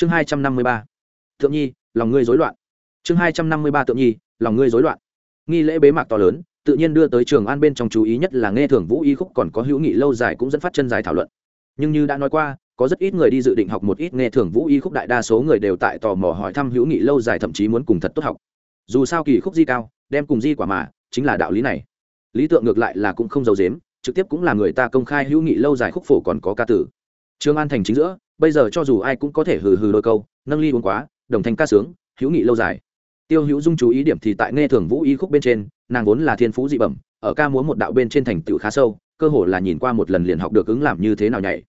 chương hai trăm năm mươi ba. Thượng nhi, lòng ngươi rối loạn. Chương hai trăm năm mươi ba tượng nhi, lòng ngươi rối loạn. Nghi lễ bế mạc to lớn, tự nhiên đưa tới trường an bên trong chú ý nhất là nghe thường vũ y khúc còn có hữu nghị lâu dài cũng dẫn phát chân dài thảo luận. Nhưng như đã nói qua, có rất ít người đi dự định học một ít nghe thường vũ y khúc đại đa số người đều tại tò mò hỏi thăm hữu nghị lâu dài thậm chí muốn cùng thật tốt học. Dù sao kỳ khúc di cao, đem cùng di quả mà, chính là đạo lý này. Lý tượng ngược lại là cũng không giấu dếm trực tiếp cũng là người ta công khai hữu nghị lâu dài khúc phổ còn có ca tử. Trường an thành chính giữa bây giờ cho dù ai cũng có thể hừ hừ đôi câu, nâng ly uống quá, đồng thanh ca sướng, hữu nghị lâu dài. Tiêu hữu dung chú ý điểm thì tại nghe thường vũ y khúc bên trên, nàng vốn là thiên phú dị bẩm, ở ca múa một đạo bên trên thành tựu khá sâu, cơ hồ là nhìn qua một lần liền học được ứng làm như thế nào nhảy.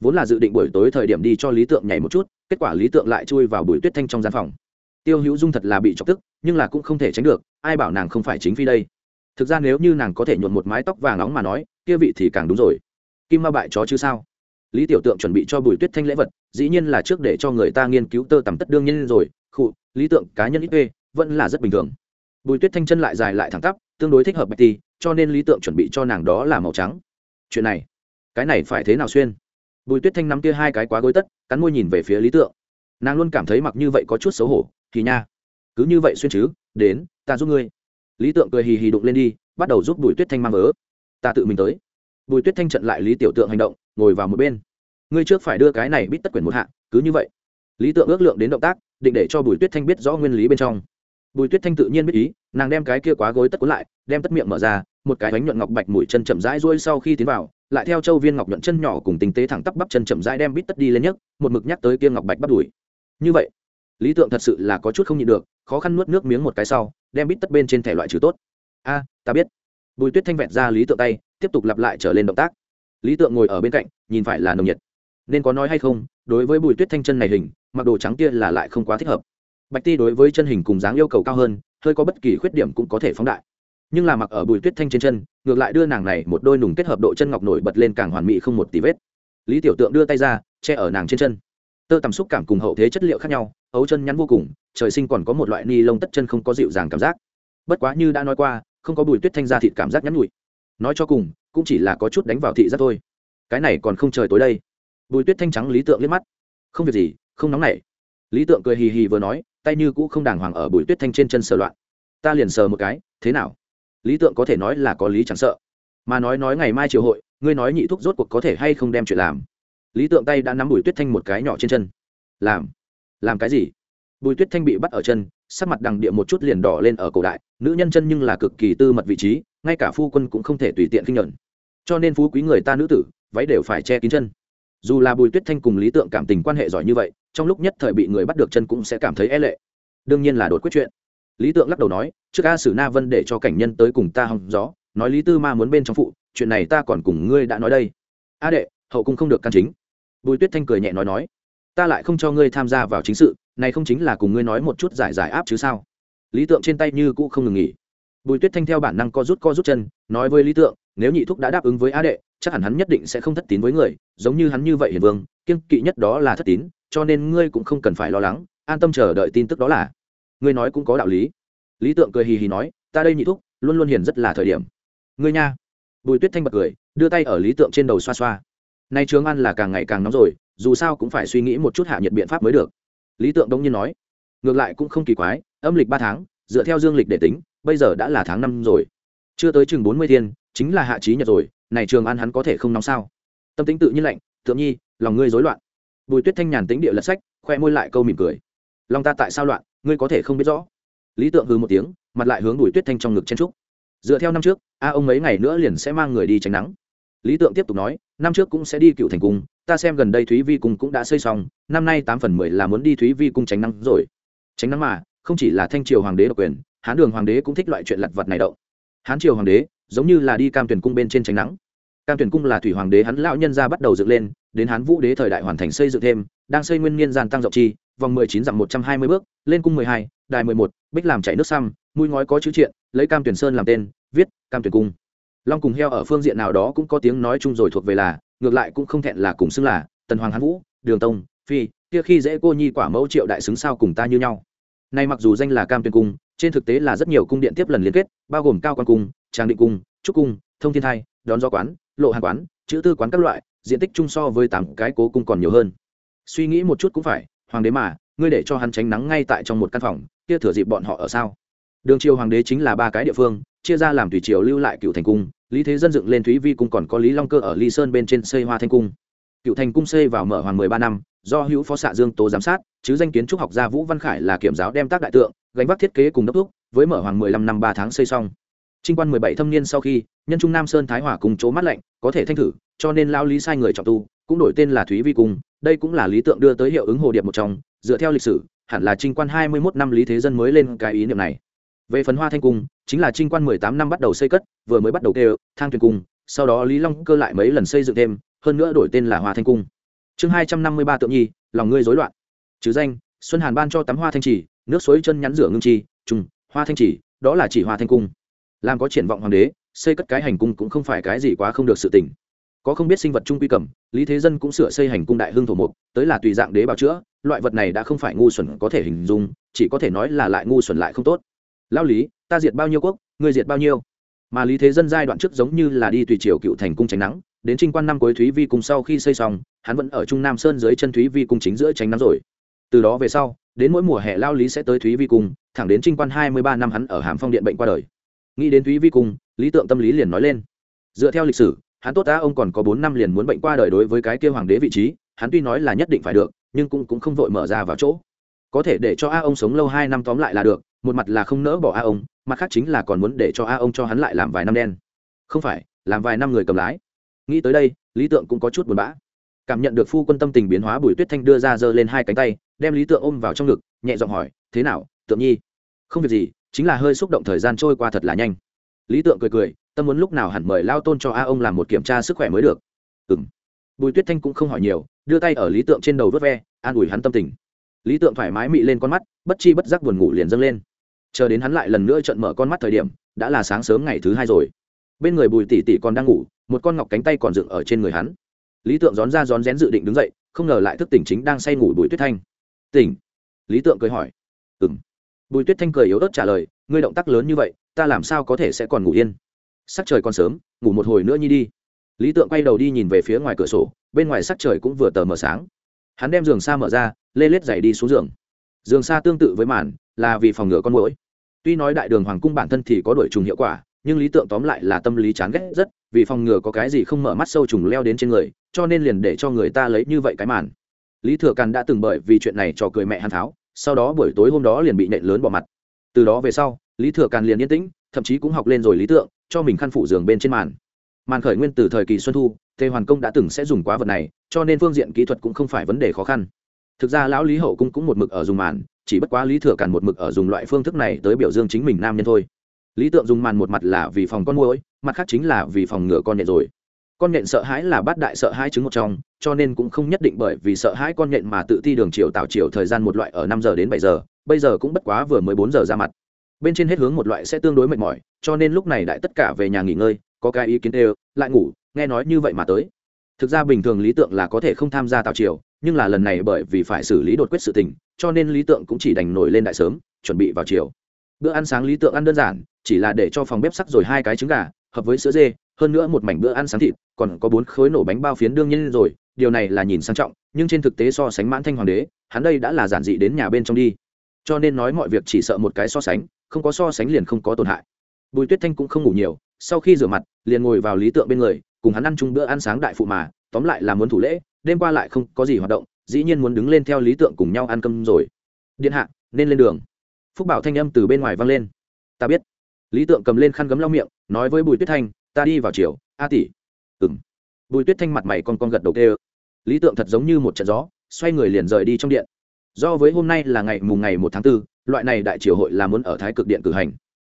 Vốn là dự định buổi tối thời điểm đi cho lý tượng nhảy một chút, kết quả lý tượng lại chui vào bụi tuyết thanh trong gian phòng. Tiêu hữu dung thật là bị chọc tức, nhưng là cũng không thể tránh được, ai bảo nàng không phải chính phi đây. Thực ra nếu như nàng có thể nhuộn một mái tóc vàng nóng mà nói, kia vị thì càng đúng rồi. Kim ma bại chó chứ sao? Lý tiểu tượng chuẩn bị cho bùi tuyết thanh lễ vật, dĩ nhiên là trước để cho người ta nghiên cứu tơ tằm tất đương nhiên rồi, khụ, lý tượng, cá nhân ít ê vẫn là rất bình thường. Bùi tuyết thanh chân lại dài lại thẳng tắp, tương đối thích hợp bạch ti cho nên lý tượng chuẩn bị cho nàng đó là màu trắng. Chuyện này, cái này phải thế nào xuyên? Bùi tuyết thanh nắm kia hai cái quá gối tất, cắn môi nhìn về phía lý tượng. Nàng luôn cảm thấy mặc như vậy có chút xấu hổ, thì nha. Cứ như vậy xuyên chứ, đến, ta giúp ngươi. Lý tượng cười hì hì đụng lên đi, bắt đầu giúp bùi tuyết thanh mang vớ. Ta tự mình tới bùi tuyết thanh trận lại lý tiểu tượng hành động, ngồi vào một bên. Ngươi trước phải đưa cái này bít tất quyển một hạ, cứ như vậy. Lý tượng ước lượng đến động tác, định để cho bùi tuyết thanh biết rõ nguyên lý bên trong. Bùi tuyết thanh tự nhiên biết ý, nàng đem cái kia quá gối tất cuốn lại, đem tất miệng mở ra, một cái bánh nhuận ngọc bạch mũi chân chậm rãi ruôi sau khi tiến vào, lại theo châu viên ngọc nhuận chân nhỏ cùng tinh tế thẳng tắp bắp chân chậm rãi đem bít tất đi lên nhấc, một mực nhắc tới kia ngọc bạch bắt đùi. Như vậy, lý tượng thật sự là có chút không nhịn được, khó khăn nuốt nước miếng một cái sau, đem bít tất bên trên thẻ loại trừ tốt. A, ta biết. Bùi tuyết thanh vẹn ra lý tượng tay tiếp tục lặp lại trở lên động tác. Lý tượng ngồi ở bên cạnh, nhìn phải là nồng nhiệt. Nên có nói hay không, đối với bùi tuyết thanh chân này hình, mặc đồ trắng kia là lại không quá thích hợp. Bạch ti đối với chân hình cùng dáng yêu cầu cao hơn, hơi có bất kỳ khuyết điểm cũng có thể phóng đại. Nhưng là mặc ở bùi tuyết thanh trên chân, ngược lại đưa nàng này một đôi nùng kết hợp độ chân ngọc nổi bật lên càng hoàn mỹ không một tí vết. Lý tiểu tượng đưa tay ra, che ở nàng trên chân. Tơ tầm xúc cảm cùng hậu thế chất liệu khác nhau, ấu chân nhắn vô cùng, trời sinh còn có một loại ni lông tất chân không có dịu dàng cảm giác. Bất quá như đã nói qua, không có bùi tuyết thanh ra thịt cảm giác nhắn nhụi. Nói cho cùng cũng chỉ là có chút đánh vào thị giác thôi. Cái này còn không trời tối đây. Bùi tuyết thanh trắng lý tượng liếc mắt. Không việc gì, không nóng nảy. Lý tượng cười hì hì vừa nói, tay như cũ không đàng hoàng ở bùi tuyết thanh trên chân sờ loạn. Ta liền sờ một cái, thế nào? Lý tượng có thể nói là có lý chẳng sợ. Mà nói nói ngày mai triều hội, ngươi nói nhị thúc rốt cuộc có thể hay không đem chuyện làm. Lý tượng tay đã nắm bùi tuyết thanh một cái nhỏ trên chân. Làm? Làm cái gì? Bùi tuyết thanh bị bắt ở chân, sắc mặt đằng địa một chút liền đỏ lên ở cổ đại, nữ nhân chân nhưng là cực kỳ tư mật vị trí ngay cả phu quân cũng không thể tùy tiện kinh nhận cho nên phú quý người ta nữ tử, váy đều phải che kín chân. Dù là bùi tuyết thanh cùng lý tượng cảm tình quan hệ giỏi như vậy, trong lúc nhất thời bị người bắt được chân cũng sẽ cảm thấy e lệ. Đương nhiên là đột quyết chuyện. Lý tượng lắc đầu nói, trước a sử na vân để cho cảnh nhân tới cùng ta hòng gió, nói lý tư ma muốn bên trong phụ, chuyện này ta còn cùng ngươi đã nói đây. A đệ, hậu cung không được căn chính. Bùi tuyết thanh cười nhẹ nói nói, ta lại không cho ngươi tham gia vào chính sự, này không chính là cùng ngươi nói một chút giải giải áp chứ sao? Lý tượng trên tay như cũ không ngừng nghỉ bùi tuyết thanh theo bản năng co rút co rút chân, nói với lý tượng, nếu nhị thúc đã đáp ứng với a đệ, chắc hẳn hắn nhất định sẽ không thất tín với người, giống như hắn như vậy hiền vương, kiêng kỵ nhất đó là thất tín, cho nên ngươi cũng không cần phải lo lắng, an tâm chờ đợi tin tức đó là. Ngươi nói cũng có đạo lý. Lý tượng cười hì hì nói, ta đây nhị thúc, luôn luôn hiền rất là thời điểm. Ngươi nha. Bùi tuyết thanh bật cười, đưa tay ở lý tượng trên đầu xoa xoa. Nay trường ăn là càng ngày càng nóng rồi, dù sao cũng phải suy nghĩ một chút hạ nhiệt biện pháp mới được. Lý tượng đông nhiên nói, ngược lại cũng không kỳ quái, âm lịch ba tháng dựa theo dương lịch để tính, bây giờ đã là tháng năm rồi. Chưa tới chừng bốn mươi thiên, chính là hạ trí nhật rồi, này trường ăn hắn có thể không nóng sao? Tâm tính tự nhiên lạnh, thượng nhi, lòng ngươi rối loạn. Bùi tuyết thanh nhàn tính địa lật sách, khoe môi lại câu mỉm cười. Lòng ta tại sao loạn, ngươi có thể không biết rõ. Lý tượng hừ một tiếng, mặt lại hướng bùi tuyết thanh trong ngực chen trúc dựa theo năm trước, a ông mấy ngày nữa liền sẽ mang người đi tránh nắng. Lý tượng tiếp tục nói, năm trước cũng sẽ đi cựu thành cung, ta xem gần đây thúy vi cung cũng đã xây xong, năm nay tám phần mười là muốn đi thúy vi cung tránh nắng rồi. Tránh nắng mà không chỉ là thanh triều hoàng đế độc quyền, hán đường hoàng đế cũng thích loại chuyện lặt vặt này đậu hán triều hoàng đế, giống như là đi cam tuyển cung bên trên tránh nắng. Cam tuyển cung là thủy hoàng đế hắn lão nhân ra bắt đầu dựng lên, đến hán vũ đế thời đại hoàn thành xây dựng thêm, đang xây nguyên niên gian tăng rộng chi, vòng mười chín dặm một trăm hai mươi bước, lên cung mười hai, đài mười một, bích làm chảy nước xăm, mũi ngói có chữ triện, lấy cam tuyển sơn làm tên, viết, cam tuyển cung. Long cùng heo ở phương diện nào đó cũng có tiếng nói chung rồi thuộc về là, ngược lại cũng không thẹn là cùng xưng là, tần hoàng hán vũ, đường tông, phi, kia khi dễ cô nhi quả mẫu triệu đại xứng sao cùng ta như nhau nay mặc dù danh là cam tuyển cung, trên thực tế là rất nhiều cung điện tiếp lần liên kết, bao gồm cao quan cung trang định cung, trúc cung, thông thiên thai, đón Gió quán, lộ hàng quán, chữ tư quán các loại, diện tích chung so với tám cái cố cung còn nhiều hơn. Suy nghĩ một chút cũng phải, hoàng đế mà, ngươi để cho hắn tránh nắng ngay tại trong một căn phòng, kia thừa dịp bọn họ ở sao? Đường triều hoàng đế chính là ba cái địa phương, chia ra làm tùy triều lưu lại cựu thành cung, lý thế dân dựng lên thúy vi cung còn có lý long cơ ở ly sơn bên trên xây hoa thanh cung. Cựu thành cung xây vào mở hoàng mười ba năm do hữu phó xạ dương tố giám sát, chứ danh kiến trúc học gia vũ văn khải là kiểm giáo đem tác đại tượng, gánh vác thiết kế cùng đốc thúc, với mở hoàng mười lăm năm ba tháng xây xong. Trinh quan mười bảy thâm niên sau khi, nhân trung nam sơn thái hòa cùng chỗ mắt lạnh, có thể thanh thử, cho nên lao lý sai người trọng tu, cũng đổi tên là thúy vi cung, đây cũng là lý tượng đưa tới hiệu ứng hồ điệp một trong, dựa theo lịch sử, hẳn là trinh quan hai mươi 21 năm lý thế dân mới lên cái ý niệm này. Về phần hoa thanh cung, chính là trinh quan mười tám năm bắt đầu xây cất, vừa mới bắt đầu kêu, thang thuyền cung, sau đó lý long cơ lại mấy lần xây dựng thêm, hơn nữa đổi tên là hoa thanh cung chương hai trăm năm mươi ba tượng nhi, lòng ngươi rối loạn. Chứ danh, xuân hàn ban cho tắm hoa thanh trì, nước suối chân nhắn rửa ngưng chi trùng, hoa thanh trì, đó là chỉ hoa thanh cung. Làm có triển vọng hoàng đế, xây cất cái hành cung cũng không phải cái gì quá không được sự tỉnh có không biết sinh vật trung quy cầm, lý thế dân cũng sửa xây hành cung đại hương thổ mục, tới là tùy dạng đế bào chữa, loại vật này đã không phải ngu xuẩn có thể hình dung, chỉ có thể nói là lại ngu xuẩn lại không tốt. Lao lý, ta diệt bao nhiêu quốc, ngươi diệt bao nhiêu? Mà lý thế dân giai đoạn trước giống như là đi tùy triều cựu thành cung tránh nắng đến trinh quan năm cuối thúy vi cung sau khi xây xong, hắn vẫn ở trung nam sơn dưới chân thúy vi cung chính giữa tránh nắng rồi. Từ đó về sau, đến mỗi mùa hè lao lý sẽ tới thúy vi cung, thẳng đến trinh quan hai mươi ba năm hắn ở hàm phong điện bệnh qua đời. Nghĩ đến thúy vi cung, lý tượng tâm lý liền nói lên. Dựa theo lịch sử, hắn tốt ta, ông còn có bốn năm liền muốn bệnh qua đời đối với cái kia hoàng đế vị trí, hắn tuy nói là nhất định phải được, nhưng cũng cũng không vội mở ra vào chỗ. Có thể để cho a ông sống lâu hai năm tóm lại là được, một mặt là không nỡ bỏ a ông, mặt khác chính là còn muốn để cho a ông cho hắn lại làm vài năm đen. Không phải, làm vài năm người cầm lái nghĩ tới đây, lý tượng cũng có chút buồn bã. Cảm nhận được phu quân tâm tình biến hóa, bùi tuyết thanh đưa ra giơ lên hai cánh tay, đem lý tượng ôm vào trong ngực, nhẹ giọng hỏi, thế nào, tượng nhi? Không việc gì, chính là hơi xúc động thời gian trôi qua thật là nhanh. Lý tượng cười cười, tâm muốn lúc nào hẳn mời lao tôn cho a ông làm một kiểm tra sức khỏe mới được. Ừ m bùi tuyết thanh cũng không hỏi nhiều, đưa tay ở lý tượng trên đầu vớt ve, an ủi hắn tâm tình. Lý tượng thoải mái mị lên con mắt, bất chi bất giác buồn ngủ liền dâng lên. Chờ đến hắn lại lần nữa trận mở con mắt thời điểm, đã là sáng sớm ngày thứ hai rồi bên người bùi tỷ tỷ còn đang ngủ, một con ngọc cánh tay còn dựng ở trên người hắn. Lý tượng rón ra rón rén dự định đứng dậy, không ngờ lại thức tỉnh chính đang say ngủ bùi tuyết thanh. Tỉnh? Lý tượng cười hỏi. Ừ m bùi tuyết thanh cười yếu ớt trả lời, ngươi động tác lớn như vậy, ta làm sao có thể sẽ còn ngủ yên? Sắc trời còn sớm, ngủ một hồi nữa nhi đi. Lý tượng quay đầu đi nhìn về phía ngoài cửa sổ, bên ngoài sắc trời cũng vừa tờ mờ sáng. Hắn đem giường xa mở ra, lê lết giày đi xuống giường. Giường xa tương tự với màn, là vì phòng ngừa con mũi tuy nói đại đường hoàng cung bản thân thì có đổi trùng hiệu quả nhưng lý tượng tóm lại là tâm lý chán ghét rất, vì phòng ngừa có cái gì không mở mắt sâu trùng leo đến trên người, cho nên liền để cho người ta lấy như vậy cái màn. Lý thừa càn đã từng bởi vì chuyện này cho cười mẹ Hàn tháo, sau đó buổi tối hôm đó liền bị nện lớn bỏ mặt. Từ đó về sau, lý thừa càn liền yên tĩnh, thậm chí cũng học lên rồi lý tượng, cho mình khăn phủ giường bên trên màn. Màn khởi nguyên từ thời kỳ xuân thu, tề hoàn công đã từng sẽ dùng quá vật này, cho nên phương diện kỹ thuật cũng không phải vấn đề khó khăn. Thực ra lão lý hậu cung cũng một mực ở dùng màn, chỉ bất quá lý thừa càn một mực ở dùng loại phương thức này tới biểu dương chính mình nam nhân thôi lý tượng dùng màn một mặt là vì phòng con muỗi, mặt khác chính là vì phòng ngừa con nhện rồi. Con nhện sợ hãi là bát đại sợ hãi chứng một trong, cho nên cũng không nhất định bởi vì sợ hãi con nhện mà tự ti đường chiều tạo chiều thời gian một loại ở năm giờ đến bảy giờ, bây giờ cũng bất quá vừa mới bốn giờ ra mặt. Bên trên hết hướng một loại sẽ tương đối mệt mỏi, cho nên lúc này đại tất cả về nhà nghỉ ngơi, có cái ý kiến đều, lại ngủ, nghe nói như vậy mà tới. Thực ra bình thường lý tượng là có thể không tham gia tạo chiều, nhưng là lần này bởi vì phải xử lý đột quyết sự tình, cho nên lý tượng cũng chỉ đành nổi lên đại sớm, chuẩn bị vào chiều. Bữa ăn sáng lý tượng ăn đơn giản chỉ là để cho phòng bếp sắc rồi hai cái trứng gà, hợp với sữa dê, hơn nữa một mảnh bữa ăn sáng thịt, còn có bốn khối nổ bánh bao phiến đương nhiên rồi, điều này là nhìn sang trọng, nhưng trên thực tế so sánh mãn thanh hoàng đế, hắn đây đã là giản dị đến nhà bên trong đi. Cho nên nói mọi việc chỉ sợ một cái so sánh, không có so sánh liền không có tổn hại. Bùi tuyết thanh cũng không ngủ nhiều, sau khi rửa mặt, liền ngồi vào lý tượng bên người, cùng hắn ăn chung bữa ăn sáng đại phụ mà, tóm lại là muốn thủ lễ, đêm qua lại không có gì hoạt động, dĩ nhiên muốn đứng lên theo lý tượng cùng nhau ăn cơm rồi. Điện hạ, nên lên đường. Phúc bảo thanh âm từ bên ngoài vang lên. Ta biết lý tượng cầm lên khăn gấm lau miệng nói với bùi tuyết thanh ta đi vào chiều a tỷ. Ừng bùi tuyết thanh mặt mày con con gật đầu kêu. Lý tượng thật giống như một trận gió xoay người liền rời đi trong điện. Do với hôm nay là ngày mùng ngày một tháng 4, loại này đại triều hội là muốn ở thái cực điện cử hành.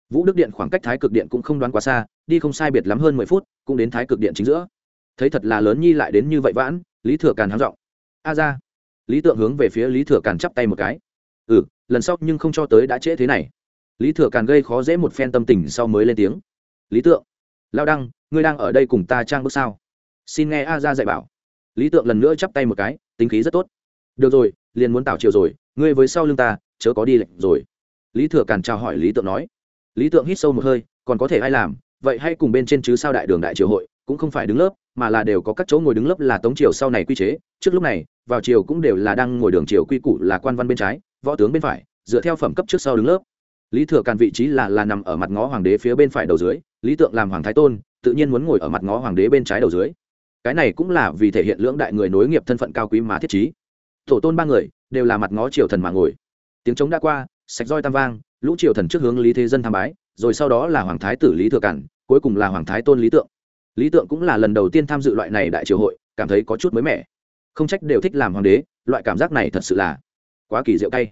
Vũ đức điện khoảng cách thái cực điện cũng không đoán quá xa đi không sai biệt lắm hơn mười phút cũng đến thái cực điện chính giữa. Thấy thật là lớn nhi lại đến như vậy vãn lý thừa càn háng giọng. A ra. Lý tượng hướng về phía lý thừa càn chắp tay một cái. Ừ lần sau nhưng không cho tới đã trễ thế này lý thừa càn gây khó dễ một phen tâm tình sau mới lên tiếng. Lý tượng lao đăng, ngươi đang ở đây cùng ta trang bước sao? Xin nghe a ra dạy bảo. Lý tượng lần nữa chắp tay một cái, tính khí rất tốt. Được rồi, liền muốn tạo chiều rồi, ngươi với sau lưng ta, chớ có đi lệnh rồi. Lý thừa càn chào hỏi lý tượng nói. Lý tượng hít sâu một hơi, còn có thể ai làm? Vậy hay cùng bên trên chứ sao đại đường đại triều hội, cũng không phải đứng lớp, mà là đều có các chỗ ngồi đứng lớp là tống triều sau này quy chế. Trước lúc này, vào triều cũng đều là đang ngồi đường triều quy củ là quan văn bên trái, võ tướng bên phải, dựa theo phẩm cấp trước sau đứng lớp lý thừa càn vị trí là là nằm ở mặt ngó hoàng đế phía bên phải đầu dưới, lý tượng làm hoàng thái tôn, tự nhiên muốn ngồi ở mặt ngó hoàng đế bên trái đầu dưới. Cái này cũng là vì thể hiện lưỡng đại người nối nghiệp thân phận cao quý mà thiết trí. Tổ tôn ba người đều là mặt ngó triều thần mà ngồi. Tiếng trống đã qua, sạch roi tam vang, lũ triều thần trước hướng lý thế dân tham bái, rồi sau đó là hoàng thái tử lý thừa cản cuối cùng là hoàng thái tôn lý tượng. Lý tượng cũng là lần đầu tiên tham dự loại này đại triều hội, cảm thấy có chút mới mẻ. Không trách đều thích làm hoàng đế, loại cảm giác này thật sự là quá kỳ diệu cay.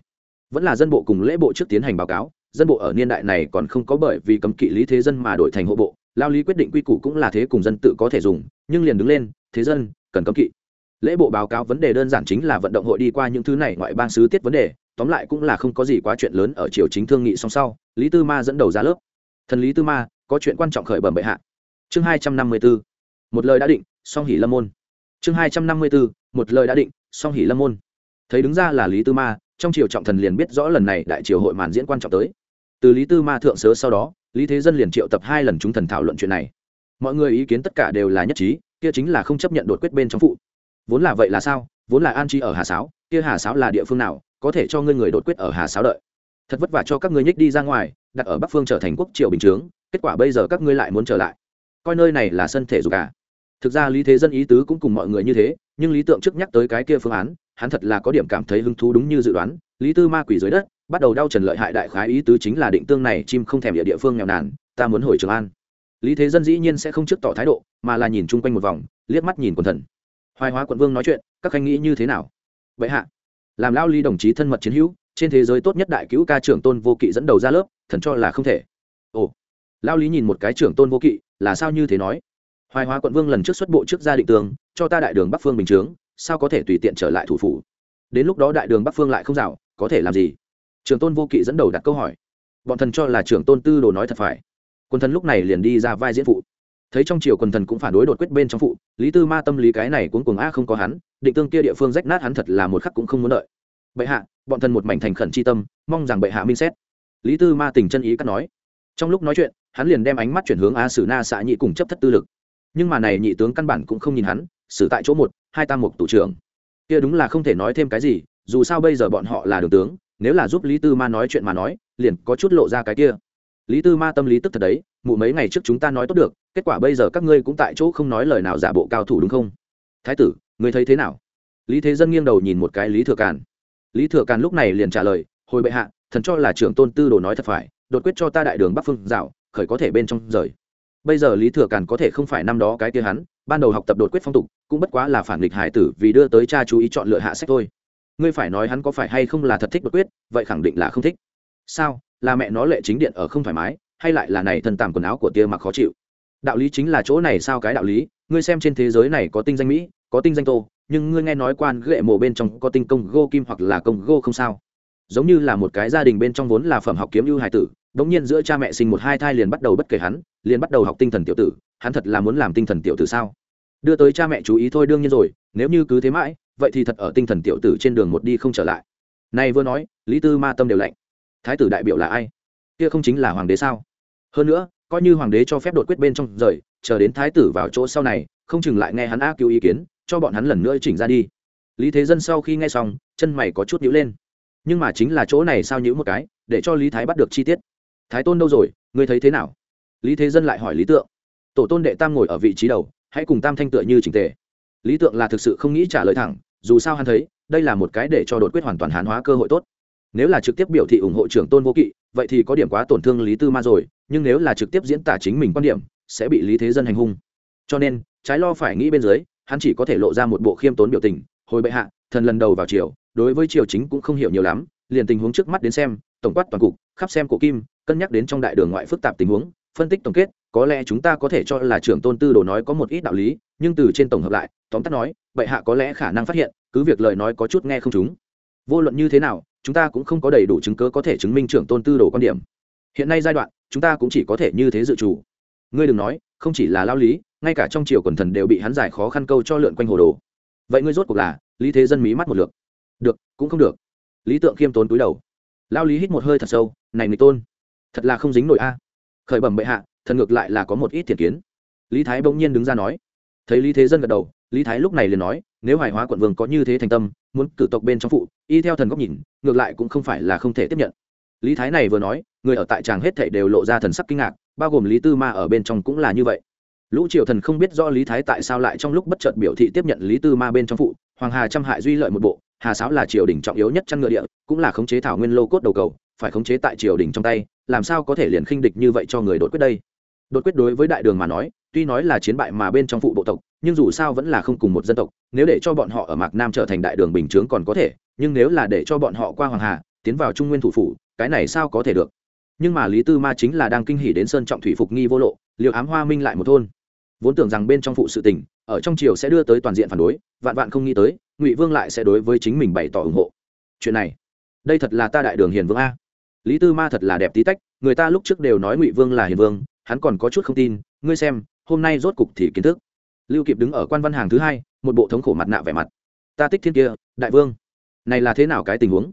Vẫn là dân bộ cùng lễ bộ trước tiến hành báo cáo dân bộ ở niên đại này còn không có bởi vì cấm kỵ lý thế dân mà đổi thành hộ bộ, lao lý quyết định quy củ cũng là thế cùng dân tự có thể dùng, nhưng liền đứng lên, thế dân, cần cấm kỵ. Lễ bộ báo cáo vấn đề đơn giản chính là vận động hội đi qua những thứ này ngoại bang sứ tiết vấn đề, tóm lại cũng là không có gì quá chuyện lớn ở triều chính thương nghị song sau, lý tư ma dẫn đầu ra lớp. Thần lý tư ma, có chuyện quan trọng khởi bẩm bệ hạ. Chương hai trăm năm mươi b ố một lời đã định, song hỉ lâm môn. Chương hai trăm năm mươi b ố một lời đã định, song hỉ lâm môn. Thấy đứng ra là lý tư ma, trong triều trọng thần liền biết rõ lần này đại triều hội màn diễn quan trọng tới từ lý tư ma thượng sớ sau đó, lý thế dân liền triệu tập hai lần chúng thần thảo luận chuyện này. Mọi người ý kiến tất cả đều là nhất trí, kia chính là không chấp nhận đột quyết bên trong phụ. Vốn là vậy là sao? Vốn là an trí ở hà sáo, kia hà sáo là địa phương nào, có thể cho ngươi người đột quyết ở hà sáo đợi. Thật vất vả cho các ngươi nhích đi ra ngoài, đặt ở bắc phương trở thành quốc triều bình chướng, kết quả bây giờ các ngươi lại muốn trở lại. Coi nơi này là sân thể dục à? Thực ra lý thế dân ý tứ cũng cùng mọi người như thế, nhưng lý tượng trước nhắc tới cái kia phương án, hắn thật là có điểm cảm thấy hứng thú đúng như dự đoán. Lý tư ma quỷ dưới đất bắt đầu đau trần lợi hại đại khái ý tứ chính là định tương này chim không thèm địa địa phương nghèo nàn, ta muốn hồi trường an. Lý thế dân dĩ nhiên sẽ không trước tỏ thái độ, mà là nhìn chung quanh một vòng, liếc mắt nhìn quần thần. Hoài hóa quận vương nói chuyện, các khanh nghĩ như thế nào? Vậy hạ, làm lao ly đồng chí thân mật chiến hữu, trên thế giới tốt nhất đại cứu ca trưởng tôn vô kỵ dẫn đầu ra lớp, thần cho là không thể. Ồ lao lý nhìn một cái trưởng tôn vô kỵ, là sao như thế nói? Hoài hóa quận vương lần trước xuất bộ trước gia định tường, cho ta đại đường bắc phương bình chướng, sao có thể tùy tiện trở lại thủ phủ? Đến lúc đó đại đường bắc phương lại không rào, có thể làm gì? Trưởng tôn vô kỵ dẫn đầu đặt câu hỏi. Bọn thần cho là trưởng tôn tư đồ nói thật phải. Quân thần lúc này liền đi ra vai diễn phụ. Thấy trong triều quần thần cũng phản đối đột quyết bên trong phụ, lý tư ma tâm lý cái này cuốn cuồng a không có hắn, định tương kia địa phương rách nát hắn thật là một khắc cũng không muốn đợi. Bệ hạ, bọn thần một mảnh thành khẩn tri tâm, mong rằng bệ hạ minh xét. Lý tư ma tình chân ý cắt nói. Trong lúc nói chuyện, hắn liền đem ánh mắt chuyển hướng a sử na xã nhị cùng chấp thất tư lực. Nhưng mà này nhị tướng căn bản cũng không nhìn hắn, xử tại chỗ một, hai tam mục tủ trưởng. Kia đúng là không thể nói thêm cái gì, dù sao bây giờ bọn họ là đường tướng nếu là giúp lý tư ma nói chuyện mà nói, liền có chút lộ ra cái kia. Lý tư ma tâm lý tức thật đấy, mụ mấy ngày trước chúng ta nói tốt được, kết quả bây giờ các ngươi cũng tại chỗ không nói lời nào giả bộ cao thủ đúng không? Thái tử, ngươi thấy thế nào? Lý thế dân nghiêng đầu nhìn một cái lý thừa càn. Lý thừa càn lúc này liền trả lời, hồi bệ hạ, thần cho là trưởng tôn tư đồ nói thật phải, đột quyết cho ta đại đường bắc phương dạo, khởi có thể bên trong rời. Bây giờ lý thừa càn có thể không phải năm đó cái kia hắn, ban đầu học tập đột quyết phong tục, cũng bất quá là phản nghịch hải tử vì đưa tới cha chú ý chọn lựa hạ sách thôi ngươi phải nói hắn có phải hay không là thật thích đột quyết, vậy khẳng định là không thích. Sao? Là mẹ nó lệ chính điện ở không thoải mái, hay lại là này thân tàm quần áo của tia mặc khó chịu? Đạo lý chính là chỗ này sao cái đạo lý? Ngươi xem trên thế giới này có tinh danh mỹ, có tinh danh tô, nhưng ngươi nghe nói quan ghệ mộ bên trong có tinh công gô kim hoặc là công gô không sao? Giống như là một cái gia đình bên trong vốn là phẩm học kiếm ưu hài tử, đống nhiên giữa cha mẹ sinh một hai thai liền bắt đầu bất kể hắn, liền bắt đầu học tinh thần tiểu tử, hắn thật là muốn làm tinh thần tiểu tử sao? Đưa tới cha mẹ chú ý thôi đương nhiên rồi, nếu như cứ thế mãi vậy thì thật ở tinh thần tiểu tử trên đường một đi không trở lại. Này vừa nói, lý tư ma tâm đều lạnh. Thái tử đại biểu là ai? Kia không chính là hoàng đế sao? Hơn nữa, coi như hoàng đế cho phép đột quyết bên trong rời, chờ đến thái tử vào chỗ sau này, không chừng lại nghe hắn a cứu ý kiến, cho bọn hắn lần nữa chỉnh ra đi. Lý thế dân sau khi nghe xong, chân mày có chút nhữ lên. Nhưng mà chính là chỗ này sao nhữ một cái, để cho lý thái bắt được chi tiết. Thái tôn đâu rồi, ngươi thấy thế nào? Lý thế dân lại hỏi lý tượng. Tổ tôn đệ tam ngồi ở vị trí đầu, hãy cùng tam thanh tựa như trình tề lý tượng là thực sự không nghĩ trả lời thẳng, dù sao hắn thấy, đây là một cái để cho đột quyết hoàn toàn hán hóa cơ hội tốt. Nếu là trực tiếp biểu thị ủng hộ trưởng tôn vô kỵ, vậy thì có điểm quá tổn thương lý tư ma rồi, nhưng nếu là trực tiếp diễn tả chính mình quan điểm, sẽ bị lý thế dân hành hung. Cho nên, trái lo phải nghĩ bên dưới, hắn chỉ có thể lộ ra một bộ khiêm tốn biểu tình, hồi bệ hạ, thần lần đầu vào triều, đối với triều chính cũng không hiểu nhiều lắm, liền tình huống trước mắt đến xem, tổng quát toàn cục, khắp xem cổ kim, cân nhắc đến trong đại đường ngoại phức tạp tình huống, phân tích tổng kết có lẽ chúng ta có thể cho là trưởng tôn tư đồ nói có một ít đạo lý, nhưng từ trên tổng hợp lại, tóm tắt nói, bệ hạ có lẽ khả năng phát hiện, cứ việc lời nói có chút nghe không chúng vô luận như thế nào, chúng ta cũng không có đầy đủ chứng cớ có thể chứng minh trưởng tôn tư đồ quan điểm. Hiện nay giai đoạn, chúng ta cũng chỉ có thể như thế dự chủ ngươi đừng nói, không chỉ là lao lý, ngay cả trong triều quần thần đều bị hắn giải khó khăn câu cho lượn quanh hồ đồ. Vậy ngươi rốt cuộc là, lý thế dân mí mắt một lượt. Được, cũng không được. Lý tượng khiêm tốn túi đầu. Lao lý hít một hơi thật sâu, này người tôn, thật là không dính nổi a khởi bẩm bệ hạ, thần ngược lại là có một ít thiện kiến. Lý thái bỗng nhiên đứng ra nói. Thấy lý thế dân gật đầu, lý thái lúc này liền nói, nếu hoài hóa quận vương có như thế thành tâm, muốn cử tộc bên trong phụ, y theo thần góc nhìn, ngược lại cũng không phải là không thể tiếp nhận. Lý thái này vừa nói, người ở tại tràng hết thảy đều lộ ra thần sắc kinh ngạc, bao gồm lý tư ma ở bên trong cũng là như vậy. Lũ triều thần không biết do lý thái tại sao lại trong lúc bất chợt biểu thị tiếp nhận lý tư ma bên trong phụ, hoàng hà trăm hại duy lợi một bộ, hà sáo là triều đình trọng yếu nhất chăn ngựa địa, cũng là khống chế thảo nguyên lô cốt đầu cầu phải khống chế tại triều đình trong tay, làm sao có thể liền khinh địch như vậy cho người đột quyết đây? Đột quyết đối với đại đường mà nói, tuy nói là chiến bại mà bên trong phụ bộ tộc, nhưng dù sao vẫn là không cùng một dân tộc, nếu để cho bọn họ ở mạc nam trở thành đại đường bình chướng còn có thể, nhưng nếu là để cho bọn họ qua hoàng hà, tiến vào trung nguyên thủ phủ, cái này sao có thể được? Nhưng mà lý tư ma chính là đang kinh hỉ đến sơn trọng thủy phục nghi vô lộ liệu ám hoa minh lại một thôn. Vốn tưởng rằng bên trong phụ sự tình, ở trong triều sẽ đưa tới toàn diện phản đối, vạn vạn không nghĩ tới, ngụy vương lại sẽ đối với chính mình bày tỏ ủng hộ. Chuyện này, đây thật là ta đại đường hiền vương a lý tư ma thật là đẹp tí tách, người ta lúc trước đều nói ngụy vương là hiền vương, hắn còn có chút không tin, ngươi xem, hôm nay rốt cục thì kiến thức. Lưu kịp đứng ở quan văn hàng thứ hai, một bộ thống khổ mặt nạ vẻ mặt. Ta tích thiên kia, đại vương. Này là thế nào cái tình huống?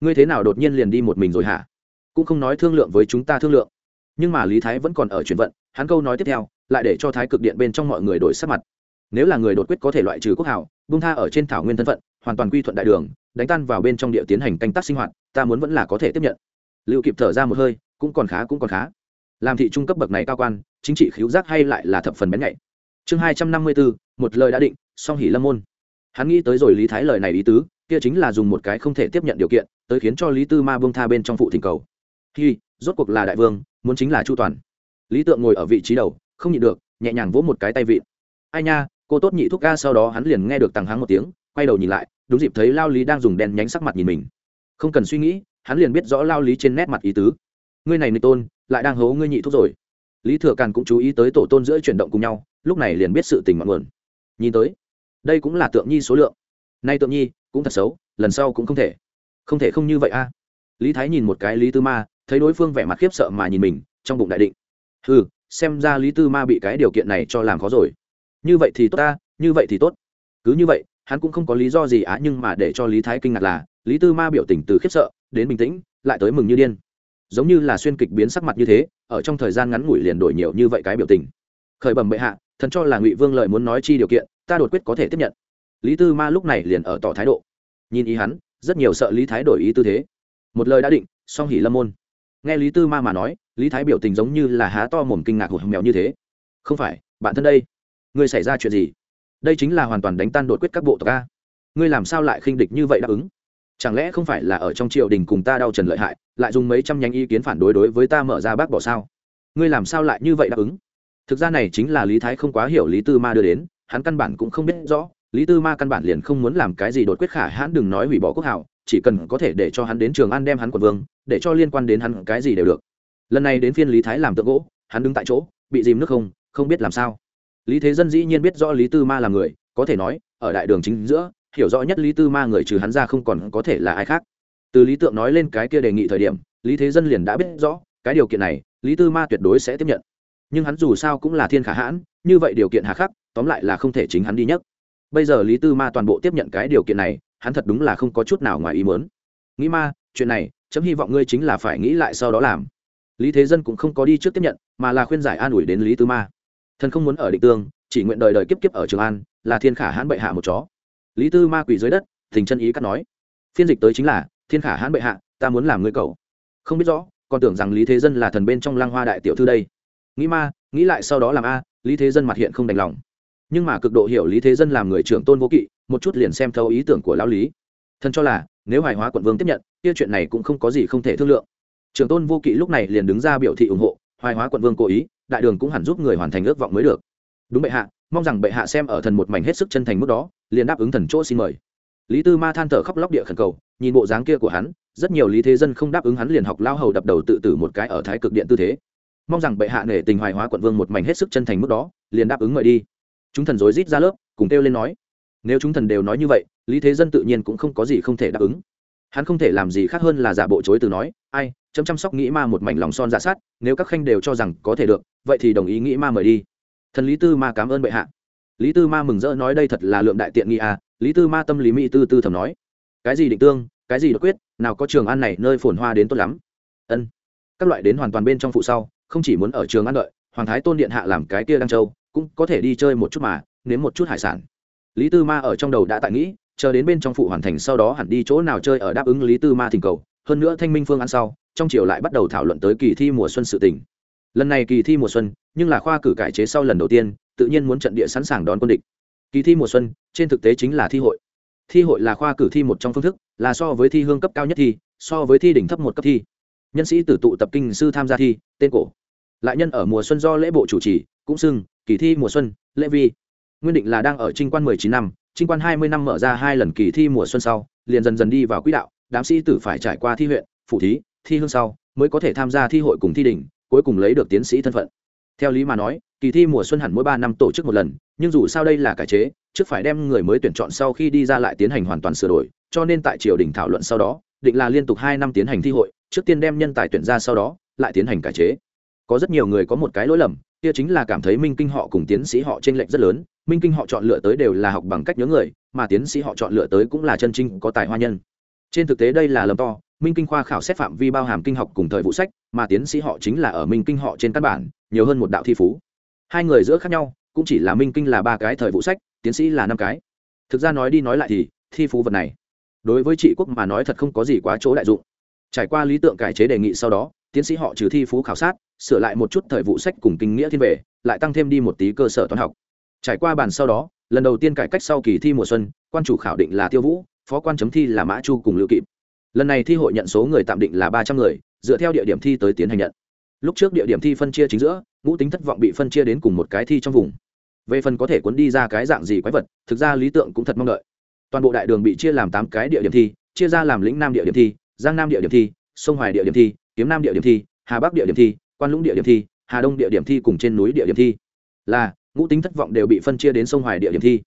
Ngươi thế nào đột nhiên liền đi một mình rồi hả? Cũng không nói thương lượng với chúng ta thương lượng. Nhưng mà lý thái vẫn còn ở chuyển vận, hắn câu nói tiếp theo, lại để cho thái cực điện bên trong mọi người đổi sắc mặt. Nếu là người đột quyết có thể loại trừ quốc hảo bung tha ở trên thảo nguyên thân phận, hoàn toàn quy thuận đại đường, đánh tan vào bên trong địa tiến hành canh tác sinh hoạt, ta muốn vẫn là có thể tiếp nhận lưu kịp thở ra một hơi, cũng còn khá, cũng còn khá. Làm thị trung cấp bậc này cao quan, chính trị khiếu giác hay lại là thập phần bén nhạy. Chương hai trăm năm mươi bốn, một lời đã định, song hỉ lâm môn. Hắn nghĩ tới rồi lý thái lời này ý tứ, kia chính là dùng một cái không thể tiếp nhận điều kiện, tới khiến cho lý tư ma bông tha bên trong phụ thỉnh cầu. Khi rốt cuộc là đại vương, muốn chính là chu toàn. Lý tượng ngồi ở vị trí đầu, không nhịn được, nhẹ nhàng vỗ một cái tay vịn. Ai nha, cô tốt nhị thuốc ga sau đó hắn liền nghe được tàng hắng một tiếng, quay đầu nhìn lại, đúng dịp thấy lao lý đang dùng đèn nhánh sắc mặt nhìn mình. Không cần suy nghĩ hắn liền biết rõ lao lý trên nét mặt ý tứ. Ngươi này nịch tôn, lại đang hố ngươi nhị thuốc rồi. Lý thừa càn cũng chú ý tới tổ tôn giữa chuyển động cùng nhau, lúc này liền biết sự tình mọi nguồn. Nhìn tới, đây cũng là tượng nhi số lượng. Nay tượng nhi, cũng thật xấu, lần sau cũng không thể. Không thể không như vậy a. Lý thái nhìn một cái lý tư ma, thấy đối phương vẻ mặt khiếp sợ mà nhìn mình, trong bụng đại định. Ừ xem ra lý tư ma bị cái điều kiện này cho làm khó rồi. Như vậy thì tốt ta, như vậy thì tốt. Cứ như vậy, hắn cũng không có lý do gì á, nhưng mà để cho lý thái kinh ngạc là, lý tư ma biểu tình từ khiếp sợ đến bình tĩnh, lại tới mừng như điên. Giống như là xuyên kịch biến sắc mặt như thế, ở trong thời gian ngắn ngủi liền đổi nhiều như vậy cái biểu tình. Khởi bẩm bệ hạ, thần cho là ngụy vương lợi muốn nói chi điều kiện, ta đột quyết có thể tiếp nhận. Lý tư ma lúc này liền ở tỏ thái độ. Nhìn ý hắn, rất nhiều sợ lý thái đổi ý tư thế. Một lời đã định, song hỉ lâm môn. Nghe lý tư ma mà nói, lý thái biểu tình giống như là há to mồm kinh ngạc hụt mèo như thế. Không phải, bạn thân đây. Ngươi xảy ra chuyện gì? Đây chính là hoàn toàn đánh tan đột quyết các bộ tộc a. Ngươi làm sao lại khinh địch như vậy đáp ứng? Chẳng lẽ không phải là ở trong triều đình cùng ta đau trần lợi hại, lại dùng mấy trăm nhánh ý kiến phản đối đối với ta mở ra bác bỏ sao? Ngươi làm sao lại như vậy đáp ứng? Thực ra này chính là lý thái không quá hiểu lý tư ma đưa đến, hắn căn bản cũng không biết rõ, lý tư ma căn bản liền không muốn làm cái gì đột quyết khả hãn đừng nói hủy bỏ quốc hảo, chỉ cần có thể để cho hắn đến trường an đem hắn quận vương, để cho liên quan đến hắn cái gì đều được. Lần này đến phiên lý thái làm tượng gỗ, hắn đứng tại chỗ, bị dìm nước không không biết làm sao. Lý thế dân dĩ nhiên biết rõ lý tư ma là người, có thể nói, ở đại đường chính giữa hiểu rõ nhất lý tư ma người trừ hắn ra không còn có thể là ai khác. Từ lý tượng nói lên cái kia đề nghị thời điểm, lý thế dân liền đã biết rõ, cái điều kiện này, lý tư ma tuyệt đối sẽ tiếp nhận. Nhưng hắn dù sao cũng là thiên khả hãn, như vậy điều kiện hà khắc, tóm lại là không thể chính hắn đi nhất bây giờ lý tư ma toàn bộ tiếp nhận cái điều kiện này, hắn thật đúng là không có chút nào ngoài ý muốn. Nghĩ ma, chuyện này, chấm hy vọng ngươi chính là phải nghĩ lại sau đó làm. Lý thế dân cũng không có đi trước tiếp nhận, mà là khuyên giải an ủi đến lý tư ma. Thần không muốn ở định tương, chỉ nguyện đời đời kiếp kiếp ở trường an, là thiên khả hãn bệ hạ một chó lý tư ma quỷ dưới đất, thình chân ý cắt nói, phiên dịch tới chính là, thiên khả hãn bệ hạ, ta muốn làm ngươi cậu. Không biết rõ, còn tưởng rằng lý thế dân là thần bên trong lăng hoa đại tiểu thư đây. Nghĩ ma, nghĩ lại sau đó làm a, lý thế dân mặt hiện không đành lòng. Nhưng mà cực độ hiểu lý thế dân làm người trưởng tôn vô kỵ, một chút liền xem thấu ý tưởng của lão lý. Thần cho là, nếu hoài hóa quận vương tiếp nhận, kia chuyện này cũng không có gì không thể thương lượng. Trưởng tôn vô kỵ lúc này liền đứng ra biểu thị ủng hộ, hoài hóa quận vương cố ý, đại đường cũng hẳn giúp người hoàn thành ước vọng mới được đúng bệ hạ, mong rằng bệ hạ xem ở thần một mảnh hết sức chân thành mức đó, liền đáp ứng thần chỗ xin mời. Lý tư ma than thở khóc lóc địa khẩn cầu, nhìn bộ dáng kia của hắn, rất nhiều lý thế dân không đáp ứng hắn liền học lao hầu đập đầu tự tử một cái ở thái cực điện tư thế. Mong rằng bệ hạ nể tình hoài hóa quận vương một mảnh hết sức chân thành mức đó, liền đáp ứng mời đi. Chúng thần rối rít ra lớp, cùng kêu lên nói. Nếu chúng thần đều nói như vậy, lý thế dân tự nhiên cũng không có gì không thể đáp ứng. Hắn không thể làm gì khác hơn là giả bộ chối từ nói, ai, chấm chăm sóc nghĩ ma một mảnh lòng son giả sát, nếu các khanh đều cho rằng có thể được, vậy thì đồng ý nghĩ ma mời đi thần lý tư ma cảm ơn bệ hạ. Lý tư ma mừng rỡ nói đây thật là lượng đại tiện nghị à lý tư ma tâm lý mỹ tư tư thầm nói. Cái gì định tương, cái gì đột quyết, nào có trường ăn này nơi phồn hoa đến tốt lắm. Ân. Các loại đến hoàn toàn bên trong phụ sau, không chỉ muốn ở trường ăn đợi, hoàng thái tôn điện hạ làm cái kia đăng châu, cũng có thể đi chơi một chút mà, nếm một chút hải sản. Lý tư ma ở trong đầu đã tại nghĩ, chờ đến bên trong phụ hoàn thành sau đó hẳn đi chỗ nào chơi ở đáp ứng lý tư ma thỉnh cầu, hơn nữa thanh minh phương ăn sau, trong chiều lại bắt đầu thảo luận tới kỳ thi mùa xuân sự tỉnh lần này kỳ thi mùa xuân, nhưng là khoa cử cải chế sau lần đầu tiên, tự nhiên muốn trận địa sẵn sàng đón quân địch. Kỳ thi mùa xuân, trên thực tế chính là thi hội. Thi hội là khoa cử thi một trong phương thức, là so với thi hương cấp cao nhất thi, so với thi đỉnh thấp một cấp thi. Nhân sĩ tử tụ tập kinh sư tham gia thi, tên cổ. Lại nhân ở mùa xuân do lễ bộ chủ trì, cũng xưng, kỳ thi mùa xuân, lễ vi. Nguyên định là đang ở trinh quan mười chín năm, trinh quan hai mươi năm mở ra hai lần kỳ thi mùa xuân sau, liền dần dần đi vào quỹ đạo, đám sĩ tử phải trải qua thi huyện, phủ thí, thi hương sau, mới có thể tham gia thi hội cùng thi đỉnh cuối cùng lấy được tiến sĩ thân phận. Theo lý mà nói, kỳ thi mùa xuân hẳn mỗi ba năm tổ chức một lần, nhưng dù sao đây là cải chế, trước phải đem người mới tuyển chọn sau khi đi ra lại tiến hành hoàn toàn sửa đổi, cho nên tại triều đình thảo luận sau đó, định là liên tục hai năm tiến hành thi hội, trước tiên đem nhân tài tuyển ra sau đó, lại tiến hành cải chế. Có rất nhiều người có một cái lỗi lầm, kia chính là cảm thấy minh kinh họ cùng tiến sĩ họ t r ê n lệch rất lớn, minh kinh họ chọn lựa tới đều là học bằng cách nhớ người, mà tiến sĩ họ chọn lựa tới cũng là chân trinh có tài hoa nhân. Trên thực tế đây là lầm to minh kinh khoa khảo xét phạm vi bao hàm kinh học cùng thời vụ sách, mà tiến sĩ họ chính là ở minh kinh họ trên căn bản, nhiều hơn một đạo thi phú. Hai người giữa khác nhau, cũng chỉ là minh kinh là ba cái thời vụ sách, tiến sĩ là năm cái. Thực ra nói đi nói lại thì, thi phú vật này, đối với trị quốc mà nói thật không có gì quá chỗ đại dụng. Trải qua lý tượng cải chế đề nghị sau đó, tiến sĩ họ trừ thi phú khảo sát, sửa lại một chút thời vụ sách cùng kinh nghĩa thiên về, lại tăng thêm đi một tí cơ sở toán học. Trải qua bàn sau đó, lần đầu tiên cải cách sau kỳ thi mùa xuân, quan chủ khảo định là tiêu vũ, phó quan chấm thi là mã chu cùng lưu kịp lần này thi hội nhận số người tạm định là ba trăm người dựa theo địa điểm thi tới tiến hành nhận lúc trước địa điểm thi phân chia chính giữa ngũ tính thất vọng bị phân chia đến cùng một cái thi trong vùng về phần có thể cuốn đi ra cái dạng gì quái vật thực ra lý tượng cũng thật mong đợi toàn bộ đại đường bị chia làm tám cái địa điểm thi chia ra làm lĩnh nam địa điểm thi giang nam địa điểm thi sông hoài địa điểm thi kiếm nam địa điểm thi hà bắc địa điểm thi quan lũng địa điểm thi hà đông địa điểm thi cùng trên núi địa điểm thi là ngũ tính thất vọng đều bị phân chia đến sông hoài địa điểm thi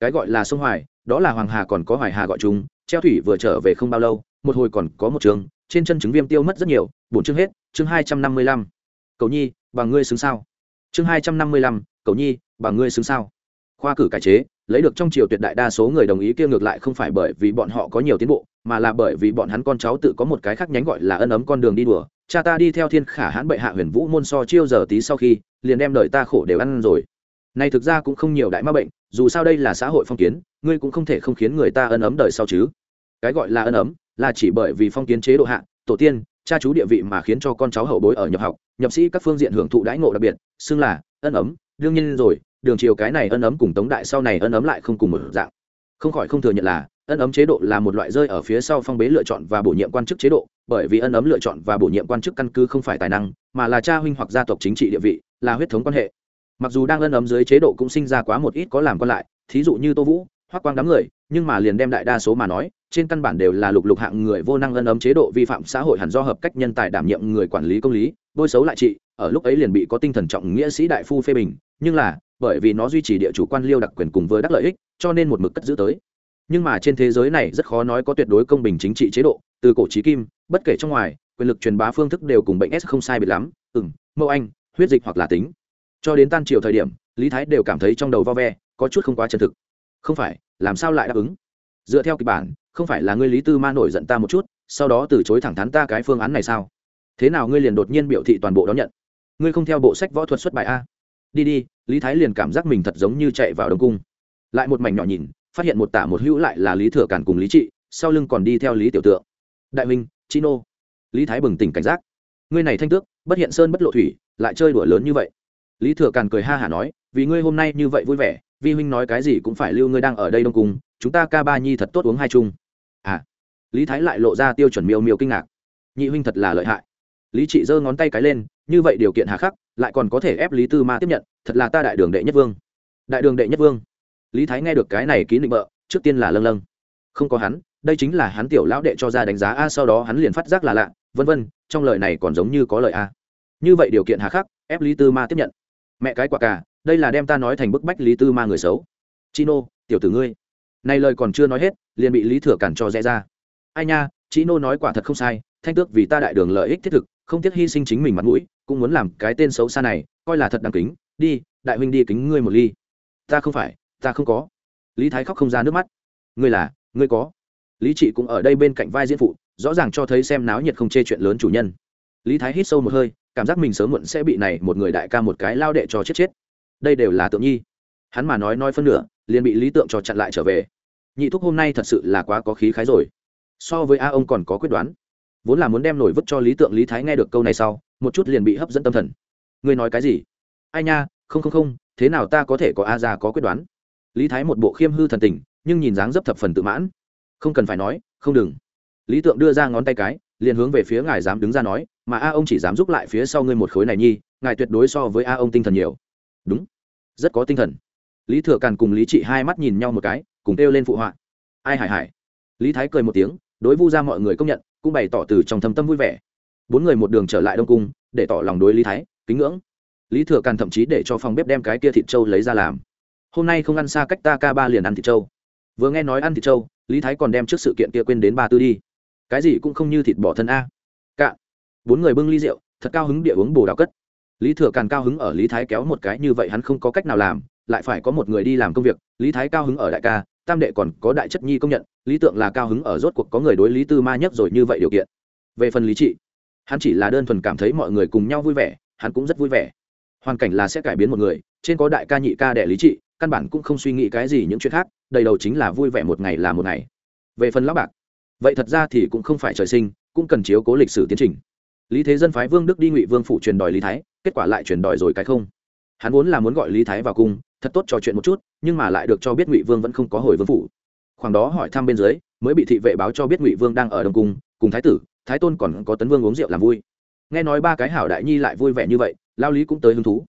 cái gọi là sông hoài đó là hoàng hà còn có hoài hà gọi chúng treo thủy vừa trở về không bao lâu một hồi còn có một trường, trên chân chứng viêm tiêu mất rất nhiều, bổn chương hết, chương hai trăm năm mươi lăm. Cầu nhi, bà ngươi xứng sao? Chương hai trăm năm mươi lăm, cầu nhi, bà ngươi xứng sao? Khoa cử cải chế, lấy được trong triều tuyệt đại đa số người đồng ý kia ngược lại không phải bởi vì bọn họ có nhiều tiến bộ, mà là bởi vì bọn hắn con cháu tự có một cái khác nhánh gọi là ân ấm con đường đi đùa. Cha ta đi theo thiên khả hãn bệ hạ huyền vũ môn so chiêu giờ tí sau khi, liền đem đời ta khổ đều ăn rồi. Này thực ra cũng không nhiều đại ma bệnh, dù sao đây là xã hội phong kiến, ngươi cũng không thể không khiến người ta ân ấm đời sau chứ. Cái gọi là ân ấm là chỉ bởi vì phong kiến chế độ hạ, tổ tiên, cha chú địa vị mà khiến cho con cháu hậu bối ở nhập học, nhập sĩ các phương diện hưởng thụ đãi ngộ đặc biệt, xưng là ân ấm. Đương nhiên rồi, đường chiều cái này ân ấm cùng tống đại sau này ân ấm lại không cùng một dạng. Không khỏi không thừa nhận là, ân ấm chế độ là một loại rơi ở phía sau phong bế lựa chọn và bổ nhiệm quan chức chế độ, bởi vì ân ấm lựa chọn và bổ nhiệm quan chức căn cứ không phải tài năng, mà là cha huynh hoặc gia tộc chính trị địa vị, là huyết thống quan hệ. Mặc dù đang ân ấm dưới chế độ cũng sinh ra quá một ít có làm quan lại, thí dụ như tô vũ hoắc quang đám người nhưng mà liền đem đại đa số mà nói, trên căn bản đều là lục lục hạng người vô năng ân ấm chế độ vi phạm xã hội hẳn do hợp cách nhân tài đảm nhiệm người quản lý công lý, bôi xấu lại trị, ở lúc ấy liền bị có tinh thần trọng nghĩa sĩ đại phu phê bình, nhưng là, bởi vì nó duy trì địa chủ quan liêu đặc quyền cùng với đắc lợi ích, cho nên một mực cất giữ tới. Nhưng mà trên thế giới này rất khó nói có tuyệt đối công bình chính trị chế độ, từ cổ trí kim, bất kể trong ngoài, quyền lực truyền bá phương thức đều cùng bệnh s không sai biệt lắm ừng mẫu anh, huyết dịch hoặc là tính. Cho đến tan chiều thời điểm, lý thái đều cảm thấy trong đầu vo ve, có chút không quá chân thực không phải, làm sao lại đáp ứng? Dựa theo kịch bản, không phải là ngươi lý tư ma nổi giận ta một chút, sau đó từ chối thẳng thắn ta cái phương án này sao? Thế nào ngươi liền đột nhiên biểu thị toàn bộ đón nhận? Ngươi không theo bộ sách võ thuật xuất bài a. Đi đi, lý thái liền cảm giác mình thật giống như chạy vào đông cung. Lại một mảnh nhỏ nhìn, phát hiện một tả một hữu lại là lý thừa cản cùng lý trị, sau lưng còn đi theo lý tiểu tượng. Đại minh chi nô lý thái bừng tỉnh cảnh giác. Ngươi này thanh tước, bất hiện sơn bất lộ thủy, lại chơi đùa lớn như vậy. Lý thừa càn cười ha hả nói, vì ngươi hôm nay như vậy vui vẻ vi huynh nói cái gì cũng phải lưu ngươi đang ở đây đông cung chúng ta ca ba nhi thật tốt uống hai chung. À lý thái lại lộ ra tiêu chuẩn miêu miêu kinh ngạc. Nhị huynh thật là lợi hại. Lý trị giơ ngón tay cái lên, như vậy điều kiện hà khắc, lại còn có thể ép lý tư ma tiếp nhận, thật là ta đại đường đệ nhất vương. Đại đường đệ nhất vương. Lý thái nghe được cái này ký định bợ, trước tiên là lâng lâng. Không có hắn, đây chính là hắn tiểu lão đệ cho ra đánh giá a, sau đó hắn liền phát giác là lạ, vân vân, trong lời này còn giống như có lời a. Như vậy điều kiện hà khắc, ép lý tư ma tiếp nhận. Mẹ cái quả cả đây là đem ta nói thành bức bách lý tư ma người xấu. Chino, tiểu tử ngươi. Này lời còn chưa nói hết, liền bị lý thừa cản cho rẽ ra. Ai nha, chino nói quả thật không sai, thanh tước vì ta đại đường lợi ích thiết thực, không tiếc hy sinh chính mình mặt mũi, cũng muốn làm cái tên xấu xa này, coi là thật đáng kính. Đi, đại huynh đi kính ngươi một ly. Ta không phải, ta không có. Lý thái khóc không ra nước mắt. Ngươi là, ngươi có. Lý trị cũng ở đây bên cạnh vai diễn phụ, rõ ràng cho thấy xem náo nhiệt không chê chuyện lớn chủ nhân. Lý thái hít sâu một hơi, cảm giác mình sớm muộn sẽ bị này một người đại ca một cái lao đệ cho chết chết đây đều là tượng nhi. Hắn mà nói nói phân nửa, liền bị lý tượng cho chặn lại trở về. Nhị thúc hôm nay thật sự là quá có khí khái rồi. So với a ông còn có quyết đoán. Vốn là muốn đem nổi vứt cho lý tượng lý thái nghe được câu này sau, một chút liền bị hấp dẫn tâm thần. Ngươi nói cái gì? Ai nha, không không không, thế nào ta có thể có a ra có quyết đoán? Lý thái một bộ khiêm hư thần tình, nhưng nhìn dáng dấp thập phần tự mãn. Không cần phải nói, không đừng. Lý tượng đưa ra ngón tay cái, liền hướng về phía ngài dám đứng ra nói, mà a ông chỉ dám giúp lại phía sau ngươi một khối này nhi, ngài tuyệt đối so với a ông tinh thần nhiều đúng. Rất có tinh thần. Lý thừa càn cùng lý trị hai mắt nhìn nhau một cái cùng kêu lên phụ họa. Ai hải hải? Lý thái cười một tiếng đối vu ra mọi người công nhận cũng bày tỏ từ trong thâm tâm vui vẻ. Bốn người một đường trở lại đông cung để tỏ lòng đối lý thái kính ngưỡng. Lý thừa càn thậm chí để cho phòng bếp đem cái kia thịt trâu lấy ra làm. Hôm nay không ăn xa cách ta ca ba liền ăn thịt trâu. Vừa nghe nói ăn thịt trâu lý thái còn đem trước sự kiện kia quên đến ba tư đi. Cái gì cũng không như thịt bỏ thân a. Cạ, bốn người bưng ly rượu thật cao hứng địa uống bồ đào cất lý thừa càn cao hứng ở lý thái kéo một cái như vậy hắn không có cách nào làm, lại phải có một người đi làm công việc. Lý thái cao hứng ở đại ca, tam đệ còn có đại chất nhi công nhận, lý tượng là cao hứng ở rốt cuộc có người đối lý tư ma nhất rồi như vậy điều kiện. Về phần lý trị, hắn chỉ là đơn thuần cảm thấy mọi người cùng nhau vui vẻ, hắn cũng rất vui vẻ. Hoàn cảnh là sẽ cải biến một người, trên có đại ca nhị ca đệ lý trị, căn bản cũng không suy nghĩ cái gì những chuyện khác, đầy đầu chính là vui vẻ một ngày là một ngày. Về phần lão bạc, vậy thật ra thì cũng không phải trời sinh, cũng cần chiếu cố lịch sử tiến trình lý thế dân phái vương đức đi ngụy vương phủ truyền đòi lý thái, kết quả lại truyền đòi rồi cái không. Hắn vốn là muốn gọi lý thái vào cung, thật tốt trò chuyện một chút, nhưng mà lại được cho biết ngụy vương vẫn không có hồi vương phủ. Khoảng đó hỏi thăm bên dưới, mới bị thị vệ báo cho biết ngụy vương đang ở đông cung, cùng thái tử, thái tôn còn có tấn vương uống rượu làm vui. Nghe nói ba cái hảo đại nhi lại vui vẻ như vậy, lao lý cũng tới hứng thú.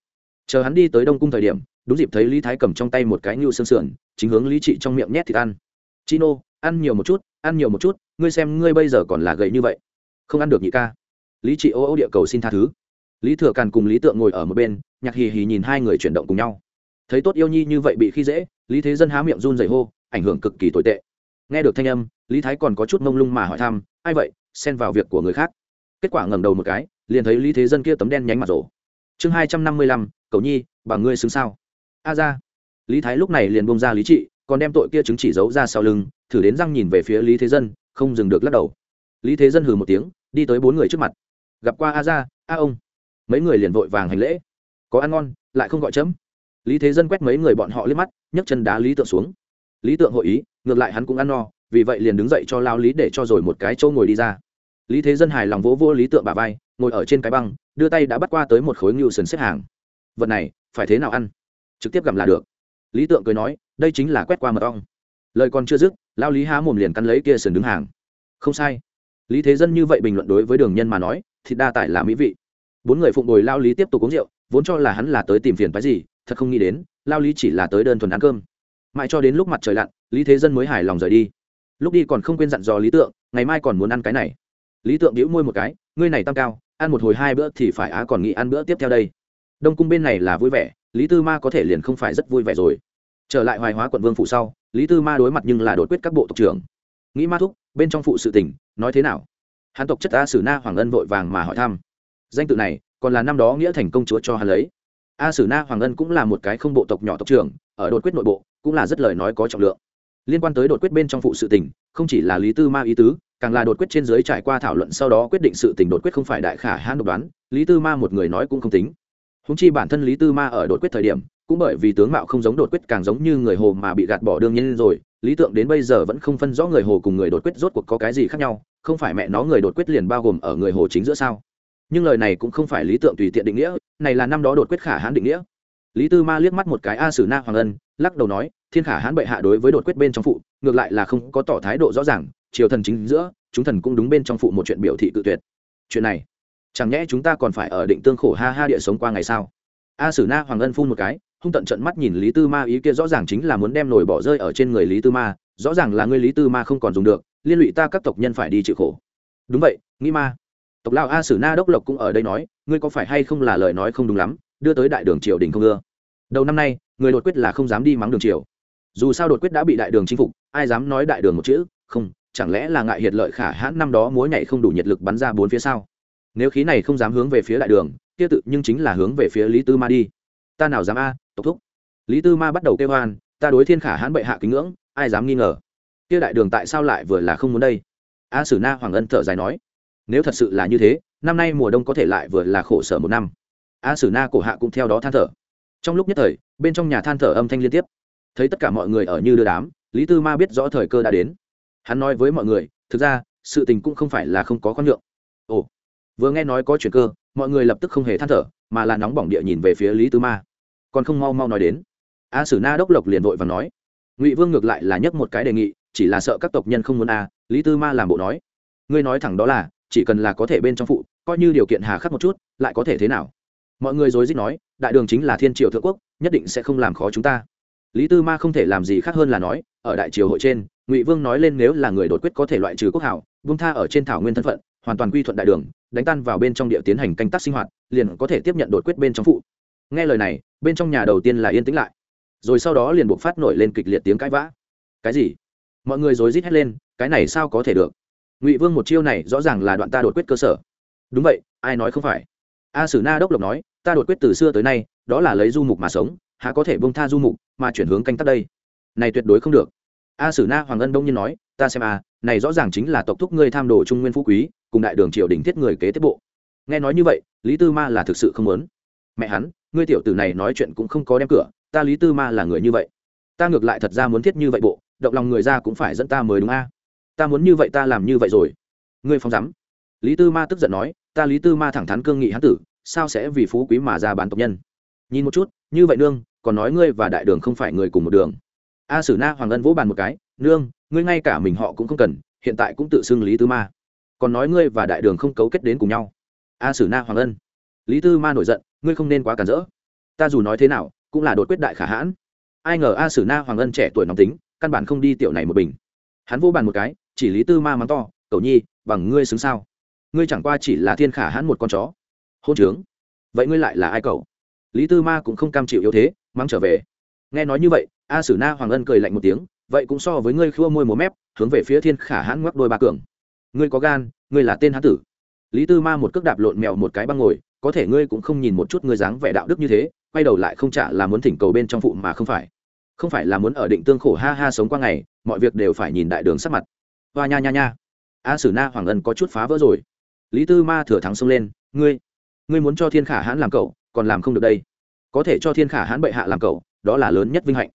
Chờ hắn đi tới đông cung thời điểm, đúng dịp thấy lý thái cầm trong tay một cái ngưu sương sườn, chính hướng lý trị trong miệng nhét thịt ăn. Chino, ăn nhiều một chút, ăn nhiều một chút, ngươi xem ngươi bây giờ còn là gầy như vậy. Không ăn được nhị ca lý trị ô ô địa cầu xin tha thứ. Lý thừa càn cùng lý tượng ngồi ở một bên, nhạc hì hì nhìn hai người chuyển động cùng nhau. Thấy tốt yêu nhi như vậy bị khi dễ, lý thế dân há miệng run dày hô, ảnh hưởng cực kỳ tồi tệ. Nghe được thanh âm, lý thái còn có chút mông lung mà hỏi thăm, ai vậy? Xen vào việc của người khác. Kết quả ngẩng đầu một cái, liền thấy lý thế dân kia tấm đen nhánh mặt rổ chương hai trăm năm mươi lăm cầu nhi, bà ngươi xứng sao? A ra. Lý thái lúc này liền bông ra lý trị, còn đem tội kia chứng chỉ giấu ra sau lưng, thử đến răng nhìn về phía lý thế dân, không dừng được lắc đầu. Lý thế dân hừ một tiếng, đi tới bốn người trước mặt gặp qua a ra a ông. Mấy người liền vội vàng hành lễ. Có ăn ngon, lại không gọi chấm. Lý thế dân quét mấy người bọn họ liếc mắt, nhấc chân đá lý tượng xuống. Lý tượng hội ý, ngược lại hắn cũng ăn no, vì vậy liền đứng dậy cho lao lý để cho rồi một cái chỗ ngồi đi ra. Lý thế dân hài lòng vỗ vỗ lý tượng bà vai, ngồi ở trên cái băng, đưa tay đã bắt qua tới một khối ngưu sần xếp hàng. Vật này, phải thế nào ăn? Trực tiếp gặm là được. Lý tượng cười nói, đây chính là quét qua mật ong. Lời còn chưa dứt, lao lý há mồm liền cắn lấy kia sườn đứng hàng. Không sai. Lý thế dân như vậy bình luận đối với đường nhân mà nói thì đa tải là mỹ vị. Bốn người phụng bồi lao lý tiếp tục uống rượu, vốn cho là hắn là tới tìm phiền phái gì, thật không nghĩ đến, lao lý chỉ là tới đơn thuần ăn cơm. Mãi cho đến lúc mặt trời lặn, lý thế dân mới hài lòng rời đi. Lúc đi còn không quên dặn dò lý tượng, ngày mai còn muốn ăn cái này. Lý tượng đĩu môi một cái, ngươi này tăng cao, ăn một hồi hai bữa thì phải á, còn nghĩ ăn bữa tiếp theo đây. Đông cung bên này là vui vẻ, lý tư ma có thể liền không phải rất vui vẻ rồi. Trở lại hoài hóa quận vương phụ sau, lý tư ma đối mặt nhưng là đột quyết các bộ tộc trưởng. Nghĩ ma thúc, bên trong phụ sự tình, nói thế nào? Hán tộc chất a sử na hoàng ân vội vàng mà hỏi thăm. Danh tự này, còn là năm đó nghĩa thành công chúa cho hắn lấy. A sử na hoàng ân cũng là một cái không bộ tộc nhỏ tộc trưởng, ở đột quyết nội bộ, cũng là rất lời nói có trọng lượng. Liên quan tới đột quyết bên trong phụ sự tình, không chỉ là lý tư ma ý tứ, càng là đột quyết trên giới trải qua thảo luận sau đó quyết định sự tình đột quyết không phải đại khả hãn độc đoán, lý tư ma một người nói cũng không tính. Húng chi bản thân lý tư ma ở đột quyết thời điểm, cũng bởi vì tướng mạo không giống đột quyết càng giống như người hồ mà bị gạt bỏ đương nhiên rồi lý tượng đến bây giờ vẫn không phân rõ người hồ cùng người đột quyết rốt cuộc có cái gì khác nhau, không phải mẹ nó người đột quyết liền bao gồm ở người hồ chính giữa sao? Nhưng lời này cũng không phải lý tượng tùy tiện định nghĩa, này là năm đó đột quyết khả hãn định nghĩa. Lý tư ma liếc mắt một cái a sử na hoàng ân, lắc đầu nói, thiên khả hãn bệ hạ đối với đột quyết bên trong phụ, ngược lại là không có tỏ thái độ rõ ràng, triều thần chính giữa, chúng thần cũng đúng bên trong phụ một chuyện biểu thị tự tuyệt. Chuyện này, chẳng nhẽ chúng ta còn phải ở định tương khổ ha ha địa sống qua ngày sao? A sử na hoàng ân phun một cái hung tận trận mắt nhìn lý tư ma, ý kia rõ ràng chính là muốn đem nổi bỏ rơi ở trên người lý tư ma, rõ ràng là ngươi lý tư ma không còn dùng được, liên lụy ta các tộc nhân phải đi chịu khổ. Đúng vậy nghĩ ma. Tộc lao a sử na đốc lộc cũng ở đây nói, ngươi có phải hay không là lời nói không đúng lắm, đưa tới đại đường triều đình không ưa. Đầu năm nay, người đột quyết là không dám đi mắng đường triều. Dù sao đột quyết đã bị đại đường chinh phục, ai dám nói đại đường một chữ? Không, chẳng lẽ là ngại hiệt lợi khả hãn năm đó múa nhảy không đủ nhiệt lực bắn ra bốn phía sau nếu khí này không dám hướng về phía đại đường, kia tự nhưng chính là hướng về phía lý tư ma đi ta nào dám a, tộc thúc. Lý tư ma bắt đầu kêu hoan ta đối thiên khả hãn bệ hạ kính ngưỡng, ai dám nghi ngờ? Kia đại đường tại sao lại vừa là không muốn đây? A sử na hoàng ân thở dài nói, nếu thật sự là như thế, năm nay mùa đông có thể lại vừa là khổ sở một năm. A sử na cổ hạ cũng theo đó than thở. Trong lúc nhất thời, bên trong nhà than thở âm thanh liên tiếp. Thấy tất cả mọi người ở như đưa đám, lý tư ma biết rõ thời cơ đã đến. Hắn nói với mọi người, thực ra, sự tình cũng không phải là không có khoan nhượng. Ồ, vừa nghe nói có chuyện cơ, mọi người lập tức không hề than thở mà là nóng bỏng địa nhìn về phía lý tư ma. Còn không mau mau nói đến. A sử na đốc lộc liền vội và nói. Ngụy vương ngược lại là nhấc một cái đề nghị, chỉ là sợ các tộc nhân không muốn a, lý tư ma làm bộ nói. Ngươi nói thẳng đó là, chỉ cần là có thể bên trong phụ, coi như điều kiện hà khắc một chút, lại có thể thế nào? Mọi người dối rít nói, đại đường chính là thiên triều thượng quốc, nhất định sẽ không làm khó chúng ta. Lý tư ma không thể làm gì khác hơn là nói, ở đại triều hội trên, ngụy vương nói lên nếu là người đột quyết có thể loại trừ quốc hảo vương tha ở trên thảo nguyên thân phận hoàn toàn quy thuận đại đường, đánh tan vào bên trong địa tiến hành canh tác sinh hoạt, liền có thể tiếp nhận đột quyết bên trong phụ. Nghe lời này, bên trong nhà đầu tiên là yên tĩnh lại. Rồi sau đó liền buộc phát nổi lên kịch liệt tiếng cãi vã. Cái gì? Mọi người rối rít hét lên, cái này sao có thể được? Ngụy vương một chiêu này rõ ràng là đoạn ta đột quyết cơ sở. Đúng vậy, ai nói không phải? A sử na đốc lộc nói, ta đột quyết từ xưa tới nay, đó là lấy du mục mà sống, há có thể bông tha du mục, mà chuyển hướng canh tác đây? Này tuyệt đối không được. A sử na hoàng ân đông nhiên nói ta xem a này rõ ràng chính là tộc thúc ngươi tham đồ trung nguyên phú quý, cùng đại đường triều đình thiết người kế tiếp bộ. Nghe nói như vậy, lý tư ma là thực sự không muốn. Mẹ hắn, ngươi tiểu tử này nói chuyện cũng không có đem cửa, ta lý tư ma là người như vậy. Ta ngược lại thật ra muốn thiết như vậy bộ, động lòng người ra cũng phải dẫn ta mới đúng a. Ta muốn như vậy ta làm như vậy rồi. Ngươi phong dám lý tư ma tức giận nói, ta lý tư ma thẳng thắn cương nghị hán tử, sao sẽ vì phú quý mà ra bán tộc nhân? Nhìn một chút, như vậy nương, còn nói ngươi và đại đường không phải người cùng một đường. A sử na hoàng ân vỗ bàn một cái, nương ngươi ngay cả mình họ cũng không cần, hiện tại cũng tự xưng lý tư ma. Còn nói ngươi và đại đường không cấu kết đến cùng nhau. A sử na hoàng ân. Lý tư ma nổi giận, ngươi không nên quá cản rỡ. Ta dù nói thế nào, cũng là đột quyết đại khả hãn. Ai ngờ a sử na hoàng ân trẻ tuổi nóng tính, căn bản không đi tiểu này một bình. Hắn vô bàn một cái, chỉ lý tư ma mắng to cậu nhi, bằng ngươi xứng sao? Ngươi chẳng qua chỉ là thiên khả hãn một con chó. Hôn trướng? Vậy ngươi lại là ai cậu? Lý tư ma cũng không cam chịu yếu thế, mắng trở về. Nghe nói như vậy, a sử na hoàng ân cười lạnh một tiếng vậy cũng so với ngươi khua môi múa mép, hướng về phía thiên khả hãn ngoắc đôi ba cường. Ngươi có gan, ngươi là tên hán tử. Lý tư ma một cước đạp lộn mèo một cái băng ngồi, có thể ngươi cũng không nhìn một chút ngươi dáng vẻ đạo đức như thế, quay đầu lại không trả là muốn thỉnh cầu bên trong phụ mà không phải. Không phải là muốn ở định tương khổ ha ha sống qua ngày, mọi việc đều phải nhìn đại đường sắc mặt. Hoa nha nha nha. A sử na hoàng ân có chút phá vỡ rồi. Lý tư ma thừa thắng xông lên, ngươi ngươi muốn cho thiên khả hãn làm cậu, còn làm không được đây. Có thể cho thiên khả hãn bệ hạ làm cậu, đó là lớn nhất vinh hạnh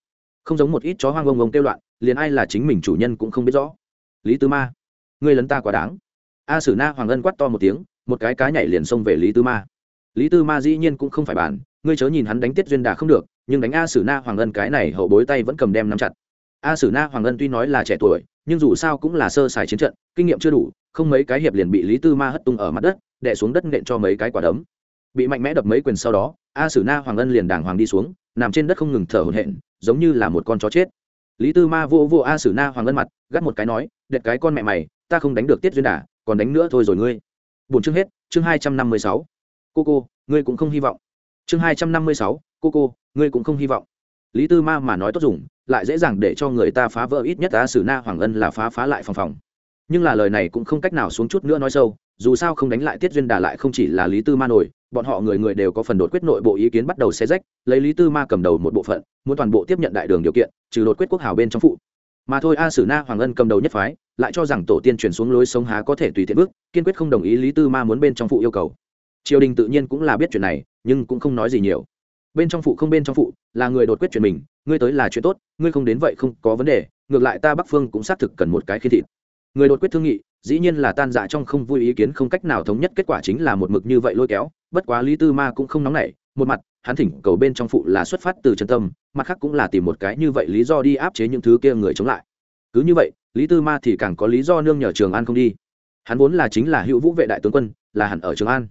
không giống một ít chó hoang ông ông kêu loạn, liền ai là chính mình chủ nhân cũng không biết rõ. Lý tư ma, ngươi lấn ta quá đáng. A sử na hoàng ân quát to một tiếng, một cái cá nhảy liền xông về lý tư ma. Lý tư ma dĩ nhiên cũng không phải bàn ngươi chớ nhìn hắn đánh tiết duyên đà không được, nhưng đánh a sử na hoàng ân cái này hậu bối tay vẫn cầm đem nắm chặt. A sử na hoàng ân tuy nói là trẻ tuổi, nhưng dù sao cũng là sơ sài chiến trận, kinh nghiệm chưa đủ, không mấy cái hiệp liền bị lý tư ma hất tung ở mặt đất đẻ xuống đất nện cho mấy cái quả đấm. Bị mạnh mẽ đập mấy quyền sau đó, a sử na hoàng ân liền đàng hoàng đi xuống, nằm trên đất không ngừng thở hổn hển giống như là một con chó chết. Lý tư ma vô vô a sử na hoàng ân mặt, gắt một cái nói đệt cái con mẹ mày, ta không đánh được tiết duyên đà, còn đánh nữa thôi rồi ngươi. Bốn chương hết, chương hai trăm năm mươi sáu. Cô cô, ngươi cũng không hy vọng. Chương hai trăm năm mươi sáu, cô cô, ngươi cũng không hy vọng. Lý tư ma mà nói tốt dùng, lại dễ dàng để cho người ta phá vỡ ít nhất a sử na hoàng ân là phá phá lại phòng phòng. Nhưng là lời này cũng không cách nào xuống chút nữa nói sâu, dù sao không đánh lại tiết duyên đà lại không chỉ là lý tư ma nổi bọn họ người người đều có phần đột quyết nội bộ ý kiến bắt đầu xe rách, lấy lý tư ma cầm đầu một bộ phận, muốn toàn bộ tiếp nhận đại đường điều kiện, trừ đột quyết quốc hào bên trong phụ. Mà thôi, a sử na, hoàng ân cầm đầu nhất phái, lại cho rằng tổ tiên chuyển xuống lối sống há có thể tùy tiện bước, kiên quyết không đồng ý lý tư ma muốn bên trong phụ yêu cầu. Triều đình tự nhiên cũng là biết chuyện này, nhưng cũng không nói gì nhiều. Bên trong phụ không bên trong phụ, là người đột quyết chuyện mình, ngươi tới là chuyện tốt, ngươi không đến vậy không có vấn đề, ngược lại ta bắc phương cũng xác thực cần một cái khi thịt. Người đột quyết thương nghị dĩ nhiên là tan dạ trong không vui ý kiến không cách nào thống nhất kết quả chính là một mực như vậy lôi kéo, bất quá lý tư ma cũng không nóng nảy, một mặt, hắn thỉnh cầu bên trong phụ là xuất phát từ chân tâm, mặt khác cũng là tìm một cái như vậy lý do đi áp chế những thứ kia người chống lại. Cứ như vậy, lý tư ma thì càng có lý do nương nhờ trường an không đi. Hắn vốn là chính là hữu vũ vệ đại tướng quân, là hẳn ở trường an.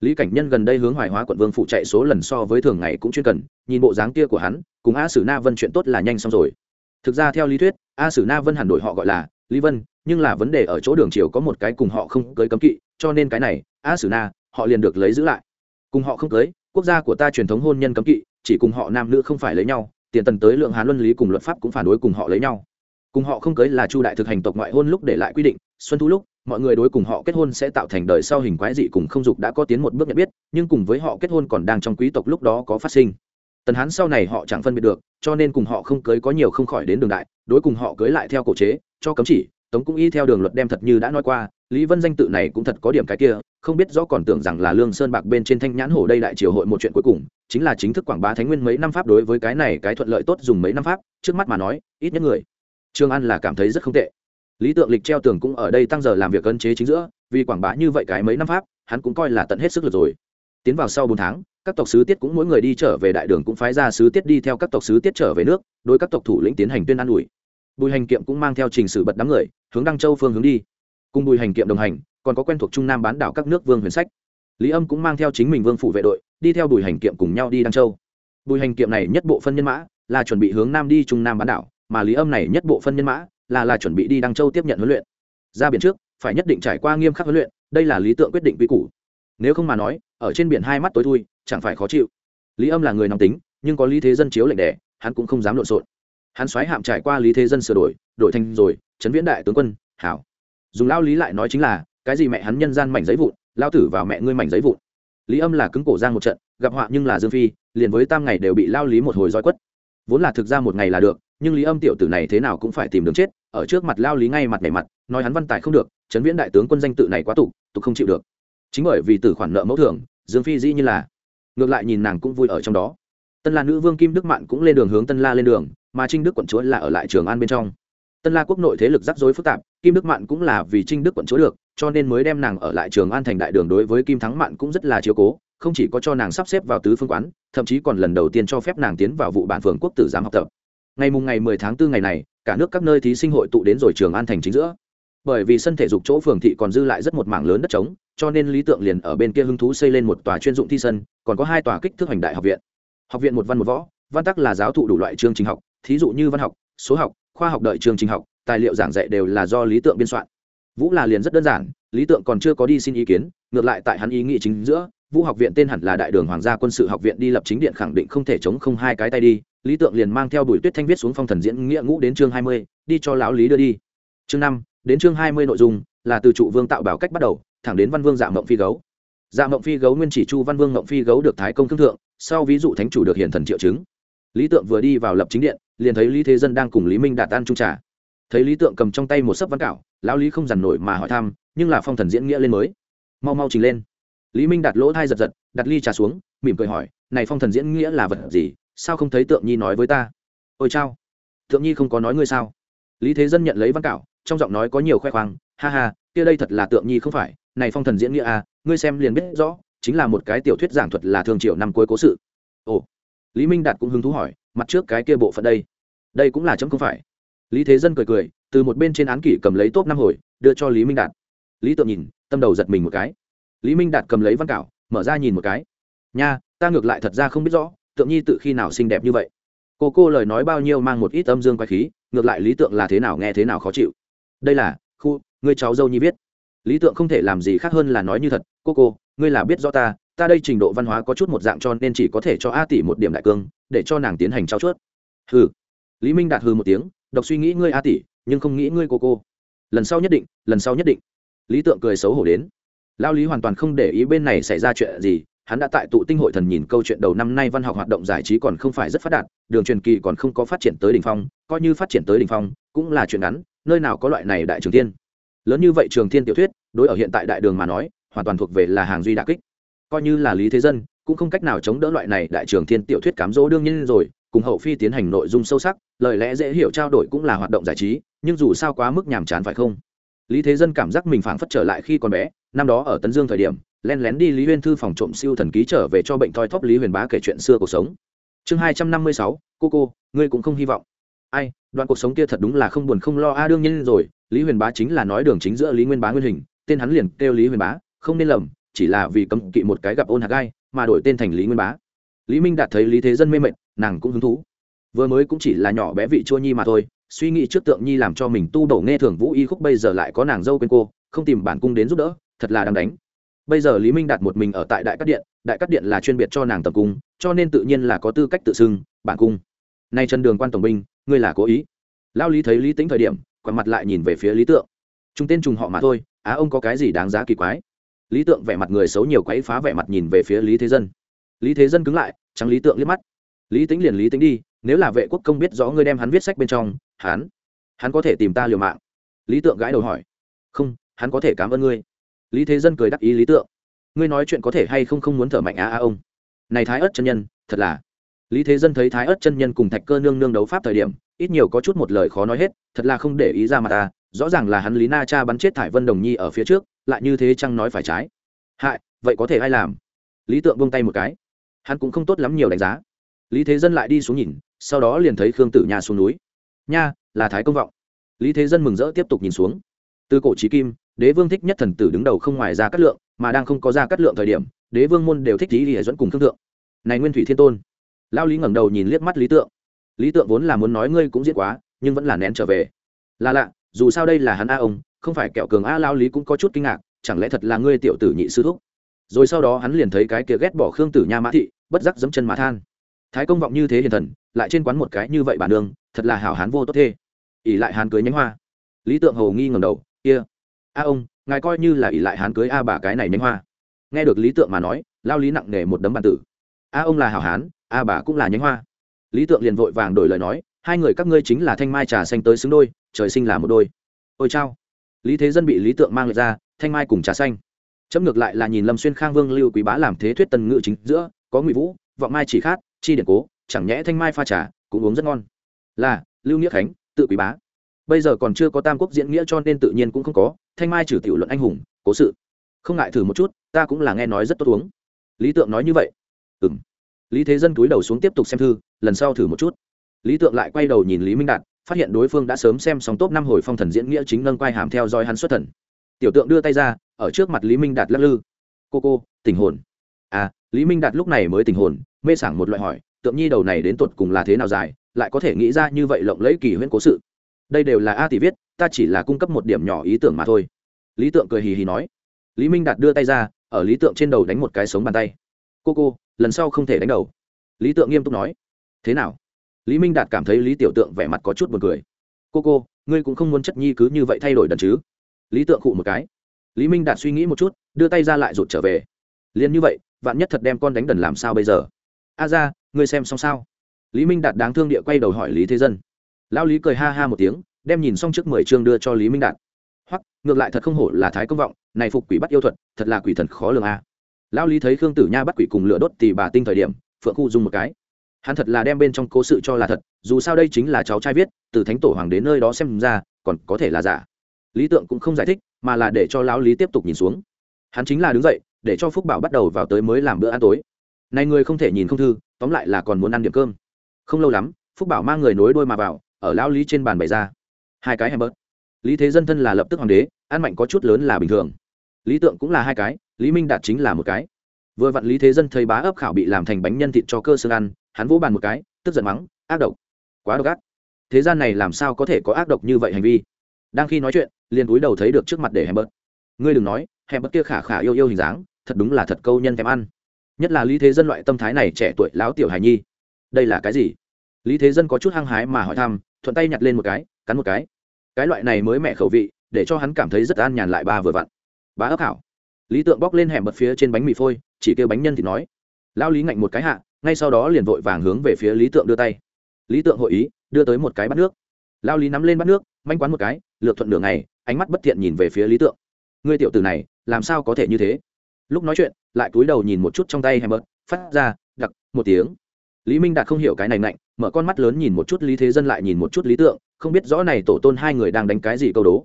Lý cảnh nhân gần đây hướng hoài hóa quận vương phụ chạy số lần so với thường ngày cũng chuyên cần, nhìn bộ dáng kia của hắn, cùng a sử na vân chuyện tốt là nhanh xong rồi. Thực ra theo lý thuyết, a sử na vân hẳn đổi họ gọi là lý vân nhưng là vấn đề ở chỗ đường triều có một cái cùng họ không cưới cấm kỵ, cho nên cái này a sử na họ liền được lấy giữ lại. Cùng họ không cưới, quốc gia của ta truyền thống hôn nhân cấm kỵ, chỉ cùng họ nam nữ không phải lấy nhau, tiền tần tới lượng hán luân lý cùng luật pháp cũng phản đối cùng họ lấy nhau. Cùng họ không cưới là chu đại thực hành tộc ngoại hôn lúc để lại quy định, xuân thu lúc, mọi người đối cùng họ kết hôn sẽ tạo thành đời sau hình quái dị cùng không dục đã có tiến một bước nhận biết, nhưng cùng với họ kết hôn còn đang trong quý tộc lúc đó có phát sinh. Tần hán sau này họ chẳng phân biệt được, cho nên cùng họ không cưới có nhiều không khỏi đến đường đại, đối cùng họ cưới lại theo cổ chế, cho cấm chỉ tống cũng y theo đường luật đem thật như đã nói qua, lý vân danh tự này cũng thật có điểm cái kia, không biết rõ còn tưởng rằng là lương sơn bạc bên trên thanh nhãn hổ đây đại triều hội một chuyện cuối cùng, chính là chính thức quảng bá thánh nguyên mấy năm pháp đối với cái này cái thuận lợi tốt dùng mấy năm pháp, trước mắt mà nói, ít nhất người. Trương an là cảm thấy rất không tệ. Lý tượng lịch treo tường cũng ở đây tăng giờ làm việc cân chế chính giữa, vì quảng bá như vậy cái mấy năm pháp, hắn cũng coi là tận hết sức lực rồi. Tiến vào sau bốn tháng, các tộc sứ tiết cũng mỗi người đi trở về đại đường cũng phái ra sứ tiết đi theo các tộc sứ tiết trở về nước, đối các tộc thủ lĩnh tiến hành tuyên an ủi bùi hành kiệm cũng mang theo trình sử bật đám người, hướng đăng châu phương hướng đi. Cùng bùi hành kiệm đồng hành, còn có quen thuộc trung nam bán đảo các nước vương huyền sách. Lý âm cũng mang theo chính mình vương phủ vệ đội, đi theo bùi hành kiệm cùng nhau đi đăng châu. Bùi hành kiệm này nhất bộ phân nhân mã, là chuẩn bị hướng nam đi trung nam bán đảo, mà lý âm này nhất bộ phân nhân mã, là là chuẩn bị đi đăng châu tiếp nhận huấn luyện. Ra biển trước, phải nhất định trải qua nghiêm khắc huấn luyện, đây là lý tượng quyết định quy củ. Nếu không mà nói, ở trên biển hai mắt tối thui, chẳng phải khó chịu. Lý âm là người nóng tính, nhưng có lý thế dân chiếu lệnh đẻ hắn cũng không dám lộn xộn hắn xoáy hạm trải qua lý thế dân sửa đổi đổi thành rồi chấn viễn đại tướng quân, hảo. Dùng lao lý lại nói chính là, cái gì mẹ hắn nhân gian mảnh giấy vụn lao tử vào mẹ ngươi mảnh giấy vụn. Lý âm là cứng cổ giang một trận, gặp họa nhưng là dương phi, liền với tam ngày đều bị lao lý một hồi roi quất. Vốn là thực ra một ngày là được, nhưng lý âm tiểu tử này thế nào cũng phải tìm đường chết, ở trước mặt lao lý ngay mặt mẻ mặt, nói hắn văn tài không được chấn viễn đại tướng quân danh tự này quá tục tục không chịu được. Chính bởi vì tử khoản nợ mẫu thường dương phi dĩ như là. Ngược lại nhìn nàng cũng vui ở trong đó. Tân la nữ vương kim đức mạn cũng lên đường hướng tân la lên đường mà trinh đức quận chúa là ở lại trường an bên trong. Tân la quốc nội thế lực rắc rối phức tạp, kim đức mạn cũng là vì trinh đức quận chúa được, cho nên mới đem nàng ở lại trường an thành đại đường đối với kim thắng mạn cũng rất là chiếu cố, không chỉ có cho nàng sắp xếp vào tứ phương quán, thậm chí còn lần đầu tiên cho phép nàng tiến vào vụ bản phường quốc tử giám học tập. Ngày mùng ngày 10 tháng 4 ngày này, cả nước các nơi thí sinh hội tụ đến rồi trường an thành chính giữa. Bởi vì sân thể dục chỗ phường thị còn dư lại rất một mảng lớn đất trống, cho nên lý tượng liền ở bên kia hứng thú xây lên một tòa chuyên dụng thi sân, còn có hai tòa kích thước hành đại học viện. Học viện một văn một võ, văn tắc là giáo thụ đủ loại chương trình học thí dụ như văn học, số học, khoa học đợi trường trình học, tài liệu giảng dạy đều là do lý tượng biên soạn. Vũ là liền rất đơn giản, lý tượng còn chưa có đi xin ý kiến, ngược lại tại hắn ý nghĩ chính giữa, vũ học viện tên hẳn là đại đường hoàng gia quân sự học viện đi lập chính điện khẳng định không thể chống không hai cái tay đi, lý tượng liền mang theo bùi tuyết thanh viết xuống phong thần diễn nghĩa ngũ đến chương hai mươi, đi cho lão lý đưa đi. Chương năm, đến chương hai mươi nội dung, là từ trụ vương tạo bảo cách bắt đầu, thẳng đến văn vương dạ mộng phi gấu. Dạ mộng phi gấu nguyên chỉ chu văn vương mộng phi gấu được thái công thương thượng sau ví dụ thánh chủ được hiển thần triệu chứng lý tượng vừa đi vào lập chính điện, liền thấy lý thế dân đang cùng lý minh đạt tan trung trà. Thấy lý tượng cầm trong tay một sấp văn cảo, lão lý không dằn nổi mà hỏi thăm, nhưng là phong thần diễn nghĩa lên mới. Mau mau trình lên. Lý minh đặt lỗ thai giật giật, đặt ly trà xuống, mỉm cười hỏi, này phong thần diễn nghĩa là vật gì? Sao không thấy tượng nhi nói với ta? Ôi chao, tượng nhi không có nói ngươi sao? Lý thế dân nhận lấy văn cảo, trong giọng nói có nhiều khoe khoang, ha ha, kia đây thật là tượng nhi không phải, này phong thần diễn nghĩa à ngươi xem liền biết rõ, chính là một cái tiểu thuyết giảng thuật là thường triệu năm cuối cố sự. Ồ lý minh đạt cũng hứng thú hỏi, mặt trước cái kia bộ phận đây đây cũng là chấm không phải? Lý thế dân cười cười, từ một bên trên án kỷ cầm lấy top năm hồi, đưa cho lý minh đạt. Lý tượng nhìn, tâm đầu giật mình một cái. Lý minh đạt cầm lấy văn cảo, mở ra nhìn một cái. Nha, ta ngược lại thật ra không biết rõ, tượng nhi tự khi nào xinh đẹp như vậy? Cô cô lời nói bao nhiêu mang một ít âm dương quay khí, ngược lại lý tượng là thế nào nghe thế nào khó chịu. Đây là, khu người cháu dâu nhi viết. Lý tượng không thể làm gì khác hơn là nói như thật, cô cô, ngươi là biết rõ ta ta đây trình độ văn hóa có chút một dạng cho nên chỉ có thể cho a tỷ một điểm đại cương, để cho nàng tiến hành trao chuốt. Hừ. Lý minh đạt hừ một tiếng đọc suy nghĩ ngươi a tỷ, nhưng không nghĩ ngươi cô cô. Lần sau nhất định, lần sau nhất định. Lý tượng cười xấu hổ đến. Lao lý hoàn toàn không để ý bên này xảy ra chuyện gì, hắn đã tại tụ tinh hội thần nhìn câu chuyện đầu năm nay văn học hoạt động giải trí còn không phải rất phát đạt, đường truyền kỳ còn không có phát triển tới đ ỉ n h phong, coi như phát triển tới đ ỉ n h phong, cũng là chuyện ngắn, nơi nào có loại này đại trường tiên lớn như vậy trường thiên tiểu thuyết, đối ở hiện tại đại đường mà nói, hoàn toàn thuộc về là hàng duy đà kích coi như là lý thế dân, cũng không cách nào chống đỡ loại này đại trường thiên tiểu thuyết cám dỗ đương nhiên rồi, cùng hậu phi tiến hành nội dung sâu sắc, lời lẽ dễ hiểu trao đổi cũng là hoạt động giải trí, nhưng dù sao quá mức nhàm chán phải không? Lý thế dân cảm giác mình phảng phất trở lại khi còn bé, năm đó ở tấn dương thời điểm len lén đi lý huyên thư phòng trộm siêu thần ký trở về cho bệnh thoi thóp lý huyền bá kể chuyện xưa cuộc sống. Chương hai trăm năm mươi sáu, cô cô, ngươi cũng không hy vọng. Ai, đoạn cuộc sống kia thật đúng là không buồn không lo. A, đương nhiên rồi, lý huyền bá chính là nói đường chính giữa lý nguyên bá nguyên hình, tên hắn liền kêu lý huyền bá, không nên lầm chỉ là vì cấm kỵ một cái gặp ôn hạt gai, mà đổi tên thành lý nguyên bá. Lý minh đạt thấy lý thế dân mê mệt, nàng cũng hứng thú. Vừa mới cũng chỉ là nhỏ bé vị chua nhi mà thôi, suy nghĩ trước tượng nhi làm cho mình tu đầu nghe thường vũ y khúc bây giờ lại có nàng dâu quên cô, không tìm bản cung đến giúp đỡ, thật là đang đánh. Bây giờ lý minh đạt một mình ở tại đại cát điện, đại cát điện là chuyên biệt cho nàng tập cung, cho nên tự nhiên là có tư cách tự xưng, bản cung. Nay chân đường quan tổng binh, ngươi là cố ý. Lao lý thấy lý tính thời điểm quặn mặt lại nhìn về phía lý tượng. Chúng tên trùng họ mà thôi, á ông có cái gì đáng giá kỳ quái? Lý tượng vẻ mặt người xấu nhiều quấy phá vẻ mặt nhìn về phía lý thế dân. Lý thế dân cứng lại, trắng lý tượng liếc mắt. Lý tính liền lý tính đi, nếu là vệ quốc công biết rõ ngươi đem hắn viết sách bên trong, hắn hắn có thể tìm ta liều mạng. Lý tượng gãi đầu hỏi. Không, hắn có thể cảm ơn ngươi. Lý thế dân cười đắc ý lý tượng. Ngươi nói chuyện có thể hay không không muốn thở mạnh á a ông. Này thái ớt chân nhân, thật là. Lý thế dân thấy thái ớt chân nhân cùng thạch cơ nương nương đấu pháp thời điểm, ít nhiều có chút một lời khó nói hết, thật là không để ý ra mặt ta, rõ ràng là hắn lý na cha bắn chết thải vân đồng nhi ở phía trước lại như thế chăng nói phải trái? Hại, vậy có thể ai làm? Lý tượng buông tay một cái. Hắn cũng không tốt lắm nhiều đánh giá. Lý thế dân lại đi xuống nhìn, sau đó liền thấy khương tử nha xuống núi. Nha, là thái công vọng. Lý thế dân mừng rỡ tiếp tục nhìn xuống. Từ cổ trí kim, đế vương thích nhất thần tử đứng đầu không ngoài ra cắt lượng, mà đang không có ra cắt lượng thời điểm, đế vương môn đều thích lý hãy dẫn cùng thương thượng. Này nguyên thủy thiên tôn. Lao lý ngẩng đầu nhìn liếc mắt lý tượng. Lý tượng vốn là muốn nói ngươi cũng diễn quá, nhưng vẫn là nén trở về. Là lạ, dù sao đây là hắn a ông không phải kẹo cường a lao lý cũng có chút kinh ngạc, chẳng lẽ thật là ngươi tiểu tử nhị sư thúc? Rồi sau đó hắn liền thấy cái kia ghét bỏ khương tử nha mã thị, bất giác dẫm chân mã than. Thái công vọng như thế hiền thần, lại trên quán một cái như vậy bà nương, thật là hảo hán vô tốt thê. ỉ lại hán cưới nhánh hoa. Lý tượng hầu nghi ngầm đầu, kia, a ông, ngài coi như là ỉ lại hán cưới a bà cái này nhánh hoa. Nghe được lý tượng mà nói, lao lý nặng nề một đấm bàn tử. A ông là hảo hán, a bà cũng là nhánh hoa. Lý tượng liền vội vàng đổi lời nói, hai người các ngươi chính là thanh mai trà xanh tới xứng đôi, trời sinh là một đôi. Ôi chao lý thế dân bị lý tượng mang lại ra, thanh mai cùng trà xanh. Chấm ngược lại là nhìn lâm xuyên khang vương lưu quý bá làm thế thuyết tần ngự chính giữa, có ngụy vũ, vọng mai chỉ khát, chi điện cố, chẳng nhẽ thanh mai pha trà, cũng uống rất ngon. Là, lưu nghĩa khánh, tự quý bá. Bây giờ còn chưa có tam quốc diễn nghĩa cho nên tự nhiên cũng không có, thanh mai trừ tiểu luận anh hùng, cố sự. Không ngại thử một chút, ta cũng là nghe nói rất tốt uống. Lý tượng nói như vậy. Ừ m lý thế dân túi đầu xuống tiếp tục xem thư, lần sau thử một chút. Lý tượng lại quay đầu nhìn lý minh đạt phát hiện đối phương đã sớm xem xong top năm hồi phong thần diễn nghĩa chính nâng quay hàm theo dõi hắn xuất thần. Tiểu tượng đưa tay ra, ở trước mặt lý minh đạt lắc lư. Cô cô tình hồn. À lý minh đạt lúc này mới tình hồn, mê sảng một loại hỏi, tượng nhi đầu này đến tột cùng là thế nào dài, lại có thể nghĩ ra như vậy lộng lẫy kỳ huyễn cố sự. Đây đều là a tỷ viết, ta chỉ là cung cấp một điểm nhỏ ý tưởng mà thôi. Lý tượng cười hì hì nói. Lý minh đạt đưa tay ra, ở lý tượng trên đầu đánh một cái sống bàn tay. Cô cô, lần sau không thể đánh đầu. Lý tượng nghiêm túc nói. Thế nào? Lý minh đạt cảm thấy lý tiểu tượng vẻ mặt có chút b u ồ n cười. Cô cô, ngươi cũng không muốn chất nhi cứ như vậy thay đổi đần chứ? Lý tượng khụ một cái. Lý minh đạt suy nghĩ một chút, đưa tay ra lại rụt trở về. Liền như vậy, vạn nhất thật đem con đánh đần làm sao bây giờ? A ra, ngươi xem xong sao? Lý minh đạt đáng thương địa quay đầu hỏi lý thế dân. Lao lý cười ha ha một tiếng, đem nhìn xong trước mười chương đưa cho lý minh đạt. Hoặc ngược lại thật không hổ là thái công vọng, này phục quỷ bắt yêu thuật, thật là quỷ thần khó lường a. Lao lý thấy khương tử nha bắt quỷ cùng lửa đốt thì bà tinh thời điểm, phượng khu dùng một cái hắn thật là đem bên trong cố sự cho là thật, dù sao đây chính là cháu trai viết, từ thánh tổ hoàng đến nơi đó xem ra, còn có thể là giả. Lý tượng cũng không giải thích, mà là để cho lão lý tiếp tục nhìn xuống. Hắn chính là đứng dậy, để cho phúc bảo bắt đầu vào tới mới làm bữa ăn tối. Này người không thể nhìn không thư, tóm lại là còn muốn ăn điểm cơm. Không lâu lắm, phúc bảo mang người nối đôi mà vào, ở lão lý trên bàn bày ra. Hai cái hay bớt lý thế dân thân là lập tức hoàng đế, ăn mạnh có chút lớn là bình thường. Lý tượng cũng là hai cái, lý minh đạt chính là một cái. Vừa vặn lý thế dân thấy bá ấp khảo bị làm thành bánh nhân thịt cho cơ xương ăn hắn vỗ bàn một cái, tức giận mắng, ác độc, quá độc ác. Thế gian này làm sao có thể có ác độc như vậy hành vi? Đang khi nói chuyện, liền cúi đầu thấy được trước mặt để hèm bớt. Ngươi đừng nói, hèm bớt kia khả khả yêu yêu hình dáng, thật đúng là thật câu nhân thèm ăn. Nhất là lý thế dân loại tâm thái này trẻ tuổi lão tiểu hài nhi. Đây là cái gì? Lý thế dân có chút hăng hái mà hỏi thăm, thuận tay nhặt lên một cái, cắn một cái. Cái loại này mới mẹ khẩu vị, để cho hắn cảm thấy rất an nhàn lại ba vừa vặn. Bá ấp hảo. Lý tượng bóc lên hẻm bật phía trên bánh mì phôi, chỉ kêu bánh nhân thì nói lao lý ngạnh một cái hạ ngay sau đó liền vội vàng hướng về phía lý tượng đưa tay. Lý tượng hội ý, đưa tới một cái bát nước. Lao lý nắm lên bát nước, manh quán một cái, lược thuận đường này ánh mắt bất thiện nhìn về phía lý tượng. Ngươi tiểu tử này, làm sao có thể như thế? Lúc nói chuyện, lại cúi đầu nhìn một chút trong tay hay bật phát ra, đặc, một tiếng. Lý minh đạt không hiểu cái này nạnh mở con mắt lớn nhìn một chút lý thế dân lại nhìn một chút lý tượng, không biết rõ này tổ tôn hai người đang đánh cái gì câu đố.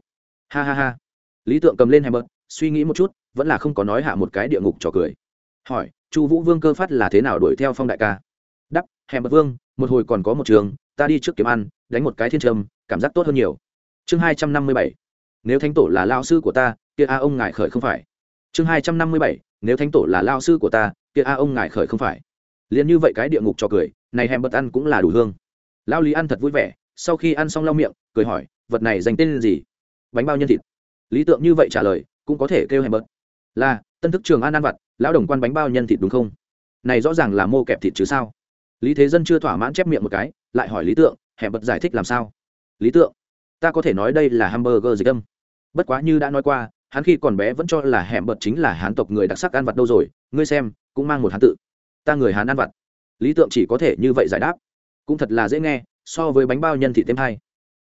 Ha ha ha. Lý tượng cầm lên hay bật suy nghĩ một chút, vẫn là không có nói hạ một cái địa ngục trò cười. Hỏi chu vũ vương cơ phát là thế nào đuổi theo phong đại ca? Đắp hèm bật vương một hồi còn có một trường ta đi trước kiếm ăn đánh một cái thiên trầm, cảm giác tốt hơn nhiều. Chương hai trăm năm mươi bảy nếu thánh tổ là lao sư của ta kia a ông ngài khởi không phải. Chương hai trăm năm mươi bảy nếu thánh tổ là lao sư của ta kia a ông ngài khởi không phải. Liền như vậy cái địa ngục cho cười này hèm bật ăn cũng là đủ hương. Lao lý ăn thật vui vẻ sau khi ăn xong lau miệng cười hỏi vật này dành tên gì? Bánh bao nhân thịt. Lý tượng như vậy trả lời cũng có thể kêu hèm bớt là tân thức trường an an vặt lão đồng quan bánh bao nhân thịt đúng không? Này rõ ràng là mô kẹp thịt chứ sao? Lý thế dân chưa thỏa mãn chép miệng một cái, lại hỏi lý tượng hẻm bật giải thích làm sao? Lý tượng, ta có thể nói đây là hamburger dịch âm. Bất quá như đã nói qua, hắn khi còn bé vẫn cho là hẻm bật chính là hán tộc người đặc sắc ăn vặt đâu rồi, ngươi xem, cũng mang một hán tự. Ta người hán ăn vặt. Lý tượng chỉ có thể như vậy giải đáp. Cũng thật là dễ nghe, so với bánh bao nhân thị thêm hai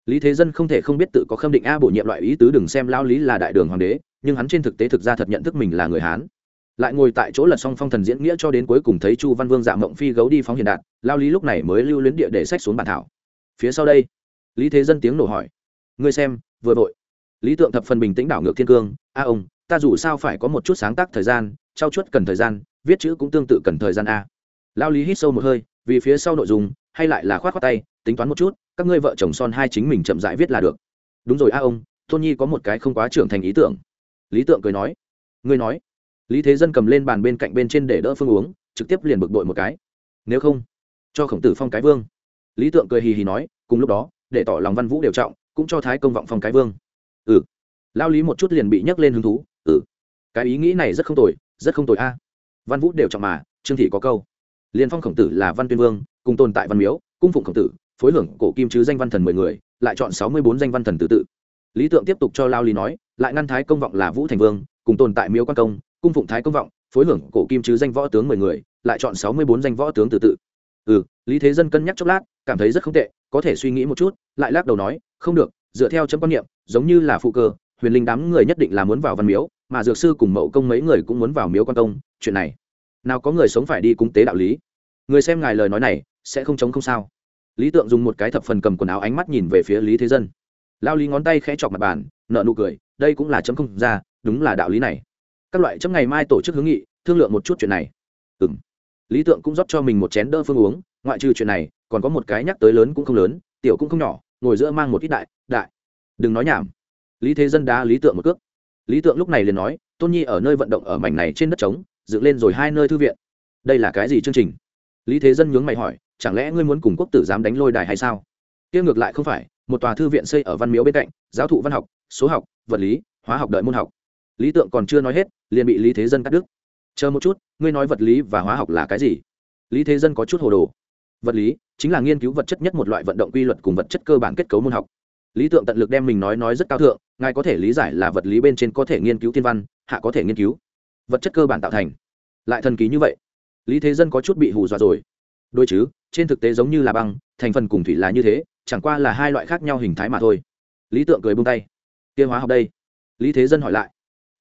lý thế dân không thể không biết tự có khâm định a bổ nhiệm loại ý tứ đừng xem lao lý là đại đường hoàng đế, nhưng hắn trên thực tế thực ra thật nhận thức mình là người hán lại ngồi tại chỗ lật xong phong thần diễn nghĩa cho đến cuối cùng thấy chu văn vương dạ mộng phi gấu đi phóng hiện đạt, lao lý lúc này mới lưu luyến địa để sách xuống bàn thảo. Phía sau đây, lý thế dân tiếng nổ hỏi, ngươi xem, vừa vội. Lý tượng thập phần bình tĩnh đảo ngược thiên cương, a ông, ta dù sao phải có một chút sáng tác thời gian trao chuốt cần thời gian, viết chữ cũng tương tự cần thời gian a. Lao lý hít sâu một hơi, vì phía sau nội dung, hay lại là khoát khoát tay, tính toán một chút, các ngươi vợ chồng son hai chính mình chậm rãi viết là được. Đúng rồi a ông, tôn nhi có một cái không quá trưởng thành ý tưởng. Lý tượng cười nói, ngươi nói lý thế dân cầm lên bàn bên cạnh bên trên để đỡ phương uống, trực tiếp liền bực bội một cái. Nếu không, cho khổng tử phong cái vương. Lý tượng cười hì hì nói, cùng lúc đó, để tỏ lòng văn vũ đều trọng, cũng cho thái công vọng phong cái vương. Ừ. Lao lý một chút liền bị nhấc lên hứng thú ừ. Cái ý nghĩ này rất không tồi, rất không tồi a. Văn vũ đều trọng mà, trương thị có câu. Liền phong khổng tử là văn tuyên vương, cùng tồn tại văn miếu, cung phụng khổng tử, phối hưởng cổ kim chứ danh văn thần mười người, lại chọn sáu mươi bốn danh văn thần tự tự. Lý tượng tiếp tục cho lao lý nói, lại ngăn thái công vọng là vũ thành vương, cùng tồn tại miếu quan công cung phụng thái công vọng, phối hưởng cổ kim chứ danh võ tướng mười người, lại chọn sáu mươi bốn danh võ tướng từ tự. Ừ lý thế dân cân nhắc chốc lát, cảm thấy rất không tệ, có thể suy nghĩ một chút, lại lắc đầu nói, không được, dựa theo chấm quan niệm, giống như là phụ cơ, huyền linh đám người nhất định là muốn vào văn miếu, mà dược sư cùng mậu công mấy người cũng muốn vào miếu quan công, chuyện này, nào có người sống phải đi cúng tế đạo lý. Người xem ngài lời nói này, sẽ không chống không sao. Lý tượng dùng một cái thập phần cầm quần áo ánh mắt nhìn về phía lý thế dân. Lao lý ngón tay khẽ chọc mặt bàn nợ nụ cười, đây cũng là chấm không ra, đúng là đạo lý này các loại chấm ngày mai tổ chức hướng nghị, thương lượng một chút chuyện này. Ừ m lý tượng cũng rót cho mình một chén đỡ phương uống, ngoại trừ chuyện này, còn có một cái nhắc tới lớn cũng không lớn, tiểu cũng không nhỏ, ngồi giữa mang một ít đại đại. Đừng nói nhảm. Lý thế dân đá lý tượng một cước. Lý tượng lúc này liền nói, tôn nhi ở nơi vận động ở mảnh này trên đất trống, dựng lên rồi hai nơi thư viện. Đây là cái gì chương trình? Lý thế dân nhướng mày hỏi, chẳng lẽ ngươi muốn cùng quốc tử dám đánh lôi đài hay sao? Kia ngược lại không phải, một tòa thư viện xây ở văn miếu bên cạnh, giáo thụ văn học, số học, vật lý, hóa học đợi môn học lý tượng còn chưa nói hết, liền bị lý thế dân cắt đứt. Chờ một chút, ngươi nói vật lý và hóa học là cái gì? Lý thế dân có chút hồ đồ. Vật lý chính là nghiên cứu vật chất nhất một loại vận động quy luật cùng vật chất cơ bản kết cấu môn học. Lý tượng tận lực đem mình nói nói rất cao thượng, ngài có thể lý giải là vật lý bên trên có thể nghiên cứu thiên văn, hạ có thể nghiên cứu. Vật chất cơ bản tạo thành. Lại thần ký như vậy. Lý thế dân có chút bị hù dọa rồi. Đôi chứ, trên thực tế giống như là băng, thành phần cùng thủy là như thế, chẳng qua là hai loại khác nhau hình thái mà thôi. Lý tượng cười bung tay. Tiêu hóa học đây. Lý thế dân hỏi lại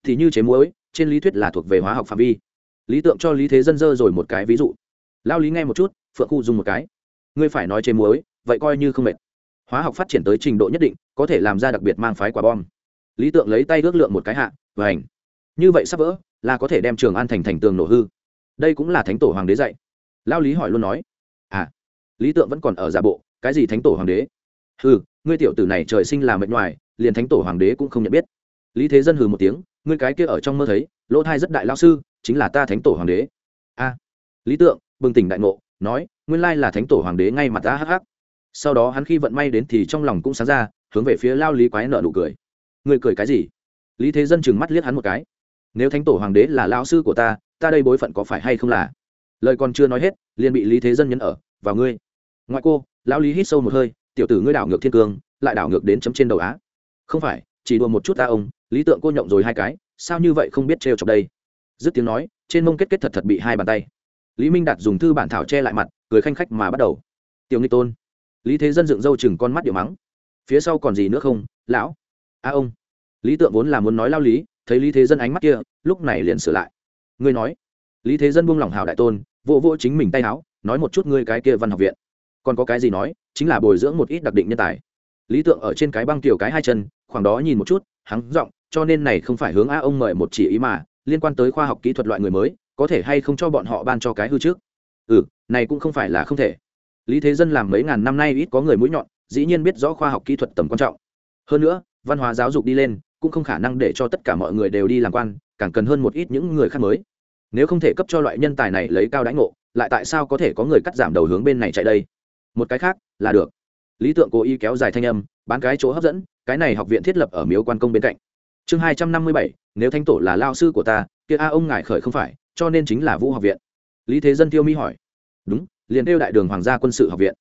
thì như chế muối, trên lý thuyết là thuộc về hóa học phạm vi. Lý tượng cho lý thế dân dơ rồi một cái ví dụ. Lao lý nghe một chút, phượng khu dùng một cái. Ngươi phải nói chế muối, vậy coi như không mệt. Hóa học phát triển tới trình độ nhất định, có thể làm ra đặc biệt mang phái quả bom. Lý tượng lấy tay ước lượng một cái hạ, và ảnh. Như vậy sắp vỡ, là có thể đem trường an thành thành tường nổ hư. Đây cũng là thánh tổ hoàng đế dạy. Lao lý hỏi luôn nói. À lý tượng vẫn còn ở giả bộ, cái gì thánh tổ hoàng đế? Hừ, ngươi tiểu tử này trời sinh là mệnh ngoài liền thánh tổ hoàng đế cũng không nhận biết. Lý thế dân hừ một tiếng ngươi cái kia ở trong mơ thấy, lỗ thai rất đại lao sư, chính là ta thánh tổ hoàng đế. A. Lý tượng, bừng tỉnh đại ngộ, nói, nguyên lai là thánh tổ hoàng đế ngay mặt ta hắc hắc sau đó hắn khi vận may đến thì trong lòng cũng sáng ra, hướng về phía lao lý quái nợ nụ cười. Người cười cái gì? Lý thế dân chừng mắt liếc hắn một cái. Nếu thánh tổ hoàng đế là lao sư của ta ta đây bối phận có phải hay không là? Lời còn chưa nói hết, liền bị lý thế dân nhấn ở, vào ngươi. Ngoại cô, lão lý hít sâu một hơi, tiểu tử ngươi đảo ngược thiên cương, lại đảo ngược đến chấm trên đầu á. Không phải, chỉ đùa một chút ta ông lý tượng cô nhộng rồi hai cái, sao như vậy không biết trêu chọc đây? Dứt tiếng nói, trên mông kết kết thật thật bị hai bàn tay. Lý minh đạt dùng thư bản thảo che lại mặt, cười khanh khách mà bắt đầu. Tiểu nghi tôn. Lý thế dân dựng râu chừng con mắt điệu mắng. Phía sau còn gì nữa không, lão? A ông. Lý tượng vốn là muốn nói lao lý, thấy lý thế dân ánh mắt kia, lúc này liền sửa lại. Ngươi nói. Lý thế dân buông lỏng hào đại tôn, vỗ vỗ chính mình tay áo, nói một chút ngươi cái kia văn học viện. Còn có cái gì nói, chính là bồi dưỡng một ít đặc định nhân tài. Lý tượng ở trên cái băng tiểu cái hai chân, khoảng đó nhìn một chút hắn giọng cho nên này không phải hướng a ông mời một chỉ ý mà liên quan tới khoa học kỹ thuật loại người mới, có thể hay không cho bọn họ ban cho cái hư trước? Ừ này cũng không phải là không thể. Lý thế dân làm mấy ngàn năm nay ít có người mũi nhọn, dĩ nhiên biết rõ khoa học kỹ thuật tầm quan trọng. Hơn nữa, văn hóa giáo dục đi lên, cũng không khả năng để cho tất cả mọi người đều đi làm quan, càng cần hơn một ít những người khác mới. Nếu không thể cấp cho loại nhân tài này lấy cao đánh ngộ, lại tại sao có thể có người cắt giảm đầu hướng bên này chạy đây? Một cái khác, là được. Lý tượng cố ý kéo dài thanh âm, bán cái chỗ hấp dẫn, cái này học viện thiết lập ở miếu quan công bên cạnh chương hai trăm năm mươi bảy, nếu thanh tổ là lao sư của ta, kia a ông ngài khởi không phải, cho nên chính là vũ học viện. Lý thế dân tiêu mi hỏi. Đúng, liền kêu đại đường hoàng gia quân sự học viện.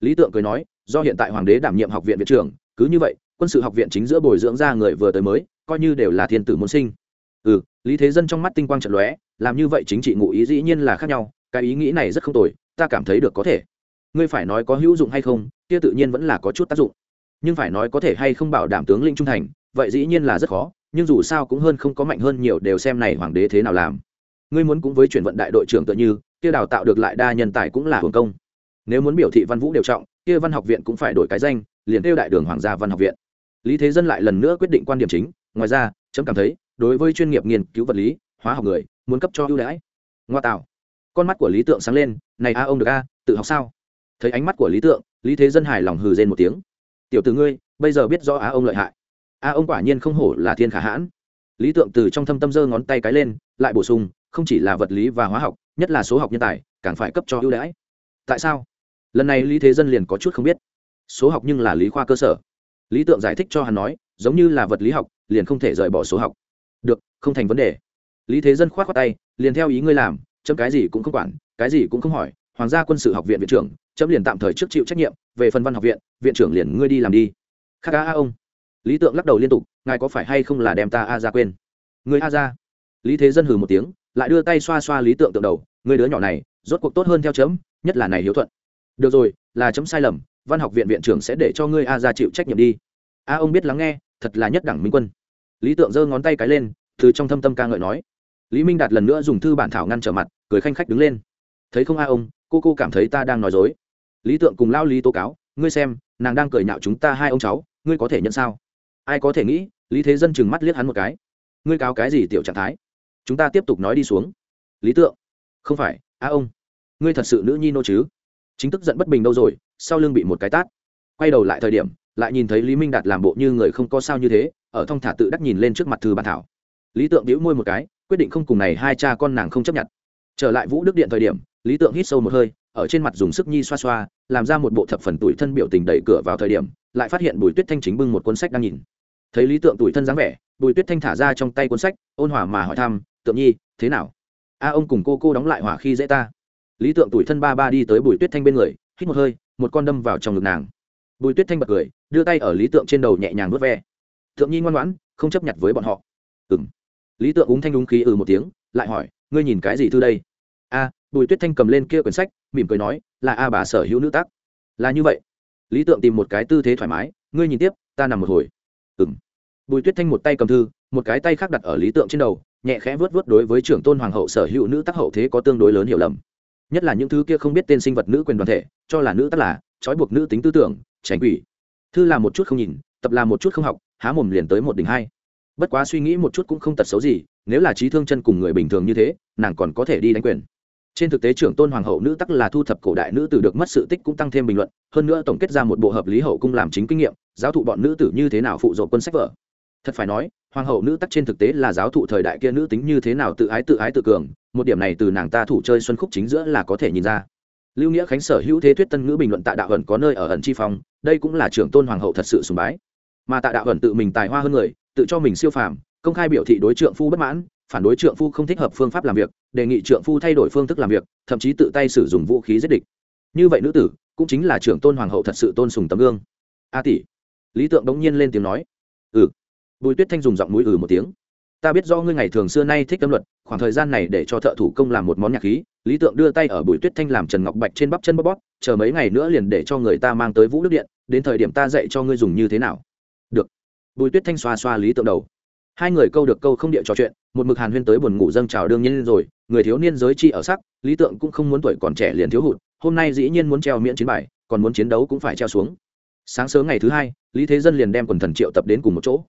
Lý tượng cười nói, do hiện tại hoàng đế đảm nhiệm học viện viện trưởng, cứ như vậy, quân sự học viện chính giữa bồi dưỡng ra người vừa tới mới, coi như đều là thiên tử môn sinh. Ừ lý thế dân trong mắt tinh quang trận lóe, làm như vậy chính trị ngụ ý dĩ nhiên là khác nhau, cái ý nghĩ này rất không tồi, ta cảm thấy được có thể. Ngươi phải nói có hữu dụng hay không, kia tự nhiên vẫn là có chút tác dụng. Nhưng phải nói có thể hay không bảo đảm tướng lĩnh trung thành vậy dĩ nhiên là rất khó, nhưng dù sao cũng hơn không có mạnh hơn nhiều đều xem này hoàng đế thế nào làm. Ngươi muốn cũng với chuyển vận đại đội trưởng tựa như, kia đào tạo được lại đa nhân tài cũng là hưởng công. Nếu muốn biểu thị văn vũ đều trọng, kia văn học viện cũng phải đổi cái danh, liền kêu đại đường hoàng gia văn học viện. Lý thế dân lại lần nữa quyết định quan điểm chính, ngoài ra, chấm cảm thấy, đối với chuyên nghiệp nghiên cứu vật lý, hóa học người, muốn cấp cho ưu đãi. Ngoa tạo. Con mắt của lý tượng sáng lên, này a, ông được a, tự học sao? Thấy ánh mắt của lý tượng, lý thế dân hài lòng hừ rên một tiếng. Tiểu từ ngươi, bây giờ biết rõ a, ông lợi hại a ông quả nhiên không hổ là thiên khả hãn. Lý tượng từ trong thâm tâm giơ ngón tay cái lên, lại bổ sung, không chỉ là vật lý và hóa học, nhất là số học nhân tài, càng phải cấp cho ưu đãi. Tại sao? Lần này lý thế dân liền có chút không biết. Số học nhưng là lý khoa cơ sở. Lý tượng giải thích cho hắn nói, giống như là vật lý học, liền không thể rời bỏ số học. Được, không thành vấn đề. Lý thế dân k h o á t khoác tay, liền theo ý ngươi làm, chấm cái gì cũng không quản, cái gì cũng không hỏi, hoàng gia quân sự học viện viện trưởng, chấm liền tạm thời trước chịu trách nhiệm, về phần văn học viện viện trưởng liền ngươi đi làm đi. Khác a ông lý tượng lắc đầu liên tục, ngài có phải hay không là đem ta a ra quên? Người a ra lý thế dân hừ một tiếng, lại đưa tay xoa xoa lý tượng tượng đầu, người đứa nhỏ này, rốt cuộc tốt hơn theo chấm, nhất là này hiếu thuận. Được rồi, là chấm sai lầm, văn học viện viện trưởng sẽ để cho ngươi a ra chịu trách nhiệm đi. A, ông biết lắng nghe, thật là nhất đẳng minh quân. Lý tượng giơ ngón tay cái lên, từ trong thâm tâm ca ngợi nói. Lý minh đạt lần nữa dùng thư bản thảo ngăn trở mặt, cười khanh khách đứng lên. Thấy không a ông, cô cô cảm thấy ta đang nói dối. Lý tượng cùng lao lý tố cáo, ngươi xem, nàng đang cười nhạo chúng ta hai ông cháu, ngươi có thể nhận sao? Ai có thể nghĩ, lý thế dân chừng mắt liếc hắn một cái. Ngươi cáo cái gì tiểu trạng thái? Chúng ta tiếp tục nói đi xuống. Lý tượng, không phải, a ông, ngươi thật sự nữ nhi nô chứ? Chính tức giận bất bình đâu rồi, sau lưng bị một cái tát. Quay đầu lại thời điểm, lại nhìn thấy lý minh đạt làm bộ như người không có sao như thế, ở thong thả tự đắc nhìn lên trước mặt thư bản thảo. Lý tượng đĩu môi một cái, quyết định không cùng này hai cha con nàng không chấp nhận. Trở lại vũ đức điện thời điểm, lý tượng hít sâu một hơi, ở trên mặt dùng sức nhi xoa xoa, làm ra một bộ thập phần tuổi thân biểu tình đẩy cửa vào thời điểm, lại phát hiện bùi tuyết thanh chính bưng một cuốn sách đang nhìn thấy lý tượng tuổi thân dáng vẻ, bùi tuyết thanh thả ra trong tay cuốn sách, ôn hòa mà hỏi thăm, tượng nhi, thế nào? A, ông cùng cô cô đóng lại hỏa khi dễ ta. Lý tượng tuổi thân ba ba đi tới bùi tuyết thanh bên người, hít một hơi, một con đâm vào trong ngực nàng. Bùi tuyết thanh bật cười, đưa tay ở lý tượng trên đầu nhẹ nhàng vớt ve. Thượng nhi ngoan ngoãn, không chấp nhận với bọn họ. Ừng lý tượng úng thanh đúng khí ừ một tiếng, lại hỏi, ngươi nhìn cái gì thư đây? A, bùi tuyết thanh cầm lên kia quyển sách, mỉm cười nói, là a bà sở hữu nữ tác. Là như vậy. Lý tượng tìm một cái tư thế thoải mái, ngươi nhìn tiếp, ta nằm một hồi ừng bùi tuyết thanh một tay cầm thư, một cái tay khác đặt ở lý tượng trên đầu, nhẹ khẽ vớt vớt đối với trưởng tôn hoàng hậu sở hữu nữ tác hậu thế có tương đối lớn hiểu lầm. Nhất là những thứ kia không biết tên sinh vật nữ quyền đoàn thể, cho là nữ tác là, trói buộc nữ tính tư tưởng tránh quỷ. Thư là một chút không nhìn, tập là một chút không học, há mồm liền tới một đỉnh hai. Bất quá suy nghĩ một chút cũng không tật xấu gì, nếu là trí thương chân cùng người bình thường như thế, nàng còn có thể đi đánh quyền trên thực tế trưởng tôn hoàng hậu nữ tắc là thu thập cổ đại nữ tử được mất sự tích cũng tăng thêm bình luận, hơn nữa tổng kết ra một bộ hợp lý hậu cung làm chính kinh nghiệm, giáo thụ bọn nữ tử như thế nào phụ dội quân sách vở. Thật phải nói, hoàng hậu nữ tắc trên thực tế là giáo thụ thời đại kia nữ tính như thế nào tự ái tự ái tự cường, một điểm này từ nàng ta thủ chơi xuân khúc chính giữa là có thể nhìn ra. Lưu nghĩa khánh sở hữu thế thuyết tân ngữ bình luận tạ đạo ẩn có nơi ở ẩn chi phong, đây cũng là trưởng tôn hoàng hậu thật sự sùng bái. Mà tạ đạo ẩn tự mình tài hoa hơn người, tự cho mình siêu phàm, công khai biểu thị đối trượng phu bất mãn, phản đối trượng phu không thích hợp phương pháp làm việc đề nghị trượng phu thay đổi phương thức làm việc, thậm chí tự tay sử dụng vũ khí giết địch. Như vậy nữ tử cũng chính là trưởng tôn hoàng hậu thật sự tôn sùng tấm gương. A tỷ. Lý tượng đống nhiên lên tiếng nói. Ừ. Bùi tuyết thanh dùng giọng mũi ừ một tiếng. Ta biết do ngươi ngày thường xưa nay thích tâm luật, khoảng thời gian này để cho thợ thủ công làm một món nhạc khí, lý tượng đưa tay ở bùi tuyết thanh làm trần ngọc bạch trên bắp chân bóp bóp, chờ mấy ngày nữa liền để cho người ta mang tới vũ đức điện, đến thời điểm ta dạy cho ngươi dùng như thế nào. Được. Bùi tuyết thanh xoa xoa lý tượng đầu hai người câu được câu không địa trò chuyện, một mực hàn huyên tới buồn ngủ dâng trào đương nhiên rồi, người thiếu niên giới chi ở sắc, lý tượng cũng không muốn tuổi còn trẻ liền thiếu hụt, hôm nay dĩ nhiên muốn treo miễn chiến bài, còn muốn chiến đấu cũng phải treo xuống. Sáng sớm ngày thứ hai, lý thế dân liền đem quần thần triệu tập đến cùng một chỗ.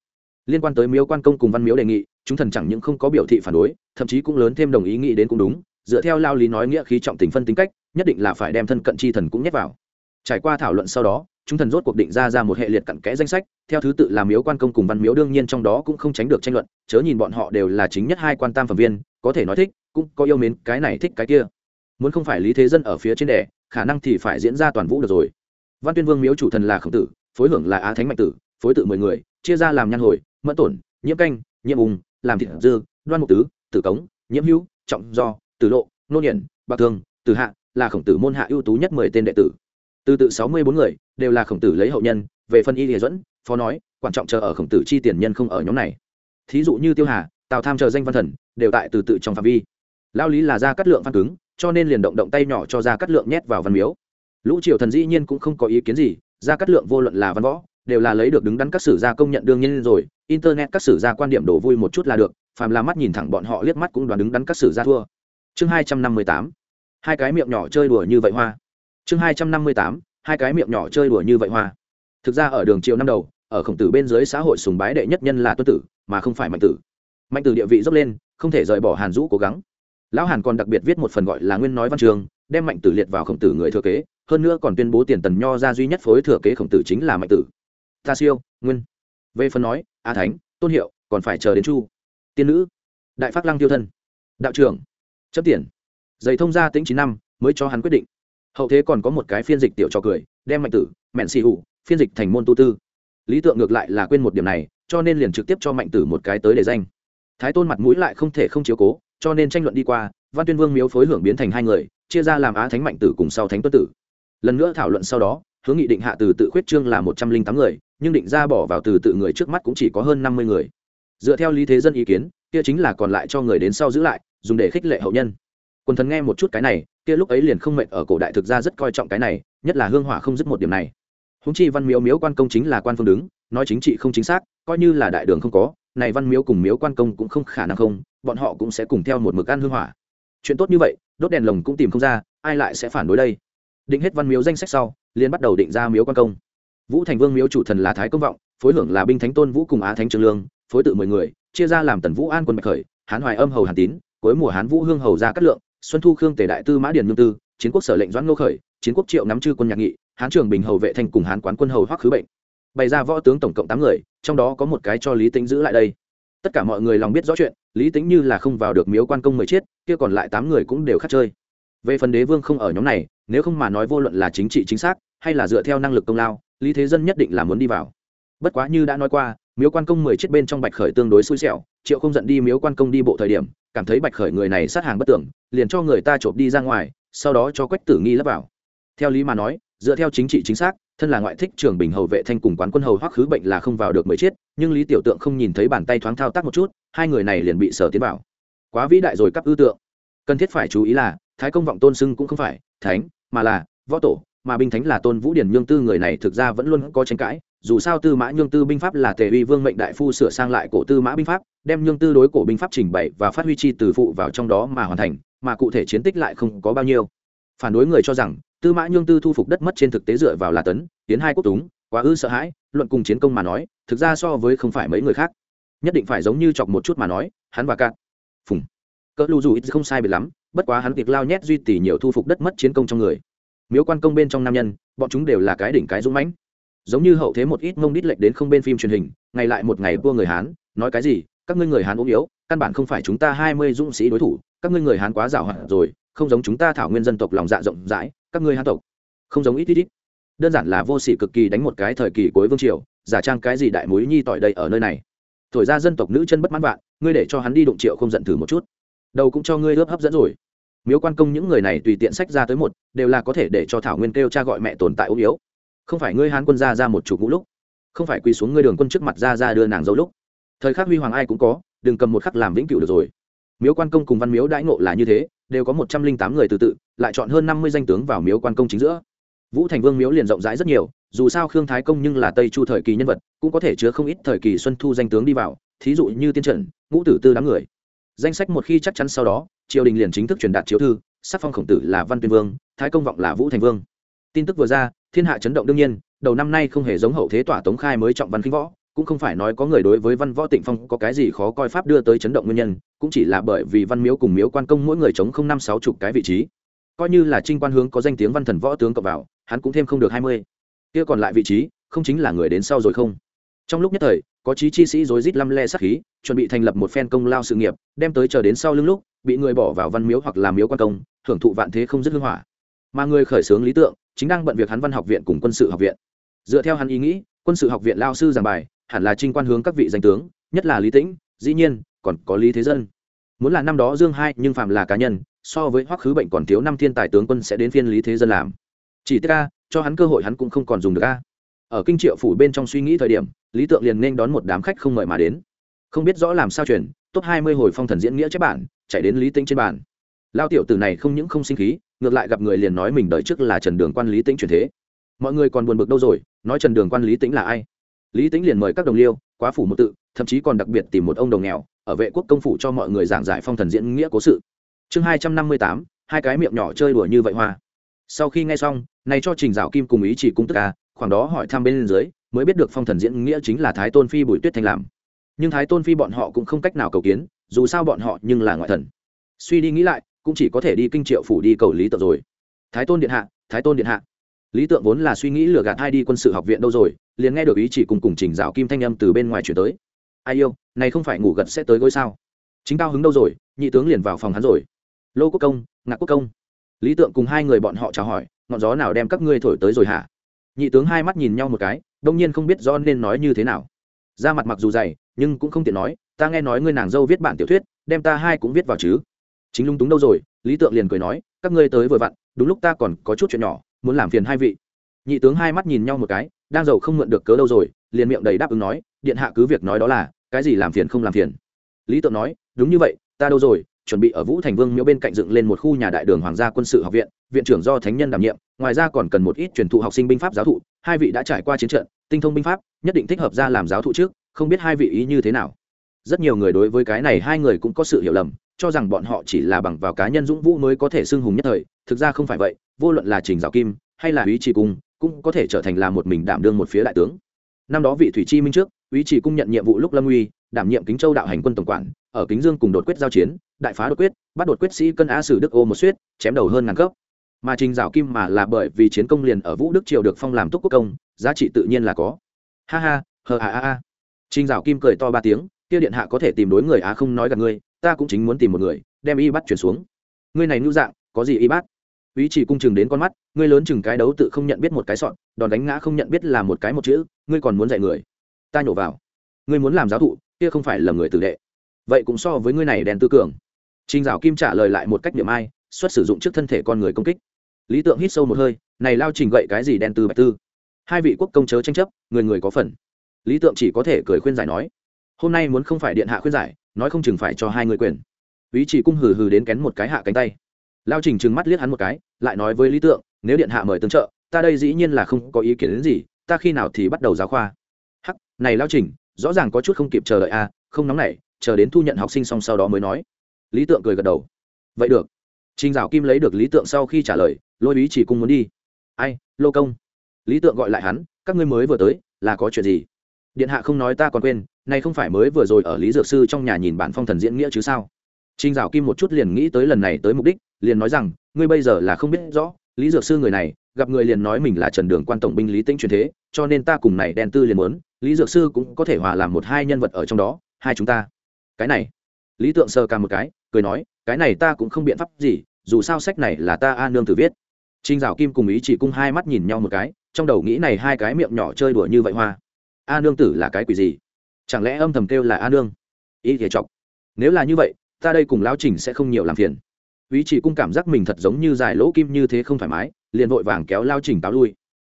Liên quan tới miếu quan công cùng văn miếu đề nghị, chúng thần chẳng những không có biểu thị phản đối, thậm chí cũng lớn thêm đồng ý nghĩ đến cũng đúng, dựa theo lao lý nói nghĩa khí trọng tình phân tính cách, nhất định là phải đem thân cận chi thần cũng nhét vào. Trải qua thảo luận sau đó chúng thần rốt cuộc định ra ra một hệ liệt cặn kẽ danh sách, theo thứ tự làm miếu quan công cùng văn miếu, đương nhiên trong đó cũng không tránh được tranh luận, chớ nhìn bọn họ đều là chính nhất hai quan tam phẩm viên, có thể nói thích, cũng có yêu mến, cái này thích cái kia. Muốn không phải lý thế dân ở phía trên đẻ khả năng thì phải diễn ra toàn vũ được rồi. Văn tuyên vương miếu chủ thần là khổng tử, phối hưởng là á thánh mạnh tử, phối tự mười người, chia ra làm nhan hồi, mẫn tổn, nhiễm canh, nhiễm ung, làm thịt dư, đoan mục tứ, tử cống, nhiễm hữu, trọng do, tử lộ, nô nhiển bạc thương, tử hạ, là khổng tử môn hạ ưu tú nhất mười tên đệ tử từ tự sáu mươi bốn người, đều là khổng tử lấy hậu nhân, về phân y địa dẫn phó nói quan trọng chờ ở khổng tử chi tiền nhân không ở nhóm này. Thí dụ như tiêu hà, tào tham chờ danh văn thần, đều tại từ tự trong phạm vi. Lao lý là ra cắt lượng phan cứng, cho nên liền động động tay nhỏ cho ra cắt lượng nhét vào văn miếu. Lũ triều thần dĩ nhiên cũng không có ý kiến gì, ra cắt lượng vô luận là văn võ, đều là lấy được đứng đắn các sử gia công nhận đương nhiên rồi, internet các sử gia quan điểm đổ vui một chút là được, phàm là mắt nhìn thẳng bọn họ liếc mắt cũng đoán đứng đắn các sử gia thua. Chương hai trăm năm mươi tám. Hai cái miệng nhỏ chơi đùa như vậy hoa chương hai trăm năm mươi tám, hai cái miệng nhỏ chơi đùa như vậy hoa. Thực ra ở đường triều năm đầu, ở khổng tử bên dưới xã hội sùng bái đệ nhất nhân là tuân tử, mà không phải mạnh tử. Mạnh tử địa vị dốc lên, không thể rời bỏ hàn dũ cố gắng. Lão hàn còn đặc biệt viết một phần gọi là nguyên nói văn trường, đem mạnh tử liệt vào khổng tử người thừa kế, hơn nữa còn tuyên bố tiền tần nho ra duy nhất phối thừa kế khổng tử chính là mạnh tử. Ta siêu, nguyên. Về phần nói, a thánh, tôn hiệu, còn phải chờ đến chu. Tiên nữ, đại phát lăng tiêu thân. Đạo trưởng, chấp tiền. Dày thông gia tính chín năm, mới cho hắn quyết định hậu thế còn có một cái phiên dịch tiểu trò cười, đem mạnh tử, mẹn xì hủ, phiên dịch thành môn tu tư. Lý tượng ngược lại là quên một điểm này, cho nên liền trực tiếp cho mạnh tử một cái tới để danh. Thái tôn mặt mũi lại không thể không chiếu cố, cho nên tranh luận đi qua, văn tuyên vương miếu phối hưởng biến thành hai người, chia ra làm á thánh mạnh tử cùng sau thánh tuân tử. Lần nữa thảo luận sau đó, hướng nghị định hạ từ tự khuyết trương là một trăm linh tám người, nhưng định ra bỏ vào từ tự người trước mắt cũng chỉ có hơn năm mươi người. Dựa theo lý thế dân ý kiến, kia chính là còn lại cho người đến sau giữ lại, dùng để khích lệ hậu nhân. Quần thần nghe một chút cái này kia lúc ấy liền không mệnh ở cổ đại thực ra rất coi trọng cái này, nhất là hương hỏa không dứt một điểm này. Húng chi văn miếu miếu quan công chính là quan phương đứng, nói chính trị không chính xác, coi như là đại đường không có, này văn miếu cùng miếu quan công cũng không khả năng không, bọn họ cũng sẽ cùng theo một mực ăn hương hỏa. Chuyện tốt như vậy, đốt đèn lồng cũng tìm không ra, ai lại sẽ phản đối đây? Định hết văn miếu danh sách sau liên bắt đầu định ra miếu quan công. Vũ thành vương miếu chủ thần là thái công vọng, phối hưởng là binh thánh tôn vũ cùng á thánh trường lương, phối tự mười người, chia ra làm tần vũ an quân bạch khởi, hán hoài âm hầu hàn tín, cuối mùa hán vũ hương hầu ra cát lượng xuân thu khương tề đại tư mã điền nhung tư, chiến quốc sở lệnh doãn ngô khởi, chiến quốc triệu nắm chư quân nhạc nghị, hán trường bình hầu vệ thanh cùng hán quán quân hầu hoắc khứ bệnh. Bày ra võ tướng tổng cộng tám người, trong đó có một cái cho lý tính giữ lại đây. Tất cả mọi người lòng biết rõ chuyện, lý tính như là không vào được miếu quan công mười chết kia còn lại tám người cũng đều khắc chơi. Về phần đế vương không ở nhóm này, nếu không mà nói vô luận là chính trị chính xác, hay là dựa theo năng lực công lao, lý thế dân nhất định là muốn đi vào. Bất quá như đã nói qua miếu quan công mười chết bên trong bạch khởi tương đối xui xẻo, triệu không giận đi miếu quan công đi bộ thời điểm, cảm thấy bạch khởi người này sát hàng bất tưởng, liền cho người ta trộm đi ra ngoài, sau đó cho quách tử nghi lấp vào. Theo lý mà nói, dựa theo chính trị chính xác, thân là ngoại thích trường bình hầu vệ thanh cùng quán quân hầu hoắc khứ bệnh là không vào được mười chết nhưng lý tiểu tượng không nhìn thấy bàn tay thoáng thao tác một chút, hai người này liền bị sở tiến vào. Quá vĩ đại rồi cắp ư tượng. Cần thiết phải chú ý là, thái công vọng tôn sưng cũng không phải, thánh, mà là võ tổ, mà binh thánh là tôn vũ điển nhương tư người này thực ra vẫn luôn có tranh cãi dù sao tư mã nhương tư binh pháp là tề uy vương mệnh đại phu sửa sang lại cổ tư mã binh pháp, đem nhương tư đối cổ binh pháp trình bày và phát huy chi từ phụ vào trong đó mà hoàn thành, mà cụ thể chiến tích lại không có bao nhiêu. Phản đối người cho rằng, tư mã nhương tư thu phục đất mất trên thực tế dựa vào là tấn, tiến hai quốc túng, quá ư sợ hãi, luận cùng chiến công mà nói, thực ra so với không phải mấy người khác. Nhất định phải giống như chọc một chút mà nói, hắn và cạn. Phùng. Cỡ lưu dù ít không sai biệt lắm, bất quá hắn kịp lao nhét duy tỷ nhiều thu phục đất mất chiến công trong người. Miếu quan công bên trong nam nhân, bọn chúng đều là cái đỉnh cái dũng mãnh giống như hậu thế một ít mông đít lệch đến không bên phim truyền hình, ngày lại một ngày vua người hán, nói cái gì, các ngươi người hán ốm yếu, căn bản không phải chúng ta hai mươi dũng sĩ đối thủ, các ngươi người hán quá giàu hạn rồi, không giống chúng ta thảo nguyên dân tộc lòng dạ rộng rãi, các ngươi hán tộc, không giống ít ít ít. Đơn giản là vô sỉ cực kỳ đánh một cái thời kỳ cuối vương triều, giả trang cái gì đại mối nhi tỏi đây ở nơi này. Thổi ra dân tộc nữ chân bất mãn vạn, ngươi để cho hắn đi đụng triệu không giận thử một chút. Đầu cũng cho ngươi ướp hấp dẫn rồi. Miếu quan công những người này tùy tiện sách ra tới một, đều là có thể để cho thảo nguyên kêu cha gọi mẹ tồn tại ốm yếu không phải ngươi hán quân ra ra một chục ngũ lúc, không phải quỳ xuống ngươi đường quân trước mặt ra ra đưa nàng dâu lúc. Thời khắc huy hoàng ai cũng có, đừng cầm một khắc làm vĩnh cửu được rồi. Miếu quan công cùng văn miếu đãi ngộ là như thế, đều có một trăm linh tám người từ tự, lại chọn hơn năm mươi danh tướng vào miếu quan công chính giữa. Vũ thành vương miếu liền rộng rãi rất nhiều, dù sao khương thái công nhưng là tây chu thời kỳ nhân vật, cũng có thể chứa không ít thời kỳ xuân thu danh tướng đi vào, thí dụ như tiên trận ngũ tử tư đám người. Danh sách một khi chắc chắn sau đó, triều đình liền chính thức truyền đạt chiếu thư, sắc phong khổng tử là văn tuyên vương, thái công vọng là vũ thành vương. Tin tức vừa ra thiên hạ chấn động đương nhiên, đầu năm nay không hề giống hậu thế tỏa tống khai mới trọng văn khinh võ, cũng không phải nói có người đối với văn võ tịnh phong có cái gì khó coi pháp đưa tới chấn động nguyên nhân, cũng chỉ là bởi vì văn miếu cùng miếu quan công mỗi người chống không năm sáu chục cái vị trí. Coi như là trinh quan hướng có danh tiếng văn thần võ tướng cộng vào, hắn cũng thêm không được hai mươi. Kia còn lại vị trí, không chính là người đến sau rồi không? Trong lúc nhất thời, có chí chi sĩ rối rít lăm le sắc khí, chuẩn bị thành lập một phen công lao sự nghiệp, đem tới chờ đến sau lưng lúc, bị người bỏ vào văn miếu hoặc làm miếu quan công, hưởng thụ vạn thế không dứt hưng hỏa mà người khởi xướng lý tượng chính đang bận việc hắn văn học viện cùng quân sự học viện. Dựa theo hắn ý nghĩ, quân sự học viện lao sư giảng bài hẳn là trinh quan hướng các vị danh tướng, nhất là lý tĩnh, dĩ nhiên còn có lý thế dân. Muốn là năm đó dương hai nhưng phạm là cá nhân, so với hoắc khứ bệnh còn thiếu năm thiên tài tướng quân sẽ đến phiên lý thế dân làm. Chỉ tiết ca cho hắn cơ hội hắn cũng không còn dùng được a. Ở kinh triệu phủ bên trong suy nghĩ thời điểm, lý tượng liền nên đón một đám khách không mời mà đến. Không biết rõ làm sao chuyển top hai mươi hồi phong thần diễn nghĩa chép bản, chạy đến lý tĩnh trên bàn lao tiểu tử này không những không sinh khí, ngược lại gặp người liền nói mình đợi trước là trần đường quan lý tĩnh chuyển thế. Mọi người còn buồn bực đâu rồi, nói trần đường quan lý tĩnh là ai? Lý tĩnh liền mời các đồng liêu, quá phủ một tự, thậm chí còn đặc biệt tìm một ông đồng nghèo, ở vệ quốc công phủ cho mọi người giảng giải phong thần diễn nghĩa cố sự. Chương hai trăm năm mươi tám, hai cái miệng nhỏ chơi đùa như vậy hoa. Sau khi nghe xong, này cho trình dạo kim cùng ý chỉ cung tức ca, khoảng đó hỏi thăm bên dưới, mới biết được phong thần diễn nghĩa chính là thái tôn phi bùi tuyết thanh làm. Nhưng thái tôn phi bọn họ cũng không cách nào cầu kiến, dù sao bọn họ nhưng là ngoại thần. Suy đi nghĩ lại cũng chỉ có thể đi kinh triệu phủ đi cầu lý tượng rồi. Thái tôn điện hạ, thái tôn điện hạ. Lý tượng vốn là suy nghĩ lừa gạt hai đi quân sự học viện đâu rồi, liền nghe được ý chỉ cùng cùng trình rào kim thanh âm từ bên ngoài chuyển tới. Ai yêu, này không phải ngủ gật sẽ tới gối sao? Chính cao hứng đâu rồi, nhị tướng liền vào phòng hắn rồi. Lô quốc công, ngạc quốc công. Lý tượng cùng hai người bọn họ chào hỏi, ngọn gió nào đem các ngươi thổi tới rồi hả? Nhị tướng hai mắt nhìn nhau một cái, đông nhiên không biết do nên nói như thế nào. Ra mặt mặc dù dày, nhưng cũng không tiện nói, ta nghe nói ngươi nàng dâu viết bản tiểu thuyết, đem ta hai cũng viết vào chứ chính lung túng đâu rồi lý tượng liền cười nói các ngươi tới vừa vặn đúng lúc ta còn có chút chuyện nhỏ muốn làm phiền hai vị nhị tướng hai mắt nhìn nhau một cái đang giàu không mượn được cớ đâu rồi liền miệng đầy đáp ứng nói điện hạ cứ việc nói đó là cái gì làm phiền không làm phiền lý tượng nói đúng như vậy ta đâu rồi chuẩn bị ở vũ thành vương miếu bên cạnh dựng lên một khu nhà đại đường hoàng gia quân sự học viện viện trưởng do thánh nhân đảm nhiệm ngoài ra còn cần một ít truyền thụ học sinh binh pháp giáo thụ hai vị đã trải qua chiến trận tinh thông binh pháp nhất định thích hợp ra làm giáo thụ trước không biết hai vị ý như thế nào rất nhiều người đối với cái này hai người cũng có sự hiểu lầm cho rằng bọn họ chỉ là bằng vào cá nhân dũng vũ mới có thể xưng hùng nhất thời, thực ra không phải vậy, vô luận là trình giáo kim hay là ý trì cung cũng có thể trở thành là một mình đảm đương một phía đại tướng. Năm đó vị thủy chi minh trước ý trì cung nhận nhiệm vụ lúc lâm uy, đảm nhiệm kính châu đạo hành quân tổng quản, ở kính dương cùng đột quyết giao chiến, đại phá đột quyết, bắt đột quyết sĩ cân á sử đức ô một suýt chém đầu hơn ngàn cấp. Mà trình dạo kim mà là bởi vì chiến công liền ở vũ đức triều được phong làm túc quốc công, giá trị tự nhiên là có. Ha ha, hờ à à à trình dạo kim cười to ba tiếng, kia điện hạ có thể tìm đối người á không nói gặp ngươi ta cũng chính muốn tìm một người đem y bắt chuyển xuống ngươi này nhu dạng có gì y bắt ý chỉ cung chừng đến con mắt ngươi lớn chừng cái đấu tự không nhận biết một cái sọn đòn đánh ngã không nhận biết là một cái một chữ ngươi còn muốn dạy người ta nhổ vào ngươi muốn làm giáo thụ kia không phải là người tử đệ vậy cũng so với ngươi này đèn tư cường Trình Dạo Kim trả lời lại một cách điểm ai, xuất sử dụng trước thân thể con người công kích. Lý Tượng hít sâu một hơi, này lao trình gậy cái gì đen tư bạch tư? Hai vị quốc công chớ tranh chấp, người người có phần. Lý Tượng chỉ có thể cười khuyên giải nói, hôm nay muốn không phải điện hạ khuyên giải, nói không chừng phải cho hai người quyền. ý chỉ cung hừ hừ đến kén một cái hạ cánh tay. Lao trình trừng mắt liếc hắn một cái, lại nói với Lý Tượng, nếu điện hạ mời tương trợ, ta đây dĩ nhiên là không có ý kiến đến gì, ta khi nào thì bắt đầu giáo khoa. Hắc, này Lao trình, rõ ràng có chút không kịp chờ đợi a, không nóng nảy, chờ đến thu nhận học sinh xong sau đó mới nói lý tượng cười gật đầu vậy được trình dạo kim lấy được lý tượng sau khi trả lời lôi ý chỉ cung muốn đi ai lô công lý tượng gọi lại hắn các ngươi mới vừa tới là có chuyện gì điện hạ không nói ta còn quên này không phải mới vừa rồi ở lý dược sư trong nhà nhìn bản phong thần diễn nghĩa chứ sao? Trình dạo kim một chút liền nghĩ tới lần này tới mục đích, liền nói rằng, ngươi bây giờ là không biết rõ, lý dược sư người này, gặp người liền nói mình là trần đường quan tổng binh lý tĩnh truyền thế, cho nên ta cùng này đen tư liền muốn, lý dược sư cũng có thể hòa làm một hai nhân vật ở trong đó, hai chúng ta. Cái này. Lý tượng sơ ca một cái, cười nói, cái này ta cũng không biện pháp gì, dù sao sách này là ta a nương tử viết. Trinh dạo kim cùng ý chỉ cung hai mắt nhìn nhau một cái, trong đầu nghĩ này hai cái miệng nhỏ chơi đùa như vậy hoa. A nương tử là cái quỷ gì? Chẳng lẽ âm thầm kêu là a nương? Ý thì chọc. Nếu là như vậy, ta đây cùng lão trình sẽ không nhiều làm phiền. Ý chỉ cung cảm giác mình thật giống như dài lỗ kim như thế không thoải mái, liền vội vàng kéo lao trình táo lui.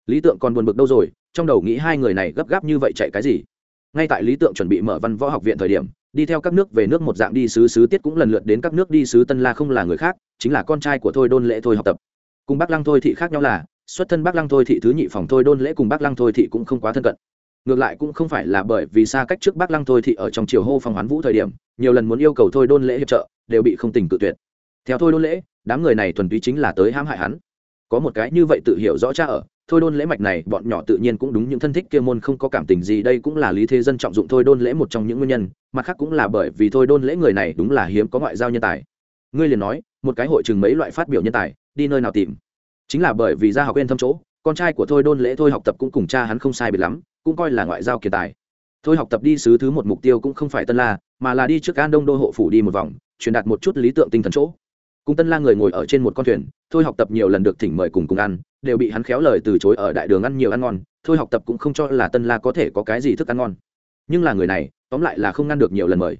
Lý tượng còn buồn bực đâu rồi, trong đầu nghĩ hai người này gấp gáp như vậy chạy cái gì? Ngay tại lý tượng chuẩn bị mở văn võ học viện thời điểm, đi theo các nước về nước một dạng đi sứ sứ tiết cũng lần lượt đến các nước đi sứ tân la không là người khác, chính là con trai của thôi đôn lễ thôi học tập. Cùng bác lăng thôi thị khác nhau là, xuất thân bác lăng thôi thị thứ nhị phòng thôi đôn lễ cùng bác lăng thôi thị cũng không quá thân cận ngược lại cũng không phải là bởi vì xa cách trước bác lăng thôi thị ở trong triều hô phong hoán vũ thời điểm, nhiều lần muốn yêu cầu thôi đôn lễ hiệp trợ, đều bị không tình cự tuyệt. Theo thôi đôn lễ, đám người này thuần túy chính là tới hãm hại hắn. Có một cái như vậy tự hiểu rõ cha ở, thôi đôn lễ mạch này, bọn nhỏ tự nhiên cũng đúng những thân thích kia môn không có cảm tình gì, đây cũng là lý thế dân trọng dụng thôi đôn lễ một trong những nguyên nhân, mặt khác cũng là bởi vì thôi đôn lễ người này đúng là hiếm có ngoại giao nhân tài. Ngươi liền nói, một cái hội chừng mấy loại phát biểu nhân tài, đi nơi nào tìm? Chính là bởi vì ra học viên thâm chỗ, con trai của thôi đôn lễ thôi học tập cũng cùng cha hắn không sai biệt lắm cũng coi là ngoại giao kiệt tài. Thôi học tập đi sứ thứ một mục tiêu cũng không phải tân la, mà là đi trước an đông đô hộ phủ đi một vòng, truyền đạt một chút lý tượng tinh thần chỗ. Cùng tân la người ngồi ở trên một con thuyền, thôi học tập nhiều lần được thỉnh mời cùng cùng ăn, đều bị hắn khéo lời từ chối ở đại đường ăn nhiều ăn ngon, thôi học tập cũng không cho là tân la có thể có cái gì thức ăn ngon. Nhưng là người này, tóm lại là không ngăn được nhiều lần mời.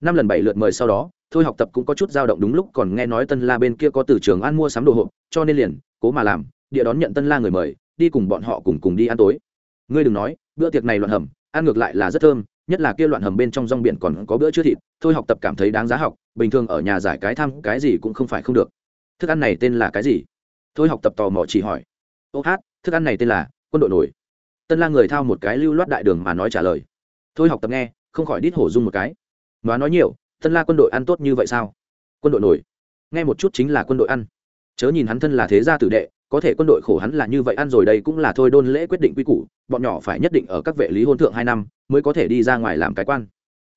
Năm lần bảy lượt mời sau đó, thôi học tập cũng có chút dao động đúng lúc còn nghe nói tân la bên kia có từ trường ăn mua sắm đồ hộp, cho nên liền, cố mà làm, địa đón nhận tân la người mời, đi cùng bọn họ cùng cùng đi ăn tối ngươi đừng nói, bữa tiệc này loạn hầm, ăn ngược lại là rất thơm, nhất là kia loạn hầm bên trong rong biển còn có bữa chứa thịt, thôi học tập cảm thấy đáng giá học, bình thường ở nhà giải cái thăm cái gì cũng không phải không được. Thức ăn này tên là cái gì? Thôi học tập tò mò chỉ hỏi. Ô hát, thức ăn này tên là quân đội nổi. Tân la người thao một cái lưu loát đại đường mà nói trả lời. Thôi học tập nghe, không khỏi đít hổ dung một cái. Nói nói nhiều, tân la quân đội ăn tốt như vậy sao? Quân đội nổi. Nghe một chút chính là quân đội ăn. Chớ nhìn hắn thân là thế gia tử đệ có thể quân đội khổ hắn là như vậy ăn rồi đây cũng là thôi, đôn lễ quyết định quy củ, bọn nhỏ phải nhất định ở các vệ lý hôn thượng hai năm mới có thể đi ra ngoài làm cái quan.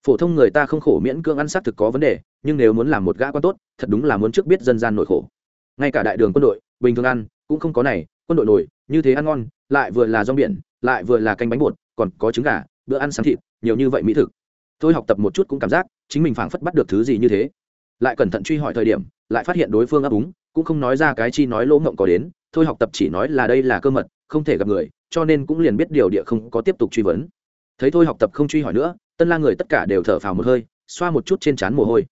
Phổ thông người ta không khổ miễn cưỡng ăn xác thực có vấn đề, nhưng nếu muốn làm một gã quan tốt, thật đúng là muốn trước biết dân gian nội khổ. Ngay cả đại đường quân đội, bình thường ăn, cũng không có này, quân đội nổi, như thế ăn ngon, lại vừa là rong biển, lại vừa là canh bánh bột, còn có trứng gà, bữa ăn sáng thịt, nhiều như vậy mỹ thực. Tôi học tập một chút cũng cảm giác, chính mình phảng phất bắt được thứ gì như thế. Lại cẩn thận truy hỏi thời điểm, lại phát hiện đối phương ấp úng, cũng không nói ra cái chi nói lỗ ngộng có đến thôi học tập chỉ nói là đây là cơ mật, không thể gặp người, cho nên cũng liền biết điều địa không có tiếp tục truy vấn. Thấy thôi học tập không truy hỏi nữa, tân la người tất cả đều thở phào một hơi, xoa một chút trên trán mồ hôi.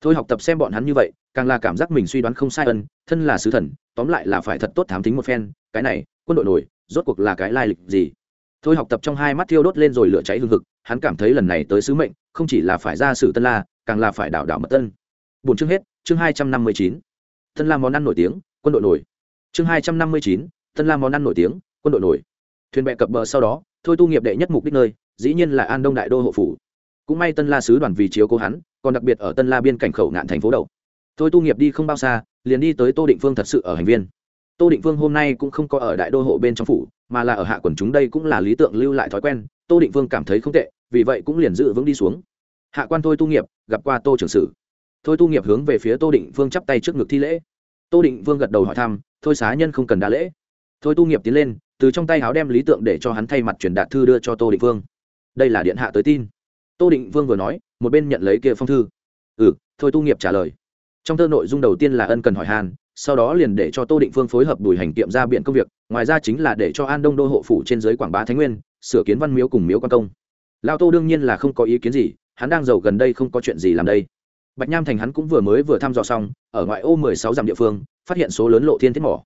Thôi học tập xem bọn hắn như vậy, càng là cảm giác mình suy đoán không sai ân thân là sứ thần, tóm lại là phải thật tốt thám tính một phen, cái này, quân đội nổi, rốt cuộc là cái lai lịch gì? Thôi học tập trong hai mắt thiêu đốt lên rồi lửa cháy hương hực, hắn cảm thấy lần này tới sứ mệnh, không chỉ là phải ra sử tân la, càng là phải đảo đảo mật tân. Bốn chương hết, chương hai trăm năm mươi chín. Tân la món ăn nổi tiếng, quân đội nổi chương hai trăm năm mươi chín, tân la món ăn nổi tiếng, quân đội nổi. Thuyền bè cập bờ sau đó, thôi tu nghiệp đệ nhất mục đích nơi, dĩ nhiên là an đông đại đô hộ phủ. Cũng may tân la sứ đoàn vì chiếu cố hắn, còn đặc biệt ở tân la biên cảnh khẩu ngạn thành phố đầu. Thôi tu nghiệp đi không bao xa, liền đi tới tô định phương thật sự ở hành viên. Tô định phương hôm nay cũng không có ở đại đô hộ bên trong phủ, mà là ở hạ quần chúng đây cũng là lý tượng lưu lại thói quen, tô định phương cảm thấy không tệ, vì vậy cũng liền giữ vững đi xuống. Hạ quan thôi tu nghiệp, gặp qua tô trưởng sử. Thôi tu nghiệp hướng về phía tô định phương chắp tay trước ngực thi lễ. Tô định phương gật đầu hỏi thăm thôi xá nhân không cần đa lễ. Thôi tu nghiệp tiến lên từ trong tay háo đem lý tượng để cho hắn thay mặt truyền đạt thư đưa cho tô định vương, đây là điện hạ tới tin. Tô định vương vừa nói một bên nhận lấy kia phong thư. Ừ thôi tu nghiệp trả lời. Trong thơ nội dung đầu tiên là ân cần hỏi hàn sau đó liền để cho tô định phương phối hợp đùi hành kiệm ra biện công việc ngoài ra chính là để cho an đông đô hộ phủ trên giới quảng bá thái nguyên sửa kiến văn miếu cùng miếu quan công. Lao tô đương nhiên là không có ý kiến gì hắn đang giàu gần đây không có chuyện gì làm đây bạch nham thành hắn cũng vừa mới vừa thăm dò xong, ở ngoại ô mười sáu dặm địa phương, phát hiện số lớn lộ thiên thiết mỏ.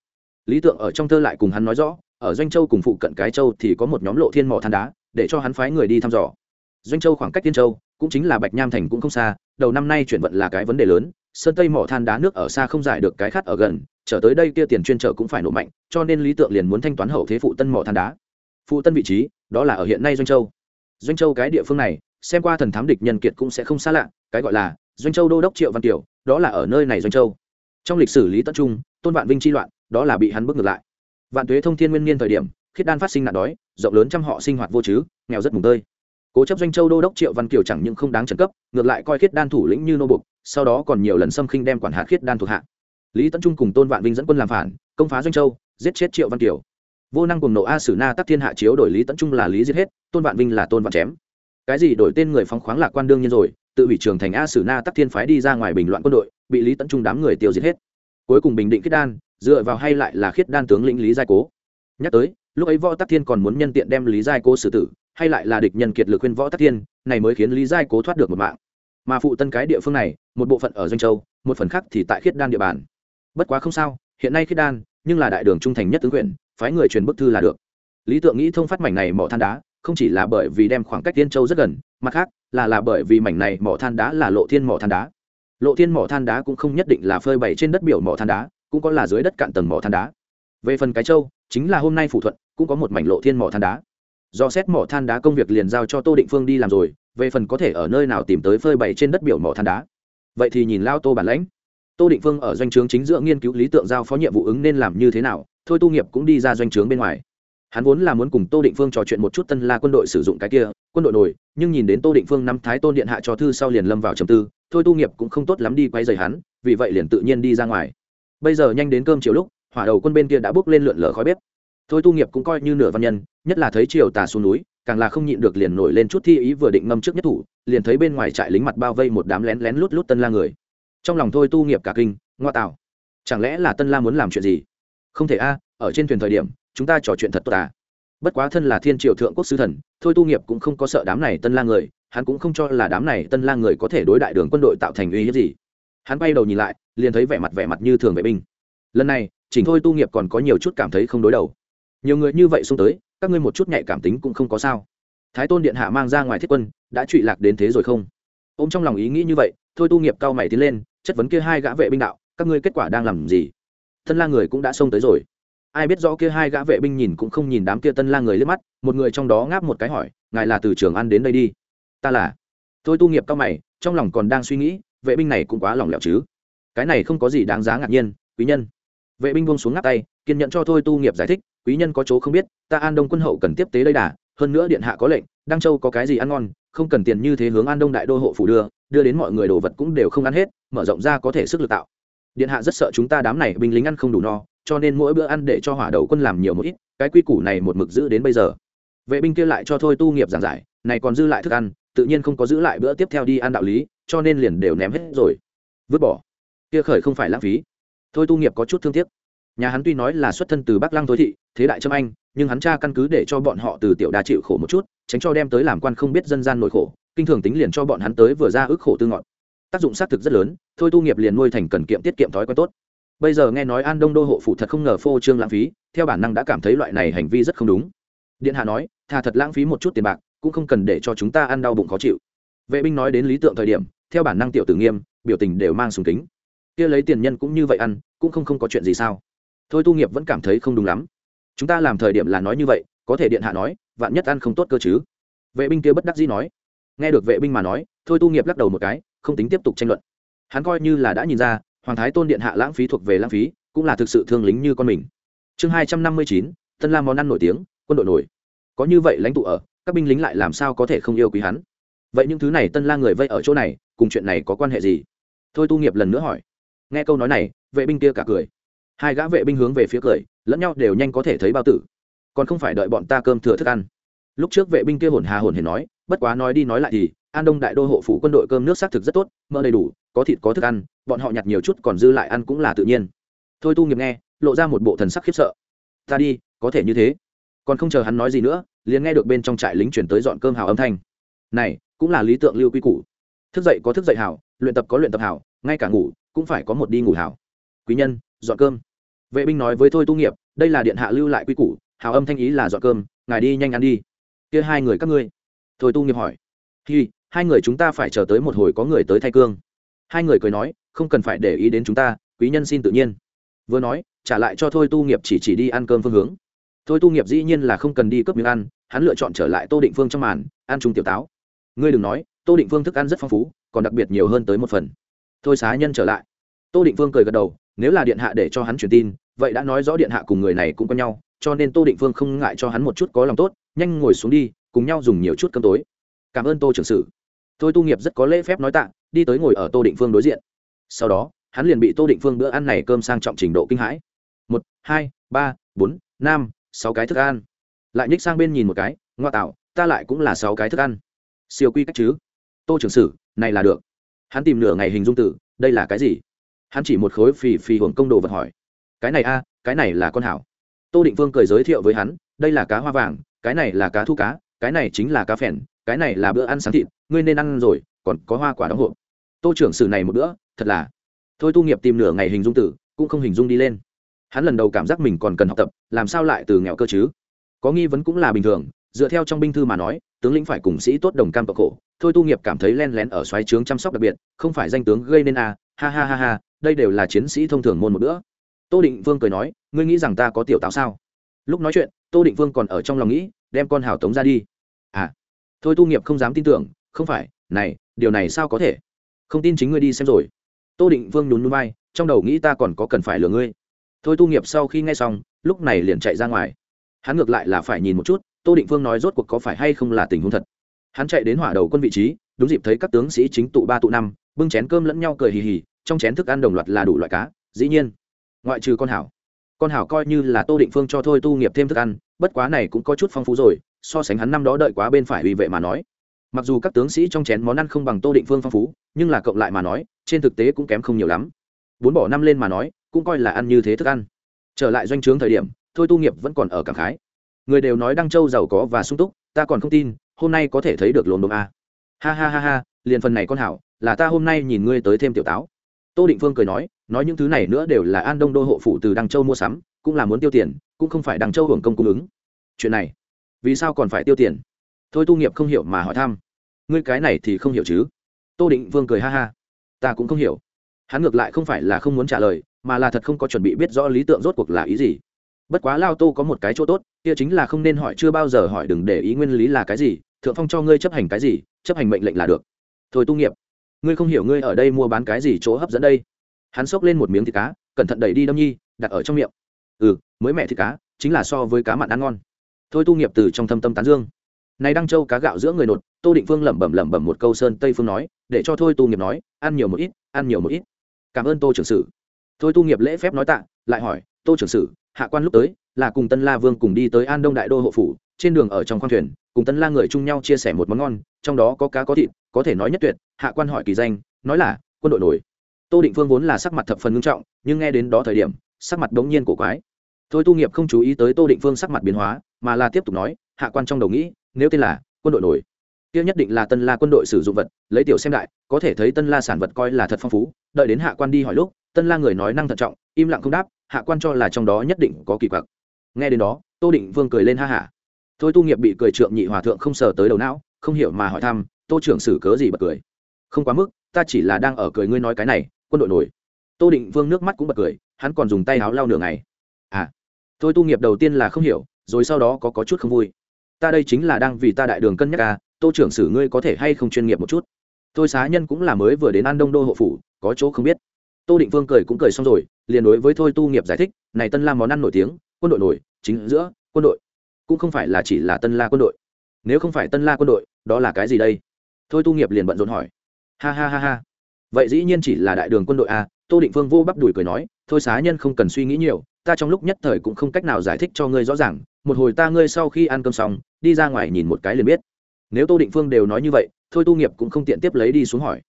Lý tượng ở trong thơ lại cùng hắn nói rõ, ở doanh châu cùng phụ cận cái châu thì có một nhóm lộ thiên mỏ than đá, để cho hắn phái người đi thăm dò. Doanh châu khoảng cách tiên châu, cũng chính là bạch nham thành cũng không xa, đầu năm nay chuyển vận là cái vấn đề lớn, sơn tây mỏ than đá nước ở xa không giải được cái khát ở gần, trở tới đây kia tiền chuyên trở cũng phải nổ mạnh, cho nên lý tượng liền muốn thanh toán hậu thế phụ tân mỏ than đá. Phụ tân vị trí, đó là ở hiện nay doanh châu. Doanh châu cái địa phương này, xem qua thần thám địch nhân kiệt cũng sẽ không xa lạ, cái gọi là doanh châu đô đốc triệu văn tiểu đó là ở nơi này doanh châu. Trong lịch sử lý tất trung, tôn vạn vinh chi loạn, đó là bị hắn bước ngược lại. Vạn tuế thông thiên nguyên niên thời điểm, khiết đan phát sinh nạn đói, rộng lớn trăm họ sinh hoạt vô chứ nghèo rất mùng tơi. Cố chấp doanh châu đô đốc triệu văn kiều chẳng những không đáng trần cấp, ngược lại coi khiết đan thủ lĩnh như nô bục, sau đó còn nhiều lần xâm khinh đem quản hạt khiết đan thuộc hạ. Lý tấn trung cùng tôn vạn vinh dẫn quân làm phản, công phá doanh châu, giết chết triệu văn kiều. Vô năng cùng nộ a sử na tắc thiên hạ chiếu đổi lý tấn trung là lý giết hết, tôn vạn vinh là tôn vạn chém. Cái gì đổi tên người phóng khoáng lạc quan đương nhiên rồi tự hủy trường thành a sử na tắc thiên phái đi ra ngoài bình loạn quân đội, bị lý tấn trung đám người tiêu diệt hết. Cuối cùng bình định khiết đan, dựa vào hay lại là khiết đan tướng lĩnh lý giai cố. Nhắc tới, lúc ấy võ tắc thiên còn muốn nhân tiện đem lý giai cố xử tử, hay lại là địch nhân kiệt lực khuyên võ tắc thiên, này mới khiến lý giai cố thoát được một mạng. Mà phụ tân cái địa phương này, một bộ phận ở doanh châu, một phần khác thì tại khiết đan địa bàn. Bất quá không sao, hiện nay khiết đan, nhưng là đại đường trung thành nhất tướng quyền phái người truyền bức thư là được. Lý tượng nghĩ thông phát mảnh này mỏ than đá, không chỉ là bởi vì đem khoảng cách tiên châu rất gần mặt khác, là là bởi vì mảnh này mỏ than đá là lộ thiên mỏ than đá. Lộ thiên mỏ than đá cũng không nhất định là phơi bày trên đất biểu mỏ than đá, cũng có là dưới đất cạn tầng mỏ than đá. Về phần cái châu, chính là hôm nay phủ thuận, cũng có một mảnh lộ thiên mỏ than đá. Do xét mỏ than đá công việc liền giao cho tô định phương đi làm rồi, về phần có thể ở nơi nào tìm tới phơi bày trên đất biểu mỏ than đá. Vậy thì nhìn lao tô bản lãnh. Tô định phương ở doanh trướng chính giữa nghiên cứu lý tượng giao phó nhiệm vụ ứng nên làm như thế nào, thôi tu nghiệp cũng đi ra doanh trướng bên ngoài. Hắn vốn là muốn cùng tô định phương trò chuyện một chút tân la quân đội sử dụng cái kia quân đội nổi, nhưng nhìn đến tô định phương năm thái tôn điện hạ cho thư sau liền lâm vào trầm tư, thôi tu nghiệp cũng không tốt lắm đi quay dày hắn, vì vậy liền tự nhiên đi ra ngoài. Bây giờ nhanh đến cơm chiều lúc, hỏa đầu quân bên kia đã bước lên lượn lờ khói bếp. Thôi tu nghiệp cũng coi như nửa văn nhân, nhất là thấy chiều tà xuống núi, càng là không nhịn được liền nổi lên chút thi ý vừa định ngâm trước nhất thủ, liền thấy bên ngoài trại lính mặt bao vây một đám lén lén lút lút tân la người. Trong lòng thôi tu nghiệp cả kinh, ngoa tạo. Chẳng lẽ là tân la muốn làm chuyện gì? Không thể a, ở trên thuyền thời điểm, chúng ta trò chuyện thật tốt à? Bất quá thân là thiên triều thượng quốc sứ thần, thôi tu nghiệp cũng không có sợ đám này tân la người, hắn cũng không cho là đám này tân la người có thể đối đại đường quân đội tạo thành uy hiếp gì. Hắn bay đầu nhìn lại, liền thấy vẻ mặt vẻ mặt như thường vệ binh. Lần này, chỉnh thôi tu nghiệp còn có nhiều chút cảm thấy không đối đầu. Nhiều người như vậy xung tới, các ngươi một chút nhạy cảm tính cũng không có sao. Thái tôn điện hạ mang ra ngoài thiết quân, đã trụy lạc đến thế rồi không? Ô m trong lòng ý nghĩ như vậy, thôi tu nghiệp cao mày tiến lên, chất vấn kia hai gã vệ binh đạo, các ngươi kết quả đang làm gì? Thân la người cũng đã xông tới rồi ai biết rõ kia hai gã vệ binh nhìn cũng không nhìn đám kia tân la người liếc mắt, một người trong đó ngáp một cái hỏi, ngài là từ trường ăn đến đây đi? Ta là. Thôi tu nghiệp cao mày, trong lòng còn đang suy nghĩ, vệ binh này cũng quá lòng lẻo chứ. Cái này không có gì đáng giá ngạc nhiên, quý nhân. Vệ binh buông xuống ngáp tay, kiên nhận cho thôi tu nghiệp giải thích, quý nhân có chỗ không biết, ta an đông quân hậu cần tiếp tế đây đà, hơn nữa điện hạ có lệnh, đăng châu có cái gì ăn ngon, không cần tiền như thế hướng an đông đại đô hộ phủ đưa đưa đến mọi người đồ vật cũng đều không ăn hết, mở rộng ra có thể sức lực tạo. Điện hạ rất sợ chúng ta đám này binh lính ăn không đủ no cho nên mỗi bữa ăn để cho hỏa đầu quân làm nhiều một ít, cái quy củ này một mực giữ đến bây giờ. Vệ binh kia lại cho thôi tu nghiệp giảng giải, này còn dư lại thức ăn, tự nhiên không có giữ lại bữa tiếp theo đi ăn đạo lý, cho nên liền đều ném hết rồi. Vứt bỏ. Kia khởi không phải lãng phí. Thôi tu nghiệp có chút thương tiếc. Nhà hắn tuy nói là xuất thân từ bắc lăng tối thị, thế đại trâm anh, nhưng hắn cha căn cứ để cho bọn họ từ tiểu đa chịu khổ một chút, tránh cho đem tới làm quan không biết dân gian nỗi khổ, kinh thường tính liền cho bọn hắn tới vừa ra ức khổ tư ngọn. Tác dụng xác thực rất lớn, thôi tu nghiệp liền nuôi thành cần kiệm tiết kiệm thói quen tốt bây giờ nghe nói an đông đô hộ phụ thật không ngờ phô trương lãng phí, theo bản năng đã cảm thấy loại này hành vi rất không đúng. Điện hạ nói thà thật lãng phí một chút tiền bạc, cũng không cần để cho chúng ta ăn đau bụng khó chịu. Vệ binh nói đến lý tượng thời điểm, theo bản năng tiểu tử nghiêm, biểu tình đều mang sùng kính. Kia lấy tiền nhân cũng như vậy ăn, cũng không không có chuyện gì sao? Thôi tu nghiệp vẫn cảm thấy không đúng lắm. Chúng ta làm thời điểm là nói như vậy, có thể điện hạ nói, vạn nhất ăn không tốt cơ chứ? Vệ binh kia bất đắc dĩ nói. Nghe được vệ binh mà nói, thôi tu nghiệp lắc đầu một cái, không tính tiếp tục tranh luận. Hắn coi như là đã nhìn ra hoàng thái tôn điện hạ lãng phí thuộc về lãng phí, cũng là thực sự thương lính như con mình. Chương hai trăm năm mươi chín, tân lam món ăn nổi tiếng, quân đội nổi. Có như vậy lãnh tụ ở, các binh lính lại làm sao có thể không yêu quý hắn? Vậy những thứ này tân la người vây ở chỗ này, cùng chuyện này có quan hệ gì? Thôi tu nghiệp lần nữa hỏi. Nghe câu nói này, vệ binh kia cả cười. Hai gã vệ binh hướng về phía cười, lẫn nhau đều nhanh có thể thấy bao tử. Còn không phải đợi bọn ta cơm thừa thức ăn. Lúc trước vệ binh kia hồn hà hồn hề nói, bất quá nói đi nói lại thì an đông đại đô hộ phủ quân đội cơm nước xác thực rất tốt, mỡ đầy đủ, có thịt, có thức ăn, bọn họ nhặt nhiều chút còn dư lại ăn cũng là tự nhiên. Thôi tu nghiệp nghe, lộ ra một bộ thần sắc khiếp sợ. Ta đi, có thể như thế. Còn không chờ hắn nói gì nữa, liền nghe được bên trong trại lính chuyển tới dọn cơm hào âm thanh. Này, cũng là lý tượng lưu quy củ. Thức dậy có thức dậy hảo luyện tập có luyện tập hảo ngay cả ngủ cũng phải có một đi ngủ hảo quý nhân, dọn cơm. Vệ binh nói với thôi tu nghiệp, đây là điện hạ lưu lại quy củ, hào âm thanh ý là dọn cơm, ngài đi nhanh ăn đi. Kia hai người các ngươi. Thôi tu nghiệp hỏi. Hi hai người chúng ta phải chờ tới một hồi có người tới thay cương. Hai người cười nói, không cần phải để ý đến chúng ta, quý nhân xin tự nhiên. Vừa nói, trả lại cho thôi tu nghiệp chỉ chỉ đi ăn cơm phương hướng. Thôi tu nghiệp dĩ nhiên là không cần đi cướp miếng ăn, hắn lựa chọn trở lại tô định phương trong màn, ăn chung tiểu táo. Ngươi đừng nói, tô định phương thức ăn rất phong phú, còn đặc biệt nhiều hơn tới một phần. Thôi xá nhân trở lại. Tô định phương cười gật đầu, nếu là điện hạ để cho hắn truyền tin, vậy đã nói rõ điện hạ cùng người này cũng có nhau, cho nên tô định phương không ngại cho hắn một chút có lòng tốt, nhanh ngồi xuống đi, cùng nhau dùng nhiều chút cơm tối. Cảm ơn tô trưởng sử thôi tu nghiệp rất có lễ phép nói tạ, đi tới ngồi ở tô định phương đối diện. Sau đó, hắn liền bị tô định phương bữa ăn này cơm sang trọng trình độ kinh hãi. Một, hai, ba, bốn, năm, sáu cái thức ăn. Lại nhích sang bên nhìn một cái, ngoa tạo, ta lại cũng là sáu cái thức ăn. Siêu quy cách chứ? Tô trưởng sử, này là được. Hắn tìm nửa ngày hình dung tử đây là cái gì? Hắn chỉ một khối phì phì hưởng công đồ vật hỏi. Cái này a, cái này là con hảo. Tô định vương cười giới thiệu với hắn, đây là cá hoa vàng, cái này là cá thu cá, cái này chính là cá phèn cái này là bữa ăn sáng thịt ngươi nên ăn rồi còn có hoa quả đóng hộp. Tô trưởng sử này một bữa thật là. Thôi tu nghiệp tìm nửa ngày hình dung tử cũng không hình dung đi lên. Hắn lần đầu cảm giác mình còn cần học tập làm sao lại từ nghèo cơ chứ? Có nghi vấn cũng là bình thường dựa theo trong binh thư mà nói tướng lĩnh phải cùng sĩ tốt đồng cam cộng khổ. Thôi tu nghiệp cảm thấy len lén ở xoáy trướng chăm sóc đặc biệt không phải danh tướng gây nên à, ha ha ha ha đây đều là chiến sĩ thông thường môn một bữa. Tô định vương cười nói ngươi nghĩ rằng ta có tiểu táo sao? Lúc nói chuyện tô định vương còn ở trong lòng nghĩ đem con hào tống ra đi thôi tu nghiệp không dám tin tưởng, không phải, này, điều này sao có thể? Không tin chính ngươi đi xem rồi. Tô định vương nhún núi bay trong đầu nghĩ ta còn có cần phải lừa ngươi. Thôi tu nghiệp sau khi nghe xong, lúc này liền chạy ra ngoài. Hắn ngược lại là phải nhìn một chút, tô định Vương nói rốt cuộc có phải hay không là tình huống thật. Hắn chạy đến hỏa đầu quân vị trí, đúng dịp thấy các tướng sĩ chính tụ ba tụ năm, bưng chén cơm lẫn nhau cười hì hì, trong chén thức ăn đồng loạt là đủ loại cá, dĩ nhiên. Ngoại trừ con hảo. Con hảo coi như là tô định phương cho thôi tu nghiệp thêm thức ăn, bất quá này cũng có chút phong phú rồi so sánh hắn năm đó đợi quá bên phải uy vệ mà nói. Mặc dù các tướng sĩ trong chén món ăn không bằng tô định phương phong phú, nhưng là cộng lại mà nói, trên thực tế cũng kém không nhiều lắm. Bốn bỏ năm lên mà nói, cũng coi là ăn như thế thức ăn. Trở lại doanh trướng thời điểm, thôi tu nghiệp vẫn còn ở cảng khái. Người đều nói đăng châu giàu có và sung túc, ta còn không tin, hôm nay có thể thấy được lồn đồn a. Ha ha ha ha, liền phần này con hảo, là ta hôm nay nhìn ngươi tới thêm tiểu táo. Tô định phương cười nói nói những thứ này nữa đều là an đông đô hộ phụ từ đăng châu mua sắm, cũng là muốn tiêu tiền, cũng không phải đăng châu hưởng công cung ứng. Chuyện này vì sao còn phải tiêu tiền? Thôi tu nghiệp không hiểu mà hỏi thăm. Ngươi cái này thì không hiểu chứ? Tô định Vương cười ha ha. Ta cũng không hiểu. Hắn ngược lại không phải là không muốn trả lời, mà là thật không có chuẩn bị biết rõ lý tượng rốt cuộc là ý gì. Bất quá lao tô có một cái chỗ tốt, kia chính là không nên hỏi chưa bao giờ hỏi đừng để ý nguyên lý là cái gì, thượng phong cho ngươi chấp hành cái gì, chấp hành mệnh lệnh là được. Thôi tu nghiệp, ngươi không hiểu ngươi ở đây mua bán cái gì chỗ hấp dẫn đây. Hắn xốc lên một miếng thịt cá, cẩn thận đẩy đi đâm nhi, đặt ở trong miệng. Ừ mới mẹ thịt cá, chính là so với cá mặn ăn ngon thôi tu nghiệp từ trong thâm tâm tán dương. Này đăng châu cá gạo giữa người nột, tô định phương lẩm bẩm lẩm bẩm một câu sơn tây phương nói, để cho thôi tu nghiệp nói, ăn nhiều một ít, ăn nhiều một ít. Cảm ơn tô trưởng sử. Thôi tu nghiệp lễ phép nói tạ, lại hỏi, tô trưởng sử, hạ quan lúc tới, là cùng tân la vương cùng đi tới an đông đại đô hộ phủ, trên đường ở trong khoang thuyền, cùng tân la người chung nhau chia sẻ một món ngon, trong đó có cá có thịt, có thể nói nhất tuyệt, hạ quan hỏi kỳ danh, nói là, quân đội nổi. Tô định phương vốn là sắc mặt thập phần nghiêm trọng, nhưng nghe đến đó thời điểm, sắc mặt đống nhiên cổ quái. Thôi tu nghiệp không chú ý tới tô định phương sắc mặt biến hóa mà là tiếp tục nói, hạ quan trong đầu nghĩ, nếu tên là quân đội nổi, kia nhất định là tân la quân đội sử dụng vật, lấy tiểu xem đại, có thể thấy tân la sản vật coi là thật phong phú. Đợi đến hạ quan đi hỏi lúc, tân la người nói năng thận trọng, im lặng không đáp, hạ quan cho là trong đó nhất định có kỳ quặc. Nghe đến đó, tô định vương cười lên ha hả. Thôi tu nghiệp bị cười trượng nhị hòa thượng không sờ tới đầu não, không hiểu mà hỏi thăm, tô trưởng xử cớ gì bật cười? Không quá mức, ta chỉ là đang ở cười ngươi nói cái này, quân đội nổi. Tô định vương nước mắt cũng bật cười, hắn còn dùng tay áo lau nửa ngày. À. Thôi tu nghiệp đầu tiên là không hiểu rồi sau đó có, có chút không vui. Ta đây chính là đang vì ta đại đường cân nhắc à tô trưởng sử ngươi có thể hay không chuyên nghiệp một chút? Tôi xá nhân cũng là mới vừa đến an đông đô hộ phủ có chỗ không biết. Tô định vương cười cũng cười xong rồi liền đối với thôi tu nghiệp giải thích này tân la món ăn nổi tiếng quân đội nổi chính giữa quân đội. Cũng không phải là chỉ là tân la quân đội. Nếu không phải tân la quân đội đó là cái gì đây? Thôi tu nghiệp liền bận rộn hỏi. Ha ha ha ha. Vậy dĩ nhiên chỉ là đại đường quân đội a tô định Vương vô bắp đùi cười nói thôi xá nhân không cần suy nghĩ nhiều ta trong lúc nhất thời cũng không cách nào giải thích cho ngươi rõ ràng một hồi ta ngươi sau khi ăn cơm xong, đi ra ngoài nhìn một cái liền biết. Nếu tô định phương đều nói như vậy, thôi tu nghiệp cũng không tiện tiếp lấy đi xuống hỏi.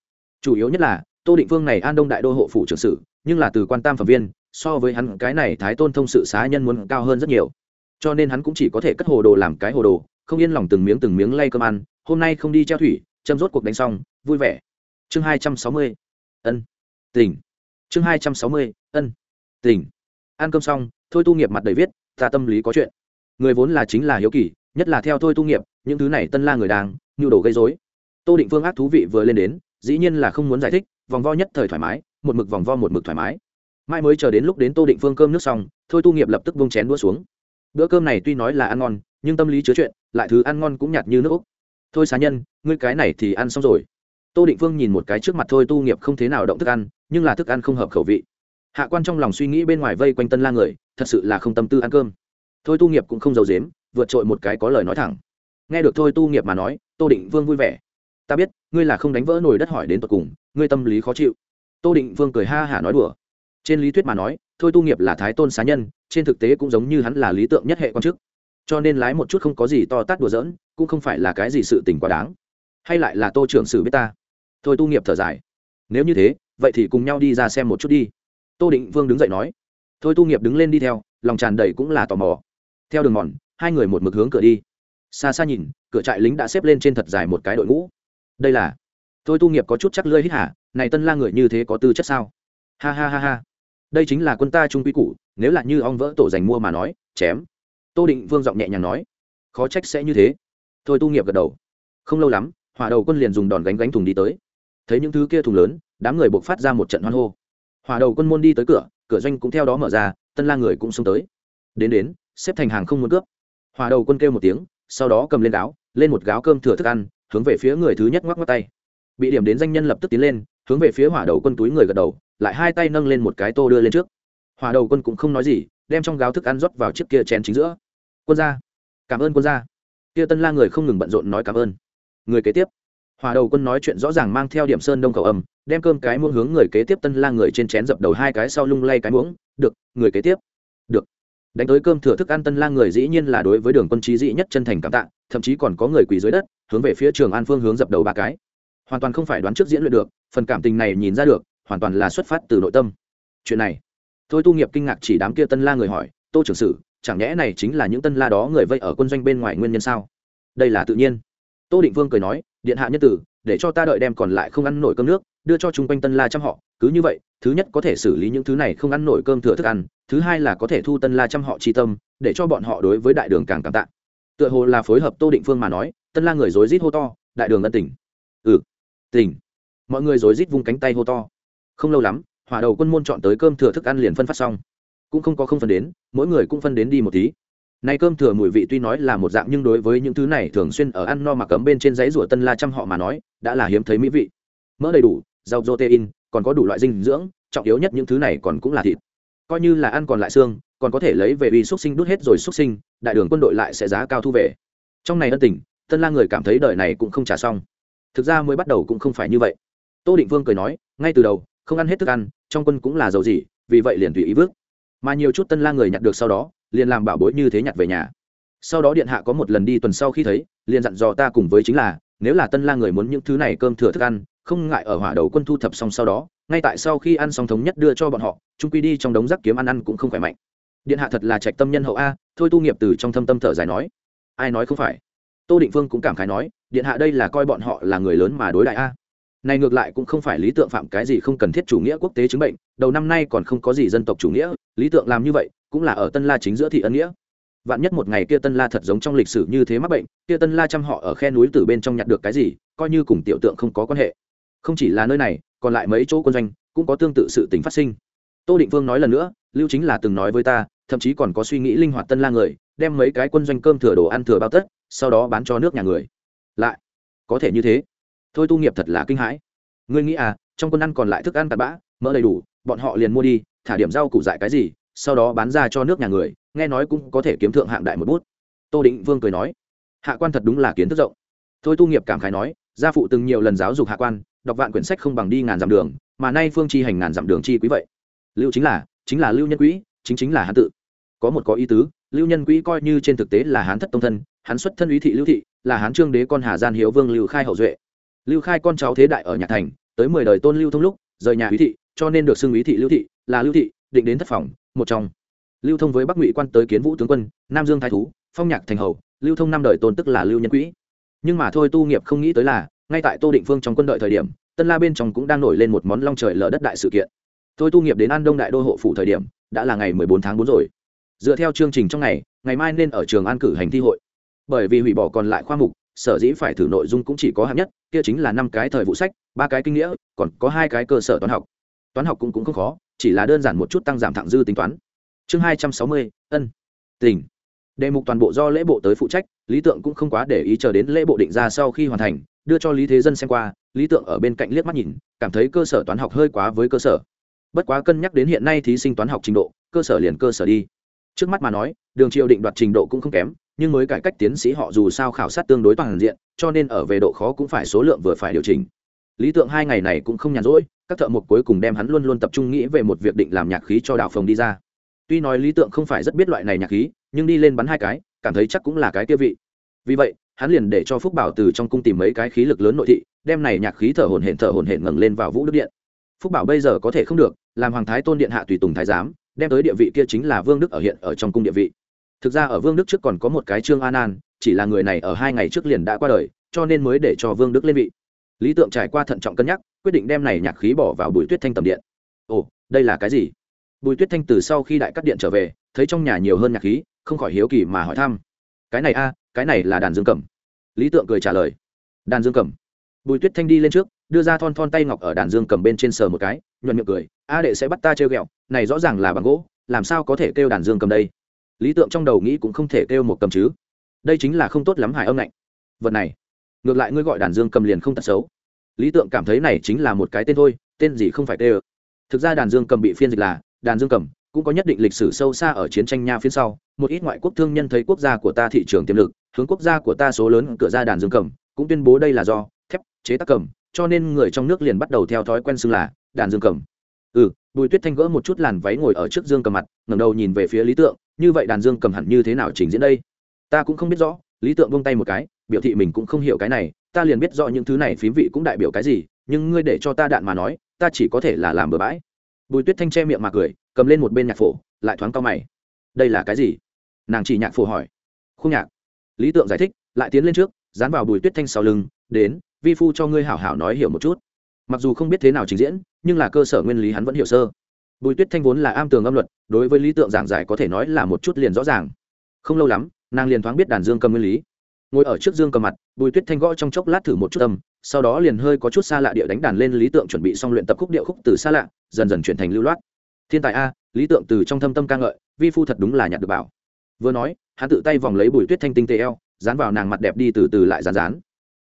Chủ yếu nhất là, tô định phương này an đông đại đô hộ phủ trưởng sử nhưng là từ quan tam phẩm viên, so với hắn cái này thái tôn thông sự xá nhân muốn cao hơn rất nhiều. Cho nên hắn cũng chỉ có thể cất hồ đồ làm cái hồ đồ, không yên lòng từng miếng từng miếng lay cơm ăn, hôm nay không đi treo thủy châm rốt cuộc đánh xong, vui vẻ. Chương hai trăm sáu mươi, ân tỉnh chương hai trăm sáu mươi, ân tỉnh ăn cơm xong, thôi tu nghiệp mặt đầy viết, ta tâm lý có chuyện người vốn là chính là hiếu kỳ, nhất là theo thôi tu nghiệp, những thứ này tân la người đang, nhu đồ gây dối tô định phương ác thú vị vừa lên đến, dĩ nhiên là không muốn giải thích, vòng vo nhất thời thoải mái, một mực vòng vo một mực thoải mái. Mai mới chờ đến lúc đến tô định phương cơm nước xong, thôi tu nghiệp lập tức vung chén đũa xuống. Bữa cơm này tuy nói là ăn ngon, nhưng tâm lý chứa chuyện, lại thứ ăn ngon cũng nhạt như nước úc. Thôi xá nhân, ngươi cái này thì ăn xong rồi. Tô định phương nhìn một cái trước mặt thôi tu nghiệp không thế nào động thức ăn, nhưng là thức ăn không hợp khẩu vị. Hạ quan trong lòng suy nghĩ bên ngoài vây quanh tân la người, thật sự là không tâm tư ăn cơm thôi tu nghiệp cũng không giấu dếm vượt trội một cái có lời nói thẳng. Nghe được thôi tu nghiệp mà nói, tô định vương vui vẻ. Ta biết, ngươi là không đánh vỡ nồi đất hỏi đến tột cùng, ngươi tâm lý khó chịu. Tô định vương cười ha hả nói đùa. Trên lý thuyết mà nói, thôi tu nghiệp là thái tôn xá nhân, trên thực tế cũng giống như hắn là lý tượng nhất hệ quan chức. Cho nên lái một chút không có gì to tát đùa giỡn, cũng không phải là cái gì sự tình quá đáng. Hay lại là tô trưởng sử biết ta. Thôi tu nghiệp thở dài. Nếu như thế, vậy thì cùng nhau đi ra xem một chút đi. Tô định vương đứng dậy nói. Thôi tu nghiệp đứng lên đi theo, lòng tràn đầy cũng là tò mò theo đường mòn, hai người một mực hướng cửa đi. Xa xa nhìn, cửa trại lính đã xếp lên trên thật dài một cái đội ngũ. Đây là thôi tu nghiệp có chút chắc lơi hít hả này tân la người như thế có tư chất sao? Ha ha ha ha. Đây chính là quân ta trung quy củ, nếu là như ong vỡ tổ giành mua mà nói, chém. Tô định vương giọng nhẹ nhàng nói, khó trách sẽ như thế. Thôi tu nghiệp gật đầu. Không lâu lắm, hỏa đầu quân liền dùng đòn gánh gánh thùng đi tới. Thấy những thứ kia thùng lớn, đám người buộc phát ra một trận hoan hô. Hỏa đầu quân môn đi tới cửa cửa doanh cũng theo đó mở ra, tân la người cũng xông tới. Đến đến xếp thành hàng không muốn cướp. Hòa đầu quân kêu một tiếng, sau đó cầm lên gáo, lên một gáo cơm thừa thức ăn, hướng về phía người thứ nhất ngoắc ngoắc tay. Bị điểm đến danh nhân lập tức tiến lên, hướng về phía hỏa đầu quân túi người gật đầu, lại hai tay nâng lên một cái tô đưa lên trước. Hỏa đầu quân cũng không nói gì, đem trong gáo thức ăn rót vào chiếc kia chén chính giữa. Quân gia, cảm ơn quân gia. Kia tân la người không ngừng bận rộn nói cảm ơn. Người kế tiếp. Hòa đầu quân nói chuyện rõ ràng mang theo điểm sơn đông cầu âm, đem cơm cái muỗng hướng người kế tiếp tân la người trên chén dập đầu hai cái sau lung lay cái muỗng, được, người kế tiếp đánh tới cơm thừa thức ăn tân la người dĩ nhiên là đối với đường quân trí dĩ nhất chân thành cảm tạ, thậm chí còn có người quỳ dưới đất, hướng về phía trường an phương hướng dập đầu ba cái. Hoàn toàn không phải đoán trước diễn luyện được, phần cảm tình này nhìn ra được, hoàn toàn là xuất phát từ nội tâm. Chuyện này, thôi tu nghiệp kinh ngạc chỉ đám kia tân la người hỏi, tô trưởng sử, chẳng nhẽ này chính là những tân la đó người vây ở quân doanh bên ngoài nguyên nhân sao? Đây là tự nhiên. Tô định vương cười nói, điện hạ nhân tử, để cho ta đợi đem còn lại không ăn nổi cơm nước đưa cho chung quanh tân la trăm họ, cứ như vậy, thứ nhất có thể xử lý những thứ này không ăn nổi cơm thừa thức ăn, thứ hai là có thể thu tân la trăm họ tri tâm, để cho bọn họ đối với đại đường càng cảm tạ. Tựa hồ là phối hợp tô định phương mà nói, tân la người rối rít hô to, đại đường ân tỉnh ừ tỉnh mọi người rối rít vung cánh tay hô to. Không lâu lắm, hỏa đầu quân môn chọn tới cơm thừa thức ăn liền phân phát xong. Cũng không có không phân đến, mỗi người cũng phân đến đi một tí. Nay cơm thừa mùi vị tuy nói là một dạng, nhưng đối với những thứ này thường xuyên ở ăn no mà cấm bên trên giấy rủa tân la trăm họ mà nói, đã là hiếm thấy mỹ vị. Mỡ đầy đủ rau protein, còn có đủ loại dinh dưỡng, trọng yếu nhất những thứ này còn cũng là thịt. Coi như là ăn còn lại xương, còn có thể lấy về uy xuất sinh đút hết rồi xuất sinh, đại đường quân đội lại sẽ giá cao thu về. Trong này ân tình, tân la người cảm thấy đời này cũng không trả xong. Thực ra mới bắt đầu cũng không phải như vậy. Tô định vương cười nói, ngay từ đầu, không ăn hết thức ăn, trong quân cũng là dầu gì, vì vậy liền tùy ý vước mà nhiều chút tân la người nhặt được sau đó, liền làm bảo bối như thế nhặt về nhà. Sau đó điện hạ có một lần đi tuần sau khi thấy, liền dặn dò ta cùng với chính là, nếu là tân la người muốn những thứ này cơm thừa thức ăn không ngại ở hỏa đầu quân thu thập xong sau đó, ngay tại sau khi ăn xong thống nhất đưa cho bọn họ, trung quy đi trong đống rác kiếm ăn ăn cũng không khỏe mạnh. Điện hạ thật là trạch tâm nhân hậu a, thôi tu nghiệp từ trong thâm tâm thở dài nói. Ai nói không phải? Tô định phương cũng cảm khái nói, điện hạ đây là coi bọn họ là người lớn mà đối đại a. Này ngược lại cũng không phải lý tượng phạm cái gì không cần thiết chủ nghĩa quốc tế chứng bệnh, đầu năm nay còn không có gì dân tộc chủ nghĩa, lý tượng làm như vậy cũng là ở tân la chính giữa thị ân nghĩa. Vạn nhất một ngày kia tân la thật giống trong lịch sử như thế mắc bệnh, kia tân la chăm họ ở khe núi từ bên trong nhặt được cái gì, coi như cùng tiểu tượng không có quan hệ không chỉ là nơi này, còn lại mấy chỗ quân doanh cũng có tương tự sự tình phát sinh. Tô định Vương nói lần nữa, lưu chính là từng nói với ta, thậm chí còn có suy nghĩ linh hoạt tân la người, đem mấy cái quân doanh cơm thừa đồ ăn thừa bao tất, sau đó bán cho nước nhà người. Lại, có thể như thế. Thôi tu nghiệp thật là kinh hãi. Ngươi nghĩ à trong quân ăn còn lại thức ăn tạt bã, mỡ đầy đủ, bọn họ liền mua đi, thả điểm rau củ dại cái gì, sau đó bán ra cho nước nhà người, nghe nói cũng có thể kiếm thượng hạng đại một bút. Tô định vương cười nói, hạ quan thật đúng là kiến thức rộng. Thôi tu nghiệp cảm khái nói, gia phụ từng nhiều lần giáo dục hạ quan đọc vạn quyển sách không bằng đi ngàn dặm đường, mà nay phương chi hành ngàn dặm đường chi quý vậy. Lưu chính là chính là lưu nhân quỹ chính chính là hán tự. Có một có ý tứ, lưu nhân quỹ coi như trên thực tế là hán thất tông thân, hắn xuất thân ý thị lưu thị, là hán trương đế con hà gian hiếu vương lưu khai hậu duệ. Lưu khai con cháu thế đại ở nhạc thành, tới mười đời tôn lưu thông lúc, rời nhà ý thị, cho nên được xưng ý thị lưu thị, là lưu thị, định đến thất phòng, một trong. Lưu thông với bắc ngụy quan tới kiến vũ tướng quân, nam dương thái thú, phong nhạc thành hầu, lưu thông năm đời tôn tức là lưu nhân quỹ nhưng mà thôi tu nghiệp không nghĩ tới là ngay tại tô định phương trong quân đội thời điểm, tân la bên trong cũng đang nổi lên một món long trời lở đất đại sự kiện. Thôi tu nghiệp đến an đông đại đô hộ phủ thời điểm, đã là ngày mười bốn tháng bốn rồi. Dựa theo chương trình trong ngày ngày mai nên ở trường an cử hành thi hội. Bởi vì hủy bỏ còn lại khoa mục, sở dĩ phải thử nội dung cũng chỉ có hạng nhất, kia chính là năm cái thời vụ sách, ba cái kinh nghĩa, còn có hai cái cơ sở toán học. Toán học cũng cũng không khó, chỉ là đơn giản một chút tăng giảm thẳng dư tính toán. Chương hai trăm sáu mươi, ân, tình đề mục toàn bộ do lễ bộ tới phụ trách, lý tượng cũng không quá để ý chờ đến lễ bộ định ra sau khi hoàn thành, đưa cho lý thế dân xem qua, lý tượng ở bên cạnh liếc mắt nhìn, cảm thấy cơ sở toán học hơi quá với cơ sở. Bất quá cân nhắc đến hiện nay thí sinh toán học trình độ, cơ sở liền cơ sở đi. Trước mắt mà nói, đường triều định đoạt trình độ cũng không kém, nhưng mới cải cách tiến sĩ họ dù sao khảo sát tương đối toàn diện, cho nên ở về độ khó cũng phải số lượng vừa phải điều chỉnh. Lý tượng hai ngày này cũng không nhàn rỗi, các thợ mộc cuối cùng đem hắn luôn luôn tập trung nghĩ về một việc định làm nhạc khí cho đạo phòng đi ra tuy nói lý tượng không phải rất biết loại này nhạc khí, nhưng đi lên bắn hai cái, cảm thấy chắc cũng là cái kia vị. Vì vậy, hắn liền để cho phúc bảo từ trong cung tìm mấy cái khí lực lớn nội thị, đem này nhạc khí thở hồn hển, thở hồn hển ngẩng lên vào vũ đức điện. Phúc bảo bây giờ có thể không được, làm hoàng thái tôn điện hạ tùy tùng thái giám, đem tới địa vị kia chính là vương đức ở hiện ở trong cung địa vị. Thực ra ở vương đức trước còn có một cái trương an an chỉ là người này ở hai ngày trước liền đã qua đời, cho nên mới để cho vương đức lên vị. Lý tượng trải qua thận trọng cân nhắc, quyết định đem này nhạc khí bỏ vào bụi tuyết thanh tầm điện. Ồ, đây là cái gì? Bùi tuyết thanh từ sau khi đại cắt điện trở về, thấy trong nhà nhiều hơn nhạc khí, không khỏi hiếu kỳ mà hỏi thăm. Cái này a, cái này là đàn dương cầm lý tượng cười trả lời. Đàn dương cầm bùi tuyết thanh đi lên trước, đưa ra thon thon tay ngọc ở đàn dương cầm bên trên sờ một cái, nhuận miệng cười. A đệ sẽ bắt ta trêu ghẹo, này rõ ràng là bằng gỗ, làm sao có thể kêu đàn dương cầm đây? Lý tượng trong đầu nghĩ cũng không thể kêu một cầm chứ. Đây chính là không tốt lắm hải âm lạnh. Vật này, ngược lại ngươi gọi đàn dương cầm liền không tật xấu. Lý tượng cảm thấy này chính là một cái tên thôi, tên gì không phải tê thực ra đàn dương cầm bị phiên dịch là đàn dương cầm, cũng có nhất định lịch sử sâu xa ở chiến tranh nha phía sau, một ít ngoại quốc thương nhân thấy quốc gia của ta thị trường tiềm lực, hướng quốc gia của ta số lớn cửa ra đàn dương cầm, cũng tuyên bố đây là do thép chế tác cầm, cho nên người trong nước liền bắt đầu theo thói quen xưng là đàn dương cầm. Ừ bùi tuyết thanh gỡ một chút làn váy ngồi ở trước dương cầm mặt, ngẩng đầu nhìn về phía lý tượng, như vậy đàn dương cầm hẳn như thế nào trình diễn đây? Ta cũng không biết rõ, lý tượng vung tay một cái, biểu thị mình cũng không hiểu cái này, ta liền biết rõ những thứ này phím vị cũng đại biểu cái gì, nhưng ngươi để cho ta đạn mà nói, ta chỉ có thể là làm bừa bãi bùi tuyết thanh che miệng mà cười, cầm lên một bên nhạc phổ, lại thoáng cao mày. Đây là cái gì? Nàng chỉ nhạc phổ hỏi. Không nhạc. Lý tượng giải thích, lại tiến lên trước, dán vào bùi tuyết thanh sau lưng, đến, vi phu cho ngươi hảo hảo nói hiểu một chút. Mặc dù không biết thế nào trình diễn, nhưng là cơ sở nguyên lý hắn vẫn hiểu sơ. Bùi tuyết thanh vốn là am tường âm luật, đối với lý tượng giảng giải có thể nói là một chút liền rõ ràng. Không lâu lắm, nàng liền thoáng biết đàn dương cầm nguyên lý ngồi ở trước dương cầm mặt bùi tuyết thanh gõ trong chốc lát thử một chút âm, sau đó liền hơi có chút xa lạ địa đánh đàn lên lý tượng chuẩn bị xong luyện tập khúc điệu khúc từ xa lạ dần dần chuyển thành lưu loát. Thiên tài a lý tượng từ trong thâm tâm ca ngợi vi phu thật đúng là nhặt được bảo. Vừa nói hắn tự tay vòng lấy bùi tuyết thanh tinh tế eo dán vào nàng mặt đẹp đi từ từ lại dán dán.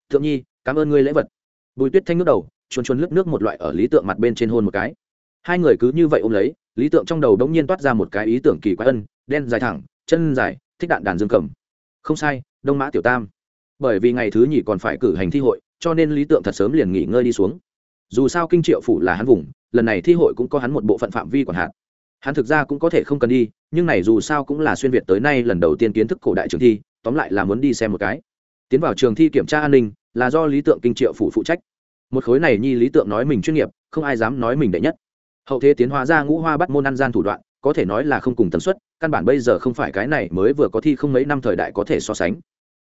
thượng nhi cảm ơn ngươi lễ vật. Bùi tuyết thanh ngước đầu chuồn chuồn lướt nước một loại ở lý tượng mặt bên trên hôn một cái. Hai người cứ như vậy ôm lấy lý tượng trong đầu đống nhiên toát ra một cái ý tưởng kỳ quái ân đen dài thẳng chân dài thích đạn đàn dương cầm. Không sai đông mã tiểu tam. Bởi vì ngày thứ nhì còn phải cử hành thi hội, cho nên lý tượng thật sớm liền nghỉ ngơi đi xuống. Dù sao kinh triệu phủ là hắn vùng, lần này thi hội cũng có hắn một bộ phận phạm vi quản hạt hắn thực ra cũng có thể không cần đi, nhưng này dù sao cũng là xuyên việt tới nay lần đầu tiên kiến thức cổ đại trường thi, tóm lại là muốn đi xem một cái. Tiến vào trường thi kiểm tra an ninh, là do lý tượng kinh triệu phủ phụ trách. Một khối này nhi lý tượng nói mình chuyên nghiệp, không ai dám nói mình đệ nhất. Hậu thế tiến hóa ra ngũ hoa bắt môn ăn gian thủ đoạn, có thể nói là không cùng tần suất, căn bản bây giờ không phải cái này mới vừa có thi không mấy năm thời đại có thể so sánh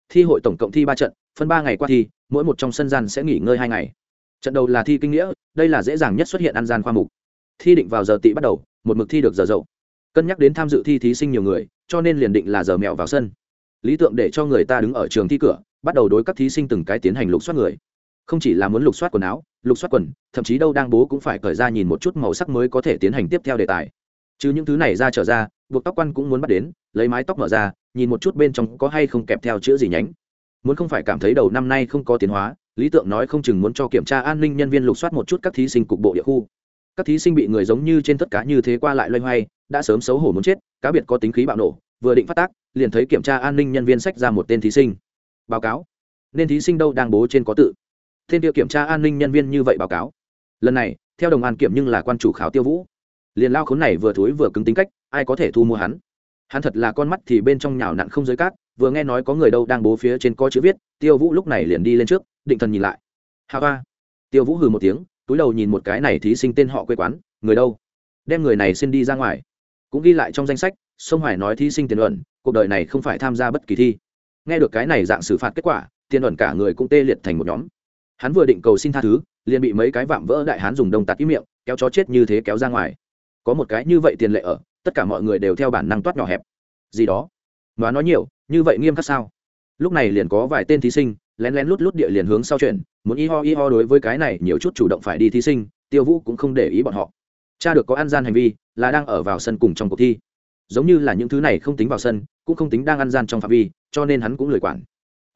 thi hội tổng cộng thi ba trận, phân ba ngày qua thi, mỗi một trong sân gian sẽ nghỉ ngơi hai ngày. Trận đầu là thi kinh nghĩa, đây là dễ dàng nhất xuất hiện ăn gian khoa mục. Thi định vào giờ tị bắt đầu, một mực thi được giờ dậu. Cân nhắc đến tham dự thi thí sinh nhiều người, cho nên liền định là giờ mẹo vào sân. Lý tượng để cho người ta đứng ở trường thi cửa, bắt đầu đối các thí sinh từng cái tiến hành lục soát người. Không chỉ là muốn lục soát quần áo, lục soát quần, thậm chí đâu đang bố cũng phải cởi ra nhìn một chút màu sắc mới có thể tiến hành tiếp theo đề tài. Chứ những thứ này ra trở ra, buộc tóc quan cũng muốn bắt đến, lấy mái tóc mở ra nhìn một chút bên trong có hay không kẹp theo chữ gì nhánh. Muốn không phải cảm thấy đầu năm nay không có tiến hóa, lý tượng nói không chừng muốn cho kiểm tra an ninh nhân viên lục soát một chút các thí sinh cục bộ địa khu. Các thí sinh bị người giống như trên tất cả như thế qua lại loay hoay, đã sớm xấu hổ muốn chết, cá biệt có tính khí bạo nổ, vừa định phát tác, liền thấy kiểm tra an ninh nhân viên sách ra một tên thí sinh. Báo cáo. Nên thí sinh đâu đang bố trên có tự. Tên kia kiểm tra an ninh nhân viên như vậy báo cáo. Lần này, theo đồng an kiểm nhưng là quan chủ khảo tiêu vũ. Liền lao khốn này vừa thối vừa cứng tính cách, ai có thể thu mua hắn? Hắn thật là con mắt thì bên trong nhào nặn không giới cát, vừa nghe nói có người đâu đang bố phía trên có chữ viết, tiêu vũ lúc này liền đi lên trước, định thần nhìn lại. Hà ba tiêu vũ hừ một tiếng, túi đầu nhìn một cái này thí sinh tên họ quê quán, người đâu? Đem người này xin đi ra ngoài. Cũng ghi lại trong danh sách, sông hoài nói thí sinh tiền luận, cuộc đời này không phải tham gia bất kỳ thi. Nghe được cái này dạng xử phạt kết quả, tiền luận cả người cũng tê liệt thành một nhóm. Hắn vừa định cầu xin tha thứ, liền bị mấy cái vạm vỡ đại hán dùng đông tạt ý miệng, kéo chó chết như thế kéo ra ngoài. Có một cái như vậy tiền lệ ở tất cả mọi người đều theo bản năng toát nhỏ hẹp. Gì đó? Nói nói nhiều, như vậy nghiêm khắc sao? Lúc này liền có vài tên thí sinh, lén lén lút lút địa liền hướng sau chuyện muốn y ho y ho đối với cái này nhiều chút chủ động phải đi thí sinh, tiêu vũ cũng không để ý bọn họ. Cha được có ăn gian hành vi, là đang ở vào sân cùng trong cuộc thi. Giống như là những thứ này không tính vào sân, cũng không tính đang ăn gian trong phạm vi, cho nên hắn cũng lười quản.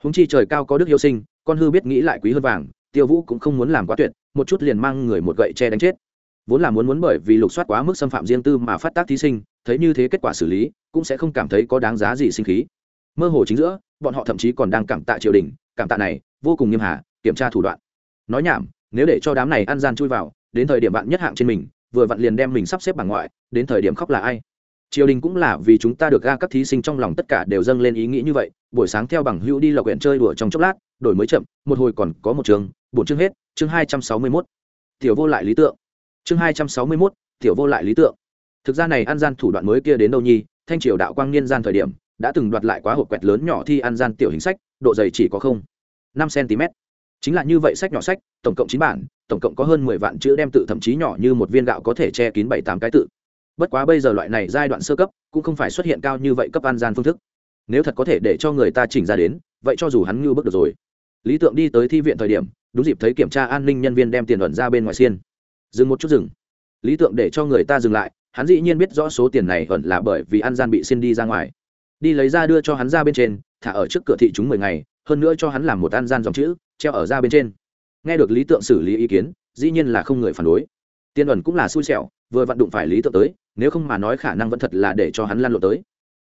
Húng chi trời cao có đức yêu sinh, con hư biết nghĩ lại quý hơn vàng, tiêu vũ cũng không muốn làm quá tuyệt, một chút liền mang người một gậy che đánh chết vốn là muốn muốn bởi vì lục soát quá mức xâm phạm riêng tư mà phát tác thí sinh, thấy như thế kết quả xử lý, cũng sẽ không cảm thấy có đáng giá gì sinh khí. Mơ hồ chính giữa, bọn họ thậm chí còn đang cảm tạ triều đình, cảm tạ này, vô cùng nghiêm hà, kiểm tra thủ đoạn. Nói nhảm, nếu để cho đám này ăn gian chui vào, đến thời điểm bạn nhất hạng trên mình, vừa vặn liền đem mình sắp xếp bằng ngoại, đến thời điểm khóc là ai? Triều đình cũng là vì chúng ta được ga các thí sinh trong lòng tất cả đều dâng lên ý nghĩ như vậy, buổi sáng theo bằng hữu đi lọc huyện chơi đùa trong chốc lát, đổi mới chậm, một hồi còn có một trường bốn chương hết, chương hai trăm sáu mươi mốt. Tiểu vô lại lý tượng chương hai trăm sáu mươi mốt, tiểu vô lại lý tượng. Thực ra này ăn gian thủ đoạn mới kia đến đâu nhi thanh triều đạo quang niên gian thời điểm, đã từng đoạt lại quá hộp quẹt lớn nhỏ thi ăn gian tiểu hình sách, độ dày chỉ có không, năm cm chính là như vậy sách nhỏ sách, tổng cộng chín bản, tổng cộng có hơn mười vạn chữ đem tự thậm chí nhỏ như một viên gạo có thể che kín bảy tám cái tự. Bất quá bây giờ loại này giai đoạn sơ cấp, cũng không phải xuất hiện cao như vậy cấp ăn gian phương thức. Nếu thật có thể để cho người ta chỉnh ra đến, vậy cho dù hắn ngưu bước được rồi. Lý tượng đi tới thi viện thời điểm, đúng dịp thấy kiểm tra an ninh nhân viên đem tiền ẩn ra bên ngoài xiên dừng một chút dừng. Lý tượng để cho người ta dừng lại, hắn dĩ nhiên biết rõ số tiền này ẩn là bởi vì ăn gian bị xin đi ra ngoài. Đi lấy ra đưa cho hắn ra bên trên, thả ở trước cửa thị chúng mười ngày, hơn nữa cho hắn làm một ăn gian dòng chữ, treo ở ra bên trên. Nghe được lý tượng xử lý ý kiến, dĩ nhiên là không người phản đối. Tiên ẩn cũng là xui xẻo, vừa vặn đụng phải lý tượng tới, nếu không mà nói khả năng vẫn thật là để cho hắn lăn lộ tới.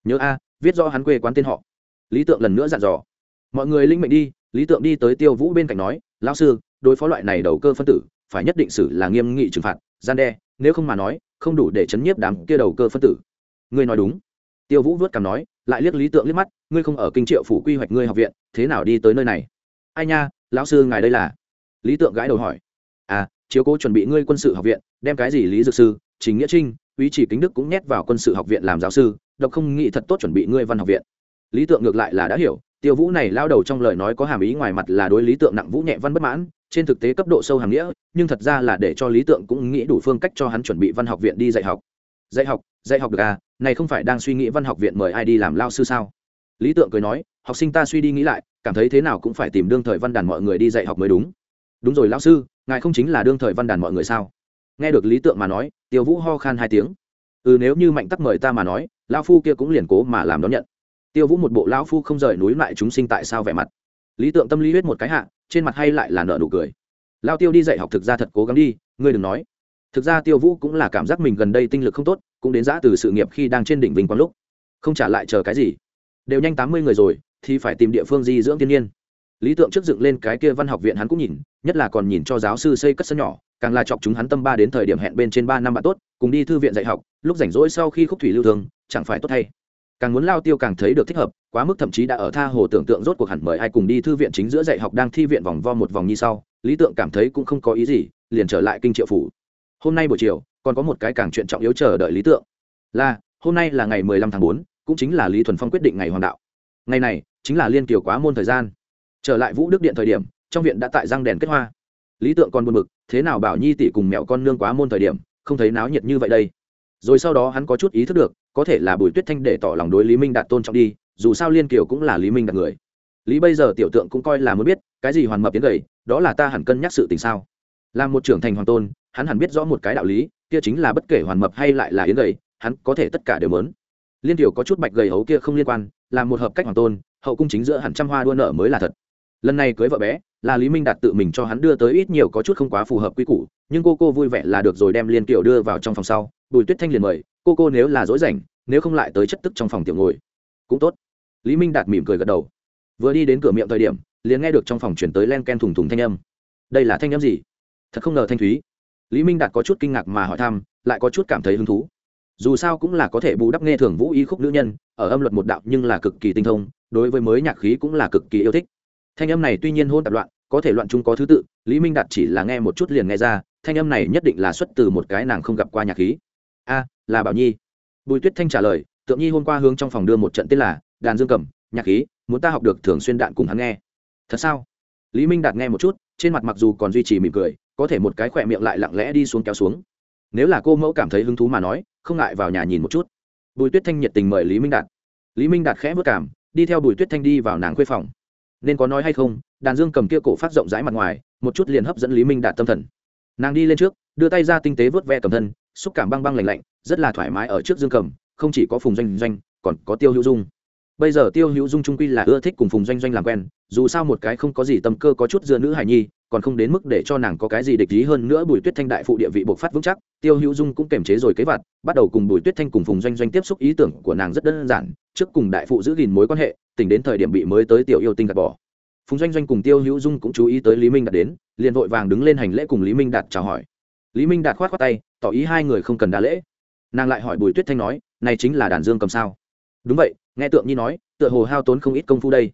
Nhớ a, viết do hắn quê quán tên họ. Lý tượng lần nữa dặn dò. Mọi người linh mệnh đi, lý tượng đi tới tiêu vũ bên cạnh nói, lão sư, đối phó loại này đầu cơ phân tử phải nhất định xử là nghiêm nghị trừng phạt, gian đe, nếu không mà nói, không đủ để chấn nhiếp đám kia đầu cơ phân tử. Ngươi nói đúng. Tiêu vũ vớt cằm nói, lại liếc lý tượng liếc mắt, ngươi không ở kinh triệu phủ quy hoạch ngươi học viện, thế nào đi tới nơi này? Ai nha, lão sư ngài đây là? Lý tượng gãi đầu hỏi. À chiếu cố chuẩn bị ngươi quân sự học viện, đem cái gì lý dược sư chính nghĩa trinh uy chỉ kính đức cũng nhét vào quân sự học viện làm giáo sư, độc không nghĩ thật tốt chuẩn bị ngươi văn học viện. Lý tượng ngược lại là đã hiểu, tiêu vũ này lao đầu trong lời nói có hàm ý ngoài mặt là đối lý tượng nặng vũ nhẹ văn bất mãn trên thực tế cấp độ sâu hàm nghĩa, nhưng thật ra là để cho lý tượng cũng nghĩ đủ phương cách cho hắn chuẩn bị văn học viện đi dạy học. Dạy học dạy học được à? Này không phải đang suy nghĩ văn học viện mời ai đi làm lao sư sao? Lý tượng cười nói, học sinh ta suy đi nghĩ lại, cảm thấy thế nào cũng phải tìm đương thời văn đàn mọi người đi dạy học mới đúng. Đúng rồi lao sư, ngài không chính là đương thời văn đàn mọi người sao? Nghe được lý tượng mà nói, tiêu vũ ho khan hai tiếng. Ừ nếu như mạnh tắc mời ta mà nói, lão phu kia cũng liền cố mà làm đón nhận. Tiêu vũ một bộ lão phu không rời núi lại chúng sinh tại sao vẻ mặt lý tượng tâm lý huyết một cái hạ, trên mặt hay lại là nợ nụ cười. Lao tiêu đi dạy học thực ra thật cố gắng đi, ngươi đừng nói. Thực ra tiêu vũ cũng là cảm giác mình gần đây tinh lực không tốt, cũng đến giã từ sự nghiệp khi đang trên đỉnh vinh quang lúc. Không trả lại chờ cái gì. Đều nhanh tám mươi người rồi, thì phải tìm địa phương di dưỡng thiên nhiên. Lý tượng trước dựng lên cái kia văn học viện hắn cũng nhìn, nhất là còn nhìn cho giáo sư xây cất sân nhỏ, càng là chọc chúng hắn tâm ba đến thời điểm hẹn bên trên ba năm bạn tốt, cùng đi thư viện dạy học, lúc rảnh rỗi sau khi khúc thủy lưu thường, chẳng phải tốt thay. Càng muốn lao tiêu càng thấy được thích hợp quá mức thậm chí đã ở tha hồ tưởng tượng rốt cuộc hẳn mời ai cùng đi thư viện chính giữa dạy học đang thi viện vòng vo một vòng như sau, lý tượng cảm thấy cũng không có ý gì, liền trở lại kinh triệu phủ. Hôm nay buổi chiều, còn có một cái càng chuyện trọng yếu chờ đợi lý tượng. Là, hôm nay là ngày mười lăm tháng bốn, cũng chính là lý thuần phong quyết định ngày hoàng đạo. Ngày này, chính là liên kiều quá môn thời gian. Trở lại vũ đức điện thời điểm, trong viện đã tại răng đèn kết hoa. Lý tượng còn buồn bực, thế nào bảo nhi tỷ cùng mẹo con nương quá môn thời điểm, không thấy náo nhiệt như vậy đây. Rồi sau đó hắn có chút ý thức được, có thể là bùi tuyết thanh để tỏ lòng đối lý minh đạt tôn trọng đi dù sao liên kiều cũng là lý minh đặt người. Lý bây giờ tiểu tượng cũng coi là muốn biết, cái gì hoàn mập tiến gầy, đó là ta hẳn cân nhắc sự tình sao? Làm một trưởng thành hoàng tôn, hắn hẳn biết rõ một cái đạo lý, kia chính là bất kể hoàn mập hay lại là yến gầy, hắn có thể tất cả đều mớn liên tiểu có chút bạch gầy hấu kia không liên quan, là một hợp cách hoàng tôn, hậu cung chính giữa hẳn trăm hoa đua nợ mới là thật. Lần này cưới vợ bé, là lý minh đạt tự mình cho hắn đưa tới ít nhiều có chút không quá phù hợp quy củ, nhưng cô cô vui vẻ là được rồi đem liên tiểu đưa vào trong phòng sau, bùi tuyết thanh liền mời, cô cô nếu là dối rảnh, nếu không lại tới chất tức trong phòng tiểu ngồi cũng tốt. Lý minh đạt mỉm cười gật đầu. Vừa đi đến cửa miệng thời điểm, liền nghe được trong phòng chuyển tới len ken thùng thùng thanh âm. Đây là thanh âm gì? Thật không ngờ thanh thúy. Lý minh đạt có chút kinh ngạc mà hỏi thăm, lại có chút cảm thấy hứng thú. Dù sao cũng là có thể bù đắp nghe thường vũ y khúc nữ nhân, ở âm luật một đạo nhưng là cực kỳ tinh thông, đối với mới nhạc khí cũng là cực kỳ yêu thích. Thanh âm này tuy nhiên hôn tạp loạn, có thể loạn chung có thứ tự, lý minh đạt chỉ là nghe một chút liền nghe ra, thanh âm này nhất định là xuất từ một cái nàng không gặp qua nhạc khí. A, là bảo nhi. Bùi tuyết thanh trả lời tượng nhi hôm qua hướng trong phòng đưa một trận tên là đàn dương cầm, nhạc khí, muốn ta học được thường xuyên đạn cùng hắn nghe. Thật sao? Lý minh đạt nghe một chút, trên mặt mặc dù còn duy trì mỉm cười, có thể một cái khỏe miệng lại lặng lẽ đi xuống kéo xuống. Nếu là cô mẫu cảm thấy hứng thú mà nói, không ngại vào nhà nhìn một chút. Bùi tuyết thanh nhiệt tình mời lý minh đạt. Lý minh đạt khẽ vất cảm, đi theo bùi tuyết thanh đi vào nàng khuê phòng. Nên có nói hay không, đàn dương cầm kia cổ phát rộng rãi mặt ngoài, một chút liền hấp dẫn lý minh đạt tâm thần. Nàng đi lên trước, đưa tay ra tinh tế vớt ve cầm thân, xúc cảm băng băng lạnh lạnh, rất là thoải mái ở trước dương cầm không chỉ có phùng doanh doanh, còn có tiêu hữu dung. Bây giờ tiêu hữu dung trung quy là ưa thích cùng phùng doanh doanh làm quen, dù sao một cái không có gì tâm cơ có chút dựa nữ hải nhi, còn không đến mức để cho nàng có cái gì địch ý hơn nữa bùi tuyết thanh đại phụ địa vị bộc phát vững chắc, tiêu hữu dung cũng kềm chế rồi kế vặt, bắt đầu cùng bùi tuyết thanh cùng phùng doanh doanh tiếp xúc ý tưởng của nàng rất đơn giản, trước cùng đại phụ giữ gìn mối quan hệ tỉnh đến thời điểm bị mới tới tiểu yêu tinh gạt bỏ. Phùng doanh doanh cùng tiêu hữu dung cũng chú ý tới lý minh đạt đến, liền vội vàng đứng lên hành lễ cùng lý minh đạt chào hỏi. Lý minh đạt khoát khoát tay, tỏ ý hai người không cần đa lễ. Nàng lại hỏi bùi tuyết thanh nói này chính là đàn dương cầm sao? Đúng vậy, nghe tượng nhi nói, tựa hồ hao tốn không ít công phu đây.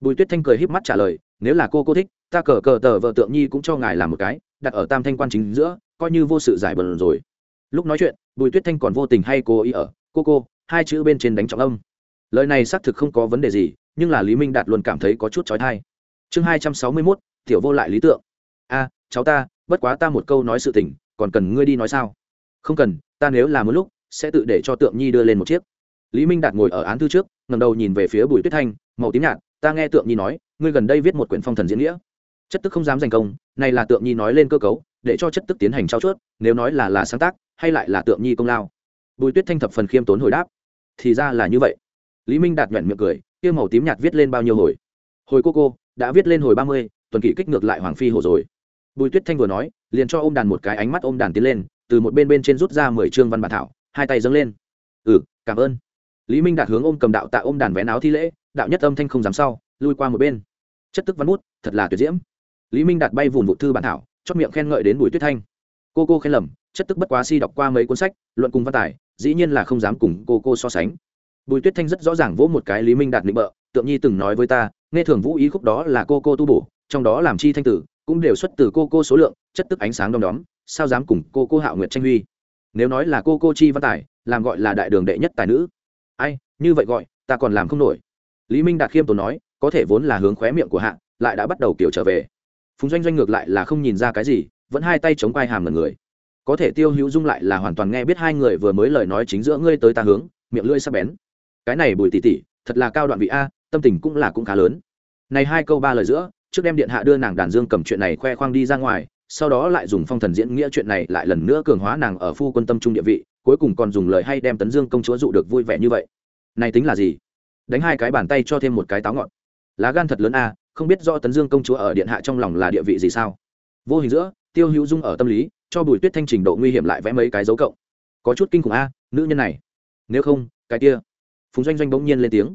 Bùi tuyết thanh cười híp mắt trả lời, nếu là cô cô thích, ta cờ cờ tờ vợ tượng nhi cũng cho ngài làm một cái, đặt ở tam thanh quan chính giữa, coi như vô sự giải bờn rồi. Lúc nói chuyện, bùi tuyết thanh còn vô tình hay cô ý ở, cô cô, hai chữ bên trên đánh trọng âm. Lời này xác thực không có vấn đề gì, nhưng là lý minh đạt luôn cảm thấy có chút trói thai chương hai trăm sáu mươi mốt, tiểu vô lại lý tượng. A, cháu ta, bất quá ta một câu nói sự tình, còn cần ngươi đi nói sao? Không cần, ta nếu là một lúc sẽ tự để cho tượng nhi đưa lên một chiếc. Lý minh đạt ngồi ở án thư trước ngầm đầu nhìn về phía bùi tuyết thanh, màu tím nhạt, ta nghe tượng nhi nói, ngươi gần đây viết một quyển phong thần diễn nghĩa. Chất tức không dám giành công, này là tượng nhi nói lên cơ cấu, để cho chất tức tiến hành trao chuốt, nếu nói là là sáng tác, hay lại là tượng nhi công lao. Bùi tuyết thanh thập phần khiêm tốn hồi đáp, thì ra là như vậy. Lý minh đạt nhuận miệng cười, kia màu tím nhạt viết lên bao nhiêu hồi? Hồi cô cô, đã viết lên hồi ba mươi, tuần kỷ kích ngược lại hoàng phi hồ rồi. Bùi tuyết thanh vừa nói, liền cho ôm đàn một cái ánh mắt ôm đàn tiến lên, từ một bên bên trên rút ra mười chương văn bản thảo hai tay dâng lên. Ừ cảm ơn. Lý minh đạt hướng ôm cầm đạo tạ ôm đàn vén áo thi lễ, đạo nhất âm thanh không dám sau, lui qua một bên. Chất tức văn bút, thật là tuyệt diễm. Lý minh đạt bay vùn vụ thư bản thảo, chót miệng khen ngợi đến bùi tuyết thanh. Cô cô khen lầm, chất tức bất quá si đọc qua mấy cuốn sách, luận cùng văn tài, dĩ nhiên là không dám cùng cô cô so sánh. Bùi tuyết thanh rất rõ ràng vỗ một cái lý minh đạt định bợ, tượng nhi từng nói với ta, nghe thường vũ ý khúc đó là cô cô tu bổ, trong đó làm chi thanh tử, cũng đều xuất từ cô cô số lượng, chất tức ánh sáng đom đóm, sao dám cùng cô cô hạo nguyệt tranh huy nếu nói là cô cô chi văn tài, làm gọi là đại đường đệ nhất tài nữ. Ai, như vậy gọi, ta còn làm không nổi. Lý minh đạt khiêm tốn nói, có thể vốn là hướng khóe miệng của hạ, lại đã bắt đầu kiểu trở về. Phùng doanh doanh ngược lại là không nhìn ra cái gì, vẫn hai tay chống quai hàm lần người. Có thể tiêu hữu dung lại là hoàn toàn nghe biết hai người vừa mới lời nói chính giữa ngươi tới ta hướng, miệng lưỡi sắp bén. Cái này bùi tỉ tỉ, thật là cao đoạn vị a, tâm tình cũng là cũng khá lớn. Này hai câu ba lời giữa, trước đem điện hạ đưa nàng đàn dương cầm chuyện này khoe khoang đi ra ngoài sau đó lại dùng phong thần diễn nghĩa chuyện này lại lần nữa cường hóa nàng ở phu quân tâm trung địa vị, cuối cùng còn dùng lời hay đem tấn dương công chúa dụ được vui vẻ như vậy. Này tính là gì? Đánh hai cái bàn tay cho thêm một cái táo ngọn lá gan thật lớn a, không biết do tấn dương công chúa ở điện hạ trong lòng là địa vị gì sao? Vô hình giữa, tiêu hữu dung ở tâm lý, cho bùi tuyết thanh trình độ nguy hiểm lại vẽ mấy cái dấu cộng. Có chút kinh khủng a, nữ nhân này. Nếu không, cái kia. Phùng doanh doanh bỗng nhiên lên tiếng.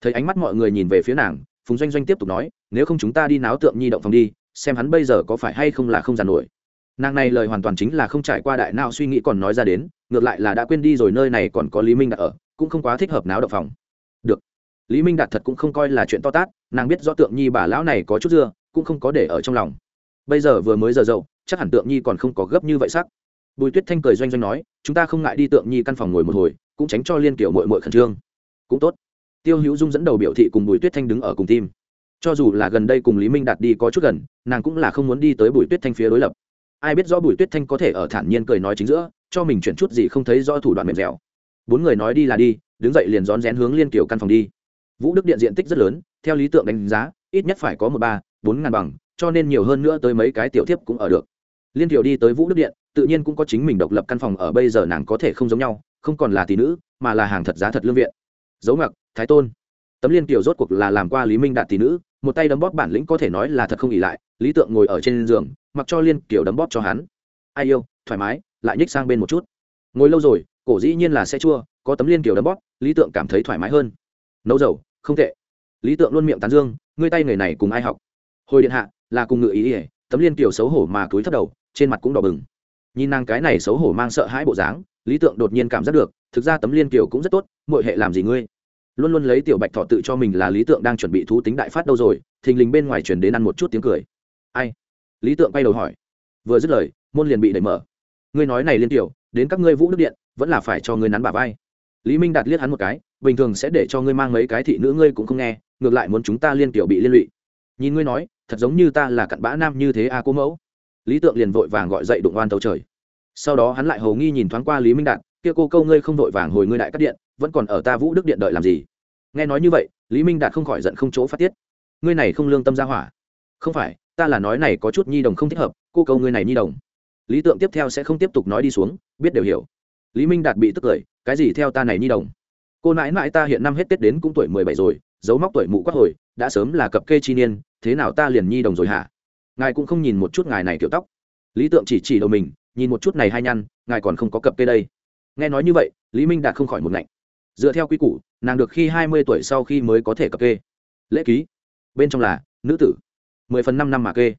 Thấy ánh mắt mọi người nhìn về phía nàng, phùng doanh doanh tiếp tục nói, nếu không chúng ta đi náo tượng nhi động phòng đi xem hắn bây giờ có phải hay không là không giàn nổi. Nàng này lời hoàn toàn chính là không trải qua đại nào suy nghĩ còn nói ra đến, ngược lại là đã quên đi rồi nơi này còn có lý minh đạt ở, cũng không quá thích hợp náo động phòng. Được. Lý minh đạt thật cũng không coi là chuyện to tát, nàng biết rõ tượng nhi bà lão này có chút dưa, cũng không có để ở trong lòng. Bây giờ vừa mới giờ dậu, chắc hẳn tượng nhi còn không có gấp như vậy sắc. Bùi tuyết thanh cười doanh doanh nói, chúng ta không ngại đi tượng nhi căn phòng ngồi một hồi, cũng tránh cho liên kiểu mội mội khẩn trương. Cũng tốt. Tiêu hữu dung dẫn đầu biểu thị cùng bùi tuyết thanh đứng ở cùng tim cho dù là gần đây cùng lý minh đạt đi có chút gần nàng cũng là không muốn đi tới bùi tuyết thanh phía đối lập ai biết rõ bùi tuyết thanh có thể ở thản nhiên cười nói chính giữa cho mình chuyển chút gì không thấy do thủ đoạn mềm dẻo bốn người nói đi là đi đứng dậy liền rón rén hướng liên kiểu căn phòng đi vũ đức điện diện tích rất lớn theo lý tượng đánh giá ít nhất phải có một ba bốn ngàn bằng cho nên nhiều hơn nữa tới mấy cái tiểu thiếp cũng ở được liên kiểu đi tới vũ đức điện tự nhiên cũng có chính mình độc lập căn phòng ở bây giờ nàng có thể không giống nhau không còn là tỷ nữ mà là hàng thật giá thật lương viện dấu ngặc thái tôn tấm liên kiều rốt cuộc là làm qua lý minh đạt tỷ nữ, một tay đấm bóp bản lĩnh có thể nói là thật không ỉ lại, lý tượng ngồi ở trên giường, mặc cho liên kiều đấm bóp cho hắn. Ai yêu, thoải mái, lại nhích sang bên một chút. Ngồi lâu rồi, cổ dĩ nhiên là sẽ chua, có tấm liên kiều đấm bóp, lý tượng cảm thấy thoải mái hơn. Nấu dầu, không tệ. Lý tượng luôn miệng tán dương, ngươi tay người này cùng ai học? Hồi điện hạ, là cùng ngự ý ỉa tấm liên kiều xấu hổ mà túi thấp đầu, trên mặt cũng đỏ bừng. Nhìn nàng cái này xấu hổ mang sợ hãi bộ dáng, lý tượng đột nhiên cảm giác được, thực ra tấm liên kiều cũng rất tốt mọi hệ làm gì ngươi? Luôn luôn lấy tiểu bạch thọ tự cho mình là lý tượng đang chuẩn bị thú tính đại phát đâu rồi, thình lình bên ngoài chuyển đến ăn một chút tiếng cười. Ai? Lý tượng quay đầu hỏi. Vừa dứt lời, môn liền bị đẩy mở. Ngươi nói này liên tiểu, đến các ngươi vũ đức điện, vẫn là phải cho ngươi nắn bà vai. Lý minh đạt liếc hắn một cái, bình thường sẽ để cho ngươi mang mấy cái thị nữ ngươi cũng không nghe, ngược lại muốn chúng ta liên tiểu bị liên lụy. Nhìn ngươi nói, thật giống như ta là cặn bã nam như thế a à cô mẫu. Lý tượng liền vội vàng gọi dậy đụng oan tấu trời. Sau đó hắn lại hầu nghi nhìn thoáng qua lý minh đạt kia cô câu ngươi không vội vàng hồi ngươi đại cắt điện, vẫn còn ở ta vũ đức điện đợi làm gì? Nghe nói như vậy, lý minh đạt không khỏi giận không chỗ phát tiết. Ngươi này không lương tâm ra hỏa. Không phải, ta là nói này có chút nhi đồng không thích hợp, cô câu ngươi này nhi đồng. Lý tượng tiếp theo sẽ không tiếp tục nói đi xuống, biết đều hiểu. Lý minh đạt bị tức cười, cái gì theo ta này nhi đồng? Cô nãi nãi ta hiện năm hết tết đến cũng tuổi mười bảy rồi dấu móc tuổi mụ quát hồi, đã sớm là cập kê chi niên, thế nào ta liền nhi đồng rồi hả? Ngài cũng không nhìn một chút ngài này kiểu tóc. Lý tượng chỉ chỉ đầu mình, nhìn một chút này hai nhăn, ngài còn không có cập kê đây nghe nói như vậy, lý minh đạt không khỏi một ngạnh. Dựa theo quy củ, nàng được khi hai mươi tuổi sau khi mới có thể cập kê. Lễ ký. Bên trong là, nữ tử. Mười phần năm năm mà kê.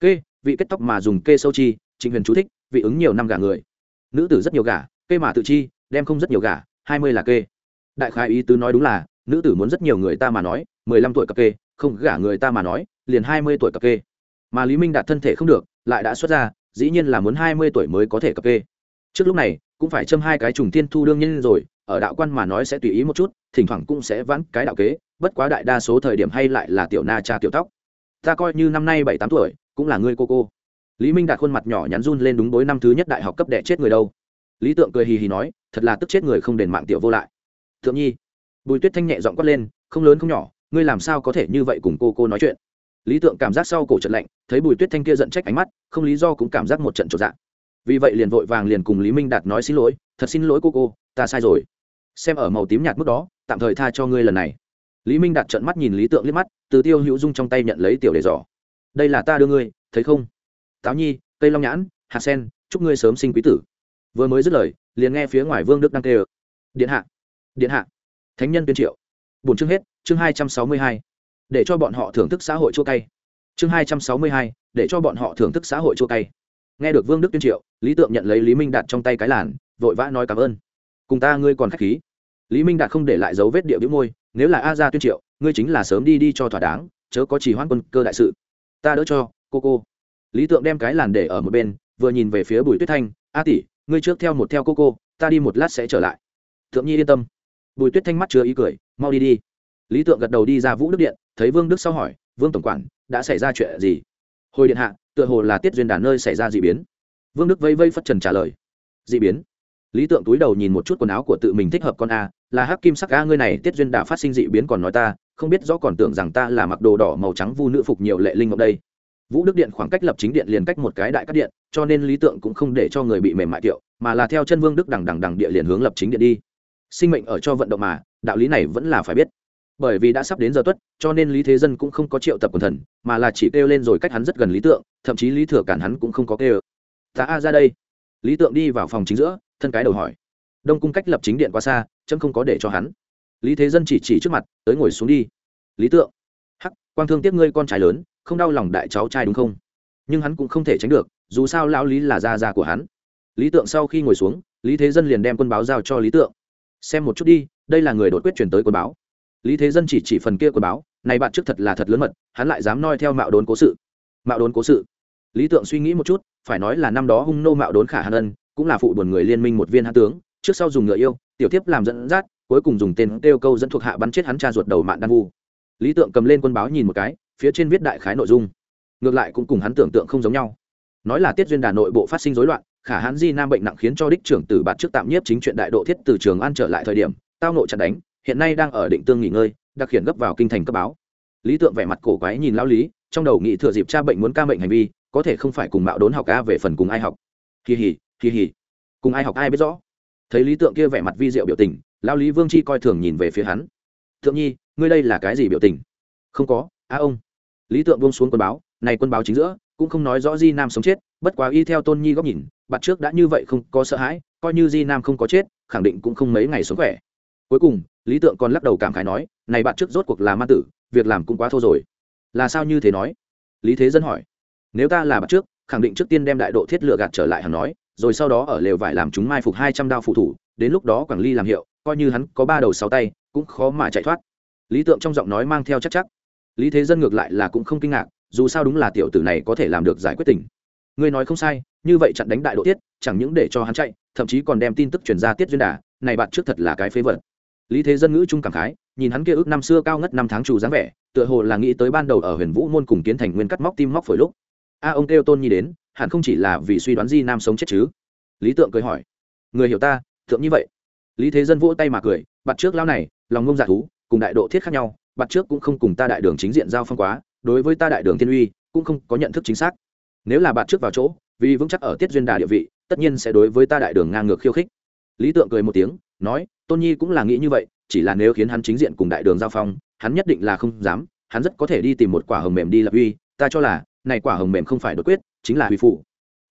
Kê, vị kết tóc mà dùng kê sâu chi, trịnh huyền chú thích, vị ứng nhiều năm gả người. Nữ tử rất nhiều gả, kê mà tự chi, đem không rất nhiều gả, hai mươi là kê. Đại khái ý tứ nói đúng là, nữ tử muốn rất nhiều người ta mà nói, mười lăm tuổi cập kê, không gả người ta mà nói, liền hai mươi tuổi cập kê. Mà lý minh đạt thân thể không được, lại đã xuất ra, dĩ nhiên là muốn hai mươi tuổi mới có thể cập kê. Trước lúc này cũng phải châm hai cái trùng tiên thu đương nhiên rồi, ở đạo quan mà nói sẽ tùy ý một chút, thỉnh thoảng cũng sẽ vãn cái đạo kế, bất quá đại đa số thời điểm hay lại là tiểu na cha tiểu tóc. Ta coi như năm nay bảy tám tuổi, cũng là ngươi cô cô. Lý minh đạt khuôn mặt nhỏ nhắn run lên đúng bối năm thứ nhất đại học cấp đệ chết người đâu. Lý tượng cười hì hì nói, thật là tức chết người không đền mạng tiểu vô lại. Thượng nhi, bùi tuyết thanh nhẹ giọng quát lên, không lớn không nhỏ, ngươi làm sao có thể như vậy cùng cô cô nói chuyện? Lý tượng cảm giác sau cổ trận lạnh, thấy bùi tuyết thanh kia giận trách ánh mắt, không lý do cũng cảm giác một trận trột dạ vì vậy liền vội vàng liền cùng lý minh đạt nói xin lỗi, thật xin lỗi cô cô, ta sai rồi. Xem ở màu tím nhạt mức đó, tạm thời tha cho ngươi lần này. Lý minh đạt trận mắt nhìn lý tượng liếc mắt, từ tiêu hữu dung trong tay nhận lấy tiểu đề giỏ. Đây là ta đưa ngươi, thấy không? Táo nhi, cây long nhãn, hạt sen, chúc ngươi sớm sinh quý tử. Vừa mới dứt lời, liền nghe phía ngoài vương đức đang kêu. Điện hạ điện hạ, thánh nhân tuyên triệu. Bổn chương hết, chương hai trăm sáu mươi hai. Để cho bọn họ thưởng thức xã hội chua cay. Chương hai trăm sáu mươi hai, để cho bọn họ thưởng thức xã hội chua cay nghe được vương đức tuyên triệu, lý tượng nhận lấy lý minh đạt trong tay cái làn, vội vã nói cảm ơn. Cùng ta ngươi còn k h á c h khí. Lý minh đạt không để lại dấu vết địa biếu môi, nếu là a gia tuyên triệu, ngươi chính là sớm đi đi cho thỏa đáng, chớ có chỉ hoãn quân cơ đại sự. Ta đỡ cho, cô cô. Lý tượng đem cái làn để ở một bên, vừa nhìn về phía bùi tuyết thanh, a tỷ, ngươi trước theo một theo cô cô, ta đi một lát sẽ trở lại. Thượng nhi yên tâm. Bùi tuyết thanh mắt chưa ý cười, mau đi đi. Lý tượng gật đầu đi ra vũ đức điện, thấy vương đức sau hỏi, vương tổng quản, đã xảy ra chuyện gì? Hồi điện hạ tựa hồ là tiết duyên đàn nơi xảy ra d ị biến. Vương đức vây vây phất trần trả lời. D ị biến? Lý tượng túi đầu nhìn một chút quần áo của tự mình thích hợp con a, là hắc kim sắc a, ngươi này tiết duyên đà phát sinh dị biến còn nói ta, không biết rõ còn tưởng rằng ta là mặc đồ đỏ màu trắng vu nữ phục nhiều lệ linh ngọc đây. Vũ đức điện khoảng cách lập chính điện liền cách một cái đại cắt điện, cho nên lý tượng cũng không để cho người bị mềm mại kiệu mà là theo chân vương đức đằng đằng đằng địa liền hướng lập chính điện đi. Sinh mệnh ở cho vận động mà, đạo lý này vẫn là phải biết bởi vì đã sắp đến giờ tuất, cho nên lý thế dân cũng không có triệu tập quần thần, mà là chỉ kêu lên rồi cách hắn rất gần lý tượng, thậm chí lý thừa cản hắn cũng không có kêu. Ta a ra đây. Lý tượng đi vào phòng chính giữa, thân cái đầu hỏi. Đông cung cách lập chính điện qua xa, chấm không có để cho hắn. Lý thế dân chỉ chỉ trước mặt, tới ngồi xuống đi. Lý tượng. Hắc, quang thương tiếc ngươi con trai lớn, không đau lòng đại cháu trai đúng không? Nhưng hắn cũng không thể tránh được, dù sao lão lý là gia gia của hắn. Lý tượng sau khi ngồi xuống, lý thế dân liền đem quân báo giao cho lý tượng. Xem một chút đi, đây là người đột quyết chuyển tới quân báo lý thế dân chỉ chỉ phần kia quân báo, này bạn trước thật là thật lớn mật, hắn lại dám noi theo mạo đốn cố sự. Mạo đốn cố sự. Lý tượng suy nghĩ một chút, phải nói là năm đó hung nô mạo đốn khả hàn ân, cũng là phụ buồn người liên minh một viên hạ tướng, trước sau dùng ngựa yêu, tiểu tiếp làm dẫn dắt, cuối cùng dùng tên kêu câu dẫn thuộc hạ bắn chết hắn cha ruột đầu mạng đan vu. Lý tượng cầm lên quân báo nhìn một cái, phía trên viết đại khái nội dung. Ngược lại cũng cùng hắn tưởng tượng không giống nhau. Nói là tiết duyên đà nội bộ phát sinh rối loạn, khả hãn di nam bệnh nặng khiến cho đích trưởng tử bạt trước tạm nhiếp chính chuyện đại độ thiết từ trường an trở lại thời điểm, tao nội chặt đánh hiện nay đang ở định tương nghỉ ngơi, đặc khiển gấp vào kinh thành cấp báo. Lý tượng vẻ mặt cổ quái nhìn lao lý, trong đầu nghĩ thừa dịp cha bệnh muốn ca bệnh hành vi, có thể không phải cùng mạo đốn học ca về phần cùng ai học. Kỳ hỉ kỳ hỉ. Cùng ai học ai biết rõ. Thấy lý tượng kia vẻ mặt vi diệu biểu tình lao lý vương chi coi thường nhìn về phía hắn. Thượng nhi, ngươi đây là cái gì biểu tình? Không có, a ông. Lý tượng buông xuống quân báo, này quân báo chính giữa, cũng không nói rõ di nam sống chết, bất quá y theo tôn nhi góc nhìn, bạn trước đã như vậy không có sợ hãi, coi như di nam không có chết, khẳng định cũng không mấy ngày sống khỏe. Cuối cùng lý tượng còn lắc đầu cảm khái nói, này bạn trước rốt cuộc là ma tử, việc làm cũng quá thô rồi. Là sao như thế nói? Lý thế dân hỏi. Nếu ta là bạn trước, khẳng định trước tiên đem đại độ thiết lựa gạt trở lại hắn nói, rồi sau đó ở lều vải làm chúng mai phục hai trăm đao phụ thủ, đến lúc đó quảng ly làm hiệu, coi như hắn có ba đầu sáu tay, cũng khó mà chạy thoát. Lý tượng trong giọng nói mang theo chắc chắc. Lý thế dân ngược lại là cũng không kinh ngạc, dù sao đúng là tiểu tử này có thể làm được giải quyết tình. Ngươi nói không sai, như vậy chặn đánh đại độ tiết chẳng những để cho hắn chạy, thậm chí còn đem tin tức truyền ra tiết duyên đà, này bạn trước thật là cái phế vật lý thế dân ngữ trung cảm khái, nhìn hắn kia ước năm xưa cao ngất năm tháng trù dáng vẻ, tựa hồ là nghĩ tới ban đầu ở huyền vũ môn cùng kiến thành nguyên cắt móc tim móc phổi lúc. A, ông kêu tôn nhi đến, hẳn không chỉ là vì suy đoán di nam sống chết chứ? Lý tượng cười hỏi. Người hiểu ta, thượng như vậy. Lý thế dân vỗ tay mà cười bặt trước lao này, lòng ngông giả thú, cùng đại độ thiết khác nhau bặt trước cũng không cùng ta đại đường chính diện giao phong quá, đối với ta đại đường thiên uy, cũng không có nhận thức chính xác. Nếu là bạn trước vào chỗ, vì vững chắc ở tiết duyên đà địa vị, tất nhiên sẽ đối với ta đại đường ngang ngược khiêu khích. Lý tượng cười một tiếng nói, tôn nhi cũng là nghĩ như vậy, chỉ là nếu khiến hắn chính diện cùng đại đường giao phong, hắn nhất định là không dám, hắn rất có thể đi tìm một quả hồng mềm đi lập uy, ta cho là, này quả hồng mềm không phải đột quyết, chính là huy phụ.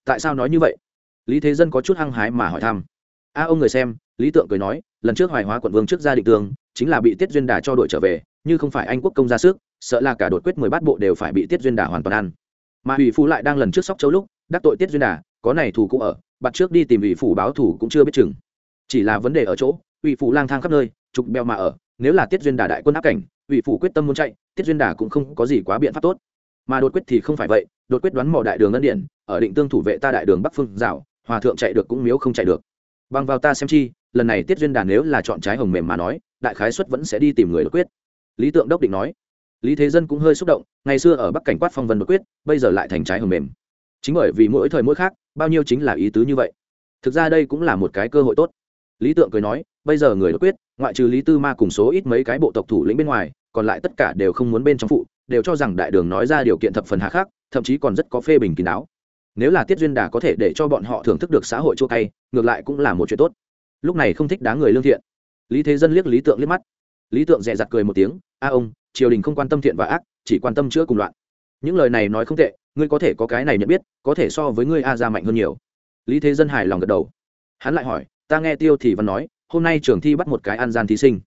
Tại sao nói như vậy? Lý thế dân có chút hăng hái mà hỏi thăm. A, ông người xem, lý tượng cười nói, lần trước hoài hóa quận vương trước gia định tường chính là bị tiết duyên đà cho đội trở về, như không phải anh quốc công ra sức, sợ là cả đột quyết mười bát bộ đều phải bị tiết duyên đà hoàn toàn ăn. Mà ủy phủ lại đang lần trước sóc châu lúc, đắc tội tiết duyên đà, có này thù cũng ở, bắt trước đi tìm ủy phủ báo thù cũng chưa biết chừng chỉ là vấn đề ở chỗ ủy phủ lang thang khắp nơi, trục beo mà ở, nếu là tiết duyên đà đại quân áp cảnh ủy phủ quyết tâm muốn chạy, tiết duyên đà cũng không có gì quá biện pháp tốt. Mà đột quyết thì không phải vậy, đột quyết đoán mò đại đường ân điện ở định tương thủ vệ ta đại đường bắc phương rào hòa thượng chạy được cũng miếu không chạy được. Bằng vào ta xem chi, lần này tiết duyên đà nếu là chọn trái hồng mềm mà nói, đại khái xuất vẫn sẽ đi tìm người đột quyết. Lý tượng đốc định nói. Lý thế dân cũng hơi xúc động, ngày xưa ở bắc cảnh quát phong vân đột quyết, bây giờ lại thành trái hồng mềm. Chính bởi vì mỗi thời mỗi khác, bao nhiêu chính là ý tứ như vậy. Thực ra đây cũng là một cái cơ hội tốt lý tượng cười nói bây giờ người đột quyết ngoại trừ lý tư ma cùng số ít mấy cái bộ tộc thủ lĩnh bên ngoài còn lại tất cả đều không muốn bên trong phụ đều cho rằng đại đường nói ra điều kiện thập phần hạ khắc, thậm chí còn rất có phê bình kín đáo. Nếu là tiết duyên đà có thể để cho bọn họ thưởng thức được xã hội chua cay ngược lại cũng là một chuyện tốt. Lúc này không thích đá người lương thiện. Lý thế dân liếc lý tượng liếc mắt. Lý tượng dè dặt cười một tiếng a ông triều đình không quan tâm thiện và ác chỉ quan tâm chữa cùng loạn. Những lời này nói không tệ ngươi có thể có cái này nhận biết có thể so với ngươi a ra mạnh hơn nhiều. Lý thế dân hài lòng gật đầu. Hắn lại hỏi ta nghe tiêu thì văn nói, hôm nay trường thi bắt một cái an gian thí sinh.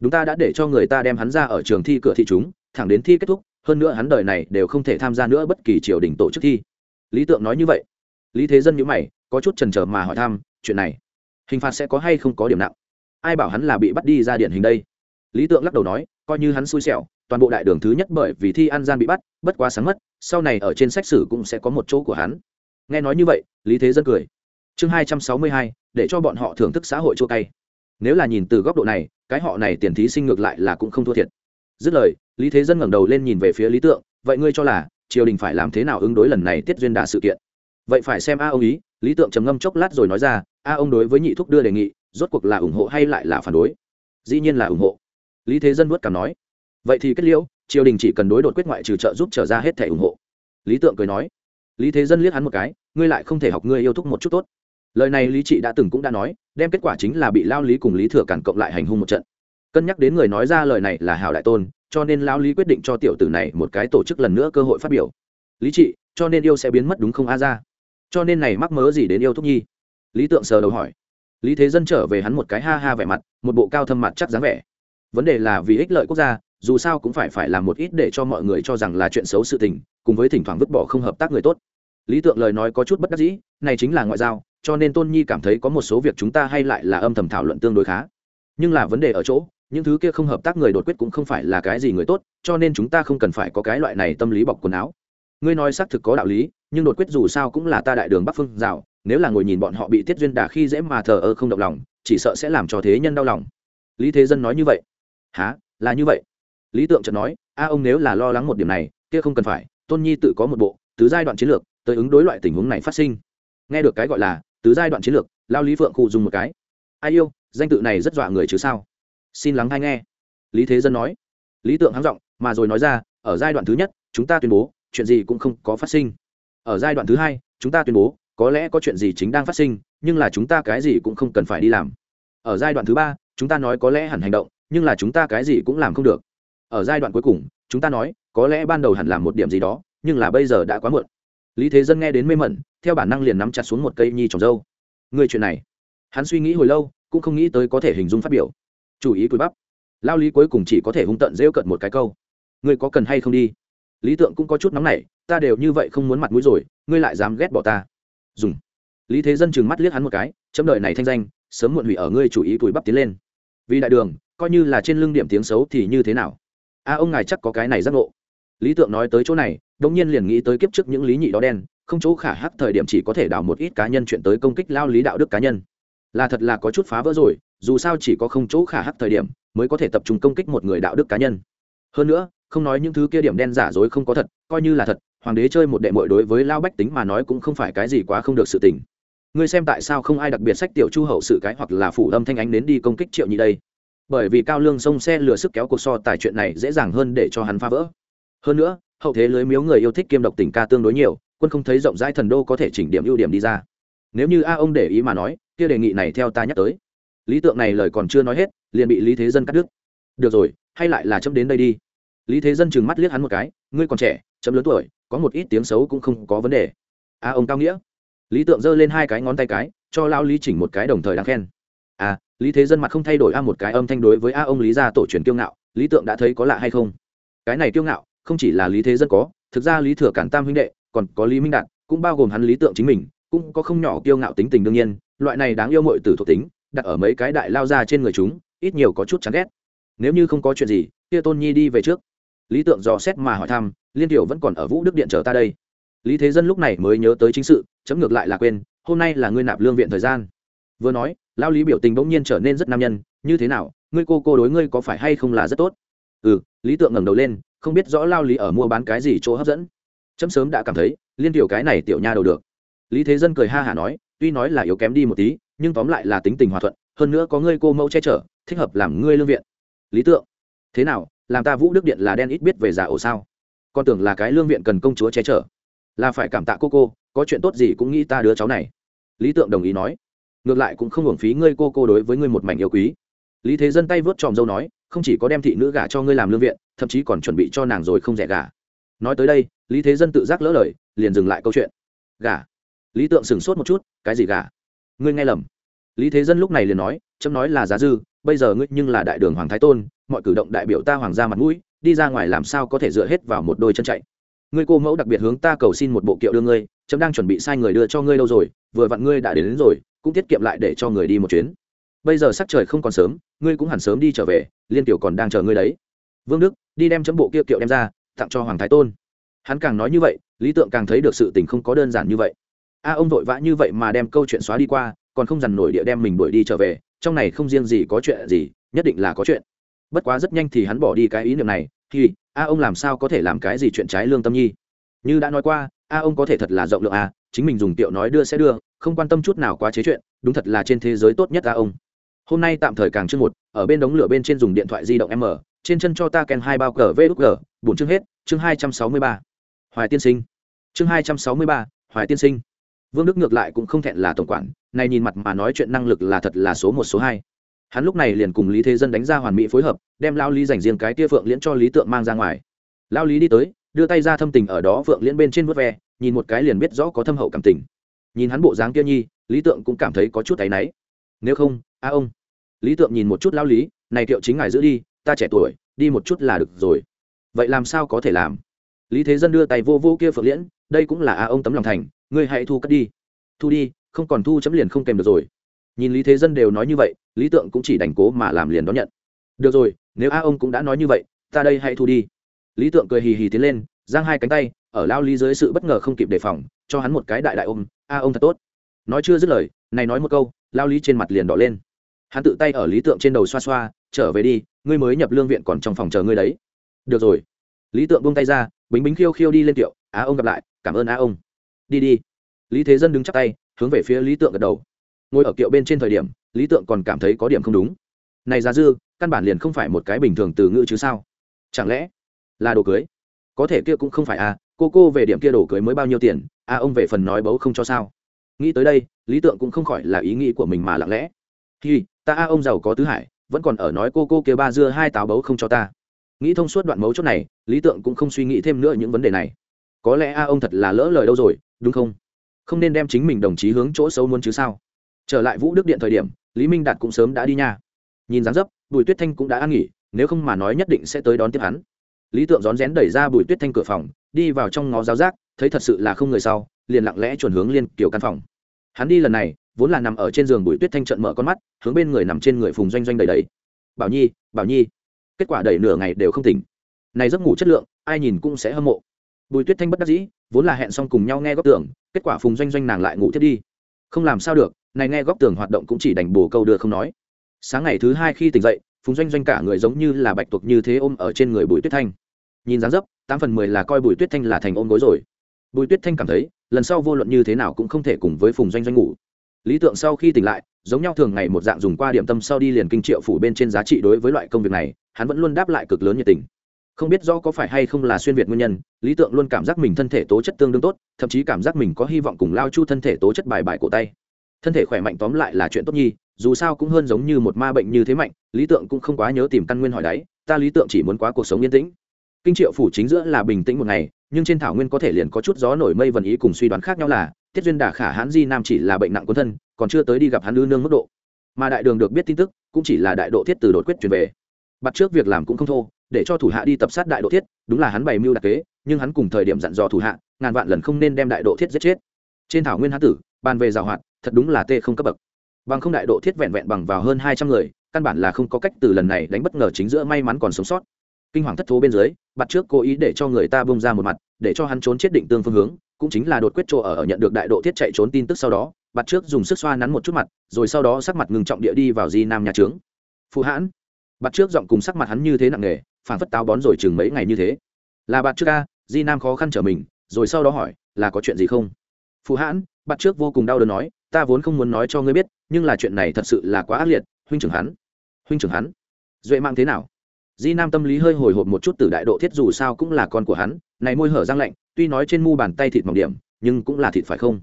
Đúng ta đã để cho người ta đem hắn ra ở trường thi cửa thị chúng, thẳng đến thi kết thúc, hơn nữa hắn đời này đều không thể tham gia nữa bất kỳ triều đình tổ chức thi. Lý tượng nói như vậy. Lý thế dân nhữ mày, có chút trần trở mà hỏi thăm, chuyện này, hình phạt sẽ có hay không có điểm nặng? Ai bảo hắn là bị bắt đi ra điển hình đây? Lý tượng lắc đầu nói, coi như hắn xui xẻo, toàn bộ đại đường thứ nhất bởi vì thi an gian bị bắt, bất quá sáng mất, sau này ở trên sách sử cũng sẽ có một chỗ của hắn. Nghe nói như vậy, lý thế dân cười. Chương hai trăm sáu mươi hai để cho bọn họ thưởng thức xã hội chua cay. Nếu là nhìn từ góc độ này, cái họ này tiền thí sinh ngược lại là cũng không thua thiệt. Dứt lời, lý thế dân ngẩng đầu lên nhìn về phía lý tượng, vậy ngươi cho là triều đình phải làm thế nào ứng đối lần này tiết duyên đà sự kiện? Vậy phải xem a ông ý. Lý tượng trầm ngâm chốc lát rồi nói ra, a ông đối với nhị thúc đưa đề nghị, rốt cuộc là ủng hộ hay lại là phản đối? Dĩ nhiên là ủng hộ. Lý thế dân vớt cảm nói, vậy thì kết liễu, triều đình chỉ cần đối đột quyết ngoại trừ trợ giúp trở ra hết thẻ ủng hộ. Lý tượng cười nói, lý thế dân liếc hắn một cái, ngươi lại không thể học, ngươi yêu thúc một chút tốt lời này lý trị đã từng cũng đã nói, đem kết quả chính là bị lao lý cùng lý thừa cản cộng lại hành hung một trận. Cân nhắc đến người nói ra lời này là hào đại tôn, cho nên lao lý quyết định cho tiểu tử này một cái tổ chức lần nữa cơ hội phát biểu. Lý trị, cho nên yêu sẽ biến mất đúng không a ra cho nên này mắc mớ gì đến yêu thúc nhi? Lý tượng sờ đầu hỏi. Lý thế dân trở về hắn một cái ha ha vẻ mặt, một bộ cao thâm mặt chắc dáng vẻ. Vấn đề là vì ích lợi quốc gia, dù sao cũng phải phải làm một ít để cho mọi người cho rằng là chuyện xấu sự tình, cùng với thỉnh thoảng vứt bỏ không hợp tác người tốt. Lý tượng lời nói có chút bất đắc dĩ, này chính là ngoại giao cho nên tôn nhi cảm thấy có một số việc chúng ta hay lại là âm thầm thảo luận tương đối khá. Nhưng là vấn đề ở chỗ, những thứ kia không hợp tác người đột quyết cũng không phải là cái gì người tốt, cho nên chúng ta không cần phải có cái loại này tâm lý bọc quần áo. Ngươi nói xác thực có đạo lý, nhưng đột quyết dù sao cũng là ta đại đường bắc phương rào nếu là ngồi nhìn bọn họ bị tiết duyên đà khi dễ mà thờ ơ không động lòng, chỉ sợ sẽ làm cho thế nhân đau lòng. Lý thế dân nói như vậy. Há là như vậy? Lý tượng chợt nói, a ông nếu là lo lắng một điểm này, kia không cần phải, tôn nhi tự có một bộ tứ giai đoạn chiến lược, tới ứng đối loại tình huống này phát sinh. Nghe được cái gọi là tứ giai đoạn chiến lược, lao lý phượng khu dùng một cái. Ai yêu, danh tự này rất dọa người chứ sao? Xin lắng hay nghe. Lý thế dân nói. Lý tượng hắng giọng, mà rồi nói ra, ở giai đoạn thứ nhất, chúng ta tuyên bố, chuyện gì cũng không có phát sinh. Ở giai đoạn thứ hai, chúng ta tuyên bố, có lẽ có chuyện gì chính đang phát sinh, nhưng là chúng ta cái gì cũng không cần phải đi làm. Ở giai đoạn thứ ba, chúng ta nói có lẽ hẳn hành động, nhưng là chúng ta cái gì cũng làm không được. Ở giai đoạn cuối cùng, chúng ta nói, có lẽ ban đầu hẳn làm một điểm gì đó, nhưng là bây giờ đã quá muộn lý thế dân nghe đến mê mẩn, theo bản năng liền nắm chặt xuống một cây nhi trồng dâu. Người chuyện này, hắn suy nghĩ hồi lâu, cũng không nghĩ tới có thể hình dung phát biểu. Chủ ý cúi bắp. Lao lý cuối cùng chỉ có thể hung tận rêu cận một cái câu. Ngươi có cần hay không đi? Lý tượng cũng có chút nóng nảy, ta đều như vậy không muốn mặt mũi rồi, ngươi lại dám ghét bỏ ta. Dùng. Lý thế dân chừng mắt liếc hắn một cái, chấm đợi này thanh danh, sớm muộn hủy ở ngươi chủ ý cúi bắp tiến lên. Vì đại đường, coi như là trên lưng điểm tiếng xấu thì như thế nào? A, ông ngài chắc có cái này giác ngộ lý tượng nói tới chỗ này đông nhiên liền nghĩ tới kiếp trước những lý nhị đó đen, không chỗ khả hắc thời điểm chỉ có thể đào một ít cá nhân chuyện tới công kích lao lý đạo đức cá nhân. Là thật là có chút phá vỡ rồi, dù sao chỉ có không chỗ khả hắc thời điểm mới có thể tập trung công kích một người đạo đức cá nhân. Hơn nữa, không nói những thứ kia điểm đen giả dối không có thật, coi như là thật, hoàng đế chơi một đệ mội đối với lao bách tính mà nói cũng không phải cái gì quá không được sự tình. Ngươi xem tại sao không ai đặc biệt sách tiểu chu hậu sự cái hoặc là phủ âm thanh ánh đến đi công kích triệu nhị đây. Bởi vì cao lương sông xe lừa sức kéo cuộc so tài chuyện này dễ dàng hơn để cho hắn phá vỡ hơn nữa, hậu thế lưới miếu người yêu thích kiêm độc tình ca tương đối nhiều, quân không thấy rộng rãi thần đô có thể chỉnh điểm ưu điểm đi ra. Nếu như a ông để ý mà nói, kia đề nghị này theo ta nhắc tới. Lý tượng này lời còn chưa nói hết, liền bị lý thế dân cắt đứt. Được rồi, hay lại là chấm đến đây đi. Lý thế dân chừng mắt liếc hắn một cái, ngươi còn trẻ, chấm lớn tuổi, có một ít tiếng xấu cũng không có vấn đề. A ông cao nghĩa. Lý tượng giơ lên hai cái ngón tay cái, cho lao lý chỉnh một cái đồng thời đáng khen. À lý thế dân mặt không thay đổi a một cái âm thanh đối với a ông lý gia tổ truyền kiêu ngạo, lý tượng đã thấy có lạ hay không? Cái này kiêu ngạo không chỉ là lý thế dân có, thực ra lý thừa cản tam huynh đệ, còn có lý minh đạt, cũng bao gồm hắn lý tượng chính mình, cũng có không nhỏ kiêu ngạo tính tình đương nhiên, loại này đáng yêu mội từ thuộc tính, đặt ở mấy cái đại lao ra trên người chúng, ít nhiều có chút chán ghét. Nếu như không có chuyện gì, kia tôn nhi đi về trước. Lý tượng dò xét mà hỏi thăm, liên tiểu vẫn còn ở vũ đức điện chờ ta đây. Lý thế dân lúc này mới nhớ tới chính sự, chấm ngược lại là quên, hôm nay là ngươi nạp lương viện thời gian. Vừa nói lao lý biểu tình bỗng nhiên trở nên rất nam nhân, như thế nào, ngươi cô cô đối ngươi có phải hay không là rất tốt? Ừ lý tượng ngẩng đầu lên không biết rõ lao lý ở mua bán cái gì chỗ hấp dẫn. Chấm sớm đã cảm thấy, liên tiểu cái này tiểu nha đầu được. Lý thế dân cười ha hả nói, tuy nói là yếu kém đi một tí, nhưng tóm lại là tính tình hòa thuận, hơn nữa có ngươi cô mẫu che chở, thích hợp làm ngươi lương viện. Lý tượng, thế nào, làm ta vũ đức điện là đen ít biết về giả ổ sao? Con tưởng là cái lương viện cần công chúa che chở. Là phải cảm tạ cô cô, có chuyện tốt gì cũng nghĩ ta đứa cháu này. Lý tượng đồng ý nói, ngược lại cũng không hưởng phí ngươi cô cô đối với ngươi một mảnh yêu quý. Lý thế dân tay vớt tròm dâu nói không chỉ có đem thị nữ gả cho ngươi làm lương viện thậm chí còn chuẩn bị cho nàng rồi không rẻ gả. Nói tới đây lý thế dân tự giác lỡ lời liền dừng lại câu chuyện. Gả? Lý tượng sửng sốt một chút cái gì gả? Ngươi nghe lầm. Lý thế dân lúc này liền nói chấm nói là giá dư bây giờ ngươi nhưng là đại đường hoàng thái tôn mọi cử động đại biểu ta hoàng gia mặt mũi đi ra ngoài làm sao có thể dựa hết vào một đôi chân chạy? Ngươi cô mẫu đặc biệt hướng ta cầu xin một bộ kiệu đưa ngươi chấm đang chuẩn bị sai người đưa cho ngươi lâu rồi vừa vặn ngươi đã đến, đến rồi cũng tiết kiệm lại để cho người đi một chuyến bây giờ sắc trời không còn sớm, ngươi cũng hẳn sớm đi trở về, liên tiểu còn đang chờ ngươi đấy. Vương đức, đi đem chấm bộ kia kiệu đem ra, tặng cho hoàng thái tôn. Hắn càng nói như vậy, lý tượng càng thấy được sự tình không có đơn giản như vậy. A, ông vội vã như vậy mà đem câu chuyện xóa đi qua, còn không dằn nổi địa đem mình đuổi đi trở về, trong này không riêng gì có chuyện gì, nhất định là có chuyện. Bất quá rất nhanh thì hắn bỏ đi cái ý niệm này, thì, a, ông làm sao có thể làm cái gì chuyện trái lương tâm nhi? Như đã nói qua, a, ông có thể thật là rộng lượng a, chính mình dùng tiệu nói đưa sẽ đưa, không quan tâm chút nào quá chế chuyện, đúng thật là trên thế giới tốt nhất a, ông hôm nay tạm thời càng chương một, ở bên đống lửa bên trên dùng điện thoại di động m, trên chân cho ta ken hai bao cờ vê đúc g bốn chương hết, chương hai trăm sáu mươi ba. Hoài tiên sinh. Chương hai trăm sáu mươi ba, hoài tiên sinh. Vương đức ngược lại cũng không thẹn là tổng quản, này nhìn mặt mà nói chuyện năng lực là thật là số một, số hai. Hắn lúc này liền cùng lý thế dân đánh ra hoàn mỹ phối hợp, đem lao lý dành riêng cái tia phượng liễn cho lý tượng mang ra ngoài. Lao lý đi tới, đưa tay ra thâm tình ở đó phượng liễn bên trên vớt ve, nhìn một cái liền biết rõ có thâm hậu cảm tình. Nhìn hắn bộ dáng kia nhi, lý tượng cũng cảm thấy có chút áy náy. Nếu không, a ông lý tượng nhìn một chút lao lý, này kiệu chính ngài giữ đi, ta trẻ tuổi, đi một chút là được rồi. Vậy làm sao có thể làm? Lý thế dân đưa tay vô vô kia phượng liễn, đây cũng là a ông tấm lòng thành, ngươi hãy thu cất đi. Thu đi, không còn thu chấm liền không kèm được rồi. Nhìn lý thế dân đều nói như vậy, lý tượng cũng chỉ đành cố mà làm liền đón nhận. Được rồi, nếu a ông cũng đã nói như vậy, ta đây hãy thu đi. Lý tượng cười hì hì tiến lên, giang hai cánh tay, ở lao lý dưới sự bất ngờ không kịp đề phòng, cho hắn một cái đại đại ôm, a ông thật tốt. Nói chưa dứt lời, này nói một câu, lao lý trên mặt liền đỏ lên hắn tự tay ở lý tượng trên đầu xoa xoa, trở về đi, ngươi mới nhập lương viện còn trong phòng chờ ngươi đấy. Được rồi. Lý tượng buông tay ra, bính bính khiêu khiêu đi lên tiệu, á ông gặp lại, cảm ơn á ông. Đi đi. Lý thế dân đứng chắp tay, hướng về phía lý tượng gật đầu. Ngồi ở kiệu bên trên thời điểm, lý tượng còn cảm thấy có điểm không đúng. Này ra dư, căn bản liền không phải một cái bình thường từ ngữ chứ sao? Chẳng lẽ là đồ cưới? Có thể kia cũng không phải à cô cô về điểm kia đồ cưới mới bao nhiêu tiền à ông về phần nói bấu không cho sao? Nghĩ tới đây, lý tượng cũng không khỏi là ý nghĩ của mình mà lặng lẽ. Thì ta a ông giàu có tứ hải, vẫn còn ở nói cô cô kia ba dưa hai táo bấu không cho ta. Nghĩ thông suốt đoạn mấu chốt này, lý tượng cũng không suy nghĩ thêm nữa những vấn đề này. Có lẽ a ông thật là lỡ lời đâu rồi, đúng không? Không nên đem chính mình đồng chí hướng chỗ xấu muốn chứ sao? Trở lại vũ đức điện thời điểm, lý minh đạt cũng sớm đã đi nha. Nhìn dáng dấp, bùi tuyết thanh cũng đã ăn nghỉ, nếu không mà nói nhất định sẽ tới đón tiếp hắn. Lý tượng rón rén đẩy ra bùi tuyết thanh cửa phòng, đi vào trong ngó giáo giác, thấy thật sự là không người sau, liền lặng lẽ chuẩn hướng liên kiểu căn phòng. Hắn đi lần này vốn là nằm ở trên giường bùi tuyết thanh trận mở con mắt, hướng bên người nằm trên người phùng doanh doanh đầy đầy bảo nhi bảo nhi. Kết quả đầy nửa ngày đều không tỉnh. Này giấc ngủ chất lượng, ai nhìn cũng sẽ hâm mộ. Bùi tuyết thanh bất đắc dĩ, vốn là hẹn xong cùng nhau nghe góc tường, kết quả phùng doanh doanh nàng lại ngủ thiết đi. Không làm sao được, này nghe góc tường hoạt động cũng chỉ đành bồ câu đưa không nói. Sáng ngày thứ hai khi tỉnh dậy, phùng doanh doanh cả người giống như là bạch tuộc như thế ôm ở trên người bùi tuyết thanh. Nhìn dáng dấp, tám phần mười là coi bùi tuyết thanh là thành ôm gối rồi. Bùi tuyết thanh cảm thấy, lần sau vô luận như thế nào cũng không thể cùng với phùng doanh doanh ngủ lý tượng sau khi tỉnh lại, giống nhau thường ngày một dạng dùng qua điểm tâm sau đi liền kinh triệu phủ bên trên giá trị đối với loại công việc này, hắn vẫn luôn đáp lại cực lớn nhiệt tình. Không biết do có phải hay không là xuyên việt nguyên nhân, lý tượng luôn cảm giác mình thân thể tố chất tương đương tốt, thậm chí cảm giác mình có hy vọng cùng lao chu thân thể tố chất bài bài cổ tay. Thân thể khỏe mạnh tóm lại là chuyện tốt nhi, dù sao cũng hơn giống như một ma bệnh như thế mạnh, lý tượng cũng không quá nhớ tìm căn nguyên hỏi đáy, ta lý tượng chỉ muốn quá cuộc sống yên tĩnh. Kinh triệu phủ chính giữa là bình tĩnh một ngày, nhưng trên thảo nguyên có thể liền có chút gió nổi mây vần ý cùng suy đoán khác nhau là tiết duyên đà khả hãn di nam chỉ là bệnh nặng quân thân, còn chưa tới đi gặp hắn ư nương mức độ. Mà đại đường được biết tin tức, cũng chỉ là đại độ thiết từ đột quyết truyền về. Bắt trước việc làm cũng không thô, để cho thủ hạ đi tập sát đại độ thiết, đúng là hắn bày mưu đặc kế, nhưng hắn cùng thời điểm dặn dò thủ hạ, ngàn vạn lần không nên đem đại độ thiết giết chết. Trên thảo nguyên hán tử, bàn về giảo hoạt, thật đúng là tê không cấp bậc. Bằng không đại độ thiết vẹn vẹn bằng vào hơn hai trăm người, căn bản là không có cách từ lần này đánh bất ngờ chính giữa may mắn còn sống sót. Kinh hoàng thất thố bên dưới, bắt trước cố ý để cho người ta bông ra một mặt, để cho hắn trốn chết định tương phương hướng cũng chính là đột quyết chỗ ở nhận được đại độ thiết chạy trốn tin tức sau đó bắt trước dùng sức xoa nắn một chút mặt, rồi sau đó sắc mặt ngừng trọng địa đi vào di nam nhà trướng. Phụ hãn bắt trước giọng cùng sắc mặt hắn như thế nặng nề phản phất táo bón rồi chừng mấy ngày như thế. Là bạn trước ca di nam khó khăn trở mình, rồi sau đó hỏi, là có chuyện gì không? Phụ hãn bắt trước vô cùng đau đớn nói, ta vốn không muốn nói cho ngươi biết, nhưng là chuyện này thật sự là quá ác liệt, huynh trưởng hắn. Huynh trưởng hắn, duệ mạng thế nào? Di nam tâm lý hơi hồi hộp một chút từ đại độ thiết dù sao cũng là con của hắn, này môi hở răng lạnh, tuy nói trên mu bàn tay thịt mỏng điểm, nhưng cũng là thịt phải không?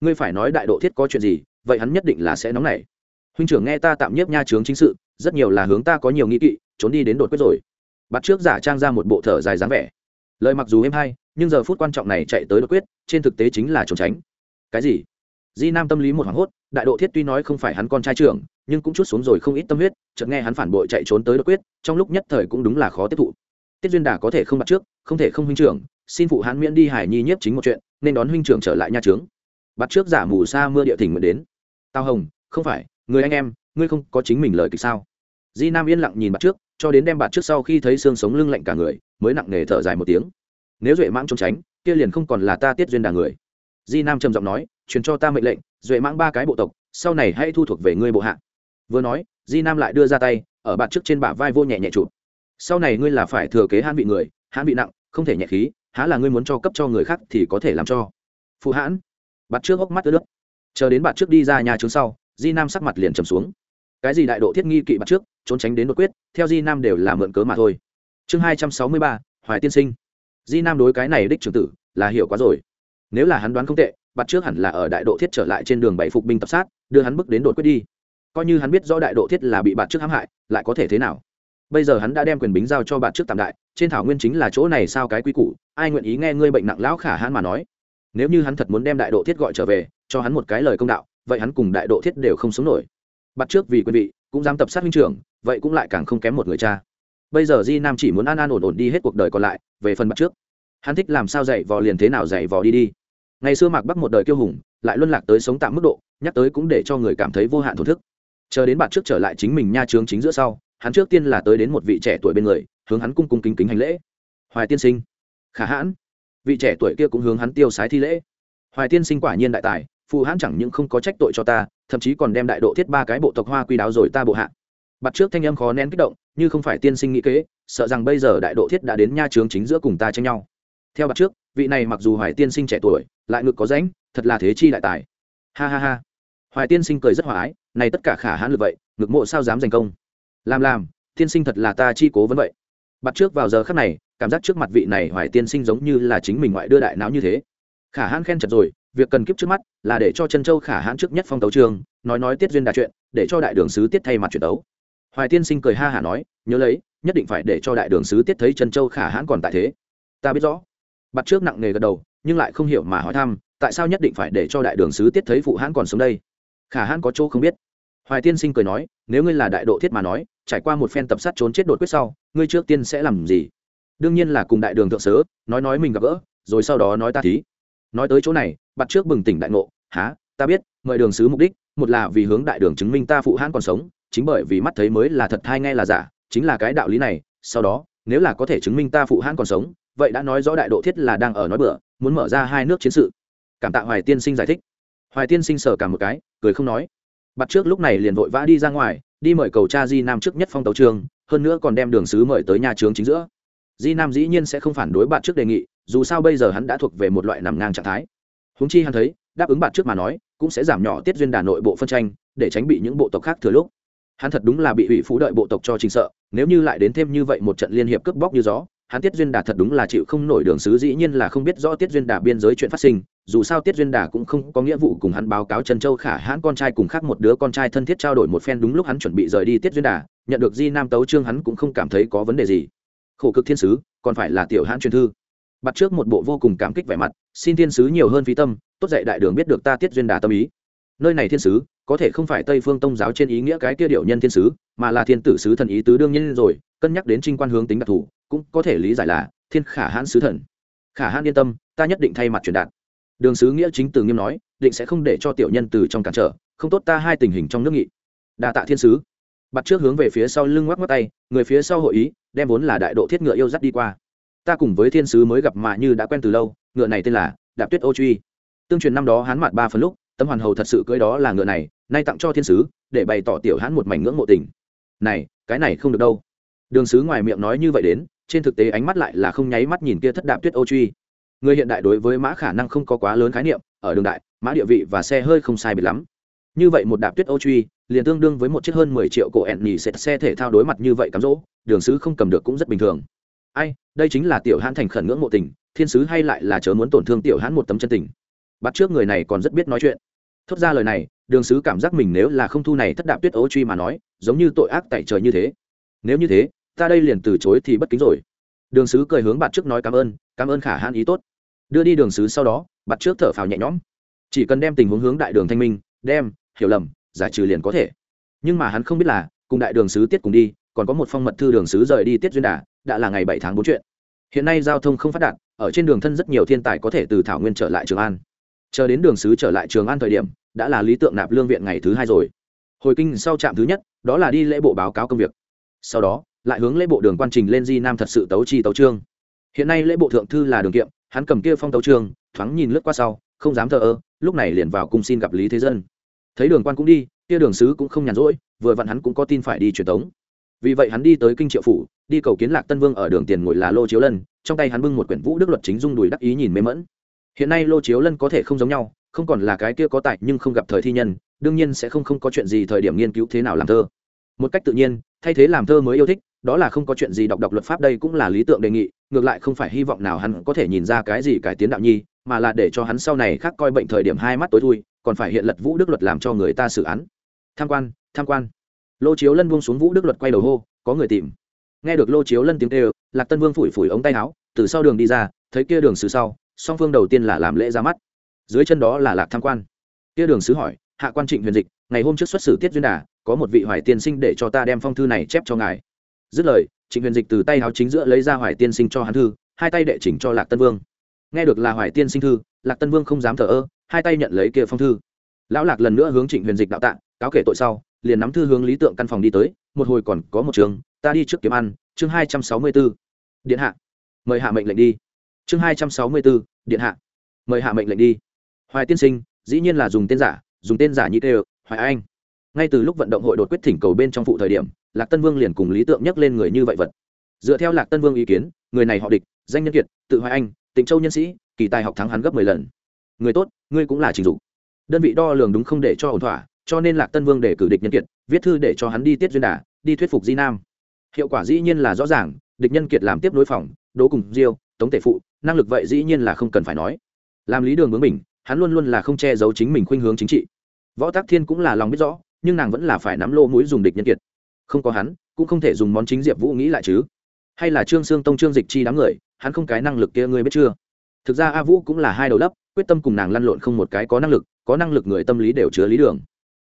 Ngươi phải nói đại độ thiết có chuyện gì, vậy hắn nhất định là sẽ nóng nảy. Huynh trưởng nghe ta tạm nhiếp nha trướng chính sự, rất nhiều là hướng ta có nhiều nghi kỵ, trốn đi đến đột quyết rồi. Bắt trước giả trang ra một bộ thở dài dáng vẻ. Lời mặc dù êm hay, nhưng giờ phút quan trọng này chạy tới đột quyết, trên thực tế chính là trốn tránh. Cái gì? Di nam tâm lý một hoảng hốt, đại độ thiết tuy nói không phải hắn con trai trưởng, nhưng cũng chút xuống rồi không ít tâm huyết, chợt nghe hắn phản bội chạy trốn tới đột quyết, trong lúc nhất thời cũng đúng là khó tiếp thụ. Tiết duyên đà có thể không bắt trước, không thể không huynh trưởng, xin phụ hắn miễn đi hải nhi nhiếp chính một chuyện, nên đón huynh trưởng trở lại nha trướng. Bắt trước giả mù sa mưa địa thỉnh nguyện đến. Tao hồng, không phải, người anh em, ngươi không có chính mình lời kịch sao? Di nam yên lặng nhìn bắt trước, cho đến đem bạt trước sau khi thấy xương sống lưng lạnh cả người, mới nặng nề thở dài một tiếng. Nếu duệ mãng trốn tránh, kia liền không còn là ta tiết duyên đà người di nam trầm giọng nói, truyền cho ta mệnh lệnh, duệ mãng ba cái bộ tộc, sau này hãy thu thuộc về ngươi bộ hạ. Vừa nói, di nam lại đưa ra tay, ở bạn trước trên bả vai vô nhẹ nhẹ chụp. Sau này ngươi là phải thừa kế hãn bị người, hãn bị nặng, không thể nhẹ khí, há là ngươi muốn cho cấp cho người khác thì có thể làm cho. Phụ hãn. Bạn trước hốc mắt ướt nước. Chờ đến bạn trước đi ra nhà trướng sau, di nam sắc mặt liền trầm xuống. Cái gì đại độ thiết nghi kỵ bạn trước, trốn tránh đến đột quyết, theo di nam đều là mượn cớ mà thôi. Chương hai trăm sáu mươi ba, hoài tiên sinh. Di nam đối cái này đích trưởng tử là hiểu quá rồi nếu là hắn đoán không tệ, bắt trước hẳn là ở đại độ thiết trở lại trên đường bảy phục binh tập sát, đưa hắn bước đến đột quyết đi. Coi như hắn biết rõ đại độ thiết là bị bạn trước hãm hại, lại có thể thế nào? Bây giờ hắn đã đem quyền bính giao cho bạn trước tạm đại, trên thảo nguyên chính là chỗ này sao cái quy củ, ai nguyện ý nghe ngươi bệnh nặng lão khả hãn mà nói? Nếu như hắn thật muốn đem đại độ thiết gọi trở về, cho hắn một cái lời công đạo, vậy hắn cùng đại độ thiết đều không sống nổi. Bắt trước vì quyền vị, cũng dám tập sát huynh trưởng, vậy cũng lại càng không kém một người cha. Bây giờ di nam chỉ muốn an an ổn ổn đi hết cuộc đời còn lại, về phần bắt trước. Hắn thích làm sao dạy vò liền thế nào dạy vò đi đi ngày xưa mạc bắc một đời kiêu hùng, lại luân lạc tới sống tạm mức độ, nhắc tới cũng để cho người cảm thấy vô hạn thổ thức. Chờ đến bạn trước trở lại chính mình nha trướng chính giữa sau, hắn trước tiên là tới đến một vị trẻ tuổi bên người, hướng hắn cung cung kính kính hành lễ. Hoài tiên sinh. Khả hãn. Vị trẻ tuổi kia cũng hướng hắn tiêu sái thi lễ. Hoài tiên sinh quả nhiên đại tài phụ hãn chẳng những không có trách tội cho ta, thậm chí còn đem đại độ thiết ba cái bộ tộc hoa quy đáo rồi ta bộ hạ. Bắt trước thanh âm khó nén kích động, như không phải tiên sinh nghĩ kế, sợ rằng bây giờ đại độ thiết đã đến nha trướng chính giữa cùng ta tranh nhau. Theo bắt trước, vị này mặc dù hoài tiên sinh trẻ tuổi lại ngực có rãnh, thật là thế chi đại tài. Ha ha ha. Hoài tiên sinh cười rất hòa ái, này tất cả khả hãn lực vậy, ngực mộ sao dám giành công? Làm làm, tiên sinh thật là ta chi cố vấn vậy. Bắt trước vào giờ khắc này, cảm giác trước mặt vị này hoài tiên sinh giống như là chính mình ngoại đưa đại não như thế. Khả hãn khen chật rồi, việc cần kiếp trước mắt là để cho chân châu khả hãn trước nhất phong tấu trường, nói nói tiết duyên đà chuyện, để cho đại đường sứ tiết thay mặt chuyển tấu. Hoài tiên sinh cười ha hả nói, nhớ lấy, nhất định phải để cho đại đường sứ tiết thấy chân châu khả hãn còn tại thế. Ta biết rõ. Bắt trước nặng nề gật đầu nhưng lại không hiểu mà hỏi thăm, tại sao nhất định phải để cho đại đường sứ tiết thấy phụ hãn còn sống đây? Khả hãn có chỗ không biết. Hoài tiên sinh cười nói, nếu ngươi là đại độ thiết mà nói, trải qua một phen tập sát trốn chết đột quyết sau, ngươi trước tiên sẽ làm gì? Đương nhiên là cùng đại đường thượng sớ, nói nói mình gặp gỡ, rồi sau đó nói ta thí. Nói tới chỗ này bắt trước bừng tỉnh đại ngộ há ta biết, mời đường sứ mục đích, một là vì hướng đại đường chứng minh ta phụ hãn còn sống, chính bởi vì mắt thấy mới là thật hay nghe là giả, chính là cái đạo lý này, sau đó, nếu là có thể chứng minh ta phụ hãn còn sống, vậy đã nói rõ đại độ thiết là đang ở nói bữa muốn mở ra hai nước chiến sự. Cảm tạ hoài tiên sinh giải thích. Hoài tiên sinh sờ cả một cái, cười không nói. Bắt trước lúc này liền vội vã đi ra ngoài, đi mời cầu cha di nam trước nhất phong tấu trường, hơn nữa còn đem đường sứ mời tới nhà trường chính giữa. Di nam dĩ nhiên sẽ không phản đối bạn trước đề nghị, dù sao bây giờ hắn đã thuộc về một loại nằm ngang trạng thái. Húng chi hắn thấy, đáp ứng bạn trước mà nói, cũng sẽ giảm nhỏ tiết duyên đà nội bộ phân tranh, để tránh bị những bộ tộc khác thừa lúc. Hắn thật đúng là bị ủy phú đợi bộ tộc cho trình sợ, nếu như lại đến thêm như vậy một trận liên hiệp cướp bóc như gió hắn tiết duyên đà thật đúng là chịu không nổi đường sứ dĩ nhiên là không biết rõ tiết duyên đà biên giới chuyện phát sinh, dù sao tiết duyên đà cũng không có nghĩa vụ cùng hắn báo cáo trần châu khả hãn con trai cùng khác một đứa con trai thân thiết trao đổi một phen đúng lúc hắn chuẩn bị rời đi tiết duyên đà, nhận được di nam tấu trương hắn cũng không cảm thấy có vấn đề gì. Khổ cực thiên sứ, còn phải là tiểu hãn truyền thư. Bắt trước một bộ vô cùng cảm kích vẻ mặt, xin thiên sứ nhiều hơn phí tâm, tốt dạy đại đường biết được ta tiết duyên đà tâm ý. Nơi này thiên sứ, có thể không phải tây phương tông giáo trên ý nghĩa cái kia điệu nhân thiên sứ, mà là thiên tử sứ thần ý tứ đương nhiên rồi, cân nhắc đến trinh quan hướng tính đặc thù cũng có thể lý giải là thiên khả hãn sứ thần. Khả hãn yên tâm, ta nhất định thay mặt truyền đạt. Đường sứ nghĩa chính từ nghiêm nói, định sẽ không để cho tiểu nhân từ trong cản trở, không tốt ta hai tình hình trong nước nghị. Đa tạ thiên sứ. Bắt trước hướng về phía sau lưng ngoắc ngoắc tay, người phía sau hội ý, đem vốn là đại độ thiết ngựa yêu dắt đi qua. Ta cùng với thiên sứ mới gặp mà như đã quen từ lâu, ngựa này tên là đạp tuyết ô truy. Tương truyền năm đó hán mặt ba phần lúc, tấm hoàn hầu thật sự cưới đó là ngựa này, nay tặng cho thiên sứ, để bày tỏ tiểu hán một mảnh ngưỡng mộ tình. Này, cái này không được đâu. Đường sứ ngoài miệng nói như vậy đến trên thực tế ánh mắt lại là không nháy mắt nhìn kia thất đạp tuyết ô truy. Người hiện đại đối với mã khả năng không có quá lớn khái niệm, ở đường đại, mã địa vị và xe hơi không sai biệt lắm. Như vậy một đạp tuyết ô truy, liền tương đương với một chiếc hơn mười triệu cổ ẹn nhì xẹt xe thể thao đối mặt như vậy cám dỗ, đường sứ không cầm được cũng rất bình thường. Ai, đây chính là tiểu hãn thành khẩn ngưỡng mộ tình, thiên sứ hay lại là chớ muốn tổn thương tiểu hãn một tấm chân tình. Bắt trước người này còn rất biết nói chuyện. Thốt ra lời này, đường sứ cảm giác mình nếu là không thu này thất đạp tuyết ô truy mà nói, giống như tội ác tại trời như thế. Nếu như thế ta đây liền từ chối thì bất kính rồi. Đường sứ cười hướng bạn trước nói cảm ơn cảm ơn khả hãn ý tốt. Đưa đi đường sứ sau đó bạn trước thở phào nhẹ nhõm. Chỉ cần đem tình huống hướng đại đường thanh minh, đem, hiểu lầm, giải trừ liền có thể. Nhưng mà hắn không biết là, cùng đại đường sứ tiết cùng đi, còn có một phong mật thư đường sứ rời đi tiết duyên đà, đã là ngày bảy tháng bốn chuyện. Hiện nay giao thông không phát đạt, ở trên đường thân rất nhiều thiên tài có thể từ thảo nguyên trở lại trường an. Chờ đến đường sứ trở lại trường an thời điểm, đã là lý tượng nạp lương viện ngày thứ hai rồi. Hồi kinh sau trạm thứ nhất, đó là đi lễ bộ báo cáo công việc. Sau đó lại hướng lễ bộ đường quan trình lên di nam thật sự tấu chi tấu trương hiện nay lễ bộ thượng thư là đường kiệm, hắn cầm kia phong tấu trương thoáng nhìn lướt qua sau, không dám thờ ơ, lúc này liền vào cung xin gặp lý thế dân. Thấy đường quan cũng đi, kia đường sứ cũng không nhàn rỗi, vừa vặn hắn cũng có tin phải đi truyền tống. Vì vậy hắn đi tới kinh triệu phủ, đi cầu kiến lạc tân vương ở đường tiền ngồi là lô chiếu lân, trong tay hắn bưng một quyển vũ đức luật chính dung đùi đắc ý nhìn mê mẫn hiện nay lô chiếu lân có thể không giống nhau, không còn là cái kia có tài nhưng không gặp thời thi nhân, đương nhiên sẽ không không có chuyện gì thời điểm nghiên cứu thế nào làm thơ. Một cách tự nhiên, thay thế làm thơ mới yêu thích đó là không có chuyện gì đọc đọc luật pháp đây cũng là lý tưởng đề nghị, ngược lại không phải hy vọng nào hắn có thể nhìn ra cái gì cải tiến đạo nhi, mà là để cho hắn sau này khác coi bệnh thời điểm hai mắt tối thui, còn phải hiện lật vũ đức luật làm cho người ta xử án. Tham quan tham quan. Lô chiếu lân buông xuống vũ đức luật quay đầu hô, có người tìm. Nghe được lô chiếu lân tiếng kêu, lạc tân vương phủi phủi ống tay áo, từ sau đường đi ra, thấy kia đường sứ sau, song phương đầu tiên là làm lễ ra mắt. Dưới chân đó là lạc tham quan. Kia đường sứ hỏi, hạ quan trịnh huyền dịch, ngày hôm trước xuất xử tiết duyên đà, có một vị hoài tiên sinh để cho ta đem phong thư này chép cho ngài dứt lời, trịnh huyền dịch từ tay háo chính giữa lấy ra hoài tiên sinh cho hắn thư, hai tay đệ chỉnh cho lạc tân vương. Nghe được là hoài tiên sinh thư, lạc tân vương không dám thờ ơ, hai tay nhận lấy kia phong thư. Lão lạc lần nữa hướng trịnh huyền dịch đạo tạ, cáo kể tội sau, liền nắm thư hướng lý tượng căn phòng đi tới, một hồi còn có một trường, ta đi trước kiếm ăn, chương hai trăm sáu mươi b ố điện hạ. Mời hạ mệnh lệnh đi. Chương hai trăm sáu mươi b ố điện hạ. Mời hạ mệnh lệnh đi. Hoài tiên sinh, dĩ nhiên là dùng tên giả, dùng tên giả như tê hoài anh. Ngay từ lúc vận động hội đột quyết thỉnh cầu bên trong phụ thời điểm lạc tân vương liền cùng lý tượng nhắc lên người như vậy vật. Dựa theo lạc tân vương ý kiến, người này họ địch, danh nhân kiệt, tự hoài anh, tịnh châu nhân sĩ, kỳ tài học thắng hắn gấp mười lần. Người tốt, ngươi cũng là trình dục đơn vị đo lường đúng không để cho ổn thỏa, cho nên lạc tân vương để cử địch nhân kiệt, viết thư để cho hắn đi tiết duyên đà, đi thuyết phục di nam. Hiệu quả dĩ nhiên là rõ ràng, địch nhân kiệt làm tiếp đối phòng đố cùng diêu, tống tể phụ, năng lực vậy dĩ nhiên là không cần phải nói. Làm lý đường bướng mình hắn luôn luôn là không che giấu chính mình khuynh hướng chính trị. Võ tác thiên cũng là lòng biết rõ, nhưng nàng vẫn là phải nắm lô mũi dùng địch nhân kiệt không có hắn, cũng không thể dùng món chính diệp vũ nghĩ lại chứ. Hay là trương sương tông trương dịch chi đám người, hắn không cái năng lực kia ngươi biết chưa? Thực ra a vũ cũng là hai đầu lấp, quyết tâm cùng nàng lăn lộn không một cái có năng lực, có năng lực người tâm lý đều chứa lý đường.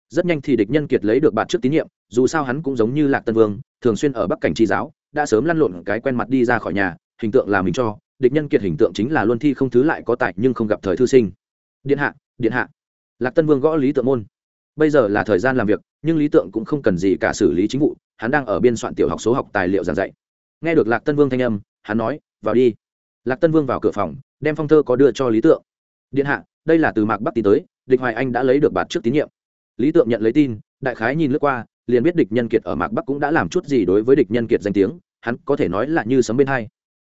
Rất nhanh thì địch nhân kiệt lấy được bạn trước tín nhiệm, dù sao hắn cũng giống như lạc tân vương, thường xuyên ở bắc cảnh tri giáo, đã sớm lăn lộn cái quen mặt đi ra khỏi nhà, hình tượng là mình cho, địch nhân kiệt hình tượng chính là luân thi không thứ lại có tại nhưng không gặp thời thư sinh. Điện hạ điện hạ. Lạc tân vương gõ lý tượng môn bây giờ là thời gian làm việc, nhưng lý tượng cũng không cần gì cả xử lý chính vụ, hắn đang ở biên soạn tiểu học số học tài liệu giảng dạy. Nghe được lạc tân vương thanh âm, hắn nói, vào đi. Lạc tân vương vào cửa phòng, đem phong thơ có đưa cho lý tượng. Điện hạ, đây là từ mạc bắc tín tới, địch hoài anh đã lấy được bạt trước tín nhiệm. Lý tượng nhận lấy tin, đại khái nhìn lướt qua, liền biết địch nhân kiệt ở mạc bắc cũng đã làm chút gì đối với địch nhân kiệt danh tiếng, hắn có thể nói là như sấm bên hai.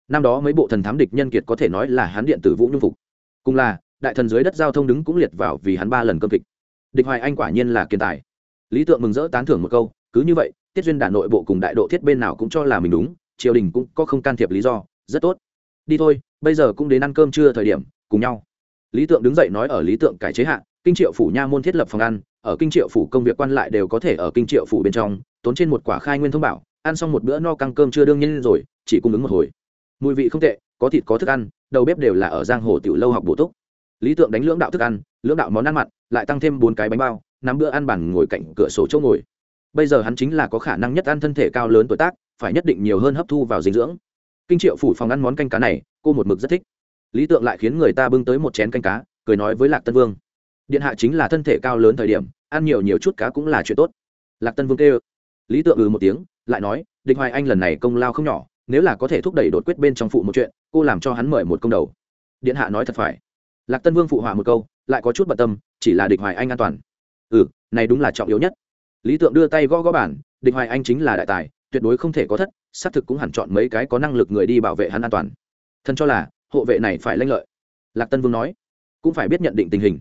Năm đó mấy bộ thần thám địch nhân kiệt có thể nói là hắn điện tử vũ nhung phục. Cùng là, đại thần dưới đất giao thông đứng cũng liệt vào vì hắn ba lần cơm kịch địch hoài anh quả nhiên là kiên tài. Lý tượng mừng rỡ tán thưởng một câu, cứ như vậy, tiết duyên đà nội bộ cùng đại độ thiết bên nào cũng cho là mình đúng, triều đình cũng có không can thiệp lý do, rất tốt. Đi thôi, bây giờ cũng đến ăn cơm trưa thời điểm, cùng nhau. Lý tượng đứng dậy nói ở lý tượng cải chế hạ, kinh triệu phủ nha môn thiết lập phòng ăn, ở kinh triệu phủ công việc quan lại đều có thể ở kinh triệu phủ bên trong, tốn trên một quả khai nguyên thông bảo, ăn xong một bữa no căng cơm chưa đương nhiên rồi, chỉ cung ứng một hồi. Mùi vị không tệ, có thịt có thức ăn, đầu bếp đều là ở giang hồ tiểu lâu học bổ túc. Lý tượng đánh lưỡng đạo thức ăn, lưỡng đạo món ăn mặn lại tăng thêm bốn cái bánh bao, nắm bữa ăn bàn ngồi cạnh cửa sổ chỗ ngồi. Bây giờ hắn chính là có khả năng nhất ăn thân thể cao lớn tuổi tác, phải nhất định nhiều hơn hấp thu vào dinh dưỡng. Kinh triệu phủ phòng ăn món canh cá này, cô một mực rất thích. Lý tượng lại khiến người ta bưng tới một chén canh cá, cười nói với lạc tân vương. Điện hạ chính là thân thể cao lớn thời điểm, ăn nhiều nhiều chút cá cũng là chuyện tốt. Lạc tân vương kêu. Lý tượng ừ một tiếng, lại nói, địch hoài anh lần này công lao không nhỏ, nếu là có thể thúc đẩy đột quyết bên trong phụ một chuyện, cô làm cho hắn mời một công đầu. Điện hạ nói thật phải. Lạc tân vương phụ họa một câu, lại có chút bận tâm chỉ là địch hoài anh an toàn. Ừ này đúng là trọng yếu nhất. Lý tượng đưa tay gõ gõ bản, địch hoài anh chính là đại tài, tuyệt đối không thể có thất, xác thực cũng hẳn chọn mấy cái có năng lực người đi bảo vệ hắn an toàn. Thân cho là, hộ vệ này phải lanh lợi. Lạc tân vương nói, cũng phải biết nhận định tình hình.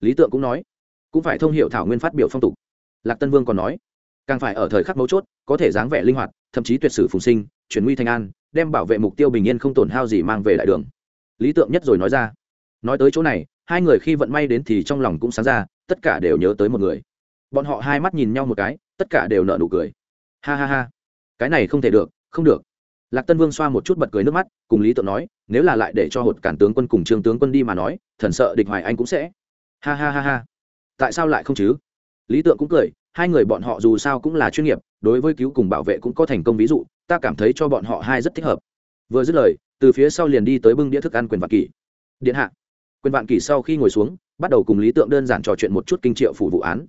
Lý tượng cũng nói, cũng phải thông hiệu thảo nguyên phát biểu phong tục. Lạc tân vương còn nói, càng phải ở thời khắc mấu chốt, có thể dáng vẻ linh hoạt, thậm chí tuyệt sử phùng sinh, chuyển nguy thành an, đem bảo vệ mục tiêu bình yên không tổn hao gì mang về đại đường. Lý tượng nhất rồi nói ra, nói tới chỗ này hai người khi vận may đến thì trong lòng cũng sáng ra, tất cả đều nhớ tới một người. Bọn họ hai mắt nhìn nhau một cái, tất cả đều nợ nụ cười. Ha ha ha, cái này không thể được, không được. Lạc tân vương xoa một chút bật cười nước mắt, cùng lý tượng nói, nếu là lại để cho hột cản tướng quân cùng trương tướng quân đi mà nói, thần sợ địch hoài anh cũng sẽ. Ha ha ha ha, tại sao lại không chứ? Lý tượng cũng cười, hai người bọn họ dù sao cũng là chuyên nghiệp, đối với cứu cùng bảo vệ cũng có thành công ví dụ, ta cảm thấy cho bọn họ hai rất thích hợp. Vừa dứt lời, từ phía sau liền đi tới bưng đĩa thức ăn quyền và kỷ. Điện hạ quyền vạn kỳ sau khi ngồi xuống, bắt đầu cùng lý tượng đơn giản trò chuyện một chút kinh triệu phủ vụ án.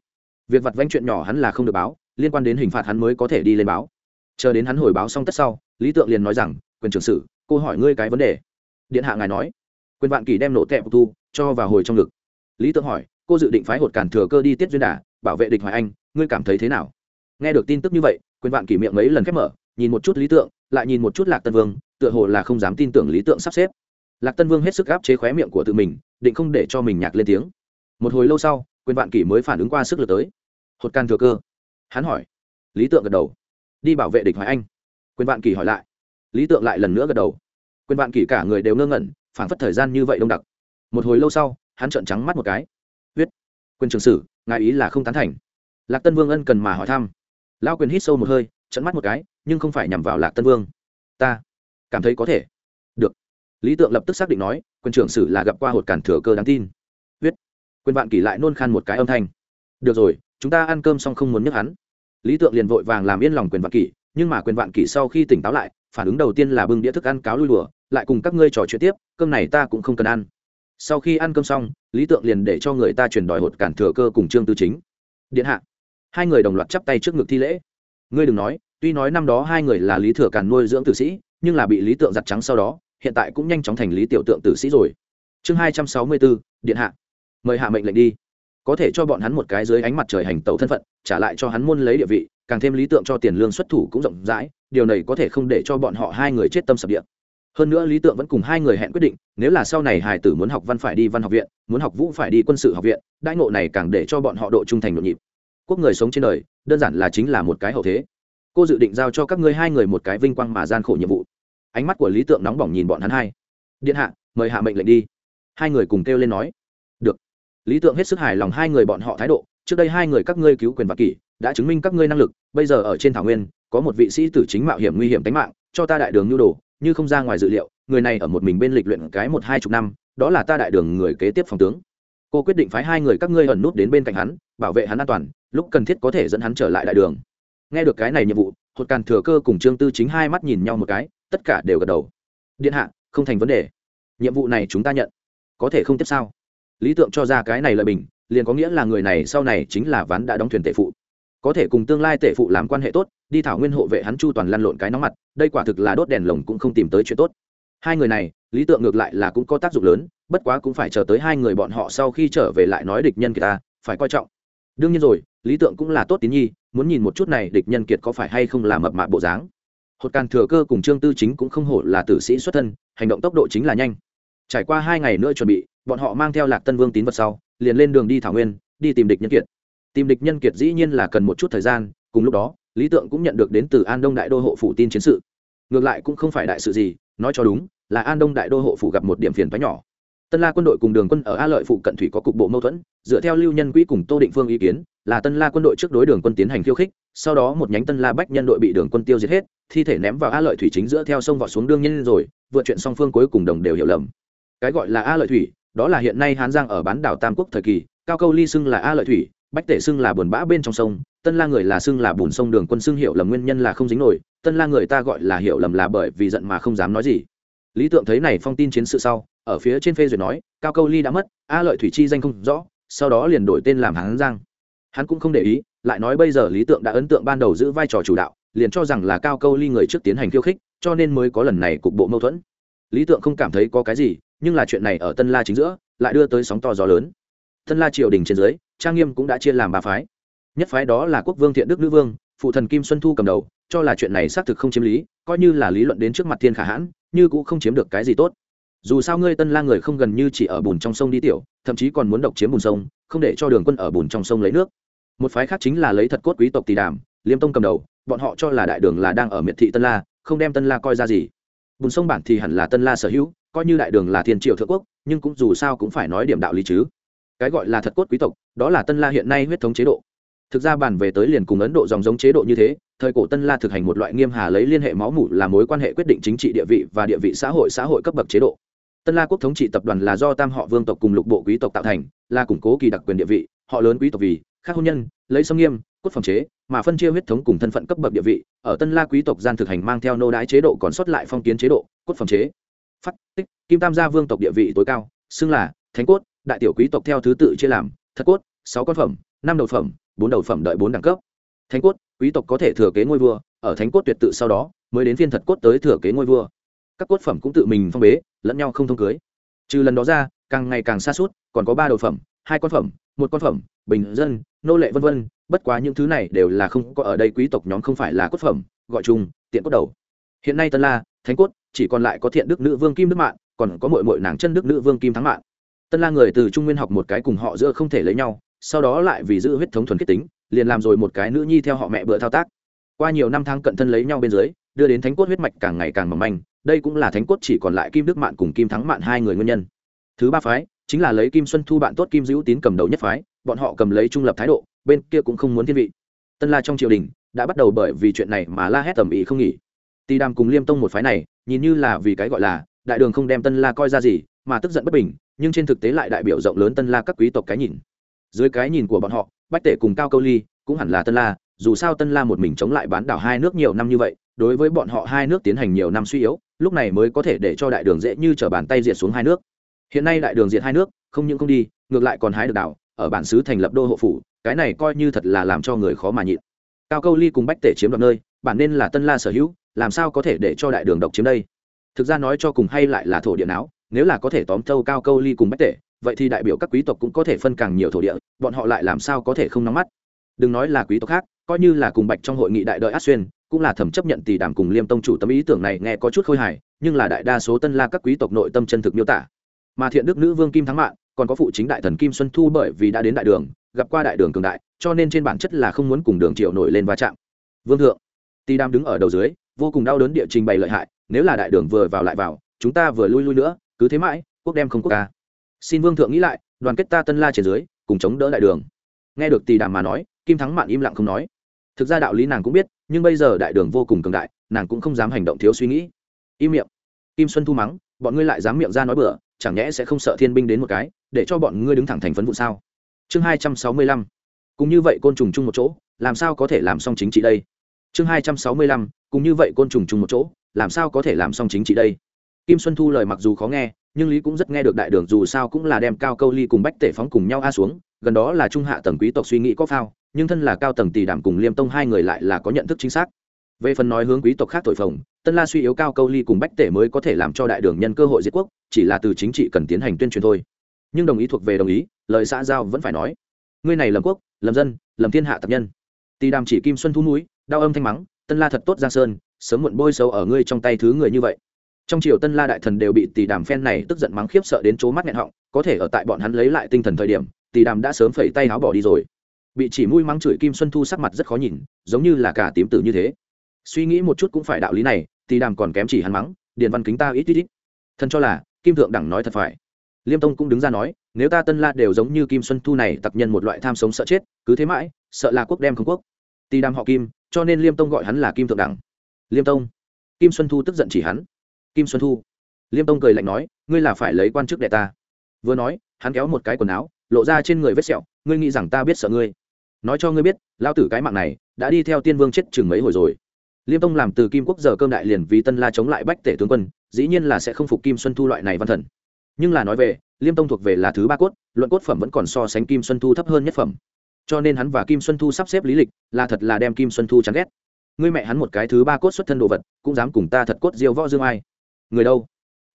Việc vặt vanh chuyện nhỏ hắn là không được báo, liên quan đến hình phạt hắn mới có thể đi lên báo. Chờ đến hắn hồi báo xong tất sau, lý tượng liền nói rằng, quyền trưởng sử cô hỏi ngươi cái vấn đề. Điện hạ ngài nói. Quyền vạn kỳ đem nổ tẹp thu, cho vào hồi trong ngực. Lý tượng hỏi, cô dự định phái hột cản thừa cơ đi tiết duyên đà, bảo vệ địch hoài anh, ngươi cảm thấy thế nào? Nghe được tin tức như vậy, quyền vạn kỷ miệng mấy lần khép mở, nhìn một chút lý tượng, lại nhìn một chút lạc tân vương, tựa hồ là không dám tin tưởng lý tượng sắp xếp lạc tân vương hết sức áp chế khóe miệng của tự mình, định không để cho mình nhạc lên tiếng. Một hồi lâu sau, quyền vạn kỷ mới phản ứng qua sức lực tới. Hột can thừa cơ. Hắn hỏi. Lý tượng gật đầu. Đi bảo vệ địch hoài anh. Quyền vạn kỷ hỏi lại. Lý tượng lại lần nữa gật đầu. Quyền vạn kỷ cả người đều ngơ ngẩn, phản phất thời gian như vậy đông đặc. Một hồi lâu sau, hắn trợn trắng mắt một cái. Huyết quyền trường sử, ngài ý là không tán thành. Lạc tân vương ân cần mà hỏi thăm. Lao quyền hít sâu một hơi trận mắt một cái, nhưng không phải nhằm vào lạc tân vương. Ta cảm thấy có thể lý tượng lập tức xác định nói quân trưởng sử là gặp qua hột cản thừa cơ đáng tin. Viết quyền vạn kỷ lại nôn khan một cái âm thanh. Được rồi, chúng ta ăn cơm xong không muốn nhấc hắn. Lý tượng liền vội vàng làm yên lòng quyền vạn kỷ, nhưng mà quyền vạn kỷ sau khi tỉnh táo lại, phản ứng đầu tiên là bưng đĩa thức ăn cáo lui lùa lại cùng các ngươi trò chuyện tiếp, cơm này ta cũng không cần ăn. Sau khi ăn cơm xong, lý tượng liền để cho người ta chuyển đòi hột cản thừa cơ cùng trương tư chính. Điện hạ. Hai người đồng loạt chắp tay trước ngực thi lễ. Ngươi đừng nói, tuy nói năm đó hai người là lý thừa Cản nuôi dưỡng tử sĩ, nhưng là bị lý tượng giặt trắng sau đó hiện tại cũng nhanh chóng thành lý tiểu tượng tử sĩ rồi. Chương hai trăm sáu mươi bốn, điện hạ. Mời hạ mệnh lệnh đi. Có thể cho bọn hắn một cái dưới ánh mặt trời hành tẩu thân phận, trả lại cho hắn môn lấy địa vị, càng thêm lý tượng cho tiền lương xuất thủ cũng rộng rãi, điều này có thể không để cho bọn họ hai người chết tâm sập địa. Hơn nữa lý tượng vẫn cùng hai người hẹn quyết định, nếu là sau này hải tử muốn học văn phải đi văn học viện, muốn học vũ phải đi quân sự học viện, đãi ngộ này càng để cho bọn họ độ trung thành nhộn nhịp. Quốc người sống trên đời, đơn giản là chính là một cái hậu thế. Cô dự định giao cho các ngươi hai người một cái vinh quang mà gian khổ nhiệm vụ ánh mắt của lý tượng nóng bỏng nhìn bọn hắn hai. Điện hạ, mời hạ mệnh lệnh đi. Hai người cùng kêu lên nói. Được. Lý tượng hết sức hài lòng hai người bọn họ thái độ. Trước đây hai người các ngươi cứu quyền và kỷ, đã chứng minh các ngươi năng lực. Bây giờ ở trên thảo nguyên, có một vị sĩ tử chính mạo hiểm nguy hiểm tính mạng, cho ta đại đường nhu đồ, như không ra ngoài dự liệu, người này ở một mình bên lịch luyện cái một hai chục năm, đó là ta đại đường người kế tiếp phòng tướng. Cô quyết định phái hai người các ngươi ẩn nút đến bên cạnh hắn, bảo vệ hắn an toàn, lúc cần thiết có thể dẫn hắn trở lại đại đường. Nghe được cái này nhiệm vụ, hột càn thừa cơ cùng trương tư chính hai mắt nhìn nhau một cái tất cả đều gật đầu. Điện hạ, không thành vấn đề. Nhiệm vụ này chúng ta nhận. Có thể không tiếp sao? Lý tượng cho ra cái này lợi bình, liền có nghĩa là người này sau này chính là ván đã đóng thuyền tệ phụ. Có thể cùng tương lai tệ phụ làm quan hệ tốt, đi thảo nguyên hộ vệ hắn chu toàn lăn lộn cái nóng mặt, đây quả thực là đốt đèn lồng cũng không tìm tới chuyện tốt. Hai người này, lý tượng ngược lại là cũng có tác dụng lớn, bất quá cũng phải chờ tới hai người bọn họ sau khi trở về lại nói địch nhân kiệt ta, phải coi trọng. Đương nhiên rồi, lý tượng cũng là tốt tín nhi, muốn nhìn một chút này địch nhân kiệt có phải hay không là mập mạp bộ dáng hột càn thừa cơ cùng trương tư chính cũng không hổ là tử sĩ xuất thân, hành động tốc độ chính là nhanh. Trải qua hai ngày nữa chuẩn bị, bọn họ mang theo lạc tân vương tín vật sau, liền lên đường đi thảo nguyên, đi tìm địch nhân kiệt. Tìm địch nhân kiệt dĩ nhiên là cần một chút thời gian, cùng lúc đó, lý tượng cũng nhận được đến từ an đông đại đô hộ phủ tin chiến sự. Ngược lại cũng không phải đại sự gì, nói cho đúng, là an đông đại đô hộ phủ gặp một điểm phiền phái nhỏ. Tân la quân đội cùng đường quân ở a lợi phụ cận thủy có cục bộ mâu thuẫn, dựa theo lưu nhân quỹ cùng tô định phương ý kiến là tân la quân đội trước đối đường quân tiến hành khiêu khích, sau đó một nhánh tân la bách nhân đội bị đường quân tiêu diệt hết, thi thể ném vào a lợi thủy chính giữa theo sông vọt xuống đương nhiên rồi vượt chuyện song phương cuối cùng đồng đều hiểu lầm. Cái gọi là a lợi thủy, đó là hiện nay hán giang ở bán đảo tam quốc thời kỳ, cao câu ly xưng là a lợi thủy, bách tể xưng là buồn bã bên trong sông, tân la người là xưng là bùn sông đường quân xưng hiểu lầm nguyên nhân là không dính nổi, tân la người ta gọi là hiểu lầm là bởi vì giận mà không dám nói gì. Lý tượng thấy này phong tin chiến sự sau, ở phía trên phê duyệt nói, cao câu ly đã mất, a lợi thủy chi danh không rõ, sau đó liền đổi tên làm hán giang hắn cũng không để ý, lại nói bây giờ lý tượng đã ấn tượng ban đầu giữ vai trò chủ đạo, liền cho rằng là cao câu ly người trước tiến hành khiêu khích, cho nên mới có lần này cục bộ mâu thuẫn. Lý tượng không cảm thấy có cái gì, nhưng là chuyện này ở tân la chính giữa, lại đưa tới sóng to gió lớn. Tân la triều đình trên dưới, trang nghiêm cũng đã chia làm ba phái. Nhất phái đó là quốc vương, thiện đức, nữ vương, phụ thần kim xuân thu cầm đầu, cho là chuyện này xác thực không chiếm lý, coi như là lý luận đến trước mặt thiên khả hãn, như cũng không chiếm được cái gì tốt. Dù sao ngươi tân la người không gần như chỉ ở bùn trong sông đi tiểu, thậm chí còn muốn độc chiếm bùn sông không để cho đường quân ở bùn trong sông lấy nước. Một phái khác chính là lấy thật cốt quý tộc tỳ đàm, liêm tông cầm đầu, bọn họ cho là đại đường là đang ở miệt thị tân la, không đem tân la coi ra gì. Bùn sông bản thì hẳn là tân la sở hữu, coi như đại đường là thiên triều thượng quốc, nhưng cũng dù sao cũng phải nói điểm đạo lý chứ. Cái gọi là thật cốt quý tộc, đó là tân la hiện nay huyết thống chế độ. Thực ra bàn về tới liền cùng ấn độ dòng giống chế độ như thế, thời cổ tân la thực hành một loại nghiêm hà lấy liên hệ máu mủ là mối quan hệ quyết định chính trị địa vị và địa vị xã hội xã hội cấp bậc chế độ tân la quốc thống trị tập đoàn là do tam họ vương tộc cùng lục bộ quý tộc tạo thành, là củng cố kỳ đặc quyền địa vị, họ lớn quý tộc vì khác hôn nhân, lấy sâm nghiêm, cốt phòng chế, mà phân chia huyết thống cùng thân phận cấp bậc địa vị, ở tân la quý tộc gian thực hành mang theo nô đái chế độ còn sót lại phong kiến chế độ, cốt phòng chế. Phát tích, kim tam gia vương tộc địa vị tối cao, xưng là thánh cốt, đại tiểu quý tộc theo thứ tự chia làm, thật cốt, sáu con phẩm, năm đầu phẩm, bốn đầu phẩm đợi bốn đẳng cấp. Thánh cốt, quý tộc có thể thừa kế ngôi vua, ở thánh cốt tuyệt tự sau đó, mới đến phiên thật cốt tới thừa kế ngôi vua các cốt phẩm cũng tự mình phong bế, lẫn nhau không thông cưới. Trừ lần đó ra, càng ngày càng xa suốt, còn có ba đầu phẩm, hai con phẩm, một con phẩm, bình dân, nô lệ vân vân, bất quá những thứ này đều là không có ở đây quý tộc nhóm không phải là cốt phẩm, gọi chung, tiện cốt đầu. Hiện nay tân la, thánh cốt, chỉ còn lại có thiện đức nữ vương kim đức mạng còn có mội mội nàng chân đức nữ vương kim thắng mạng tân la người từ trung nguyên học một cái cùng họ giữa không thể lấy nhau, sau đó lại vì giữ huyết thống thuần kết tính, liền làm rồi một cái nữ nhi theo họ mẹ bữa thao tác. Qua nhiều năm tháng cận thân lấy nhau bên dưới, đưa đến thánh cốt huyết mạch càng ngày càng mỏng manh đây cũng là thánh cốt chỉ còn lại kim đức mạn cùng kim thắng mạn hai người nguyên nhân. Thứ ba phái, chính là lấy kim xuân thu bạn tốt kim dữ tín cầm đầu nhất phái, bọn họ cầm lấy trung lập thái độ, bên kia cũng không muốn thiên vị. Tân la trong triều đình đã bắt đầu bởi vì chuyện này mà la hét tầm ý không nghỉ. Tì đàm cùng liêm tông một phái này, nhìn như là vì cái gọi là, đại đường không đem tân la coi ra gì, mà tức giận bất bình, nhưng trên thực tế lại đại biểu rộng lớn tân la các quý tộc cái nhìn. Dưới cái nhìn của bọn họ, bách tể cùng cao câu ly cũng hẳn là tân la, dù sao tân la một mình chống lại bán đảo hai nước nhiều năm như vậy đối với bọn họ hai nước tiến hành nhiều năm suy yếu, lúc này mới có thể để cho đại đường dễ như t r ở bàn tay diệt xuống hai nước. Hiện nay đại đường diệt hai nước, không những không đi, ngược lại còn hái được đảo, ở bản xứ thành lập đô hộ phủ, cái này coi như thật là làm cho người khó mà nhịn. Cao câu ly cùng bách tể chiếm đoạt nơi, bản nên là tân la sở hữu, làm sao có thể để cho đại đường độc chiếm đây? Thực ra nói cho cùng hay lại là thổ địa não, nếu là có thể tóm thâu cao câu ly cùng bách tể, vậy thì đại biểu các quý tộc cũng có thể phân càng nhiều thổ địa, bọn họ lại làm sao có thể không nắm mắt? Đừng nói là quý tộc khác coi như là cùng bạch trong hội nghị đại đợi át xuyên, cũng là thẩm chấp nhận tỷ đàm cùng liêm tông chủ tâm ý tưởng này nghe có chút khôi hài, nhưng là đại đa số tân la các quý tộc nội tâm chân thực miêu tả. Mà thiện đức nữ vương kim thắng mạng, còn có phụ chính đại thần kim xuân thu bởi vì đã đến đại đường, gặp qua đại đường cường đại, cho nên trên bản chất là không muốn cùng đường triệu nổi lên va chạm. Vương thượng, tỷ đàm đứng ở đầu dưới, vô cùng đau đớn địa trình bày lợi hại, nếu là đại đường vừa vào lại vào, chúng ta vừa lui lui nữa, cứ thế mãi, quốc đem không quốc ca. Xin vương thượng nghĩ lại, đoàn kết ta tân la trên dưới, cùng chống đỡ đại đường. Nghe được tỷ đàm mà nói, kim thắng mạn im lặng không nói thực ra đạo lý nàng cũng biết, nhưng bây giờ đại đường vô cùng cường đại, nàng cũng không dám hành động thiếu suy nghĩ. Im miệng. Kim xuân thu mắng, bọn ngươi lại dám miệng ra nói bừa, chẳng nhẽ sẽ không sợ thiên binh đến một cái, để cho bọn ngươi đứng thẳng thành phấn vụ sao? Chương hai trăm sáu mươi lăm. Cùng như vậy côn trùng chung một chỗ, làm sao có thể làm xong chính trị đây? Chương hai trăm sáu mươi lăm, cùng như vậy côn trùng chung một chỗ, làm sao có thể làm xong chính trị đây? Kim xuân thu lời mặc dù khó nghe, nhưng lý cũng rất nghe được đại đường dù sao cũng là đem cao câu ly cùng bách tể phóng cùng nhau a xuống, gần đó là trung hạ tầng quý tộc suy nghĩ có phao nhưng thân là cao tầng tỷ đảm cùng liêm tông hai người lại là có nhận thức chính xác. Về phần nói hướng quý tộc khác thổi phồng, tân la suy yếu cao câu ly cùng bách tể mới có thể làm cho đại đường nhân cơ hội diệt quốc, chỉ là từ chính trị cần tiến hành tuyên truyền thôi. Nhưng đồng ý thuộc về đồng ý, lời xã giao vẫn phải nói. Ngươi này lầm quốc lầm dân lầm thiên hạ tập nhân. Tỷ đàm chỉ kim xuân thu núi, đau âm thanh mắng, tân la thật tốt giang sơn, sớm muộn bôi sâu ở ngươi trong tay thứ người như vậy. Trong triều tân la đại thần đều bị tỷ đàm phen này tức giận mắng khiếp sợ đến chỗ mắt nghẹn họng, có thể ở tại bọn hắn lấy lại tinh thần thời điểm, tỷ đàm đã sớm phẩy tay áo bỏ đi rồi bị chỉ mũi mắng chửi kim xuân thu sắc mặt rất khó nhìn, giống như là cả tím tử như thế. Suy nghĩ một chút cũng phải đạo lý này thì đàm còn kém chỉ hắn mắng, điền văn kính ta ít ít ít. Thân cho là, kim thượng đẳng nói thật phải. Liêm tông cũng đứng ra nói, nếu ta tân la đều giống như kim xuân thu này tặc nhân một loại tham sống sợ chết, cứ thế mãi, sợ là quốc đem không quốc. Tì đàm họ kim, cho nên liêm tông gọi hắn là kim thượng đẳng. Liêm tông. Kim xuân thu tức giận chỉ hắn. Kim xuân thu. Liêm tông cười lạnh nói, ngươi là phải lấy quan chức đệ ta. Vừa nói, hắn kéo một cái quần áo lộ ra trên người vết sẹo, ngươi nghĩ rằng ta biết sợ ngươi? Nói cho ngươi biết lao tử cái mạng này đã đi theo tiên vương chết chừng mấy hồi rồi. Liêm tông làm từ kim quốc giờ cơm đại liền vì tân la chống lại bách tể tướng quân, dĩ nhiên là sẽ không phục kim xuân thu loại này văn thần. Nhưng là nói về, liêm tông thuộc về là thứ ba cốt, luận cốt phẩm vẫn còn so sánh kim xuân thu thấp hơn nhất phẩm. Cho nên hắn và kim xuân thu sắp xếp lý lịch, là thật là đem kim xuân thu chán ghét. Ngươi mẹ hắn một cái thứ ba cốt xuất thân đồ vật, cũng dám cùng ta thật cốt diêu võ dương ai? Người đâu?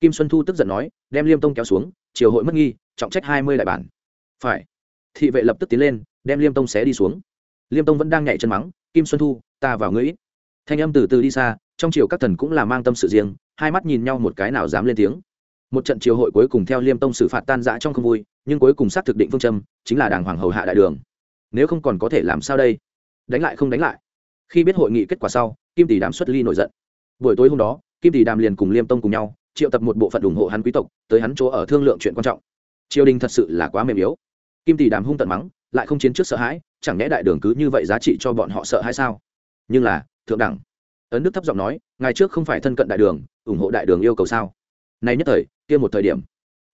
Kim xuân thu tức giận nói, đem liêm tông kéo xuống, triều hội mất nghi, trọng trách hai mươi đại bản phải. Thị vệ lập tức tiến lên, đem liêm tông xé đi xuống. Liêm tông vẫn đang nhảy chân mắng, kim xuân thu, ta vào ngươi ít. Thanh âm từ từ đi xa, trong triều các thần cũng là mang tâm sự riêng, hai mắt nhìn nhau một cái nào dám lên tiếng. Một trận triều hội cuối cùng theo liêm tông xử phạt tan dã trong không vui, nhưng cuối cùng xác thực định phương châm, chính là đảng hoàng hầu hạ đại đường. Nếu không còn có thể làm sao đây? Đánh lại không đánh lại. Khi biết hội nghị kết quả sau, kim tỷ đàm xuất ly nổi giận. Buổi tối hôm đó, kim tỷ đàm liền cùng liêm tông cùng nhau, triệu tập một bộ phận ủng hộ hắn quý tộc, tới hắn chỗ ở thương lượng chuyện quan trọng triều đình thật sự là quá mềm yếu. Kim tỷ đàm hung tận mắng, lại không chiến trước sợ hãi, chẳng nhẽ đại đường cứ như vậy giá trị cho bọn họ sợ hay sao? Nhưng là, thượng đẳng. Ấn đức thấp giọng nói ngày trước không phải thân cận đại đường, ủng hộ đại đường yêu cầu sao? Nay nhất thời, kia một thời điểm.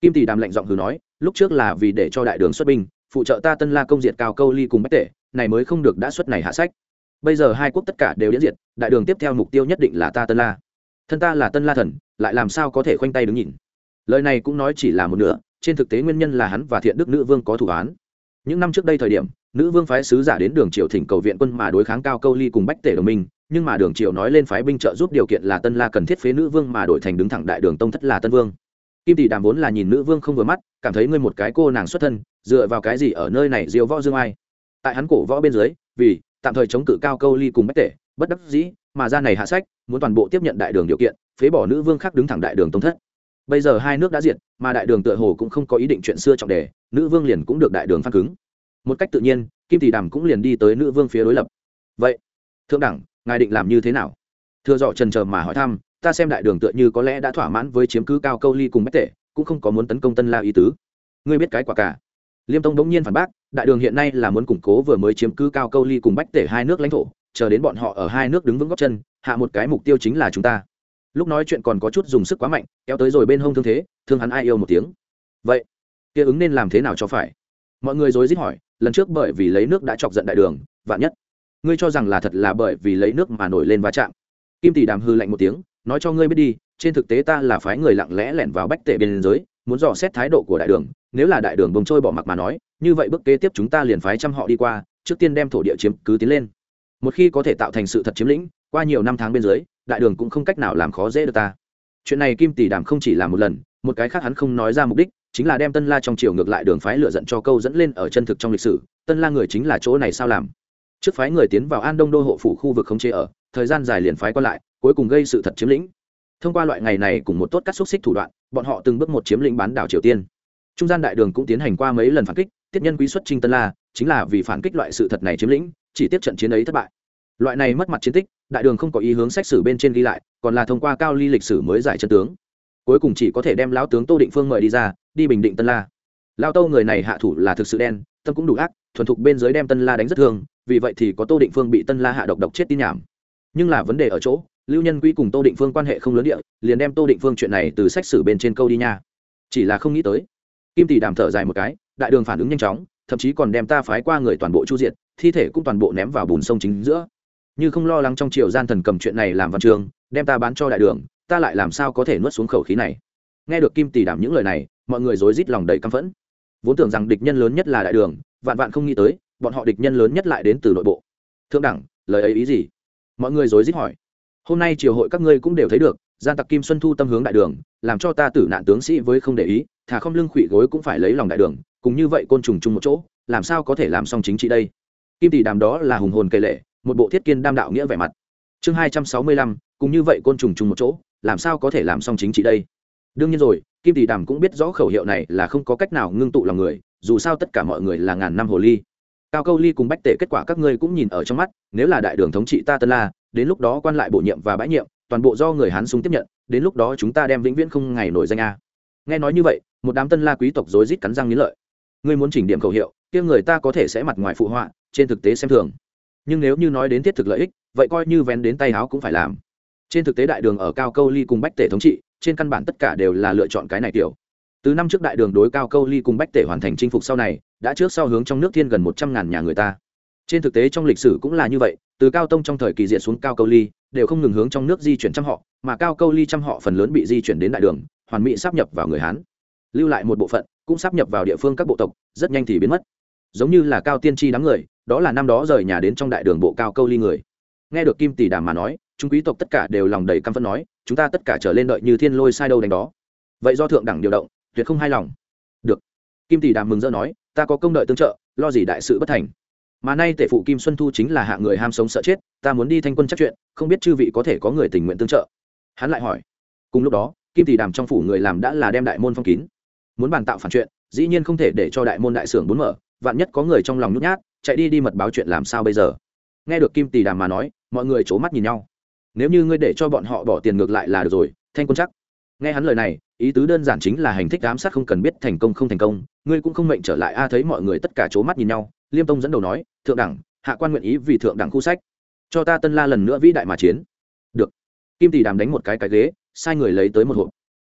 Kim tỷ đàm lệnh giọng hừ nói, lúc trước là vì để cho đại đường xuất binh, phụ trợ ta tân la công diệt cao câu ly cùng bách tể, này mới không được đã xuất này hạ sách. Bây giờ hai quốc tất cả đều diễn diệt, đại đường tiếp theo mục tiêu nhất định là ta tân la. Thân ta là tân la thần, lại làm sao có thể khoanh tay đứng nhìn? Lời này cũng nói chỉ là một nửa trên thực tế nguyên nhân là hắn và thiện đức nữ vương có thủ án. Những năm trước đây thời điểm, nữ vương phái sứ giả đến đường triều thỉnh cầu viện quân mà đối kháng cao câu ly cùng bách tể đồng minh, nhưng mà đường triều nói lên phái binh trợ giúp điều kiện là tân la cần thiết phế nữ vương mà đổi thành đứng thẳng đại đường tông thất là tân vương. Kim tỷ đàm vốn là nhìn nữ vương không vừa mắt, cảm thấy ngươi một cái cô nàng xuất thân, dựa vào cái gì ở nơi này diêu võ dương ai? Tại hắn cổ võ bên dưới, vì, tạm thời chống cự cao câu ly cùng bách tể, bất đắc dĩ, mà ra này hạ sách, muốn toàn bộ tiếp nhận đại đường điều kiện, phế bỏ nữ vương khác đứng thẳng đại đường tông thất bây giờ hai nước đã diệt, mà đại đường tựa hồ cũng không có ý định chuyện xưa trọng đề, nữ vương liền cũng được đại đường phan cứng. Một cách tự nhiên, kim tỷ đàm cũng liền đi tới nữ vương phía đối lập. Vậy, thượng đẳng, ngài định làm như thế nào? Thưa dọ trần chờ mà hỏi thăm, ta xem đại đường tựa như có lẽ đã thỏa mãn với chiếm cứ cao câu ly cùng bách tể, cũng không có muốn tấn công tân la ý tứ. Ngươi biết cái quả cả. Liêm tông đống nhiên phản bác, đại đường hiện nay là muốn củng cố vừa mới chiếm cứ cao câu ly cùng bách tể hai nước lãnh thổ, chờ đến bọn họ ở hai nước đứng vững góc chân, hạ một cái mục tiêu chính là chúng ta lúc nói chuyện còn có chút dùng sức quá mạnh, kéo tới rồi bên hông thương thế, thương hắn ai yêu một tiếng. Vậy, kia ứng nên làm thế nào cho phải? Mọi người dối dít hỏi, lần trước bởi vì lấy nước đã chọc giận đại đường, vạn nhất. Ngươi cho rằng là thật là bởi vì lấy nước mà nổi lên va chạm. Kim tỷ đàm hư lạnh một tiếng, nói cho ngươi biết đi, trên thực tế ta là phái người lặng lẽ lẻn vào bách tệ biên giới, muốn dò xét thái độ của đại đường, nếu là đại đường bồng trôi bỏ mặc mà nói, như vậy bước kế tiếp chúng ta liền phái trăm họ đi qua, trước tiên đem thổ địa chiếm cứ tiến lên. Một khi có thể tạo thành sự thật chiếm lĩnh qua nhiều năm tháng bên dưới, đại đường cũng không cách nào làm khó dễ được ta. Chuyện này kim tỷ đàm không chỉ là một lần, một cái khác hắn không nói ra mục đích, chính là đem tân la trong triều ngược lại đường phái lựa giận cho câu dẫn lên ở chân thực trong lịch sử, tân la người chính là chỗ này sao làm? Trước phái người tiến vào an đông đô hộ phủ khu vực không chế ở, thời gian dài liền phái qua lại, cuối cùng gây sự thật chiếm lĩnh. Thông qua loại ngày này cùng một tốt cắt xúc xích thủ đoạn, bọn họ từng bước một chiếm lĩnh bán đảo triều tiên. Trung gian đại đường cũng tiến hành qua mấy lần phản kích, tiết nhân quý xuất trinh tân la, chính là vì phản kích loại sự thật này chiếm lĩnh, chỉ tiếp trận chiến ấy thất bại. Loại này mất mặt chiến tích đại đường không có ý hướng xét xử bên trên ghi lại, còn là thông qua cao ly lịch sử mới giải chân tướng. Cuối cùng chỉ có thể đem lão tướng tô định phương mời đi ra, đi bình định tân la. Lao tâu người này hạ thủ là thực sự đen, tâm cũng đủ ác, thuần thục bên dưới đem tân la đánh rất thương, vì vậy thì có tô định phương bị tân la hạ độc độc chết tin nhảm. Nhưng là vấn đề ở chỗ, lưu nhân quỹ cùng tô định phương quan hệ không lớn địa, liền đem tô định phương chuyện này từ sách sử bên trên câu đi nha. Chỉ là không nghĩ tới, kim tỷ đàm thở dài một cái, đại đường phản ứng nhanh chóng, thậm chí còn đem ta phái qua người toàn bộ chu diệt, thi thể cũng toàn bộ ném vào bùn sông chính giữa như không lo lắng trong triều gian thần cầm chuyện này làm văn trường đem ta bán cho đại đường, ta lại làm sao có thể nuốt xuống khẩu khí này? Nghe được kim tỷ đảm những lời này, mọi người rối rít lòng đầy căm phẫn. Vốn tưởng rằng địch nhân lớn nhất là đại đường, vạn vạn không nghĩ tới, bọn họ địch nhân lớn nhất lại đến từ nội bộ. Thượng đẳng, lời ấy ý gì? Mọi người rối rít hỏi. Hôm nay triều hội các ngươi cũng đều thấy được, gian tặc kim xuân thu tâm hướng đại đường, làm cho ta tử nạn tướng sĩ với không để ý, thả không lưng khụy gối cũng phải lấy lòng đại đường, cùng như vậy côn trùng chung một chỗ, làm sao có thể làm xong chính trị đây? Kim tỷ đàm đó là hùng hồn cây lệ một bộ thiết kiên đam đạo nghĩa vẻ mặt. Chương hai trăm sáu mươi lăm, cùng như vậy côn trùng chung một chỗ, làm sao có thể làm xong chính trị đây? Đương nhiên rồi, kim tỷ đàm cũng biết rõ khẩu hiệu này là không có cách nào ngưng tụ lòng người, dù sao tất cả mọi người là ngàn năm hồ ly. Cao câu ly cùng bách tể kết quả các ngươi cũng nhìn ở trong mắt, nếu là đại đường thống trị ta tân la, đến lúc đó quan lại bổ nhiệm và bãi nhiệm, toàn bộ do người hán súng tiếp nhận, đến lúc đó chúng ta đem vĩnh viễn không ngày nổi danh a. Nghe nói như vậy, một đám tân la quý tộc rối rít cắn răng nghĩ lợi. Ngươi muốn chỉnh điểm khẩu hiệu, kia người ta có thể sẽ mặt ngoài phụ họa, trên thực tế xem thường nhưng nếu như nói đến thiết thực lợi ích, vậy coi như vén đến tay áo cũng phải làm. Trên thực tế đại đường ở cao câu ly cùng bách tể thống trị, trên căn bản tất cả đều là lựa chọn cái này kiểu từ năm trước đại đường đối cao câu ly cùng bách tể hoàn thành chinh phục sau này, đã trước sau hướng trong nước thiên gần một trăm ngàn nhà người ta. Trên thực tế trong lịch sử cũng là như vậy, từ cao tông trong thời kỳ diện xuống cao câu ly, đều không ngừng hướng trong nước di chuyển trăm họ, mà cao câu ly trăm họ phần lớn bị di chuyển đến đại đường, hoàn mỹ sắp nhập vào người hán. Lưu lại một bộ phận, cũng sắp nhập vào địa phương các bộ tộc, rất nhanh thì biến mất. Giống như là cao tiên tri đám người đó là năm đó rời nhà đến trong đại đường bộ cao câu ly người. Nghe được kim tỷ đàm mà nói, chúng quý tộc tất cả đều lòng đầy căm phẫn nói, chúng ta tất cả trở lên đợi như thiên lôi sai đâu đánh đó. Vậy do thượng đẳng điều động, tuyệt không hài lòng. Được. Kim tỷ đàm mừng rỡ nói, ta có công đợi tương trợ, lo gì đại sự bất thành. Mà nay tể phụ kim xuân thu chính là hạ người ham sống sợ chết, ta muốn đi thanh quân chắc chuyện, không biết chư vị có thể có người tình nguyện tương trợ. Hắn lại hỏi. Cùng lúc đó, kim tỷ đàm trong phủ người làm đã là đem đại môn phong kín. Muốn bàn tạo phản chuyện, dĩ nhiên không thể để cho đại môn đại sưởng bốn mở, vạn nhất có người trong lòng nhút nhát chạy đi đi mật báo chuyện làm sao bây giờ? Nghe được kim tỷ đàm mà nói, mọi người c mắt nhìn nhau. Nếu như ngươi để cho bọn họ bỏ tiền ngược lại là được rồi, thanh quân chắc. Nghe hắn lời này, ý tứ đơn giản chính là hành thích giám sát không cần biết thành công không thành công, ngươi cũng không mệnh trở lại. A, thấy mọi người tất cả c mắt nhìn nhau, liêm tông dẫn đầu nói, thượng đẳng, hạ quan nguyện ý vì thượng đẳng khu sách. Cho ta tân la lần nữa vĩ đại mà chiến. Được. Kim tỷ đàm đánh một cái cái ghế, sai người lấy tới một hộp.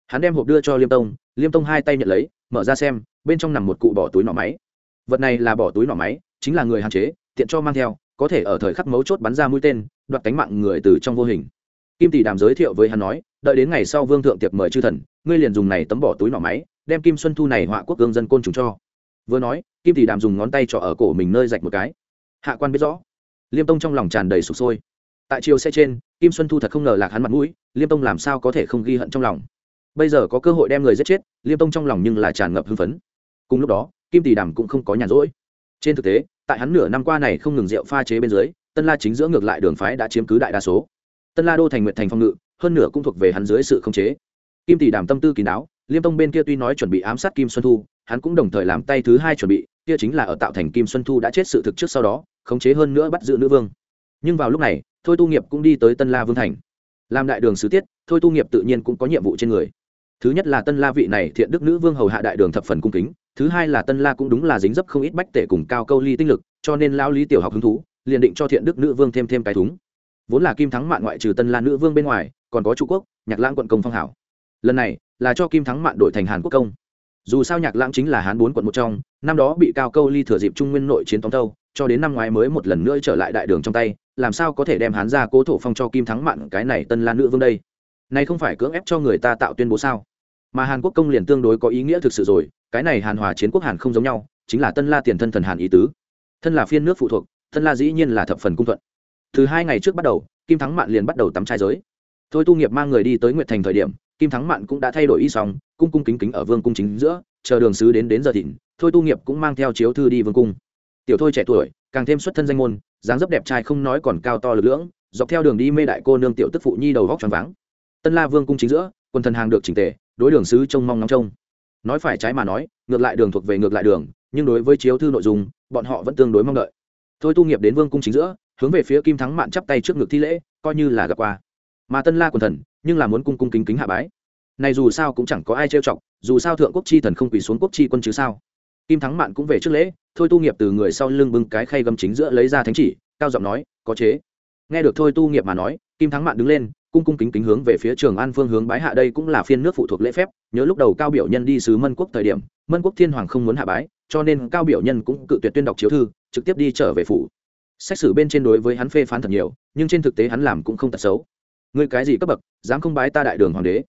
Hắn đem hộp đưa cho liêm tông liêm tông hai tay nhận lấy, mở ra xem, bên trong nằm một cụ bỏ túi nỏ máy. Vật này là bỏ túi nỏ máy chính là người hạn chế, tiện cho mang theo, có thể ở thời khắc mấu chốt bắn ra mũi tên, đoạt cánh mạng người từ trong vô hình. Kim tỷ đàm giới thiệu với hắn nói, đợi đến ngày sau vương thượng tiệc mời chư thần, ngươi liền dùng này tấm bỏ túi nỏ máy, đem kim xuân thu này họa quốc gương dân côn trùng cho. Vừa nói, kim tỷ đàm dùng ngón tay trọ ở cổ mình nơi rạch một cái. Hạ quan biết rõ. Liêm tông trong lòng tràn đầy sụp sôi. Tại chiều xe trên, kim xuân thu thật không ngờ lạc hắn mặt mũi, liêm tông làm sao có thể không ghi hận trong lòng? Bây giờ có cơ hội đem người giết chết, liêm tông trong lòng nhưng là tràn ngập hưng phấn. Cùng lúc đó, kim tỷ đàm cũng không có nhàn rỗi trên thực tế, tại hắn nửa năm qua này không ngừng rượu pha chế bên dưới, tân la chính giữa ngược lại đường phái đã chiếm cứ đại đa số. Tân la đô thành nguyện thành phong ngự, hơn nửa cũng thuộc về hắn dưới sự khống chế. Kim tỷ đàm tâm tư kín đáo, liêm tông bên kia tuy nói chuẩn bị ám sát kim xuân thu, hắn cũng đồng thời làm tay thứ hai chuẩn bị, kia chính là ở tạo thành kim xuân thu đã chết sự thực trước sau đó, khống chế hơn nữa bắt giữ nữ vương. Nhưng vào lúc này, thôi tu nghiệp cũng đi tới tân la vương thành. Làm đại đường sứ tiết, thôi tu nghiệp tự nhiên cũng có nhiệm vụ trên người. Thứ nhất là tân la vị này thiện đức nữ vương hầu hạ đại đường thập phần cung kính thứ hai là tân la cũng đúng là dính dấp không ít bách tể cùng cao câu ly tinh lực, cho nên lao lý tiểu học hứng thú, liền định cho thiện đức nữ vương thêm thêm cái thúng. Vốn là kim thắng mạn ngoại trừ tân la nữ vương bên ngoài, còn có trung quốc, nhạc lãng quận công phong hảo. Lần này, là cho kim thắng mạn đổi thành hàn quốc công. Dù sao nhạc lãng chính là hán bốn quận một trong, năm đó bị cao câu ly thừa dịp trung nguyên nội chiến tống tâu, cho đến năm ngoái mới một lần nữa trở lại đại đường trong tay, làm sao có thể đem hán ra cố thổ phong cho kim thắng mạn cái này tân la nữ vương đây? Này không phải cưỡng ép cho người ta tạo tuyên bố sao? Mà hàn quốc công liền tương đối có ý nghĩa thực sự rồi, cái này hàn hòa chiến quốc hàn không giống nhau, chính là tân la tiền thân thần hàn ý tứ. Thân là phiên nước phụ thuộc thân la dĩ nhiên là thập phần cung thuận. Từ hai ngày trước bắt đầu, kim thắng mạn liền bắt đầu tắm trai giới. Thôi tu nghiệp mang người đi tới nguyệt thành thời điểm, kim thắng mạn cũng đã thay đổi y sóng cung cung kính kính ở vương cung chính giữa, chờ đường sứ đến đến giờ thịnh, thôi tu nghiệp cũng mang theo chiếu thư đi vương cung. Tiểu thôi trẻ tuổi, càng thêm xuất thân danh môn, dáng dấp đẹp trai không nói còn cao to lực lưỡng, dọc theo đường đi mê đại cô nương tiểu tức phụ nhi đầu góc tròn vắng. tân la vương cung chính giữa, quân thần hàng được chỉnh tề đối đường sứ trông mong ngóng trông. Nói phải trái mà nói, ngược lại đường thuộc về ngược lại đường, nhưng đối với chiếu thư nội dung, bọn họ vẫn tương đối mong đợi. Thôi tu nghiệp đến vương cung chính giữa, hướng về phía kim thắng mạn chắp tay trước ngực thi lễ, coi như là gặp qua. Mà tân la quần thần, nhưng là muốn cung cung kính kính hạ bái. Này dù sao cũng chẳng có ai trêu chọc, dù sao thượng quốc chi thần không quỳ xuống quốc chi quân chứ sao. Kim thắng mạn cũng về trước lễ, thôi tu nghiệp từ người sau lưng bưng cái khay gầm chính giữa lấy ra thánh chỉ, cao giọng nói, có chế. Nghe được thôi tu nghiệp mà nói, kim thắng mạn đứng lên cung cung kính kính hướng về phía trường an phương hướng bái hạ đây cũng là phiên nước phụ thuộc lễ phép, nhớ lúc đầu cao biểu nhân đi sứ mân quốc thời điểm, mân quốc thiên hoàng không muốn hạ bái, cho nên cao biểu nhân cũng cự tuyệt tuyên đọc chiếu thư, trực tiếp đi trở về phủ. Xét xử bên trên đối với hắn phê phán thật nhiều, nhưng trên thực tế hắn làm cũng không tật xấu. Người cái gì cấp bậc, dám không bái ta đại đường hoàng đế?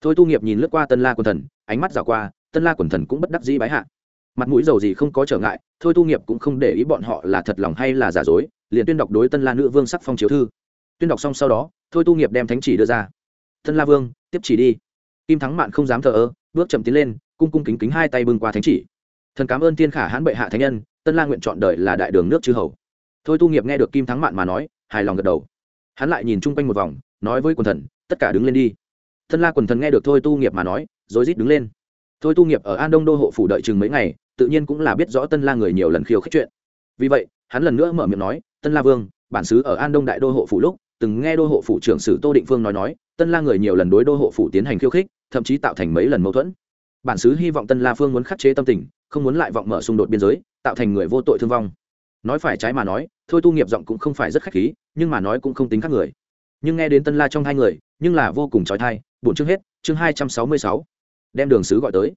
Thôi tu nghiệp nhìn lướt qua tân la quần thần, ánh mắt rào qua, tân la quần thần cũng bất đắc dĩ bái hạ. Mặt mũi dầu gì không có trở ngại, thôi tu nghiệp cũng không để ý bọn họ là thật lòng hay là giả dối, liền tuyên đọc đối tân la nữ vương sắc phong chiếu thư. Tuyên đọc xong sau đó thôi tu nghiệp đem thánh chỉ đưa ra. Thân la vương, tiếp chỉ đi. Kim thắng mạn không dám thờ ơ, bước chậm tiến lên, cung cung kính kính hai tay bưng qua thánh chỉ. Thần cảm ơn thiên khả hãn bệ hạ thánh nhân, tân la nguyện chọn đời là đại đường nước chư hầu. Thôi tu nghiệp nghe được kim thắng mạn mà nói, hài lòng gật đầu. Hắn lại nhìn chung quanh một vòng, nói với quần thần, tất cả đứng lên đi. Thân la quần thần nghe được thôi tu nghiệp mà nói rối rít đứng lên. Thôi tu nghiệp ở an đông đô hộ phủ đợi chừng mấy ngày, tự nhiên cũng là biết rõ tân la người nhiều lần khiêu khích chuyện. Vì vậy, hắn lần nữa mở miệng nói, tân la vương, bản xứ ở an đông đại đô hộ phủ lúc từng nghe đô hộ phủ trưởng sử tô định phương nói nói, tân la người nhiều lần đối đô hộ phủ tiến hành khiêu khích, thậm chí tạo thành mấy lần mâu thuẫn. Bản xứ hy vọng tân la phương muốn khắc chế tâm tình, không muốn lại vọng mở xung đột biên giới, tạo thành người vô tội thương vong. Nói phải trái mà nói, thôi tu nghiệp giọng cũng không phải rất khách khí, nhưng mà nói cũng không tính các người. Nhưng nghe đến tân la trong hai người, nhưng là vô cùng trói thai bổn chương hết, chương hai trăm sáu mươi sáu. Đem đường sứ gọi tới.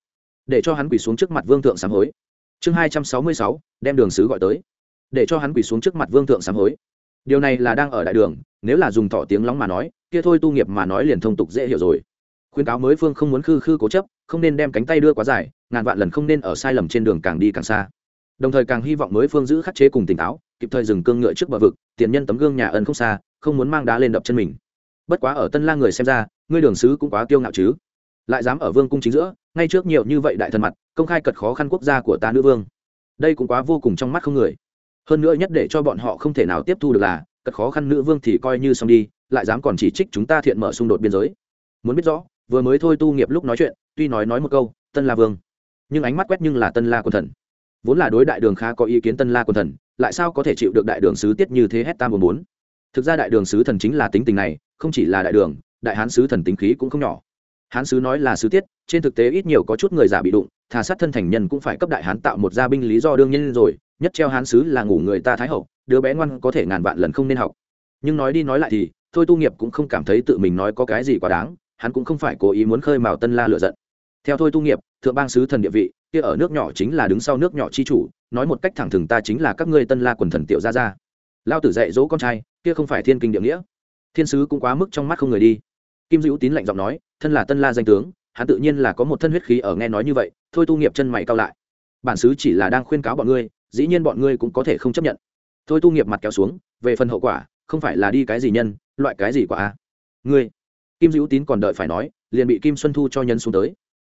Để cho hắn quỳ xuống trước mặt vương thượng sám hối. Chương hai trăm sáu mươi sáu, đem đường sứ gọi tới. Để cho hắn quỳ xuống trước mặt vương thượng sám hối điều này là đang ở đại đường, nếu là dùng thọ tiếng lóng mà nói, kia thôi tu nghiệp mà nói liền thông tục dễ hiểu rồi. Khuyên cáo mới phương không muốn khư khư cố chấp, không nên đem cánh tay đưa quá dài, ngàn vạn lần không nên ở sai lầm trên đường càng đi càng xa. Đồng thời càng hy vọng mới phương giữ khắc chế cùng tỉnh táo, kịp thời dừng cương ngựa trước bờ vực, tiền nhân tấm gương nhà ân không xa, không muốn mang đá lên đập chân mình. Bất quá ở tân la người xem ra, ngươi đường sứ cũng quá kiêu ngạo chứ. Lại dám ở vương cung chính giữa, ngay trước nhiều như vậy đại thần mặt, công khai cật khó khăn quốc gia của ta nữ vương. Đây cũng quá vô cùng trong mắt không người hơn nữa nhất để cho bọn họ không thể nào tiếp thu được là, cật khó khăn nữ vương thì coi như xong đi, lại dám còn chỉ trích chúng ta thiện mở xung đột biên giới. Muốn biết rõ, vừa mới thôi tu nghiệp lúc nói chuyện, tuy nói nói một câu, tân la vương. Nhưng ánh mắt quét nhưng là tân la quân thần. Vốn là đối đại đường khá có ý kiến tân la quân thần, lại sao có thể chịu được đại đường sứ tiết như thế hết tam bốn bốn? Thực ra đại đường sứ thần chính là tính tình này, không chỉ là đại đường, đại hán sứ thần tính khí cũng không nhỏ. Hán sứ nói là sứ tiết, trên thực tế ít nhiều có chút người giả bị đụng thà sát thân thành nhân cũng phải cấp đại hán tạo một gia binh lý do đương nhiên rồi nhất treo hán sứ là ngủ người ta thái hậu, đứa bé ngoan có thể ngàn vạn lần không nên học. Nhưng nói đi nói lại thì, thôi tu nghiệp cũng không cảm thấy tự mình nói có cái gì quá đáng, hắn cũng không phải cố ý muốn khơi mào tân la lựa giận. Theo thôi tu nghiệp, thượng bang sứ thần địa vị, kia ở nước nhỏ chính là đứng sau nước nhỏ chi chủ, nói một cách thẳng thừng ta chính là các ngươi tân la quần thần tiểu gia gia. Lao tử dạy dỗ con trai, kia không phải thiên kinh địa nghĩa. Thiên sứ cũng quá mức trong mắt không người đi. Kim dữ tín lạnh giọng nói, thân là tân la danh tướng, hắn tự nhiên là có một thân huyết khí ở nghe nói như vậy, thôi tu nghiệp chân mày cao lại. Bản sứ chỉ là đang khuyên cáo bọn ngươi dĩ nhiên bọn ngươi cũng có thể không chấp nhận. Thôi tu nghiệp mặt kéo xuống, về phần hậu quả, không phải là đi cái gì nhân, loại cái gì quả? A ngươi, kim dữ tín còn đợi phải nói, liền bị kim xuân thu cho nhân xuống tới.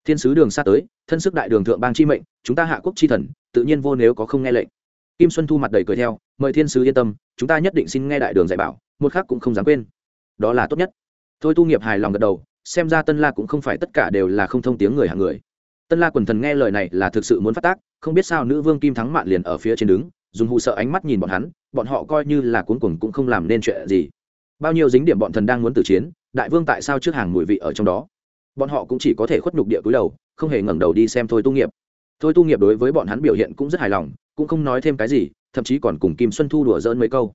Thiên sứ đường xa tới, thân sức đại đường thượng bang chi mệnh, chúng ta hạ quốc chi thần, tự nhiên vô nếu có không nghe lệnh. Kim xuân thu mặt đầy cười theo, mời thiên sứ yên tâm, chúng ta nhất định xin nghe đại đường dạy bảo, một khác cũng không dám quên. Đó là tốt nhất. Thôi tu nghiệp hài lòng gật đầu, xem ra tân la cũng không phải tất cả đều là không thông tiếng người hạng người tân la quần thần nghe lời này là thực sự muốn phát tác, không biết sao nữ vương kim thắng mạn liền ở phía trên đứng, dùng hụ sợ ánh mắt nhìn bọn hắn, bọn họ coi như là cuốn cuồng cũng không làm nên chuyện gì. Bao nhiêu dính điểm bọn thần đang muốn tử chiến, đại vương tại sao trước hàng mùi vị ở trong đó? Bọn họ cũng chỉ có thể khuất nhục địa cúi đầu, không hề ngẩng đầu đi xem thôi tu nghiệp. Thôi tu nghiệp đối với bọn hắn biểu hiện cũng rất hài lòng, cũng không nói thêm cái gì, thậm chí còn cùng kim xuân thu đùa dỡn mấy câu.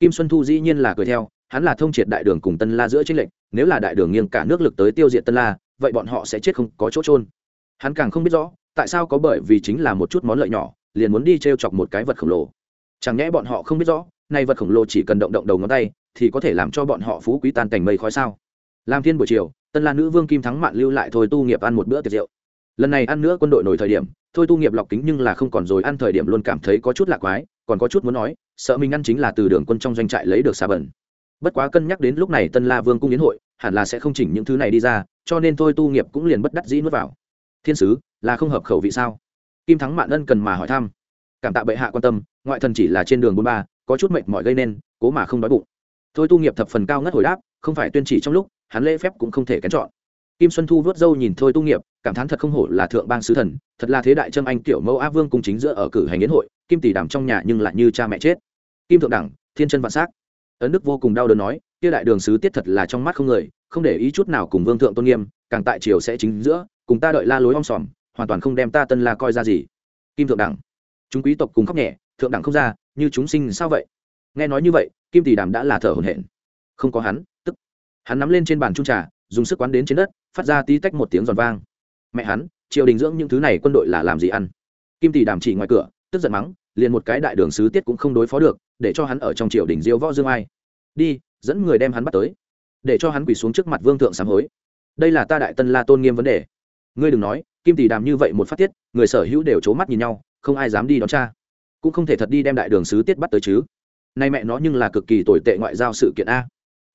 Kim xuân thu dĩ nhiên là cười theo, hắn là thông triệt đại đường cùng tân la giữa tranh lệnh nếu là đại đường nghiêng cả nước lực tới tiêu diệt tân la, vậy bọn họ sẽ chết không có chỗ trôn hắn càng không biết rõ, tại sao có bởi vì chính là một chút món lợi nhỏ, liền muốn đi t r e o chọc một cái vật khổng lồ. Chẳng nhẽ bọn họ không biết rõ, nay vật khổng lồ chỉ cần động động đầu ngón tay, thì có thể làm cho bọn họ phú quý tan cảnh mây khói sao? Làm thiên buổi chiều, tân la nữ vương kim thắng mạn lưu lại thôi tu nghiệp ăn một bữa tiệc rượu. Lần này ăn nữa quân đội nổi thời điểm, thôi tu nghiệp lọc kính nhưng là không còn rồi ăn thời điểm luôn cảm thấy có chút lạc quái, còn có chút muốn nói, sợ mình ăn chính là từ đường quân trong doanh trại lấy được xà bẩn. Bất quá cân nhắc đến lúc này tân la vương cung yến hội, hẳn là sẽ không chỉnh những thứ này đi ra, cho nên thôi tu nghiệp cũng liền bất đắc dĩ nuốt vào thiên sứ, là không hợp khẩu vị sao? Kim thắng mạn ân cần mà hỏi thăm. Cảm tạ bệ hạ quan tâm, ngoại thần chỉ là trên đường bốn ba, có chút mệt mỏi gây nên, cố mà không đói bụng. Thôi tu nghiệp thập phần cao ngất hồi đáp, không phải tuyên chỉ trong lúc, hắn lễ phép cũng không thể kén chọn. Kim xuân thu vớt dâu nhìn thôi tu nghiệp, cảm thán thật không hổ là thượng bang sứ thần, thật là thế đại trâm anh tiểu mẫu á vương cung chính giữa ở cử hành yến hội, kim tỷ đàm trong nhà nhưng lại như cha mẹ chết. Kim thượng đẳng, thiên chân vạn s á c ấn đức vô cùng đau đớn nói, kia đại đường sứ tiết thật là trong mắt không người, không để ý chút nào cùng vương thượng tôn nghiêm, càng tại triều sẽ chính giữa cùng ta đợi la lối om sòm, hoàn toàn không đem ta tân la coi ra gì. Kim thượng đẳng, chúng quý tộc cùng khóc nhẹ, thượng đẳng không ra, như chúng sinh sao vậy? Nghe nói như vậy, kim tỷ đàm đã là thở hổn hển. Không có hắn, tức. Hắn nắm lên trên bàn trung trà, dùng sức quán đến trên đất, phát ra tí tách một tiếng giòn vang. Mẹ hắn, triều đình dưỡng những thứ này quân đội là làm gì ăn? Kim tỷ đàm chỉ ngoài cửa, tức giận mắng, liền một cái đại đường sứ tiết cũng không đối phó được, để cho hắn ở trong triều đình diêu võ dương ai. Đi, dẫn người đem hắn bắt tới, để cho hắn quỳ xuống trước mặt vương thượng sám hối. Đây là ta đại tân la tôn nghiêm vấn đề ngươi đừng nói, kim tỷ đàm như vậy một phát tiết, người sở hữu đều c h ố mắt nhìn nhau, không ai dám đi đón cha. Cũng không thể thật đi đem đại đường sứ tiết bắt tới chứ. Nay mẹ nó nhưng là cực kỳ tồi tệ ngoại giao sự kiện a.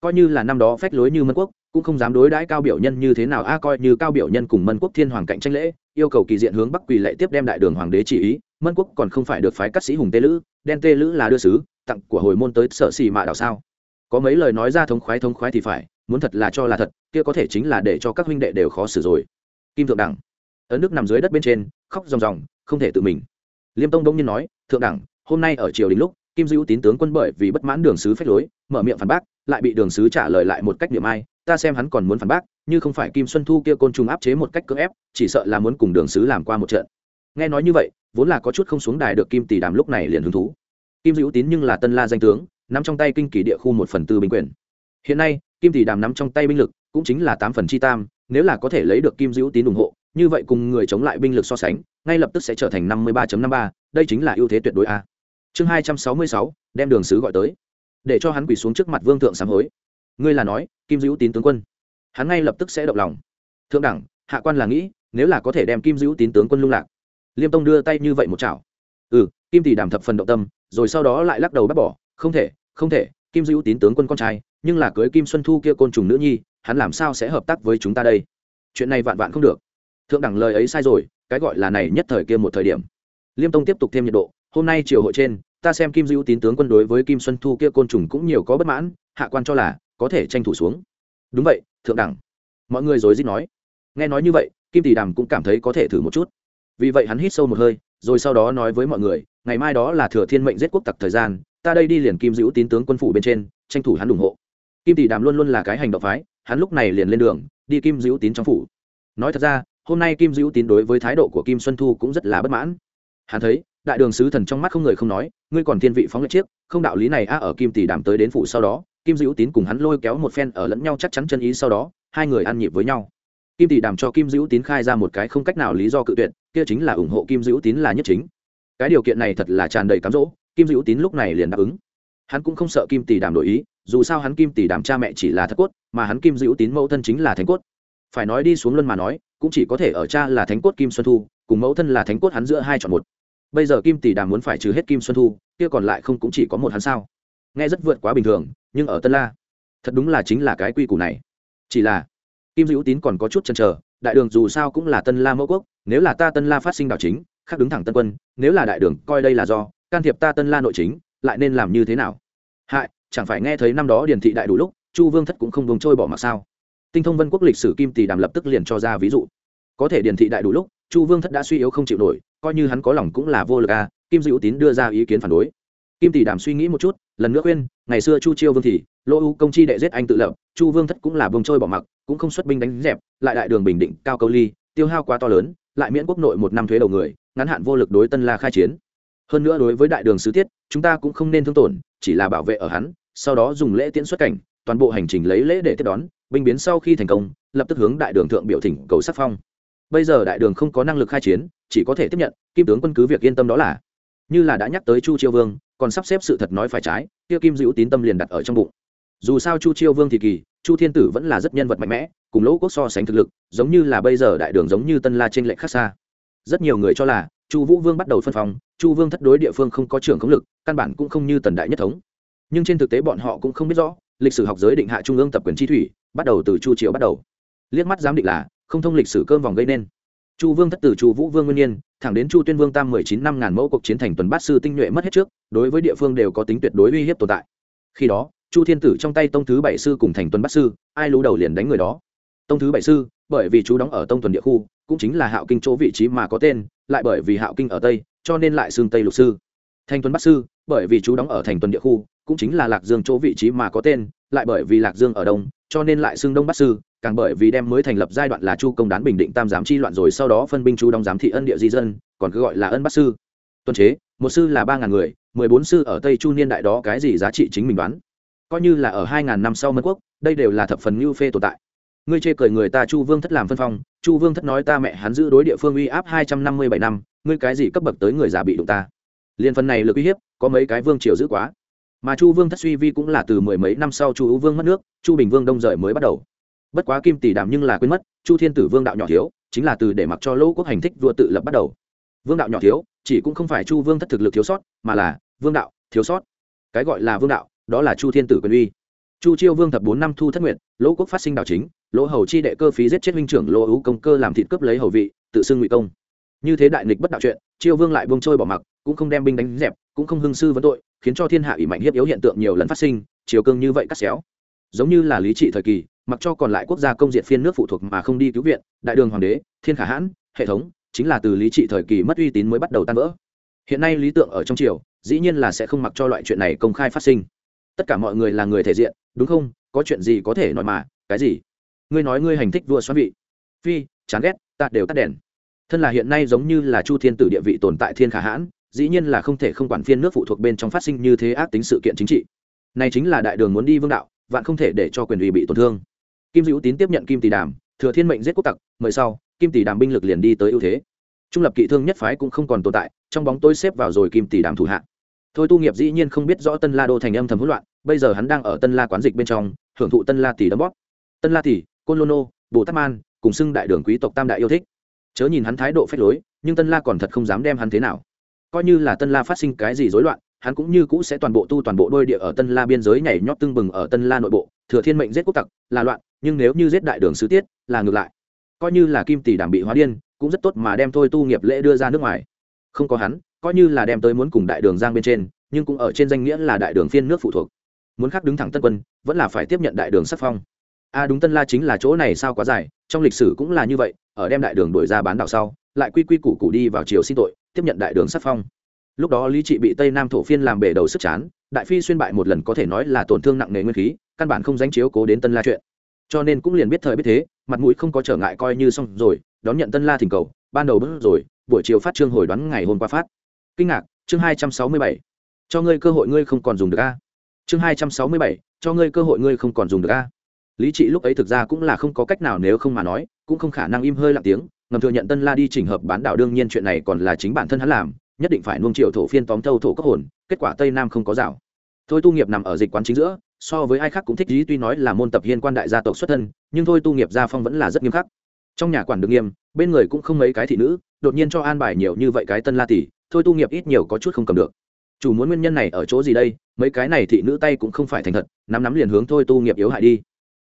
Coi như là năm đó phách lối như mân quốc, cũng không dám đối đãi cao biểu nhân như thế nào a, coi như cao biểu nhân cùng mân quốc thiên hoàng cạnh tranh lễ, yêu cầu kỳ diện hướng bắc quỳ lệ tiếp đem đại đường hoàng đế chỉ ý, mân quốc còn không phải được phái cắt sĩ hùng tê lữ, đen tê lữ là đưa sứ, tặng của hồi môn tới sở xì mạ đảo sao. Có mấy lời nói ra thống khoái thống khoái thì phải, muốn thật là cho là thật, kia có thể chính là để cho các huynh đệ đều khó xử rồi kim thượng đẳng. Ấn đức nằm dưới đất bên trên, khóc ròng ròng, không thể tự mình. Liêm tông đông nhiên nói, thượng đẳng, hôm nay ở triều đình lúc, kim dữ tín tướng quân bởi vì bất mãn đường sứ phách lối, mở miệng phản bác, lại bị đường sứ trả lời lại một cách niệm ai, ta xem hắn còn muốn phản bác, như không phải kim xuân thu kia côn trùng áp chế một cách cưỡng ép, chỉ sợ là muốn cùng đường sứ làm qua một trận. Nghe nói như vậy, vốn là có chút không xuống đài được kim tỷ đàm lúc này liền hứng thú. Kim dữ tín nhưng là tân la danh tướng, nắm trong tay kinh kỳ địa khu một phần tư binh quyền. Hiện nay, kim tỷ đàm nắm trong tay binh lực cũng chính là tám phần chi tam nếu là có thể lấy được kim dữ tín ủng hộ, như vậy cùng người chống lại binh lực so sánh, ngay lập tức sẽ trở thành năm mươi ba năm ba, đây chính là ưu thế tuyệt đối a. Chương hai trăm sáu mươi sáu, đem đường sứ gọi tới. Để cho hắn quỳ xuống trước mặt vương thượng sám hối. Ngươi là nói, kim dữ tín tướng quân. Hắn ngay lập tức sẽ động lòng. Thượng đẳng, hạ quan là nghĩ, nếu là có thể đem kim dữ tín tướng quân lung lạc. Liêm tông đưa tay như vậy một chảo. Ừ kim tỷ đàm thập phần động tâm, rồi sau đó lại lắc đầu bác bỏ, không thể không thể, kim dữ tín tướng quân con trai, nhưng là cưới kim xuân thu kia côn trùng nữ nhi hắn làm sao sẽ hợp tác với chúng ta đây? Chuyện này vạn vạn không được. Thượng đẳng lời ấy sai rồi, cái gọi là này nhất thời kia một thời điểm. Liêm tông tiếp tục thêm nhiệt độ, hôm nay chiều hội trên, ta xem kim dữ tín tướng quân đối với kim xuân thu kia côn trùng cũng nhiều có bất mãn, hạ quan cho là có thể tranh thủ xuống. Đúng vậy, thượng đẳng. Mọi người rồi rít nói. Nghe nói như vậy, kim tỷ đàm cũng cảm thấy có thể thử một chút. Vì vậy hắn hít sâu một hơi, rồi sau đó nói với mọi người, ngày mai đó là thừa thiên mệnh giết quốc tặc thời gian, ta đây đi liền kim dữ tín tướng quân phủ bên trên, tranh thủ hắn ủng hộ. Kim tỷ đàm luôn luôn là cái hành động phái hắn lúc này liền lên đường, đi kim dữ tín trong phủ. Nói thật ra, hôm nay kim dữ tín đối với thái độ của kim xuân thu cũng rất là bất mãn. Hắn thấy, đại đường sứ thần trong mắt không người không nói, ngươi còn thiên vị phóng lệ chiếc, không đạo lý này a ở kim tỷ đàm tới đến phủ sau đó, kim dữ tín cùng hắn lôi kéo một phen ở lẫn nhau chắc chắn chân ý sau đó, hai người ăn nhịp với nhau. Kim tỷ đàm cho kim dữ tín khai ra một cái không cách nào lý do cự tuyệt, kia chính là ủng hộ kim dữ tín là nhất chính. Cái điều kiện này thật là tràn đầy cám dỗ, kim dữ tín lúc này liền đáp ứng. Hắn cũng không sợ kim tỷ đàm đổi ý dù sao hắn kim tỷ đàm cha mẹ chỉ là thất cốt, mà hắn kim dữ tín mẫu thân chính là thánh cốt. Phải nói đi xuống luân mà nói, cũng chỉ có thể ở cha là thánh cốt kim xuân thu, cùng mẫu thân là thánh cốt hắn giữa hai chọn một. Bây giờ kim tỷ đàm muốn phải trừ hết kim xuân thu, kia còn lại không cũng chỉ có một hắn sao? Nghe rất vượt quá bình thường, nhưng ở tân la, thật đúng là chính là cái quy củ này. Chỉ là, kim dữ tín còn có chút chần chờ, đại đường dù sao cũng là tân la mẫu quốc, nếu là ta tân la phát sinh đảo chính, khác đứng thẳng tân quân, nếu là đại đường, coi đây là do, can thiệp ta tân la nội chính, lại nên làm như thế nào? Hại chẳng phải nghe thấy năm đó điền thị đại đủ lúc, chu vương thất cũng không vùng trôi bỏ mặc sao? Tinh thông vân quốc lịch sử kim tỷ đàm lập tức liền cho ra ví dụ. Có thể điền thị đại đủ lúc, chu vương thất đã suy yếu không chịu nổi, coi như hắn có lòng cũng là vô lực à kim dữ tín đưa ra ý kiến phản đối. Kim tỷ đàm suy nghĩ một chút, lần nữa khuyên, ngày xưa chu chiêu vương thì lỗ u công chi đệ giết anh tự lập, chu vương thất cũng là bông trôi bỏ mặc, cũng không xuất binh đánh dẹp, lại đại đường bình định, cao câu ly, tiêu hao quá to lớn, lại miễn quốc nội một năm thuế đầu người, ngắn hạn vô lực đối tân la khai chiến. Hơn nữa đối với đại đường sứ tiết, chúng ta cũng không nên thương tổn, chỉ là bảo vệ ở hắn sau đó dùng lễ tiễn xuất cảnh, toàn bộ hành trình lấy lễ để tiếp đón, binh biến sau khi thành công, lập tức hướng đại đường thượng biểu thỉnh cầu sắc phong. Bây giờ đại đường không có năng lực khai chiến, chỉ có thể tiếp nhận, kim tướng quân cứ việc yên tâm đó là. Như là đã nhắc tới chu chiêu vương, còn sắp xếp sự thật nói phải trái, kia kim dữ tín tâm liền đặt ở trong bụng. Dù sao chu chiêu vương thì kỳ, chu thiên tử vẫn là rất nhân vật mạnh mẽ, cùng lỗ quốc so sánh thực lực, giống như là bây giờ đại đường giống như tân la trên lệnh khác xa. Rất nhiều người cho là, chu vũ vương bắt đầu phân phòng chu vương thất đối địa phương không có trưởng khống lực, căn bản cũng không như tần đại nhất thống nhưng trên thực tế bọn họ cũng không biết rõ, lịch sử học giới định hạ trung ương tập quyền chi thủy, bắt đầu từ chu triều bắt đầu. Liếc mắt giám định là, không thông lịch sử cơm vòng gây nên. Chu vương thất tử chu vũ vương nguyên nhiên, thẳng đến chu tuyên vương tam mười chín năm ngàn mẫu cuộc chiến thành tuần bát sư tinh nhuệ mất hết trước, đối với địa phương đều có tính tuyệt đối uy hiếp tồn tại. Khi đó, chu thiên tử trong tay tông thứ bảy sư cùng thành tuần bát sư, ai lú đầu liền đánh người đó. Tông thứ bảy sư, bởi vì chú đóng ở tông tuần địa khu, cũng chính là hạo kinh chỗ vị trí mà có tên, lại bởi vì hạo kinh ở tây, cho nên lại xương tây lục sư. Thành tuần bát sư, bởi vì chú đóng ở thành tuần địa khu cũng chính là lạc dương chỗ vị trí mà có tên, lại bởi vì lạc dương ở đông, cho nên lại xưng đông bát sư, càng bởi vì đem mới thành lập giai đoạn là chu công đán bình định tam giám chi loạn rồi sau đó phân binh chú đóng giám thị ân địa di dân, còn cứ gọi là ân bát sư. Tuần chế, một sư là ba ngàn người, mười bốn sư ở tây chu niên đại đó cái gì giá trị chính mình đoán. Coi như là ở hai ngàn năm sau mân quốc, đây đều là thập phần ngưu phê tồn tại. Ngươi chê cười người ta chu vương thất làm phân phong, chu vương thất nói ta mẹ hắn giữ đối địa phương uy áp hai trăm năm mươi bảy năm, ngươi cái gì cấp bậc tới người già bị đụng ta. Liên phần này lực uy hiếp, có mấy cái vương triều giữ quá mà chu vương thất suy vi cũng là từ mười mấy năm sau chu hữu vương mất nước, chu bình vương đông rời mới bắt đầu. Bất quá kim tỷ đàm nhưng là quên mất, chu thiên tử vương đạo nhỏ thiếu chính là từ để mặc cho lỗ quốc hành thích vua tự lập bắt đầu. Vương đạo nhỏ thiếu chỉ cũng không phải chu vương thất thực lực thiếu sót, mà là vương đạo thiếu sót. Cái gọi là vương đạo, đó là chu thiên tử quyền uy. Chu chiêu vương thập bốn năm thu thất nguyện, lỗ quốc phát sinh đạo chính, lỗ hầu chi đệ cơ phí giết chết huynh trưởng lỗ ưu công cơ làm thịt cướp lấy hầu vị, tự xưng ngụy công. Như thế đại nghịch bất đạo chuyện, chiêu vương lại buông trôi bỏ mặc, cũng không đem binh đánh dẹp, cũng không hưng sư vấn tội khiến cho thiên hạ ủy mạnh hiếp yếu hiện tượng nhiều lần phát sinh, chiều cương như vậy cắt xéo. Giống như là lý trị thời kỳ, mặc cho còn lại quốc gia công diện phiên nước phụ thuộc mà không đi cứu viện, đại đường hoàng đế, thiên khả hãn, hệ thống, chính là từ lý trị thời kỳ mất uy tín mới bắt đầu tan vỡ. Hiện nay lý tượng ở trong triều, dĩ nhiên là sẽ không mặc cho loại chuyện này công khai phát sinh. Tất cả mọi người là người thể diện, đúng không? Có chuyện gì có thể nói mà, cái gì? Ngươi nói ngươi hành thích vua xoan vị. Phi, chán ghét, ta đều tắt đèn. Thân là hiện nay giống như là chu thiên tử địa vị tồn tại thiên khả hãn dĩ nhiên là không thể không quản phiên nước phụ thuộc bên trong phát sinh như thế ác tính sự kiện chính trị. Này chính là đại đường muốn đi vương đạo, vạn không thể để cho quyền ủy bị tổn thương. Kim dữ tín tiếp nhận kim tỷ đàm, thừa thiên mệnh giết quốc tặc, mời sau, kim tỷ đàm binh lực liền đi tới ưu thế. Trung lập kỵ thương nhất phái cũng không còn tồn tại, trong bóng tôi xếp vào rồi kim tỷ đàm thủ hạ. Thôi tu nghiệp dĩ nhiên không biết rõ tân la đô thành âm thầm hỗn loạn, bây giờ hắn đang ở tân la quán dịch bên trong, hưởng thụ tân la tỷ đấm bóp. Tân la tỷ, côn lô nô, bồ tát man, cùng xưng đại đường quý tộc tam đại yêu thích. Chớ nhìn hắn thái độ phách lối, nhưng tân la còn thật không dám đem hắn thế nào coi như là tân la phát sinh cái gì rối loạn, hắn cũng như cũ sẽ toàn bộ tu toàn bộ đôi địa ở tân la biên giới nhảy nhót tưng bừng ở tân la nội bộ, thừa thiên mệnh giết quốc tặc, là loạn, nhưng nếu như giết đại đường sứ tiết, là ngược lại. Coi như là kim tỷ đảm bị hóa điên, cũng rất tốt mà đem thôi tu nghiệp lễ đưa ra nước ngoài. Không có hắn, coi như là đem tới muốn cùng đại đường giang bên trên, nhưng cũng ở trên danh nghĩa là đại đường phiên nước phụ thuộc. Muốn khác đứng thẳng tân quân, vẫn là phải tiếp nhận đại đường sắc phong. A à đúng tân la chính là chỗ này sao quá dài, trong lịch sử cũng là như vậy, ở đem đại đường đổi ra bán đảo sau, lại quy quy củ củ đi vào triều xin tội tiếp nhận đại đường sắc phong. Lúc đó lý trị bị tây nam thổ phiên làm bể đầu sức chán, đại phi xuyên bại một lần có thể nói là tổn thương nặng nề nguyên khí, căn bản không danh chiếu cố đến tân la chuyện. Cho nên cũng liền biết thời biết thế, mặt mũi không có trở ngại coi như xong rồi, đón nhận tân la thỉnh cầu, ban đầu bước rồi, buổi chiều phát trương hồi đoán ngày hôm qua phát. Kinh ngạc, chương hai trăm sáu mươi bảy. Cho ngươi cơ hội ngươi không còn dùng được a. Chương hai trăm sáu mươi bảy, cho ngươi cơ hội ngươi không còn dùng được a. Lý trị lúc ấy thực ra cũng là không có cách nào nếu không mà nói, cũng không khả năng im hơi lặng tiếng ngầm thừa nhận tân la đi chỉnh hợp bán đảo đương nhiên chuyện này còn là chính bản thân hắn làm, nhất định phải nuông triệu thổ phiên tóm thâu thổ cấp hồn, kết quả tây nam không có rào. Thôi tu nghiệp nằm ở dịch quán chính giữa, so với ai khác cũng thích lý tuy nói là môn tập hiên quan đại gia tộc xuất thân, nhưng thôi tu nghiệp gia phong vẫn là rất nghiêm khắc. Trong nhà quản được nghiêm, bên người cũng không mấy cái thị nữ, đột nhiên cho an bài nhiều như vậy cái tân la tỷ, thôi tu nghiệp ít nhiều có chút không cầm được. Chủ muốn nguyên nhân này ở chỗ gì đây, mấy cái này thị nữ tay cũng không phải thành thật, nắm nắm liền hướng thôi tu nghiệp yếu hại đi.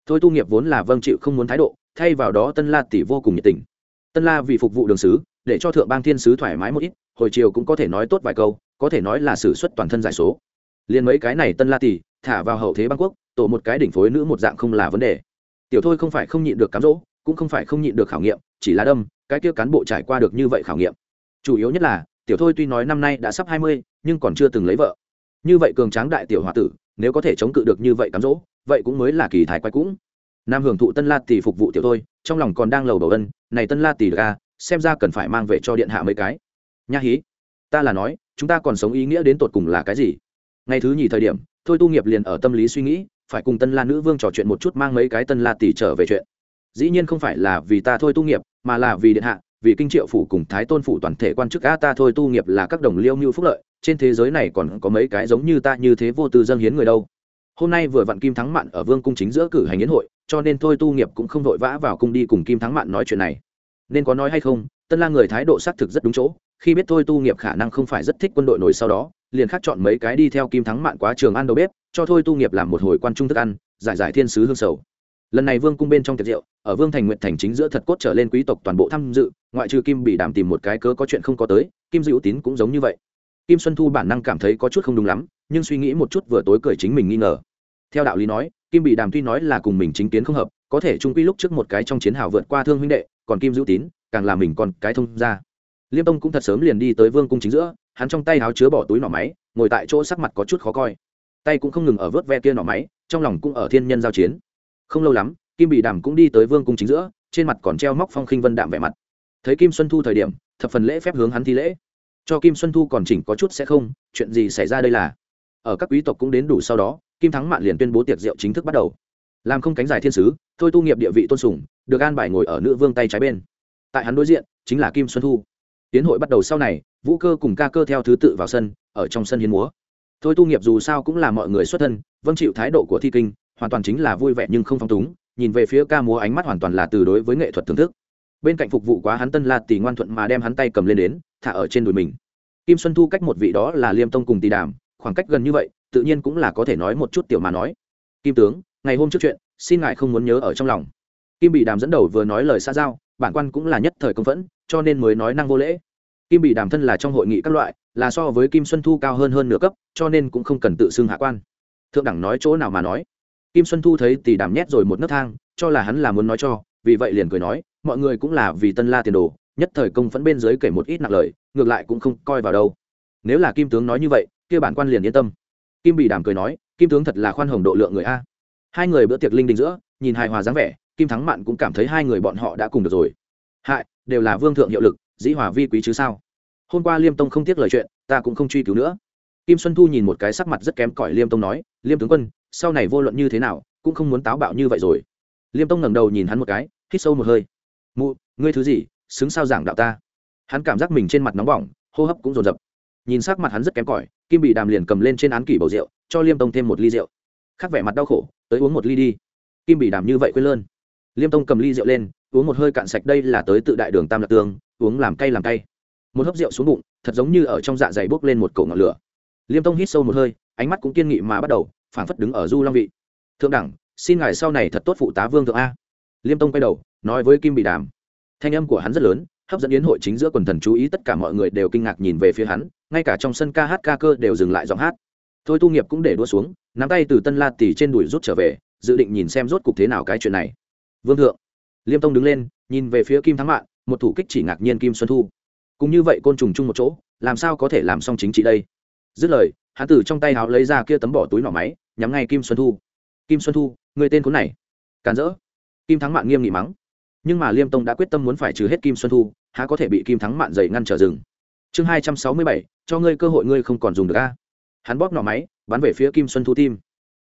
Thôi tu nghiệp vốn là vâng chịu không muốn thái độ, thay vào đó tân la tỷ vô cùng nhiệt tình tân la vì phục vụ đường sứ để cho thượng bang thiên sứ thoải mái một ít, hồi chiều cũng có thể nói tốt vài câu, có thể nói là xử suất toàn thân giải số. Liền mấy cái này tân la tỷ thả vào hậu thế bang quốc, tổ một cái đỉnh phối nữ một dạng không là vấn đề. Tiểu thôi không phải không nhịn được cám dỗ, cũng không phải không nhịn được khảo nghiệm, chỉ là đâm, cái kia cán bộ trải qua được như vậy khảo nghiệm. Chủ yếu nhất là, tiểu thôi tuy nói năm nay đã sắp hai mươi, nhưng còn chưa từng lấy vợ. Như vậy cường tráng đại tiểu h tử, nếu có thể chống cự được như vậy cám dỗ, vậy cũng mới là kỳ thái quay cũng nam hưởng thụ tân la tỷ phục vụ tiểu thôi trong lòng còn đang lầu bầu ân này tân la tỷ ra, xem ra cần phải mang về cho điện hạ mấy cái. Nha hí ta là nói chúng ta còn sống ý nghĩa đến tột cùng là cái gì? Ngày thứ nhì thời điểm thôi tu nghiệp liền ở tâm lý suy nghĩ phải cùng tân la nữ vương trò chuyện một chút mang mấy cái tân la tỷ trở về chuyện. Dĩ nhiên không phải là vì ta thôi tu nghiệp mà là vì điện hạ vì kinh triệu phủ cùng thái tôn phủ toàn thể quan chức a ta thôi tu nghiệp là các đồng liêu mưu phúc lợi trên thế giới này còn có mấy cái giống như ta như thế vô tư dâng hiến người đâu hôm nay vừa vặn kim thắng mạn ở vương cung chính giữa cử hành yến hội, cho nên thôi tu nghiệp cũng không vội vã vào cung đi cùng kim thắng mạn nói chuyện này. Nên có nói hay không, tân la người thái độ xác thực rất đúng chỗ, khi biết thôi tu nghiệp khả năng không phải rất thích quân đội nổi sau đó, liền khắc chọn mấy cái đi theo kim thắng mạn quá trường ăn đầu bếp, cho thôi tu nghiệp làm một hồi quan trung thức ăn, giải giải thiên sứ hương sầu. Lần này vương cung bên trong tiệc rượu, ở vương thành nguyện thành chính giữa thật cốt trở lên quý tộc toàn bộ tham dự, ngoại trừ kim bị đảm tìm một cái cớ có chuyện không có tới, kim Dữ tín cũng giống như vậy. Kim xuân thu bản năng cảm thấy có chút không đúng lắm, nhưng suy nghĩ một chút vừa tối cười chính mình nghi ngờ theo đạo lý nói, kim bị đàm tuy nói là cùng mình chính kiến không hợp, có thể trung quy lúc trước một cái trong chiến hào vượt qua thương huynh đệ, còn kim dữ tín, càng là mình còn cái thông ra liêm tông cũng thật sớm liền đi tới vương cung chính giữa, hắn trong tay áo chứa bỏ túi nỏ máy, ngồi tại chỗ sắc mặt có chút khó coi. Tay cũng không ngừng ở vớt ve kia nỏ máy, trong lòng cũng ở thiên nhân giao chiến. Không lâu lắm, kim bị đàm cũng đi tới vương cung chính giữa, trên mặt còn treo móc phong khinh vân đạm vẻ mặt. Thấy kim xuân thu thời điểm, thập phần lễ phép hướng hắn thi lễ. Cho kim xuân thu còn chỉnh có chút sẽ không, chuyện gì xảy ra đây là? Ở các quý tộc cũng đến đủ sau đó kim thắng mạn liền tuyên bố tiệc rượu chính thức bắt đầu. Làm không cánh giải thiên sứ, thôi tu nghiệp địa vị tôn sùng, được an bài ngồi ở nữ vương tay trái bên. Tại hắn đối diện, chính là kim xuân thu. Tiến hội bắt đầu sau này, vũ cơ cùng ca cơ theo thứ tự vào sân, ở trong sân hiến múa. Thôi tu nghiệp dù sao cũng là mọi người xuất thân vâng chịu thái độ của thi kinh, hoàn toàn chính là vui vẻ nhưng không phong túng, nhìn về phía ca múa ánh mắt hoàn toàn là từ đối với nghệ thuật thưởng thức. Bên cạnh phục vụ quá hắn tân la tỷ ngoan thuận mà đem hắn tay cầm lên đến, thả ở trên đùi mình. Kim xuân thu cách một vị đó là liêm tông cùng tỷ đàm, khoảng cách gần như vậy tự nhiên cũng là có thể nói một chút tiểu mà nói. Kim tướng, ngày hôm trước chuyện, xin ngài không muốn nhớ ở trong lòng. Kim bị đàm dẫn đầu vừa nói lời xa giao, bản quan cũng là nhất thời công phẫn, cho nên mới nói năng vô lễ. Kim bị đàm thân là trong hội nghị các loại, là so với kim xuân thu cao hơn hơn nửa cấp, cho nên cũng không cần tự xưng hạ quan. Thượng đẳng nói chỗ nào mà nói. Kim xuân thu thấy tỷ đàm nhét rồi một nấc thang, cho là hắn là muốn nói cho, vì vậy liền cười nói, mọi người cũng là vì tân la tiền đồ, nhất thời công phẫn bên dưới kể một ít nặng lời, ngược lại cũng không coi vào đâu. Nếu là kim tướng nói như vậy, kia bản quan liền yên tâm kim bị đàm cười nói, kim tướng thật là khoan hồng độ lượng người a. Hai người bữa tiệc linh đình giữa, nhìn hài hòa dáng vẻ, kim thắng mạn cũng cảm thấy hai người bọn họ đã cùng được rồi. Hại, đều là vương thượng hiệu lực, dĩ hòa vi quý chứ sao? Hôm qua liêm tông không tiếc lời chuyện, ta cũng không truy cứu nữa. Kim xuân thu nhìn một cái sắc mặt rất kém cỏi liêm tông nói, liêm tướng quân, sau này vô luận như thế nào, cũng không muốn táo bạo như vậy rồi. Liêm tông ngẩng đầu nhìn hắn một cái, hít sâu một hơi. Mụ, ngươi thứ gì, xứng sao giảng đạo ta? Hắn cảm giác mình trên mặt nóng bỏng, hô hấp cũng rồn rập nhìn sắc mặt hắn rất kém cỏi kim bị đàm liền cầm lên trên án kỷ bầu rượu, cho liêm tông thêm một ly rượu. Khác vẻ mặt đau khổ, tới uống một ly đi. Kim bị đàm như vậy quên lơn. Liêm tông cầm ly rượu lên, uống một hơi cạn sạch đây là tới tự đại đường tam lạc tương, uống làm cay làm cay. Một hớp rượu xuống bụng, thật giống như ở trong dạ dày bốc lên một cổ ngọn lửa. Liêm tông hít sâu một hơi, ánh mắt cũng kiên nghị mà bắt đầu, phảng phất đứng ở du long vị. Thượng đẳng, xin ngài sau này thật tốt phụ tá vương thượng a. Liêm tông quay đầu, nói với kim bị đàm. Thanh âm của hắn rất lớn, hấp dẫn yến hội chính giữa quần thần chú ý tất cả mọi người đều kinh ngạc nhìn về phía hắn ngay cả trong sân ca hát ca cơ đều dừng lại giọng hát. Thôi tu nghiệp cũng để đua xuống, nắm tay từ tân la tỉ trên đùi rút trở về, dự định nhìn xem rốt cục thế nào cái chuyện này. Vương thượng, liêm tông đứng lên, nhìn về phía kim thắng mạng một thủ kích chỉ ngạc nhiên kim xuân thu. Cũng như vậy côn trùng chung một chỗ, làm sao có thể làm xong chính trị đây? Dứt lời, hắn từ trong tay háo lấy ra kia tấm bỏ túi nỏ máy, nhắm ngay kim xuân thu. Kim xuân thu, người tên khốn này. Càn rỡ. Kim thắng mạng nghiêm nghị mắng. Nhưng mà liêm tông đã quyết tâm muốn phải trừ hết kim xuân thu, há có thể bị kim thắng mạn dày ngăn trở rừng? Chương hai trăm sáu mươi bảy, cho ngươi cơ hội ngươi không còn dùng được a. Hắn bóp nỏ máy, bắn về phía kim xuân thu tim.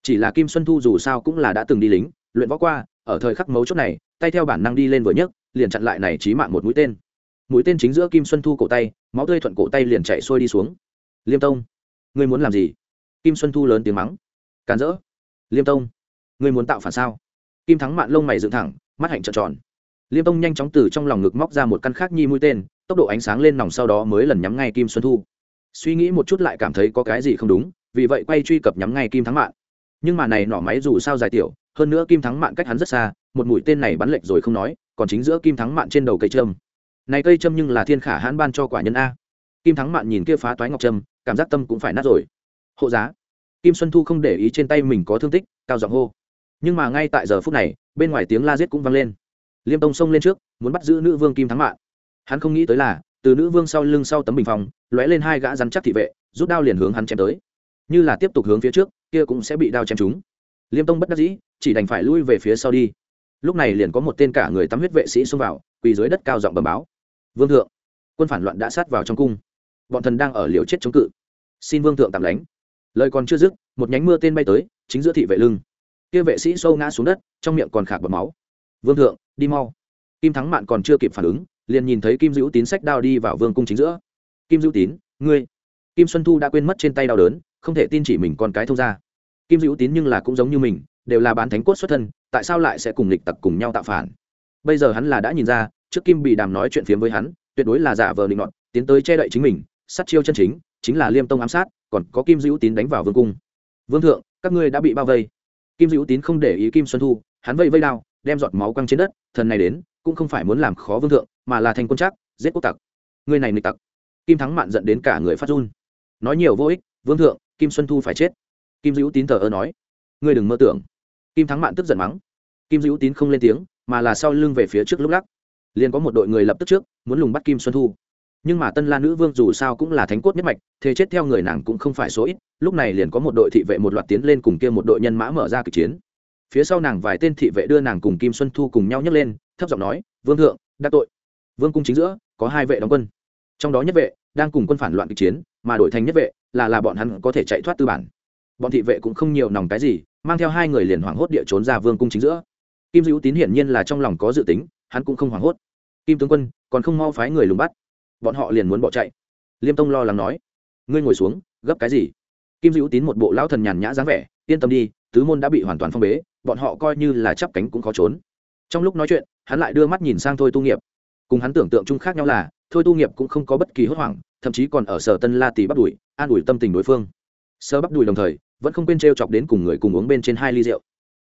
Chỉ là kim xuân thu dù sao cũng là đã từng đi lính, luyện võ qua, ở thời khắc mấu chốt này, tay theo bản năng đi lên vừa nhấc, liền chặn lại này trí mạng một mũi tên. Mũi tên chính giữa kim xuân thu cổ tay, máu tươi thuận cổ tay liền chạy xuôi đi xuống. Liêm tông, ngươi muốn làm gì? Kim xuân thu lớn tiếng mắng. Càn rỡ. Liêm tông, ngươi muốn tạo phản sao? Kim thắng mạn lông mày dựng thẳng, mắt hạnh trợn tròn. Liêm tông nhanh chóng từ trong lòng ngực móc ra một căn khác nhi mũi tên tốc độ ánh sáng lên nòng sau đó mới lần nhắm ngay kim xuân thu. Suy nghĩ một chút lại cảm thấy có cái gì không đúng, vì vậy quay truy cập nhắm ngay kim thắng mạn. Nhưng mà này nỏ máy dù sao dài tiểu, hơn nữa kim thắng mạn cách hắn rất xa, một mũi tên này bắn lệch rồi không nói, còn chính giữa kim thắng mạn trên đầu cây trâm này cây trâm nhưng là thiên khả hãn ban cho quả nhân a. Kim thắng mạn nhìn kia phá toái ngọc trâm cảm giác tâm cũng phải nát rồi. Hộ giá. Kim xuân thu không để ý trên tay mình có thương tích, cao giọng hô. Nhưng mà ngay tại giờ phút này, bên ngoài tiếng la giết cũng vang lên. Liêm tông xông lên trước, muốn bắt giữ nữ vương kim thắng mạng hắn không nghĩ tới là, từ nữ vương sau lưng sau tấm bình phong, lóe lên hai gã rắn chắc thị vệ, rút đao liền hướng hắn chém tới. Như là tiếp tục hướng phía trước, kia cũng sẽ bị đao chém trúng. Liêm tông bất đắc dĩ, chỉ đành phải lui về phía sau đi. Lúc này liền có một tên cả người tắm huyết vệ sĩ xông vào, quỳ dưới đất cao giọng bầm báo. Vương thượng, quân phản loạn đã sát vào trong cung. Bọn thần đang ở liều chết chống cự. Xin vương thượng tạm lánh. Lời còn chưa dứt, một nhánh mưa tên bay tới, chính giữa thị vệ lưng. Kia vệ sĩ sâu ngã xuống đất, trong miệng còn khạc bọt máu. Vương thượng, đi mau. Kim thắng mạn còn chưa kịp phản ứng liền nhìn thấy kim dữ tín sách đao đi vào vương cung chính giữa. Kim dữ tín, ngươi. Kim xuân thu đã quên mất trên tay đau đớn, không thể tin chỉ mình con cái thông ra kim dữ tín nhưng là cũng giống như mình, đều là bán thánh cốt xuất thân, tại sao lại sẽ cùng lịch tặc cùng nhau tạo phản? Bây giờ hắn là đã nhìn ra, trước kim bị đàm nói chuyện phiếm với hắn, tuyệt đối là giả vờ định nọt, tiến tới che đậy chính mình, sát chiêu chân chính chính là liêm tông ám sát, còn có kim dữ tín đánh vào vương cung. Vương thượng, các ngươi đã bị bao vây. Kim dữ tín không để ý kim xuân thu, hắn vây vây đao, đem giọt máu quăng trên đất, thần này đến, cũng không phải muốn làm khó vương thượng mà là thành quân chắc, giết quốc tặc. Người này nịch tặc. Kim thắng mạn dẫn đến cả người phát run. Nói nhiều vô ích, vương thượng, kim xuân thu phải chết. Kim dữ tín thờ ơ nói, ngươi đừng mơ tưởng. Kim thắng mạn tức giận mắng. Kim dữ tín không lên tiếng, mà là sau lưng về phía trước lúc lắc. Liền có một đội người lập tức trước, muốn lùng bắt kim xuân thu. Nhưng mà tân la nữ vương dù sao cũng là thánh cốt nhất mạch thế chết theo người nàng cũng không phải số ít, lúc này liền có một đội thị vệ một loạt tiến lên cùng kia một đội nhân mã mở ra kịch chiến. Phía sau nàng vài tên thị vệ đưa nàng cùng kim xuân thu cùng nhau nhấc lên, thấp giọng nói, vương thượng, đắc tội vương cung chính giữa, có hai vệ đóng quân. Trong đó nhất vệ đang cùng quân phản loạn kịch chiến, mà đổi thành nhất vệ là là bọn hắn có thể chạy thoát tư bản. Bọn thị vệ cũng không nhiều nòng cái gì, mang theo hai người liền hoảng hốt địa trốn ra vương cung chính giữa. Kim dữ tín hiển nhiên là trong lòng có dự tính, hắn cũng không hoảng hốt. Kim tướng quân, còn không mau phái người lùng bắt. Bọn họ liền muốn bỏ chạy. Liêm tông lo lắng nói, ngươi ngồi xuống, gấp cái gì? Kim dữ tín một bộ lão thần nhàn nhã dáng vẻ, yên tâm đi, tứ môn đã bị hoàn toàn phong bế, bọn họ coi như là chắp cánh cũng khó trốn. Trong lúc nói chuyện, hắn lại đưa mắt nhìn sang thôi tu nghiệp cùng hắn tưởng tượng chung khác nhau là, thôi tu nghiệp cũng không có bất kỳ hốt hoảng, thậm chí còn ở sở tân la tì bắt đùi an ủi tâm tình đối phương. Sơ bắt đùi đồng thời, vẫn không quên t r e o chọc đến cùng người cùng uống bên trên hai ly rượu.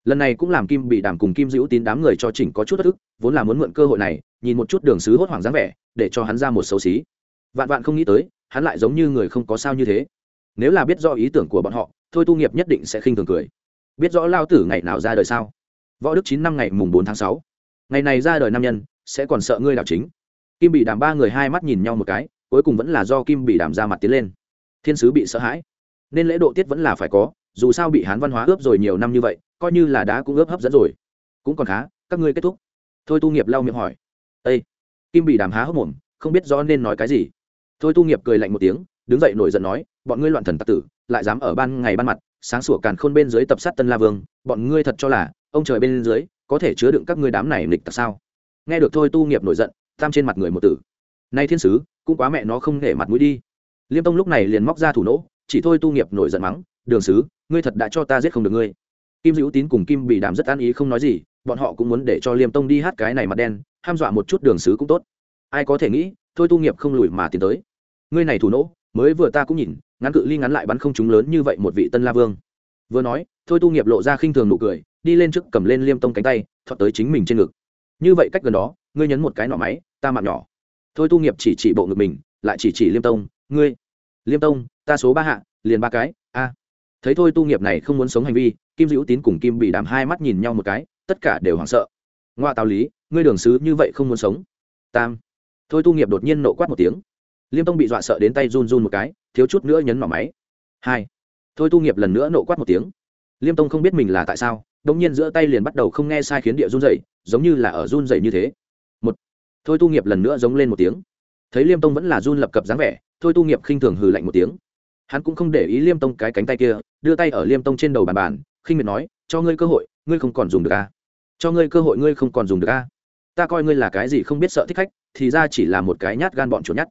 Lần này cũng làm kim bị đàm cùng kim dữ tín đám người cho chỉnh có chút thất ức, vốn là muốn mượn cơ hội này, nhìn một chút đường sứ hốt hoảng dáng vẻ, để cho hắn ra một xấu xí. Vạn vạn không nghĩ tới, hắn lại giống như người không có sao như thế. Nếu là biết do ý tưởng của bọn họ, thôi tu nghiệp nhất định sẽ khinh thường cười. Biết rõ lao tử ngày nào ra đời sao? Võ đức chín năm ngày mùng bốn tháng sáu. Ngày này ra đời nam nhân sẽ còn sợ ngươi đảo chính. Kim bị đàm ba người hai mắt nhìn nhau một cái, cuối cùng vẫn là do kim bị đàm ra mặt tiến lên. Thiên sứ bị sợ hãi, nên lễ độ tiết vẫn là phải có, dù sao bị hán văn hóa ướp rồi nhiều năm như vậy, coi như là đá cũng ướp hấp dẫn rồi. Cũng còn khá, các ngươi kết thúc. Thôi tu nghiệp lau miệng hỏi. Â kim bị đàm há hốc mồm, không biết rõ nên nói cái gì. Thôi tu nghiệp cười lạnh một tiếng, đứng dậy nổi giận nói, bọn ngươi loạn thần tặc tử, lại dám ở ban ngày ban mặt, sáng sủa càn khôn bên dưới tập sát tân la vương, bọn ngươi thật cho là, ông trời bên dưới, có thể chứa đựng các ngươi đám này nghịch tặc sao? Nghe được thôi tu nghiệp nổi giận, tam trên mặt người một tử. Nay thiên sứ, cũng quá mẹ nó không để mặt mũi đi. Liêm tông lúc này liền móc ra thủ nỗ, chỉ thôi tu nghiệp nổi giận mắng, đường sứ, ngươi thật đã cho ta giết không được ngươi. Kim hữu tín cùng kim bị đàm rất an ý không nói gì, bọn họ cũng muốn để cho liêm tông đi hát cái này mặt đen, ham dọa một chút đường sứ cũng tốt. Ai có thể nghĩ, thôi tu nghiệp không lùi mà tiến tới. Ngươi này thủ nỗ, mới vừa ta cũng nhìn, ngắn cự ly ngắn lại bắn không chúng lớn như vậy một vị tân la vương. Vừa nói, thôi tu nghiệp lộ ra khinh thường nụ cười, đi lên trước cầm lên liêm tông cánh tay thọt tới chính mình trên ngực như vậy cách gần đó, ngươi nhấn một cái nỏ máy, ta mạng nhỏ. Thôi tu nghiệp chỉ chỉ bộ ngực mình, lại chỉ chỉ liêm tông, ngươi. Liêm tông, ta số ba hạ, liền ba cái, a. Thấy thôi tu nghiệp này không muốn sống hành vi, kim dữ tín cùng kim bị đàm hai mắt nhìn nhau một cái, tất cả đều hoảng sợ. Ngoa tào lý, ngươi đường sứ như vậy không muốn sống. Tam. Thôi tu nghiệp đột nhiên nộ quát một tiếng. Liêm tông bị dọa sợ đến tay run run một cái, thiếu chút nữa nhấn nỏ máy. Hai. Thôi tu nghiệp lần nữa nộ quát một tiếng. Liêm tông không biết mình là tại sao đông nhiên giữa tay liền bắt đầu không nghe sai khiến địa run dậy giống như là ở run dậy như thế. Một, thôi tu nghiệp lần nữa giống lên một tiếng. Thấy liêm tông vẫn là run lập cập dáng vẻ, thôi tu nghiệp khinh thường hừ lạnh một tiếng. Hắn cũng không để ý liêm tông cái cánh tay kia, đưa tay ở liêm tông trên đầu bàn bàn, khinh miệt nói, cho ngươi cơ hội, ngươi không còn dùng được a à? cho ngươi cơ hội, ngươi không còn dùng được a à? ta coi ngươi là cái gì không biết sợ thích khách, thì ra chỉ là một cái nhát gan bọn chuột nhát.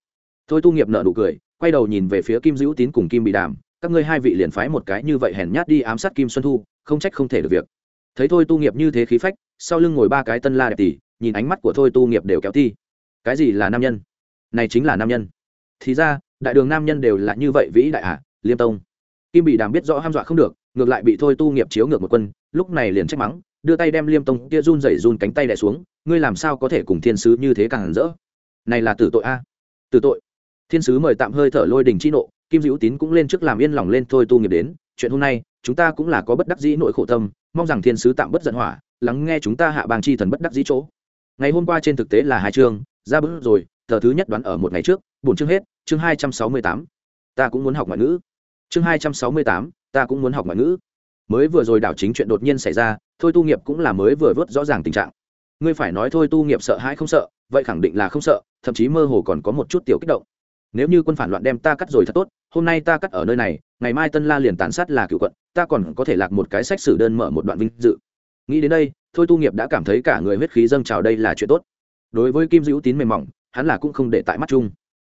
Thôi tu nghiệp nợ nụ cười, quay đầu nhìn về phía kim dữ tín cùng kim bị đàm, các ngươi hai vị liền phái một cái như vậy hèn nhát đi ám sát kim xuân thu, không trách không thể được việc thấy thôi tu nghiệp như thế khí phách, sau lưng ngồi ba cái tân la đẹp tỷ, nhìn ánh mắt của thôi tu nghiệp đều kéo thi cái gì là nam nhân? Này chính là nam nhân. Thì ra, đại đường nam nhân đều là như vậy vĩ đại hạ liêm tông. Kim bị đàm biết rõ ham dọa không được, ngược lại bị thôi tu nghiệp chiếu ngược một quân, lúc này liền trách mắng, đưa tay đem liêm tông kia run rẩy run cánh tay đè xuống, ngươi làm sao có thể cùng thiên sứ như thế càng hẳn rỡ? Này là tử tội a. Tử tội. Thiên sứ mời tạm hơi thở lôi đình chi nộ, kim dữ tín cũng lên trước làm yên lòng lên thôi tu nghiệp đến, chuyện hôm nay, chúng ta cũng là có bất đắc dĩ nội khổ tâm mong rằng thiên sứ tạm bất giận hỏa, lắng nghe chúng ta hạ bàng chi thần bất đắc dĩ chỗ. Ngày hôm qua trên thực tế là hai chương, ra bước rồi tờ thứ nhất đoán ở một ngày trước bổn chương hết, chương hai trăm sáu mươi tám. Ta cũng muốn học ngoại ngữ. Chương hai trăm sáu mươi tám, ta cũng muốn học ngoại ngữ. Mới vừa rồi đảo chính chuyện đột nhiên xảy ra, thôi tu nghiệp cũng là mới vừa vớt rõ ràng tình trạng. Ngươi phải nói thôi tu nghiệp sợ hãi không sợ, vậy khẳng định là không sợ, thậm chí mơ hồ còn có một chút tiểu kích động. Nếu như quân phản loạn đem ta cắt rồi thật tốt, hôm nay ta cắt ở nơi này ngày mai tân la liền tàn sát là cựu quận, ta còn có thể lạc một cái sách sử đơn mở một đoạn vinh dự. Nghĩ đến đây, thôi tu nghiệp đã cảm thấy cả người huyết khí dâng trào đây là chuyện tốt. Đối với kim dữ tín mềm mỏng, hắn là cũng không để tại mắt chung.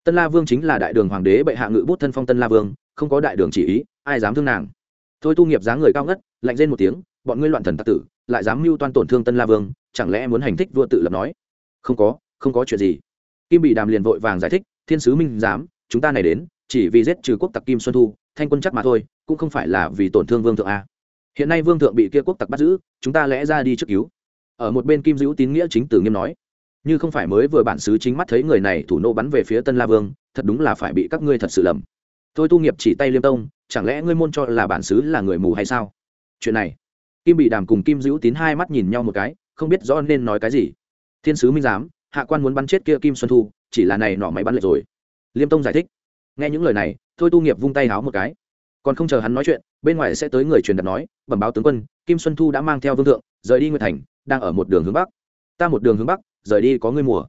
Tân la vương chính là đại đường hoàng đế bệ hạ ngự bút thân phong tân la vương, không có đại đường chỉ ý, ai dám thương nàng? Thôi tu nghiệp dáng người cao ngất, lạnh lên một tiếng, bọn ngươi loạn thần tặc tử, lại dám mưu toan tổn thương tân la vương, chẳng lẽ muốn hành thích vua tự lập nói? Không có không có chuyện gì. Kim bị đàm liền vội vàng giải thích, thiên sứ minh dám chúng ta này đến, chỉ vì giết trừ quốc tặc kim xuân thu thanh quân chắc mà thôi, cũng không phải là vì tổn thương vương thượng a. Hiện nay vương thượng bị kia quốc tặc bắt giữ, chúng ta lẽ ra đi trước cứu. Ở một bên kim dữ tín nghĩa chính tử nghiêm nói, như không phải mới vừa bản xứ chính mắt thấy người này thủ nô bắn về phía tân la vương, thật đúng là phải bị các ngươi thật sự lầm. Tôi tu nghiệp chỉ tay liêm tông, chẳng lẽ ngươi môn cho là bản xứ là người mù hay sao? Chuyện này, kim bị đàm cùng kim dữ tín hai mắt nhìn nhau một cái, không biết rõ nên nói cái gì. Thiên sứ minh giám, hạ quan muốn bắn chết kia kim xuân thu, chỉ là này nọ máy bắn lệch rồi. Liêm tông giải thích, nghe những lời này thôi tu nghiệp vung tay háo một cái. Còn không chờ hắn nói chuyện, bên ngoài sẽ tới người truyền đạt nói, bẩm báo tướng quân, kim xuân thu đã mang theo vương thượng, rời đi nguyệt thành, đang ở một đường hướng bắc. Ta một đường hướng bắc, rời đi có ngươi mùa.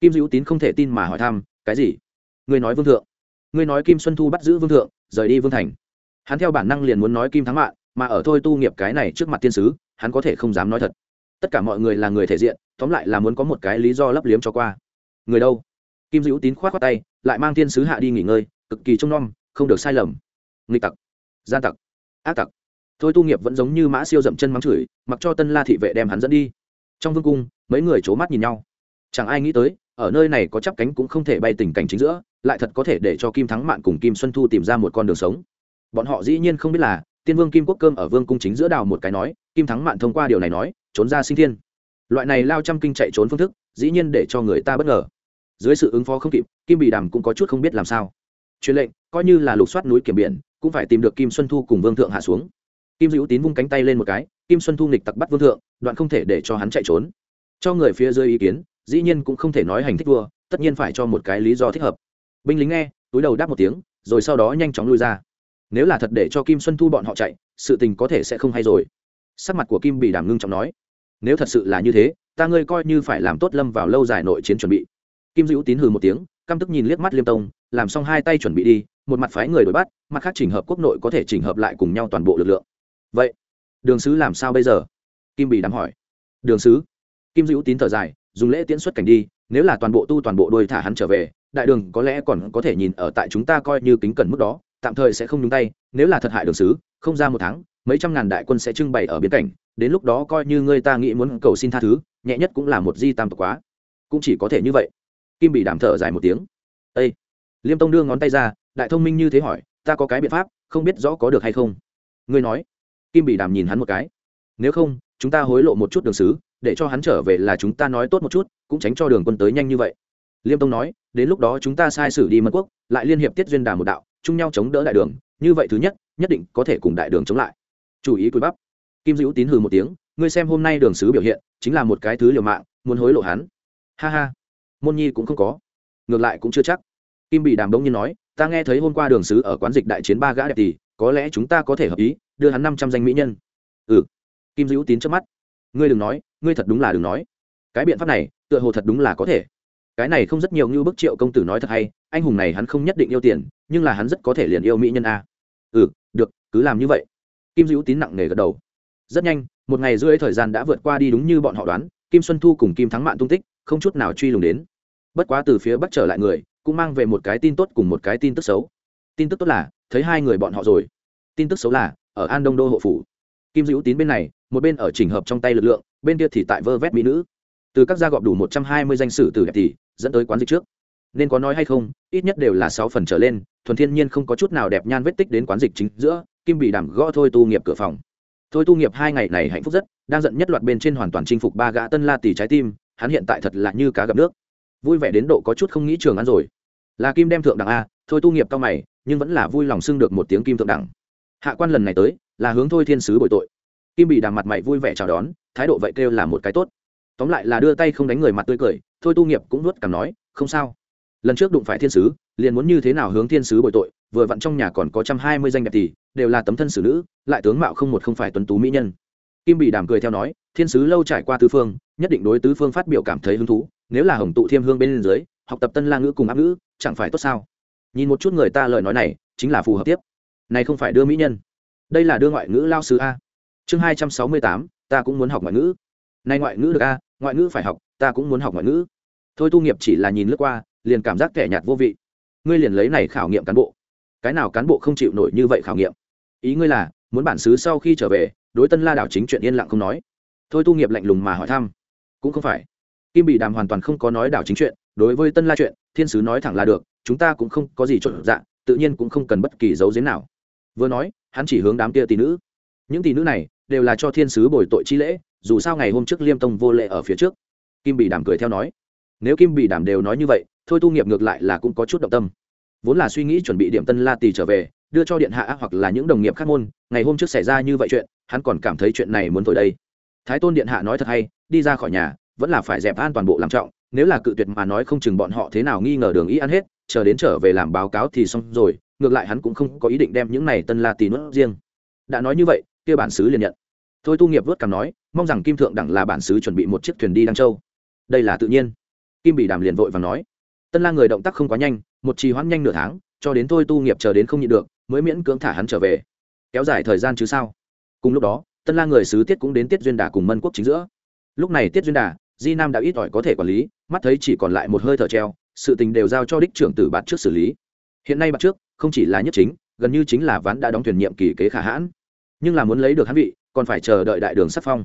Kim dữ tín không thể tin mà hỏi thăm, cái gì? Ngươi nói vương thượng. Ngươi nói kim xuân thu bắt giữ vương thượng, rời đi vương thành. Hắn theo bản năng liền muốn nói kim thắng mạng mà ở thôi tu nghiệp cái này trước mặt tiên sứ, hắn có thể không dám nói thật. Tất cả mọi người là người thể diện, tóm lại là muốn có một cái lý do lấp liếm cho qua. Người đâu? Kim dữ tín k h o á t khoác tay, lại mang tiên sứ hạ đi nghỉ ngơi cực kỳ trông nom, không được sai lầm. Nghịch tặc gian tặc, ác tặc. Thôi tu nghiệp vẫn giống như mã siêu dậm chân mắng chửi, mặc cho tân la thị vệ đem hắn dẫn đi. Trong vương cung, mấy người c h ố mắt nhìn nhau. Chẳng ai nghĩ tới, ở nơi này có chắp cánh cũng không thể bay tình cảnh chính giữa, lại thật có thể để cho kim thắng mạn cùng kim xuân thu tìm ra một con đường sống. Bọn họ dĩ nhiên không biết là, tiên vương kim quốc cơm ở vương cung chính giữa đào một cái nói, kim thắng mạn thông qua điều này nói, trốn ra sinh thiên. Loại này lao trăm kinh chạy trốn phương thức, dĩ nhiên để cho người ta bất ngờ. Dưới sự ứng phó không kịp, kim bị đàm cũng có chút không biết làm sao truyền lệnh, coi như là lục soát núi kiểm biển, cũng phải tìm được kim xuân thu cùng vương thượng hạ xuống. Kim dữ tín vung cánh tay lên một cái, kim xuân thu nghịch tặc bắt vương thượng, đoạn không thể để cho hắn chạy trốn. Cho người phía dưới ý kiến, dĩ nhiên cũng không thể nói hành thích vua, tất nhiên phải cho một cái lý do thích hợp. Binh lính nghe, túi đầu đáp một tiếng, rồi sau đó nhanh chóng lui ra. Nếu là thật để cho kim xuân thu bọn họ chạy, sự tình có thể sẽ không hay rồi. Sắc mặt của kim bị đảm ngưng trọng nói, nếu thật sự là như thế, ta ngươi coi như phải làm tốt lâm vào lâu dài nội chiến chuẩn bị. Kim dữ tín hừ một tiếng, căm tức nhìn liếc mắt liêm tông làm xong hai tay chuẩn bị đi, một mặt phái người đuổi bắt, mặt khác chỉnh hợp quốc nội có thể chỉnh hợp lại cùng nhau toàn bộ lực lượng. Vậy, đường sứ làm sao bây giờ? Kim bị đám hỏi. Đường sứ. Kim dữ tín thở dài, dùng lễ tiễn xuất cảnh đi, nếu là toàn bộ tu toàn bộ đôi thả hắn trở về, đại đường có lẽ còn có thể nhìn ở tại chúng ta coi như kính cẩn mức đó, tạm thời sẽ không nhúng tay, nếu là thật hại đường sứ, không ra một tháng, mấy trăm ngàn đại quân sẽ trưng bày ở biên cảnh, đến lúc đó coi như người ta nghĩ muốn cầu xin tha thứ, nhẹ nhất cũng là một di tam tộc quá. Cũng chỉ có thể như vậy. Kim bị đảm thở dài một tiếng liêm tông đưa ngón tay ra, đại thông minh như thế hỏi, ta có cái biện pháp, không biết rõ có được hay không? Ngươi nói. Kim bị đàm nhìn hắn một cái. Nếu không, chúng ta hối lộ một chút đường xứ, để cho hắn trở về là chúng ta nói tốt một chút, cũng tránh cho đường quân tới nhanh như vậy. Liêm tông nói, đến lúc đó chúng ta sai sử đi mân quốc, lại liên hiệp tiết duyên Đàm một đạo, chung nhau chống đỡ đại đường, như vậy thứ nhất nhất định có thể cùng đại đường chống lại. Chủ ý cúi bắp. Kim dữ tín hừ một tiếng, ngươi xem hôm nay đường sứ biểu hiện, chính là một cái thứ liều mạng, muốn hối lộ hắn. Ha ha. Môn nhi cũng không có. Ngược lại cũng chưa chắc kim bị đàm đông nhiên nói, ta nghe thấy hôm qua đường sứ ở quán dịch đại chiến ba gã đẹp tỷ, có lẽ chúng ta có thể hợp ý, đưa hắn năm trăm danh mỹ nhân. Ừ. Kim dữ tín trước mắt. Ngươi đừng nói, ngươi thật đúng là đừng nói. Cái biện pháp này, tựa hồ thật đúng là có thể. Cái này không rất nhiều như bức triệu công tử nói thật hay, anh hùng này hắn không nhất định yêu tiền, nhưng là hắn rất có thể liền yêu mỹ nhân a. Ừ được, cứ làm như vậy. Kim dữ tín nặng nề gật đầu. Rất nhanh, một ngày rưỡi thời gian đã vượt qua đi đúng như bọn họ đoán, kim xuân thu cùng kim thắng mạn tung tích, không chút nào truy lùng đến. Bất quá từ phía bắc trở lại người cũng mang về một cái tin tốt cùng một cái tin tức xấu. Tin tức tốt là, thấy hai người bọn họ rồi. Tin tức xấu là, ở an đông đô hộ phủ. Kim dữ tín bên này, một bên ở chỉnh hợp trong tay lực lượng, bên kia thì tại vơ vét mỹ nữ. Từ các gia gọp đủ một trăm hai mươi danh sử từ đẹp tỷ dẫn tới quán dịch trước. Nên có nói hay không, ít nhất đều là sáu phần trở lên, thuần thiên nhiên không có chút nào đẹp nhan vết tích đến quán dịch chính giữa, kim bị đảm gõ thôi tu nghiệp cửa phòng. Thôi tu nghiệp hai ngày này hạnh phúc rất, đang giận nhất loạt bên trên hoàn toàn chinh phục ba gã tân la tỷ trái tim, hắn hiện tại thật là như cá gặp nước vui vẻ đến độ có chút không nghĩ trường ăn rồi. Là kim đem thượng đẳng a, thôi tu nghiệp cao mày, nhưng vẫn là vui lòng xưng được một tiếng kim thượng đẳng. Hạ quan lần này tới, là hướng thôi thiên sứ bồi tội. Kim bị đàm mặt mày vui vẻ chào đón, thái độ vậy kêu là một cái tốt. Tóm lại là đưa tay không đánh người mặt tươi cười, thôi tu nghiệp cũng nuốt cảm nói, không sao. Lần trước đụng phải thiên sứ, liền muốn như thế nào hướng thiên sứ bồi tội, vừa vặn trong nhà còn có trăm hai mươi danh đẹp thì đều là tấm thân xử nữ, lại tướng mạo không một không phải tuấn tú mỹ nhân. Kim bị đàm cười theo nói, thiên sứ lâu trải qua tứ phương, nhất định đối tứ phương phát biểu cảm thấy hứng thú nếu là hồng tụ thiêm hương bên dưới, học tập tân la ngữ cùng áp ngữ, chẳng phải tốt sao? Nhìn một chút người ta lời nói này, chính là phù hợp tiếp. Này không phải đưa mỹ nhân. Đây là đưa ngoại ngữ lao sư a. Chương hai trăm sáu mươi tám, ta cũng muốn học ngoại ngữ. Này ngoại ngữ được a, ngoại ngữ phải học, ta cũng muốn học ngoại ngữ. Thôi tu nghiệp chỉ là nhìn lướt qua, liền cảm giác kẻ nhạt vô vị. Ngươi liền lấy này khảo nghiệm cán bộ. Cái nào cán bộ không chịu nổi như vậy khảo nghiệm? Ý ngươi là, muốn bản xứ sau khi trở về, đối tân la đảo chính chuyện yên lặng không nói. Thôi tu nghiệp lạnh lùng mà hỏi thăm. Cũng không phải kim bị đàm hoàn toàn không có nói đảo chính chuyện, đối với tân la chuyện, thiên sứ nói thẳng là được, chúng ta cũng không có gì trộn dạ tự nhiên cũng không cần bất kỳ dấu giếm nào. Vừa nói, hắn chỉ hướng đám kia tỷ nữ. Những tỷ nữ này đều là cho thiên sứ bồi tội chi lễ, dù sao ngày hôm trước liêm tông vô lệ ở phía trước. Kim bị đàm cười theo nói, nếu kim bị đàm đều nói như vậy, thôi tu nghiệp ngược lại là cũng có chút động tâm. Vốn là suy nghĩ chuẩn bị điểm tân la tỷ trở về, đưa cho điện hạ hoặc là những đồng nghiệp khác môn, ngày hôm trước xảy ra như vậy chuyện, hắn còn cảm thấy chuyện này muốn thổi đây. Thái tôn điện hạ nói thật hay, đi ra khỏi nhà vẫn là phải dẹp an toàn bộ làm trọng, nếu là cự tuyệt mà nói không chừng bọn họ thế nào nghi ngờ đường ý ăn hết, chờ đến trở về làm báo cáo thì xong rồi, ngược lại hắn cũng không có ý định đem những này tân la tì nuốt riêng. Đã nói như vậy, kia bản xứ liền nhận. Thôi tu nghiệp vớt cảm nói, mong rằng kim thượng đẳng là bản xứ chuẩn bị một chiếc thuyền đi đăng châu. Đây là tự nhiên. Kim bị đàm liền vội và nói, tân la người động tác không quá nhanh, một trì hoãn nhanh nửa tháng, cho đến thôi tu nghiệp chờ đến không nhịn được, mới miễn cưỡng thả hắn trở về. Kéo dài thời gian chứ sao? Cùng lúc đó, tân la người sứ tiết cũng đến tiết duyên đà cùng mân quốc chính giữa. Lúc này tiết duyên đà di nam đã ít ỏi có thể quản lý, mắt thấy chỉ còn lại một hơi thở treo, sự tình đều giao cho đích trưởng tử bạt trước xử lý. Hiện nay bạt trước, không chỉ là nhất chính, gần như chính là ván đã đóng thuyền nhiệm kỳ kế khả hãn. Nhưng là muốn lấy được hắn vị, còn phải chờ đợi đại đường sắc phong.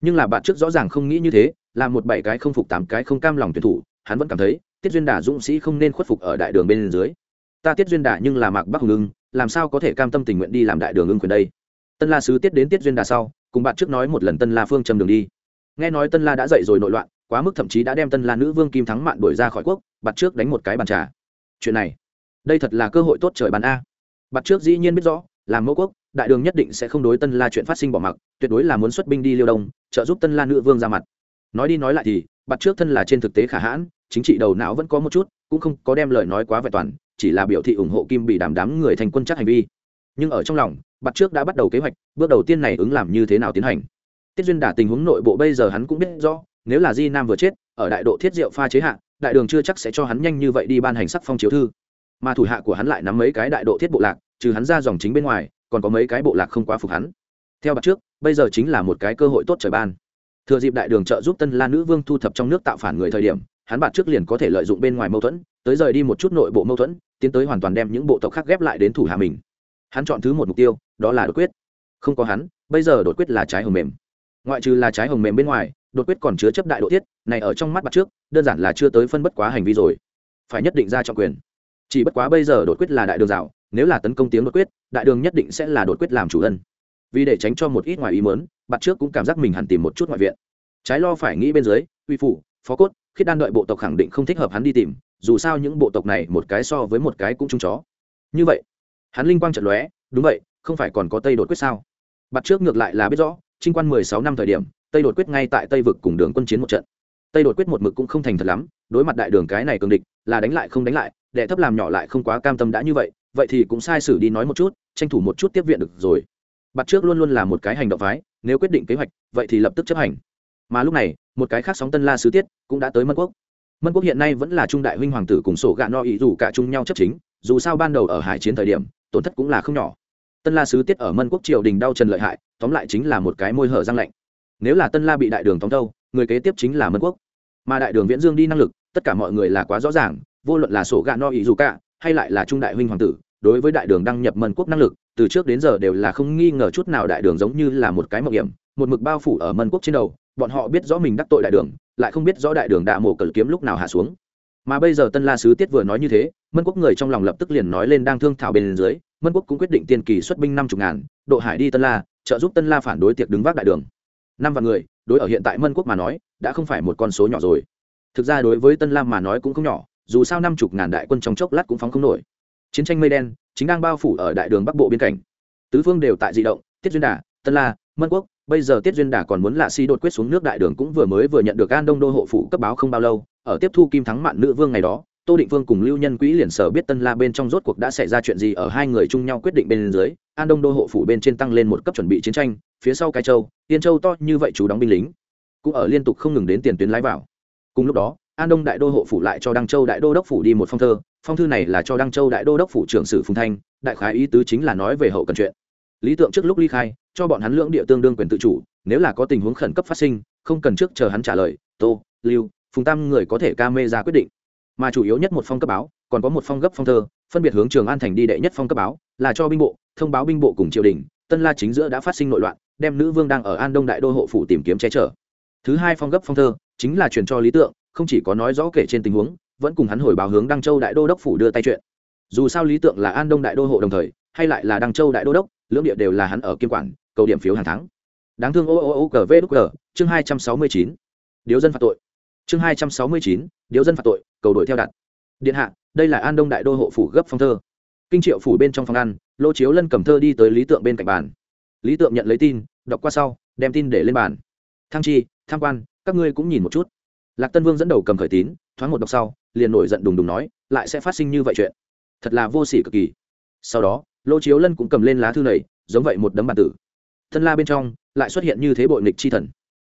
Nhưng là bạn trước rõ ràng không nghĩ như thế là một bảy cái không phục tám cái không cam lòng tuyển thủ, hắn vẫn cảm thấy, tiết duyên đà dũng sĩ không nên khuất phục ở đại đường bên dưới. Ta tiết duyên đà nhưng là mạc bắc hùng ưng, làm sao có thể cam tâm tình nguyện đi làm đại đường ưng quyền đây? Tân la sứ tiết đến tiết duyên đà sau, cùng bạn trước nói một lần tân la phương châm đường đi nghe nói tân la đã dậy rồi nội loạn, quá mức thậm chí đã đem tân la nữ vương kim thắng mạn đuổi ra khỏi quốc bặt trước đánh một cái bàn trà. Chuyện này, đây thật là cơ hội tốt trời bàn a. Bặt trước dĩ nhiên biết rõ, làm mẫu quốc, đại đường nhất định sẽ không đối tân la chuyện phát sinh bỏ mặc, tuyệt đối là muốn xuất binh đi liêu đông, trợ giúp tân la nữ vương ra mặt. Nói đi nói lại thì bặt trước thân là trên thực tế khả hãn, chính trị đầu não vẫn có một chút, cũng không có đem lời nói quá vẹn toàn, chỉ là biểu thị ủng hộ kim bị đàm đám người thành quân chắc hành vi. Nhưng ở trong lòng bặt trước đã bắt đầu kế hoạch, bước đầu tiên này ứng làm như thế nào tiến hành? Tiết duyên đả tình huống nội bộ bây giờ hắn cũng biết rõ, nếu là di nam vừa chết, ở đại độ thiết diệu pha chế hạ, đại đường chưa chắc sẽ cho hắn nhanh như vậy đi ban hành sắc phong chiếu thư. Mà thủ hạ của hắn lại nắm mấy cái đại độ thiết bộ lạc, trừ hắn ra dòng chính bên ngoài, còn có mấy cái bộ lạc không quá phục hắn. Theo bạc trước, bây giờ chính là một cái cơ hội tốt trời ban. Thừa dịp đại đường trợ giúp tân la nữ vương thu thập trong nước tạo phản người thời điểm, hắn bạc trước liền có thể lợi dụng bên ngoài mâu thuẫn, tới rời đi một chút nội bộ mâu thuẫn, tiến tới hoàn toàn đem những bộ tộc khác ghép lại đến thủ hạ mình. Hắn chọn thứ một mục tiêu, đó là đột quyết. Không có hắn, bây giờ đột quyết là trái hồng mềm ngoại trừ là trái hồng mềm bên ngoài, đột quyết còn chứa chấp đại độ thiết, này ở trong mắt mặt trước, đơn giản là chưa tới phân bất quá hành vi rồi. Phải nhất định ra trọng quyền. Chỉ bất quá bây giờ đột quyết là đại đường rào, nếu là tấn công tiếng đột quyết, đại đường nhất định sẽ là đột quyết làm chủ thân vì để tránh cho một ít ngoài ý mớn bạc trước cũng cảm giác mình hẳn tìm một chút ngoại viện. Trái lo phải nghĩ bên dưới, uy phủ, phó cốt khi đang đợi bộ tộc khẳng định không thích hợp hắn đi tìm, dù sao những bộ tộc này một cái so với một cái cũng chung chó. Như vậy, hắn linh quang trận lóe, đúng vậy, không phải còn có tây đột quyết sao? Bạc trước ngược lại là biết rõ trinh quan mười sáu năm thời điểm, tây đột quyết ngay tại tây vực cùng đường quân chiến một trận. Tây đột quyết một mực cũng không thành thật lắm, đối mặt đại đường cái này cường địch, là đánh lại không đánh lại, đệ thấp làm nhỏ lại không quá cam tâm đã như vậy vậy thì cũng sai sử đi nói một chút, tranh thủ một chút tiếp viện được rồi. Bạt trước luôn luôn là một cái hành động phái, nếu quyết định kế hoạch, vậy thì lập tức chấp hành. Mà lúc này, một cái khác sóng tân la sứ tiết cũng đã tới mân quốc. Mân quốc hiện nay vẫn là trung đại huynh hoàng tử cùng sổ gạ no ý dù cả chung nhau chấp chính, dù sao ban đầu ở hải chiến thời điểm, tổn thất cũng là không nhỏ tân la sứ tiết ở mân quốc triều đình đau trần lợi hại, tóm lại chính là một cái môi hở răng lạnh. Nếu là tân la bị đại đường tóm thâu người kế tiếp chính là mân quốc. Mà đại đường viễn dương đi năng lực, tất cả mọi người là quá rõ ràng, vô luận là sổ gạ no ý dù cả, hay lại là trung đại huynh hoàng tử, đối với đại đường đăng nhập mân quốc năng lực, từ trước đến giờ đều là không nghi ngờ chút nào đại đường giống như là một cái mạo hiểm, một mực bao phủ ở mân quốc trên đầu, bọn họ biết rõ mình đắc tội đại đường, lại không biết rõ đại đường đạ mổ cờ kiếm lúc nào hạ xuống. Mà bây giờ tân la sứ tiết vừa nói như thế, mân quốc người trong lòng lập tức liền nói lên đang thương thảo bên dưới mân quốc cũng quyết định tiên kỳ xuất binh năm chục ngàn, độ hải đi tân la, trợ giúp tân la phản đối tiệc đứng vác đại đường. Năm vạn người, đối ở hiện tại mân quốc mà nói, đã không phải một con số nhỏ rồi. Thực ra đối với tân La mà nói cũng không nhỏ, dù sao năm chục ngàn đại quân trong chốc lát cũng phóng không nổi. Chiến tranh mây đen, chính đang bao phủ ở đại đường bắc bộ biên cảnh. Tứ phương đều tại di động, tiết duyên đà, tân la, mân quốc, bây giờ tiết duyên đà còn muốn lạ si đột quyết xuống nước đại đường cũng vừa mới vừa nhận được an đông đô hộ phủ cấp báo không bao lâu, ở tiếp thu kim thắng mạn nữ vương ngày đó tô định vương cùng lưu nhân quỹ liền sở biết tân la bên trong rốt cuộc đã xảy ra chuyện gì ở hai người chung nhau quyết định bên dưới, an đông đô hộ phủ bên trên tăng lên một cấp chuẩn bị chiến tranh, phía sau cái châu tiên châu to như vậy chú đóng binh lính, cũng ở liên tục không ngừng đến tiền tuyến lái vào. Cùng lúc đó, an đông đại đô hộ phủ lại cho đăng châu đại đô đốc phủ đi một phong thơ, phong thư này là cho đăng châu đại đô đốc phủ trưởng sử phùng thanh, đại khái ý tứ chính là nói về hậu cần chuyện. Lý tượng trước lúc ly khai, cho bọn hắn lưỡng địa tương đương quyền tự chủ, nếu là có tình huống khẩn cấp phát sinh, không cần trước chờ hắn trả lời, tô, lưu, phùng tam người có thể ca mê ra quyết định mà chủ yếu nhất một phong cấp báo, còn có một phong gấp phong thơ, phân biệt hướng trường an thành đi đệ nhất phong cấp báo, là cho binh bộ, thông báo binh bộ cùng triều đình, tân la chính giữa đã phát sinh nội loạn, đem nữ vương đang ở an đông đại đô hộ phủ tìm kiếm che chở. Thứ hai phong gấp phong thơ, chính là truyền cho lý tượng, không chỉ có nói rõ kể trên tình huống, vẫn cùng hắn hồi báo hướng đăng châu đại đô đốc phủ đưa tay chuyện. Dù sao lý tượng là an đông đại đô hộ đồng thời, hay lại là đăng châu đại đô đốc, lưỡng địa đều là hắn ở kiêm quản, cầu điểm phiếu hàng tháng. Đáng thương ô ô ô cờ vê đúc cờ, chương hai trăm sáu mươi chín. Điếu dân phạt tội chương hai trăm sáu mươi chín, điếu dân phạt tội, cầu đổi theo đặt điện hạ, đây là an đông đại đô hộ phủ gấp phong thơ. Kinh triệu phủ bên trong phòng ăn, lô chiếu lân cầm thơ đi tới lý tượng bên cạnh bàn. Lý tượng nhận lấy tin, đọc qua sau, đem tin để lên bàn. Thăng chi tham quan, các ngươi cũng nhìn một chút. Lạc tân vương dẫn đầu cầm khởi tín, thoáng một đọc sau, liền nổi giận đùng đùng nói, lại sẽ phát sinh như vậy chuyện. Thật là vô sỉ cực kỳ. Sau đó, lô chiếu lân cũng cầm lên lá thư này, giống vậy một đấm bàn tử. Tân la bên trong, lại xuất hiện như thế bội nịch chi thần.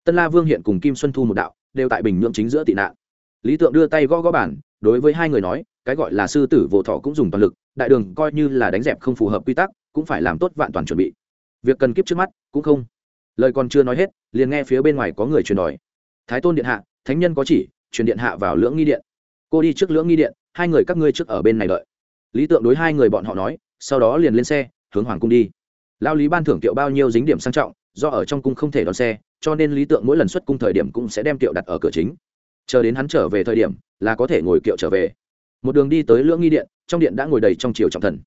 Tân la vương hiện cùng kim xuân thu một đạo đều tại bình nhưỡng chính giữa tị nạn. Lý tượng đưa tay gõ gõ bản đối với hai người nói, cái gọi là sư tử vô thọ cũng dùng toàn lực, đại đường coi như là đánh dẹp không phù hợp quy tắc, cũng phải làm tốt vạn toàn chuẩn bị. Việc cần kiếp trước mắt, cũng không. Lời còn chưa nói hết, liền nghe phía bên ngoài có người truyền đòi. Thái tôn điện hạ, thánh nhân có chỉ, truyền điện hạ vào lưỡng nghi điện. Cô đi trước lưỡng nghi điện, hai người các ngươi trước ở bên này đợi. Lý tượng đối hai người bọn họ nói, sau đó liền lên xe, hướng hoàng cung đi. Lao lý ban thưởng kiệu bao nhiêu dính điểm sang trọng, do ở trong cung không thể đón xe cho nên lý tượng mỗi lần xuất cung thời điểm cũng sẽ đem kiệu đặt ở cửa chính. Chờ đến hắn trở về thời điểm, là có thể ngồi kiệu trở về. Một đường đi tới lưỡng nghi điện, trong điện đã ngồi đầy trong triều trọng thần.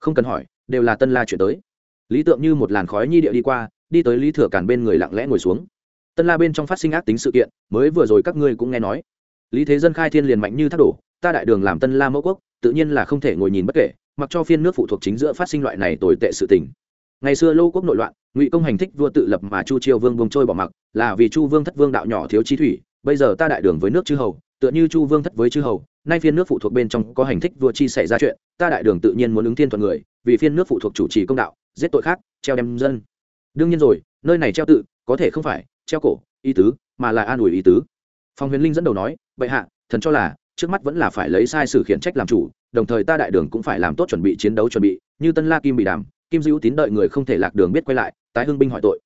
Không cần hỏi, đều là tân la chuyển tới. Lý tượng như một làn khói nhi địa đi qua, đi tới lý thừa càn bên người lặng lẽ ngồi xuống. Tân la bên trong phát sinh ác tính sự kiện, mới vừa rồi các ngươi cũng nghe nói. Lý thế dân khai thiên liền mạnh như thác đổ, ta đại đường làm tân la mẫu quốc, tự nhiên là không thể ngồi nhìn bất kể, mặc cho phiên nước phụ thuộc chính giữa phát sinh loại này tồi tệ sự tình ngày xưa lô quốc nội loạn, ngụy công hành thích vua tự lập mà chu triều vương bông trôi bỏ mặc, là vì chu vương thất vương đạo nhỏ thiếu chi thủy, bây giờ ta đại đường với nước chư hầu, tựa như chu vương thất với chư hầu, nay phiên nước phụ thuộc bên trong có hành thích vua chi xảy ra chuyện, ta đại đường tự nhiên muốn ứng thiên thuận người, vì phiên nước phụ thuộc chủ trì công đạo, giết tội khác, treo đem dân. Đương nhiên rồi, nơi này treo tự, có thể không phải treo cổ ý tứ, mà là an ủi ý tứ. Phong huyền linh dẫn đầu nói, bệ hạ, thần cho là trước mắt vẫn là phải lấy sai sử khiển trách làm chủ, đồng thời ta đại đường cũng phải làm tốt chuẩn bị chiến đấu chuẩn bị, như tân la kim bị đàm kim dữ tín đợi người không thể lạc đường biết quay lại, tái hưng binh hỏi tội.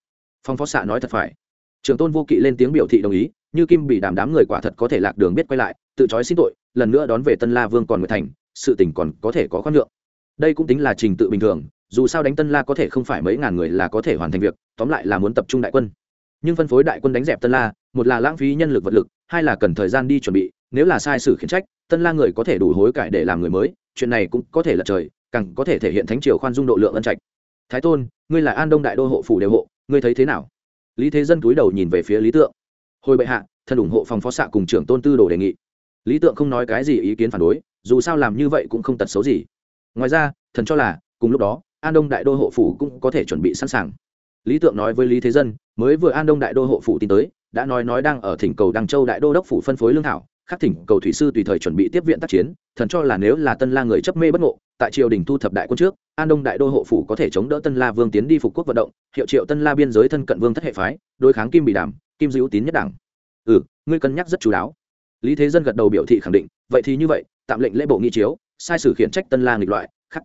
Phong phó xạ nói thật phải. Trường tôn vô kỵ lên tiếng biểu thị đồng ý, như kim bị đàm đám người quả thật có thể lạc đường biết quay lại, tự trói xin tội, lần nữa đón về tân la vương còn người thành, sự tình còn có thể có khoan lượng đây cũng tính là trình tự bình thường, dù sao đánh tân la có thể không phải mấy ngàn người là có thể hoàn thành việc, tóm lại là muốn tập trung đại quân. Nhưng phân phối đại quân đánh dẹp tân la, một là lãng phí nhân lực vật lực, hai là cần thời gian đi chuẩn bị, nếu là sai sự khiển trách, tân la người có thể đủ hối cải để làm người mới, chuyện này cũng có thể là trời càng có thể thể hiện thánh triều khoan dung độ lượng ân trạch. Thái tôn, ngươi là an đông đại đô hộ phủ đều hộ, ngươi thấy thế nào? Lý thế dân cúi đầu nhìn về phía lý tượng. Hồi bệ hạ, thần ủng hộ phòng phó xạ cùng trưởng tôn tư đồ đề nghị. Lý tượng không nói cái gì ý kiến phản đối, dù sao làm như vậy cũng không tật xấu gì. Ngoài ra, thần cho là, cùng lúc đó, an đông đại đô hộ phủ cũng có thể chuẩn bị sẵn sàng. Lý tượng nói với lý thế dân, mới vừa an đông đại đô hộ phủ tin tới, đã nói nói đang ở thỉnh cầu đăng châu đại đô đốc phủ phân phối lương thảo khắc thỉnh cầu thủy sư tùy thời chuẩn bị tiếp viện tác chiến, thần cho là nếu là tân la người chấp mê bất ngộ, tại triều đình thu thập đại quân trước, an đông đại đô hộ phủ có thể chống đỡ tân la vương tiến đi phục quốc vận động, hiệu triệu tân la biên giới thân cận vương thất hệ phái, đối kháng kim bị đàm, kim dữ tín nhất đảng. Ừ ngươi cân nhắc rất chú đáo. Lý thế dân gật đầu biểu thị khẳng định, vậy thì như vậy, tạm lệnh lễ bộ nghi chiếu, sai sử khiển trách tân la nghịch loại, khắc.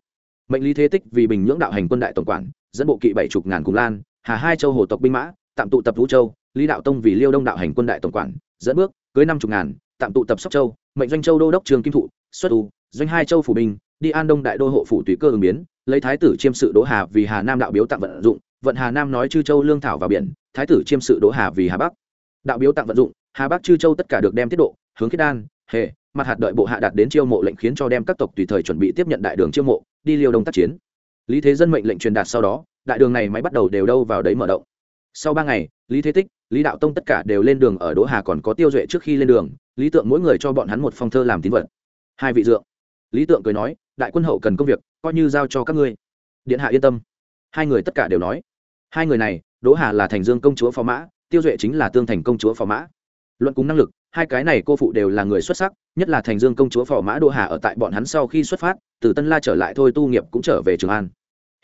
Mệnh lý thế tích vì bình nhưỡng đạo hành quân đại tổng quản, dẫn bộ kỵ bảy chục ngàn cùng lan, hà hai châu hồ tộc binh mã, tạm tụ tập vũ châu, lý đạo tông vì liêu đông đạo hành quân đại tổng quản, dẫn bước, cưới năm chục ngàn tạm tụ tập sóc châu, mệnh doanh châu đô đốc trường kim thụ, xuất tù, doanh hai châu phủ binh, đi an đông đại đô hộ phủ tùy cơ ứng biến, lấy thái tử chiêm sự đỗ hà vì hà nam đạo biếu tặng vận dụng, vận hà nam nói chư châu lương thảo vào biển, thái tử chiêm sự đỗ hà vì hà bắc. Đạo biếu tặng vận dụng, hà bắc chư châu tất cả được đem tiết độ, hướng khiết đan hệ mặt hạt đợi bộ hạ đạt đến chiêu mộ lệnh khiến cho đem các tộc tùy thời chuẩn bị tiếp nhận đại đường chiêu mộ, đi liêu đông tác chiến. Lý thế dân mệnh lệnh truyền đạt sau đó, đại đường này máy bắt đầu đều đâu vào đấy mở động sau ba ngày, lý thế tích, lý đạo tông tất cả đều lên đường ở đỗ hà còn có tiêu duệ trước khi lên đường lý tượng mỗi người cho bọn hắn một phong thơ làm tín vật. Hai vị dượng. Lý tượng cười nói, đại quân hậu cần công việc, coi như giao cho các ngươi. Điện hạ yên tâm. Hai người tất cả đều nói. Hai người này, đỗ hà là thành dương công chúa phó mã, tiêu duệ chính là tương thành công chúa phó mã. Luận cùng năng lực, hai cái này cô phụ đều là người xuất sắc, nhất là thành dương công chúa phò mã đỗ hà ở tại bọn hắn sau khi xuất phát, từ tân la trở lại thôi tu nghiệp cũng trở về trường an.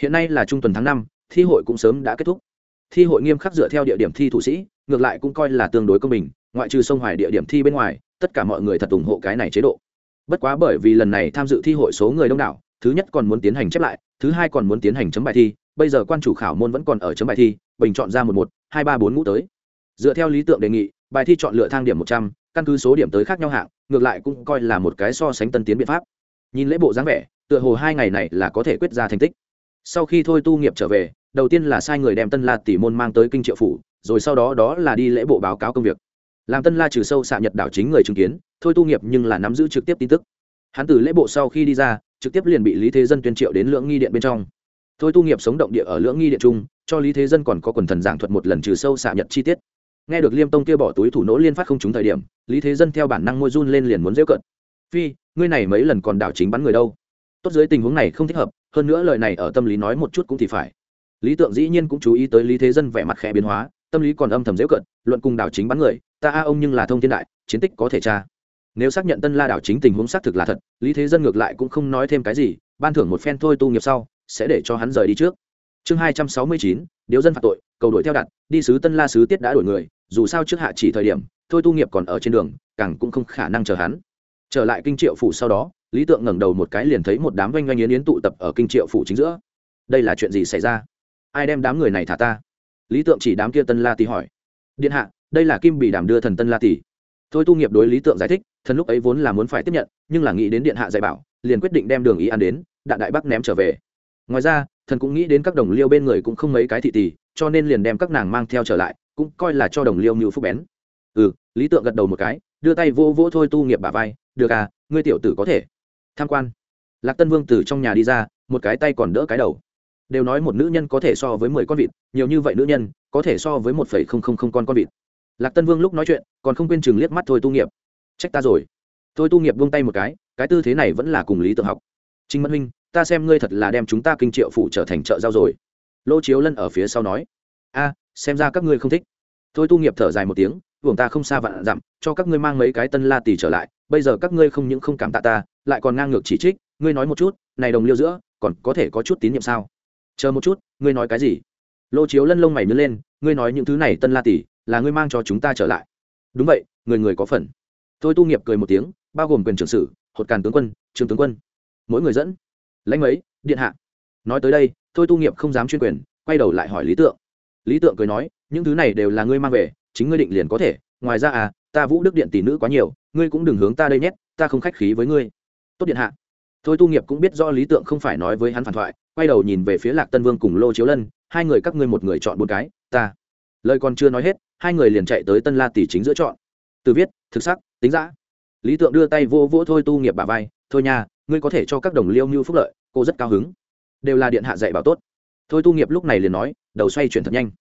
Hiện nay là trung tuần tháng năm, thi hội cũng sớm đã kết thúc. Thi hội nghiêm khắc dựa theo địa điểm thi thủ sĩ, ngược lại cũng coi là tương đối công bình ngoại trừ sông hoài địa điểm thi bên ngoài, tất cả mọi người thật ủng hộ cái này chế độ. Bất quá bởi vì lần này tham dự thi hội số người đông đảo, thứ nhất còn muốn tiến hành chép lại, thứ hai còn muốn tiến hành chấm bài thi, bây giờ quan chủ khảo môn vẫn còn ở chấm bài thi, bình chọn ra một một, hai ba bốn ngũ tới. Dựa theo lý tượng đề nghị, bài thi chọn lựa thang điểm một trăm, căn cứ số điểm tới khác nhau hạng, ngược lại cũng coi là một cái so sánh tân tiến biện pháp. Nhìn lễ bộ dáng vẻ, tựa hồ hai ngày này là có thể quyết ra thành tích. Sau khi thôi tu nghiệp trở về, đầu tiên là sai người đem tân la tỷ môn mang tới kinh triệu phủ, rồi sau đó đó là đi lễ bộ báo cáo công việc làm tân la trừ sâu xạ nhật đảo chính người chứng kiến thôi tu nghiệp nhưng là nắm giữ trực tiếp tin tức hắn từ lễ bộ sau khi đi ra trực tiếp liền bị lý thế dân tuyên triệu đến lưỡng nghi điện bên trong thôi tu nghiệp sống động địa ở lưỡng nghi điện trung cho lý thế dân còn có quần thần giảng thuật một lần trừ sâu xạ nhật chi tiết nghe được liêm tông kia bỏ túi thủ nỗ liên phát không trúng thời điểm lý thế dân theo bản năng môi run lên liền muốn dễ cận phi ngươi này mấy lần còn đảo chính bắn người đâu tốt dưới tình huống này không thích hợp hơn nữa lời này ở tâm lý nói một chút cũng thì phải lý tượng dĩ nhiên cũng chú ý tới lý thế dân vẻ mặt khẽ biến hóa tâm lý còn âm thầm dễ cận luận cùng đảo chính bắn người ta a ông nhưng là thông thiên đại, chiến tích có thể tra. Nếu xác nhận tân la đảo chính tình huống xác thực là thật, lý thế dân ngược lại cũng không nói thêm cái gì, ban thưởng một phen thôi tu nghiệp sau, sẽ để cho hắn rời đi trước. Chương hai trăm sáu mươi chín, điếu dân phạt tội, cầu đổi theo đặt đi sứ tân la sứ tiết đã đổi người, dù sao trước hạ chỉ thời điểm, thôi tu nghiệp còn ở trên đường, càng cũng không khả năng chờ hắn. Trở lại kinh triệu phủ sau đó, lý tượng ngẩng đầu một cái liền thấy một đám oanh oanh yến yến tụ tập ở kinh triệu phủ chính giữa. Đây là chuyện gì xảy ra? Ai đem đám người này thả ta? Lý tượng chỉ đám kia tân la tý hỏi. Điện hạ đây là kim bị đảm đưa thần tân la tỷ thôi tu nghiệp đối lý tượng giải thích, thần lúc ấy vốn là muốn phải tiếp nhận, nhưng là nghĩ đến điện hạ dạy bảo, liền quyết định đem đường ý ăn đến, đạn đại bắc ném trở về. Ngoài ra, thần cũng nghĩ đến các đồng liêu bên người cũng không mấy cái thị tỷ, cho nên liền đem các nàng mang theo trở lại, cũng coi là cho đồng liêu như phúc bén. Ừ lý tượng gật đầu một cái, đưa tay vô vỗ thôi tu nghiệp bà vai, được à ngươi tiểu tử có thể tham quan. Lạc tân vương từ trong nhà đi ra, một cái tay còn đỡ cái đầu. Đều nói một nữ nhân có thể so với mười con vịt, nhiều như vậy nữ nhân, có thể so với một phẩy không không không con con vịt lạc tân vương lúc nói chuyện, còn không quên chừng liếc mắt thôi tu nghiệp. Trách ta rồi. Thôi tu nghiệp buông tay một cái cái tư thế này vẫn là cùng lý tượng học. Trinh mẫn huynh, ta xem ngươi thật là đem chúng ta kinh triệu phủ trở thành chợ giao rồi. Lô chiếu lân ở phía sau nói. A, xem ra các ngươi không thích. Thôi tu nghiệp thở dài một tiếng buồng ta không xa vạn dặm, cho các ngươi mang mấy cái tân la tỷ trở lại, bây giờ các ngươi không những không cảm tạ ta, lại còn ngang ngược chỉ trích, ngươi nói một chút, này đồng liêu giữa, còn có thể có chút tín nhiệm sao? Chờ một chút, ngươi nói cái gì? Lô chiếu lân lông mày nứt lên, ngươi nói những thứ này tân la tỷ là ngươi mang cho chúng ta trở lại. Đúng vậy, người người có phần. Thôi tu nghiệp cười một tiếng, bao gồm quyền trưởng sử, hột càn tướng quân, trương tướng quân. Mỗi người dẫn. Lãnh ấy, điện hạ. Nói tới đây thôi tu nghiệp không dám chuyên quyền, quay đầu lại hỏi lý tượng. Lý tượng cười nói, những thứ này đều là ngươi mang về, chính ngươi định liền có thể. Ngoài ra à ta vũ đức điện tỷ nữ quá nhiều, ngươi cũng đừng hướng ta đây nhét, ta không khách khí với ngươi. Tốt điện hạ. Thôi tu nghiệp cũng biết do lý tượng không phải nói với hắn phản thoại, quay đầu nhìn về phía lạc tân vương cùng lô chiếu lân, hai người các ngươi một người chọn một cái, ta lời còn chưa nói hết, hai người liền chạy tới tân la tỷ chính giữa chọn từ viết, thực sắc, tính giã lý tượng đưa tay vô vỗ thôi tu nghiệp bà vai, thôi nha, ngươi có thể cho các đồng liêu mưu phúc lợi, cô rất cao hứng. Đều là điện hạ dạy bảo tốt. Thôi tu nghiệp lúc này liền nói, đầu xoay chuyển thật nhanh.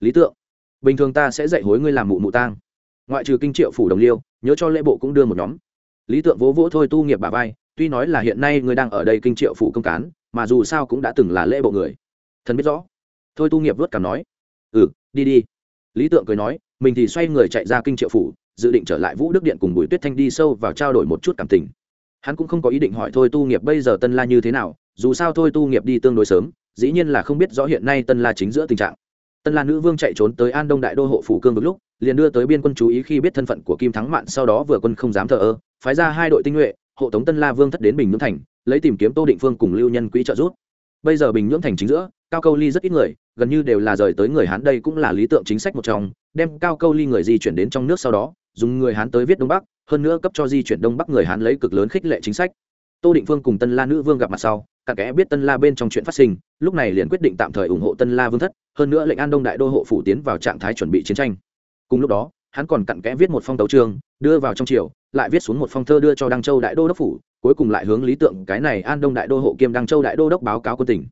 Lý tượng, bình thường ta sẽ dạy hối ngươi làm mụ mụ tang. Ngoại trừ kinh triệu phủ đồng liêu, nhớ cho lễ bộ cũng đưa một nhóm. Lý tượng vỗ vỗ thôi tu nghiệp bà vai, tuy nói là hiện nay ngươi đang ở đây kinh triệu phủ công cán, mà dù sao cũng đã từng là lễ bộ người. Thần biết rõ. Thôi tu nghiệp vớt cảm nói ừ đi đi. Lý tượng cười nói, mình thì xoay người chạy ra kinh triệu phủ, dự định trở lại vũ đức điện cùng bùi tuyết thanh đi sâu vào trao đổi một chút cảm tình. Hắn cũng không có ý định hỏi thôi tu nghiệp bây giờ tân la như thế nào, dù sao thôi tu nghiệp đi tương đối sớm, dĩ nhiên là không biết rõ hiện nay tân la chính giữa tình trạng. Tân la nữ vương chạy trốn tới an đông đại đô hộ phủ cương vực lúc, liền đưa tới biên quân chú ý khi biết thân phận của kim thắng mạn, sau đó vừa quân không dám thờ ơ, phái ra hai đội tinh nhuệ, hộ tống tân la vương thất đến bình nhưỡng thành, lấy tìm kiếm tô định phương cùng lưu nhân quỹ trợ giúp bây giờ bình nhưỡng thành chính giữa, cao câu ly rất ít người, gần như đều là rời tới người hán đây cũng là lý tượng chính sách một trong, đem cao câu ly người di chuyển đến trong nước sau đó, dùng người hán tới viết đông bắc, hơn nữa cấp cho di chuyển đông bắc người hán lấy cực lớn khích lệ chính sách. Tô định phương cùng tân la nữ vương gặp mặt sau cả kẽ biết tân la bên trong chuyện phát sinh, lúc này liền quyết định tạm thời ủng hộ tân la vương thất, hơn nữa lệnh an đông đại đô hộ phủ tiến vào trạng thái chuẩn bị chiến tranh. Cùng lúc đó hắn còn cặn kẽ viết một phong tấu chương, đưa vào trong triều, lại viết xuống một phong thơ đưa cho đăng châu đại đô đốc phủ, cuối cùng lại hướng lý tượng cái này an đông đại đô hộ kiêm đăng châu đại đô đốc báo cáo quân tỉnh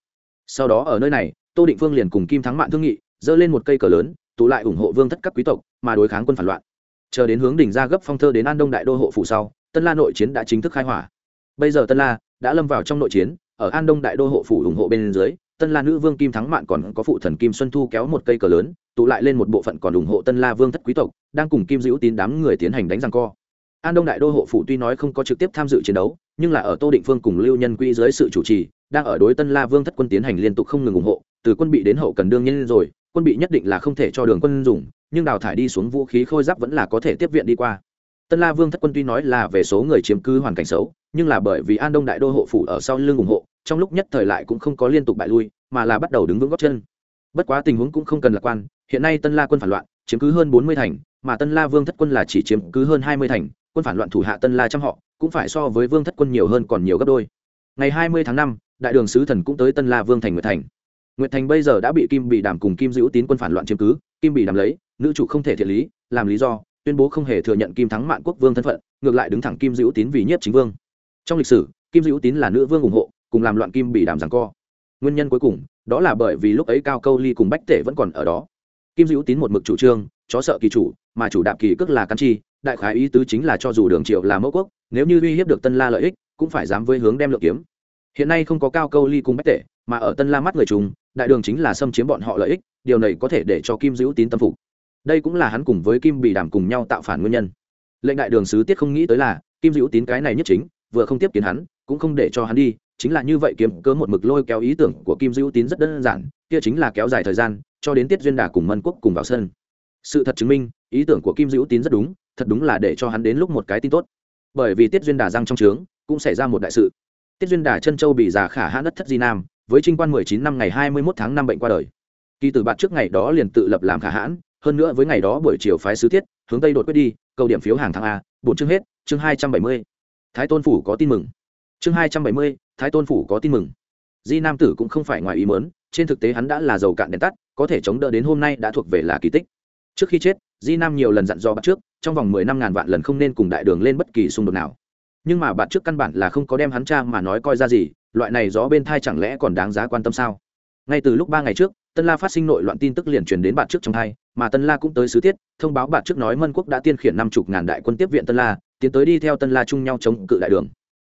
sau đó ở nơi này, tô định phương liền cùng kim thắng mạn thương nghị, dơ lên một cây cờ lớn, tụ lại ủng hộ vương thất các quý tộc, mà đối kháng quân phản loạn. Chờ đến hướng đỉnh ra gấp phong thơ đến an đông đại đô hộ phủ sau, tân la nội chiến đã chính thức khai hỏa. Bây giờ tân la đã lâm vào trong nội chiến, ở an đông đại đô hộ phủ ủng hộ bên dưới tân la nữ vương kim thắng mạn còn có phụ thần kim xuân thu kéo một cây cờ lớn, tụ lại lên một bộ phận còn ủng hộ tân la vương thất quý tộc, đang cùng kim dữ tín đám người tiến hành đánh răng co. An đông đại đô hộ phủ tuy nói không có trực tiếp tham dự chiến đấu, nhưng là ở tô định phương cùng lưu nhân quy dưới sự chủ trì, đang ở đối tân la vương thất quân tiến hành liên tục không ngừng ủng hộ, từ quân bị đến hậu cần đương nhiên rồi, quân bị nhất định là không thể cho đường quân dùng, nhưng đào thải đi xuống vũ khí khôi giáp vẫn là có thể tiếp viện đi qua. Tân la vương thất quân tuy nói là về số người chiếm cứ hoàn cảnh xấu, nhưng là bởi vì an đông đại đô hộ phủ ở sau lưng ủng hộ trong lúc nhất thời lại cũng không có liên tục bại lui, mà là bắt đầu đứng vững góc chân. Bất quá tình huống cũng không cần lạc quan, hiện nay tân la quân phản loạn, chiếm cứ hơn bốn mươi thành, mà tân la vương thất quân là chỉ chiếm cứ hơn hai mươi thành, quân phản loạn thủ hạ tân la trăm họ, cũng phải so với vương thất quân nhiều hơn còn nhiều gấp đôi. Ngày hai mươi tháng năm, đại đường sứ thần cũng tới tân la vương thành nguyệt thành. Nguyệt thành bây giờ đã bị kim bị đàm cùng kim dữ tín quân phản loạn chiếm cứ, kim bị đàm lấy, nữ chủ không thể thiện lý, làm lý do, tuyên bố không hề thừa nhận kim thắng mạn quốc vương thân phận, ngược lại đứng thẳng kim dữ tín vì nhiếp chính vương. Trong lịch sử, kim dữ tín là nữ vương ủng hộ cùng làm loạn kim bị đàm rằng co. Nguyên nhân cuối cùng, đó là bởi vì lúc ấy cao câu ly cùng bách tể vẫn còn ở đó. Kim dữ tín một mực chủ trương, chó sợ kỳ chủ, mà chủ đạp kỳ cước là căn chi, đại khái ý tứ chính là cho dù đường triệu là mẫu quốc, nếu như uy hiếp được tân la lợi ích, cũng phải dám với hướng đem lượng kiếm. Hiện nay không có cao câu ly cùng bách tể, mà ở tân la mắt người chúng đại đường chính là xâm chiếm bọn họ lợi ích, điều này có thể để cho kim dữ tín tâm phục. Đây cũng là hắn cùng với kim bị đàm cùng nhau tạo phản nguyên nhân. Lệnh đại đường sứ tiết không nghĩ tới là, kim dữ tín cái này nhất chính, vừa không tiếp kiến hắn, cũng không để cho hắn đi chính là như vậy kiếm cớ một mực lôi kéo ý tưởng của kim dữ tín rất đơn giản, kia chính là kéo dài thời gian, cho đến tiết duyên đà cùng mân quốc cùng vào sân. Sự thật chứng minh, ý tưởng của kim dữ tín rất đúng, thật đúng là để cho hắn đến lúc một cái tin tốt. Bởi vì tiết duyên đà răng trong trướng, cũng xảy ra một đại sự. Tiết duyên đà chân châu bị già khả hãn đất thất di nam, với trinh quan mười chín năm ngày hai mươi 21 tháng năm bệnh qua đời. Kỳ từ bạn trước ngày đó liền tự lập làm khả hãn, hơn nữa với ngày đó buổi chiều phái sứ tiết hướng tây đột quyết đi, cầu điểm phiếu hàng tháng a bốn chương hết, chương hai trăm bảy mươi. Thái tôn phủ có tin mừng. Chương hai trăm bảy mươi thái tôn phủ có tin mừng. Di nam tử cũng không phải ngoài ý mớn trên thực tế hắn đã là giàu cạn đèn tắt, có thể chống đỡ đến hôm nay đã thuộc về là kỳ tích. Trước khi chết, di nam nhiều lần dặn dò bắt trước, trong vòng mười năm ngàn vạn lần không nên cùng đại đường lên bất kỳ xung đột nào. Nhưng mà bạn trước căn bản là không có đem hắn cha mà nói coi ra gì, loại này gió bên thai chẳng lẽ còn đáng giá quan tâm sao? Ngay từ lúc ba ngày trước, tân la phát sinh nội loạn tin tức liền truyền đến bạn trước trong thai mà tân la cũng tới sứ tiết, thông báo bạn trước nói mân quốc đã tiên khiển năm chục ngàn đại quân tiếp viện tân la, tiến tới đi theo tân la chung nhau chống cự đại đường.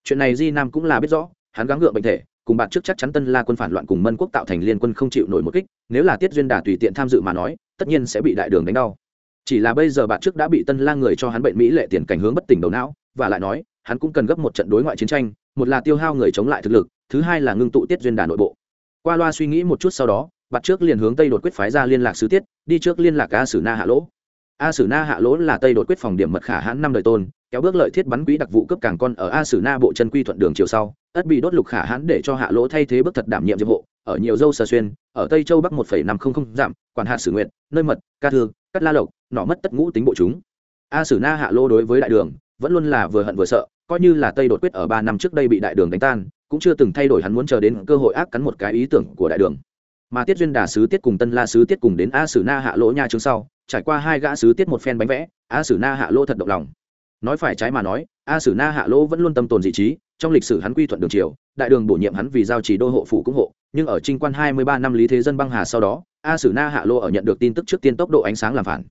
Chuyện này di nam cũng là biết rõ hắn gắng gượng bệnh thể, cùng bạn trước chắc chắn tân la quân phản loạn cùng mân quốc tạo thành liên quân không chịu nổi một kích, nếu là tiết duyên đà tùy tiện tham dự mà nói, tất nhiên sẽ bị đại đường đánh đau. Chỉ là bây giờ bạn trước đã bị tân la người cho hắn bệnh mỹ lệ tiền cảnh hướng bất tỉnh đầu não, và lại nói, hắn cũng cần gấp một trận đối ngoại chiến tranh, một là tiêu hao người chống lại thực lực, thứ hai là ngưng tụ tiết duyên đà nội bộ. Qua loa suy nghĩ một chút sau đó, bạn trước liền hướng tây đột quyết phái ra liên lạc sứ tiết, đi trước liên lạc a sử na hạ lỗ. A sử na hạ lỗ là tây đột quyết phòng điểm mật khả hãn năm đời tôn, kéo bước lợi thiết bắn quỹ đặc vụ cấp càng con ở a sử na bộ chân quy thuận đường chiều sau ất bị đốt lục khả hãn để cho hạ lỗ thay thế bước thật đảm nhiệm diệp hộ ở nhiều dâu sờ xuyên, ở tây châu bắc một năm không không giảm quản hạt sử nguyện, nơi mật, ca thương cắt la lộc, nọ mất tất ngũ tính bộ chúng. A sử na hạ lỗ đối với đại đường, vẫn luôn là vừa hận vừa sợ, coi như là tây đột quyết ở ba năm trước đây bị đại đường đánh tan, cũng chưa từng thay đổi hắn muốn chờ đến cơ hội ác cắn một cái ý tưởng của đại đường. Mà tiết duyên đà sứ tiết cùng tân la sứ tiết cùng đến a sử na hạ lỗ nha chương sau, trải qua hai gã sứ tiết một phen bánh vẽ, a sử na hạ lỗ thật động lòng. Nói phải trái mà nói, a sử na hạ lỗ vẫn luôn tâm tồn dị trí trong lịch sử hắn quy thuận đường triều, đại đường bổ nhiệm hắn vì giao trì đô hộ phủ cũng hộ, nhưng ở trinh quan hai mươi ba năm lý thế dân băng hà sau đó, a sử na hạ lô ở nhận được tin tức trước tiên tốc độ ánh sáng làm phản.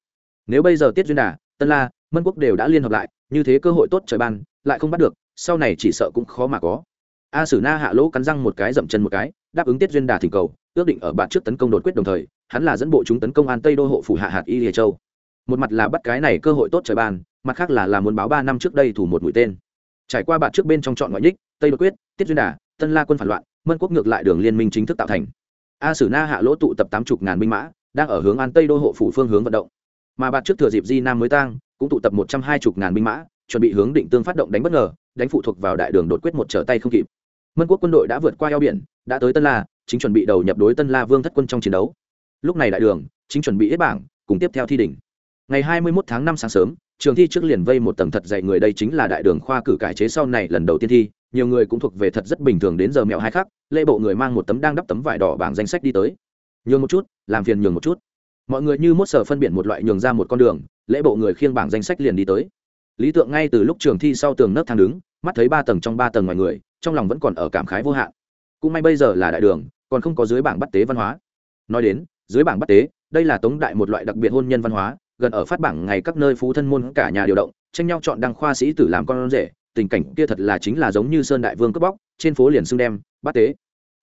Nếu bây giờ tiết duyên đà, tân la, mân quốc đều đã liên hợp lại, như thế cơ hội tốt trời ban, lại không bắt được, sau này chỉ sợ cũng khó mà có. A sử na hạ lỗ cắn răng một cái dậm chân một cái, đáp ứng tiết duyên đà thỉnh cầu, ước định ở bạn trước tấn công đột quyết đồng thời, hắn là dẫn bộ chúng tấn công an tây đô hộ phủ hạ hạt y lìa châu. Một mặt là bắt cái này cơ hội tốt trời ban, mặt khác là làm muốn báo ba năm trước đây thủ một mũi tên trải qua bạn trước bên trong chọn ngoại nhích, tây đột quyết, tiết duyên đà, tân la quân phản loạn, mân quốc ngược lại đường liên minh chính thức tạo thành. A sử na hạ lỗ tụ tập tám chục ngàn binh mã, đang ở hướng an tây đô hộ phủ phương hướng vận động. Mà bạn trước thừa dịp di nam mới tang, cũng tụ tập một trăm hai chục ngàn binh mã, chuẩn bị hướng định tương phát động đánh bất ngờ, đánh phụ thuộc vào đại đường đột quyết một trở tay không kịp. Mân quốc quân đội đã vượt qua eo biển, đã tới tân la, chính chuẩn bị đầu nhập đối tân la vương thất quân trong chiến đấu. Lúc này đại đường, chính chuẩn bị hết bảng, cùng tiếp theo thi đỉnh ngày hai mươi 21 tháng năm sáng sớm, trường thi trước liền vây một tầng thật dạy người đây chính là đại đường khoa cử cải chế sau này lần đầu tiên thi. Nhiều người cũng thuộc về thật rất bình thường đến giờ mẹo hai khắc, lễ bộ người mang một tấm đang đắp tấm vải đỏ bảng danh sách đi tới. Nhường một chút, làm phiền nhường một chút. Mọi người như mốt sở phân biệt một loại nhường ra một con đường, lễ bộ người khiêng bảng danh sách liền đi tới. Lý tượng ngay từ lúc trường thi sau tường nấc thang đứng, mắt thấy ba tầng trong ba tầng ngoài người, trong lòng vẫn còn ở cảm khái vô hạn. Cũng may bây giờ là đại đường, còn không có dưới bảng bắt tế văn hóa. Nói đến, dưới bảng bắt tế, đây là tống đại một loại đặc biệt hôn nhân văn hóa gần ở phát bảng ngày các nơi phú thân môn cả nhà điều động, tranh nhau chọn đăng khoa sĩ tử làm con rể, tình cảnh kia thật là chính là giống như sơn đại vương cướp bóc, trên phố liền xưng đem, bắt tế.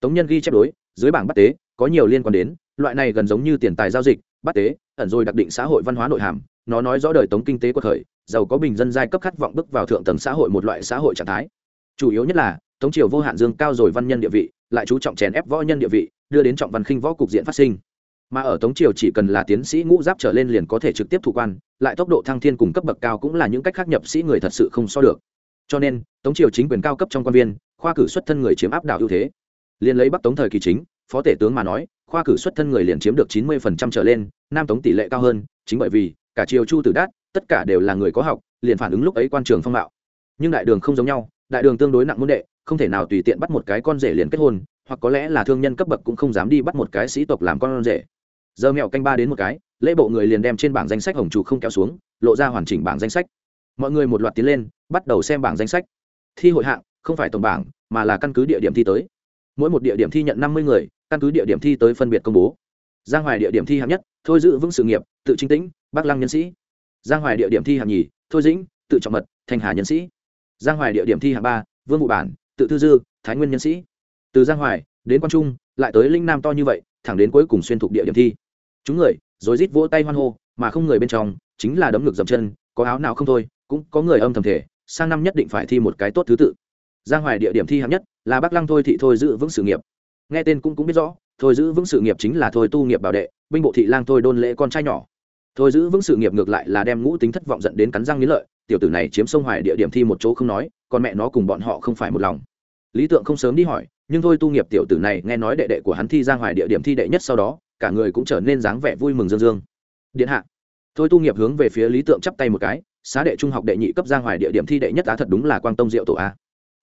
Tống nhân ghi chép đối, dưới bảng bắt tế, có nhiều liên quan đến, loại này gần giống như tiền tài giao dịch, bắt tế, ẩn rồi đặc định xã hội văn hóa nội hàm, nó nói rõ đời tống kinh tế của thời, giàu có bình dân giai cấp khát vọng bước vào thượng tầng xã hội một loại xã hội trạng thái. Chủ yếu nhất là, tống triều vô hạn dương cao rồi văn nhân địa vị, lại chú trọng chèn ép võ nhân địa vị, đưa đến trọng văn khinh võ cục diện phát sinh mà ở tống triều chỉ cần là tiến sĩ ngũ giáp trở lên liền có thể trực tiếp thủ quan, lại tốc độ thăng thiên cùng cấp bậc cao cũng là những cách khác nhập sĩ người thật sự không so được. Cho nên, tống triều chính quyền cao cấp trong quan viên, khoa cử xuất thân người chiếm áp đảo ưu thế. Liền lấy bắc tống thời kỳ chính, phó tể tướng mà nói, khoa cử xuất thân người liền chiếm được chín mươi phần trăm trở lên, nam tống tỷ lệ cao hơn, chính bởi vì, cả triều chu tử đát, tất cả đều là người có học, liền phản ứng lúc ấy quan trường phong mạo. Nhưng đại đường không giống nhau, đại đường tương đối nặng môn đệ, không thể nào tùy tiện bắt một cái con rể liền kết hôn, hoặc có lẽ là thương nhân cấp bậc cũng không dám đi bắt một cái sĩ tộc làm con rể giờ mẹo canh ba đến một cái, lễ bộ người liền đem trên bảng danh sách hồng chủ không kéo xuống, lộ ra hoàn chỉnh bảng danh sách. Mọi người một loạt tiến lên, bắt đầu xem bảng danh sách. Thi hội hạng, không phải tổng bảng, mà là căn cứ địa điểm thi tới. Mỗi một địa điểm thi nhận năm mươi người, căn cứ địa điểm thi tới phân biệt công bố. Giang hoài địa điểm thi hạng nhất, thôi giữ vững sự nghiệp, tự chính tĩnh, bắc lăng nhân sĩ. Giang hoài địa điểm thi hạng nhì, thôi dĩnh, tự trọng mật thanh hà nhân sĩ. Giang hoài địa điểm thi hạng ba, vương vụ bản, tự thư dư, thái nguyên nhân sĩ. Từ giang hoài đến quan trung, lại tới linh nam to như vậy, thẳng đến cuối cùng xuyên thục địa điểm thi chúng người, rồi rít vỗ tay hoan hô, mà không người bên trong, chính là đấm ngực dậm chân, có áo nào không thôi, cũng có người âm thầm thể sang năm nhất định phải thi một cái tốt thứ tự. Giang hoài địa điểm thi hạng nhất là bắc lăng thôi thị thôi giữ vững sự nghiệp. Nghe tên cũng cũng biết rõ, thôi giữ vững sự nghiệp chính là thôi tu nghiệp bảo đệ, binh bộ thị lang thôi đôn lễ con trai nhỏ. Thôi giữ vững sự nghiệp ngược lại là đem ngũ tính thất vọng dẫn đến cắn răng nghĩ lợi, tiểu tử này chiếm sông hoài địa điểm thi một chỗ không nói, còn mẹ nó cùng bọn họ không phải một lòng. Lý tượng không sớm đi hỏi, nhưng thôi tu nghiệp tiểu tử này nghe nói đệ đệ của hắn thi giang hoài địa điểm thi đệ nhất sau đó cả người cũng trở nên dáng vẻ vui mừng dương dương. Điện hạ. Thôi tu nghiệp hướng về phía lý tượng chắp tay một cái, xá đệ trung học đệ nhị cấp giang hoài địa điểm thi đệ nhất á thật đúng là quang tông diệu tổ a.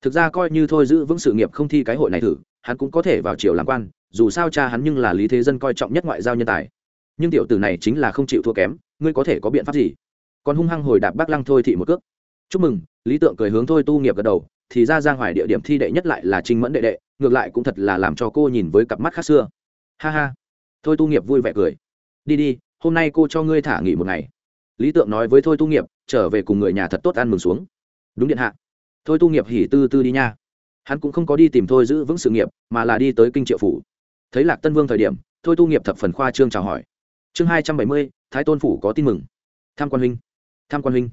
Thực ra coi như thôi giữ vững sự nghiệp không thi cái hội này thử, hắn cũng có thể vào triều làm quan, dù sao cha hắn nhưng là lý thế dân coi trọng nhất ngoại giao nhân tài. Nhưng tiểu tử này chính là không chịu thua kém, ngươi có thể có biện pháp gì? Còn hung hăng hồi đạp bác lăng thôi thị một cước. Chúc mừng, lý tượng cười hướng thôi tu nghiệp gật đầu, thì ra giang hoài địa điểm thi đệ nhất lại là trinh mẫn đệ đệ, ngược lại cũng thật là làm cho cô nhìn với cặp mắt khác xưa. Ha ha thôi tu nghiệp vui vẻ cười. Đi đi, hôm nay cô cho ngươi thả nghỉ một ngày. Lý tượng nói với thôi tu nghiệp, trở về cùng người nhà thật tốt ăn mừng xuống. Đúng điện hạ. Thôi tu nghiệp hỉ tư tư đi nha. Hắn cũng không có đi tìm thôi giữ vững sự nghiệp, mà là đi tới kinh triệu phủ. Thấy lạc tân vương thời điểm, thôi tu nghiệp thập phần khoa trương chào hỏi. Chương hai trăm bảy mươi, thái tôn phủ có tin mừng. Tham quan huynh. Tham quan huynh.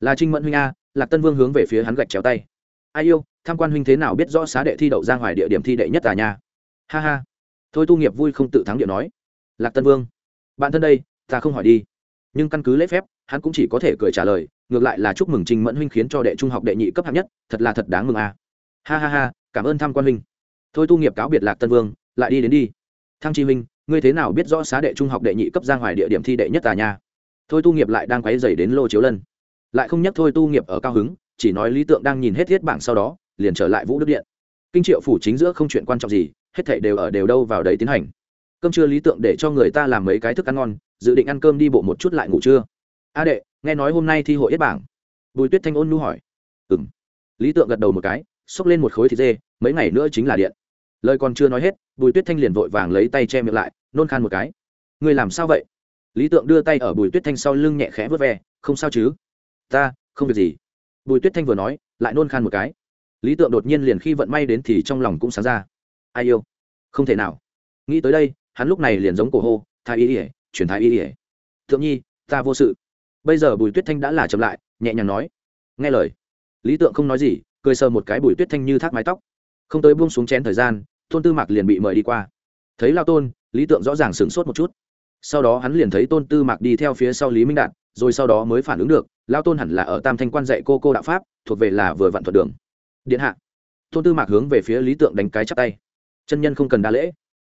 Là trinh mẫn huynh a, lạc tân vương hướng về phía hắn gạch chéo tay. Ai yêu, tham quan huynh thế nào biết rõ xá đệ thi đậu giang hoài địa điểm thi đệ nhất à nha. Ha ha thôi tu nghiệp vui không tự thắng điệu nói. Lạc tân vương, bạn thân đây, ta không hỏi đi. Nhưng căn cứ lễ phép, hắn cũng chỉ có thể cười trả lời, ngược lại là chúc mừng trình mẫn huynh khiến cho đệ trung học đệ nhị cấp hạng nhất, thật là thật đáng mừng à. ha ha ha, cảm ơn tham quan huynh. Thôi tu nghiệp cáo biệt lạc tân vương, lại đi đến đi. Thăng chi huynh, ngươi thế nào biết rõ xá đệ trung học đệ nhị cấp ra ngoài địa điểm thi đệ nhất tà nha? Thôi tu nghiệp lại đang quấy dày đến lô chiếu lân. Lại không nhắc thôi tu nghiệp ở cao hứng, chỉ nói lý tượng đang nhìn hết thiết bảng sau đó, liền trở lại vũ đức điện. Kinh triệu phủ chính giữa không chuyện quan trọng gì hết thảy đều ở đều đâu vào đấy tiến hành. Cơm trưa lý tượng để cho người ta làm mấy cái thức ăn ngon, dự định ăn cơm đi bộ một chút lại ngủ trưa. A đệ, nghe nói hôm nay thi hội yết bảng. Bùi tuyết thanh ôn nu hỏi. Ừ lý tượng gật đầu một cái, xốc lên một khối thịt dê, mấy ngày nữa chính là điện. Lời còn chưa nói hết, bùi tuyết thanh liền vội vàng lấy tay che miệng lại, nôn khan một cái. Người làm sao vậy? Lý tượng đưa tay ở bùi tuyết thanh sau lưng nhẹ khẽ vớt ve, không sao chứ? Ta, không việc gì. Bùi tuyết thanh vừa nói, lại nôn khan một cái. Lý tượng đột nhiên liền khi vận may đến thì trong lòng cũng sáng ra ai yêu? Không thể nào. Nghĩ tới đây, hắn lúc này liền giống cổ hô, thái y ỉa chuyển thái y ỉa thượng nhi, ta vô sự. Bây giờ bùi tuyết thanh đã là chậm lại, nhẹ nhàng nói. Nghe lời, lý tượng không nói gì, cười sờ một cái bùi tuyết thanh như thác mái tóc. Không tới buông xuống chén thời gian, tôn tư mạc liền bị mời đi qua. Thấy lao tôn, lý tượng rõ ràng sửng sốt một chút. Sau đó hắn liền thấy tôn tư mạc đi theo phía sau lý minh đạt, rồi sau đó mới phản ứng được, lao tôn hẳn là ở tam thanh quan dạy cô cô đạo pháp, thuộc về là vừa vặn thuật đường. Điện hạ. Tôn tư mạc hướng về phía lý tượng đánh cái chắp tay chân nhân không cần đa lễ.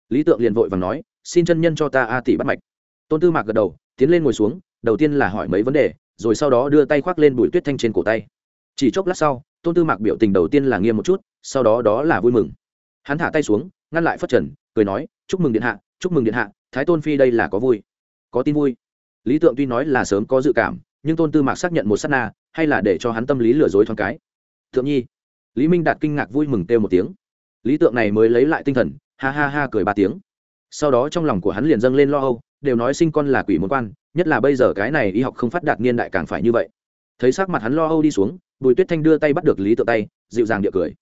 Lý tượng liền vội và nói, xin chân nhân cho ta a tỷ bắt mạch. Tôn tư mạc gật đầu, tiến lên ngồi xuống, đầu tiên là hỏi mấy vấn đề, rồi sau đó đưa tay khoác lên bụi tuyết thanh trên cổ tay. Chỉ chốc lát sau, tôn tư mạc biểu tình đầu tiên là nghiêm một chút, sau đó đó là vui mừng. Hắn thả tay xuống, ngăn lại phất trần, cười nói, chúc mừng điện hạ, chúc mừng điện hạ, thái tôn phi đây là có vui, có tin vui. Lý tượng tuy nói là sớm có dự cảm, nhưng tôn tư mạc xác nhận một s á t na, hay là để cho hắn tâm lý lừa dối thoáng cái. Thượng nhi. Lý minh đạt kinh ngạc vui mừng kêu một tiếng lý tượng này mới lấy lại tinh thần, ha ha ha cười ba tiếng. Sau đó trong lòng của hắn liền dâng lên lo âu, đều nói sinh con là quỷ môn quan, nhất là bây giờ cái này y học không phát đạt niên đại càng phải như vậy. Thấy sắc mặt hắn lo âu đi xuống, bùi tuyết thanh đưa tay bắt được lý tượng tay, dịu dàng địa cười.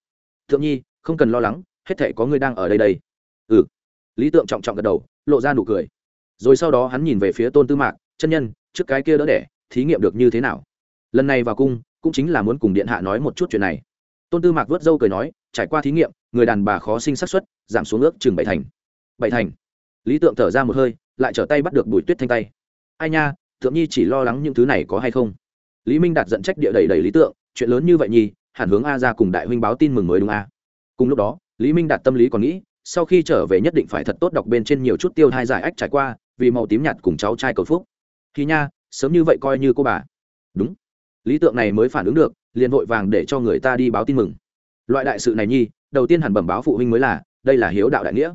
Thượng nhi, không cần lo lắng, hết thể có người đang ở đây đây. Ừ. Lý tượng trọng trọng gật đầu, lộ ra nụ cười. Rồi sau đó hắn nhìn về phía tôn tư mạc, chân nhân, trước cái kia đỡ đẻ, thí nghiệm được như thế nào? Lần này vào cung, cũng chính là muốn cùng điện hạ nói một chút chuyện này. Tôn tư mạc vớt râu cười nói, trải qua thí nghiệm người đàn bà khó sinh xác suất, giảm xuống ước chừng bảy thành. Bảy thành. Lý tượng thở ra một hơi, lại trở tay bắt được bùi tuyết thanh tay. Ai nha, thượng nhi chỉ lo lắng những thứ này có hay không? Lý minh đạt giận trách địa đầy đầy lý tượng, chuyện lớn như vậy nhi hẳn hướng a ra cùng đại huynh báo tin mừng mới đúng a. Cùng lúc đó, lý minh đạt tâm lý còn nghĩ, sau khi trở về nhất định phải thật tốt đọc bên trên nhiều chút tiêu hai giải ách trải qua, vì màu tím nhạt cùng cháu trai cầu phúc. Khi nha, sớm như vậy coi như cô bà. Đúng. Lý tượng này mới phản ứng được, liền vội vàng để cho người ta đi báo tin mừng. Loại đại sự này nhi đầu tiên hẳn bẩm báo phụ huynh mới là, đây là hiếu đạo đại nghĩa.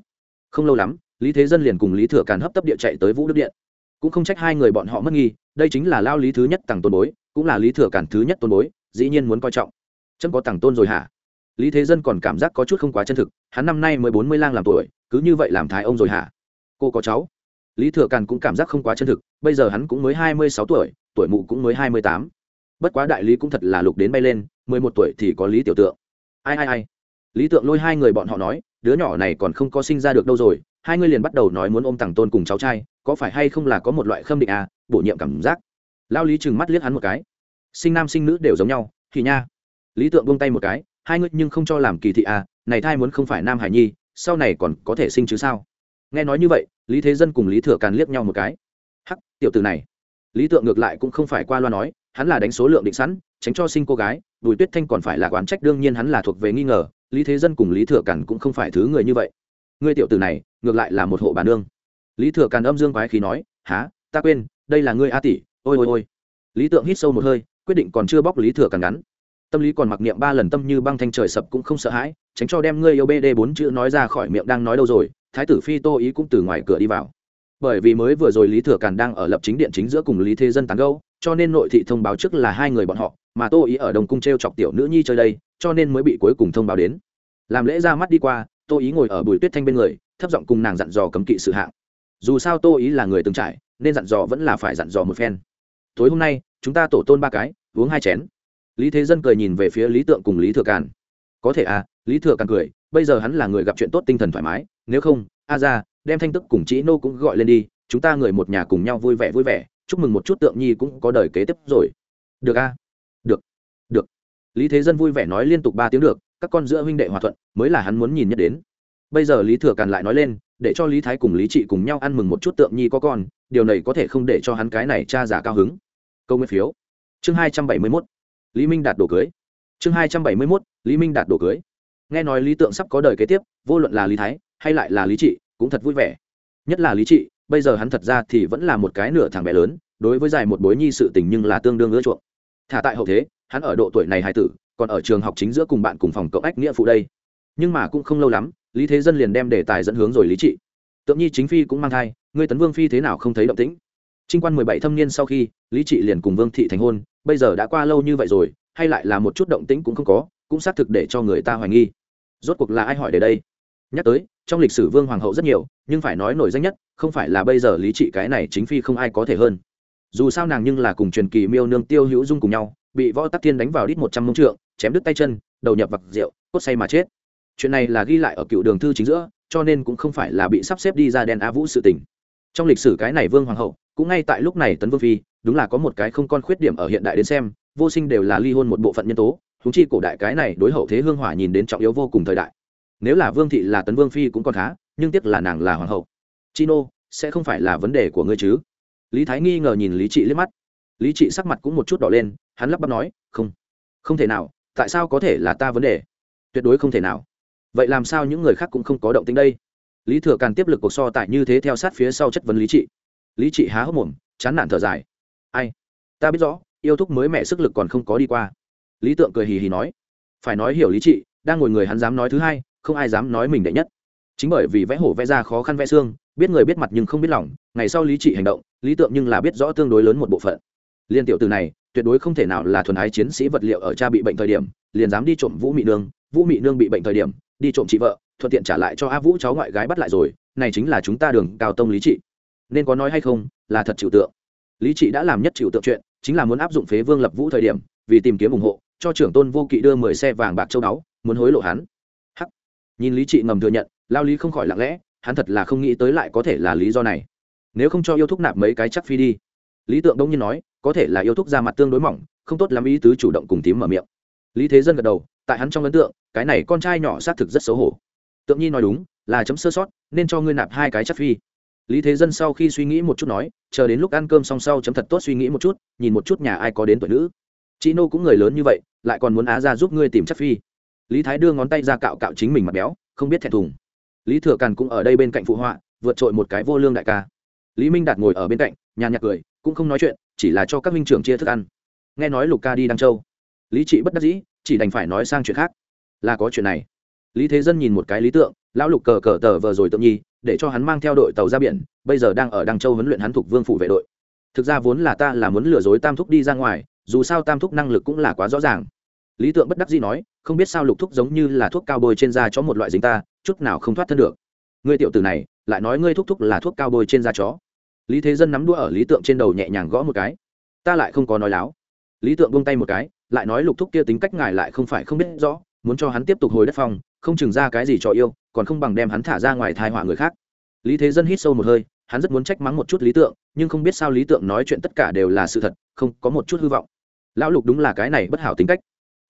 Không lâu lắm, lý thế dân liền cùng lý thừa càn hấp tấp địa chạy tới vũ đức điện. Cũng không trách hai người bọn họ mất nghi, đây chính là lao lý thứ nhất tàng tôn bối, cũng là lý thừa càn thứ nhất tôn bối, dĩ nhiên muốn coi trọng. Chấm có tàng tôn rồi hả? Lý thế dân còn cảm giác có chút không quá chân thực, hắn năm nay mới bốn mươi lang làm tuổi, cứ như vậy làm thái ông rồi hả? Cô có cháu? Lý thừa càn cũng cảm giác không quá chân thực, bây giờ hắn cũng mới hai mươi sáu tuổi tuổi mụ cũng mới hai mươi tám. Bất quá đại lý cũng thật là lục đến bay lên, mười một tuổi thì có lý tiểu tượng. Ai ai ai? Lý tượng lôi hai người bọn họ nói, đứa nhỏ này còn không có sinh ra được đâu rồi, hai người liền bắt đầu nói muốn ôm tàng tôn cùng cháu trai, có phải hay không là có một loại khâm định à bổ nhiệm cảm giác. Lao lý chừng mắt liếc hắn một cái. Sinh nam sinh nữ đều giống nhau, thì nha. Lý tượng buông tay một cái, hai người nhưng không cho làm kỳ thị à này thai muốn không phải nam hải nhi, sau này còn có thể sinh chứ sao? Nghe nói như vậy, lý thế dân cùng lý thừa càn liếc nhau một cái. Hắc, tiểu từ này. Lý tượng ngược lại cũng không phải qua loa nói, hắn là đánh số lượng định sẵn, tránh cho sinh cô gái, bùi tuyết thanh còn phải là quán trách, đương nhiên hắn là thuộc về nghi ngờ lý thế dân cùng lý thừa càn cũng không phải thứ người như vậy. Ngươi tiểu tử này, ngược lại là một hộ bà nương. Lý thừa càn âm dương quái khí nói há ta quên, đây là ngươi a tỷ, ôi ôi ôi. Lý tượng hít sâu một hơi, quyết định còn chưa bóc lý thừa càn ngắn. Tâm lý còn mặc niệm ba lần tâm như băng thanh trời sập cũng không sợ hãi, tránh cho đem ngươi yêu bd bốn chữ nói ra khỏi miệng đang nói đâu rồi, thái tử phi tô ý cũng từ ngoài cửa đi vào bởi vì mới vừa rồi lý thừa càn đang ở lập chính điện chính giữa cùng lý thế dân tán gâu cho nên nội thị thông báo trước là hai người bọn họ, mà tô ý ở đồng cung t r e o chọc tiểu nữ nhi chơi đây, cho nên mới bị cuối cùng thông báo đến. Làm lễ ra mắt đi qua, tô ý ngồi ở bùi tuyết thanh bên người, thấp giọng cùng nàng dặn dò cấm kỵ sự hạng. Dù sao tô ý là người từng trải, nên dặn dò vẫn là phải dặn dò một phen. Tối hôm nay, chúng ta tổ tôn ba cái, uống hai chén. Lý thế dân cười nhìn về phía lý tượng cùng lý thừa càn. Có thể à lý thừa càn cười, bây giờ hắn là người gặp chuyện tốt tinh thần thoải mái, nếu không, a ra đem thanh tức cùng chị nô cũng gọi lên đi, chúng ta người một nhà cùng nhau vui vẻ vui vẻ, chúc mừng một chút tượng nhi cũng có đời kế tiếp rồi. Được a? Được. Được. Lý thế dân vui vẻ nói liên tục ba tiếng được, các con giữa huynh đệ hòa thuận, mới là hắn muốn nhìn nhất đến. Bây giờ lý thừa càn lại nói lên, để cho lý thái cùng lý trị cùng nhau ăn mừng một chút tượng nhi có con, điều này có thể không để cho hắn cái này cha giả cao hứng. Câu nguyên phiếu. Chương hai trăm bảy mươi mốt. Lý minh đạt đồ cưới. Chương hai trăm bảy mươi mốt, lý minh đạt đồ cưới. Nghe nói lý tượng sắp có đời kế tiếp, vô luận là lý thái hay lại là lý trị cũng thật vui vẻ. Nhất là lý trị, bây giờ hắn thật ra thì vẫn là một cái nửa thằng bé lớn, đối với dài một bối nhi sự tình nhưng là tương đương ưa chuộng. Thả tại hậu thế, hắn ở độ tuổi này hai tử, còn ở trường học chính giữa cùng bạn cùng phòng cộng ách nghĩa phụ đây. Nhưng mà cũng không lâu lắm, lý thế dân liền đem đề tài dẫn hướng rồi lý trị. Tượng nhi chính phi cũng mang thai ngươi tấn vương phi thế nào không thấy động tĩnh. Trinh quan mười bảy thâm niên sau khi, lý trị liền cùng vương thị thành hôn, bây giờ đã qua lâu như vậy rồi, hay lại là một chút động tĩnh cũng không có, cũng xác thực để cho người ta hoài nghi. Rốt cuộc là ai hỏi để đây? Nhắc tới trong lịch sử vương hoàng hậu rất nhiều, nhưng phải nói nổi danh nhất, không phải là bây giờ lý trị cái này chính phi không ai có thể hơn. Dù sao nàng nhưng là cùng truyền kỳ miêu nương tiêu hữu dung cùng nhau, bị võ tắc thiên đánh vào đít một trăm mông trượng, chém đứt tay chân, đầu nhập vặc rượu, cốt say mà chết. Chuyện này là ghi lại ở cựu đường thư chính giữa, cho nên cũng không phải là bị sắp xếp đi ra đen á vũ sự tình. Trong lịch sử cái này vương hoàng hậu, cũng ngay tại lúc này tấn vương phi, đúng là có một cái không con khuyết điểm ở hiện đại đến xem, vô sinh đều là ly hôn một bộ phận nhân tố húng chi cổ đại cái này đối hậu thế hương hỏa nhìn đến trọng yếu vô cùng thời đại nếu là vương thị là tấn vương phi cũng còn khá, nhưng tiếc là nàng là hoàng hậu. Chino, sẽ không phải là vấn đề của ngươi chứ? Lý thái nghi ngờ nhìn lý trị liếc mắt. Lý trị sắc mặt cũng một chút đỏ lên, hắn lắp bắp nói, không không thể nào, tại sao có thể là ta vấn đề? Tuyệt đối không thể nào. Vậy làm sao những người khác cũng không có động tính đây? Lý thừa càn tiếp lực cuộc so tại như thế theo sát phía sau chất vấn lý trị. Lý trị há hốc mồm, chán nản thở dài. Ai? Ta biết rõ, yêu thúc mới mẹ sức lực còn không có đi qua. Lý tượng cười hì hì nói. Phải nói hiểu lý trị, đang ngồi người hắn dám nói thứ hai không ai dám nói mình đệ nhất. Chính bởi vì vẽ hổ vẽ ra khó khăn vẽ xương biết người biết mặt nhưng không biết lòng ngày sau lý trị hành động lý tượng nhưng là biết rõ tương đối lớn một bộ phận. Liên tiểu từ này tuyệt đối không thể nào là thuần ái chiến sĩ vật liệu ở cha bị bệnh thời điểm liền dám đi trộm vũ mị nương vũ mị nương bị bệnh thời điểm đi trộm chị vợ thuận tiện trả lại cho a vũ cháu ngoại gái bắt lại rồi này chính là chúng ta đường cao tông lý trị. Nên có nói hay không là thật chịu tượng. Lý trị đã làm nhất chịu tượng chuyện chính là muốn áp dụng phế vương lập vũ thời điểm vì tìm kiếm ủng hộ cho trưởng tôn vô kỵ đưa mười xe vàng bạc châu đáo, muốn hối lộ hắn nhìn lý trị ngầm thừa nhận, lao lý không khỏi lặng lẽ, hắn thật là không nghĩ tới lại có thể là lý do này. Nếu không cho yêu thúc nạp mấy cái chắc phi đi. Lý tượng đông nhiên nói, có thể là yêu thúc ra mặt tương đối mỏng, không tốt lắm ý tứ chủ động cùng tím mở miệng. Lý thế dân gật đầu, tại hắn trong ấn tượng, cái này con trai nhỏ xác thực rất xấu hổ. Tượng nhi nói đúng, là chấm sơ sót, nên cho ngươi nạp hai cái chắc phi. Lý thế dân sau khi suy nghĩ một chút nói, chờ đến lúc ăn cơm xong sau chấm thật tốt suy nghĩ một chút, nhìn một chút nhà ai có đến tuổi nữ. Chị nô cũng người lớn như vậy, lại còn muốn á ra giúp ngươi tìm chắc phi lý thái đưa ngón tay ra cạo cạo chính mình mặt béo, không biết thẹn thùng. Lý thừa càn cũng ở đây bên cạnh phụ họa, vượt trội một cái vô lương đại ca. Lý minh đạt ngồi ở bên cạnh, nhàn nhạt cười, cũng không nói chuyện, chỉ là cho các minh trưởng chia thức ăn. Nghe nói lục ca đi đăng châu. Lý trị bất đắc dĩ, chỉ đành phải nói sang chuyện khác. Là có chuyện này. Lý thế dân nhìn một cái lý tượng, lão lục cờ cờ tờ vờ rồi tượng nhi, để cho hắn mang theo đội tàu ra biển, bây giờ đang ở đăng châu huấn luyện hắn thuộc vương phủ vệ đội. Thực ra vốn là ta là muốn lừa dối tam thúc đi ra ngoài, dù sao tam thúc năng lực cũng là quá rõ ràng lý tượng bất đắc dĩ nói, không biết sao lục thúc giống như là thuốc cao bôi trên da chó một loại dính ta, chút nào không thoát thân được. Ngươi tiểu tử này, lại nói ngươi thúc thúc là thuốc cao bôi trên da chó. Lý thế dân nắm đũa ở lý tượng trên đầu nhẹ nhàng gõ một cái. Ta lại không có nói láo. Lý tượng buông tay một cái, lại nói, lục thúc kia tính cách ngài lại không phải không biết rõ, muốn cho hắn tiếp tục hồi đất phong không chừng ra cái gì cho yêu, còn không bằng đem hắn thả ra ngoài thai họa người khác. Lý thế dân hít sâu một hơi, hắn rất muốn trách mắng một chút lý tượng, nhưng không biết sao lý tượng nói chuyện tất cả đều là sự thật, không có một chút hư vọng. Lão lục đúng là cái này bất hảo tính cách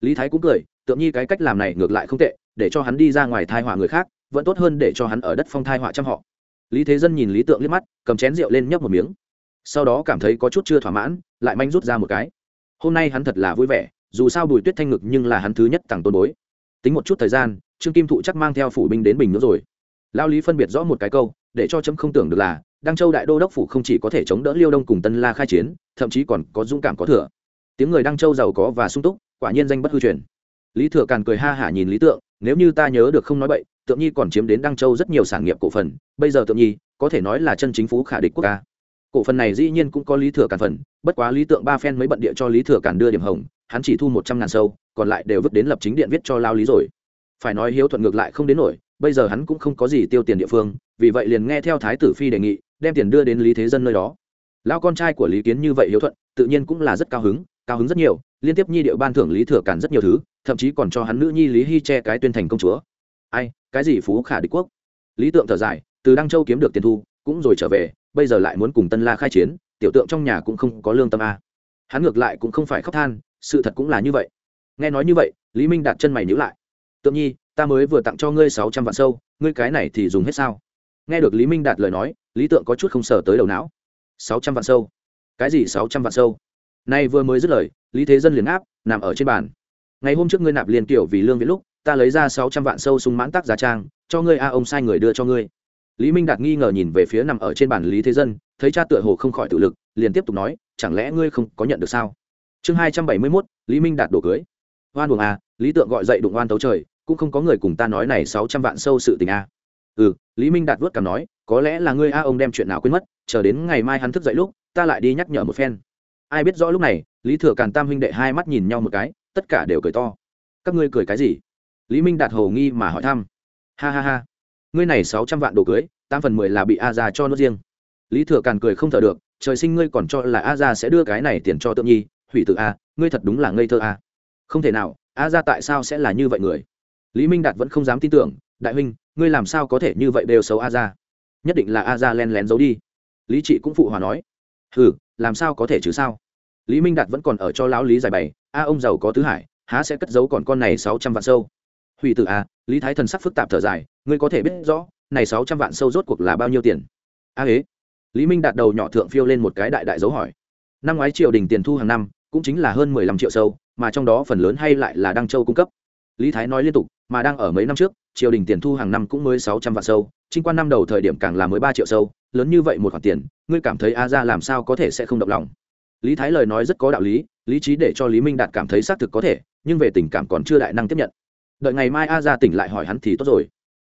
lý thái cũng cười tượng nhi cái cách làm này ngược lại không tệ, để cho hắn đi ra ngoài thai họa người khác, vẫn tốt hơn để cho hắn ở đất phong thai họa trăm họ. Lý thế dân nhìn lý tượng liếc mắt, cầm chén rượu lên nhấp một miếng. Sau đó cảm thấy có chút chưa thỏa mãn, lại manh rút ra một cái. Hôm nay hắn thật là vui vẻ, dù sao bùi tuyết thanh ngực nhưng là hắn thứ nhất tặng tôn bối. Tính một chút thời gian, trương kim thụ chắc mang theo phủ binh đến bình nữa rồi. Lao lý phân biệt rõ một cái câu, để cho chấm không tưởng được là, đăng châu đại đô đốc phủ không chỉ có thể chống đỡ liêu đông cùng tân la khai chiến, thậm chí còn có dũng cảm có thừa. Tiếng người đăng châu giàu có và sung túc quả nhiên danh bất hư truyền. Lý thừa càn cười ha hả nhìn lý tượng, nếu như ta nhớ được không nói bậy, tượng nhi còn chiếm đến đăng châu rất nhiều sản nghiệp cổ phần, bây giờ tượng nhi, có thể nói là chân chính phú khả địch quốc ca cổ phần này dĩ nhiên cũng có lý thừa càn phần, bất quá lý tượng ba phen mới bận địa cho lý thừa càn đưa điểm hồng, hắn chỉ thu một trăm ngàn sâu, còn lại đều vứt đến lập chính điện viết cho lao lý rồi. Phải nói hiếu thuận ngược lại không đến nổi, bây giờ hắn cũng không có gì tiêu tiền địa phương, vì vậy liền nghe theo thái tử phi đề nghị, đem tiền đưa đến lý thế dân nơi đó. Lao con trai của lý kiến như vậy hiếu thuận, tự nhiên cũng là rất cao hứng cao hứng rất nhiều liên tiếp nhi điệu ban thưởng lý thừa càn rất nhiều thứ, thậm chí còn cho hắn nữ nhi lý hy che cái tuyên thành công chúa. Ai, cái gì phú khả địch quốc? Lý tượng thở dài, từ đăng châu kiếm được tiền thu, cũng rồi trở về, bây giờ lại muốn cùng tân la khai chiến, tiểu tượng trong nhà cũng không có lương tâm a. Hắn ngược lại cũng không phải khóc than, sự thật cũng là như vậy. Nghe nói như vậy, lý minh đặt chân mày nhữ lại. Tượng nhi, ta mới vừa tặng cho ngươi sáu trăm vạn sâu, ngươi cái này thì dùng hết sao? Nghe được lý minh đạt lời nói, lý tượng có chút không sờ tới đầu não. Sáu trăm vạn sâu. Cái gì sáu trăm vạn sâu? Nay vừa mới dứt lời, lý thế dân liền áp nằm ở trên bàn. Ngày hôm trước ngươi nạp liền kiểu vì lương viễn lúc, ta lấy ra sáu trăm vạn sâu súng mãn tác giá trang, cho ngươi a, ông sai người đưa cho ngươi. Lý minh đạt nghi ngờ nhìn về phía nằm ở trên bàn lý thế dân, thấy cha tựa hồ không khỏi tự lực, liền tiếp tục nói, chẳng lẽ ngươi không có nhận được sao? Chương hai trăm bảy mươi mốt, lý minh đạt đổ cưới. Hoan buồng à lý tượng gọi dậy đụng oan tấu trời, cũng không có người cùng ta nói này sáu trăm vạn sâu sự tình a. Ừ lý minh đạt vớt cảm nói, có lẽ là ngươi a, ông đem chuyện nào quên mất, chờ đến ngày mai hắn thức dậy lúc, ta lại đi nhắc nhở một phen ai biết rõ lúc này, lý thừa càn tam huynh đệ hai mắt nhìn nhau một cái, tất cả đều cười to. Các ngươi cười cái gì? Lý minh đạt hồ nghi mà hỏi thăm. Ha ha ha. Ngươi này sáu trăm vạn đồ cưới, tám phần mười là bị a ra cho nước riêng. Lý thừa càn cười không thở được, trời sinh ngươi còn cho là a ra sẽ đưa cái này tiền cho tượng nhi, hủy tự a, ngươi thật đúng là ngây thơ a. Không thể nào, a ra tại sao sẽ là như vậy người? Lý minh đạt vẫn không dám tin tưởng, đại huynh, ngươi làm sao có thể như vậy đều xấu a ra nhất định là a ra len lén giấu đi. Lý trị cũng phụ hòa nói, hừ làm sao có thể chứ sao? Lý minh đạt vẫn còn ở cho lão lý giải bày, a, ông giàu có tứ hải, há sẽ cất giấu còn con này sáu trăm vạn sâu? Hủy tử a lý thái thần sắc phức tạp thở dài, ngươi có thể biết rõ, này sáu trăm vạn sâu rốt cuộc là bao nhiêu tiền? A à ế? Lý minh đạt đầu nhỏ thượng phiêu lên một cái đại đại dấu hỏi. Năm ngoái triều đình tiền thu hàng năm, cũng chính là hơn mười lăm triệu sâu, mà trong đó phần lớn hay lại là đăng châu cung cấp. Lý thái nói liên tục, mà đang ở mấy năm trước, triều đình tiền thu hàng năm cũng mới sáu trăm vạn sâu, trinh quan năm đầu thời điểm càng là mới ba triệu sâu lớn như vậy một khoản tiền, ngươi cảm thấy a ra làm sao có thể sẽ không động lòng? Lý thái lời nói rất có đạo lý lý trí để cho lý minh đạt cảm thấy xác thực có thể, nhưng về tình cảm còn chưa đại năng tiếp nhận. Đợi ngày mai a ra tỉnh lại hỏi hắn thì tốt rồi.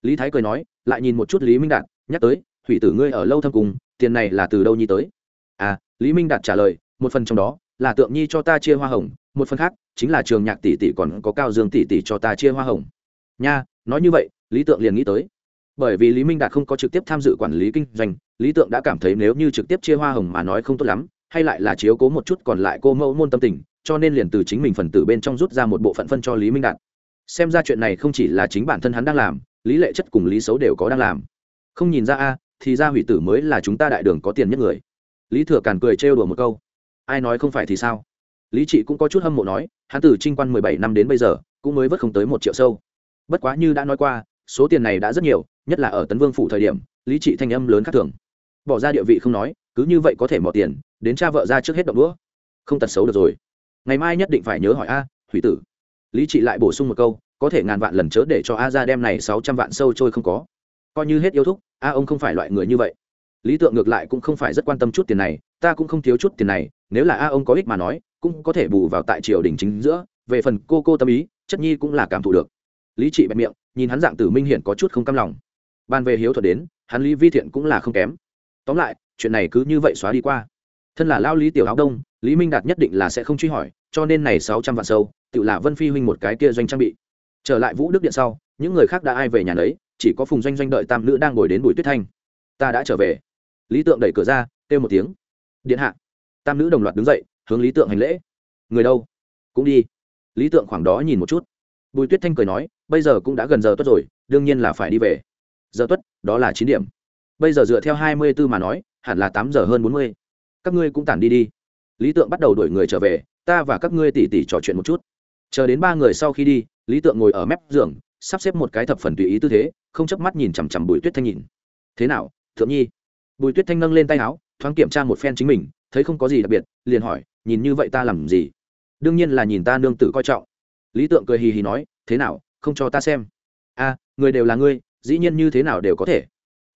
Lý thái cười nói, lại nhìn một chút lý minh đạt, nhắc tới, thủy tử ngươi ở lâu thâm cùng, tiền này là từ đâu nhi tới? À lý minh đạt trả lời, một phần trong đó, là tượng nhi cho ta chia hoa hồng, một phần khác, chính là trường nhạc tỷ tỷ còn có cao dương tỷ tỷ cho ta chia hoa hồng. Nha, nói như vậy, lý tượng liền nghĩ tới bởi vì lý minh đạt không có trực tiếp tham dự quản lý kinh doanh, lý tượng đã cảm thấy nếu như trực tiếp chia hoa hồng mà nói không tốt lắm, hay lại là chiếu cố một chút còn lại cô mẫu môn tâm tình, cho nên liền từ chính mình phần tử bên trong rút ra một bộ phận phân cho lý minh đạt. Xem ra chuyện này không chỉ là chính bản thân hắn đang làm, lý lệ chất cùng lý xấu đều có đang làm. Không nhìn ra a, thì ra hủy tử mới là chúng ta đại đường có tiền nhất người. Lý thừa càn cười trêu đùa một câu. Ai nói không phải thì sao? Lý trị cũng có chút hâm mộ nói, hắn từ trinh quan mười bảy năm đến bây giờ, cũng mới vất không tới một triệu sâu. Bất quá như đã nói qua số tiền này đã rất nhiều, nhất là ở tấn vương phủ thời điểm, lý trị thanh âm lớn khác thường. Bỏ ra địa vị không nói, cứ như vậy có thể mỏ tiền, đến cha vợ ra trước hết động đũa. Không tật xấu được rồi. Ngày mai nhất định phải nhớ hỏi a thủy tử. Lý trị lại bổ sung một câu, có thể ngàn vạn lần chớ để cho a ra đem này sáu trăm vạn sâu trôi không có. Coi như hết yêu thúc, a ông không phải loại người như vậy. Lý tượng ngược lại cũng không phải rất quan tâm chút tiền này, ta cũng không thiếu chút tiền này, nếu là a ông có ích mà nói, cũng có thể bù vào tại triều đình chính giữa, về phần cô cô tâm ý, chất nhi cũng là cảm thụ được. Lý trị bẹp miệng nhìn hắn dạng tử minh hiển có chút không cam lòng. Ban về hiếu thuật đến, hắn lý vi thiện cũng là không kém. Tóm lại, chuyện này cứ như vậy xóa đi qua. Thân là lao lý tiểu áo đông, lý minh đạt nhất định là sẽ không truy hỏi, cho nên này sáu trăm vạn sâu, tự là vân phi huynh một cái kia doanh trang bị. Trở lại vũ đức điện sau, những người khác đã ai về nhà đấy chỉ có phùng doanh doanh đợi tam nữ đang ngồi đến bùi tuyết thanh. Ta đã trở về. Lý tượng đẩy cửa ra, kêu một tiếng. Điện hạ. Tam nữ đồng loạt đứng dậy, hướng lý tượng hành lễ. Người đâu? Cũng đi. Lý tượng khoảng đó nhìn một chút bùi tuyết thanh cười nói, bây giờ cũng đã gần giờ tuất rồi, đương nhiên là phải đi về. Giờ tuất, đó là chín điểm. Bây giờ dựa theo hai mươi b ố mà nói, hẳn là tám giờ hơn bốn mươi. Các ngươi cũng tản đi đi. Lý tượng bắt đầu đuổi người trở về, ta và các ngươi tỉ tỉ trò chuyện một chút. Chờ đến ba người sau khi đi, lý tượng ngồi ở mép giường, sắp xếp một cái thập phần tùy ý tư thế, không chớp mắt nhìn chằm chằm bùi tuyết thanh nhìn. Thế nào, thượng nhi? Bùi tuyết thanh nâng lên tay áo, thoáng kiểm tra một phen chính mình, thấy không có gì đặc biệt, liền hỏi, nhìn như vậy ta làm gì? Đương nhiên là nhìn ta nương tử coi trọng lý tượng cười hì hì nói, thế nào, không cho ta xem? A, người đều là ngươi, dĩ nhiên như thế nào đều có thể.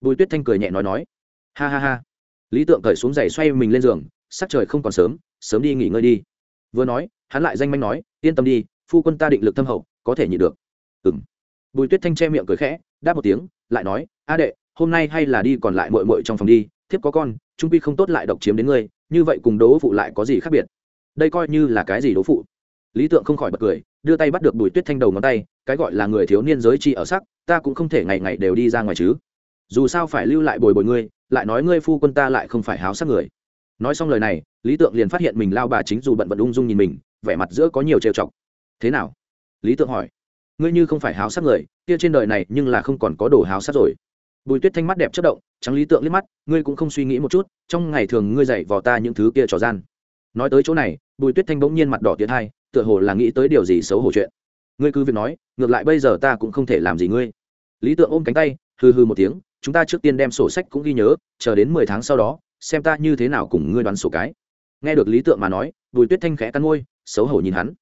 Bùi tuyết thanh cười nhẹ nói nói, ha ha ha. Lý tượng cởi xuống giày xoay mình lên giường, sắc trời không còn sớm sớm đi nghỉ ngơi đi. Vừa nói, hắn lại danh manh nói, yên tâm đi, phu quân ta định lực thâm hậu, có thể nhịn được. Ừng bùi tuyết thanh che miệng cười khẽ, đáp một tiếng, lại nói, a đệ, hôm nay hay là đi còn lại mội mội trong phòng đi, thiếp có con, trung pi không tốt lại độc chiếm đến ngươi, như vậy cùng đố phụ lại có gì khác biệt? Đây coi như là cái gì đố phụ? Lý tượng không khỏi bật cười, đưa tay bắt được bùi tuyết thanh đầu ngón tay, cái gọi là người thiếu niên giới chi ở sắc, ta cũng không thể ngày ngày đều đi ra ngoài chứ. Dù sao phải lưu lại bồi bồi ngươi, lại nói ngươi phu quân ta lại không phải háo sắc người. Nói xong lời này, lý tượng liền phát hiện mình lao bà chính dù bận bận ung dung nhìn mình, vẻ mặt giữa có nhiều trêu chọc. Thế nào? Lý tượng hỏi. Ngươi như không phải háo sắc người, kia trên đời này nhưng là không còn có đồ háo sắc rồi. Bùi tuyết thanh mắt đẹp chất động, trắng lý tượng liếc mắt, ngươi cũng không suy nghĩ một chút, trong ngày thường ngươi dạy vào ta những thứ kia trò gian. Nói tới chỗ này, bùi tuyết thanh bỗng nhiên mặt đỏ tiến hai tựa hồ là nghĩ tới điều gì xấu hổ chuyện. Ngươi cứ việc nói, ngược lại bây giờ ta cũng không thể làm gì ngươi. Lý tượng ôm cánh tay hư hư một tiếng, chúng ta trước tiên đem sổ sách cũng ghi nhớ, chờ đến mười tháng sau đó, xem ta như thế nào cùng ngươi đoán sổ cái. Nghe được lý tượng mà nói, bùi tuyết thanh khẽ cắn môi, xấu hổ nhìn hắn.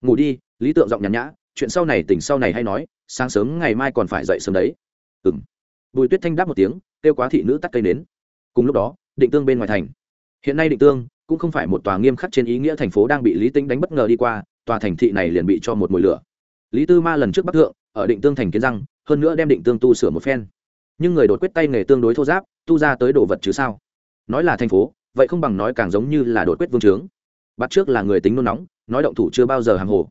Ngủ đi, lý tượng giọng nhàn nhã, chuyện sau này tỉnh sau này hay nói, sáng sớm ngày mai còn phải dậy sớm đấy. Ừ m bùi tuyết thanh đáp một tiếng, kêu quá thị nữ tắt cây nến. Cùng lúc đó, định tương bên ngoài thành. Hiện nay định tương cũng không phải một tòa nghiêm khắc trên ý nghĩa thành phố đang bị lý tính đánh bất ngờ đi qua, tòa thành thị này liền bị cho một mùi lửa. Lý tư ma lần trước bắc thượng, ở định tương thành kiến răng, hơn nữa đem định tương tu sửa một phen. Nhưng người đột quyết tay nghề tương đối thô giáp, tu ra tới đồ vật chứ sao? Nói là thành phố, vậy không bằng nói càng giống như là đột quyết vương trướng. Bắt trước là người tính nôn nóng, nói động thủ chưa bao giờ hàng hồ.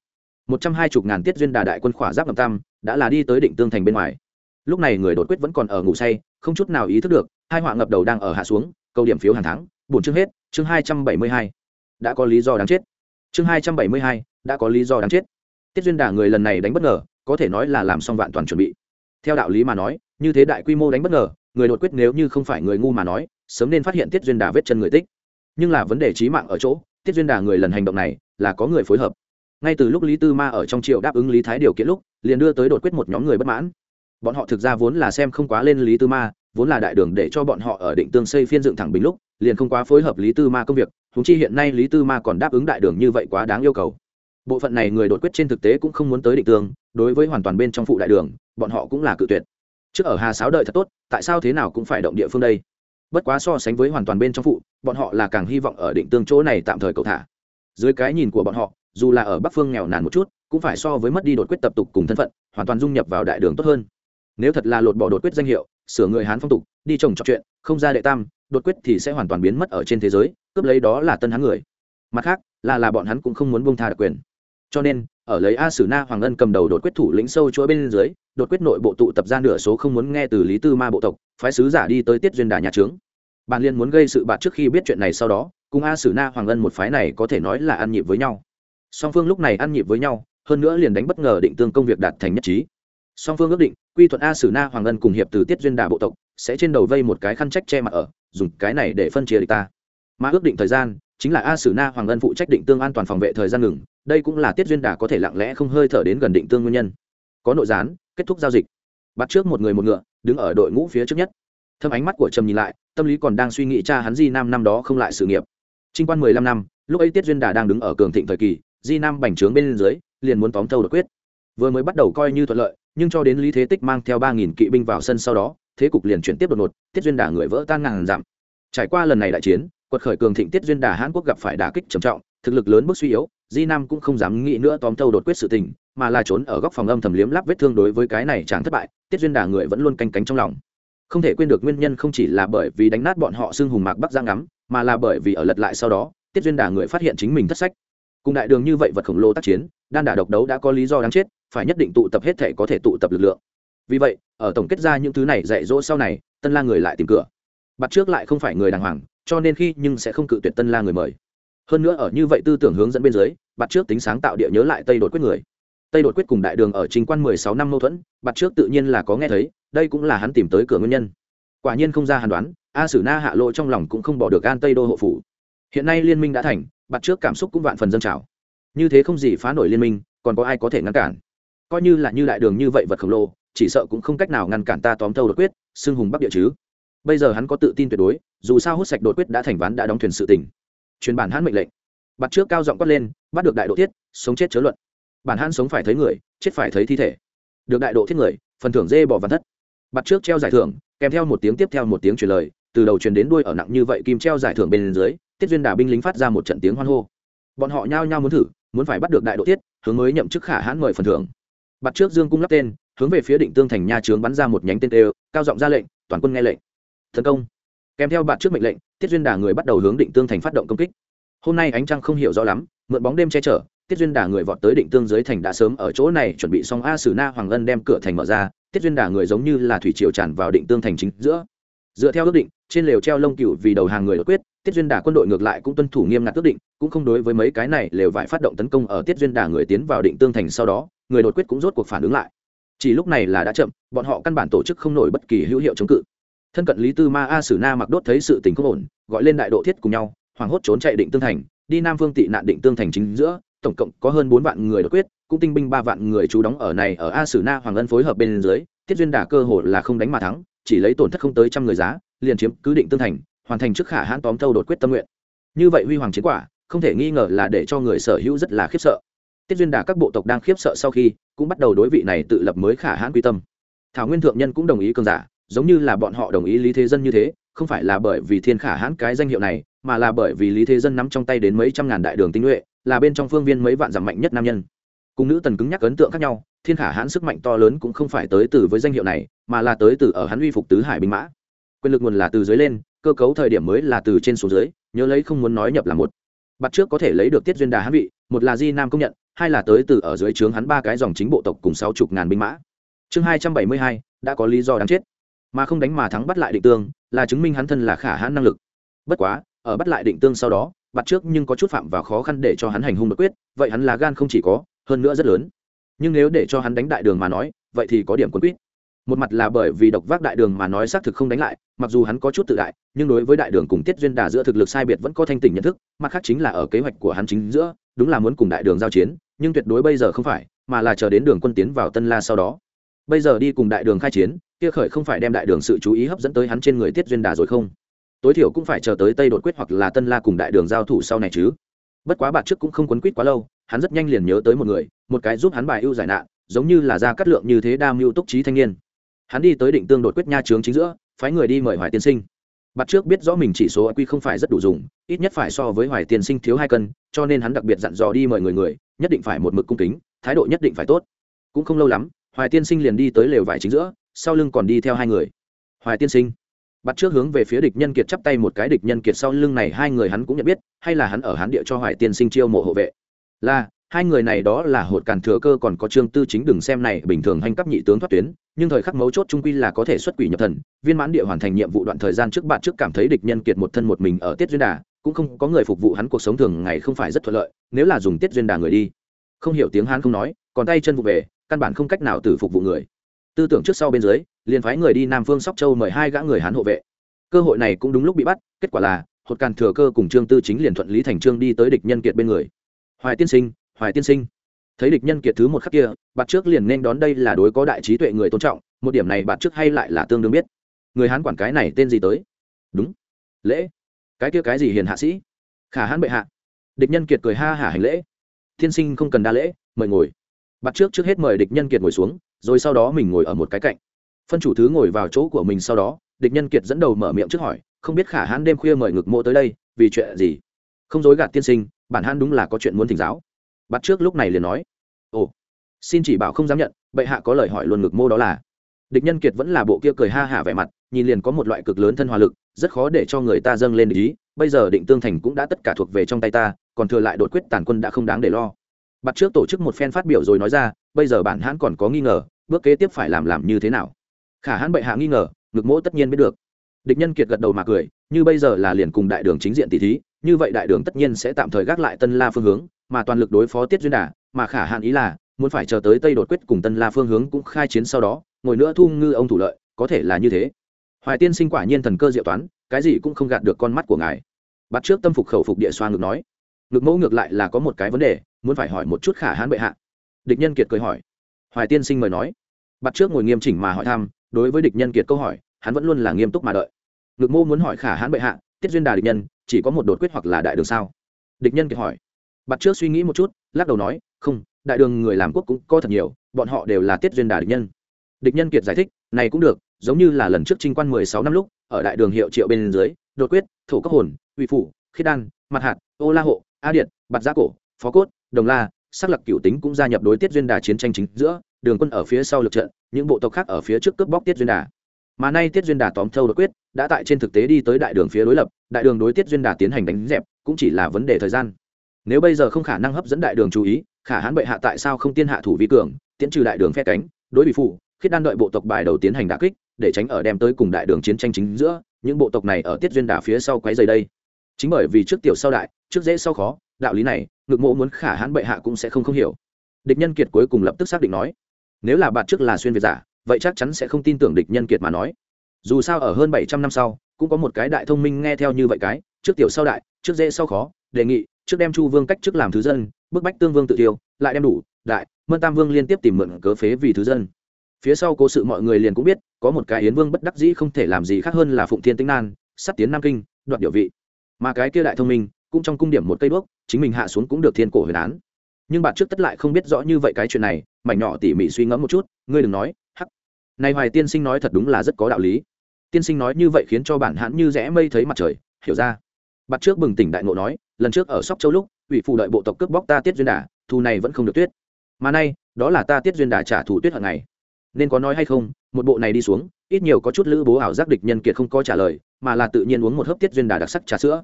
Một trăm hai chục ngàn tiết duyên đà đại quân khỏa giáp ngầm tam, đã là đi tới định tương thành bên ngoài. Lúc này người đột quyết vẫn còn ở ngủ say, không chút nào ý thức được, hai họa ngập đầu đang ở hạ xuống, câu điểm phiếu hàng tháng bổn chương hết, chương hai trăm bảy mươi hai. Đã có lý do đáng chết. Chương hai trăm bảy mươi hai, đã có lý do đáng chết. Tiết duyên đà người lần này đánh bất ngờ, có thể nói là làm xong vạn toàn chuẩn bị. Theo đạo lý mà nói, như thế đại quy mô đánh bất ngờ, người đột quyết nếu như không phải người ngu mà nói, sớm nên phát hiện tiết duyên đà vết chân người tích. Nhưng là vấn đề trí mạng ở chỗ, tiết duyên đà người lần hành động này, là có người phối hợp. Ngay từ lúc lý tư ma ở trong triệu đáp ứng lý thái điều kiện lúc, liền đưa tới đột quyết một nhóm người bất mãn. Bọn họ thực ra vốn là xem không quá lên lý tư ma, vốn là đại đường để cho bọn họ ở định tương xây phiên dựng thẳng bình lúc liền không quá phối hợp lý tư ma công việc thúng chi hiện nay lý tư ma còn đáp ứng đại đường như vậy quá đáng yêu cầu. Bộ phận này người đột quyết trên thực tế cũng không muốn tới định tương, đối với hoàn toàn bên trong phụ đại đường, bọn họ cũng là cự tuyệt. Trước ở hà sáo đợi thật tốt, tại sao thế nào cũng phải động địa phương đây? Bất quá so sánh với hoàn toàn bên trong phụ, bọn họ là càng hy vọng ở định tương chỗ này tạm thời cầu thả. Dưới cái nhìn của bọn họ, dù là ở bắc phương nghèo nàn một chút, cũng phải so với mất đi đột quyết tập tục cùng thân phận, hoàn toàn dung nhập vào đại đường tốt hơn. Nếu thật là lột bỏ đột quyết danh hiệu, sửa người hán phong tục, đi trồng trọt chuyện, không ra đệ tam đột quyết thì sẽ hoàn toàn biến mất ở trên thế giới, cướp lấy đó là tân hán người. Mặt khác, là là bọn hắn cũng không muốn buông tha đặc quyền. Cho nên, ở lấy a sử na hoàng ân cầm đầu đột quyết thủ lĩnh sâu chuỗi bên dưới, đột quyết nội bộ tụ tập ra nửa số không muốn nghe từ lý tư ma bộ tộc, phái sứ giả đi tới tiết duyên đà nhà trướng. Bàn liên muốn gây sự bạt trước khi biết chuyện này sau đó, cùng a sử na hoàng ân một phái này có thể nói là ăn nhịp với nhau. Song phương lúc này ăn nhịp với nhau, hơn nữa liền đánh bất ngờ định tương công việc đạt thành nhất trí. Song phương ước định, quy thuận a sử na hoàng ân cùng hiệp từ tiết duyên đà bộ tộc sẽ trên đầu vây một cái khăn trách che mặt ở, dùng cái này để phân chia địch ta. Mà ước định thời gian, chính là a sử na hoàng ân phụ trách định tương an toàn phòng vệ thời gian ngừng, đây cũng là tiết duyên đà có thể lặng lẽ không hơi thở đến gần định tương nguyên nhân. Có nội gián, kết thúc giao dịch. Bắt trước một người một ngựa, đứng ở đội ngũ phía trước nhất. Thâm ánh mắt của trầm nhìn lại, tâm lý còn đang suy nghĩ cha hắn di nam năm đó không lại sự nghiệp. Trinh quan mười lăm năm, lúc ấy tiết duyên đà đang đứng ở cường thịnh thời kỳ, di nam bành trướng bên dưới, liền muốn tóm thâu đột quyết. Vừa mới bắt đầu coi như thuận lợi, nhưng cho đến lý thế tích mang theo ba nghìn kỵ binh vào sân sau đó thế cục liền chuyển tiếp đột ngột, tiết duyên đà người vỡ tan ngàn giảm trải qua lần này đại chiến, quật khởi cường thịnh tiết duyên đà Hán quốc gặp phải đả kích trầm trọng, thực lực lớn bước suy yếu, di nam cũng không dám nghĩ nữa tóm thâu đột quyết sự tình, mà là trốn ở góc phòng âm thầm liếm lắp vết thương đối với cái này chẳng thất bại, tiết duyên đà người vẫn luôn canh cánh trong lòng. Không thể quên được nguyên nhân không chỉ là bởi vì đánh nát bọn họ xương hùng mạc bắc giang ngắm, mà là bởi vì ở lật lại sau đó, tiết duyên đà người phát hiện chính mình thất sách. Cùng đại đường như vậy vật khổng lồ tác chiến, đan đả độc đấu đã có lý do đáng chết, phải nhất định tụ tập hết thể có thể tụ tập lực lượng vì vậy, ở tổng kết ra những thứ này dạy dỗ sau này, tân la người lại tìm cửa. Bắt trước lại không phải người đàng hoàng, cho nên khi nhưng sẽ không cự tuyệt tân la người mời. Hơn nữa ở như vậy tư tưởng hướng dẫn bên dưới bắt trước tính sáng tạo địa nhớ lại tây đột quyết người. Tây đột quyết cùng đại đường ở chính quan mười sáu năm mâu thuẫn bắt trước tự nhiên là có nghe thấy, đây cũng là hắn tìm tới cửa nguyên nhân. Quả nhiên không ra hàn đoán, a sử na hạ lộ trong lòng cũng không bỏ được an tây đô hộ phủ. Hiện nay liên minh đã thành bắt trước cảm xúc cũng vạn phần dân trào. Như thế không gì phá nổi liên minh, còn có ai có thể ngăn cản? Coi như là như đại đường như vậy vật khổng lồ chỉ sợ cũng không cách nào ngăn cản ta tóm thâu đột quyết, xưng hùng bắc địa chứ. Bây giờ hắn có tự tin tuyệt đối, dù sao hút sạch đột quyết đã thành ván đã đóng thuyền sự tình. Truyền bản hắn mệnh lệnh. Bắt trước cao giọng quát lên, bắt được đại độ thiết, sống chết chớ luận. Bản hắn sống phải thấy người, chết phải thấy thi thể. Được đại độ thiết người, phần thưởng dê bỏ văn thất. Bắt trước treo giải thưởng, kèm theo một tiếng tiếp theo một tiếng truyền lời, từ đầu truyền đến đuôi ở nặng như vậy kim treo giải thưởng bên dưới, tiết duyên đà binh lính phát ra một trận tiếng hoan hô. Bọn họ nhao nhao muốn thử, muốn phải bắt được đại độ tiết hướng mới nhậm chức khả hãn mời phần thưởng. Bắt trước dương cung lắp tên hướng về phía định tương thành nha trướng bắn ra một nhánh tên đều, cao giọng ra lệnh, toàn quân nghe lệnh. Tấn công. Kèm theo bạn trước mệnh lệnh, tiết duyên đà người bắt đầu hướng định tương thành phát động công kích. Hôm nay ánh trăng không hiểu rõ lắm, mượn bóng đêm che chở, tiết duyên đà người vọt tới định tương dưới thành đã sớm ở chỗ này, chuẩn bị xong a sử na hoàng ân đem cửa thành mở ra, tiết duyên đà người giống như là thủy triều tràn vào định tương thành chính giữa. Dựa theo ước định, trên lều treo lông cựu vì đầu hàng người đột quyết, tiết duyên đà quân đội ngược lại cũng tuân thủ nghiêm ngặt ước định, cũng không đối với mấy cái này lều vải phát động tấn công ở tiết duyên đà người tiến vào định tương thành sau đó, người đột quyết cũng rốt cuộc phản ứng lại chỉ lúc này là đã chậm, bọn họ căn bản tổ chức không nổi bất kỳ hữu hiệu chống cự. Thân cận lý tư ma a sử na mặc đốt thấy sự tình không ổn, gọi lên đại độ thiết cùng nhau, hoảng hốt trốn chạy định tương thành, đi nam phương tị nạn định tương thành chính giữa, tổng cộng có hơn bốn vạn người đột quyết, cũng tinh binh ba vạn người trú đóng ở này ở a sử na hoàng ân phối hợp bên dưới, tiết duyên đà cơ hội là không đánh mà thắng, chỉ lấy tổn thất không tới trăm người giá, liền chiếm cứ định tương thành, hoàn thành trước khả hãn tóm thâu đột quyết tâm nguyện. Như vậy huy hoàng chiến quả, không thể nghi ngờ là để cho người sở hữu rất là khiếp sợ tiết duyên đà các bộ tộc đang khiếp sợ sau khi, cũng bắt đầu đối vị này tự lập mới khả hãn quy tâm. Thảo nguyên thượng nhân cũng đồng ý cường giả, giống như là bọn họ đồng ý lý thế dân như thế, không phải là bởi vì thiên khả hãn cái danh hiệu này, mà là bởi vì lý thế dân nắm trong tay đến mấy trăm ngàn đại đường tinh nhuệ, là bên trong phương viên mấy vạn giảm mạnh nhất nam nhân. Cùng nữ tần cứng nhắc ấn tượng khác nhau, thiên khả hãn sức mạnh to lớn cũng không phải tới từ với danh hiệu này, mà là tới từ ở hắn uy phục tứ hải binh mã. Quyền lực nguồn là từ dưới lên, cơ cấu thời điểm mới là từ trên xuống dưới, nhớ lấy không muốn nói nhập là một. Bắt trước có thể lấy được tiết duyên đà hãn vị, một là di nam công nhận hai là tới từ ở dưới trướng hắn ba cái dòng chính bộ tộc cùng sáu chục ngàn binh mã. Chương hai trăm bảy mươi hai, đã có lý do đáng chết. Mà không đánh mà thắng bắt lại định tương, là chứng minh hắn thân là khả hãn năng lực. Bất quá, ở bắt lại định tương sau đó bắt trước nhưng có chút phạm vào khó khăn để cho hắn hành hung bất quyết, vậy hắn là gan không chỉ có, hơn nữa rất lớn. Nhưng nếu để cho hắn đánh đại đường mà nói, vậy thì có điểm quân quýt. Một mặt là bởi vì độc vác đại đường mà nói xác thực không đánh lại, mặc dù hắn có chút tự đại, nhưng đối với đại đường cùng tiết duyên đà giữa thực lực sai biệt vẫn có thanh tỉnh nhận thức, mặt khác chính là ở kế hoạch của hắn chính giữa, đúng là muốn cùng đại đường giao chiến nhưng tuyệt đối bây giờ không phải, mà là chờ đến đường quân tiến vào tân la sau đó. Bây giờ đi cùng đại đường khai chiến, kia khởi không phải đem đại đường sự chú ý hấp dẫn tới hắn trên người tiết duyên đà rồi không? Tối thiểu cũng phải chờ tới tây đột quyết hoặc là tân la cùng đại đường giao thủ sau này chứ. Bất quá bạc trước cũng không quấn quýt quá lâu, hắn rất nhanh liền nhớ tới một người, một cái giúp hắn bài ưu giải nạn, giống như là ra cắt lượng như thế đa mưu túc trí thanh niên. Hắn đi tới định tương đột quyết nha trướng chính giữa, phái người đi mời hoài tiên sinh. Bạc trước biết rõ mình chỉ số quy không phải rất đủ dùng, ít nhất phải so với hoài tiên sinh thiếu hai cân, cho nên hắn đặc biệt dặn dò đi mời người người nhất định phải một mực cung kính, thái độ nhất định phải tốt. Cũng không lâu lắm, hoài tiên sinh liền đi tới lều vải chính giữa, sau lưng còn đi theo hai người. Hoài tiên sinh, bắt trước hướng về phía địch nhân kiệt chắp tay một cái, địch nhân kiệt sau lưng này hai người hắn cũng nhận biết, hay là hắn ở hán địa cho hoài tiên sinh chiêu mộ hộ vệ. Là, hai người này đó là hột càn thừa cơ còn có trương tư chính đừng xem này bình thường hành cấp nhị tướng thoát tuyến, nhưng thời khắc mấu chốt trung quy là có thể xuất quỷ nhập thần, viên mãn địa hoàn thành nhiệm vụ đoạn thời gian trước bạn trước cảm thấy địch nhân kiệt một thân một mình ở tiết duyên đà cũng không có người phục vụ hắn cuộc sống thường ngày không phải rất thuận lợi, nếu là dùng tiết duyên đà người đi. Không hiểu tiếng hán không nói, còn tay chân vụ về, căn bản không cách nào từ phục vụ người. Tư tưởng trước sau bên dưới, liền phái người đi nam phương sóc châu mời hai gã người hán hộ vệ. Cơ hội này cũng đúng lúc bị bắt, kết quả là, hột càn thừa cơ cùng trương tư chính liền thuận lý thành trương đi tới địch nhân kiệt bên người. Hoài tiên sinh, hoài tiên sinh. Thấy địch nhân kiệt thứ một khắc kia, bạt trước liền nên đón đây là đối có đại trí tuệ người tôn trọng, một điểm này bạt trước hay lại là tương đương biết. Người hán quản cái này tên gì tới? Đúng. Lễ cái kia cái gì hiền hạ sĩ? Khả hãn bệ hạ. Địch nhân kiệt cười ha hả hành lễ. Thiên sinh không cần đa lễ, mời ngồi. Bắt trước trước hết mời địch nhân kiệt ngồi xuống, rồi sau đó mình ngồi ở một cái cạnh. Phân chủ thứ ngồi vào chỗ của mình sau đó, địch nhân kiệt dẫn đầu mở miệng trước hỏi, không biết khả hãn đêm khuya mời ngực mộ tới đây, vì chuyện gì? Không dối gạt tiên sinh, bản hãn đúng là có chuyện muốn thỉnh giáo. Bắt trước lúc này liền nói, ồ, xin chỉ bảo không dám nhận, bệ hạ có lời hỏi luôn ngực mô đó là địch nhân kiệt vẫn là bộ kia cười ha hả vẻ mặt, nhìn liền có một loại cực lớn thân hòa lực, rất khó để cho người ta dâng lên ý, bây giờ định tương thành cũng đã tất cả thuộc về trong tay ta, còn thừa lại đột quyết tàn quân đã không đáng để lo. Bắt trước tổ chức một phen phát biểu rồi nói ra, bây giờ bản hãn còn có nghi ngờ, bước kế tiếp phải làm làm như thế nào? Khả hãn bệ hạ nghi ngờ, ngực mỗ tất nhiên biết được. Địch nhân kiệt gật đầu mà cười, như bây giờ là liền cùng đại đường chính diện tỷ thí, như vậy đại đường tất nhiên sẽ tạm thời gác lại tân la phương hướng, mà toàn lực đối phó tiết duyên đà, mà khả hạn ý là, muốn phải chờ tới tây đột quyết cùng tân la phương hướng cũng khai chiến sau đó ngồi nữa thu ngư ông thủ lợi, có thể là như thế. Hoài tiên sinh quả nhiên thần cơ diệu toán, cái gì cũng không gạt được con mắt của ngài. Bắt trước tâm phục khẩu phục địa xoa ngược nói ngược mẫu ngược lại là có một cái vấn đề, muốn phải hỏi một chút khả hãn bệ hạ. Địch nhân kiệt cười hỏi, hoài tiên sinh mời nói. Bắt trước ngồi nghiêm chỉnh mà hỏi thăm, đối với địch nhân kiệt câu hỏi, hắn vẫn luôn là nghiêm túc mà đợi. Ngược mô muốn hỏi khả hãn bệ hạ, tiết duyên đà địch nhân, chỉ có một đột quyết hoặc là đại đường sao? Địch nhân kiệt hỏi. Bắt trước suy nghĩ một chút, lắc đầu nói, không, đại đường người làm quốc cũng có thật nhiều, bọn họ đều là tiết duyên đà địch nhân địch nhân kiệt giải thích, này cũng được, giống như là lần trước trinh quan mười sáu năm lúc, ở đại đường hiệu triệu bên dưới, đột quyết, thổ cấp hồn, uy phủ, khiết đan mặt hạt, ô la hộ, a điện, bạt gia cổ, phó cốt, đồng la, sắc lập cựu tính cũng gia nhập đối tiết duyên đà chiến tranh chính giữa, đường quân ở phía sau lực trận, những bộ tộc khác ở phía trước cướp bóc tiết duyên đà. Mà nay tiết duyên đà tóm thâu đột quyết, đã tại trên thực tế đi tới đại đường phía đối lập, đại đường đối tiết duyên đà tiến hành đánh dẹp, cũng chỉ là vấn đề thời gian. Nếu bây giờ không khả năng hấp dẫn đại đường chú ý, khả hãn bệ hạ tại sao không tiên hạ thủ vi cường, tiễn trừ đại đường phe cánh, đối bị phụ khiết đan đợi bộ tộc bài đầu tiến hành đả kích, để tránh ở đem tới cùng đại đường chiến tranh chính giữa, những bộ tộc này ở tiết duyên đà phía sau quấy dày đây. Chính bởi vì trước tiểu sau đại, trước dễ sau khó, đạo lý này, ngực mộ muốn khả hãn bệ hạ cũng sẽ không không hiểu. Địch nhân kiệt cuối cùng lập tức xác định nói, nếu là bạn trước là xuyên việt giả, vậy chắc chắn sẽ không tin tưởng địch nhân kiệt mà nói. Dù sao ở hơn bảy trăm năm sau, cũng có một cái đại thông minh nghe theo như vậy cái, trước tiểu sau đại, trước dễ sau khó, đề nghị, trước đem chu vương cách trước làm thứ dân, bức bách tương vương tự tiêu, lại đem đủ, đại, mân tam vương liên tiếp tìm mượn cớ phế vì thứ dân phía sau cố sự mọi người liền cũng biết, có một cái yến vương bất đắc dĩ không thể làm gì khác hơn là phụng thiên tinh nan, sắp tiến nam kinh, đoạt địa vị. Mà cái kia đại thông minh, cũng trong cung điểm một cây đuốc, chính mình hạ xuống cũng được thiên cổ huyền án. Nhưng bạn trước tất lại không biết rõ như vậy cái chuyện này, mảnh nhỏ tỉ mỉ suy ngẫm một chút, ngươi đừng nói, hắc. Này hoài tiên sinh nói thật đúng là rất có đạo lý. Tiên sinh nói như vậy khiến cho bản hãn như rẽ mây thấy mặt trời, hiểu ra. Bạn trước bừng tỉnh đại ngộ nói, lần trước ở sóc châu lúc, ủy phụ đợi bộ tộc cướp bóc ta tiết duyên đà, thù này vẫn không được tuyết. Mà nay, đó là ta tiết duyên đà trả thù tuyết hằng ngày nên có nói hay không, một bộ này đi xuống, ít nhiều có chút lữ bố ảo giác địch nhân kiệt không có trả lời, mà là tự nhiên uống một hớp tiết duyên đà đặc sắc trà sữa.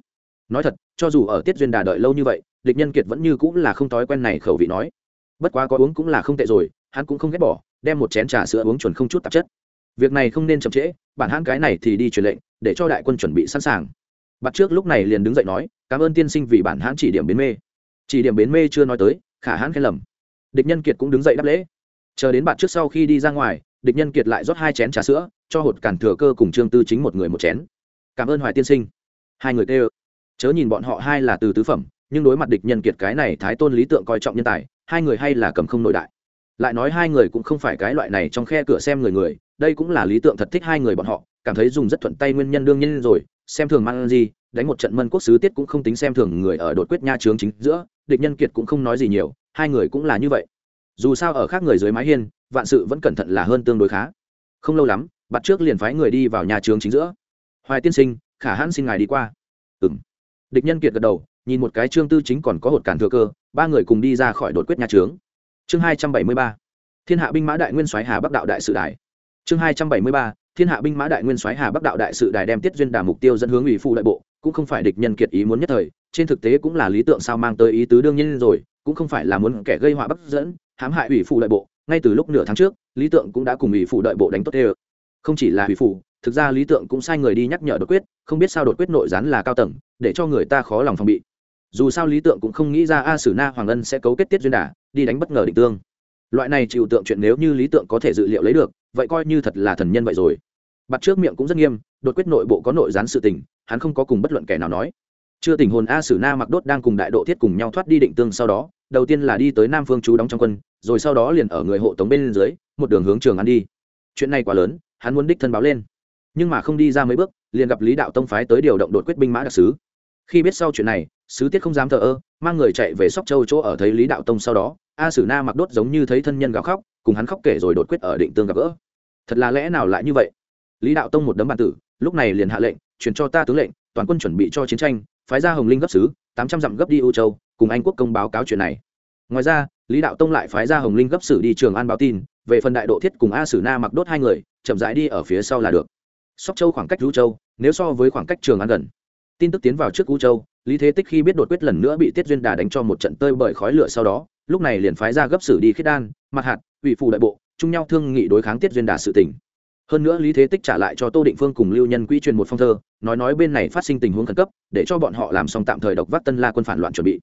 Nói thật, cho dù ở tiết duyên đà đợi lâu như vậy, địch nhân kiệt vẫn như cũng là không thói quen này khẩu vị nói. Bất quá có uống cũng là không tệ rồi, hắn cũng không ghét bỏ, đem một chén trà sữa uống chuẩn không chút tạp chất. Việc này không nên chậm trễ, bản hãn cái này thì đi truyền lệnh, để cho đại quân chuẩn bị sẵn sàng. Bắt trước lúc này liền đứng dậy nói, cảm ơn tiên sinh vì bản hãn chỉ điểm bến mê. Chỉ điểm bến mê chưa nói tới, khả hãn khen lầm. Địch nhân kiệt cũng đứng dậy đáp lễ chờ đến bạn trước sau khi đi ra ngoài, địch nhân kiệt lại rót hai chén trà sữa, cho hột cản thừa cơ cùng trương tư chính một người một chén. Cảm ơn hoài tiên sinh. Hai người kêu. Chớ nhìn bọn họ hai là từ tứ phẩm, nhưng đối mặt địch nhân kiệt cái này thái tôn lý tượng coi trọng nhân tài, hai người hay là cầm không nội đại. Lại nói hai người cũng không phải cái loại này trong khe cửa xem người người, đây cũng là lý tượng thật thích hai người bọn họ, cảm thấy dùng rất thuận tay nguyên nhân đương nhiên rồi, xem thường mang gì, đánh một trận mân quốc sứ tiết cũng không tính xem thường người ở đột quyết nha trướng chính giữa, địch nhân kiệt cũng không nói gì nhiều, hai người cũng là như vậy dù sao ở khác người dưới mái hiên, vạn sự vẫn cẩn thận là hơn tương đối khá. Không lâu lắm, bắt trước liền phái người đi vào nhà trường chính giữa. Hoài tiên sinh, khả hãn xin ngài đi qua. Ừng địch nhân kiệt gật đầu, nhìn một cái trương tư chính còn có hột cản thừa cơ, ba người cùng đi ra khỏi đột quyết nhà trướng chương hai trăm bảy mươi ba, thiên hạ binh mã đại nguyên soái hà bắc đạo đại sự đài. Chương hai trăm bảy mươi ba, thiên hạ binh mã đại nguyên soái hà bắc đạo đại sự đài đem tiết duyên đà mục tiêu dẫn hướng ủy phụ đại bộ, cũng không phải địch nhân kiệt ý muốn nhất thời, trên thực tế cũng là lý tượng sao mang tới ý tứ đương nhiên rồi, cũng không phải là muốn kẻ gây họa bắc dẫn hãm hại ủy phụ đại bộ, ngay từ lúc nửa tháng trước, lý tượng cũng đã cùng ủy phụ đại bộ đánh tốt đê không chỉ là ủy phụ thực ra lý tượng cũng sai người đi nhắc nhở đột quyết, không biết sao đột quyết nội gián là cao tầng, để cho người ta khó lòng phòng bị. Dù sao lý tượng cũng không nghĩ ra a sử na hoàng ân sẽ cấu kết tiết duyên đà, đi đánh bất ngờ định tương. Loại này chịu tượng chuyện nếu như lý tượng có thể dự liệu lấy được, vậy coi như thật là thần nhân vậy rồi. Bắt trước miệng cũng rất nghiêm, đột quyết nội bộ có nội gián sự tình, hắn không có cùng bất luận kẻ nào nói. Chưa tình hồn a sử na mặc đốt đang cùng đại độ thiết cùng nhau thoát đi định tương sau đó đầu tiên là đi tới nam phương chú đóng trong quân, rồi sau đó liền ở người hộ tống bên dưới, một đường hướng trường ăn đi. Chuyện này quá lớn, hắn muốn đích thân báo lên. Nhưng mà không đi ra mấy bước, liền gặp lý đạo tông phái tới điều động đột quyết binh mã đặc sứ. Khi biết sau chuyện này, sứ tiết không dám thờ ơ, mang người chạy về sóc châu chỗ ở thấy lý đạo tông sau đó, a sử na mặc đốt giống như thấy thân nhân gào khóc, cùng hắn khóc kể rồi đột quyết ở định tương gặp gỡ. Thật là lẽ nào lại như vậy? Lý đạo tông một đấm bàn tử, lúc này liền hạ lệnh, truyền cho ta tướng lệnh, toàn quân chuẩn bị cho chiến tranh, phái ra hồng linh gấp sứ tám trăm dặm gấp đi U châu, cùng anh quốc công báo cáo chuyện này. Ngoài ra, lý đạo tông lại phái ra hồng linh gấp sử đi trường an báo tin, về phần đại độ thiết cùng a sử na mặc đốt hai người, chậm rãi đi ở phía sau là được. Sóc châu khoảng cách U châu, nếu so với khoảng cách trường an gần. Tin tức tiến vào trước U châu, lý thế tích khi biết đột quyết lần nữa bị tiết duyên đà đánh cho một trận tơi bởi khói lửa sau đó, lúc này liền phái ra gấp sử đi khiết đan mặt hạt, ủy phụ đại bộ, chung nhau thương nghị đối kháng tiết duyên đà sự tỉnh hơn nữa lý thế tích trả lại cho tô định phương cùng lưu nhân quỹ truyền một phong thơ nói nói bên này phát sinh tình huống khẩn cấp, để cho bọn họ làm xong tạm thời độc vác tân la quân phản loạn chuẩn bị.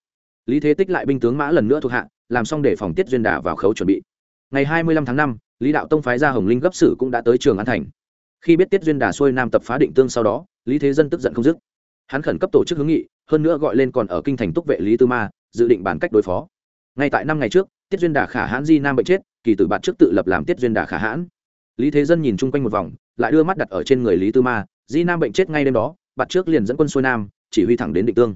Lý thế tích lại binh tướng mã lần nữa thuộc hạ, làm xong để phòng tiết duyên đà vào khấu chuẩn bị. Ngày hai mươi lăm tháng năm, lý đạo tông phái ra hồng linh gấp sử cũng đã tới trường an thành. Khi biết tiết duyên đà xuôi nam tập phá định tương sau đó, lý thế dân tức giận không dứt. Hắn khẩn cấp tổ chức hướng nghị, hơn nữa gọi lên còn ở kinh thành túc vệ lý tư ma, dự định bản cách đối phó. Ngay tại năm ngày trước, tiết duyên đà khả hãn di nam bệnh chết, kỳ tử bạn trước tự lập làm tiết duyên đà khả hãn. Lý thế dân nhìn chung quanh một vòng, lại đưa mắt đặt ở trên người lý tư ma di nam bệnh chết ngay đêm đó, Bạt trước liền dẫn quân xuôi nam, chỉ huy thẳng đến định tương.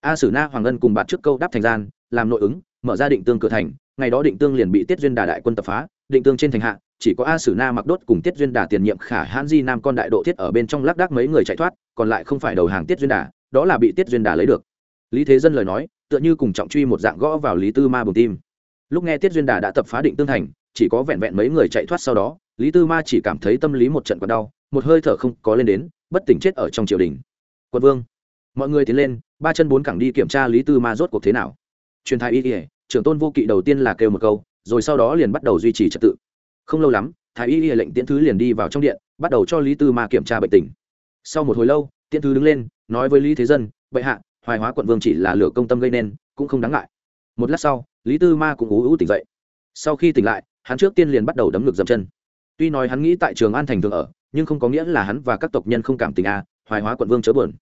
A sử na, hoàng ân cùng Bạt trước câu đáp thành gian, làm nội ứng, mở ra định tương cửa thành, ngày đó định tương liền bị tiết duyên đà đại quân tập phá, định tương trên thành hạ, chỉ có a sử na mặc đốt cùng tiết duyên đà tiền nhiệm khả hãn di nam con đại độ thiết ở bên trong lác đác mấy người chạy thoát, còn lại không phải đầu hàng tiết duyên đà, đó là bị tiết duyên đà lấy được. Lý thế dân lời nói, tựa như cùng trọng truy một dạng gõ vào lý tư ma bùng tim. Lúc nghe tiết duyên đà đã tập phá định tương thành, chỉ có vẹn vẹn mấy người chạy thoát sau đó, lý tư ma chỉ cảm thấy tâm lý một trận còn đau một hơi thở không có lên đến, bất tỉnh chết ở trong triều đình. Quận vương, mọi người tiến lên, ba chân bốn cẳng đi kiểm tra lý tư ma rốt cuộc thế nào. Truyền thái y ỉa trưởng tôn vô kỵ đầu tiên là kêu một câu, rồi sau đó liền bắt đầu duy trì trật tự. Không lâu lắm, thái y ỉa lệnh tiễn thứ liền đi vào trong điện, bắt đầu cho lý tư ma kiểm tra bệnh tình. Sau một hồi lâu, tiễn thứ đứng lên, nói với lý thế dân, bệ hạ, hoài hóa quận vương chỉ là lửa công tâm gây nên, cũng không đáng ngại. Một lát sau, lý tư ma cũng ú ú tỉnh dậy. Sau khi tỉnh lại, hắn trước tiên liền bắt đầu đấm ngực dậm chân. Tuy nói hắn nghĩ tại trường an thành thường ở nhưng không có nghĩa là hắn và các tộc nhân không cảm tình a à, hoài hóa quận vương chớ buồn.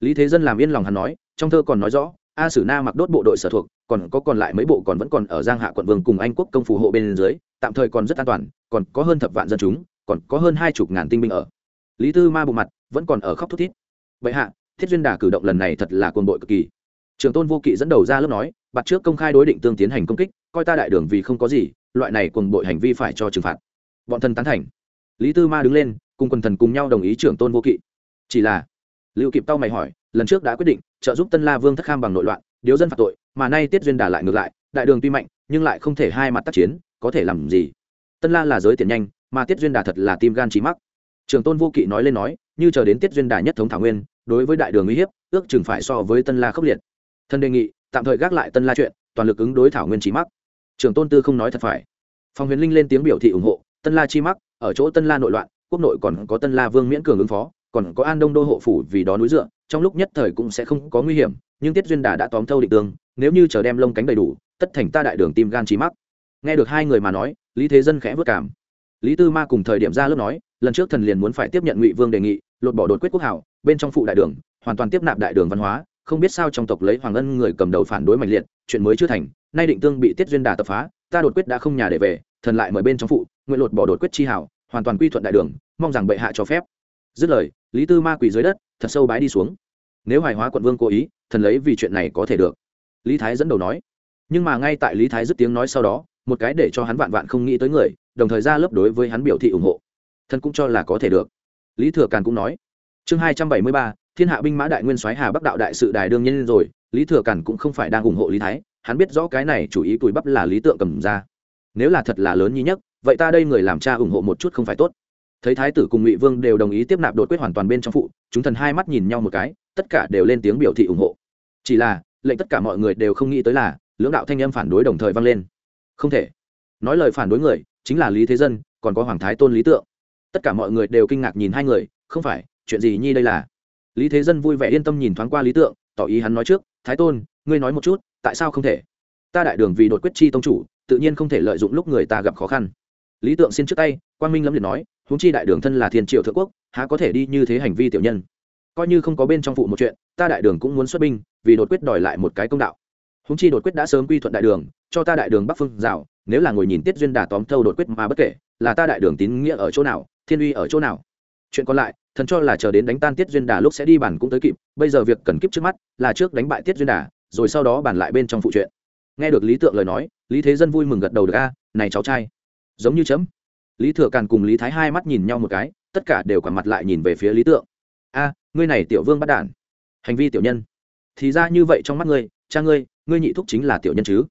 Lý thế dân làm yên lòng hắn nói trong thơ còn nói rõ a sử na mặc đốt bộ đội sở thuộc còn có còn lại mấy bộ còn vẫn còn ở giang hạ quận vương cùng anh quốc công phù hộ bên dưới tạm thời còn rất an toàn còn có hơn thập vạn dân chúng còn có hơn hai chục ngàn tinh binh ở. Lý tư ma bộ mặt vẫn còn ở khóc thút thít. Vậy hạ thiết duyên đà cử động lần này thật là quân bội cực kỳ. Trường tôn vô kỵ dẫn đầu ra lớp nói bạt trước công khai đối định tương tiến hành công kích coi ta đại đường vì không có gì loại này quân bội hành vi phải cho trừng phạt. Bọn thần tán thành. Lý tư ma đứng lên cùng quần thần cùng nhau đồng ý trưởng tôn vô kỵ. Chỉ là, lưu kịp tao mày hỏi, lần trước đã quyết định trợ giúp tân la vương thất kham bằng nội loạn, điếu dân phạt tội, mà nay tiết duyên đà lại ngược lại, đại đường tuy mạnh, nhưng lại không thể hai mặt tác chiến, có thể làm gì? Tân la là giới tiền nhanh, mà tiết duyên đà thật là tim gan trí mắc. Trường tôn vô kỵ nói lên nói, như chờ đến tiết duyên đà nhất thống thảo nguyên, đối với đại đường uy hiếp, ước chừng phải so với tân la khốc liệt. Thân đề nghị, tạm thời gác lại tân la chuyện, toàn lực ứng đối thảo nguyên trí mắc. Trường tôn tư không nói thật phải. Phòng huyền linh lên tiếng biểu thị ủng hộ, tân la chi mắc, ở chỗ tân la nội loạn quốc nội còn có tân la vương miễn cường ứng phó, còn có an đông đô hộ phủ vì đó núi dựa, trong lúc nhất thời cũng sẽ không có nguy hiểm, nhưng tiết duyên đà đã tóm thâu định tương, nếu như chờ đem lông cánh đầy đủ, tất thành ta đại đường tim gan trí mắc. Nghe được hai người mà nói, lý thế dân khẽ vất cảm. Lý tư ma cùng thời điểm ra lớp nói, lần trước thần liền muốn phải tiếp nhận ngụy vương đề nghị, lột bỏ đột quyết quốc hảo, bên trong phụ đại đường, hoàn toàn tiếp nạp đại đường văn hóa, không biết sao trong tộc lấy hoàng ân người cầm đầu phản đối mạnh liệt, chuyện mới chưa thành, nay định tương bị tiết duyên đà tập phá, ta đột quyết đã không nhà để về, thần lại mời bên trong phụ, nguyện lột bỏ đột quyết chi hảo hoàn toàn quy thuận đại đường, mong rằng bệ hạ cho phép. Dứt lời, lý tư ma quỳ dưới đất, thật sâu bái đi xuống. Nếu hoài hóa quận vương cố ý, thần lấy vì chuyện này có thể được. Lý thái dẫn đầu nói. Nhưng mà ngay tại lý thái dứt tiếng nói sau đó, một cái để cho hắn vạn vạn không nghĩ tới người, đồng thời ra lớp đối với hắn biểu thị ủng hộ. Thần cũng cho là có thể được. Lý thừa càn cũng nói. Chương hai trăm bảy mươi ba, thiên hạ binh mã đại nguyên soái hà bắc đạo đại sự đài đương nhiên rồi, lý thừa càn cũng không phải đang ủng hộ lý thái, hắn biết rõ cái này chủ ý cùi bắp là lý tượng cầm ra. Nếu là thật là lớn như nhất vậy ta đây người làm cha ủng hộ một chút không phải tốt. Thấy thái tử cùng ngụy vương đều đồng ý tiếp nạp đột quyết hoàn toàn bên trong phụ, chúng thần hai mắt nhìn nhau một cái, tất cả đều lên tiếng biểu thị ủng hộ. Chỉ là, lệnh tất cả mọi người đều không nghĩ tới là, lưỡng đạo thanh âm phản đối đồng thời vang lên. Không thể. Nói lời phản đối người, chính là lý thế dân, còn có hoàng thái tôn lý tượng. Tất cả mọi người đều kinh ngạc nhìn hai người, không phải, chuyện gì nhi đây là? Lý thế dân vui vẻ yên tâm nhìn thoáng qua lý tượng, tỏ ý hắn nói trước, thái tôn, ngươi nói một chút, tại sao không thể? Ta đại đường vì đột quyết chi tông chủ, tự nhiên không thể lợi dụng lúc người ta gặp khó khăn lý tượng xin trước tay, quang minh lâm liệt nói húng chi đại đường thân là thiên triệu thượng quốc, há có thể đi như thế hành vi tiểu nhân? Coi như không có bên trong phụ một chuyện, ta đại đường cũng muốn xuất binh, vì đột quyết đòi lại một cái công đạo. Húng chi đột quyết đã sớm quy thuận đại đường, cho ta đại đường bắc phương rào, nếu là ngồi nhìn tiết duyên đà tóm thâu đột quyết mà bất kể, là ta đại đường tín nghĩa ở chỗ nào, thiên uy ở chỗ nào? Chuyện còn lại, thần cho là chờ đến đánh tan tiết duyên đà lúc sẽ đi bản cũng tới kịp, bây giờ việc cần kiếp trước mắt là trước đánh bại tiết duyên đà, rồi sau đó bàn lại bên trong phụ chuyện. Nghe được lý tượng lời nói, lý thế dân vui mừng gật đầu được a, này cháu trai giống như chấm. Lý thừa càn cùng lý thái hai mắt nhìn nhau một cái, tất cả đều quả mặt lại nhìn về phía lý tượng. A, ngươi này tiểu vương bắt đản. Hành vi tiểu nhân. Thì ra như vậy trong mắt ngươi, cha ngươi ngươi nhị thúc chính là tiểu nhân chứ?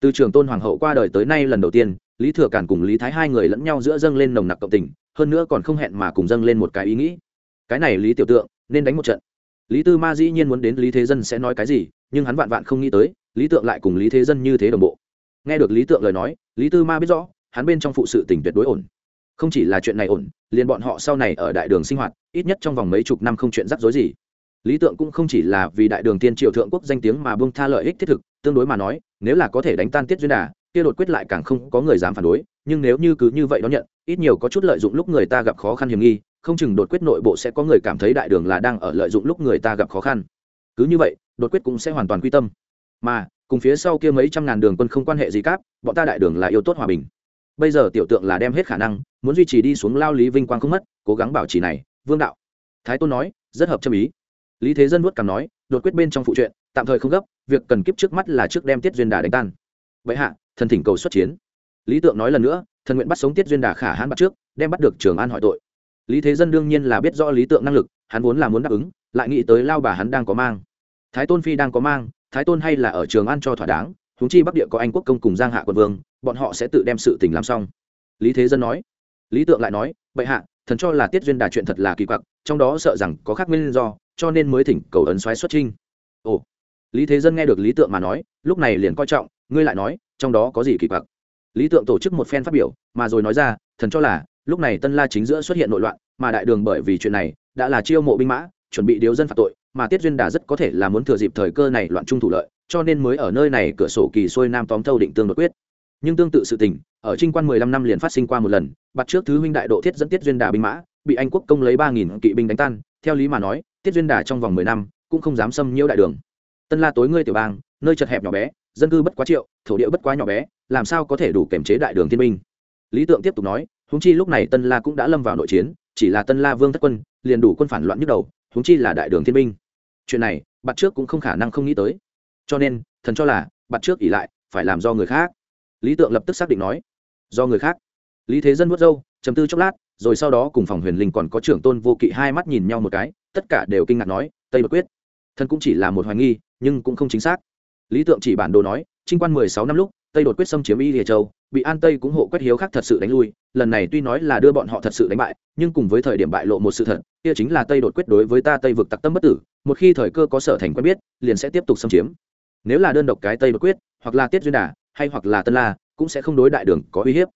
Từ trường tôn hoàng hậu qua đời tới nay lần đầu tiên, lý thừa càn cùng lý thái hai người lẫn nhau giữa dâng lên nồng nặc cộng tình, hơn nữa còn không hẹn mà cùng dâng lên một cái ý nghĩ. Cái này lý tiểu tượng, nên đánh một trận. Lý tư ma dĩ nhiên muốn đến lý thế dân sẽ nói cái gì, nhưng hắn vạn vạn không nghĩ tới, lý tượng lại cùng lý thế dân như thế đồng bộ. Nghe được lý tượng lời nói, lý tư ma biết rõ hắn bên trong phụ sự tình tuyệt đối ổn. Không chỉ là chuyện này ổn, liền bọn họ sau này ở đại đường sinh hoạt, ít nhất trong vòng mấy chục năm không chuyện rắc rối gì. Lý tượng cũng không chỉ là vì đại đường tiên triều thượng quốc danh tiếng mà bông tha lợi ích thiết thực, tương đối mà nói, nếu là có thể đánh tan tiết duyên đà, kia đột quyết lại càng không có người dám phản đối, nhưng nếu như cứ như vậy đón nhận, ít nhiều có chút lợi dụng lúc người ta gặp khó khăn hiểm nghi, không chừng đột quyết nội bộ sẽ có người cảm thấy đại đường là đang ở lợi dụng lúc người ta gặp khó khăn. Cứ như vậy, đột quyết cũng sẽ hoàn toàn quy tâm. Mà, cùng phía sau kia mấy trăm ngàn đường quân không quan hệ gì cáp, bọn ta đại đường là yêu tốt hòa bình bây giờ tiểu tượng là đem hết khả năng, muốn duy trì đi xuống lao lý vinh quang không mất, cố gắng bảo trì này, vương đạo. Thái tôn nói, rất hợp châm ý. Lý thế dân vuốt cằm nói, đột quyết bên trong phụ chuyện, tạm thời không gấp, việc cần kiếp trước mắt là trước đem tiết duyên đà đánh tan. Vậy hạ, thần thỉnh cầu xuất chiến. Lý tượng nói lần nữa, thần nguyện bắt sống tiết duyên đà khả hãn bắt trước, đem bắt được trường an hỏi tội. Lý thế dân đương nhiên là biết rõ lý tượng năng lực, hắn vốn là muốn đáp ứng, lại nghĩ tới lao bà hắn đang có mang. Thái tôn phi đang có mang, thái tôn hay là ở trường an cho thỏa đáng húng chi bắc địa có anh quốc công cùng giang hạ quận vương bọn họ sẽ tự đem sự tình làm xong. Lý thế dân nói. Lý tượng lại nói, bệ hạ, thần cho là tiết duyên đà chuyện thật là kỳ quặc, trong đó sợ rằng có khác nguyên do, cho nên mới thỉnh cầu ấn xoáy xuất trinh ồ. Lý thế dân nghe được lý tượng mà nói, lúc này liền coi trọng, ngươi lại nói, trong đó có gì kỳ quặc? Lý tượng tổ chức một phen phát biểu, mà rồi nói ra, thần cho là, lúc này tân la chính giữa xuất hiện nội loạn, mà đại đường bởi vì chuyện này, đã là chiêu mộ binh mã, chuẩn bị điều dân phạt tội, mà tiết duyên đà rất có thể là muốn thừa dịp thời cơ này loạn trung thủ lợi, cho nên mới ở nơi này cửa sổ kỳ xuôi nam tóm thâu định tương đột quyết nhưng tương tự sự tình, ở trinh quan mười lăm năm liền phát sinh qua một lần, bắt trước thứ huynh đại độ thiết dẫn tiết duyên đà binh mã, bị anh quốc công lấy ba nghìn kỵ binh đánh tan, theo lý mà nói, tiết duyên đà trong vòng mười năm cũng không dám xâm nhiễu đại đường. Tân la tối ngươi tiểu bang, nơi chật hẹp nhỏ bé, dân cư bất quá triệu, thổ địa bất quá nhỏ bé, làm sao có thể đủ kiểm chế đại đường thiên minh lý tượng tiếp tục nói, huống chi lúc này tân la cũng đã lâm vào nội chiến, chỉ là tân la vương thất quân, liền đủ quân phản loạn nhức đầu, huống chi là đại đường thiên minh chuyện này, bắt trước cũng không khả năng không nghĩ tới. Cho nên, thần cho là, bắt trước ỉ lại, phải làm do người khác lý tượng lập tức xác định nói, do người khác. Lý thế dân vớt râu chầm tư chốc lát, rồi sau đó cùng phòng huyền linh còn có trưởng tôn vô kỵ hai mắt nhìn nhau một cái, tất cả đều kinh ngạc nói, tây bất quyết, thân cũng chỉ là một hoài nghi, nhưng cũng không chính xác. Lý tượng chỉ bản đồ nói, trinh quan mười sáu năm lúc, tây đột quyết xâm chiếm y lìa châu, bị an tây cũng hộ quét hiếu khác thật sự đánh lui, lần này tuy nói là đưa bọn họ thật sự đánh bại, nhưng cùng với thời điểm bại lộ một sự thật, kia chính là tây đột quyết đối với ta tây vực tặc tâm bất tử, một khi thời cơ có sở thành quen biết, liền sẽ tiếp tục xâm chiếm. Nếu là đơn độc cái tây đột quyết, hoặc là tiết duyên đà hay hoặc là tân la, cũng sẽ không đối đại đường có uy hiếp.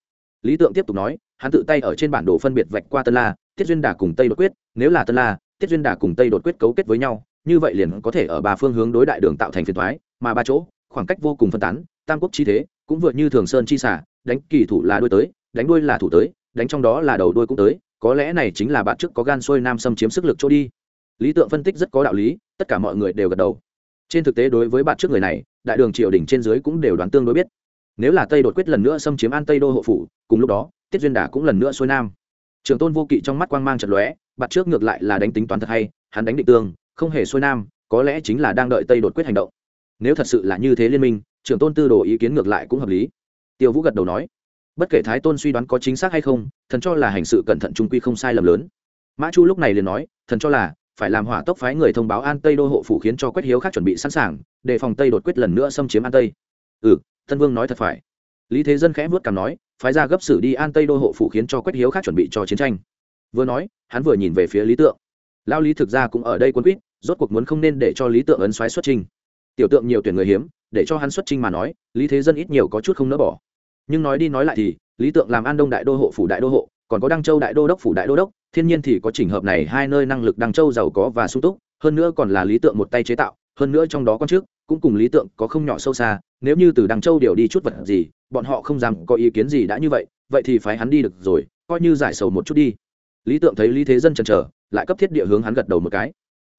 Lý tượng tiếp tục nói, hắn tự tay ở trên bản đồ phân biệt vạch qua tân la, tiết duyên đà cùng tây đột quyết. Nếu là tân la, tiết duyên đà cùng tây đột quyết cấu kết với nhau, như vậy liền có thể ở ba phương hướng đối đại đường tạo thành phiền thoái mà ba chỗ, khoảng cách vô cùng phân tán, tam quốc chi thế cũng vượt như thường sơn chi xả, đánh kỳ thủ là đuôi tới, đánh đuôi là thủ tới, đánh trong đó là đầu đuôi cũng tới, có lẽ này chính là bạn trước có gan xuôi nam xâm chiếm sức lực chỗ đi. Lý tượng phân tích rất có đạo lý, tất cả mọi người đều gật đầu. Trên thực tế đối với bạn trước người này đại đường triều đình trên dưới cũng đều đoán tương đối biết. Nếu là tây đột quyết lần nữa xâm chiếm an tây đô hộ phủ, cùng lúc đó, tiết duyên đà cũng lần nữa xuôi nam. Trường tôn vô kỵ trong mắt quang mang trận lóe bạn trước ngược lại là đánh tính toán thật hay, hắn đánh định tương, không hề xuôi nam, có lẽ chính là đang đợi tây đột quyết hành động. Nếu thật sự là như thế liên minh trưởng tôn tư đồ ý kiến ngược lại cũng hợp lý. Tiêu vũ gật đầu nói, bất kể thái tôn suy đoán có chính xác hay không, thần cho là hành sự cẩn thận trung quy không sai lầm lớn. Mã chu lúc này liền nói, thần cho là phải làm hỏa tốc phái người thông báo an tây đô hộ phủ khiến cho Quách hiếu khác chuẩn bị sẵn sàng đề phòng tây đột quyết lần nữa xâm chiếm an tây. Ừ thân vương nói thật phải. Lý thế dân khẽ vuốt cằm nói, phái ra gấp xử đi an tây đô hộ phủ khiến cho Quách hiếu khác chuẩn bị cho chiến tranh. Vừa nói, hắn vừa nhìn về phía lý tượng. Lao lý thực ra cũng ở đây quân quýt, rốt cuộc muốn không nên để cho lý tượng ấn xoáy xuất trình tiểu tượng nhiều tuyển người hiếm, để cho hắn xuất trình mà nói, lý thế dân ít nhiều có chút không nỡ bỏ. Nhưng nói đi nói lại thì, lý tượng làm an đông đại đô hộ phủ đại đô hộ còn có đăng châu đại đô đốc phủ đại đô đốc, thiên nhiên thì có trình hợp này hai nơi năng lực đăng châu giàu có và sung túc, hơn nữa còn là lý tượng một tay chế tạo, hơn nữa trong đó con trước cũng cùng lý tượng có không nhỏ sâu xa, nếu như từ đăng châu điều đi chút vật gì, bọn họ không dám có ý kiến gì đã như vậy vậy thì phải hắn đi được rồi, coi như giải sầu một chút đi. Lý tượng thấy lý thế dân chần chờ, lại cấp thiết địa hướng hắn gật đầu một cái.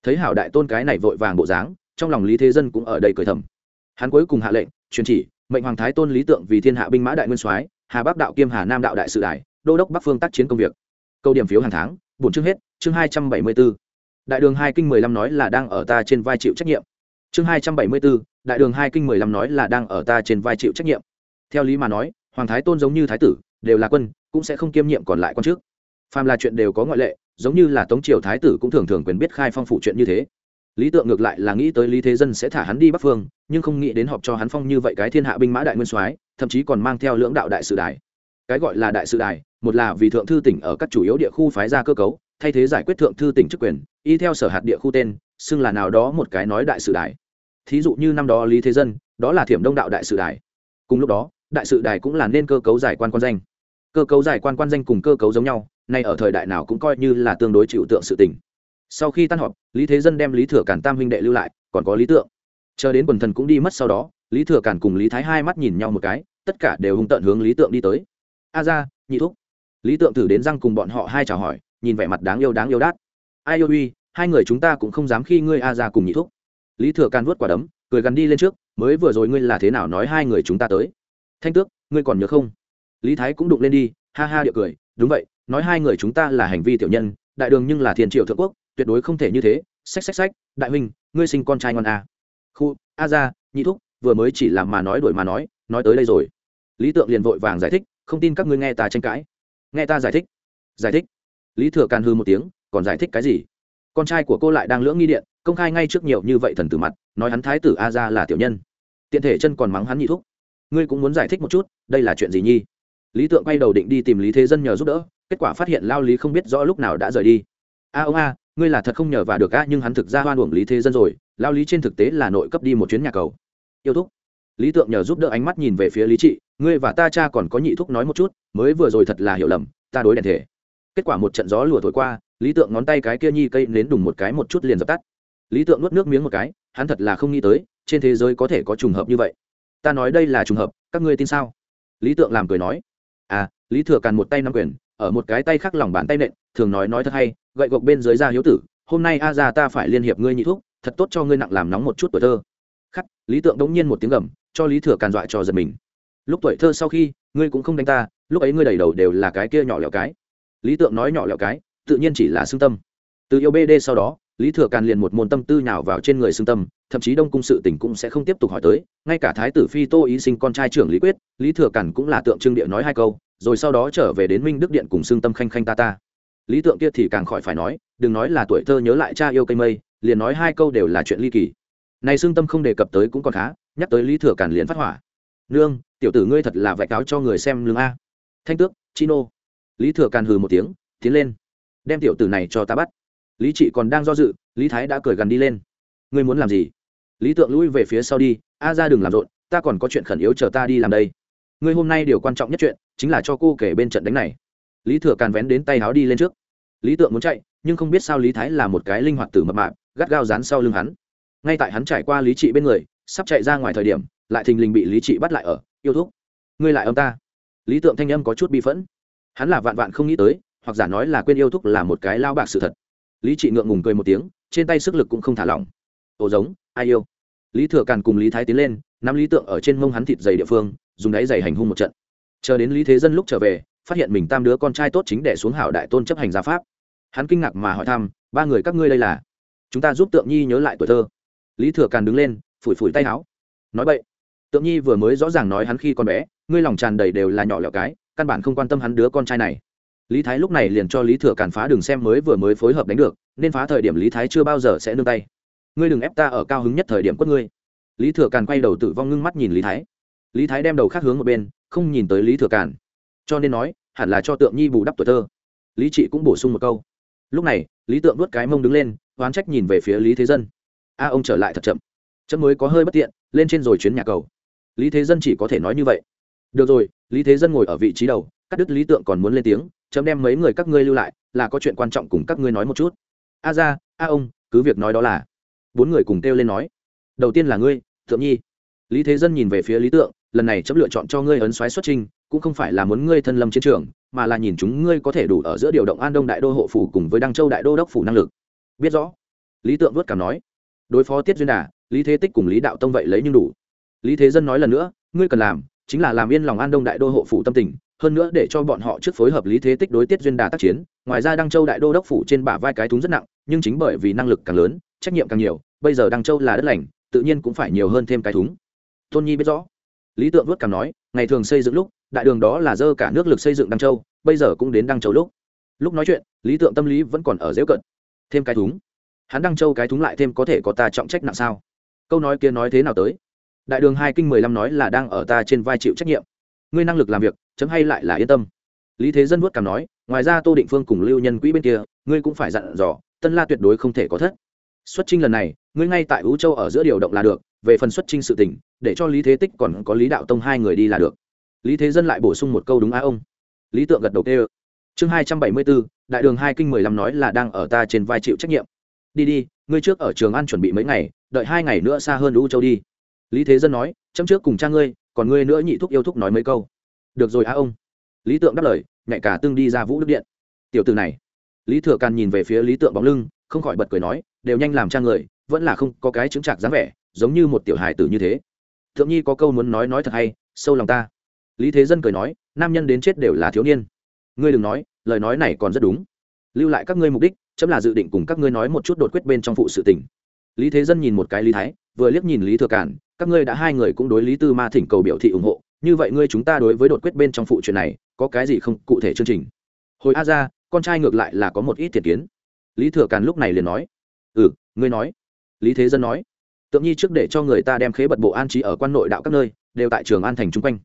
Thấy hảo đại tôn cái này vội vàng bộ dáng, trong lòng lý thế dân cũng ở đây cười thầm. Hắn cuối cùng hạ lệnh, truyền chỉ, mệnh hoàng thái tôn lý tượng vì thiên hạ binh mã đại nguyên soái, hà bắc đạo kiêm hà nam đạo đại sự đại đô đốc bắc phương tác chiến công việc. Câu điểm phiếu hàng tháng, bổn chương hết, chương hai trăm bảy mươi b ố đại đường hai kinh mười lăm nói là đang ở ta trên vai chịu trách nhiệm. Chương hai trăm bảy mươi b ố đại đường hai kinh mười lăm nói là đang ở ta trên vai chịu trách nhiệm. Theo lý mà nói, hoàng thái tôn giống như thái tử, đều là quân, cũng sẽ không kiêm nhiệm còn lại quan trước phàm là chuyện đều có ngoại lệ, giống như là tống triều thái tử cũng thường thường quyền biết khai phong phụ chuyện như thế. Lý tượng ngược lại là nghĩ tới lý thế dân sẽ thả hắn đi bắc phương, nhưng không nghĩ đến họp cho hắn phong như vậy cái thiên hạ binh mã đại nguyên soái, thậm chí còn mang theo lưỡng đạo đại sự đài cái gọi là đại sự đài, một là vì thượng thư tỉnh ở các chủ yếu địa khu phái ra cơ cấu, thay thế giải quyết thượng thư tỉnh chức quyền, y theo sở hạt địa khu tên, xưng là nào đó một cái nói đại sự đài. Thí dụ như năm đó lý thế dân, đó là thiểm đông đạo đại sự đài. Cùng lúc đó, đại sự đài cũng là nên cơ cấu giải quan quan danh. Cơ cấu giải quan quan danh cùng cơ cấu giống nhau, nay ở thời đại nào cũng coi như là tương đối chịu tượng sự tình. Sau khi tan họp, lý thế dân đem lý thừa cản tam huynh đệ lưu lại, còn có lý tượng. Chờ đến quần thần cũng đi mất sau đó, lý thừa cản cùng lý thái hai mắt nhìn nhau một cái, tất cả đều hung tận hướng lý tượng đi tới a ra nhị thúc. Lý tượng thử đến răng cùng bọn họ hai chào hỏi, nhìn vẻ mặt đáng yêu đáng yêu đát. Ai yêu uy hai người chúng ta cũng không dám khi ngươi a ra cùng nhị thúc. Lý thừa càn vuốt quả đấm, cười gần đi lên trước, mới vừa rồi ngươi là thế nào nói hai người chúng ta tới? Thanh tước, ngươi còn nhớ không? Lý thái cũng đụng lên đi, ha ha điệu cười, đúng vậy, nói hai người chúng ta là hành vi tiểu nhân, đại đường nhưng là thiên triệu thượng quốc, tuyệt đối không thể như thế, xách xách xách, đại huynh, ngươi sinh con trai ngon à. khu, a ra nhị thúc, vừa mới chỉ làm mà nói đổi mà nói nói tới đây rồi. Lý tượng liền vội vàng giải thích không tin các ngươi nghe ta tranh cãi. Nghe ta giải thích. Giải thích. Lý thừa càn hư một tiếng, còn giải thích cái gì? Con trai của cô lại đang lưỡng nghi điện, công khai ngay trước nhiều như vậy thần tử mặt, nói hắn thái tử a ra là tiểu nhân. Tiện thể chân còn mắng hắn nhị thúc. Ngươi cũng muốn giải thích một chút, đây là chuyện gì nhi? Lý tượng quay đầu định đi tìm lý thế dân nhờ giúp đỡ, kết quả phát hiện lao lý không biết rõ lúc nào đã rời đi. A ông a, ngươi là thật không nhờ và được a, nhưng hắn thực ra hoan uổng lý thế dân rồi, lao lý trên thực tế là nội cấp đi một chuyến nhà cầu. Yêu thúc. Lý tượng nhờ giúp đỡ ánh mắt nhìn về phía lý trị ngươi và ta cha còn có nhị thúc nói một chút, mới vừa rồi thật là hiểu lầm, ta đối đèn thể kết quả một trận gió lùa thổi qua, lý tượng ngón tay cái kia nhi cây nến đùng một cái một chút liền dập tắt. Lý tượng nuốt nước miếng một cái, hắn thật là không nghĩ tới, trên thế giới có thể có trùng hợp như vậy. Ta nói đây là trùng hợp, các ngươi tin sao? Lý tượng làm cười nói. À lý thừa càn một tay nắm quyền, ở một cái tay khác lòng bàn tay nện, thường nói nói thật hay, gậy gộc bên dưới ra hiếu tử, hôm nay a ra ta phải liên hiệp ngươi nhị thuốc thật tốt cho ngươi nặng làm nóng một chút tuổi thơ. Khắc, lý tượng đống nhiên một tiếng gầm, cho lý thừa càn dọa cho giật mình lúc tuổi thơ sau khi, ngươi cũng không đánh ta, lúc ấy ngươi đầy đầu đều là cái kia nhỏ lẹo cái. Lý tượng nói nhỏ lẹo cái, tự nhiên chỉ là xương tâm. Từ yêu bd sau đó, lý thừa càn liền một môn tâm tư nào vào trên người xương tâm, thậm chí đông cung sự tình cũng sẽ không tiếp tục hỏi tới, ngay cả thái tử phi tô ý sinh con trai trưởng lý quyết, lý thừa càn cũng là tượng trưng địa nói hai câu, rồi sau đó trở về đến minh đức điện cùng xương tâm khanh khanh ta ta. Lý tượng kia thì càng khỏi phải nói, đừng nói là tuổi thơ nhớ lại cha yêu cây mây, liền nói hai câu đều là chuyện ly kỳ. Này xương tâm không đề cập tới cũng còn khá, nhắc tới lý thừa càn liền phát hỏa. Nương tiểu tử ngươi thật là vạch cáo cho người xem lương a. Thanh tước, chino. Lý thừa càn hừ một tiếng, tiến lên. Đem tiểu tử này cho ta bắt. Lý trị còn đang do dự, lý thái đã cười gần đi lên. Ngươi muốn làm gì? Lý tượng lui về phía sau đi, a ra đừng làm rộn, ta còn có chuyện khẩn yếu chờ ta đi làm đây. Ngươi hôm nay điều quan trọng nhất chuyện, chính là cho cô kể bên trận đánh này. Lý thừa càn vén đến tay háo đi lên trước. Lý tượng muốn chạy, nhưng không biết sao lý thái là một cái linh hoạt tử mập mạp, gắt gao dán sau lưng hắn. Ngay tại hắn trải qua lý trị bên người, sắp chạy ra ngoài thời điểm, lại thình lình bị lý trị bắt lại ở yêu thúc. Ngươi lại âm ta. Lý tượng thanh âm có chút bi phẫn. Hắn là vạn vạn không nghĩ tới, hoặc giả nói là quên yêu thúc là một cái lao bạc sự thật. Lý trị ngượng ngùng cười một tiếng, trên tay sức lực cũng không thả lỏng. Ồ giống, ai yêu? Lý thừa càn cùng lý thái tiến lên, nắm lý tượng ở trên mông hắn thịt dày địa phương, dùng đáy dày hành hung một trận. Chờ đến lý thế dân lúc trở về, phát hiện mình tam đứa con trai tốt chính để xuống hảo đại tôn chấp hành gia pháp. Hắn kinh ngạc mà hỏi thăm, ba người các ngươi đây là? Chúng ta giúp tượng nhi nhớ lại tuổi thơ. Lý thừa càn đứng lên, phủi phủi tay áo. Nói vậy tượng nhi vừa mới rõ ràng nói hắn khi con bé, ngươi lòng tràn đầy đều là nhỏ lẹo cái, căn bản không quan tâm hắn đứa con trai này. Lý thái lúc này liền cho lý thừa càn phá đường xem mới vừa mới phối hợp đánh được, nên phá thời điểm lý thái chưa bao giờ sẽ nương tay. Ngươi đừng ép ta ở cao hứng nhất thời điểm quất ngươi. Lý thừa càn quay đầu tử vong ngưng mắt nhìn lý thái. Lý thái đem đầu khác hướng một bên, không nhìn tới lý thừa càn. Cho nên nói, hẳn là cho tượng nhi bù đắp tuổi thơ. Lý trị cũng bổ sung một câu. Lúc này, lý tượng nuốt cái mông đứng lên, oán trách nhìn về phía lý thế dân. A, ông trở lại thật chậm. Chậm mới có hơi bất tiện, lên trên rồi chuyến nhà cầu lý thế dân chỉ có thể nói như vậy. Được rồi, lý thế dân ngồi ở vị trí đầu, cắt đứt lý tượng còn muốn lên tiếng, chấm đem mấy người các ngươi lưu lại, là có chuyện quan trọng cùng các ngươi nói một chút. A ra, a ông, cứ việc nói đó là. Bốn người cùng kêu lên nói. Đầu tiên là ngươi, thượng nhi. Lý thế dân nhìn về phía lý tượng, lần này chấm lựa chọn cho ngươi ấn xoáy xuất trình, cũng không phải là muốn ngươi thân lâm chiến trường, mà là nhìn chúng ngươi có thể đủ ở giữa điều động an đông đại đô hộ phủ cùng với đăng châu đại đô đốc phủ năng lực. Biết rõ. Lý tượng vớt cảm nói. Đối phó tiết duyên đà, lý thế tích cùng lý đạo tông vậy lấy nhưng đủ lý thế dân nói lần nữa, ngươi cần làm chính là làm yên lòng an đông đại đô hộ phủ tâm tình, hơn nữa để cho bọn họ trước phối hợp lý thế tích đối tiết duyên đà tác chiến. Ngoài ra đăng châu đại đô đốc phủ trên bả vai cái thúng rất nặng, nhưng chính bởi vì năng lực càng lớn, trách nhiệm càng nhiều, bây giờ đăng châu là đất lành, tự nhiên cũng phải nhiều hơn thêm cái thúng. Tôn nhi biết rõ. Lý tượng vớt cảm nói, ngày thường xây dựng lúc, đại đường đó là dơ cả nước lực xây dựng đăng châu, bây giờ cũng đến đăng châu lúc. Lúc nói chuyện, lý tượng tâm lý vẫn còn ở dễu cận. Thêm cái thúng? Hắn đăng châu cái thúng lại thêm có thể có ta trọng trách nặng sao? Câu nói kia nói thế nào tới? Đại đường hai kinh mười lăm nói là đang ở ta trên vai chịu trách nhiệm. Ngươi năng lực làm việc, chấm hay lại là yên tâm. Lý thế dân vuốt cảm nói, ngoài ra tô định phương cùng lưu nhân quỹ bên kia, ngươi cũng phải dặn dò, tân la tuyệt đối không thể có thất. Xuất trinh lần này, ngươi ngay tại ú châu ở giữa điều động là được, về phần xuất trinh sự tỉnh để cho lý thế tích còn có lý đạo tông hai người đi là được. Lý thế dân lại bổ sung một câu đúng á ông. Lý tượng gật đầu tê ơ chương hai trăm bảy mươi bốn, đại đường hai kinh mười lăm nói là đang ở ta trên vai chịu trách nhiệm. Đi đi, ngươi trước ở trường ăn chuẩn bị mấy ngày, đợi hai ngày nữa xa hơn ú châu đi lý thế dân nói, chấm trước cùng cha ngươi, còn ngươi nữa nhị thúc yêu thúc nói mấy câu. Được rồi á ông. Lý tượng đáp lời, nhạy cả tương đi ra vũ đức điện. Tiểu từ này. Lý thừa càn nhìn về phía lý tượng bóng lưng, không khỏi bật cười nói, đều nhanh làm cha người, vẫn là không có cái chứng trạc dáng vẻ, giống như một tiểu hài tử như thế. Thượng nhi có câu muốn nói nói thật hay, sâu lòng ta. Lý thế dân cười nói, nam nhân đến chết đều là thiếu niên. Ngươi đừng nói, lời nói này còn rất đúng. Lưu lại các ngươi mục đích, chấm là dự định cùng các ngươi nói một chút đột quyết bên trong phụ sự tình. Lý thế dân nhìn một cái lý thái, vừa liếc nhìn lý thừa cản các ngươi đã hai người cũng đối lý tư ma thỉnh cầu biểu thị ủng hộ, như vậy ngươi chúng ta đối với đột quyết bên trong phụ chuyện này, có cái gì không cụ thể chương trình? Hồi a ra, con trai ngược lại là có một ít thiệt kiến. Lý thừa càn lúc này liền nói ừ ngươi nói. Lý thế dân nói, tượng nhi trước để cho người ta đem khế bật bộ an trí ở quan nội đạo các nơi, đều tại trường an thành chung quanh.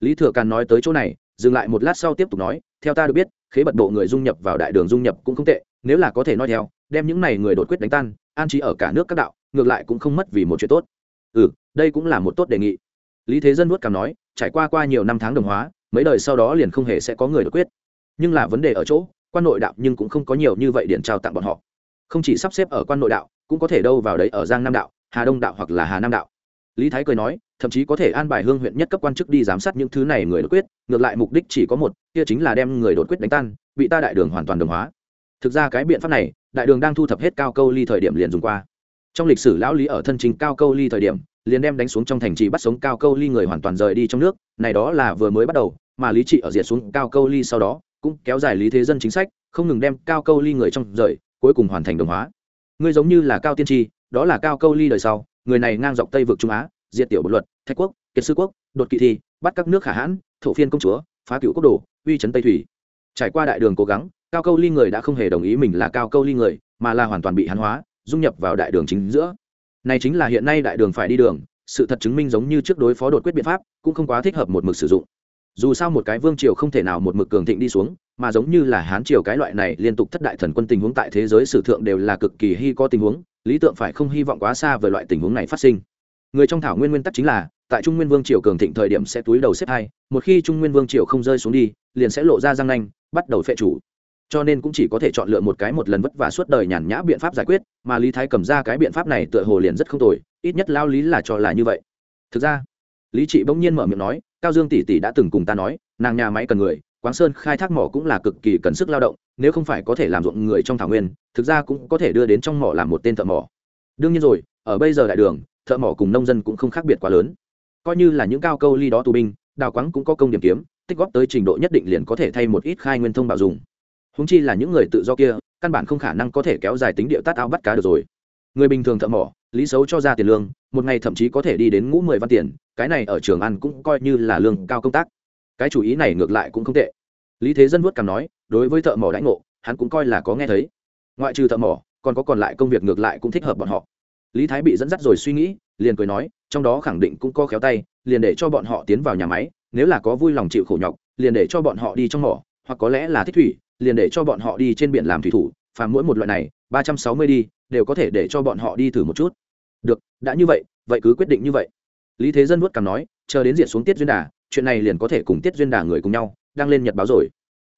Lý thừa càn nói tới chỗ này, dừng lại một lát sau tiếp tục nói, theo ta được biết, khế bật bộ người dung nhập vào đại đường dung nhập cũng không tệ, nếu là có thể nói theo, đem những này người đột quyết đánh tan, an trí ở cả nước các đạo, ngược lại cũng không mất vì một chuyện tốt. Ừ đây cũng là một tốt đề nghị. Lý thế dân vuốt cảm nói, trải qua qua nhiều năm tháng đồng hóa, mấy đời sau đó liền không hề sẽ có người đột quyết. Nhưng là vấn đề ở chỗ, quan nội đạo nhưng cũng không có nhiều như vậy điện trao tặng bọn họ. Không chỉ sắp xếp ở quan nội đạo, cũng có thể đâu vào đấy ở giang nam đạo, hà đông đạo hoặc là hà nam đạo. Lý thái cười nói, thậm chí có thể an bài hương huyện nhất cấp quan chức đi giám sát những thứ này người đột quyết, ngược lại mục đích chỉ có một, kia chính là đem người đột quyết đánh tan, bị ta đại đường hoàn toàn đồng hóa. Thực ra cái biện pháp này, đại đường đang thu thập hết cao câu ly thời điểm liền dùng qua. Trong lịch sử lão lý ở thân chính cao câu ly thời điểm liền đem đánh xuống trong thành trì bắt sống cao câu ly người hoàn toàn rời đi trong nước, này đó là vừa mới bắt đầu, mà lý trị ở diệt xuống cao câu ly sau đó, cũng kéo dài lý thế dân chính sách, không ngừng đem cao câu ly người trong rời, cuối cùng hoàn thành đồng hóa. Ngươi giống như là cao tiên tri, đó là cao câu ly đời sau, người này ngang dọc tây vực trung á, diệt tiểu bộ luật, thạch quốc, kiệt sư quốc, đột kỵ thi, bắt các nước khả hãn, thổ phiên công chúa, phá cựu quốc đồ, uy trấn tây thủy. Trải qua đại đường cố gắng, cao câu ly người đã không hề đồng ý mình là cao câu ly người, mà là hoàn toàn bị hán hóa, dung nhập vào đại đường chính giữa này chính là hiện nay đại đường phải đi đường, sự thật chứng minh giống như trước đối phó đột quyết biện pháp, cũng không quá thích hợp một mực sử dụng. Dù sao một cái vương triều không thể nào một mực cường thịnh đi xuống, mà giống như là hán triều cái loại này liên tục thất đại thần quân tình huống tại thế giới sử thượng đều là cực kỳ hy có tình huống, lý tượng phải không hy vọng quá xa về loại tình huống này phát sinh. Người trong thảo nguyên nguyên tắc chính là, tại trung nguyên vương triều cường thịnh thời điểm sẽ túi đầu xếp hai, một khi trung nguyên vương triều không rơi xuống đi, liền sẽ lộ ra răng nanh, bắt đầu phệ chủ cho nên cũng chỉ có thể chọn lựa một cái một lần vất vả suốt đời nhàn nhã biện pháp giải quyết, mà lý thái cầm ra cái biện pháp này tựa hồ liền rất không tồi, ít nhất lao lý là cho là như vậy. Thực ra, lý trị bỗng nhiên mở miệng nói, cao dương tỷ tỷ đã từng cùng ta nói, nàng nhà máy cần người quáng sơn khai thác mỏ cũng là cực kỳ cần sức lao động, nếu không phải có thể làm ruộng người trong thảo nguyên, thực ra cũng có thể đưa đến trong mỏ làm một tên thợ mỏ. Đương nhiên rồi, ở bây giờ đại đường, thợ mỏ cùng nông dân cũng không khác biệt quá lớn. Coi như là những cao câu ly đó tù binh, đào quáng cũng có công điểm kiếm, tích góp tới trình độ nhất định liền có thể thay một ít khai nguyên thông bảo dùng húng chi là những người tự do kia, căn bản không khả năng có thể kéo dài tính điệu tát ao bắt cá được rồi. Người bình thường thợ mỏ, lý xấu cho ra tiền lương, một ngày thậm chí có thể đi đến ngũ mười văn tiền, cái này ở trường ăn cũng coi như là lương cao công tác. Cái chủ ý này ngược lại cũng không tệ. Lý thế dân vuốt cằm nói, đối với thợ mỏ đãi ngộ, hắn cũng coi là có nghe thấy. Ngoại trừ thợ mỏ, còn có còn lại công việc ngược lại cũng thích hợp bọn họ. Lý thái bị dẫn dắt rồi suy nghĩ, liền cười nói, trong đó khẳng định cũng có khéo tay, liền để cho bọn họ tiến vào nhà máy, nếu là có vui lòng chịu khổ nhọc, liền để cho bọn họ đi trong mỏ hoặc có lẽ là thích thủy, liền để cho bọn họ đi trên biển làm thủy thủ phàm mỗi một loại này, ba trăm sáu mươi đi, đều có thể để cho bọn họ đi thử một chút. Được, đã như vậy vậy cứ quyết định như vậy. Lý thế dân vuốt cằm nói, chờ đến diện xuống tiết duyên đà, chuyện này liền có thể cùng tiết duyên đà người cùng nhau, đang lên nhật báo rồi.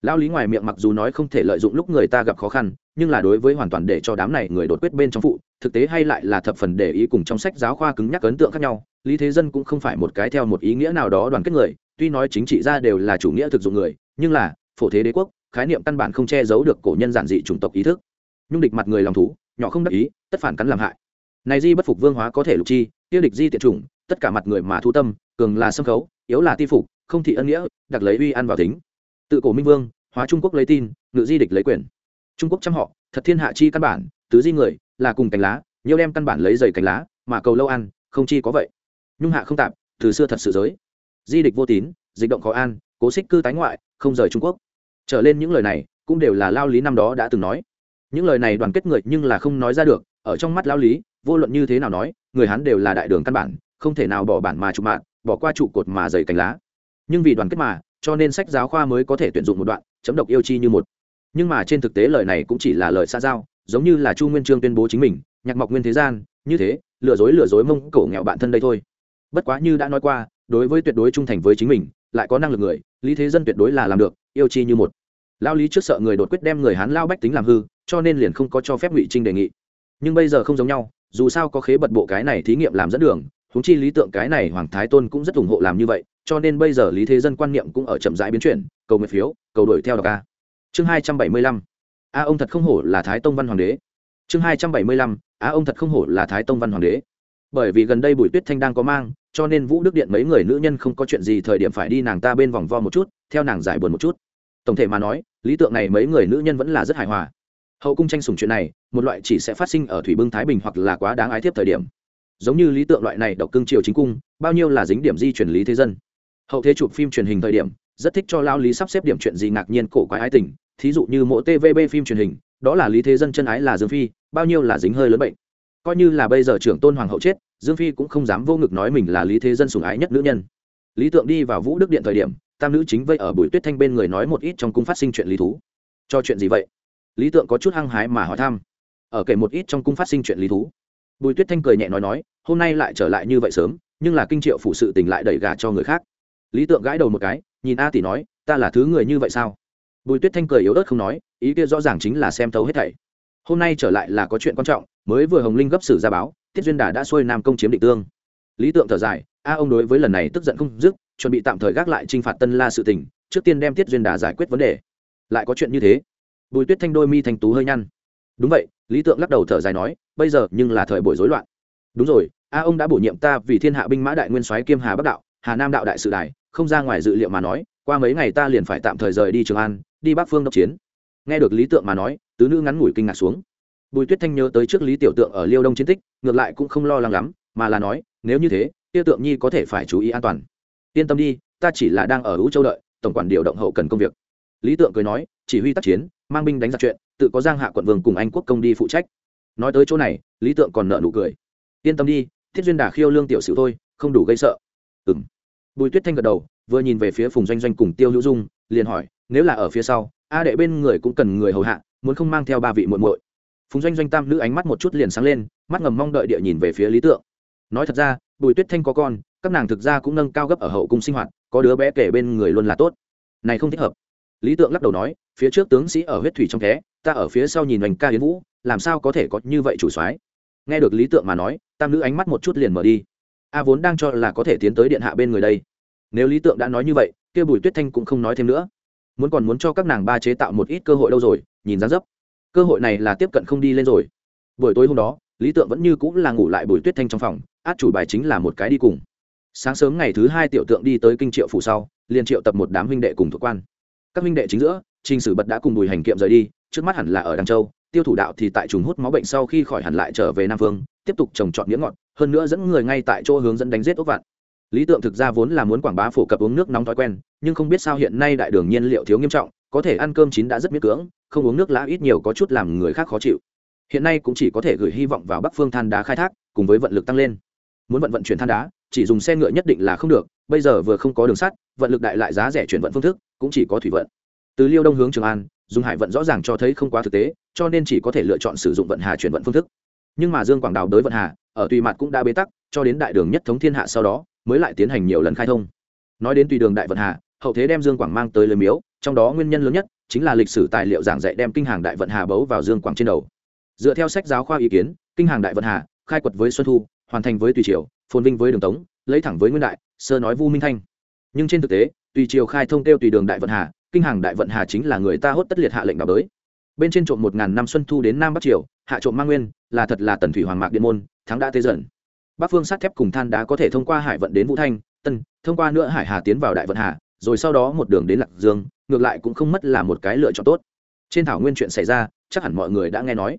Lão lý ngoài miệng mặc dù nói không thể lợi dụng lúc người ta gặp khó khăn, nhưng là đối với hoàn toàn để cho đám này người đột quyết bên trong phụ, thực tế hay lại là thập phần để ý cùng trong sách giáo khoa cứng nhắc ấn tượng khác nhau, lý thế dân cũng không phải một cái theo một ý nghĩa nào đó đoàn kết người, tuy nói chính trị ra đều là chủ nghĩa thực dụng người, nhưng là phổ thế đế quốc, khái niệm căn bản không che giấu được cổ nhân giản dị chủng tộc ý thức. Nhung địch mặt người lòng thú, nhỏ không đắc ý, tất phản cắn làm hại. Này di bất phục vương hóa có thể lục chi, tiêu địch di tiện chủng, tất cả mặt người mà thu tâm, cường là sân khấu, yếu là ti phục, không thị ân nghĩa, đặc lấy uy ăn vào tính. Tự cổ minh vương, hóa trung quốc lấy tin, ngự di địch lấy quyền. Trung quốc chăm họ, thật thiên hạ chi căn bản, tứ di người, là cùng cánh lá, nhiều đem căn bản lấy dày cánh lá, mà cầu lâu ăn, không chi có vậy. Nhung hạ không tạp từ xưa thật sự giới. Di địch vô tín, dịch động khó an, cố xích cư tái ngoại, không rời trung quốc trở lên những lời này cũng đều là lao lý năm đó đã từng nói. Những lời này đoàn kết người nhưng là không nói ra được, ở trong mắt lao lý, vô luận như thế nào nói, người hắn đều là đại đường căn bản, không thể nào bỏ bản mà chụp mạng, bỏ qua trụ cột mà dày cành lá. Nhưng vì đoàn kết mà, cho nên sách giáo khoa mới có thể tuyển dụng một đoạn, chấm độc yêu chi như một. Nhưng mà trên thực tế lời này cũng chỉ là lời xa giao, giống như là chu nguyên trương tuyên bố chính mình, nhạc mọc nguyên thế gian, như thế, lừa dối lừa dối mông cổ nghèo bạn thân đây thôi. Bất quá như đã nói qua, đối với tuyệt đối trung thành với chính mình, lại có năng lực người, lý thế dân tuyệt đối là làm được yêu chi như một. Lao lý trước sợ người đột quyết đem người hán lao bách tính làm hư, cho nên liền không có cho phép ngụy trinh đề nghị. Nhưng bây giờ không giống nhau, dù sao có khế bật bộ cái này thí nghiệm làm dẫn đường húng chi lý tượng cái này hoàng thái tôn cũng rất ủng hộ làm như vậy, cho nên bây giờ lý thế dân quan niệm cũng ở chậm rãi biến chuyển, cầu nguyện phiếu, cầu đuổi theo đọc a. Chương hai trăm bảy mươi lăm. A ông thật không hổ là thái tông văn hoàng đế. Chương hai trăm bảy mươi lăm. A ông thật không hổ là thái tông văn hoàng đế. Bởi vì gần đây bùi tuyết thanh đang có mang, cho nên vũ đức điện mấy người nữ nhân không có chuyện gì, thời điểm phải đi nàng ta bên vòng vo một chút, theo nàng giải buồn một chút tổng thể mà nói, lý tượng này mấy người nữ nhân vẫn là rất hài hòa. Hậu cung tranh sủng chuyện này, một loại chỉ sẽ phát sinh ở thủy bưng thái bình hoặc là quá đáng ái thiếp thời điểm. Giống như lý tượng loại này độc cương triều chính cung, bao nhiêu là dính điểm di truyền lý thế dân. Hậu thế chụp phim truyền hình thời điểm, rất thích cho lao lý sắp xếp điểm chuyện gì ngạc nhiên cổ quái ái tình. Thí dụ như mỗi tvb phim truyền hình, đó là lý thế dân chân ái là dương phi, bao nhiêu là dính hơi lớn bệnh. Coi như là bây giờ trưởng tôn hoàng hậu chết, dương phi cũng không dám vô ngực nói mình là lý thế dân sủng ái nhất nữ nhân. Lý tượng đi vào vũ đức điện thời điểm tam nữ chính vây ở bùi tuyết thanh bên người nói một ít trong cung phát sinh chuyện lý thú. Cho chuyện gì vậy? Lý tượng có chút hăng hái mà hỏi thăm. Ở kể một ít trong cung phát sinh chuyện lý thú. Bùi tuyết thanh cười nhẹ nói nói, hôm nay lại trở lại như vậy sớm, nhưng là kinh triệu phụ sự tình lại đẩy gà cho người khác. Lý tượng gãi đầu một cái, nhìn a tỷ nói, ta là thứ người như vậy sao? Bùi tuyết thanh cười yếu ớt không nói, ý kia rõ ràng chính là xem thấu hết thảy. Hôm nay trở lại là có chuyện quan trọng, mới vừa hồng linh gấp sử ra báo, tiết duyên đà đã xuôi nam công chiếm định tương. Lý tượng thở dài, a ông đối với lần này tức giận không dứt chuẩn bị tạm thời gác lại trinh phạt tân la sự tình, trước tiên đem tiết duyên đà giải quyết vấn đề. Lại có chuyện như thế, bùi tuyết thanh đôi mi thanh tú hơi nhăn. Đúng vậy, lý tượng lắc đầu thở dài nói, bây giờ nhưng là thời buổi rối loạn. Đúng rồi, a ông đã bổ nhiệm ta vì thiên hạ binh mã đại nguyên soái kiêm hà bắc đạo, hà nam đạo đại sự đài, không ra ngoài dự liệu mà nói, qua mấy ngày ta liền phải tạm thời rời đi trường an, đi bắc phương đốc chiến. Nghe được lý tượng mà nói, tứ nữ ngắn ngủi kinh ngạc xuống. Bùi tuyết thanh nhớ tới trước lý tiểu tượng ở liêu đông chiến tích, ngược lại cũng không lo lắng lắm, mà là nói, nếu như thế, tiêu tượng nhi có thể phải chú ý an toàn yên tâm đi, ta chỉ là đang ở hữu châu đợi, tổng quản điều động hậu cần công việc. Lý tượng cười nói, chỉ huy tác chiến, mang binh đánh giặc chuyện, tự có giang hạ quận vương cùng anh quốc công đi phụ trách. Nói tới chỗ này, lý tượng còn nợ nụ cười. Yên tâm đi, thiết duyên đà khiêu lương tiểu sử thôi, không đủ gây sợ. Ừng bùi tuyết thanh gật đầu, vừa nhìn về phía phùng doanh doanh cùng tiêu hữu dung, liền hỏi, nếu là ở phía sau, a đệ bên người cũng cần người hầu hạ, muốn không mang theo ba vị muội muội? Phùng doanh doanh tam nữ ánh mắt một chút liền sáng lên, mắt ngầm mong đợi địa nhìn về phía lý tượng. Nói thật ra, bùi tuyết thanh có con các nàng thực ra cũng nâng cao gấp ở hậu cung sinh hoạt, có đứa bé kể bên người luôn là tốt. Này không thích hợp. Lý tượng lắc đầu nói, phía trước tướng sĩ ở huyết thủy trong thế, ta ở phía sau nhìn hoành ca hiến vũ, làm sao có thể có như vậy chủ soái? Nghe được lý tượng mà nói, tam nữ ánh mắt một chút liền mở đi. A vốn đang cho là có thể tiến tới điện hạ bên người đây. Nếu lý tượng đã nói như vậy, kia bùi tuyết thanh cũng không nói thêm nữa. Muốn còn muốn cho các nàng ba chế tạo một ít cơ hội đâu rồi, nhìn ra dấp. Cơ hội này là tiếp cận không đi lên rồi. Buổi tối hôm đó, lý tượng vẫn như cũng là ngủ lại bùi tuyết thanh trong phòng, át chủ bài chính là một cái đi cùng sáng sớm ngày thứ hai tiểu tượng đi tới kinh triệu phủ sau, liền triệu tập một đám huynh đệ cùng thuộc quan. Các huynh đệ chính giữa, trình sử bật đã cùng bùi hành kiệm rời đi, trước mắt hẳn là ở đăng châu, tiêu thủ đạo thì tại trùng hút máu bệnh sau khi khỏi hẳn lại trở về nam phương, tiếp tục trồng trọt nghĩa ngọt, hơn nữa dẫn người ngay tại chỗ hướng dẫn đánh giết ốc vạn. Lý tượng thực ra vốn là muốn quảng bá phổ cập uống nước nóng thói quen, nhưng không biết sao hiện nay đại đường nhiên liệu thiếu nghiêm trọng, có thể ăn cơm chín đã rất miết cưỡng, không uống nước lã ít nhiều có chút làm người khác khó chịu. Hiện nay cũng chỉ có thể gửi hy vọng vào bắc phương than đá khai thác, cùng với vận lực tăng lên muốn vận vận chuyển than đá, chỉ dùng xe ngựa nhất định là không được, bây giờ vừa không có đường sắt, vận lực đại lại giá rẻ chuyển vận phương thức cũng chỉ có thủy vận. Từ liêu đông hướng trường an, dùng hải vận rõ ràng cho thấy không quá thực tế, cho nên chỉ có thể lựa chọn sử dụng vận hà chuyển vận phương thức. Nhưng mà dương quảng đào đới vận hà, ở tùy mặt cũng đã bế tắc, cho đến đại đường nhất thống thiên hạ sau đó, mới lại tiến hành nhiều lần khai thông. Nói đến tùy đường đại vận hà, hậu thế đem dương quảng mang tới lời miếu, trong đó nguyên nhân lớn nhất chính là lịch sử tài liệu giảng dạy đem kinh hàng đại vận hà bấu vào dương quảng trên đầu. Dựa theo sách giáo khoa ý kiến, kinh hàng đại vận hà, khai quật với xuân thu hoàn thành với tùy triều, phồn vinh với đường tống, lấy thẳng với nguyên đại, sơ nói vu minh thanh. Nhưng trên thực tế, tùy triều khai thông kêu tùy đường đại vận hà, kinh hàng đại vận hà chính là người ta hốt tất liệt hạ lệnh đào đới. Bên trên trộm một ngàn năm xuân thu đến nam bắc triều, hạ trộm mang nguyên, là thật là tần thủy hoàng mạc điện môn, thắng đã tê dần bắc phương sắt thép cùng than đá có thể thông qua hải vận đến vũ thanh, tân, thông qua nữa hải hà tiến vào đại vận hà, rồi sau đó một đường đến lạc dương, ngược lại cũng không mất là một cái lựa chọn tốt. Trên thảo nguyên chuyện xảy ra, chắc hẳn mọi người đã nghe nói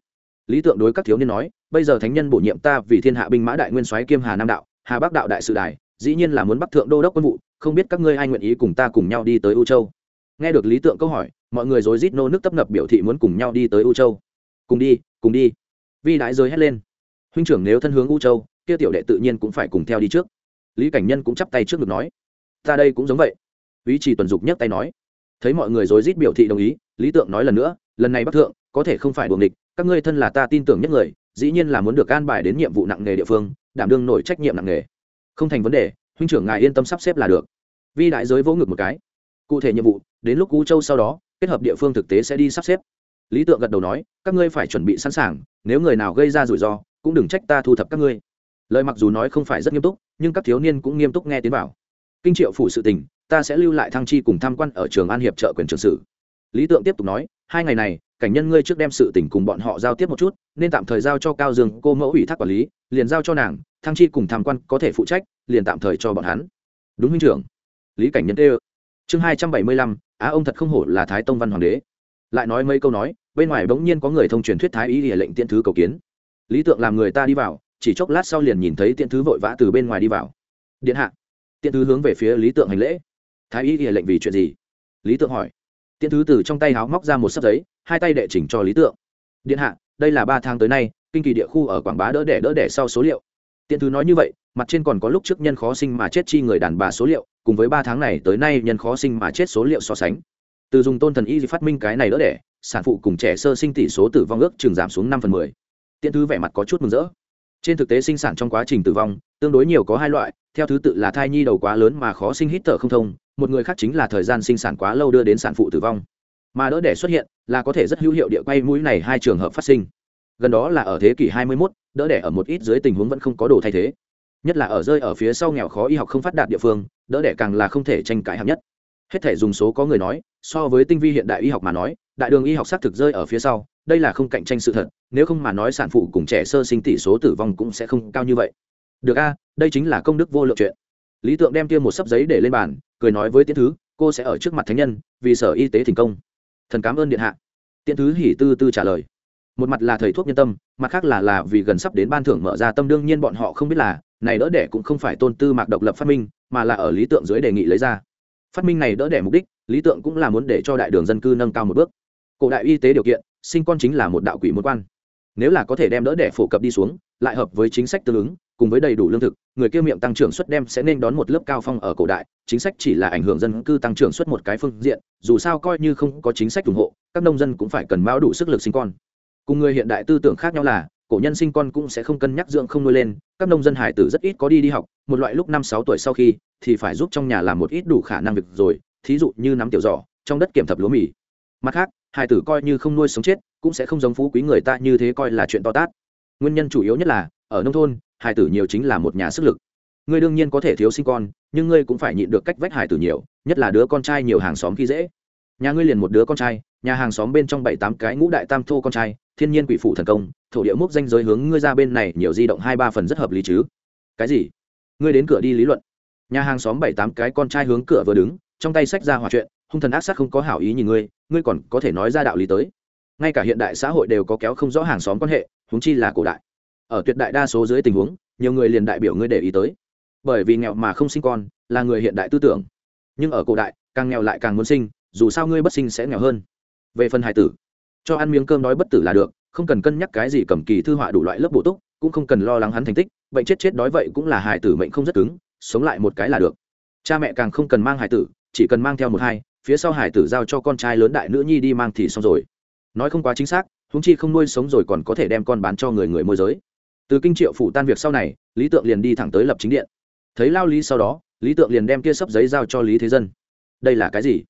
lý tượng đối các thiếu niên nói, bây giờ thánh nhân bổ nhiệm ta vì thiên hạ binh mã đại nguyên soái kiêm hà nam đạo, hà bắc đạo đại sự đài, dĩ nhiên là muốn bắc thượng đô đốc quân vụ, không biết các ngươi ai nguyện ý cùng ta cùng nhau đi tới u châu? Nghe được lý tượng câu hỏi, mọi người rối rít nô nước tấp nập biểu thị muốn cùng nhau đi tới u châu. Cùng đi cùng đi. Vi đại rơi hét lên. Huynh trưởng nếu thân hướng u châu, kia tiểu đệ tự nhiên cũng phải cùng theo đi trước. Lý cảnh nhân cũng chắp tay trước ngực nói. Ta đây cũng giống vậy. Ý chỉ tuần dục nhấc tay nói. Thấy mọi người rối rít biểu thị đồng ý, lý tượng nói lần nữa, lần này bắc thượng, có thể không phải đuồng địch các ngươi thân là ta tin tưởng nhất người, dĩ nhiên là muốn được an bài đến nhiệm vụ nặng nghề địa phương, đảm đương nổi trách nhiệm nặng nghề không thành vấn đề, huynh trưởng ngài yên tâm sắp xếp là được. Vi đại giới vỗ ngực một cái. Cụ thể nhiệm vụ, đến lúc u châu sau đó, kết hợp địa phương thực tế sẽ đi sắp xếp. Lý tượng gật đầu nói, các ngươi phải chuẩn bị sẵn sàng, nếu người nào gây ra rủi ro, cũng đừng trách ta thu thập các ngươi. Lời mặc dù nói không phải rất nghiêm túc, nhưng các thiếu niên cũng nghiêm túc nghe tiến vào. Kinh triệu phủ sự tình, ta sẽ lưu lại thăng chi cùng tham quan ở trường an hiệp trợ quyền trường sử. Lý tượng tiếp tục nói, hai ngày này cảnh nhân ngươi trước đem sự tình cùng bọn họ giao tiếp một chút, nên tạm thời giao cho cao dương, cô mẫu ủy thác quản lý, liền giao cho nàng, thăng chi cùng tham quan có thể phụ trách, liền tạm thời cho bọn hắn. Đúng huynh trưởng. Lý cảnh nhân tê chương hai trăm bảy mươi lăm, á ông thật không hổ là thái tông văn hoàng đế. Lại nói mấy câu nói, bên ngoài bỗng nhiên có người thông truyền thuyết thái ý địa lệnh Tiên thứ cầu kiến. Lý tượng làm người ta đi vào, chỉ chốc lát sau liền nhìn thấy Tiên thứ vội vã từ bên ngoài đi vào. Điện hạ. Tiên thứ hướng về phía lý tượng hành lễ. Thái ý địa lệnh vì chuyện gì? Lý tượng hỏi tiễn thứ từ trong tay háo móc ra một sấp giấy, hai tay đệ chỉnh cho lý tượng. Điện hạ, đây là ba tháng tới nay, kinh kỳ địa khu ở quảng bá đỡ đẻ đỡ đẻ sau số liệu. Tiễn thứ nói như vậy, mặt trên còn có lúc trước nhân khó sinh mà chết chi người đàn bà số liệu, cùng với ba tháng này tới nay nhân khó sinh mà chết số liệu so sánh. Từ dùng tôn thần y phát minh cái này đỡ đẻ, sản phụ cùng trẻ sơ sinh tỷ số tử vong ước chừng giảm xuống năm phần mười. Tiễn thứ vẻ mặt có chút mừng rỡ. Trên thực tế sinh sản trong quá trình tử vong, tương đối nhiều có hai loại, theo thứ tự là thai nhi đầu quá lớn mà khó sinh hít thở không thông một người khác chính là thời gian sinh sản quá lâu đưa đến sản phụ tử vong. Mà đỡ đẻ xuất hiện là có thể rất hữu hiệu địa quay mũi này hai trường hợp phát sinh. Gần đó là ở thế kỷ 21, đỡ đẻ ở một ít dưới tình huống vẫn không có đồ thay thế. Nhất là ở rơi ở phía sau nghèo khó y học không phát đạt địa phương đỡ đẻ càng là không thể tranh cãi hạng nhất. Hết thể dùng số có người nói so với tinh vi hiện đại y học mà nói đại đường y học xác thực rơi ở phía sau đây là không cạnh tranh sự thật nếu không mà nói sản phụ cùng trẻ sơ sinh tỷ số tử vong cũng sẽ không cao như vậy. Được a đây chính là công đức vô lượng chuyện. Lý tượng đem tiêm một sấp giấy để lên bàn cười nói với tiễn thứ, cô sẽ ở trước mặt thánh nhân, vì sở y tế thành công. Thần cảm ơn điện hạ. Tiễn thứ hỉ tư tư trả lời. Một mặt là thầy thuốc nhân tâm, mặt khác là là vì gần sắp đến ban thưởng mở ra tâm đương nhiên bọn họ không biết là, này đỡ đẻ cũng không phải tôn tư mạc độc lập phát minh, mà là ở lý tượng dưới đề nghị lấy ra. Phát minh này đỡ đẻ mục đích, lý tượng cũng là muốn để cho đại đường dân cư nâng cao một bước. Cổ đại y tế điều kiện, sinh con chính là một đạo quỷ môn quan. Nếu là có thể đem đỡ đẻ phổ cập đi xuống, lại hợp với chính sách tương ứng cùng với đầy đủ lương thực, người kia miệng tăng trưởng suất đem sẽ nên đón một lớp cao phong ở cổ đại, chính sách chỉ là ảnh hưởng dân cư tăng trưởng suất một cái phương diện, dù sao coi như không có chính sách ủng hộ, các nông dân cũng phải cần mão đủ sức lực sinh con. Cùng người hiện đại tư tưởng khác nhau là, cổ nhân sinh con cũng sẽ không cân nhắc dưỡng không nuôi lên, các nông dân hải tử rất ít có đi đi học, một loại lúc năm sáu tuổi sau khi, thì phải giúp trong nhà làm một ít đủ khả năng việc rồi, thí dụ như nắm tiểu giỏ, trong đất kiểm thập lúa mì. Mặt khác, hải tử coi như không nuôi sống chết, cũng sẽ không giống phú quý người ta như thế coi là chuyện to tát. Nguyên nhân chủ yếu nhất là, ở nông thôn hải tử nhiều chính là một nhà sức lực. Ngươi đương nhiên có thể thiếu sinh con, nhưng ngươi cũng phải nhịn được cách vách hải tử nhiều, nhất là đứa con trai nhiều hàng xóm khi dễ. Nhà ngươi liền một đứa con trai, nhà hàng xóm bên trong bảy tám cái ngũ đại tam thô con trai, thiên nhiên quỷ phụ thần công, thổ địa mốc danh giới hướng ngươi ra bên này nhiều di động hai ba phần rất hợp lý chứ. Cái gì? Ngươi đến cửa đi lý luận. Nhà hàng xóm bảy tám cái con trai hướng cửa vừa đứng, trong tay sách ra hòa chuyện, hung thần ác sát không có hảo ý nhìn ngươi ngươi còn có thể nói ra đạo lý tới. Ngay cả hiện đại xã hội đều có kéo không rõ hàng xóm quan hệ, huống chi là cổ đại ở tuyệt đại đa số dưới tình huống, nhiều người liền đại biểu ngươi để ý tới. Bởi vì nghèo mà không sinh con, là người hiện đại tư tưởng. Nhưng ở cổ đại, càng nghèo lại càng muốn sinh, dù sao ngươi bất sinh sẽ nghèo hơn. Về phần hải tử, cho ăn miếng cơm nói bất tử là được, không cần cân nhắc cái gì cầm kỳ thư họa đủ loại lớp bổ túc, cũng không cần lo lắng hắn thành tích, bệnh chết chết đói vậy cũng là hải tử mệnh không rất cứng, sống lại một cái là được. Cha mẹ càng không cần mang hải tử, chỉ cần mang theo một hai, phía sau hải tử giao cho con trai lớn đại nữ nhi đi mang thì xong rồi. Nói không quá chính xác húng chi không nuôi sống rồi còn có thể đem con bán cho người người môi giới từ kinh triệu phủ tan việc sau này, lý tượng liền đi thẳng tới lập chính điện. Thấy lao lý sau đó, lý tượng liền đem kia sấp giấy giao cho lý thế dân. Đây là cái gì?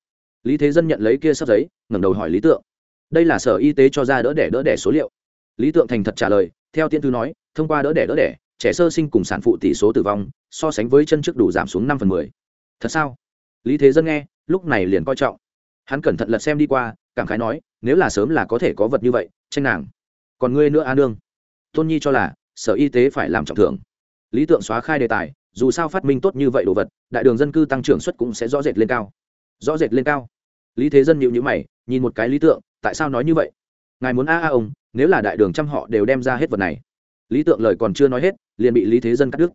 Lý thế dân nhận lấy kia sấp giấy, ngẩng đầu hỏi lý tượng. Đây là sở y tế cho ra đỡ đẻ đỡ đẻ số liệu. Lý tượng thành thật trả lời, theo tiên thư nói, thông qua đỡ đẻ đỡ đẻ, trẻ sơ sinh cùng sản phụ tỷ số tử vong, so sánh với chân trước đủ giảm xuống năm phần mười. Thật sao? Lý thế dân nghe, lúc này liền coi trọng. Hắn cẩn thận lật xem đi qua, cảm khái nói, nếu là sớm là có thể có vật như vậy, tranh nàng. Còn ngươi nữa a nương. Tôn nhi cho là sở y tế phải làm trọng thưởng. Lý tượng xóa khai đề tài, dù sao phát minh tốt như vậy đồ vật, đại đường dân cư tăng trưởng suất cũng sẽ rõ rệt lên cao. Rõ rệt lên cao. Lý thế dân nhịu nhữ mày, nhìn một cái lý tượng, tại sao nói như vậy? Ngài muốn a a ông, nếu là đại đường trăm họ đều đem ra hết vật này. Lý tượng lời còn chưa nói hết, liền bị lý thế dân cắt đứt.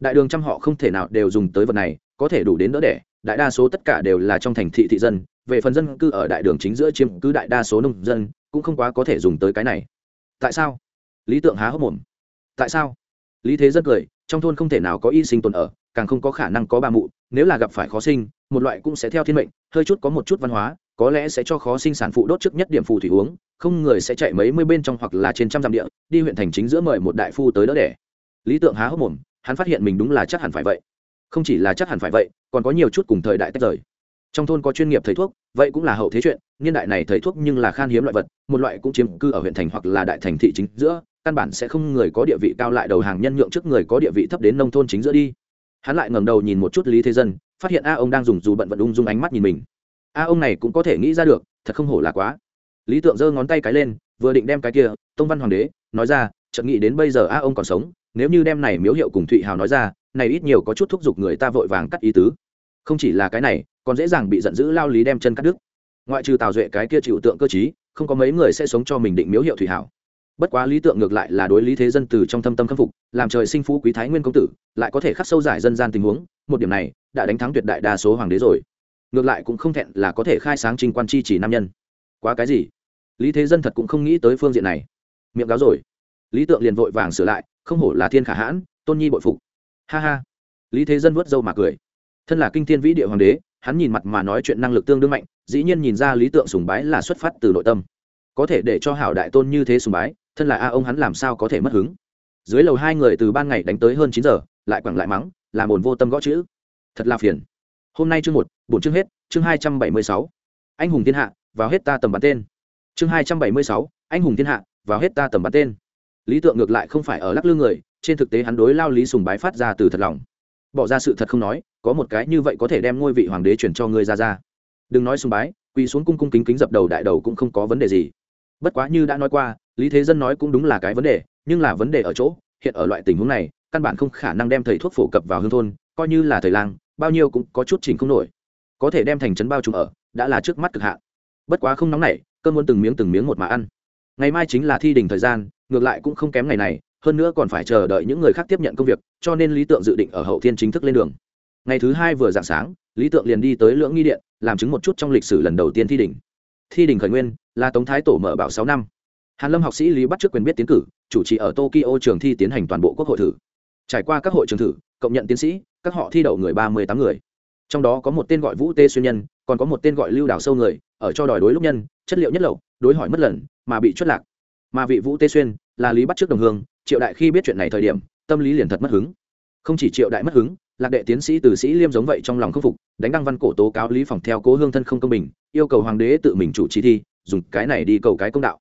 Đại đường trăm họ không thể nào đều dùng tới vật này, có thể đủ đến đỡ đẻ, đại đa số tất cả đều là trong thành thị thị dân, về phần dân cư ở đại đường chính giữa chiếm cứ đại đa số nông dân, cũng không quá có thể dùng tới cái này. Tại sao? Lý tượng há hốc mồm tại sao? Lý thế dân cười, trong thôn không thể nào có y sinh tồn ở, càng không có khả năng có ba mụ, nếu là gặp phải khó sinh, một loại cũng sẽ theo thiên mệnh, hơi chút có một chút văn hóa, có lẽ sẽ cho khó sinh sản phụ đốt trước nhất điểm phù thủy uống, không người sẽ chạy mấy mươi bên trong hoặc là trên trăm dặm địa, đi huyện thành chính giữa mời một đại phu tới đỡ đẻ. Lý tượng há hốc mồm, hắn phát hiện mình đúng là chắc hẳn phải vậy. Không chỉ là chắc hẳn phải vậy, còn có nhiều chút cùng thời đại tách rời. Trong thôn có chuyên nghiệp thầy thuốc, vậy cũng là hậu thế chuyện, niên đại này thầy thuốc nhưng là khan hiếm loại vật, một loại cũng chiếm cư ở huyện thành hoặc là đại thành thị chính giữa căn bản sẽ không người có địa vị cao lại đầu hàng nhân nhượng trước người có địa vị thấp đến nông thôn chính giữa đi. Hắn lại ngẩng đầu nhìn một chút lý thế dân, phát hiện a ông đang dùng dù bận vận ung dung ánh mắt nhìn mình. A ông này cũng có thể nghĩ ra được, thật không hổ là quá. Lý tượng giơ ngón tay cái lên, vừa định đem cái kia, tông văn hoàng đế, nói ra, chợt nghĩ đến bây giờ a ông còn sống, nếu như đem này miếu hiệu cùng thụy hào nói ra, này ít nhiều có chút thúc giục người ta vội vàng cắt ý tứ. Không chỉ là cái này, còn dễ dàng bị giận dữ lao lý đem chân cắt đứt. Ngoại trừ tào duệ cái kia chịu tượng cơ chí không có mấy người sẽ sống cho mình định miếu hiệu thủy hảo bất quá lý tượng ngược lại là đối lý thế dân từ trong thâm tâm khâm phục, làm trời sinh phú quý thái nguyên công tử, lại có thể khắc sâu giải dân gian tình huống, một điểm này đã đánh thắng tuyệt đại đa số hoàng đế rồi. Ngược lại cũng không thẹn là có thể khai sáng trình quan chi chỉ nam nhân. Quá cái gì? Lý thế dân thật cũng không nghĩ tới phương diện này. Miệng cáo rồi. Lý tượng liền vội vàng sửa lại, không hổ là thiên khả hãn, tôn nhi bội phục. Ha ha. Lý thế dân vớt râu mà cười. Thân là kinh thiên vĩ địa hoàng đế, hắn nhìn mặt mà nói chuyện năng lực tương đương mạnh, dĩ nhiên nhìn ra lý tượng sùng bái là xuất phát từ nội tâm. Có thể để cho hảo đại tôn như thế sùng bái thân là a ông hắn làm sao có thể mất hứng? Dưới lầu hai người từ ban ngày đánh tới hơn chín giờ, lại quẳng lại mắng, làm ồn vô tâm gõ chữ. Thật là phiền. Hôm nay chương một, bổn chương hết, chương hai trăm bảy mươi sáu. Anh hùng thiên hạ, vào hết ta tầm bắn tên. Chương hai trăm bảy mươi sáu, anh hùng thiên hạ, vào hết ta tầm bắn tên. Lý tượng ngược lại không phải ở lắc lư người, trên thực tế hắn đối lao lý sùng bái phát ra từ thật lòng. Bỏ ra sự thật không nói, có một cái như vậy có thể đem ngôi vị hoàng đế chuyển cho ngươi ra ra. Đừng nói sùng bái, quỳ xuống cung cung kính kính dập đầu đại đầu cũng không có vấn đề gì. Bất quá như đã nói qua lý thế dân nói cũng đúng là cái vấn đề, nhưng là vấn đề ở chỗ, hiện ở loại tình huống này, căn bản không khả năng đem thầy thuốc phổ cập vào hương thôn, coi như là thầy lang, bao nhiêu cũng có chút chỉnh không nổi. Có thể đem thành trấn bao trùm ở, đã là trước mắt cực hạn. Bất quá không nóng nảy cơn muốn từng miếng từng miếng một mà ăn. Ngày mai chính là thi đình thời gian, ngược lại cũng không kém ngày này, hơn nữa còn phải chờ đợi những người khác tiếp nhận công việc, cho nên lý tượng dự định ở hậu thiên chính thức lên đường. Ngày thứ hai vừa dạng sáng, lý tượng liền đi tới lưỡng nghi điện, làm chứng một chút trong lịch sử lần đầu tiên thi đình. Thi đình khởi nguyên là tống thái tổ mở bảo sáu năm hàn lâm học sĩ lý bắt trước quyền biết tiến cử, chủ trì ở tokyo trường thi tiến hành toàn bộ quốc hội thử. Trải qua các hội trường thử, cộng nhận tiến sĩ, các họ thi đậu người ba mươi tám người. Trong đó có một tên gọi vũ tê xuyên nhân, còn có một tên gọi lưu đào sâu người, ở cho đòi đối lúc nhân, chất liệu nhất lậu, đối hỏi mất lần, mà bị chốt lạc. Mà vị vũ tê xuyên là lý bắt trước đồng hương, triệu đại khi biết chuyện này thời điểm, tâm lý liền thật mất hứng. Không chỉ triệu đại mất hứng, lạc đệ tiến sĩ từ sĩ liêm giống vậy trong lòng khâm phục, đánh đăng văn cổ tố cáo lý phòng theo cố hương thân không công bình, yêu cầu hoàng đế tự mình chủ trì thi, dùng cái này đi cầu cái công đạo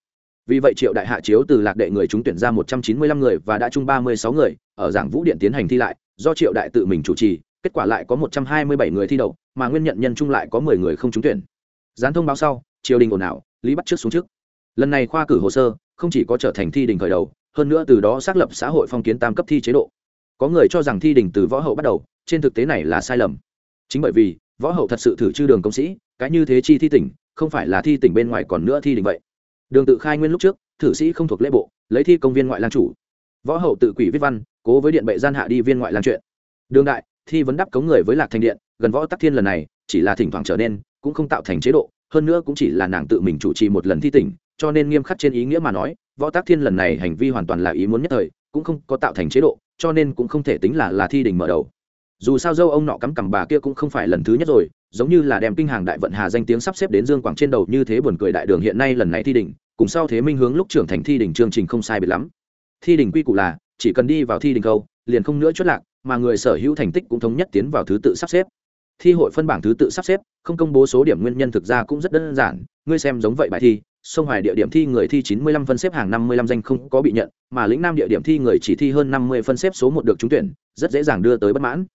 vì vậy triệu đại hạ chiếu từ lạc đệ người chúng tuyển ra một trăm chín mươi lăm người và đã chung ba mươi sáu người, ở giảng vũ điện tiến hành thi lại, do triệu đại tự mình chủ trì, kết quả lại có một trăm hai mươi bảy người thi đậu, mà nguyên nhận nhân chung lại có mười người không trúng tuyển. Gián thông báo sau, triều đình ồn ào, lý bắt trước xuống trước. Lần này khoa cử hồ sơ, không chỉ có trở thành thi đình khởi đầu, hơn nữa từ đó xác lập xã hội phong kiến tam cấp thi chế độ. Có người cho rằng thi đình từ võ hậu bắt đầu, trên thực tế này là sai lầm. Chính bởi vì, võ hậu thật sự thử chư đường công sĩ, cái như thế chi thi tỉnh, không phải là thi tỉnh bên ngoài còn nữa thi đình vậy đường tự khai nguyên lúc trước, thử sĩ không thuộc lễ bộ, lấy thi công viên ngoại lang chủ. Võ hậu tự quỷ viết văn, cố với điện bệ gian hạ đi viên ngoại lang chuyện. Đường đại, thi vấn đáp cống người với lạc thành điện, gần võ tắc thiên lần này, chỉ là thỉnh thoảng trở nên, cũng không tạo thành chế độ, hơn nữa cũng chỉ là nàng tự mình chủ trì một lần thi tỉnh, cho nên nghiêm khắc trên ý nghĩa mà nói, võ tác thiên lần này hành vi hoàn toàn là ý muốn nhất thời, cũng không có tạo thành chế độ, cho nên cũng không thể tính là là thi đình mở đầu. Dù sao dâu ông nọ cắm cằm bà kia cũng không phải lần thứ nhất rồi giống như là đem kinh hàng đại vận hà danh tiếng sắp xếp đến dương quảng trên đầu như thế buồn cười đại đường hiện nay lần này thi đỉnh, cùng sau thế minh hướng lúc trưởng thành thi đỉnh chương trình không sai biệt lắm. Thi đỉnh quy củ là, chỉ cần đi vào thi đỉnh câu, liền không nữa chốt lạc, mà người sở hữu thành tích cũng thống nhất tiến vào thứ tự sắp xếp. Thi hội phân bảng thứ tự sắp xếp, không công bố số điểm nguyên nhân thực ra cũng rất đơn giản, ngươi xem giống vậy bài thi, sông hoài địa điểm thi người thi chín mươi lăm phân xếp hàng năm mươi lăm danh không có bị nhận, mà lĩnh nam địa điểm thi người chỉ thi hơn năm mươi phân xếp số một được trúng tuyển, rất dễ dàng đưa tới bất mãn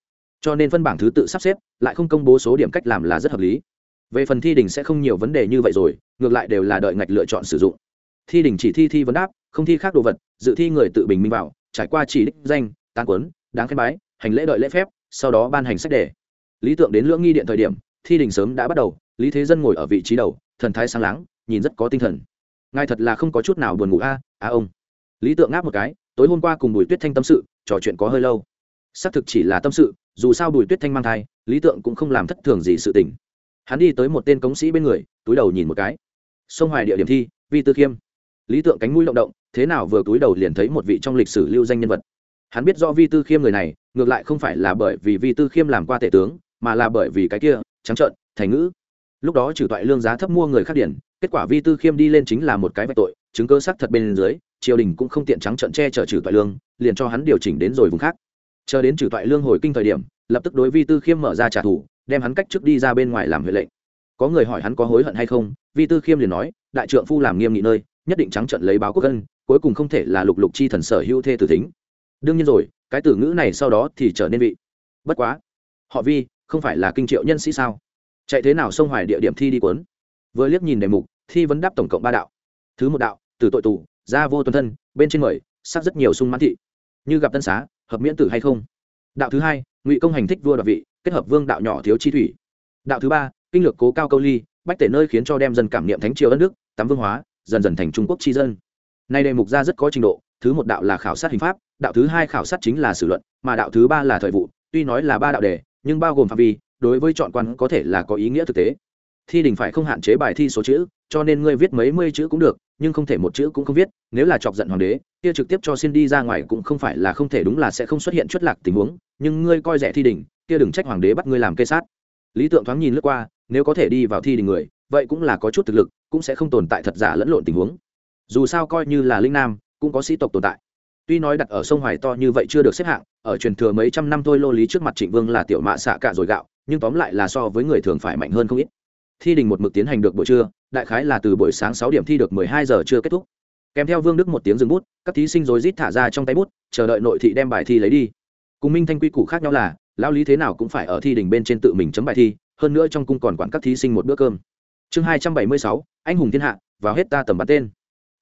cho nên phân bảng thứ tự sắp xếp lại không công bố số điểm cách làm là rất hợp lý. Về phần thi đình sẽ không nhiều vấn đề như vậy rồi ngược lại đều là đợi ngạch lựa chọn sử dụng. Thi đình chỉ thi thi vấn đáp không thi khác đồ vật dự thi người tự bình minh vào trải qua chỉ đích danh tán quấn đáng khen bái hành lễ đợi lễ phép sau đó ban hành sách đề. Lý tượng đến lưỡng nghi điện thời điểm thi đình sớm đã bắt đầu lý thế dân ngồi ở vị trí đầu thần thái sáng láng nhìn rất có tinh thần. Ngài thật là không có chút nào buồn ngủ a à, ông. Lý tượng ngáp một cái tối hôm qua cùng bùi tuyết thanh tâm sự trò chuyện có hơi lâu xác thực chỉ là tâm sự, dù sao bùi tuyết thanh mang thai, lý tượng cũng không làm thất thường gì sự tình. Hắn đi tới một tên cống sĩ bên người, túi đầu nhìn một cái. Sông hoài địa điểm thi, vi tư khiêm. Lý tượng cánh mũi động động, thế nào vừa túi đầu liền thấy một vị trong lịch sử lưu danh nhân vật. Hắn biết do vi tư khiêm người này, ngược lại không phải là bởi vì vi tư khiêm làm qua tể tướng, mà là bởi vì cái kia, trắng trợn, thành ngữ. Lúc đó trừ toại lương giá thấp mua người khác điển, kết quả vi tư khiêm đi lên chính là một cái vạch tội, chứng cơ xác thật bên dưới, triều đình cũng không tiện trắng trợn che chở trừ toại lương, liền cho hắn điều chỉnh đến rồi vùng khác chờ đến trừ toại lương hồi kinh thời điểm, lập tức đối vi tư khiêm mở ra trả thù, đem hắn cách trước đi ra bên ngoài làm huệ lệnh. Có người hỏi hắn có hối hận hay không, vi tư khiêm liền nói, đại trượng phu làm nghiêm nghị nơi, nhất định trắng trận lấy báo quốc dân cuối cùng không thể là lục lục chi thần sở hữu thê tử thính. Đương nhiên rồi, cái từ ngữ này sau đó thì trở nên vị. Bất quá, họ vi, không phải là kinh triệu nhân sĩ sao? Chạy thế nào sông hoài địa điểm thi đi cuốn? Vừa liếc nhìn đề mục, thi vấn đáp tổng cộng ba đạo. Thứ một đạo từ tội tù ra vô tuần thân, bên trên mời, sắc rất nhiều sung mãn thị. Như gặp tân xá hợp miễn tử hay không? Đạo thứ hai, ngụy công hành thích vua đoạt vị, kết hợp vương đạo nhỏ thiếu chi thủy. Đạo thứ ba, kinh lược cố cao câu ly, bách tể nơi khiến cho đem dân cảm niệm thánh triều ân đức tắm vương hóa, dần dần thành trung quốc tri dân. Nay đề mục ra rất có trình độ, thứ một đạo là khảo sát hình pháp, đạo thứ hai khảo sát chính là sử luận, mà đạo thứ ba là thời vụ, tuy nói là ba đạo đề, nhưng bao gồm phạm vi, đối với chọn quan có thể là có ý nghĩa thực tế. Thi đình phải không hạn chế bài thi số chữ, cho nên ngươi viết mấy mươi chữ cũng được, nhưng không thể một chữ cũng không viết nếu là chọc giận hoàng đế, kia trực tiếp cho xin đi ra ngoài cũng không phải là không thể đúng là sẽ không xuất hiện chuất lạc tình huống, nhưng ngươi coi rẻ thi đình kia đừng trách hoàng đế bắt ngươi làm kê sát. Lý tượng thoáng nhìn lướt qua, nếu có thể đi vào thi đình người, vậy cũng là có chút thực lực, cũng sẽ không tồn tại thật giả lẫn lộn tình huống. Dù sao coi như là linh nam, cũng có sĩ tộc tồn tại. Tuy nói đặt ở sông hoài to như vậy chưa được xếp hạng, ở truyền thừa mấy trăm năm thôi lô lý trước mặt trịnh vương là tiểu mạ xạ cả rồi gạo, nhưng tóm lại là so với người thường phải mạnh hơn không ít. Thi đình một mực tiến hành được buổi trưa, đại khái là từ buổi sáng sáu điểm thi được mười hai giờ chưa kết thúc kèm theo vương đức một tiếng dừng bút, các thí sinh rối rít thả ra trong tay bút, chờ đợi nội thị đem bài thi lấy đi. Cùng minh thanh quy củ khác nhau là lao lý thế nào cũng phải ở thi đình bên trên tự mình chấm bài thi, hơn nữa trong cung còn quản các thí sinh một bữa cơm. Chương hai trăm bảy mươi sáu, anh hùng thiên hạ, vào hết ta tầm bắn tên.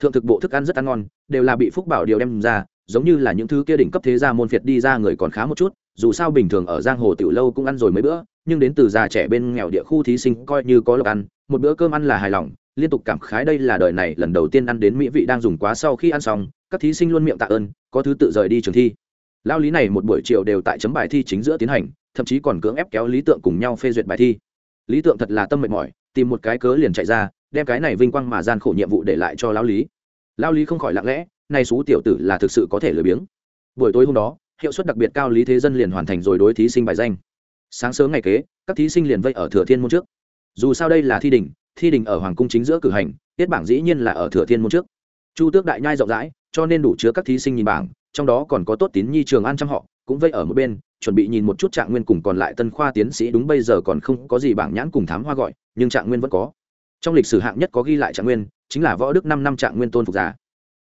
Thượng thực bộ thức ăn rất ăn ngon, đều là bị phúc bảo điều đem ra, giống như là những thứ kia đỉnh cấp thế gia môn phiệt đi ra người còn khá một chút, dù sao bình thường ở giang hồ tiểu lâu cũng ăn rồi mấy bữa, nhưng đến từ già trẻ bên nghèo địa khu thí sinh coi như có lộc ăn, một bữa cơm ăn là hài lòng liên tục cảm khái đây là đời này lần đầu tiên ăn đến mỹ vị đang dùng quá sau khi ăn xong, các thí sinh luôn miệng tạ ơn, có thứ tự rời đi trường thi. Lao lý này một buổi chiều đều tại chấm bài thi chính giữa tiến hành, thậm chí còn cưỡng ép kéo lý tượng cùng nhau phê duyệt bài thi. Lý tượng thật là tâm mệt mỏi, tìm một cái cớ liền chạy ra, đem cái này vinh quang mà gian khổ nhiệm vụ để lại cho lao lý. Lao lý không khỏi lặng lẽ nay xú tiểu tử là thực sự có thể lười biếng. Buổi tối hôm đó, hiệu suất đặc biệt cao lý thế dân liền hoàn thành rồi đối thí sinh bài danh. Sáng sớm ngày kế, các thí sinh liền vây ở thừa thiên môn trước. Dù sao đây là thi đình thi đình ở hoàng cung chính giữa cử hành, tiết bảng dĩ nhiên là ở thừa thiên môn trước. Chu tước đại nhai rộng rãi, cho nên đủ chứa các thí sinh nhìn bảng, trong đó còn có tốt tín nhi, trường an trăm họ, cũng vây ở một bên, chuẩn bị nhìn một chút trạng nguyên cùng còn lại tân khoa tiến sĩ đúng bây giờ còn không có gì bảng nhãn cùng thám hoa gọi, nhưng trạng nguyên vẫn có. Trong lịch sử hạng nhất có ghi lại trạng nguyên, chính là võ đức năm năm trạng nguyên tôn phục giả.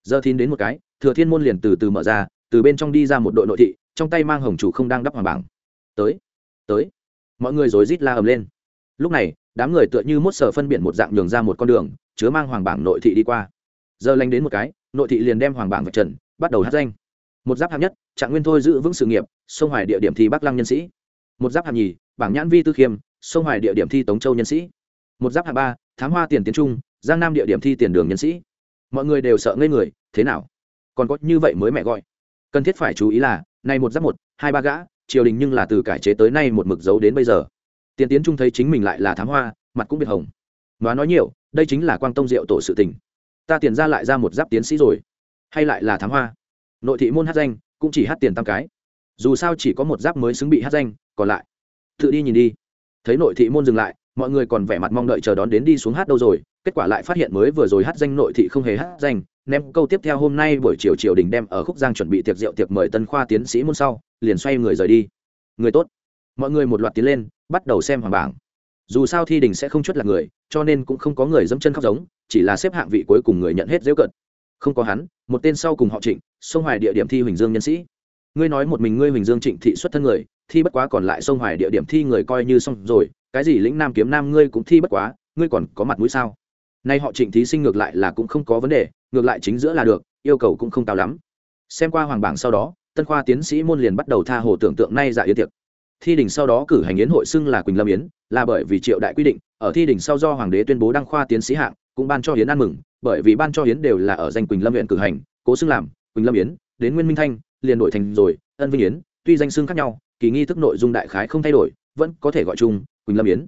Giờ thìn đến một cái, thừa thiên môn liền từ từ mở ra, từ bên trong đi ra một đội nội thị, trong tay mang hồng chủ không đang đắp hoàng bảng. Tới tới. Mọi người rối rít la ầm lên. Lúc này đám người tựa như mốt sờ phân biển một dạng nhường ra một con đường, chứa mang hoàng bảng nội thị đi qua. Giờ lanh đến một cái, nội thị liền đem hoàng bảng vạch trần, bắt đầu hát danh. Một giáp hạng nhất, trạng nguyên thôi giữ vững sự nghiệp, sông hoài địa điểm thi bắc lăng nhân sĩ. Một giáp hạng nhì, bảng nhãn vi tư khiêm, sông hoài địa điểm thi tống châu nhân sĩ. Một giáp hạng ba, thám hoa tiền tiến trung, giang nam địa điểm thi tiền đường nhân sĩ. Mọi người đều sợ ngây người, thế nào? Còn có như vậy mới mẹ gọi. Cần thiết phải chú ý là, nay một giáp một, hai ba gã, triều đình nhưng là từ cải chế tới nay một mực dấu đến bây giờ tiền tiến trung thấy chính mình lại là thám hoa, mặt cũng biệt hồng. Nói nói nhiều, đây chính là quang tông diệu tổ sự tình. Ta tiền ra lại ra một giáp tiến sĩ rồi. Hay lại là thám hoa? Nội thị môn hát danh, cũng chỉ hát tiền tam cái. Dù sao chỉ có một giáp mới xứng bị hát danh, còn lại. Tự đi nhìn đi. Thấy nội thị môn dừng lại, mọi người còn vẻ mặt mong đợi chờ đón đến đi xuống hát đâu rồi. Kết quả lại phát hiện mới vừa rồi hát danh nội thị không hề hát danh. Ném câu tiếp theo hôm nay buổi chiều triều đình đem ở khúc giang chuẩn bị tiệc rượu tiệc mời tân khoa tiến sĩ môn sau, liền xoay người rời đi. Người tốt. Mọi người một loạt tiến lên bắt đầu xem hoàng bảng. Dù sao thi đình sẽ không chuất là người, cho nên cũng không có người dẫm chân khóc giống, chỉ là xếp hạng vị cuối cùng người nhận hết dễ cận. Không có hắn, một tên sau cùng họ trịnh, sông hoài địa điểm thi huỳnh dương nhân sĩ. Ngươi nói một mình ngươi huỳnh dương trịnh thị xuất thân người, thi bất quá còn lại sông hoài địa điểm thi người coi như xong rồi, cái gì lĩnh nam kiếm nam ngươi cũng thi bất quá, ngươi còn có mặt mũi sao? Nay họ trịnh thí sinh ngược lại là cũng không có vấn đề, ngược lại chính giữa là được, yêu cầu cũng không cao lắm. Xem qua hoàng bảng sau đó, tân khoa tiến sĩ môn liền bắt đầu tha hồ tưởng tượng nay dạ yến tiệc thi đình sau đó cử hành yến hội xưng là quỳnh lâm yến, là bởi vì triệu đại quy định, ở thi đình sau do hoàng đế tuyên bố đăng khoa tiến sĩ hạng, cũng ban cho yến ăn mừng, bởi vì ban cho yến đều là ở danh quỳnh lâm huyện cử hành, cố xưng làm quỳnh lâm yến, đến nguyên minh thanh, liền đổi thành rồi, ân vinh yến, tuy danh xưng khác nhau, kỳ nghi thức nội dung đại khái không thay đổi, vẫn có thể gọi chung quỳnh lâm yến.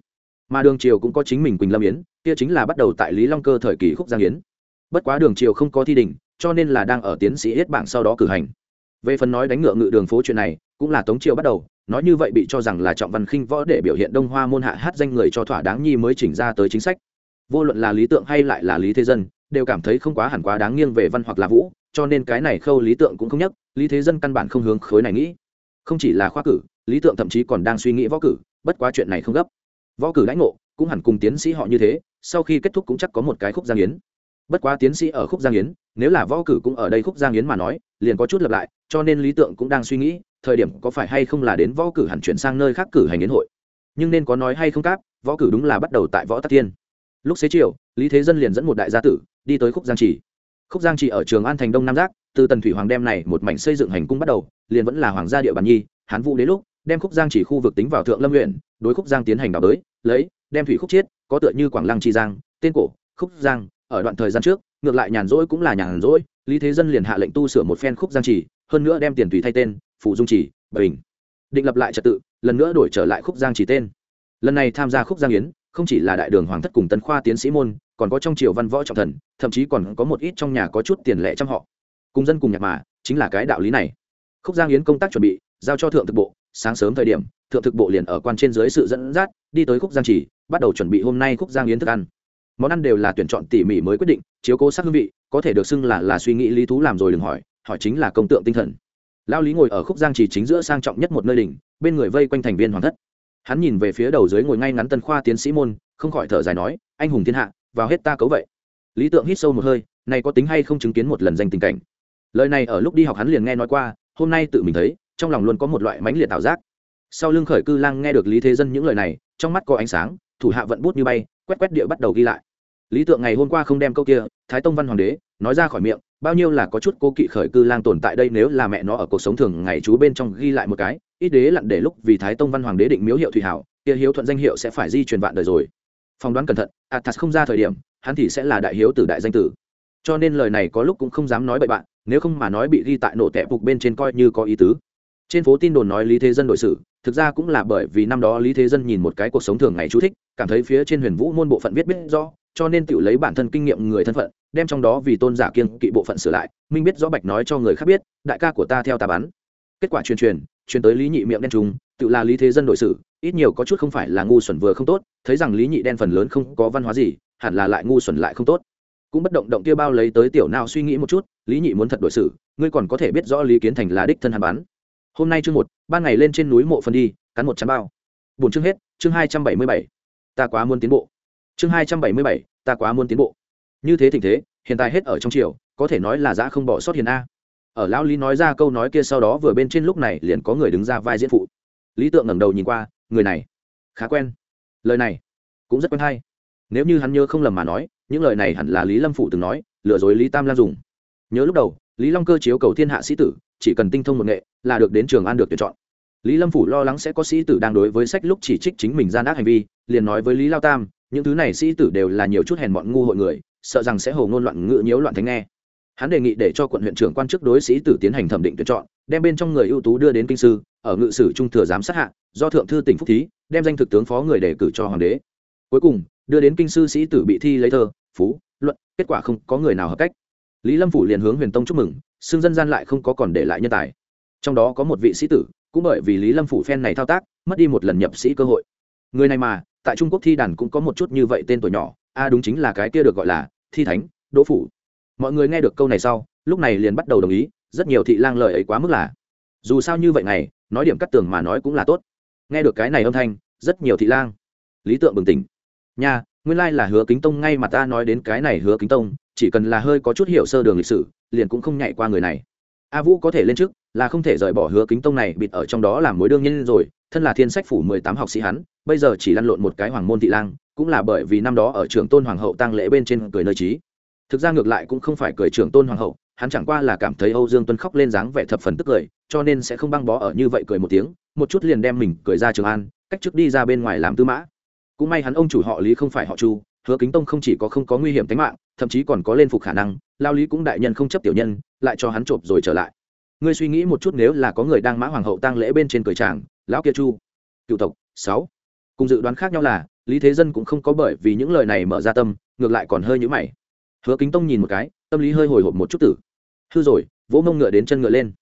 Mà đường triều cũng có chính mình quỳnh lâm yến, kia chính là bắt đầu tại lý long cơ thời kỳ khúc giang yến. Bất quá đường triều không có thi đình, cho nên là đang ở tiến sĩ hết bảng sau đó cử hành. Về phần nói đánh ngựa ngự đường phố chuyện này, cũng là tống triều bắt đầu nói như vậy bị cho rằng là trọng văn khinh võ để biểu hiện đông hoa môn hạ hát danh người cho thỏa đáng nhi mới chỉnh ra tới chính sách. Vô luận là lý tượng hay lại là lý thế dân, đều cảm thấy không quá hẳn quá đáng nghiêng về văn hoặc là vũ, cho nên cái này khâu lý tượng cũng không nhắc, lý thế dân căn bản không hướng khối này nghĩ. Không chỉ là khoa cử, lý tượng thậm chí còn đang suy nghĩ võ cử, bất quá chuyện này không gấp. Võ cử lãnh ngộ, cũng hẳn cùng tiến sĩ họ như thế, sau khi kết thúc cũng chắc có một cái khúc giang yến. Bất quá tiến sĩ ở khúc giang yến, nếu là võ cử cũng ở đây khúc giang yến mà nói, liền có chút lập lại, cho nên lý tượng cũng đang suy nghĩ thời điểm có phải hay không là đến võ cử hẳn chuyển sang nơi khác cử hành yến hội. Nhưng nên có nói hay không cáp, võ cử đúng là bắt đầu tại võ tắc thiên. Lúc xế chiều, lý thế dân liền dẫn một đại gia tử, đi tới khúc giang trì. Khúc giang trì ở trường an thành đông nam giác, từ tần thủy hoàng đem này một mảnh xây dựng hành cung bắt đầu, liền vẫn là hoàng gia địa bàn nhi, hán vũ đến lúc, đem khúc giang chỉ khu vực tính vào thượng lâm huyện, đối khúc giang tiến hành đào bới, lấy, đem thủy khúc chiết, có tựa như quảng lăng tri giang, tên cổ, khúc giang, ở đoạn thời gian trước, ngược lại nhàn rỗi cũng là nhàn rỗi, lý thế dân liền hạ lệnh tu sửa một phen khúc giang chỉ hơn nữa đem tiền tùy thay tên phụ dung chỉ bình định lập lại trật tự, lần nữa đổi trở lại khúc giang chỉ tên. Lần này tham gia khúc giang yến, không chỉ là đại đường hoàng thất cùng tân khoa tiến sĩ môn, còn có trong triều văn võ trọng thần, thậm chí còn có một ít trong nhà có chút tiền lệ trong họ. Cùng dân cùng nhạc mà, chính là cái đạo lý này. Khúc giang yến công tác chuẩn bị, giao cho thượng thực bộ, sáng sớm thời điểm, thượng thực bộ liền ở quan trên dưới sự dẫn dắt, đi tới khúc giang chỉ bắt đầu chuẩn bị hôm nay khúc giang yến thức ăn. Món ăn đều là tuyển chọn tỉ mỉ mới quyết định, chiếu cố sắc hương vị, có thể được xưng là là suy nghĩ lý thú làm rồi đừng hỏi hỏi chính là công tượng tinh thần lao lý ngồi ở khúc giang chỉ chính giữa sang trọng nhất một nơi đỉnh, bên người vây quanh thành viên hoàng thất. Hắn nhìn về phía đầu dưới ngồi ngay ngắn tân khoa tiến sĩ môn, không khỏi thở dài nói, anh hùng thiên hạ, vào hết ta cấu vậy. Lý tượng hít sâu một hơi, này có tính hay không chứng kiến một lần danh tình cảnh? Lời này ở lúc đi học hắn liền nghe nói qua, hôm nay tự mình thấy, trong lòng luôn có một loại mãnh liệt tạo giác. Sau lưng khởi cư lang nghe được lý thế dân những lời này, trong mắt có ánh sáng, thủ hạ vận bút như bay, quét quét địa bắt đầu ghi lại. Lý tượng ngày hôm qua không đem câu kia, thái tông văn hoàng đế, nói ra khỏi miệng bao nhiêu là có chút cố kỵ khởi cư lang tồn tại đây nếu là mẹ nó ở cuộc sống thường ngày chú bên trong ghi lại một cái, ít đế lặn để lúc vì thái tông văn hoàng đế định miếu hiệu thủy hảo, kia hiếu thuận danh hiệu sẽ phải di truyền vạn đời rồi. Phỏng đoán cẩn thận, athas không ra thời điểm, hắn thì sẽ là đại hiếu tử đại danh tử. Cho nên lời này có lúc cũng không dám nói bậy bạn, nếu không mà nói bị ghi tại nổ tẻ phục bên trên coi như có ý tứ. Trên phố tin đồn nói lý thế dân đội sử thực ra cũng là bởi vì năm đó lý thế dân nhìn một cái cuộc sống thường ngày chú thích, cảm thấy phía trên huyền vũ môn bộ phận viết biết rõ, cho nên tự lấy bản thân kinh nghiệm người thân phận đem trong đó vì tôn giả kiên kỵ bộ phận sửa lại, minh biết rõ bạch nói cho người khác biết, đại ca của ta theo ta bắn. Kết quả truyền truyền truyền tới lý nhị miệng đen trùng, tự là lý thế dân đội sử, ít nhiều có chút không phải là ngu xuẩn vừa không tốt, thấy rằng lý nhị đen phần lớn không có văn hóa gì, hẳn là lại ngu xuẩn lại không tốt. Cũng bất động động kia bao lấy tới tiểu nào suy nghĩ một chút, lý nhị muốn thật đội sử, ngươi còn có thể biết rõ lý kiến thành là đích thân hàn bán hôm nay chương một, ban ngày lên trên núi mộ phần đi, cắn một chắn bao. Bốn chương hết, chương hai trăm bảy mươi bảy. Ta quá muốn tiến bộ. Chương hai trăm bảy mươi bảy, ta quá muốn tiến bộ như thế tình thế, hiện tại hết ở trong triều, có thể nói là giã không bỏ sót hiền a. Ở lão lý nói ra câu nói kia sau đó vừa bên trên lúc này liền có người đứng ra vai diễn phụ. Lý tượng ngẩng đầu nhìn qua, người này, khá quen. Lời này, cũng rất quen hay. Nếu như hắn nhớ không lầm mà nói, những lời này hẳn là lý lâm phụ từng nói, lừa dối lý tam Lan dùng. Nhớ lúc đầu, lý long cơ chiếu cầu thiên hạ sĩ tử, chỉ cần tinh thông một nghệ, là được đến trường an được tuyển chọn. Lý lâm phủ lo lắng sẽ có sĩ tử đang đối với sách lúc chỉ trích chính mình gian ác hành vi, liền nói với lý lao tam, những thứ này sĩ tử đều là nhiều chút hèn mọn ngu hội người sợ rằng sẽ hồ ngôn loạn ngữ nhiễu loạn thánh nghe. Hắn đề nghị để cho quận huyện trưởng quan chức đối sĩ tử tiến hành thẩm định tuyển chọn, đem bên trong người ưu tú đưa đến kinh sư, ở ngự sử trung thừa giám sát hạ, do thượng thư tỉnh phúc thí, đem danh thực tướng phó người đề cử cho hoàng đế. Cuối cùng, đưa đến kinh sư sĩ tử bị thi lấy thơ, phú, luận, kết quả không có người nào hợp cách. Lý lâm phủ liền hướng huyền tông chúc mừng, xưng dân gian lại không có còn để lại nhân tài. Trong đó có một vị sĩ tử, cũng bởi vì lý lâm phủ phen này thao tác, mất đi một lần nhập sĩ cơ hội. Người này mà, tại trung quốc thi đàn cũng có một chút như vậy tên tuổi nhỏ a đúng chính là cái kia được gọi là thi thánh, đỗ phủ. Mọi người nghe được câu này sau, lúc này liền bắt đầu đồng ý, rất nhiều thị lang lời ấy quá mức là. Dù sao như vậy này, nói điểm cắt tường mà nói cũng là tốt. Nghe được cái này âm thanh, rất nhiều thị lang. Lý tượng bừng tỉnh. Nha, nguyên lai là hứa kính tông ngay mà ta nói đến cái này hứa kính tông, chỉ cần là hơi có chút hiểu sơ đường lịch sử, liền cũng không nhảy qua người này. A vũ có thể lên trước, là không thể rời bỏ hứa kính tông này bịt ở trong đó làm mối đương nhiên rồi thân là thiên sách phủ mười tám học sĩ hắn, bây giờ chỉ lăn lộn một cái hoàng môn thị lang, cũng là bởi vì năm đó ở trường tôn hoàng hậu tăng lễ bên trên cười nơi trí. Thực ra ngược lại cũng không phải cười trường tôn hoàng hậu, hắn chẳng qua là cảm thấy âu dương tuân khóc lên dáng vẻ thập phần tức cười, cho nên sẽ không băng bó ở như vậy cười một tiếng, một chút liền đem mình cười ra trường an, cách trước đi ra bên ngoài làm tư mã. Cũng may hắn ông chủ họ lý không phải họ chu, hứa kính tông không chỉ có không có nguy hiểm tính mạng, thậm chí còn có lên phục khả năng, lao lý cũng đại nhân không chấp tiểu nhân, lại cho hắn chộp rồi trở lại. Ngươi suy nghĩ một chút nếu là có người đang mã hoàng hậu tăng lễ bên trên cười tràng lão kia chu, cựu tộc, sáu. Cùng dự đoán khác nhau là, lý thế dân cũng không có bởi vì những lời này mở ra tâm, ngược lại còn hơi nhũ mày. Hứa kính tông nhìn một cái, tâm lý hơi hồi hộp một chút tử. Hư rồi, vỗ mông ngựa đến chân ngựa lên.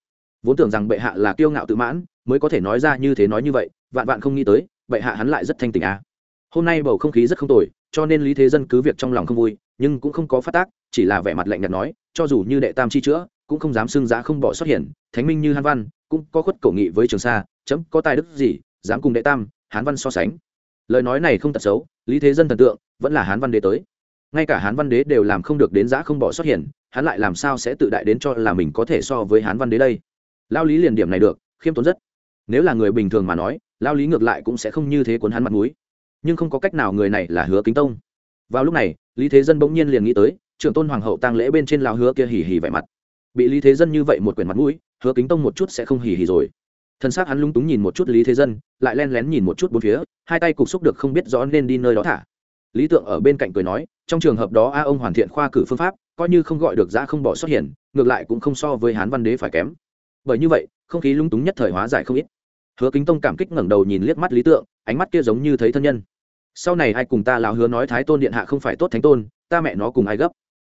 Vốn tưởng rằng bệ hạ là kiêu ngạo tự mãn, mới có thể nói ra như thế nói như vậy, vạn vạn không nghĩ tới, bệ hạ hắn lại rất thanh tình à. hôm nay bầu không khí rất không tồi, cho nên lý thế dân cứ việc trong lòng không vui, nhưng cũng không có phát tác, chỉ là vẻ mặt lạnh nhạt nói, cho dù như đệ tam chi chữa, cũng không dám xưng giá không bỏ xuất hiện thánh minh như han văn, cũng có khuất cổ nghị với trường sa chấm, có tài đức gì, dám cùng đệ tam, hán văn so sánh. Lời nói này không tật xấu, lý thế dân thần tượng, vẫn là hán văn đế tới. Ngay cả hán văn đế đều làm không được đến giá không bỏ xuất hiện hắn lại làm sao sẽ tự đại đến cho là mình có thể so với hán văn đế đây? Lao lý liền điểm này được, khiêm tốn rất. Nếu là người bình thường mà nói, lao lý ngược lại cũng sẽ không như thế cuốn hắn mặt mũi. Nhưng không có cách nào người này là hứa kính tông. Vào lúc này, lý thế dân bỗng nhiên liền nghĩ tới, trưởng tôn hoàng hậu tăng lễ bên trên lao hứa kia hỉ hỉ vẻ mặt. Bị lý thế dân như vậy một quyển mặt mũi, hứa kính tông một chút sẽ không hỉ hỉ rồi thân xác hắn lung túng nhìn một chút lý thế dân lại len lén nhìn một chút bốn phía hai tay cục xúc được không biết rõ nên đi nơi đó thả lý tượng ở bên cạnh cười nói trong trường hợp đó a ông hoàn thiện khoa cử phương pháp coi như không gọi được ra không bỏ xuất hiện ngược lại cũng không so với hán văn đế phải kém bởi như vậy không khí lung túng nhất thời hóa giải không ít hứa kính tông cảm kích ngẩng đầu nhìn liếc mắt lý tượng ánh mắt kia giống như thấy thân nhân sau này ai cùng ta lào hứa nói thái tôn điện hạ không phải tốt thánh tôn ta mẹ nó cùng ai gấp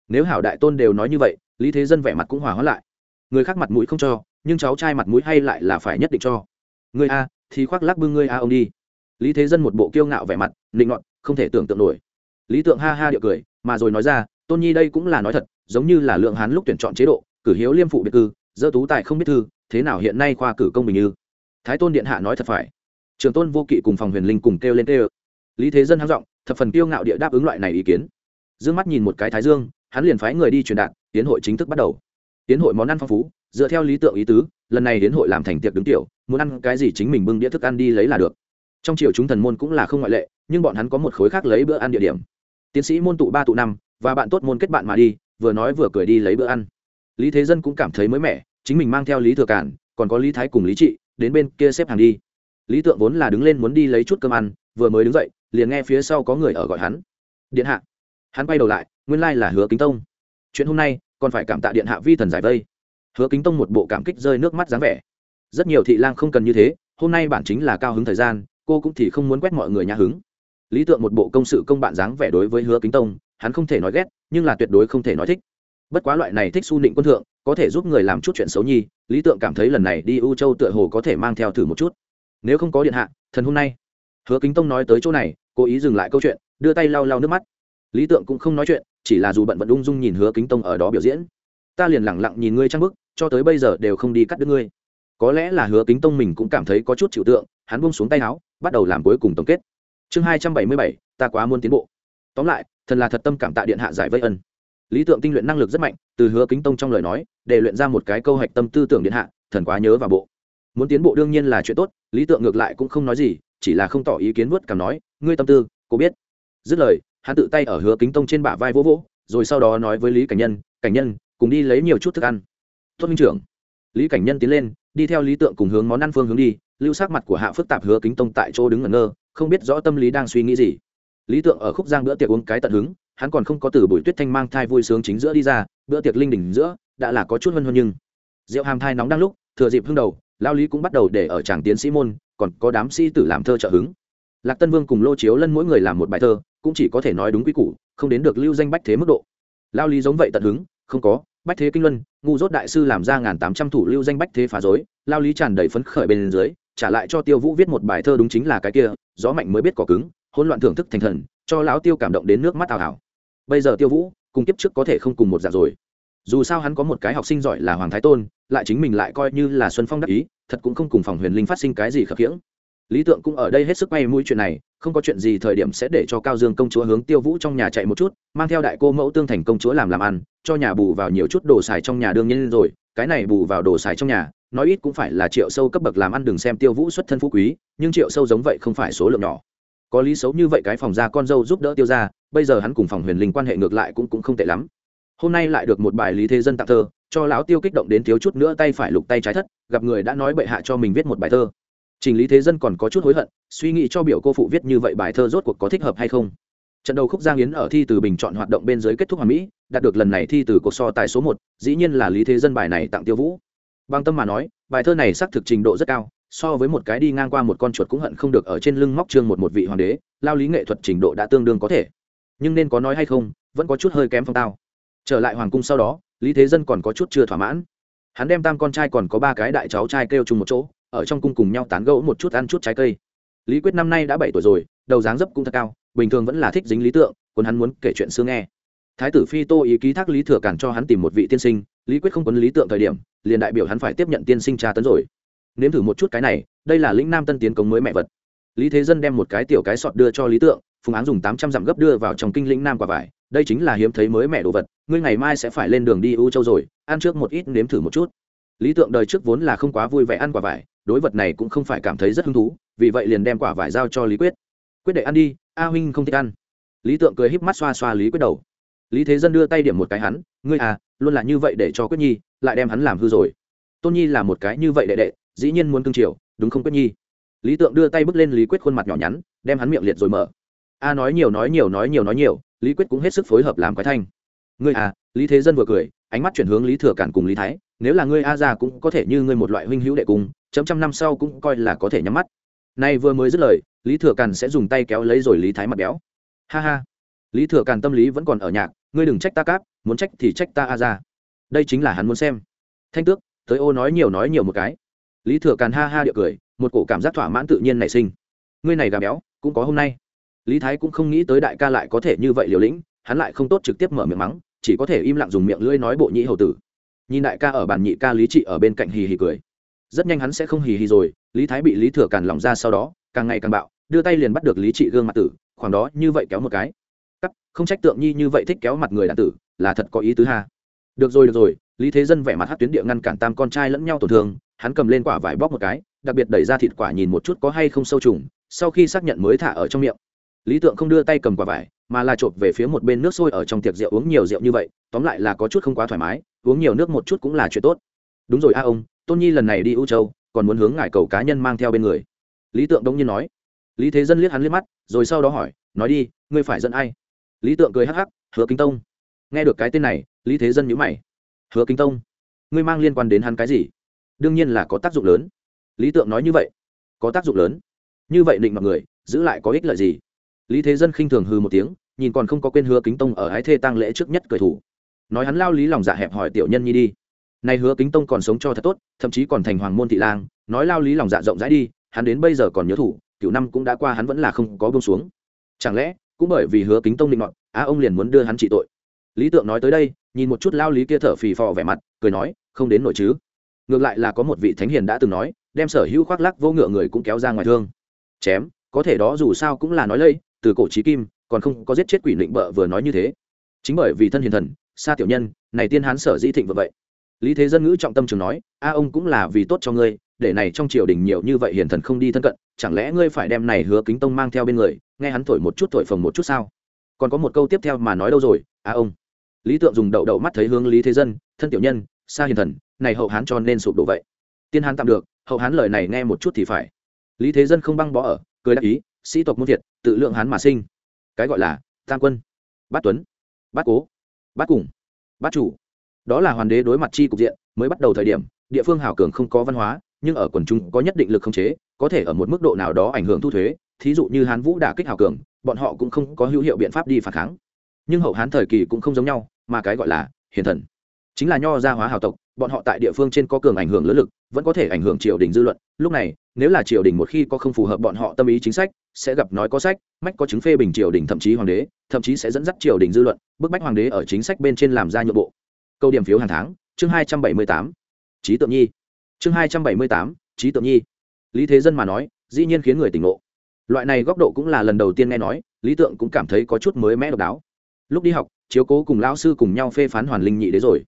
nếu hảo đại tôn đều nói như vậy lý thế dân vẻ mặt cũng hòa hóa lại người khác mặt mũi không cho nhưng cháu trai mặt mũi hay lại là phải nhất định cho. Người a, thì khoác lắc bưng ngươi a ông đi. Lý thế dân một bộ kiêu ngạo vẻ mặt định ngọn không thể tưởng tượng nổi. Lý tượng ha ha điệu cười, mà rồi nói ra, tôn nhi đây cũng là nói thật, giống như là lượng hán lúc tuyển chọn chế độ, cử hiếu liêm phụ biệt cư, dơ tú tài không biết thư, thế nào hiện nay khoa cử công bình như. Thái tôn điện hạ nói thật phải. Trường tôn vô kỵ cùng phòng huyền linh cùng kêu lên kêu. Lý thế dân háng giọng, thập phần kiêu ngạo địa đáp ứng loại này ý kiến. D ư ơ n g mắt nhìn một cái thái dương, hắn liền phái người đi truyền đạt, tiến hội chính thức bắt đầu. Tiến hội món ăn phong phú dựa theo lý tượng ý tứ, lần này đến hội làm thành tiệc đứng tiểu, muốn ăn cái gì chính mình bưng đĩa thức ăn đi lấy là được. Trong triều chúng thần môn cũng là không ngoại lệ, nhưng bọn hắn có một khối khác lấy bữa ăn địa điểm. Tiến sĩ môn tụ ba tụ năm, và bạn tốt môn kết bạn mà đi, vừa nói vừa cười đi lấy bữa ăn. Lý thế dân cũng cảm thấy mới mẻ, chính mình mang theo lý thừa cản, còn có lý thái cùng lý trị, đến bên kia xếp hàng đi. Lý tượng vốn là đứng lên muốn đi lấy chút cơm ăn, vừa mới đứng dậy, liền nghe phía sau có người ở gọi hắn. Điện hạ. Hắn quay đầu lại, nguyên lai là hứa kính tông. Chuyện hôm nay, còn phải cảm tạ điện hạ vi thần giải vây hứa kính tông một bộ cảm kích rơi nước mắt dáng vẻ. Rất nhiều thị lang không cần như thế, hôm nay bản chính là cao hứng thời gian, cô cũng thì không muốn quét mọi người nhà hứng. Lý tượng một bộ công sự công bạn dáng vẻ đối với hứa kính tông, hắn không thể nói ghét, nhưng là tuyệt đối không thể nói thích. Bất quá loại này thích su nịnh quân thượng, có thể giúp người làm chút chuyện xấu nhi, lý tượng cảm thấy lần này đi u châu tựa hồ có thể mang theo thử một chút. Nếu không có điện hạ, thần hôm nay. Hứa kính tông nói tới chỗ này, cố ý dừng lại câu chuyện, đưa tay lau lau nước mắt. Lý tượng cũng không nói chuyện, chỉ là dù bận vẫn ung dung nhìn hứa kính tông ở đó biểu diễn ta liền lẳng lặng nhìn ngươi trang bức, cho tới bây giờ đều không đi cắt đứt ngươi. Có lẽ là hứa kính tông mình cũng cảm thấy có chút chịu tượng, hắn buông xuống tay áo, bắt đầu làm cuối cùng tổng kết. Chương hai trăm bảy mươi bảy, ta quá muốn tiến bộ. Tóm lại thần là thật tâm cảm tạ điện hạ giải vây ân. Lý tượng tinh luyện năng lực rất mạnh, từ hứa kính tông trong lời nói, để luyện ra một cái câu hạch tâm tư tưởng điện hạ, thần quá nhớ vào bộ. Muốn tiến bộ đương nhiên là chuyện tốt, lý tượng ngược lại cũng không nói gì, chỉ là không tỏ ý kiến vớt cảm nói, ngươi tâm tư, cô biết. Dứt lời, hắn tự tay ở hứa kính tông trên bả vai vỗ vỗ, rồi sau đó nói với lý cảnh nhân cảnh nhân cùng đi lấy nhiều chút thức ăn. Tốt minh trưởng. Lý cảnh nhân tiến lên, đi theo lý tượng cùng hướng món ăn phương hướng đi, lưu sắc mặt của hạ phức tạp hứa kính tông tại chỗ đứng ngẩn ngơ, không biết rõ tâm lý đang suy nghĩ gì. Lý tượng ở khúc giang bữa tiệc uống cái tận hứng, hắn còn không có từ buổi tuyết thanh mang thai vui sướng chính giữa đi ra, bữa tiệc linh đỉnh giữa, đã là có chút hơn hơn nhưng rượu hàm thai nóng đang lúc, thừa dịp hưng đầu, lao lý cũng bắt đầu để ở tràng tiến sĩ môn, còn có đám sĩ tử làm thơ trợ hứng. Lạc tân vương cùng lô chiếu lân mỗi người làm một bài thơ, cũng chỉ có thể nói đúng quy củ, không đến được lưu danh bách thế mức độ. Lao lý giống vậy tận hứng, không có bách thế kinh luân, ngu dốt đại sư làm ra ngàn tám trăm thủ lưu danh bách thế phá dối, lao lý tràn đầy phấn khởi bên dưới, trả lại cho tiêu vũ viết một bài thơ đúng chính là cái kia, gió mạnh mới biết cỏ cứng, hỗn loạn thưởng thức thành thần, cho lão tiêu cảm động đến nước mắt ảo ảo bây giờ tiêu vũ, cùng kiếp trước có thể không cùng một dạng rồi. Dù sao hắn có một cái học sinh giỏi là hoàng thái tôn, lại chính mình lại coi như là xuân phong đắc ý, thật cũng không cùng phòng huyền linh phát sinh cái gì khập khiễng lý tượng cũng ở đây hết sức bay mũi chuyện này, không có chuyện gì thời điểm sẽ để cho cao dương công chúa hướng tiêu vũ trong nhà chạy một chút, mang theo đại cô mẫu tương thành công chúa làm làm ăn, cho nhà bù vào nhiều chút đồ xài trong nhà đương nhiên rồi, cái này bù vào đồ xài trong nhà, nói ít cũng phải là triệu sâu cấp bậc làm ăn đừng xem tiêu vũ xuất thân phú quý, nhưng triệu sâu giống vậy không phải số lượng nhỏ. Có lý xấu như vậy cái phòng ra con dâu giúp đỡ tiêu ra bây giờ hắn cùng phòng huyền linh quan hệ ngược lại cũng cũng không tệ lắm. Hôm nay lại được một bài lý thế dân tặng thơ, cho lão tiêu kích động đến thiếu chút nữa tay phải lục tay trái thất, gặp người đã nói bệ hạ cho mình viết một bài thơ trình lý thế dân còn có chút hối hận, suy nghĩ cho biểu cô phụ viết như vậy bài thơ rốt cuộc có thích hợp hay không. Trận đầu khúc giang yến ở thi từ bình chọn hoạt động bên dưới kết thúc hoàn mỹ, đạt được lần này thi từ cuộc so tài số một, dĩ nhiên là lý thế dân bài này tặng tiêu vũ. Bằng tâm mà nói, bài thơ này xác thực trình độ rất cao, so với một cái đi ngang qua một con chuột cũng hận không được ở trên lưng móc trương một một vị hoàng đế, lao lý nghệ thuật trình độ đã tương đương có thể. Nhưng nên có nói hay không, vẫn có chút hơi kém phong tao. Trở lại hoàng cung sau đó, lý thế dân còn có chút chưa thỏa mãn. Hắn đem tam con trai còn có ba cái đại cháu trai kêu chung một chỗ ở trong cung cùng nhau tán gẫu một chút ăn chút trái cây. Lý quyết năm nay đã bảy tuổi rồi, đầu dáng dấp cũng thật cao, bình thường vẫn là thích dính lý tượng, còn hắn muốn kể chuyện xưa nghe. Thái tử phi tô ý ký thác lý thừa cản cho hắn tìm một vị tiên sinh, lý quyết không quấn lý tượng thời điểm, liền đại biểu hắn phải tiếp nhận tiên sinh tra tấn rồi. Nếm thử một chút cái này, đây là lĩnh nam tân tiến công mới mẹ vật. Lý thế dân đem một cái tiểu cái sọt đưa cho lý tượng, phùng áng dùng tám trăm dặm gấp đưa vào trong kinh lĩnh nam quả vải, đây chính là hiếm thấy mới mẹ đồ vật, ngươi ngày mai sẽ phải lên đường đi u châu rồi, ăn trước một ít nếm thử một chút. Lý tượng đời trước vốn là không quá vui vẻ ăn quả vải đối vật này cũng không phải cảm thấy rất hứng thú, vì vậy liền đem quả vải giao cho lý quyết. Quyết để ăn đi, a huynh không thích ăn. Lý tượng cười híp mắt xoa xoa lý quyết đầu. Lý thế dân đưa tay điểm một cái hắn, ngươi à luôn là như vậy để cho quyết nhi, lại đem hắn làm hư rồi. Tôn nhi là một cái như vậy đệ đệ, dĩ nhiên muốn cưng chiều, đúng không quyết nhi? Lý tượng đưa tay bước lên lý quyết khuôn mặt nhỏ nhắn, đem hắn miệng liệt rồi mở. A nói nhiều nói nhiều nói nhiều nói nhiều, lý quyết cũng hết sức phối hợp làm quái thanh. Ngươi à lý thế dân vừa cười, ánh mắt chuyển hướng lý thừa cản cùng lý thái, nếu là ngươi a già cũng có thể như ngươi một loại huynh hữu đệ cùng chấm trăm năm sau cũng coi là có thể nhắm mắt. Nay vừa mới dứt lời, lý thừa càn sẽ dùng tay kéo lấy rồi lý thái mặt béo. Ha ha. Lý thừa càn tâm lý vẫn còn ở nhạc, ngươi đừng trách ta cáp, muốn trách thì trách ta a ra. Đây chính là hắn muốn xem. Thanh tước, tới ô nói nhiều nói nhiều một cái. Lý thừa càn ha ha điệu cười, một cổ cảm giác thỏa mãn tự nhiên nảy sinh. Ngươi này gà béo, cũng có hôm nay. Lý thái cũng không nghĩ tới đại ca lại có thể như vậy liều lĩnh, hắn lại không tốt trực tiếp mở miệng mắng, chỉ có thể im lặng dùng miệng lưỡi nói bộ nhĩ hầu tử. Nhìn đại ca ở bàn nhị ca lý trị ở bên cạnh hì hì cười rất nhanh hắn sẽ không hì hì rồi, lý thái bị lý thừa càn lòng ra sau đó, càng ngày càng bạo, đưa tay liền bắt được lý trị gương mặt tử, khoảng đó như vậy kéo một cái. Cắt, không trách tượng nhi như vậy thích kéo mặt người đàn tử, là thật có ý tứ ha. Được rồi được rồi, lý thế dân vẻ mặt hát tuyến địa ngăn cản tam con trai lẫn nhau tổn thương, hắn cầm lên quả vải bóc một cái, đặc biệt đẩy ra thịt quả nhìn một chút có hay không sâu trùng, sau khi xác nhận mới thả ở trong miệng. Lý tượng không đưa tay cầm quả vải, mà là chộp về phía một bên nước sôi ở trong tiệc rượu uống nhiều rượu như vậy, tóm lại là có chút không quá thoải mái, uống nhiều nước một chút cũng là chuyện tốt. Đúng rồi a ông tôn nhi lần này đi ưu châu, còn muốn hướng ngài cầu cá nhân mang theo bên người. Lý tượng đông nhiên nói. Lý thế dân liếc hắn liếc mắt, rồi sau đó hỏi, nói đi, ngươi phải dẫn ai? Lý tượng cười hắc hắc, hứa kính tông. Nghe được cái tên này, lý thế dân nhữ mày. Hứa kính tông? Ngươi mang liên quan đến hắn cái gì? Đương nhiên là có tác dụng lớn. Lý tượng nói như vậy. Có tác dụng lớn. Như vậy định mọi người, giữ lại có ích lợi gì? Lý thế dân khinh thường hư một tiếng, nhìn còn không có quên hứa kính tông ở ái thê tăng lễ trước nhất cười thủ. Nói hắn lao lý lòng dạ hẹp hỏi tiểu nhân nhi đi nay hứa kính tông còn sống cho thật tốt, thậm chí còn thành hoàng môn thị lang, nói lao lý lòng dạ rộng rãi đi, hắn đến bây giờ còn nhớ thủ cựu năm cũng đã qua hắn vẫn là không có bông xuống. Chẳng lẽ, cũng bởi vì hứa kính tông định ngọn á ông liền muốn đưa hắn trị tội? Lý tượng nói tới đây, nhìn một chút lao lý kia thở phì phò vẻ mặt, cười nói, không đến nổi chứ. Ngược lại là có một vị thánh hiền đã từng nói, đem sở hữu khoác lắc vô ngựa người cũng kéo ra ngoài thương. Chém, có thể đó dù sao cũng là nói lây, từ cổ trí kim, còn không có giết chết quỷ định bợ vừa nói như thế. Chính bởi vì thân hiền thần xa tiểu nhân, này tiên hán sở dĩ thịnh vừa vậy lý thế dân ngữ trọng tâm trường nói, a ông cũng là vì tốt cho ngươi, để này trong triều đình nhiều như vậy hiền thần không đi thân cận, chẳng lẽ ngươi phải đem này hứa kính tông mang theo bên người, nghe hắn thổi một chút thổi phồng một chút sao? Còn có một câu tiếp theo mà nói đâu rồi, a ông. Lý tượng dùng đậu đậu mắt thấy hướng lý thế dân, thân tiểu nhân, xa hiền thần, này hậu hán cho nên sụp đổ vậy. Tiên hán tạm được, hậu hán lời này nghe một chút thì phải. Lý thế dân không băng bỏ ở, cười đáp ý, sĩ tộc muôn thiệt tự lượng hán mà sinh. Cái gọi là tam quân, bát tuấn, bát cố, bát cùng, bát chủ đó là hoàn đế đối mặt chi cục diện, mới bắt đầu thời điểm, địa phương hảo cường không có văn hóa, nhưng ở quần chúng có nhất định lực khống chế, có thể ở một mức độ nào đó ảnh hưởng thu thuế. Thí dụ như hán vũ đả kích hảo cường, bọn họ cũng không có hữu hiệu biện pháp đi phản kháng. Nhưng hậu hán thời kỳ cũng không giống nhau, mà cái gọi là hiền thần. Chính là nho gia hóa hào tộc, bọn họ tại địa phương trên có cường ảnh hưởng lớn lực, vẫn có thể ảnh hưởng triều đình dư luận. Lúc này, nếu là triều đình một khi có không phù hợp bọn họ tâm ý chính sách, sẽ gặp nói có sách, mách có chứng phê bình triều đình thậm chí hoàng đế, thậm chí sẽ dẫn dắt triều đình dư luận, bức bách hoàng đế ở chính sách bên trên làm ra nhượng bộ câu điểm phiếu hàng tháng, chương hai trăm bảy mươi tám. Trí tượng nhi. Chương hai trăm bảy mươi tám, trí tượng nhi. Lý thế dân mà nói, dĩ nhiên khiến người tỉnh ngộ. Loại này góc độ cũng là lần đầu tiên nghe nói, lý tượng cũng cảm thấy có chút mới mẽ độc đáo. Lúc đi học, chiếu cố cùng lão sư cùng nhau phê phán hoàn linh nhị đế rồi.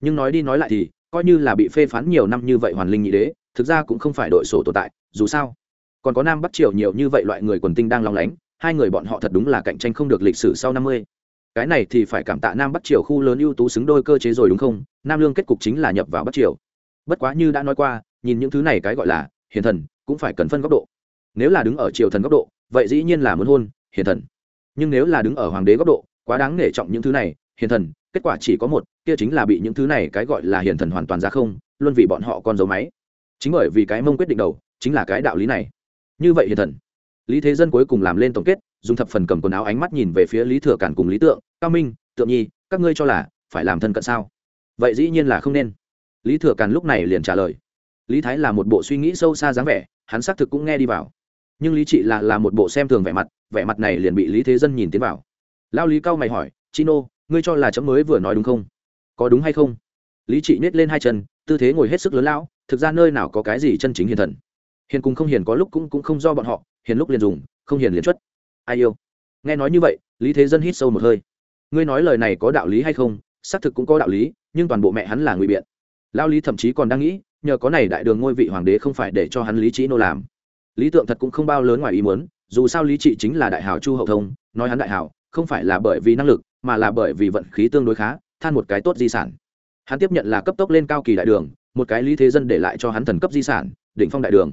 Nhưng nói đi nói lại thì, coi như là bị phê phán nhiều năm như vậy hoàn linh nhị đế, thực ra cũng không phải đội sổ tồn tại, dù sao, còn có nam bắc triều nhiều như vậy loại người quần tinh đang lòng lánh, hai người bọn họ thật đúng là cạnh tranh không được lịch sử sau năm mươi cái này thì phải cảm tạ nam bắc triều khu lớn ưu tú xứng đôi cơ chế rồi đúng không? Nam lương kết cục chính là nhập vào bắc triều. Bất quá như đã nói qua, nhìn những thứ này cái gọi là hiền thần cũng phải cần phân góc độ. Nếu là đứng ở triều thần góc độ, vậy dĩ nhiên là muốn hôn hiền thần. Nhưng nếu là đứng ở hoàng đế góc độ, quá đáng nể trọng những thứ này, hiền thần, kết quả chỉ có một, kia chính là bị những thứ này cái gọi là hiền thần hoàn toàn ra không, luôn vì bọn họ con dấu máy. Chính bởi vì cái mông quyết định đầu, chính là cái đạo lý này. Như vậy hiền thần, lý thế dân cuối cùng làm lên tổng kết dùng thập phần cầm quần áo ánh mắt nhìn về phía lý thừa cản cùng lý tượng, cao minh, tượng nhi, các ngươi cho là phải làm thân cận sao? Vậy dĩ nhiên là không nên. Lý thừa cản lúc này liền trả lời. Lý thái là một bộ suy nghĩ sâu xa dáng vẻ, hắn xác thực cũng nghe đi vào. Nhưng lý trị là là một bộ xem thường vẻ mặt vẻ mặt này liền bị lý thế dân nhìn tiến vào. Lao lý cao mày hỏi, chino, ngươi cho là chấm mới vừa nói đúng không? Có đúng hay không? Lý trị nhét lên hai chân, tư thế ngồi hết sức lớn lão, thực ra nơi nào có cái gì chân chính hiền thần? Hiền cùng không hiền có lúc cũng cũng không do bọn họ, hiền lúc liền dùng, không hiền liền chuất ai yêu? Nghe nói như vậy, lý thế dân hít sâu một hơi. Ngươi nói lời này có đạo lý hay không? Xác thực cũng có đạo lý, nhưng toàn bộ mẹ hắn là ngụy biện. Lao lý thậm chí còn đang nghĩ, nhờ có này đại đường ngôi vị hoàng đế không phải để cho hắn lý trí nô làm. Lý tượng thật cũng không bao lớn ngoài ý muốn, dù sao lý trị chính là đại hào chu hậu thông, nói hắn đại hào không phải là bởi vì năng lực, mà là bởi vì vận khí tương đối khá, than một cái tốt di sản. Hắn tiếp nhận là cấp tốc lên cao kỳ đại đường, một cái lý thế dân để lại cho hắn thần cấp di sản định phong đại đường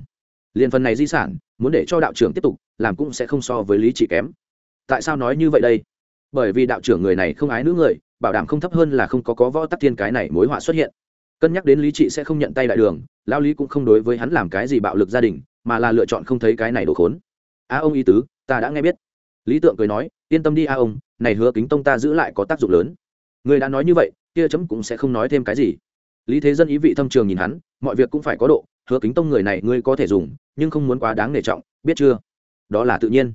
liền phần này di sản, muốn để cho đạo trưởng tiếp tục, làm cũng sẽ không so với lý trị kém. Tại sao nói như vậy đây? Bởi vì đạo trưởng người này không ái nữ người, bảo đảm không thấp hơn là không có có võ tắc thiên cái này mối họa xuất hiện. Cân nhắc đến lý trị sẽ không nhận tay đại đường lao lý cũng không đối với hắn làm cái gì bạo lực gia đình, mà là lựa chọn không thấy cái này đổ khốn. A ông y tứ, ta đã nghe biết. Lý tượng cười nói, yên tâm đi a ông, này hứa kính tông ta giữ lại có tác dụng lớn. Người đã nói như vậy kia chấm cũng sẽ không nói thêm cái gì. Lý thế dân ý vị thâm trường nhìn hắn, mọi việc cũng phải có độ hứa kính tông người này ngươi có thể dùng, nhưng không muốn quá đáng nể trọng, biết chưa? Đó là tự nhiên.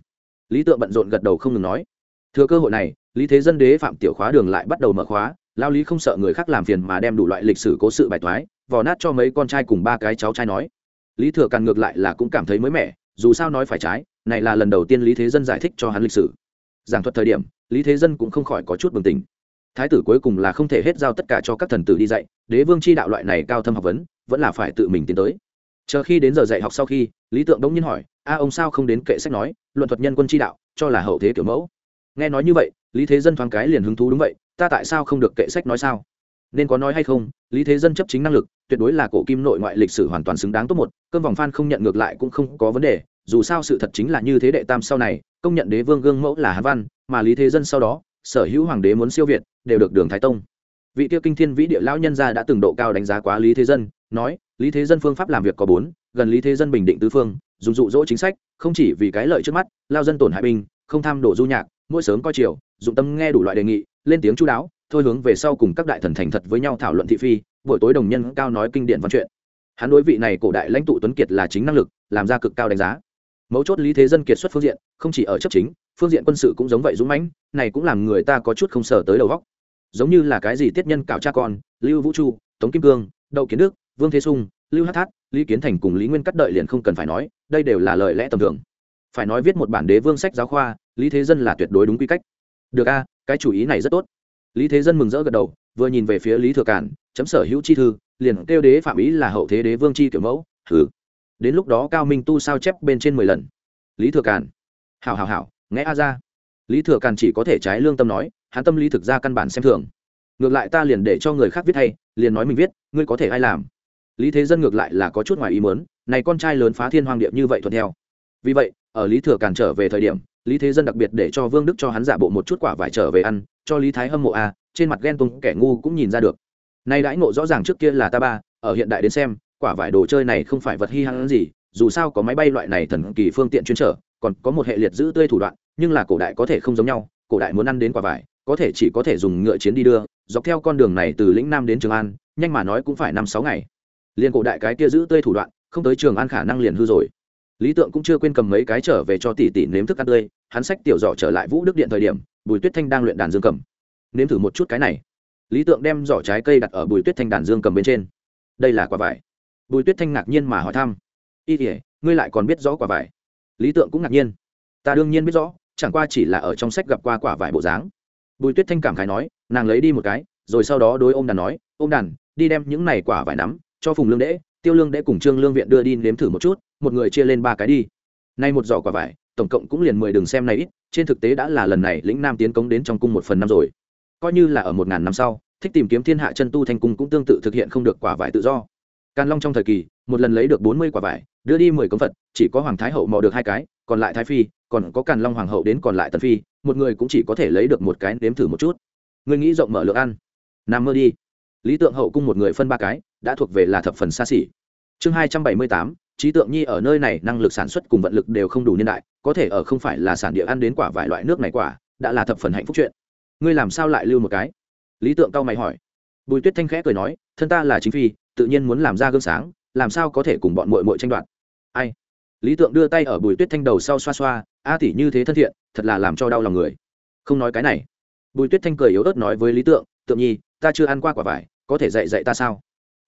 Lý tượng bận rộn gật đầu không ngừng nói. Thừa cơ hội này, lý thế dân đế phạm tiểu khóa đường lại bắt đầu mở khóa, lao lý không sợ người khác làm phiền mà đem đủ loại lịch sử cố sự bài toái vò nát cho mấy con trai cùng ba cái cháu trai nói. Lý thừa càn ngược lại là cũng cảm thấy mới mẻ, dù sao nói phải trái, này là lần đầu tiên lý thế dân giải thích cho hắn lịch sử. Giảng thuật thời điểm, lý thế dân cũng không khỏi có chút bừng tỉnh. Thái tử cuối cùng là không thể hết giao tất cả cho các thần tử đi dạy, đế vương c h i đạo loại này cao thâm học vấn vẫn là phải tự mình tiến tới. Chờ khi đến giờ dạy học sau khi, lý tượng đông nhiên hỏi, a, ông sao không đến kệ sách nói, luận thuật nhân quân tri đạo, cho là hậu thế kiểu mẫu? Nghe nói như vậy, lý thế dân thoáng cái liền hứng thú đúng vậy, ta tại sao không được kệ sách nói sao? Nên có nói hay không, lý thế dân chấp chính năng lực, tuyệt đối là cổ kim nội ngoại lịch sử hoàn toàn xứng đáng top một cơn vòng phan không nhận ngược lại cũng không có vấn đề, dù sao sự thật chính là như thế đệ tam sau này, công nhận đế vương gương mẫu là hán văn, mà lý thế dân sau đó, sở hữu hoàng đế muốn siêu việt, đều được đường thái tông. Vị tiêu kinh thiên vĩ địa lão nhân gia đã từng độ cao đánh giá quá lý thế dân nói, lý thế dân phương pháp làm việc có bốn, gần lý thế dân bình định tứ phương, dùng dụ dỗ chính sách, không chỉ vì cái lợi trước mắt, lao dân tổn hại binh, không tham đổ du nhạc, mỗi sớm coi chiều dụng tâm nghe đủ loại đề nghị, lên tiếng chú đáo, thôi hướng về sau cùng các đại thần thành thật với nhau thảo luận thị phi, buổi tối đồng nhân cao nói kinh điển văn chuyện. Hắn đối vị này cổ đại lãnh tụ tuấn kiệt là chính năng lực, làm ra cực cao đánh giá. Mấu chốt lý thế dân kiệt xuất phương diện, không chỉ ở chấp chính, phương diện quân sự cũng giống vậy dũng mãnh, này cũng làm người ta có chút không sờ tới đầu góc giống như là cái gì tiết nhân cạo cha con, lưu vũ chu tống kim cương, đậu kiến đức vương thế sung, lưu hát thát, lý kiến thành cùng lý nguyên cắt đợi liền không cần phải nói, đây đều là lời lẽ tầm thường. Phải nói viết một bản đế vương sách giáo khoa, lý thế dân là tuyệt đối đúng quy cách. Được a, cái chủ ý này rất tốt. Lý thế dân mừng rỡ gật đầu, vừa nhìn về phía lý thừa cản, chấm sở hữu chi thư, liền kêu đế phạm ý là hậu thế đế vương chi kiểu mẫu thử đến lúc đó cao minh tu sao chép bên trên mười lần. Lý thừa cản, hảo hảo hảo, nghe a ra. Lý thừa cản chỉ có thể trái lương tâm nói, hắn tâm lý thực ra căn bản xem thường. Ngược lại ta liền để cho người khác viết hay, liền nói mình viết, ngươi có thể ai làm? Lý thế dân ngược lại là có chút ngoài ý mớn này con trai lớn phá thiên hoàng điệp như vậy thuận theo. Vì vậy, ở lý thừa cản trở về thời điểm, lý thế dân đặc biệt để cho vương đức cho hắn giả bộ một chút quả vải trở về ăn, cho lý thái hâm mộ a trên mặt ghen tung kẻ ngu cũng nhìn ra được. Nay đãi ngộ rõ ràng trước kia là ta ba, ở hiện đại đến xem, quả vải đồ chơi này không phải vật hi hăng gì, dù sao có máy bay loại này thần kỳ phương tiện chuyên trở, còn có một hệ liệt giữ tươi thủ đoạn, nhưng là cổ đại có thể không giống nhau, cổ đại muốn ăn đến quả vải, có thể chỉ có thể dùng ngựa chiến đi đưa, dọc theo con đường này từ lĩnh nam đến trường an, nhanh mà nói cũng phải năm sáu ngày liền cổ đại cái kia giữ tươi thủ đoạn, không tới trường ăn khả năng liền hư rồi. Lý tượng cũng chưa quên cầm mấy cái trở về cho tỷ tỷ nếm thức ăn tươi, hắn sách tiểu giỏ trở lại vũ đức điện thời điểm, bùi tuyết thanh đang luyện đàn dương cầm. Nếm thử một chút cái này. Lý tượng đem giỏ trái cây đặt ở bùi tuyết thanh đàn dương cầm bên trên. Đây là quả vải. Bùi tuyết thanh ngạc nhiên mà hỏi thăm. Y tỉa ngươi lại còn biết rõ quả vải? Lý tượng cũng ngạc nhiên. Ta đương nhiên biết rõ, chẳng qua chỉ là ở trong sách gặp qua quả vải bộ dáng. Bùi tuyết thanh cảm khái nói, nàng lấy đi một cái, rồi sau đó đối ô m đàn nói ô m đàn, đi đem những này quả vải nắm cho phùng lương đễ, tiêu lương đễ cùng trương lương viện đưa đi nếm thử một chút, một người chia lên ba cái đi. Nay một giỏ quả vải, tổng cộng cũng liền mười đường xem này ít, trên thực tế đã là lần này lĩnh nam tiến cống đến trong cung một phần năm rồi. Coi như là ở một ngàn năm sau, thích tìm kiếm thiên hạ chân tu thanh cung cũng tương tự thực hiện không được quả vải tự do. Càn long trong thời kỳ, một lần lấy được bốn mươi quả vải, đưa đi mười cống phật, chỉ có hoàng thái hậu mò được hai cái, còn lại thái phi, còn có càn long hoàng hậu đến còn lại tần phi, một người cũng chỉ có thể lấy được một cái nếm thử một chút. Người nghĩ rộng mở lượng ăn. Nằm mơ đi. Lý tượng hậu cung một người phân ba cái đã thuộc về là thập phần xa xỉ. Chương hai trăm bảy mươi tám, trí tượng nhi ở nơi này năng lực sản xuất cùng vận lực đều không đủ niên đại, có thể ở không phải là sản địa ăn đến quả vài loại nước này quả, đã là thập phần hạnh phúc chuyện. Ngươi làm sao lại lưu một cái? Lý tượng cao mày hỏi. Bùi tuyết thanh khẽ cười nói, thân ta là chính phi, tự nhiên muốn làm ra gương sáng, làm sao có thể cùng bọn mội mội tranh đoạt? Ai? Lý tượng đưa tay ở bùi tuyết thanh đầu sau xoa xoa, a tỷ như thế thân thiện, thật là làm cho đau lòng người. Không nói cái này. Bùi tuyết thanh cười yếu ớt nói với lý tượng tượng nhi, ta chưa ăn qua quả vải, có thể dạy dạy ta sao?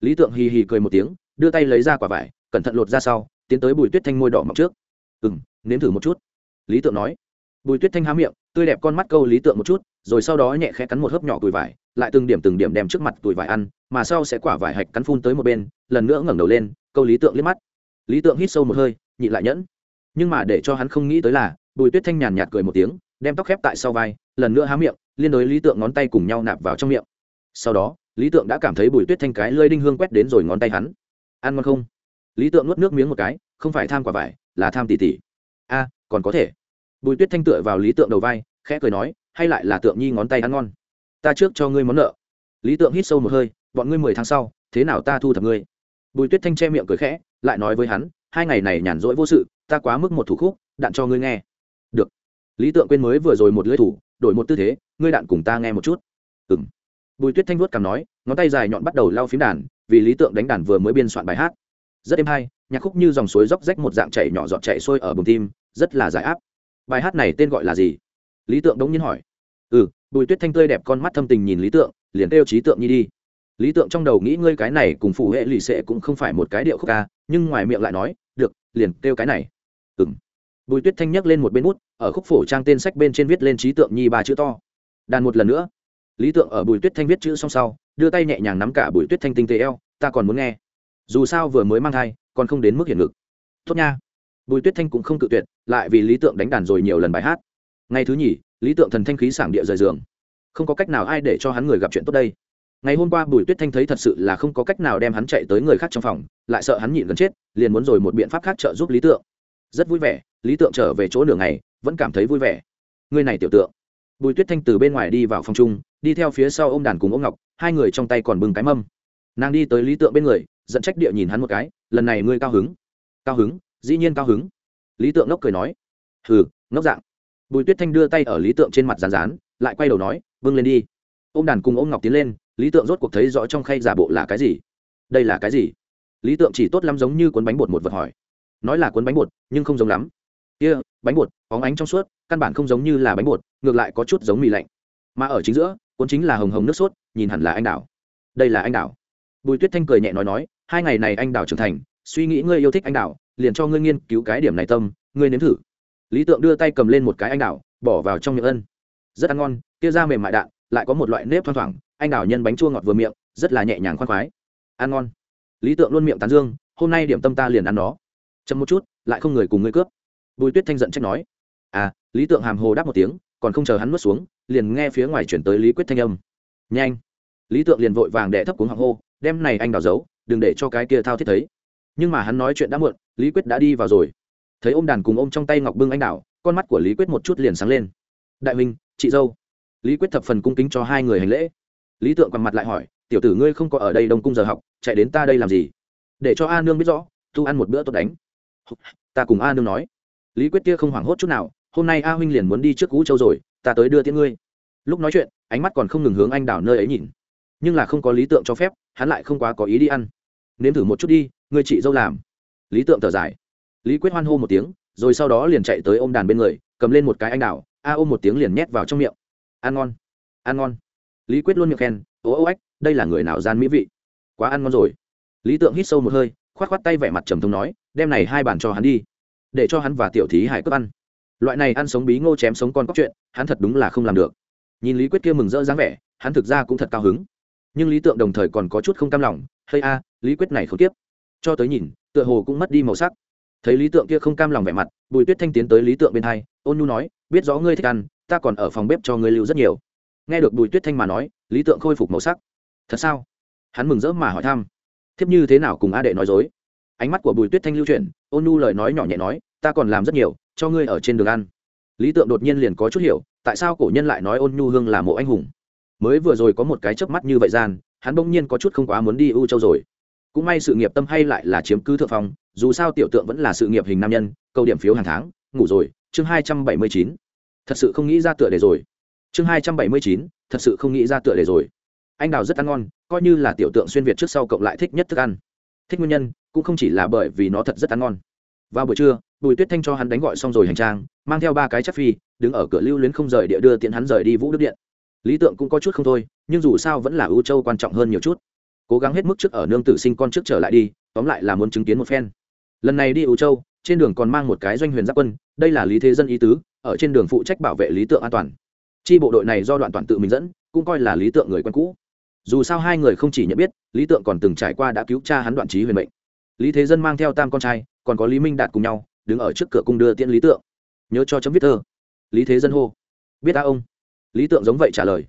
Lý tượng hì hì cười một tiếng, đưa tay lấy ra quả vải, cẩn thận lột ra sau, tiến tới bùi tuyết thanh môi đỏ mọc trước. Ừ m nếm thử một chút. Lý tượng nói. Bùi tuyết thanh há miệng, tươi đẹp con mắt câu lý tượng một chút, rồi sau đó nhẹ khẽ cắn một hớp nhỏ tuổi vải, lại từng điểm từng điểm đem trước mặt tuổi vải ăn, mà sau sẽ quả vải hạch cắn phun tới một bên, lần nữa ngẩng đầu lên, câu lý tượng liếc mắt. Lý tượng hít sâu một hơi, nhịn lại nhẫn. Nhưng mà để cho hắn không nghĩ tới là, bùi tuyết thanh nhàn nhạt cười một tiếng, đem tóc khép tại sau vai, lần nữa há miệng, liên đối lý tượng ngón tay cùng nhau nạp vào trong miệng. Sau đó lý tượng đã cảm thấy bùi tuyết thanh cái lơi đinh hương quét đến rồi ngón tay hắn. Ăn ngon không? Lý tượng nuốt nước miếng một cái, không phải tham quả vải, là tham tỉ tỉ. A, còn có thể. Bùi tuyết thanh tựa vào lý tượng đầu vai, khẽ cười nói, hay lại là tượng nhi ngón tay ăn ngon. Ta trước cho ngươi món nợ. Lý tượng hít sâu một hơi, bọn ngươi mười tháng sau, thế nào ta thu thập ngươi? Bùi tuyết thanh che miệng cười khẽ, lại nói với hắn, hai ngày này nhàn rỗi vô sự, ta quá mức một thủ khúc, đạn cho ngươi nghe. Được. Lý tượng quên mới vừa rồi một lưỡi thủ, đổi một tư thế, ngươi đạn cùng ta nghe một chút. Ừ m bùi tuyết thanh vuốt cằm nói, ngón tay dài nhọn bắt đầu lao phím đàn, vì lý tượng đánh đàn vừa mới biên soạn bài hát. Rất êm hay, nhạc khúc như dòng suối róc rách một dạng chảy nhỏ giọt chảy sôi ở bùng tim, rất là giải áp. Bài hát này tên gọi là gì? Lý tượng đống nhiên hỏi. Ừ bùi tuyết thanh tươi đẹp con mắt thâm tình nhìn lý tượng, liền kêu trí tượng nhi đi. Lý tượng trong đầu nghĩ ngươi cái này cùng phụ hệ lì xệ cũng không phải một cái điệu khúc ca, nhưng ngoài miệng lại nói, được, liền kêu cái này. Ừ m bùi tuyết thanh nhắc lên một bên bút, ở khúc phổ trang tên sách bên trên viết lên trí tượng nhi ba chữ to. Đàn một lần nữa lý tượng ở bùi tuyết thanh viết chữ xong sau, đưa tay nhẹ nhàng nắm cả bùi tuyết thanh tinh tế eo, ta còn muốn nghe. Dù sao vừa mới mang thai, còn không đến mức hiển ngực. Tốt nha. Bùi tuyết thanh cũng không cự tuyệt, lại vì lý tượng đánh đàn rồi nhiều lần bài hát. Ngày thứ nhì, lý tượng thần thanh khí sảng địa rời giường. Không có cách nào ai để cho hắn người gặp chuyện tốt đây. Ngày hôm qua bùi tuyết thanh thấy thật sự là không có cách nào đem hắn chạy tới người khác trong phòng, lại sợ hắn nhịn gần chết, liền muốn rồi một biện pháp khác trợ giúp lý tượng. Rất vui vẻ, lý tượng trở về chỗ nửa ngày, vẫn cảm thấy vui vẻ. Người này tiểu tượng bùi tuyết thanh từ bên ngoài đi vào phòng chung, đi theo phía sau ô m đàn cùng ô m ngọc, hai người trong tay còn bưng cái mâm. Nàng đi tới lý tượng bên người dẫn trách địa nhìn hắn một cái, lần này ngươi cao hứng. Cao hứng? Dĩ nhiên cao hứng. Lý tượng ngốc cười nói. Hừ, ngốc dạng. Bùi tuyết thanh đưa tay ở lý tượng trên mặt rán rán lại quay đầu nói vâng lên đi. Ô m đàn cùng ô m ngọc tiến lên, lý tượng rốt cuộc thấy rõ trong khay giả bộ là cái gì. Đây là cái gì? Lý tượng chỉ tốt lắm giống như cuốn bánh bột một vật hỏi. Nói là cuốn bánh bột, nhưng không giống lắm kia、yeah, bánh bột óng ánh trong suốt căn bản không giống như là bánh bột ngược lại có chút giống mì lạnh. Mà ở chính giữa cuốn chính là hồng hồng nước sốt nhìn hẳn là anh đào. Đây là anh đào. Bùi tuyết thanh cười nhẹ nói nói hai ngày này anh đào trưởng thành suy nghĩ ngươi yêu thích anh đào liền cho ngươi nghiên cứu cái điểm này tâm ngươi nếm thử. Lý tượng đưa tay cầm lên một cái anh đào bỏ vào trong miệng ân. Rất ăn ngon kia da mềm mại đạn lại có một loại nếp thoang thoảng anh đào nhân bánh chua ngọt vừa miệng rất là nhẹ nhàng khoan khoái. Ăn ngon. Lý tượng luôn miệng tán dương hôm nay điểm tâm ta liền ăn nó. Chậm một chút lại không người cùng ngươi cướp bùi tuyết thanh giận trách nói à lý tượng hàm hồ đáp một tiếng, còn không chờ hắn nuốt xuống, liền nghe phía ngoài chuyển tới lý quyết thanh âm. Nhanh! Lý tượng liền vội vàng đẻ thấp cuống hoàng hô, đem này anh đào giấu, đừng để cho cái kia thao thiết thấy. Nhưng mà hắn nói chuyện đã muộn, lý quyết đã đi vào rồi. Thấy ôm đàn cùng ôm trong tay ngọc bưng anh đào, con mắt của lý quyết một chút liền sáng lên. Đại huynh, chị dâu. Lý quyết thập phần cung kính cho hai người hành lễ. Lý tượng quằn mặt lại hỏi, tiểu tử ngươi không có ở đây đông cung giờ học, chạy đến ta đây làm gì? Để cho a nương biết rõ, thu ăn một bữa tốt đánh. Ta cùng a nương nói lý quyết kia không hoảng hốt chút nào, hôm nay a huynh liền muốn đi trước cũ châu rồi, ta tới đưa tiễn ngươi. Lúc nói chuyện, ánh mắt còn không ngừng hướng anh đảo nơi ấy nhìn. Nhưng là không có lý tượng cho phép, hắn lại không quá có ý đi ăn. Nếm thử một chút đi, ngươi chị dâu làm. Lý tượng thở dài. Lý quyết hoan hô một tiếng, rồi sau đó liền chạy tới ôm đàn bên người, cầm lên một cái anh đảo, a ôm một tiếng liền nhét vào trong miệng. Ăn ngon ăn ngon. Lý quyết luôn miệng khen, ô ô ếch đây là người nào gian mỹ vị? Quá ăn ngon rồi. Lý tượng hít sâu một hơi k h o á t k h o á t tay vẻ mặt trầm thống nói, đem này hai bàn cho hắn đi để cho hắn và tiểu thí hải cướp ăn. Loại này ăn sống bí ngô chém sống con cóc chuyện, hắn thật đúng là không làm được. Nhìn lý quyết kia mừng rỡ dáng vẻ, hắn thực ra cũng thật cao hứng. Nhưng lý tượng đồng thời còn có chút không cam lòng hay a, lý quyết này không tiếp. Cho tới nhìn, tựa hồ cũng mất đi màu sắc. Thấy lý tượng kia không cam lòng vẻ mặt, bùi tuyết thanh tiến tới lý tượng bên hai, ôn nhu nói, biết rõ ngươi thích ăn, ta còn ở phòng bếp cho ngươi lưu rất nhiều. Nghe được bùi tuyết thanh mà nói, lý tượng khôi phục màu sắc. Thật sao? Hắn mừng rỡ mà hỏi thăm. Thiếp như thế nào cùng a đệ nói dối? Ánh mắt của bùi tuyết thanh lưu chuyển, ôn Nu lời nói nhỏ nhẹ nói, ta còn làm rất nhiều, cho ngươi ở trên đường ăn. Lý tượng đột nhiên liền có chút hiểu, tại sao cổ nhân lại nói ôn nhu hương là mộ anh hùng. Mới vừa rồi có một cái chớp mắt như vậy gian, hắn bỗng nhiên có chút không quá muốn đi u châu rồi. Cũng may sự nghiệp tâm hay lại là chiếm cứ thượng phong, dù sao tiểu tượng vẫn là sự nghiệp hình nam nhân, câu điểm phiếu hàng tháng, ngủ rồi, chương hai trăm bảy mươi chín. Thật sự không nghĩ ra tựa đề rồi. Chương hai trăm bảy mươi chín, thật sự không nghĩ ra tựa đề rồi. Anh đào rất ăn ngon, coi như là tiểu tượng xuyên việt trước sau cộng lại thích nhất thức ăn thích nguyên nhân, cũng không chỉ là bởi vì nó thật rất ăn ngon. Vào buổi trưa, bùi tuyết thanh cho hắn đánh gọi xong rồi hành trang, mang theo ba cái chắc phi, đứng ở cửa lưu luyến không rời địa đưa tiện hắn rời đi vũ đức điện. Lý tượng cũng có chút không thôi, nhưng dù sao vẫn là ưu châu quan trọng hơn nhiều chút. Cố gắng hết mức trước ở nương tử sinh con trước trở lại đi, tóm lại là muốn chứng kiến một phen. Lần này đi ưu châu, trên đường còn mang một cái doanh huyền giáp quân, đây là lý thế dân ý tứ, ở trên đường phụ trách bảo vệ lý tượng an toàn. Chi bộ đội này do đoạn toàn tự mình dẫn, cũng coi là lý tượng người quen cũ dù sao hai người không chỉ nhận biết, lý tượng còn từng trải qua đã cứu cha hắn đoạn trí huyền mệnh. Lý thế dân mang theo tam con trai, còn có lý minh đạt cùng nhau, đứng ở trước cửa cung đưa tiễn lý tượng. Nhớ cho chấm viết thơ. Lý thế dân hô. Biết ta ông? Lý tượng giống vậy trả lời.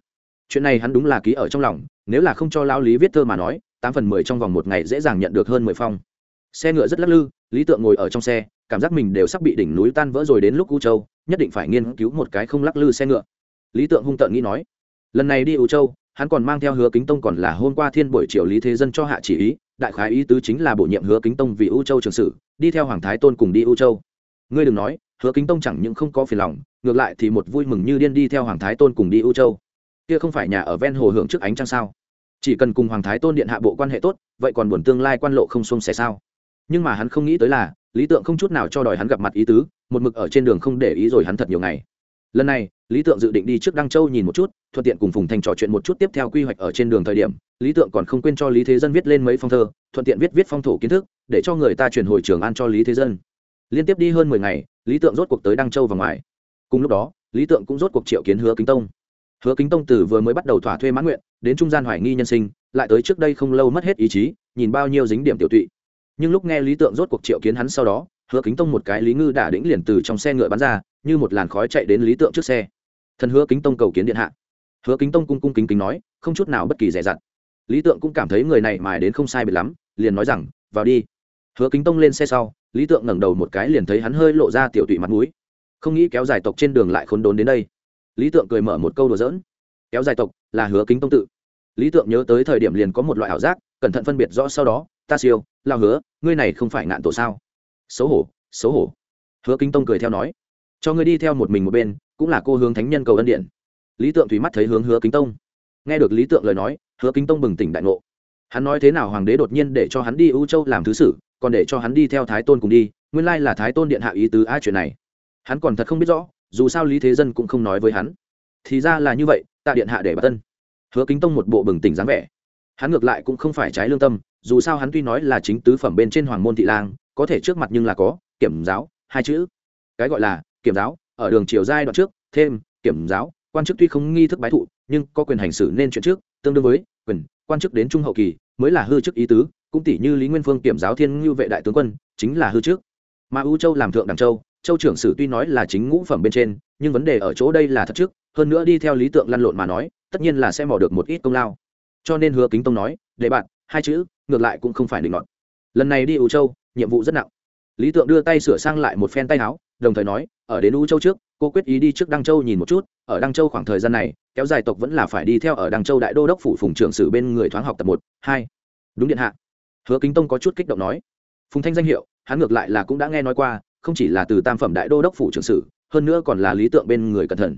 Chuyện này hắn đúng là ký ở trong lòng, nếu là không cho lao lý viết thơ mà nói, tám phần mười trong vòng một ngày dễ dàng nhận được hơn mười phong. Xe ngựa rất lắc lư, lý tượng ngồi ở trong xe, cảm giác mình đều sắp bị đỉnh núi tan vỡ rồi đến lúc u châu, nhất định phải nghiên cứu một cái không lắc lư xe ngựa. Lý tượng hung tợn nghĩ nói, lần này đi u châu hắn còn mang theo hứa kính tông còn là hôm qua thiên buổi triều lý thế dân cho hạ chỉ ý, đại khái ý tứ chính là bổ nhiệm hứa kính tông vì u châu trường sử đi theo hoàng thái tôn cùng đi u châu. Ngươi đừng nói, hứa kính tông chẳng những không có phiền lòng, ngược lại thì một vui mừng như điên đi theo hoàng thái tôn cùng đi u châu. Kia không phải nhà ở ven hồ hưởng trước ánh trăng sao? Chỉ cần cùng hoàng thái tôn điện hạ bộ quan hệ tốt, vậy còn buồn tương lai quan lộ không xông xẻ sao? Nhưng mà hắn không nghĩ tới là, lý tượng không chút nào cho đòi hắn gặp mặt ý tứ, một mực ở trên đường không để ý rồi hắn thật nhiều ngày lần này, lý tượng dự định đi trước đăng châu nhìn một chút, thuận tiện cùng phùng thanh trò chuyện một chút tiếp theo quy hoạch ở trên đường thời điểm. Lý tượng còn không quên cho lý thế dân viết lên mấy phong thơ, thuận tiện viết viết phong thổ kiến thức, để cho người ta chuyển hồi trường an cho lý thế dân. Liên tiếp đi hơn mười ngày, lý tượng rốt cuộc tới đăng châu và ngoài. Cùng lúc đó, lý tượng cũng rốt cuộc triệu kiến hứa kính tông. Hứa kính tông từ vừa mới bắt đầu thỏa thuê mãn nguyện, đến trung gian hoài nghi nhân sinh, lại tới trước đây không lâu mất hết ý chí, nhìn bao nhiêu dính điểm tiểu tụy. Nhưng lúc nghe lý tượng rốt cuộc triệu kiến hắn sau đó, hứa kính tông một cái lý ngư đả đĩnh liền từ trong xe ngựa bắn ra như một làn khói chạy đến lý tượng trước xe. Thần hứa kính tông cầu kiến điện hạ. Hứa kính tông cung cung kính kính nói, không chút nào bất kỳ dè dặt. Lý tượng cũng cảm thấy người này mài đến không sai biệt lắm, liền nói rằng, vào đi. Hứa kính tông lên xe sau, lý tượng ngẩng đầu một cái liền thấy hắn hơi lộ ra tiểu tụy mặt mũi. Không nghĩ kéo dài tộc trên đường lại khốn đốn đến đây. Lý tượng cười mở một câu đùa giỡn. Kéo dài tộc là hứa kính tông tự. Lý tượng nhớ tới thời điểm liền có một loại ảo giác, cẩn thận phân biệt rõ sau đó, ta siêu, lao hứa, ngươi này không phải ngạn tổ sao? Xấu hổ xấu hổ. Hứa kính tông cười theo nói cho ngươi đi theo một mình một bên, cũng là cô hướng thánh nhân cầu ân điện. Lý tượng thủy mắt thấy hướng hứa kính tông. Nghe được lý tượng lời nói, hứa kính tông bừng tỉnh đại ngộ. Hắn nói thế nào hoàng đế đột nhiên để cho hắn đi ưu châu làm thứ sử, còn để cho hắn đi theo thái tôn cùng đi, nguyên lai là thái tôn điện hạ ý tứ a chuyện này. Hắn còn thật không biết rõ, dù sao lý thế dân cũng không nói với hắn. Thì ra là như vậy, tạ điện hạ để bà tân hứa kính tông một bộ bừng tỉnh dáng vẻ. Hắn ngược lại cũng không phải trái lương tâm, dù sao hắn tuy nói là chính tứ phẩm bên trên hoàng môn thị lang, có thể trước mặt nhưng là có, kiểm giáo, hai chữ. Cái gọi là kiểm giáo, ở đường chiều giai đoạn trước, thêm, kiểm giáo, quan chức tuy không nghi thức bái thụ, nhưng có quyền hành xử nên chuyện trước, tương đương với quyền quan chức đến trung hậu kỳ, mới là hư chức ý tứ, cũng tỷ như lý nguyên phương kiểm giáo thiên ngưu vệ đại tướng quân, chính là hư trước mà ưu châu làm thượng đẳng châu châu trưởng sử tuy nói là chính ngũ phẩm bên trên, nhưng vấn đề ở chỗ đây là thật trước, hơn nữa đi theo lý tượng lăn lộn mà nói, tất nhiên là sẽ mò được một ít công lao. Cho nên hứa kính tông nói để bạn, hai chữ, ngược lại cũng không phải định luận lần này đi ưu châu, nhiệm vụ rất nặng. Lý tượng đưa tay sửa sang lại một phen tay áo đồng thời nói, ở đến U châu trước, cô quyết ý đi trước đăng châu nhìn một chút, ở đăng châu khoảng thời gian này, kéo dài tộc vẫn là phải đi theo ở đăng châu đại đô đốc phủ phùng trưởng sử bên người thoáng học tập một, hai. Đúng điện hạ. Hứa kính tông có chút kích động nói. Phùng thanh danh hiệu, hắn ngược lại là cũng đã nghe nói qua, không chỉ là từ tam phẩm đại đô đốc phủ trưởng sử, hơn nữa còn là lý tượng bên người cẩn thận.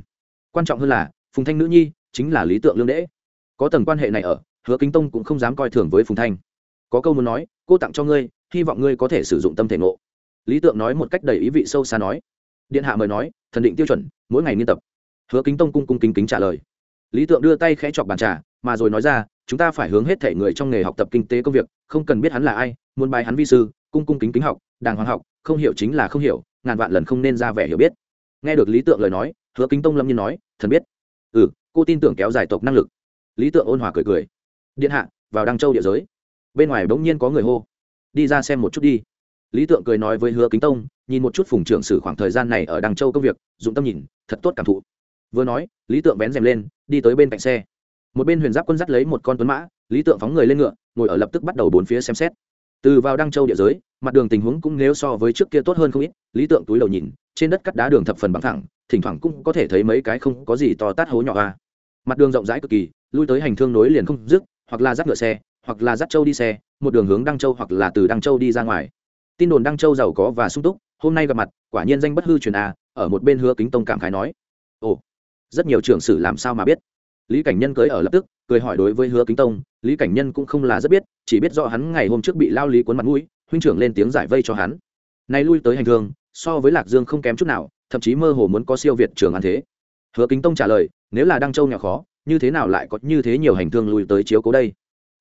Quan trọng hơn là, phùng thanh nữ nhi chính là lý tượng lương đễ có tầng quan hệ này ở, hứa kính tông cũng không dám coi thường với phùng thanh. Có câu muốn nói, cô tặng cho ngươi, hy vọng ngươi có thể sử dụng tâm thể ngộ lý tượng nói một cách đầy ý vị sâu xa nói. Điện hạ mời nói, thần định tiêu chuẩn, mỗi ngày nghiên tập. Hứa kính tông cung cung kính kính trả lời. Lý tượng đưa tay khẽ chọc bàn trà, mà rồi nói ra, chúng ta phải hướng hết thể người trong nghề học tập kinh tế công việc, không cần biết hắn là ai, muốn bài hắn vi sư, cung cung kính kính học, đàng hoàng học, không hiểu chính là không hiểu, ngàn vạn lần không nên ra vẻ hiểu biết. Nghe được lý tượng lời nói, hứa kính tông lâm nhiên nói, thần biết. Ừ cô tin tưởng kéo dài tộc năng lực. Lý tượng ôn hòa cười cười. Điện hạ, vào đăng châu địa giới. Bên ngoài bỗng nhiên có người hô. Đi ra xem một chút đi lý tượng cười nói với hứa kính tông, nhìn một chút phùng trưởng sử khoảng thời gian này ở đăng châu công việc, dụng tâm nhìn, thật tốt cảm thụ. Vừa nói, lý tượng bén rèm lên, đi tới bên cạnh xe. Một bên huyền giáp quân dắt lấy một con tuấn mã, lý tượng phóng người lên ngựa, ngồi ở lập tức bắt đầu bốn phía xem xét. Từ vào đăng châu địa giới, mặt đường tình huống cũng nếu so với trước kia tốt hơn không ít, lý tượng túi đầu nhìn, trên đất cắt đá đường thập phần bằng thẳng, thỉnh thoảng cũng có thể thấy mấy cái không có gì to tát hố nhỏ a. Mặt đường rộng rãi cực kỳ, lui tới hành thương nối liền không dứt, hoặc là dắt ngựa xe, hoặc là dắt châu đi xe, một đường hướng đăng châu hoặc là từ đăng châu đi ra ngoài tin đồn đăng châu giàu có và sung túc, hôm nay gặp mặt, quả nhiên danh bất hư truyền a ở một bên hứa kính tông cảm khái nói. Ồ, rất nhiều trưởng sử làm sao mà biết? Lý cảnh nhân cưới ở lập tức, cười hỏi đối với hứa kính tông, lý cảnh nhân cũng không là rất biết, chỉ biết rõ hắn ngày hôm trước bị lao lý cuốn mặt mũi, huynh trưởng lên tiếng giải vây cho hắn. Nay lui tới hành thương so với lạc dương không kém chút nào, thậm chí mơ hồ muốn có siêu việt trường an thế. Hứa kính tông trả lời, nếu là đăng châu nhỏ khó, như thế nào lại có như thế nhiều hành thương lui tới chiếu cố đây?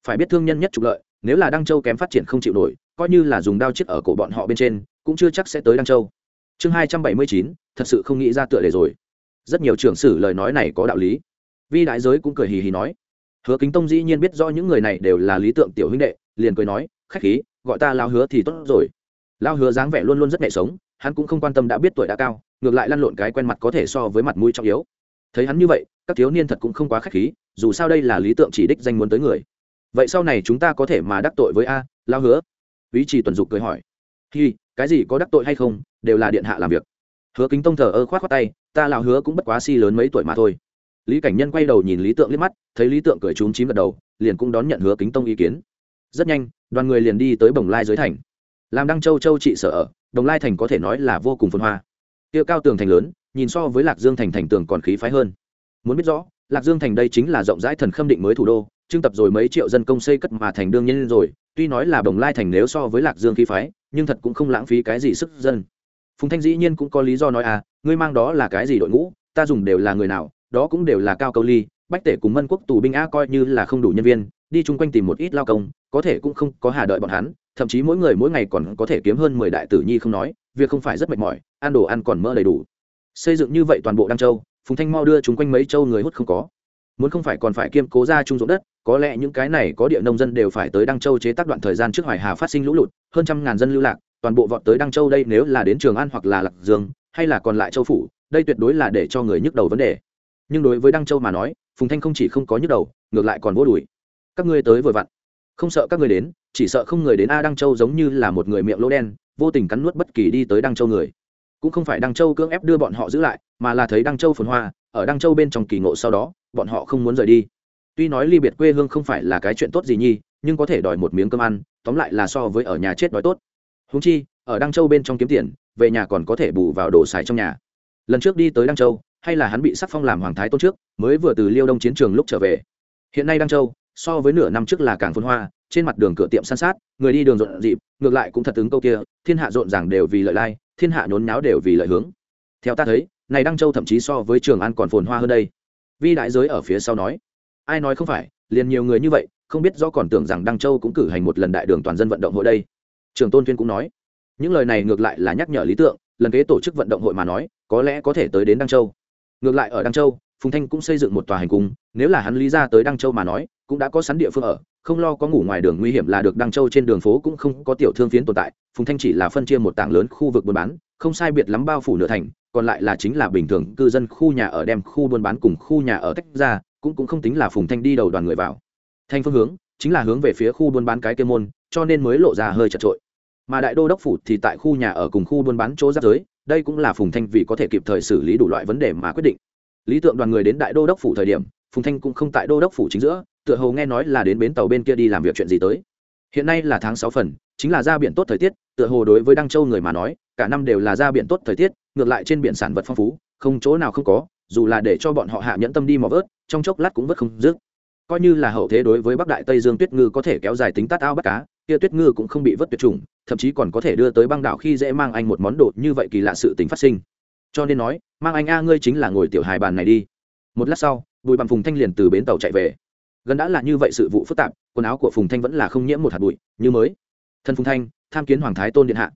Phải biết thương nhân nhất trục lợi, nếu là đăng châu kém phát triển không chịu nổi coi như là dùng đao chết ở cổ bọn họ bên trên, cũng chưa chắc sẽ tới đăng châu. Chương hai trăm bảy mươi chín, thật sự không nghĩ ra tựa đề rồi. Rất nhiều trưởng sử lời nói này có đạo lý. Vi đại giới cũng cười hì hì nói. Hứa kính tông dĩ nhiên biết do những người này đều là lý tượng tiểu huynh đệ, liền cười nói, khách khí, gọi ta lao hứa thì tốt rồi. Lao hứa dáng vẻ luôn luôn rất nhẹ sống, hắn cũng không quan tâm đã biết tuổi đã cao, ngược lại lăn lộn cái quen mặt có thể so với mặt mũi trọng yếu. Thấy hắn như vậy, các thiếu niên thật cũng không quá khách khí, dù sao đây là lý tượng chỉ đích danh muốn tới người. Vậy sau này chúng ta có thể mà đắc tội với a, lao hứa ý chỉ tuần dục cười hỏi, hi, cái gì, có đắc tội hay không? Đều là điện hạ làm việc. Hứa kính tông thờ ơ khoát khoát tay, ta lão hứa cũng bất quá si lớn mấy tuổi mà thôi. Lý cảnh nhân quay đầu nhìn lý tượng liếc mắt, thấy lý tượng cười trúng chím gật đầu, liền cũng đón nhận hứa kính tông ý kiến. Rất nhanh, đoàn người liền đi tới bồng lai dưới thành. Làm đăng châu châu trị sở ở đồng lai thành có thể nói là vô cùng phân hoa. Kia cao tường thành lớn, nhìn so với lạc dương thành thành tường còn khí phái hơn. Muốn biết rõ, lạc dương thành đây chính là rộng rãi thần khâm định mới thủ đô trưng tập rồi mấy triệu dân công xây cất mà thành đương nhiên rồi, tuy nói là đồng lai thành nếu so với lạc dương khí phái, nhưng thật cũng không lãng phí cái gì sức dân. Phùng thanh dĩ nhiên cũng có lý do nói à ngươi mang đó là cái gì đội ngũ, ta dùng đều là người nào, đó cũng đều là cao câu ly, bách tể cùng mân quốc tù binh a coi như là không đủ nhân viên, đi chung quanh tìm một ít lao công, có thể cũng không có hà đợi bọn hắn, thậm chí mỗi người mỗi ngày còn có thể kiếm hơn mười đại tử nhi không nói, việc không phải rất mệt mỏi, ăn đồ ăn còn mơ đầy đủ. Xây dựng như vậy toàn bộ đăng châu, phùng thanh mo đưa chúng quanh mấy châu người hút không có muốn không phải còn phải kiêm cố ra trung ruộng đất, có lẽ những cái này có địa nông dân đều phải tới đăng châu chế tác đoạn thời gian trước hoài hà phát sinh lũ lụt, hơn trăm ngàn dân lưu lạc, toàn bộ vọt tới đăng châu đây nếu là đến trường an hoặc là lạc dương, hay là còn lại châu phủ, đây tuyệt đối là để cho người nhức đầu vấn đề. Nhưng đối với đăng châu mà nói, phùng thanh không chỉ không có nhức đầu, ngược lại còn vô đùi. Các ngươi tới vội vặn. Không sợ các ngươi đến, chỉ sợ không người đến a đăng châu giống như là một người miệng lỗ đen, vô tình cắn nuốt bất kỳ đi tới đăng châu người cũng không phải đăng châu cưỡng ép đưa bọn họ giữ lại, mà là thấy đăng châu phồn hoa, ở đăng châu bên trong kỳ ngộ sau đó, bọn họ không muốn rời đi. Tuy nói ly biệt quê hương không phải là cái chuyện tốt gì nhi nhưng có thể đòi một miếng cơm ăn, tóm lại là so với ở nhà chết đói tốt. Húng chi, ở đăng châu bên trong kiếm tiền, về nhà còn có thể bù vào đồ xài trong nhà. Lần trước đi tới đăng châu, hay là hắn bị sắc phong làm hoàng thái tôn trước, mới vừa từ liêu đông chiến trường lúc trở về. Hiện nay đăng châu, so với nửa năm trước là càng phồn hoa, trên mặt đường cửa tiệm san sát, người đi đường rộn rịp, ngược lại cũng thật ứng câu kia, thiên hạ rộn ràng đều vì lợi lai thiên hạ nhốn nháo đều vì lợi hướng. Theo ta thấy, này đăng châu thậm chí so với trường an còn phồn hoa hơn đây. Vi đại giới ở phía sau nói, ai nói không phải, liền nhiều người như vậy, không biết do còn tưởng rằng đăng châu cũng cử hành một lần đại đường toàn dân vận động hội đây. Trường tôn tuyên cũng nói, những lời này ngược lại là nhắc nhở lý tượng, lần kế tổ chức vận động hội mà nói, có lẽ có thể tới đến đăng châu. Ngược lại ở đăng châu, phùng thanh cũng xây dựng một tòa hành cung, nếu là hắn lý ra tới đăng châu mà nói, cũng đã có sẵn địa phương ở không lo có ngủ ngoài đường nguy hiểm là được đăng châu trên đường phố cũng không có tiểu thương phiến tồn tại, phùng thanh chỉ là phân chia một tảng lớn khu vực buôn bán, không sai biệt lắm bao phủ nửa thành, còn lại là chính là bình thường cư dân khu nhà ở đem khu buôn bán cùng khu nhà ở tách ra, cũng cũng không tính là phùng thanh đi đầu đoàn người vào. Thanh phương hướng, chính là hướng về phía khu buôn bán cái kê môn, cho nên mới lộ ra hơi chật trội mà đại đô đốc phủ thì tại khu nhà ở cùng khu buôn bán chỗ giáp giới, đây cũng là phùng thanh vì có thể kịp thời xử lý đủ loại vấn đề mà quyết định. Lý tượng đoàn người đến đại đô đốc phủ thời điểm, phùng thanh cũng không tại đô đốc phủ chính giữa tựa hồ nghe nói là đến bến tàu bên kia đi làm việc chuyện gì tới. Hiện nay là tháng sáu phần, chính là ra biển tốt thời tiết, tựa hồ đối với đăng châu người mà nói, cả năm đều là ra biển tốt thời tiết, ngược lại trên biển sản vật phong phú, không chỗ nào không có, dù là để cho bọn họ hạ nhẫn tâm đi mò vớt, trong chốc lát cũng vớt không dứt. Coi như là hậu thế đối với bắc đại tây dương tuyết ngư có thể kéo dài tính tát ao bắt cá, kia tuyết ngư cũng không bị vớt tuyệt chủng, thậm chí còn có thể đưa tới băng đảo khi dễ mang anh một món đồ như vậy kỳ lạ sự tính phát sinh. Cho nên nói, mang anh a ngươi chính là ngồi tiểu hài bàn này đi. Một lát sau, bùi bằng phùng thanh liền từ bến tàu chạy về gần đã là như vậy sự vụ phức tạp, quần áo của phùng thanh vẫn là không nhiễm một hạt bụi, như mới. Thân phùng thanh, tham kiến hoàng thái tôn điện hạ.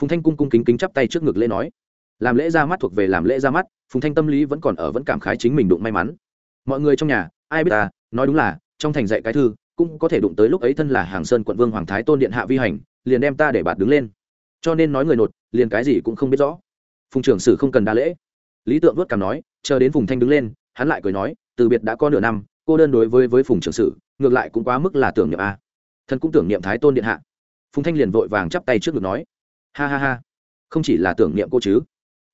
Phùng thanh cung cung kính kính chắp tay trước ngực lễ nói. Làm lễ ra mắt thuộc về làm lễ ra mắt, phùng thanh tâm lý vẫn còn ở vẫn cảm khái chính mình đụng may mắn. Mọi người trong nhà, ai biết ta, nói đúng là, trong thành dạy cái thư, cũng có thể đụng tới lúc ấy thân là hàng sơn quận vương hoàng thái tôn điện hạ vi hành, liền đem ta để bạt đứng lên. Cho nên nói người nột, liền cái gì cũng không biết rõ. Phùng trưởng sử không cần đa lễ. Lý tượng vớt cảm nói, chờ đến phùng thanh đứng lên, hắn lại cười nói, từ biệt đã có nửa năm cô đơn đối với với phùng trưởng sử ngược lại cũng quá mức là tưởng niệm a. Thần cũng tưởng niệm thái tôn điện hạ. Phùng thanh liền vội vàng chắp tay trước ngực nói, ha ha ha, không chỉ là tưởng niệm cô chứ.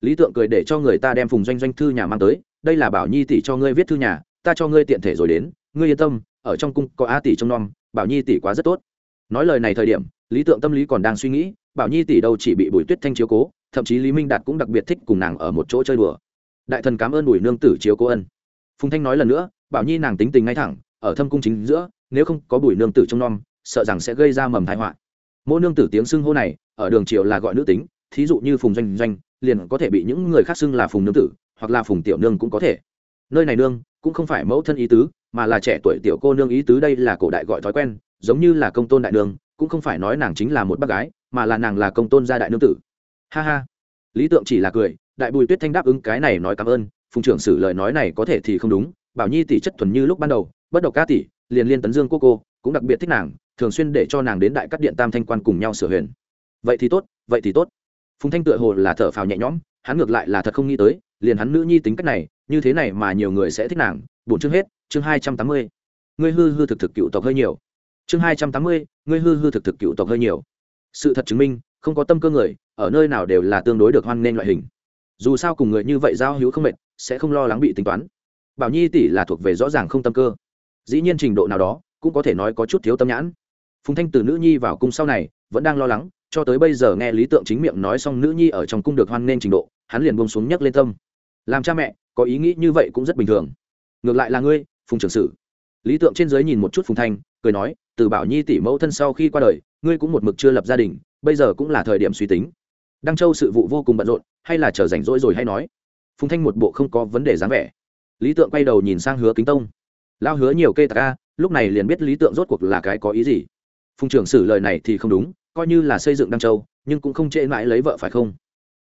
Lý tượng cười để cho người ta đem phùng doanh doanh thư nhà mang tới, đây là bảo nhi tỷ cho ngươi viết thư nhà, ta cho ngươi tiện thể rồi đến, ngươi yên tâm, ở trong cung có a tỷ trông nom, bảo nhi tỷ quá rất tốt. Nói lời này thời điểm, lý tượng tâm lý còn đang suy nghĩ, bảo nhi tỷ đâu chỉ bị bùi tuyết thanh chiếu cố, thậm chí lý minh đạt cũng đặc biệt thích cùng nàng ở một chỗ chơi đùa. Đại thần cảm ơn bùi nương tử chiếu cố ân. Phùng thanh nói lần nữa bảo nhi nàng tính tình ngay thẳng, ở thâm cung chính giữa, nếu không có bùi nương tử trong nom, sợ rằng sẽ gây ra mầm thái họa. Mỗi nương tử tiếng xưng hô này, ở đường triều là gọi nữ tính, thí dụ như phùng doanh doanh, liền có thể bị những người khác xưng là phùng nương tử, hoặc là phùng tiểu nương cũng có thể. Nơi này nương, cũng không phải mẫu thân ý tứ, mà là trẻ tuổi tiểu cô nương ý tứ đây là cổ đại gọi thói quen, giống như là công tôn đại nương, cũng không phải nói nàng chính là một bác gái, mà là nàng là công tôn gia đại nương tử. Ha ha. Lý tượng chỉ là cười, đại bùi tuyết thanh đáp ứng cái này nói cảm ơn, phùng trưởng sử lời nói này có thể thì không đúng bảo nhi tỷ chất thuần như lúc ban đầu, bất độc ca tỷ, liền liên tấn dương cô cô, cũng đặc biệt thích nàng, thường xuyên để cho nàng đến đại cắt điện tam thanh quan cùng nhau sửa huyền. Vậy thì tốt, vậy thì tốt. Phùng thanh tựa hồ là thở phào nhẹ nhõm, hắn ngược lại là thật không nghĩ tới, liền hắn nữ nhi tính cách này, như thế này mà nhiều người sẽ thích nàng. Bổn chương hết, chương hai trăm tám mươi. Ngươi hư hư thực thực cựu tộc hơi nhiều. Chương hai trăm tám mươi, ngươi hư hư thực thực cựu tộc hơi nhiều. Sự thật chứng minh, không có tâm cơ người, ở nơi nào đều là tương đối được hoan nghênh loại hình. Dù sao cùng người như vậy giao hữu không mệt, sẽ không lo lắng bị tính toán bảo nhi tỷ là thuộc về rõ ràng không tâm cơ. Dĩ nhiên trình độ nào đó, cũng có thể nói có chút thiếu tâm nhãn. Phùng thanh từ nữ nhi vào cung sau này, vẫn đang lo lắng, cho tới bây giờ nghe lý tượng chính miệng nói xong nữ nhi ở trong cung được hoan nghênh trình độ, hắn liền buông xuống nhấc lên tâm. Làm cha mẹ, có ý nghĩ như vậy cũng rất bình thường. Ngược lại là ngươi, phùng trưởng sử lý tượng trên giới nhìn một chút phùng thanh, cười nói, từ bảo nhi tỷ mẫu thân sau khi qua đời, ngươi cũng một mực chưa lập gia đình, bây giờ cũng là thời điểm suy tính. Đăng châu sự vụ vô cùng bận rộn, hay là chờ rảnh rỗi rồi hay nói. Phùng thanh một bộ không có vấn đề dáng vẻ lý tượng quay đầu nhìn sang hứa kính tông. Lao hứa nhiều kê tạc a, lúc này liền biết lý tượng rốt cuộc là cái có ý gì. Phùng trưởng xử lời này thì không đúng, coi như là xây dựng đăng châu, nhưng cũng không trễ mãi lấy vợ phải không?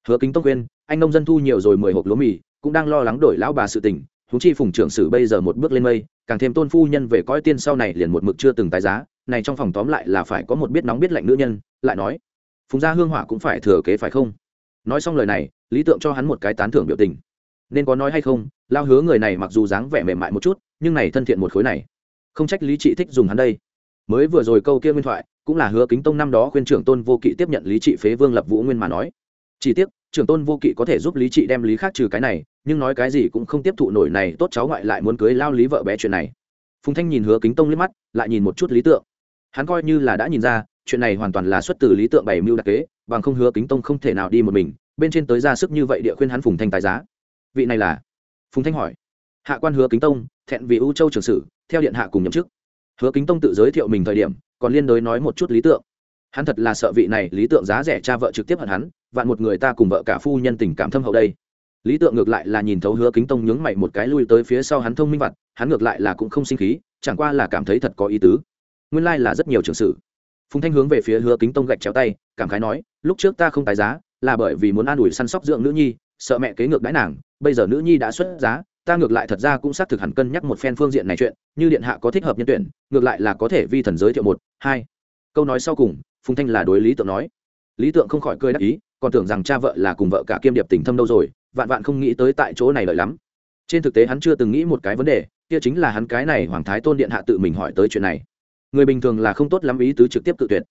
Hứa kính tông khuyên, anh nông dân thu nhiều rồi mười hộp lúa mì, cũng đang lo lắng đổi lão bà sự tình thú chi phùng trưởng sử bây giờ một bước lên mây, càng thêm tôn phu nhân về coi tiên sau này liền một mực chưa từng tái giá, này trong phòng tóm lại là phải có một biết nóng biết lạnh nữ nhân, lại nói, phùng gia hương hỏa cũng phải thừa kế phải không? Nói xong lời này, lý tượng cho hắn một cái tán thưởng biểu tình nên có nói hay không, lao hứa người này mặc dù dáng vẻ mềm mại một chút, nhưng này thân thiện một khối này. Không trách lý trị thích dùng hắn đây. Mới vừa rồi câu kia nguyên thoại, cũng là hứa kính tông năm đó khuyên trưởng tôn vô kỵ tiếp nhận lý trị phế vương lập vũ nguyên mà nói. Chỉ tiếc, trưởng tôn vô kỵ có thể giúp lý trị đem lý khác trừ cái này, nhưng nói cái gì cũng không tiếp thụ nổi này, tốt cháu ngoại lại muốn cưới lao lý vợ bé chuyện này. Phùng thanh nhìn hứa kính tông liếc mắt, lại nhìn một chút lý tượng. Hắn coi như là đã nhìn ra, chuyện này hoàn toàn là xuất từ lý tượng bày mưu đặc kế, bằng không hứa kính tông không thể nào đi một mình, bên trên tới ra sức như vậy địa khuyên hắn phùng thanh tài giá vị này là? Phùng thanh hỏi. Hạ quan hứa kính tông, thẹn vì ưu châu trường sử, theo điện hạ cùng nhậm chức. Hứa kính tông tự giới thiệu mình thời điểm, còn liên đối nói một chút lý tượng. Hắn thật là sợ vị này, lý tượng giá rẻ cha vợ trực tiếp hận hắn, vạn một người ta cùng vợ cả phu nhân tình cảm thâm hậu đây. Lý tượng ngược lại là nhìn thấu hứa kính tông nhướng mày một cái lui tới phía sau hắn thông minh vặt, hắn ngược lại là cũng không sinh khí, chẳng qua là cảm thấy thật có ý tứ. Nguyên lai là rất nhiều trường sử. Phùng thanh hướng về phía hứa kính tông gạch chéo tay, cảm khái nói, lúc trước ta không tái giá, là bởi vì muốn an ủi săn sóc dưỡng nữ nhi, sợ mẹ kế ngược đãi nàng bây giờ nữ nhi đã xuất giá, ta ngược lại thật ra cũng xác thực hẳn cân nhắc một phen phương diện này chuyện, như điện hạ có thích hợp nhân tuyển, ngược lại là có thể vi thần giới thiệu một, hai. Câu nói sau cùng, phùng thanh là đối lý tượng nói. Lý tượng không khỏi cười đắc ý, còn tưởng rằng cha vợ là cùng vợ cả kiêm điệp tình thâm đâu rồi, vạn vạn không nghĩ tới tại chỗ này lợi lắm. Trên thực tế hắn chưa từng nghĩ một cái vấn đề, kia chính là hắn cái này hoàng thái tôn điện hạ tự mình hỏi tới chuyện này. Người bình thường là không tốt lắm ý tứ trực tiếp tự tuyệt.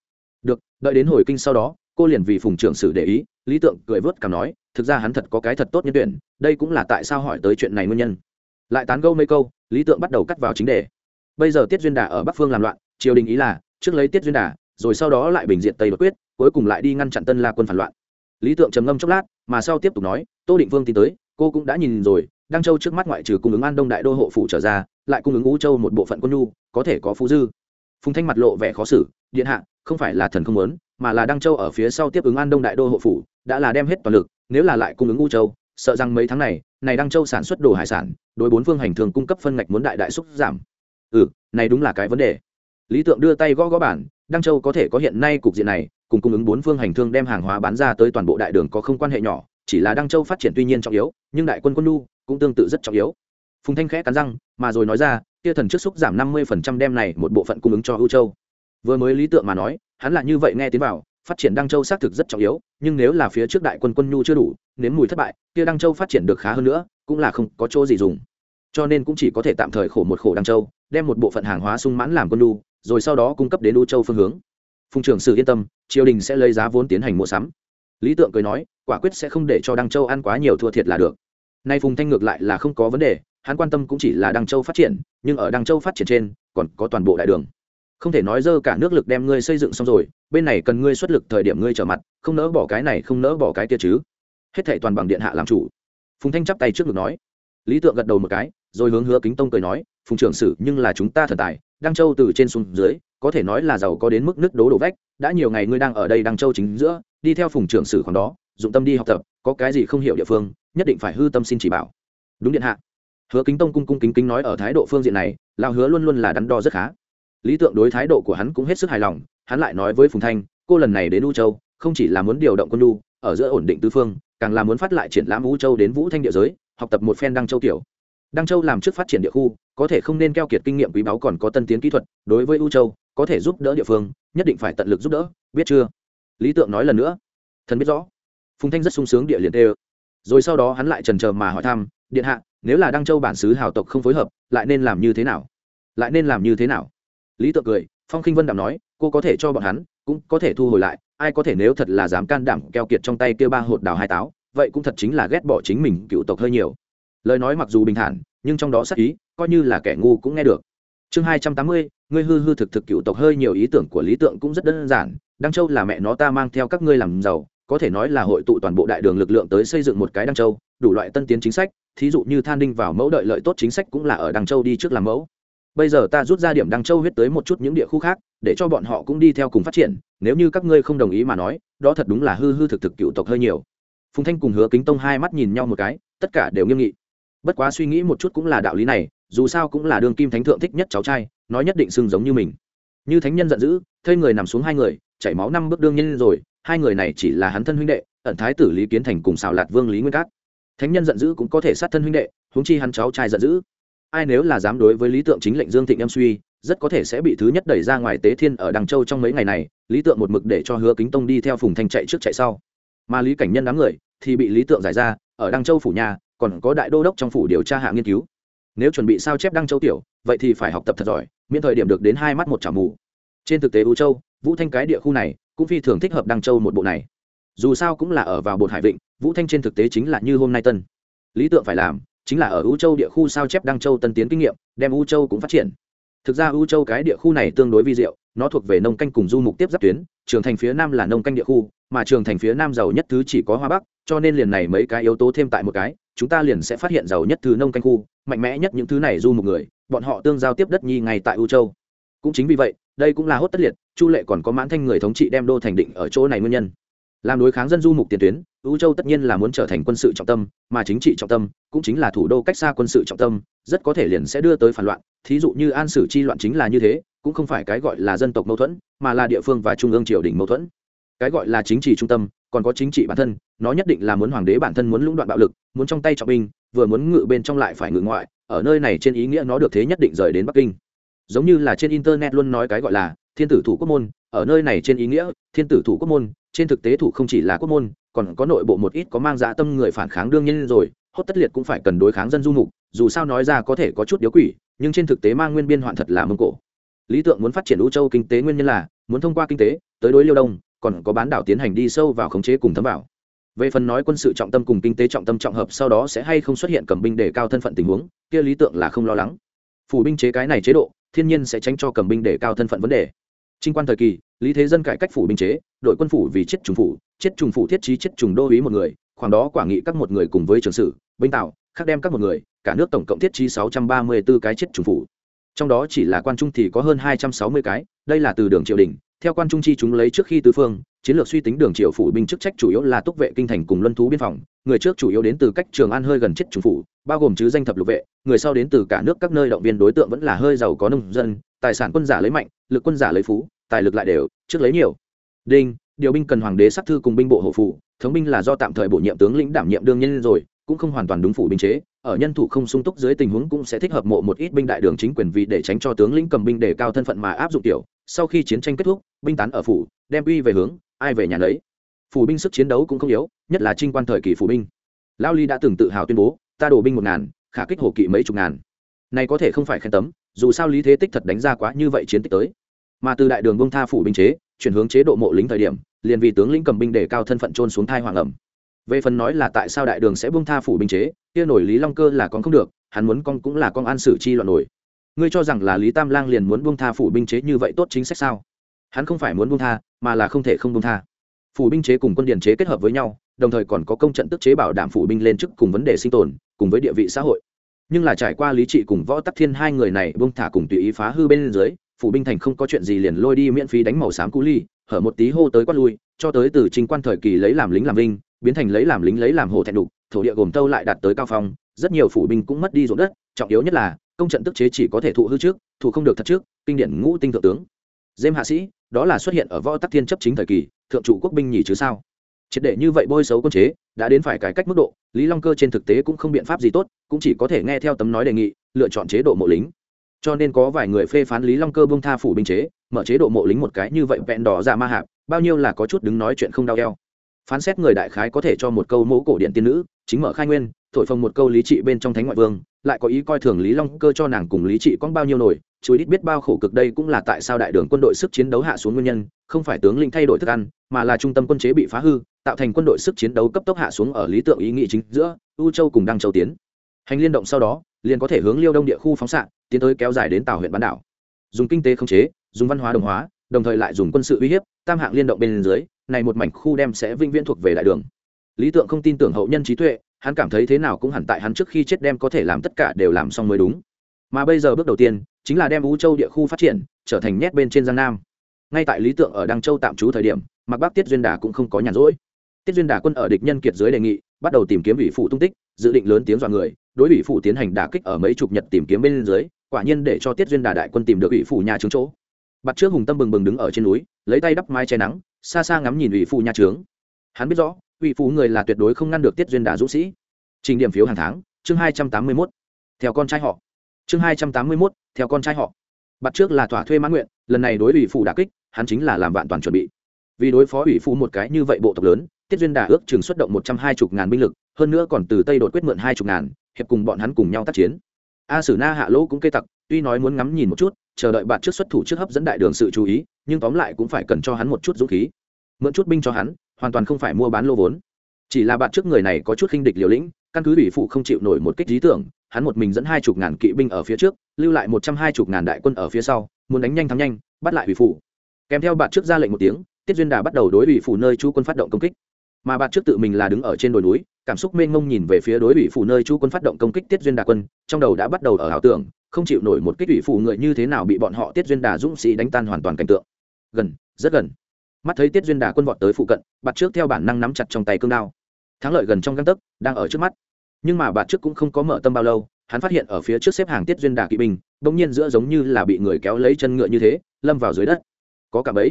Được, đợi đến hồi kinh sau đó cô liền vì phùng trưởng sử để ý, lý tượng cười vớt cảm nói, thực ra hắn thật có cái thật tốt nhân tuyển, đây cũng là tại sao hỏi tới chuyện này nguyên nhân. Lại tán gâu mấy câu, lý tượng bắt đầu cắt vào chính đề. Bây giờ tiết duyên đà ở bắc phương làm loạn, triều đình ý là, trước lấy tiết duyên đà, rồi sau đó lại bình diện tây đột quyết, cuối cùng lại đi ngăn chặn tân la quân phản loạn. Lý tượng trầm ngâm chốc lát, mà sau tiếp tục nói, tô định vương tin tới, cô cũng đã nhìn rồi, đăng châu trước mắt ngoại trừ cung ứng an đông đại đô hộ phủ trở ra, lại cung ứng ngũ châu một bộ phận quân nhu, có thể có phú dư. Phùng thanh mặt lộ vẻ khó xử, điện hạ, không phải là thần không muốn mà là đăng châu ở phía sau tiếp ứng an đông đại đô hộ phủ, đã là đem hết toàn lực, nếu là lại cung ứng U châu, sợ rằng mấy tháng này này đăng châu sản xuất đồ hải sản, đối bốn phương hành thường cung cấp phân ngạch muốn đại đại xúc giảm. Ừ này đúng là cái vấn đề. Lý tượng đưa tay gõ gõ bản, đăng châu có thể có hiện nay cục diện này, cùng cung ứng bốn phương hành thương đem hàng hóa bán ra tới toàn bộ đại đường có không quan hệ nhỏ, chỉ là đăng châu phát triển tuy nhiên trọng yếu, nhưng đại quân quân nu cũng tương tự rất trọng yếu. Phùng thanh khẽ cắn răng, mà rồi nói ra, kia thần trước xúc giảm năm mươi phần trăm đem này một bộ phận cung ứng cho ưu châu vừa mới lý tượng mà nói, hắn là như vậy nghe tiến vào, phát triển đăng châu xác thực rất trọng yếu, nhưng nếu là phía trước đại quân quân nhu chưa đủ, nếm mùi thất bại, kia đăng châu phát triển được khá hơn nữa, cũng là không có chỗ gì dùng. Cho nên cũng chỉ có thể tạm thời khổ một khổ đăng châu, đem một bộ phận hàng hóa sung mãn làm quân nhu, rồi sau đó cung cấp đến u châu phương hướng. Phùng trưởng sử yên tâm, triều đình sẽ lấy giá vốn tiến hành mua sắm. Lý tượng cười nói, quả quyết sẽ không để cho đăng châu ăn quá nhiều thua thiệt là được. Nay phùng thanh ngược lại là không có vấn đề, hắn quan tâm cũng chỉ là đăng châu phát triển, nhưng ở đăng châu phát triển trên, còn có toàn bộ đại đường không thể nói dơ cả nước lực đem ngươi xây dựng xong rồi, bên này cần ngươi xuất lực thời điểm ngươi trở mặt, không nỡ bỏ cái này, không nỡ bỏ cái kia chứ. Hết thệ toàn bằng điện hạ làm chủ. Phùng thanh chắp tay trước ngực nói. Lý tượng gật đầu một cái, rồi hướng hứa kính tông cười nói, phùng trưởng sử, nhưng là chúng ta thần tài, đăng châu từ trên xuống dưới, có thể nói là giàu có đến mức nước đố đổ vách, đã nhiều ngày ngươi đang ở đây đăng châu chính giữa, đi theo phùng trưởng sử khoảng đó, dụng tâm đi học tập, có cái gì không hiểu địa phương, nhất định phải hư tâm xin chỉ bảo. Đúng điện hạ. Hứa kính tông cung cung kính kính nói ở thái độ phương diện này lao hứa luôn luôn là đắn đo rất khá lý tượng đối thái độ của hắn cũng hết sức hài lòng, hắn lại nói với phùng thanh, cô lần này đến u châu, không chỉ là muốn điều động quân lu ở giữa ổn định tư phương, càng là muốn phát lại triển lãm u châu đến vũ thanh địa giới, học tập một phen đăng châu tiểu đăng châu làm trước phát triển địa khu, có thể không nên keo kiệt kinh nghiệm quý báu còn có tân tiến kỹ thuật, đối với u châu, có thể giúp đỡ địa phương, nhất định phải tận lực giúp đỡ, biết chưa? Lý tượng nói lần nữa. Thần biết rõ. Phùng thanh rất sung sướng địa liền tê rồi sau đó hắn lại trần chờ mà hỏi thăm, điện hạ, nếu là đăng châu bản xứ hào tộc không phối hợp, lại nên làm như thế nào? Lại nên làm như thế nào? Lý tượng cười, phong khinh vân đảm nói, cô có thể cho bọn hắn, cũng có thể thu hồi lại, ai có thể nếu thật là dám can đảm keo kiệt trong tay kêu ba hột đào hai táo, vậy cũng thật chính là ghét bỏ chính mình cựu tộc hơi nhiều. Lời nói mặc dù bình thản, nhưng trong đó sắc ý, coi như là kẻ ngu cũng nghe được. Chương hai trăm tám mươi, ngươi hư hư thực thực cựu tộc hơi nhiều ý tưởng của lý tượng cũng rất đơn giản, đăng châu là mẹ nó ta mang theo các ngươi làm giàu, có thể nói là hội tụ toàn bộ đại đường lực lượng tới xây dựng một cái đăng châu, đủ loại tân tiến chính sách, thí dụ như than đinh vào mẫu đợi lợi tốt chính sách cũng là ở đăng châu đi trước làm mẫu bây giờ ta rút ra điểm đăng châu huyết tới một chút những địa khu khác, để cho bọn họ cũng đi theo cùng phát triển, nếu như các ngươi không đồng ý mà nói, đó thật đúng là hư hư thực thực cựu tộc hơi nhiều. Phùng thanh cùng hứa kính tông hai mắt nhìn nhau một cái, tất cả đều nghiêm nghị. Bất quá suy nghĩ một chút cũng là đạo lý này, dù sao cũng là đường kim thánh thượng thích nhất cháu trai, nói nhất định xưng giống như mình. Như thánh nhân giận dữ thây người nằm xuống hai người, chảy máu năm bước đương nhiên rồi, hai người này chỉ là hắn thân huynh đệ, ẩn thái tử lý kiến thành cùng xào lạt vương lý nguyên cát. Thánh nhân giận dữ cũng có thể sát thân huynh đệ, huống chi hắn cháu trai giận dữ ai nếu là dám đối với lý tượng chính lệnh dương thịnh em suy, rất có thể sẽ bị thứ nhất đẩy ra ngoài tế thiên ở đằng châu trong mấy ngày này, lý tượng một mực để cho hứa kính tông đi theo phùng thanh chạy trước chạy sau. Mà lý cảnh nhân đám người thì bị lý tượng giải ra, ở đăng châu phủ nhà, còn có đại đô đốc trong phủ điều tra hạ nghiên cứu. Nếu chuẩn bị sao chép đăng châu tiểu, vậy thì phải học tập thật giỏi, miễn thời điểm được đến hai mắt một chảo mù. Trên thực tế u châu, vũ thanh cái địa khu này cũng phi thường thích hợp đăng châu một bộ này. Dù sao cũng là ở vào bột hải vịnh, vũ thanh trên thực tế chính là như hôm nay tân. Lý tượng phải làm chính là ở u châu địa khu sao chép đăng châu tân tiến kinh nghiệm, đem u châu cũng phát triển. Thực ra u châu cái địa khu này tương đối vi diệu, nó thuộc về nông canh cùng du mục tiếp giáp tuyến, trường thành phía nam là nông canh địa khu, mà trường thành phía nam giàu nhất thứ chỉ có hoa bắc, cho nên liền này mấy cái yếu tố thêm tại một cái, chúng ta liền sẽ phát hiện giàu nhất thứ nông canh khu, mạnh mẽ nhất những thứ này du một người, bọn họ tương giao tiếp đất nhi ngay tại u châu. Cũng chính vì vậy, đây cũng là hốt tất liệt, chu lệ còn có mãn thanh người thống trị đem đô thành định ở chỗ này nguyên nhân. Làm đối kháng dân du mục tiền tuyến u châu tất nhiên là muốn trở thành quân sự trọng tâm, mà chính trị trọng tâm cũng chính là thủ đô cách xa quân sự trọng tâm, rất có thể liền sẽ đưa tới phản loạn. Thí dụ như an sử chi loạn chính là như thế, cũng không phải cái gọi là dân tộc mâu thuẫn, mà là địa phương và trung ương triều đình mâu thuẫn. Cái gọi là chính trị trung tâm, còn có chính trị bản thân, nó nhất định là muốn hoàng đế bản thân muốn lũng đoạn bạo lực, muốn trong tay trọng binh, vừa muốn ngự bên trong lại phải ngự ngoại, ở nơi này trên ý nghĩa nó được thế nhất định rời đến bắc kinh. Giống như là trên internet luôn nói cái gọi là thiên tử thủ quốc môn, ở nơi này trên ý nghĩa, thiên tử thủ quốc môn, trên thực tế thủ không chỉ là quốc môn còn có nội bộ một ít có mang dạ tâm người phản kháng đương nhiên rồi, hốt tất liệt cũng phải cần đối kháng dân du mục, dù sao nói ra có thể có chút điếu quỷ, nhưng trên thực tế mang nguyên biên hoạn thật là mông cổ. Lý tượng muốn phát triển u châu kinh tế nguyên nhân là, muốn thông qua kinh tế, tới đối liêu đông, còn có bán đảo tiến hành đi sâu vào khống chế cùng thấm vào. Về phần nói quân sự trọng tâm cùng kinh tế trọng tâm trọng hợp sau đó sẽ hay không xuất hiện cầm binh để cao thân phận tình huống, kia lý tượng là không lo lắng. Phủ binh chế cái này chế độ, thiên nhiên sẽ tránh cho cầm binh để cao thân phận vấn đề trinh quan thời kỳ, lý thế dân cải cách phủ binh chế, đội quân phủ vì chết trùng phủ, chết trùng phủ thiết trí chết trùng đô ý một người, khoảng đó quả nghị các một người cùng với trường sử, binh tạo khác đem các một người, cả nước tổng cộng thiết trí sáu trăm ba mươi 634 cái chết trùng phủ. Trong đó chỉ là quan trung thì có hơn hai trăm sáu mươi cái, đây là từ đường triều đình. Theo quan trung chi chúng lấy trước khi tứ phương, chiến lược suy tính đường triều phủ binh chức trách chủ yếu là túc vệ kinh thành cùng luân thú biên phòng. Người trước chủ yếu đến từ cách trường an hơi gần chết trùng phủ, bao gồm chứ danh thập lục vệ. Người sau đến từ cả nước các nơi động viên đối tượng vẫn là hơi giàu có nông dân, tài sản quân giả lấy mạnh, lực quân giả lấy phú tài lực lại đều, trước lấy nhiều. Đinh, điều binh cần hoàng đế sắc thư cùng binh bộ hộ phủ, thống binh là do tạm thời bổ nhiệm tướng lĩnh đảm nhiệm đương nhiên rồi, cũng không hoàn toàn đúng phủ binh chế, ở nhân thủ không sung túc dưới tình huống cũng sẽ thích hợp mộ một ít binh đại đường chính quyền vì để tránh cho tướng lĩnh cầm binh để cao thân phận mà áp dụng tiểu. Sau khi chiến tranh kết thúc, binh tán ở phủ, đem uy về hướng, ai về nhà lấy phủ binh sức chiến đấu cũng không yếu, nhất là trinh quan thời kỳ phủ binh. Lao ly đã từng tự hào tuyên bố, ta đổ binh một ngàn, khả kích hồ kỵ mấy chục ngàn. Này có thể không phải khen tấm, dù sao lý thế tích thật đánh ra quá như vậy chiến tích tới mà từ đại đường bông tha phủ binh chế, chuyển hướng chế độ mộ lính thời điểm, liền vì tướng lĩnh cầm binh để cao thân phận trôn xuống thai hoàng ẩm. Về phần nói là tại sao đại đường sẽ buông tha phủ binh chế, kia nổi lý long cơ là con không được, hắn muốn con cũng là con an xử chi loạn nổi. Ngươi cho rằng là lý tam lang liền muốn buông tha phủ binh chế như vậy tốt chính sách sao? Hắn không phải muốn buông tha, mà là không thể không buông tha. Phủ binh chế cùng quân điển chế kết hợp với nhau, đồng thời còn có công trận tức chế bảo đảm phủ binh lên chức cùng vấn đề sinh tồn, cùng với địa vị xã hội. Nhưng là trải qua lý trị cùng võ tắc thiên hai người này buông thả cùng tùy ý phá hư bên dưới phủ binh thành không có chuyện gì liền lôi đi miễn phí đánh màu xám cú ly, hở một tí hô tới quát lui, cho tới từ trình quan thời kỳ lấy làm lính làm vinh biến thành lấy làm lính lấy làm hồ thẹn đục, thổ địa gồm tâu lại đạt tới cao phong, rất nhiều phủ binh cũng mất đi ruộng đất, trọng yếu nhất là, công trận tức chế chỉ có thể thụ hư trước, thụ không được thật trước, kinh điển ngũ tinh thượng tướng. Dêm hạ sĩ, đó là xuất hiện ở võ tắc thiên chấp chính thời kỳ, thượng trụ quốc binh nhỉ chứ sao? Triệt để như vậy bôi xấu quân chế, đã đến phải cải cách mức độ, lý long cơ trên thực tế cũng không biện pháp gì tốt, cũng chỉ có thể nghe theo tấm nói đề nghị, lựa chọn chế độ mộ lính cho nên có vài người phê phán lý long cơ bông tha phủ binh chế, mở chế độ mộ lính một cái như vậy vẹn đỏ ra ma hạp, bao nhiêu là có chút đứng nói chuyện không đau đeo phán xét người đại khái có thể cho một câu mẫu cổ điện tiên nữ, chính mở khai nguyên, thổi phồng một câu lý trị bên trong thánh ngoại vương, lại có ý coi thường lý long cơ cho nàng cùng lý trị có bao nhiêu nổi, chú ít biết bao khổ cực đây cũng là tại sao đại đường quân đội sức chiến đấu hạ xuống nguyên nhân, không phải tướng lĩnh thay đổi thức ăn, mà là trung tâm quân chế bị phá hư, tạo thành quân đội sức chiến đấu cấp tốc hạ xuống ở lý tượng ý nghĩ chính giữa, u châu cùng đăng châu tiến. Hành liên động sau đó, liền có thể hướng liêu đông địa khu phóng xạ tiến tới kéo dài đến tàu huyện bán đảo. Dùng kinh tế khống chế, dùng văn hóa đồng hóa, đồng thời lại dùng quân sự uy hiếp, tam hạng liên động bên dưới, này một mảnh khu đem sẽ vĩnh viễn thuộc về đại đường. Lý tượng không tin tưởng hậu nhân trí tuệ, hắn cảm thấy thế nào cũng hẳn tại hắn trước khi chết đem có thể làm tất cả đều làm xong mới đúng. Mà bây giờ bước đầu tiên, chính là đem vũ châu địa khu phát triển, trở thành nét bên trên giang nam. Ngay tại lý tượng ở đăng châu tạm trú thời điểm mặc bắc tiết duyên đà cũng không có nhàn rỗi. Tiết duyên đà quân ở địch nhân kiệt dưới đề nghị, bắt đầu tìm kiếm ủy phụ tung tích, dự định lớn tiếng dọa người đối ủy phụ tiến hành đả kích ở mấy chục nhật tìm kiếm bên dưới, quả nhiên để cho tiết duyên đà đại quân tìm được ủy phụ nhà trướng chỗ. Bắt trước hùng tâm bừng bừng đứng ở trên núi, lấy tay đắp mái che nắng, xa xa ngắm nhìn ủy phụ nhà trướng. Hắn biết rõ, ủy phụ người là tuyệt đối không ngăn được tiết duyên đà dũng sĩ. Trình điểm phiếu hàng tháng, chương hai trăm tám mươi mốt. Theo con trai họ. Chương hai trăm tám mươi mốt, theo con trai họ. Bắt trước là thỏa thuê mãn nguyện, lần này đối ủy phụ đà kích, hắn chính là làm vạn toàn chuẩn bị. Vì đối phó ủy phụ một cái như vậy bộ tộc lớn, tiết duyên đà ước chừng xuất động một trăm hai mươi ngàn binh lực, hơn nữa còn từ tây đột quyết mượn hai chục ngàn hiệp cùng bọn hắn cùng nhau tác chiến. A sử na hạ lỗ cũng kê tặc, tuy nói muốn ngắm nhìn một chút, chờ đợi bạn trước xuất thủ trước hấp dẫn đại đường sự chú ý, nhưng tóm lại cũng phải cần cho hắn một chút dũng khí. Mượn chút binh cho hắn, hoàn toàn không phải mua bán lô vốn. Chỉ là bạn trước người này có chút khinh địch liều lĩnh, căn cứ ủy phụ không chịu nổi một kích lý tưởng, hắn một mình dẫn hai chục ngàn kỵ binh ở phía trước, lưu lại một trăm hai chục ngàn đại quân ở phía sau, muốn đánh nhanh thắng nhanh, bắt lại ủy phụ. Kèm theo bạn trước ra lệnh một tiếng, tiết duyên đà bắt đầu đối ủy phụ nơi chú quân phát động công kích mà bạn trước tự mình là đứng ở trên đồi núi, cảm xúc mênh mông nhìn về phía đối ủy phủ nơi chú quân phát động công kích tiết duyên đà quân, trong đầu đã bắt đầu ở ảo tưởng, không chịu nổi một kích ủy phủ người như thế nào bị bọn họ tiết duyên đà dũng sĩ đánh tan hoàn toàn cảnh tượng. Gần, rất gần. Mắt thấy tiết duyên đà quân vọt tới phụ cận, bạn trước theo bản năng nắm chặt trong tay cương đao. Thắng lợi gần trong găng tấc, đang ở trước mắt. Nhưng mà bạn trước cũng không có mở tâm bao lâu, hắn phát hiện ở phía trước xếp hàng tiết duyên đà kỵ binh, bỗng nhiên giữa giống như là bị người kéo lấy chân ngựa như thế, lâm vào dưới đất. Có cả bấy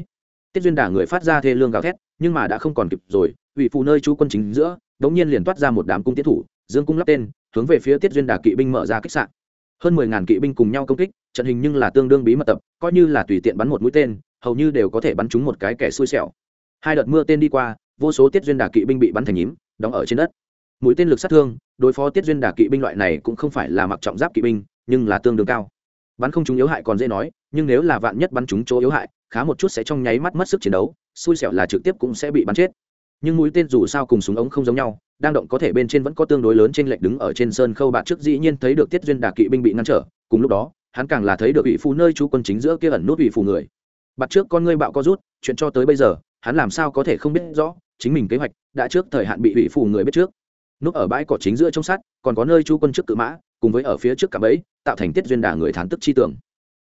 tiết duyên đà người phát ra thê lương gào thét, nhưng mà đã không còn kịp rồi ủy phù nơi chú quân chính giữa, đống nhiên liền toát ra một đám cung tiến thủ, dương cung lắp tên, hướng về phía tiết duyên đà kỵ binh mở ra kích sạn. Hơn mười ngàn kỵ binh cùng nhau công kích, trận hình nhưng là tương đương bí mật tập, coi như là tùy tiện bắn một mũi tên, hầu như đều có thể bắn trúng một cái kẻ xui xẻo. Hai đợt mưa tên đi qua, vô số tiết duyên đà kỵ binh bị bắn thành nhím, đóng ở trên đất. Mũi tên lực sát thương, đối phó tiết duyên đà kỵ binh loại này cũng không phải là mặc trọng giáp kỵ binh, nhưng là tương đương cao. Bắn không chúng yếu hại còn dễ nói, nhưng nếu là vạn nhất bắn chúng chỗ yếu hại, khá một chút sẽ trong nháy mắt mất sức chiến đấu, xui xẻo là trực tiếp cũng sẽ bị bắn chết nhưng mũi tên dù sao cùng súng ống không giống nhau, đang động có thể bên trên vẫn có tương đối lớn trên lệch đứng ở trên sơn khâu bạt trước dĩ nhiên thấy được tiết duyên đà kỵ binh bị ngăn trở, cùng lúc đó, hắn càng là thấy được ủy phù nơi chú quân chính giữa kia ẩn nút ủy phù người. Bạt trước con ngươi bạo có rút, chuyện cho tới bây giờ, hắn làm sao có thể không biết rõ, chính mình kế hoạch đã trước thời hạn bị ủy phù người biết trước. Núp ở bãi cỏ chính giữa trong sắt còn có nơi chú quân trước cự mã, cùng với ở phía trước cả bẫy, tạo thành tiết duyên đà người thán tức chi tưởng.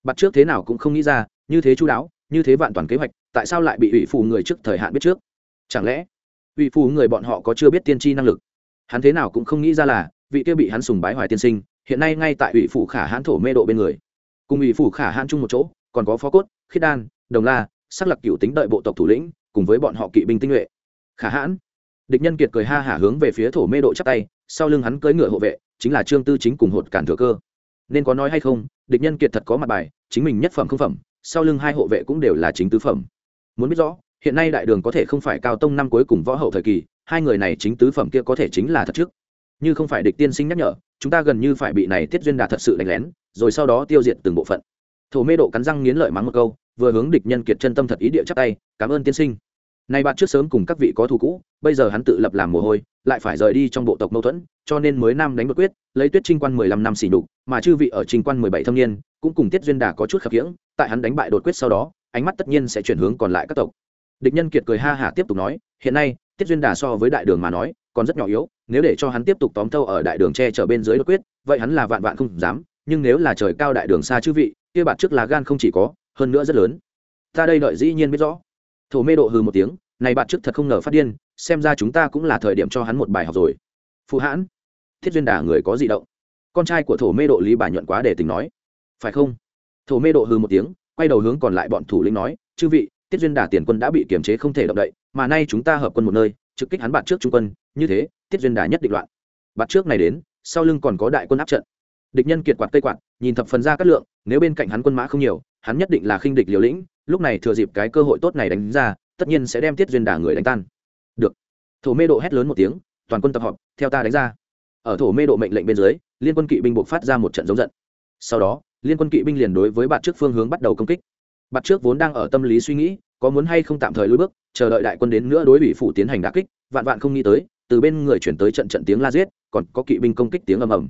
Bạt trước thế nào cũng không nghĩ ra, như thế chú đáo, như thế vạn toàn kế hoạch, tại sao lại bị ủy phù người trước thời hạn biết trước? Chẳng lẽ ủy phù người bọn họ có chưa biết tiên tri năng lực. Hắn thế nào cũng không nghĩ ra là, vị kia bị hắn sùng bái hoài tiên sinh, hiện nay ngay tại ủy phủ khả hãn thổ mê độ bên người. Cùng ủy phủ khả hãn chung một chỗ, còn có phó cốt khiết đan, đồng la, sắc lập cựu tính đợi bộ tộc thủ lĩnh, cùng với bọn họ kỵ binh tinh nhuệ. Khả hãn. Địch nhân kiệt cười ha hả hướng về phía thổ mê độ chắp tay, sau lưng hắn cưỡi ngựa hộ vệ, chính là trương tư chính cùng hột cản thừa cơ. Nên có nói hay không, địch nhân kiệt thật có mặt bài, chính mình nhất phẩm không phẩm, sau lưng hai hộ vệ cũng đều là chính tứ phẩm. Muốn biết rõ hiện nay đại đường có thể không phải cao tông năm cuối cùng võ hậu thời kỳ, hai người này chính tứ phẩm kia có thể chính là thật trước. Như không phải địch tiên sinh nhắc nhở, chúng ta gần như phải bị này tiết duyên đà thật sự đánh lén, rồi sau đó tiêu diệt từng bộ phận. Thổ mê độ cắn răng nghiến lợi mắng một câu, vừa hướng địch nhân kiệt chân tâm thật ý địa chắp tay, cảm ơn tiên sinh. Nay bạn trước sớm cùng các vị có thù cũ, bây giờ hắn tự lập làm mồ hôi, lại phải rời đi trong bộ tộc mâu thuẫn, cho nên mới nam đánh bất quyết, lấy tuyết trinh quan mười lăm năm xỉ đục mà chư vị ở trinh quan mười bảy thâm niên, cũng cùng tiết duyên đà có chút khập khiễng, tại hắn đánh bại đột quyết sau đó, ánh mắt tất nhiên sẽ chuyển hướng còn lại các tộc địch nhân kiệt cười ha hả tiếp tục nói, hiện nay, tiết duyên đà so với đại đường mà nói, còn rất nhỏ yếu, nếu để cho hắn tiếp tục tóm thâu ở đại đường che chở bên dưới đột quyết, vậy hắn là vạn vạn không dám, nhưng nếu là trời cao đại đường xa chư vị, kia bạn trước là gan không chỉ có, hơn nữa rất lớn. Ta đây đợi dĩ nhiên biết rõ. Thổ mê độ hừ một tiếng, này bạn trước thật không ngờ phát điên, xem ra chúng ta cũng là thời điểm cho hắn một bài học rồi. Phụ hãn thiết duyên đà người có gì động. Con trai của thổ mê độ lý bà nhuận quá để tình nói. Phải không? Thổ mê độ hừ một tiếng, quay đầu hướng còn lại bọn thủ lĩnh nói, chư vị tiết duyên đà tiền quân đã bị kiềm chế không thể động đậy, mà nay chúng ta hợp quân một nơi, trực kích hắn bạt trước trung quân, như thế, tiết duyên đà nhất định loạn. Bạt trước này đến, sau lưng còn có đại quân áp trận. Địch nhân kiệt quạt cây quạt, nhìn thập phần ra cát lượng, nếu bên cạnh hắn quân mã không nhiều, hắn nhất định là khinh địch liều lĩnh, lúc này thừa dịp cái cơ hội tốt này đánh ra, tất nhiên sẽ đem tiết duyên đà người đánh tan. Được. Thổ mê độ hét lớn một tiếng, toàn quân tập họp theo ta đánh ra. Ở thổ mê độ mệnh lệnh bên dưới, liên quân kỵ binh buộc phát ra một trận giống giận. Sau đó, liên quân kỵ binh liền đối với bạn trước phương hướng bắt đầu công kích. Bạt trước vốn đang ở tâm lý suy nghĩ, có muốn hay không tạm thời lùi bước, chờ đợi đại quân đến nữa đối bị phủ tiến hành đà kích, vạn vạn không nghĩ tới, từ bên người chuyển tới trận trận tiếng la giết, còn có kỵ binh công kích tiếng ầm ầm.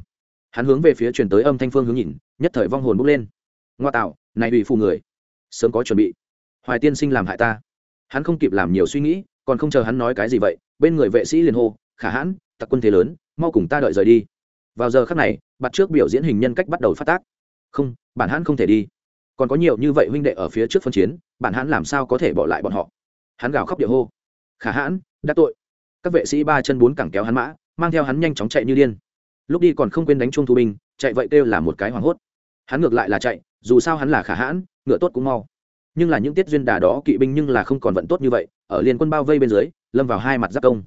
Hắn hướng về phía chuyển tới âm thanh phương hướng nhìn, nhất thời vong hồn bốc lên. Ngoa tạo, này ủy phù người, sớm có chuẩn bị. Hoài tiên sinh làm hại ta. Hắn không kịp làm nhiều suy nghĩ, còn không chờ hắn nói cái gì vậy, bên người vệ sĩ liền hô, khả hãn, tặc quân thế lớn, mau cùng ta đợi rời đi. Vào giờ khắc này bạt trước biểu diễn hình nhân cách bắt đầu phát tác. Không, bản hãn không thể đi còn có nhiều như vậy huynh đệ ở phía trước phân chiến, bản hãn làm sao có thể bỏ lại bọn họ? Hắn gào khóc địa hô. Khả hãn, đã tội. Các vệ sĩ ba chân bốn cẳng kéo hắn mã, mang theo hắn nhanh chóng chạy như điên. Lúc đi còn không quên đánh chuông thu binh, chạy vậy kêu là một cái hoảng hốt. Hắn ngược lại là chạy, dù sao hắn là khả hãn, ngựa tốt cũng mau. Nhưng là những tiết duyên đà đó kỵ binh nhưng là không còn vận tốt như vậy, ở liên quân bao vây bên dưới, lâm vào hai mặt giáp công.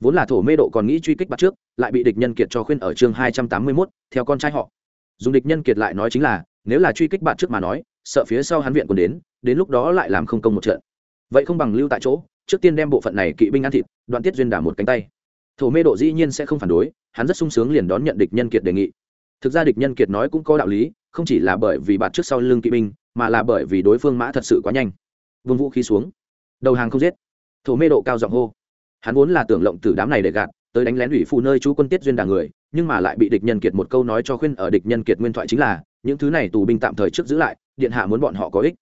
Vốn là thổ mê độ còn nghĩ truy kích bắt trước, lại bị địch nhân kiệt cho khuyên ở chương hai trăm tám mươi mốt, theo con trai họ. Dùng địch nhân kiệt lại nói chính là, nếu là truy kích bạn trước mà nói sợ phía sau hắn viện còn đến đến lúc đó lại làm không công một trận. Vậy không bằng lưu tại chỗ, trước tiên đem bộ phận này kỵ binh ăn thịt, đoạn tiết duyên đà một cánh tay. Thổ mê độ dĩ nhiên sẽ không phản đối, hắn rất sung sướng liền đón nhận địch nhân kiệt đề nghị. Thực ra địch nhân kiệt nói cũng có đạo lý, không chỉ là bởi vì bạn trước sau lưng kỵ binh, mà là bởi vì đối phương mã thật sự quá nhanh. Vương vũ khí xuống. Đầu hàng không giết. Thổ mê độ cao giọng hô. Hắn vốn là tưởng lộng từ đám này để gạt, tới đánh lén ủy phụ nơi chú quân tiết duyên đà người, nhưng mà lại bị địch nhân kiệt một câu nói cho khuyên ở địch nhân kiệt nguyên thoại chính là, những thứ này tù binh tạm thời trước giữ lại điện hạ muốn bọn họ có ích.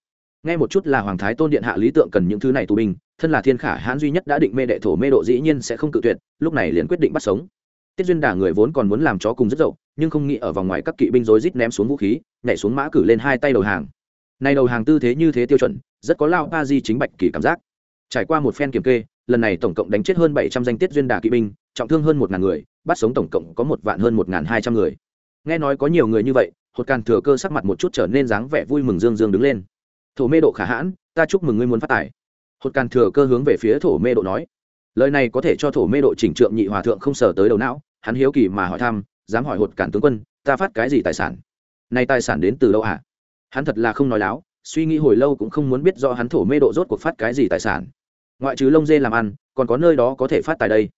Nghe một chút là hoàng thái tôn điện hạ lý tượng cần những thứ này tù binh, thân là thiên khả hãn duy nhất đã định mê đệ thổ mê độ dĩ nhiên sẽ không cự tuyệt, lúc này liền quyết định bắt sống. Tiết duyên đà người vốn còn muốn làm chó cùng rất dậu, nhưng không nghĩ ở vòng ngoài các kỵ binh rối rít ném xuống vũ khí, nhảy xuống mã cử lên hai tay đầu hàng. Này đầu hàng tư thế như thế tiêu chuẩn, rất có lao ba di chính bạch kỳ cảm giác. Trải qua một phen kiểm kê, lần này tổng cộng đánh chết hơn bảy trăm danh tiết duyên đà kỵ binh, trọng thương hơn một ngàn người, bắt sống tổng cộng có một vạn hơn một ngàn hai trăm người. Nghe nói có nhiều người như vậy hột càn thừa cơ sắc mặt một chút trở nên dáng vẻ vui mừng dương dương đứng lên. Thổ mê độ khả hãn, ta chúc mừng ngươi muốn phát tài. Hột càn thừa cơ hướng về phía thổ mê độ nói. Lời này có thể cho thổ mê độ chỉnh trượng nhị hòa thượng không sờ tới đầu não, hắn hiếu kỳ mà hỏi thăm, dám hỏi hột càn tướng quân, ta phát cái gì tài sản? Nay tài sản đến từ đâu hả? Hắn thật là không nói láo, suy nghĩ hồi lâu cũng không muốn biết do hắn thổ mê độ rốt cuộc phát cái gì tài sản. Ngoại trừ lông dê làm ăn, còn có nơi đó có thể phát tài đây.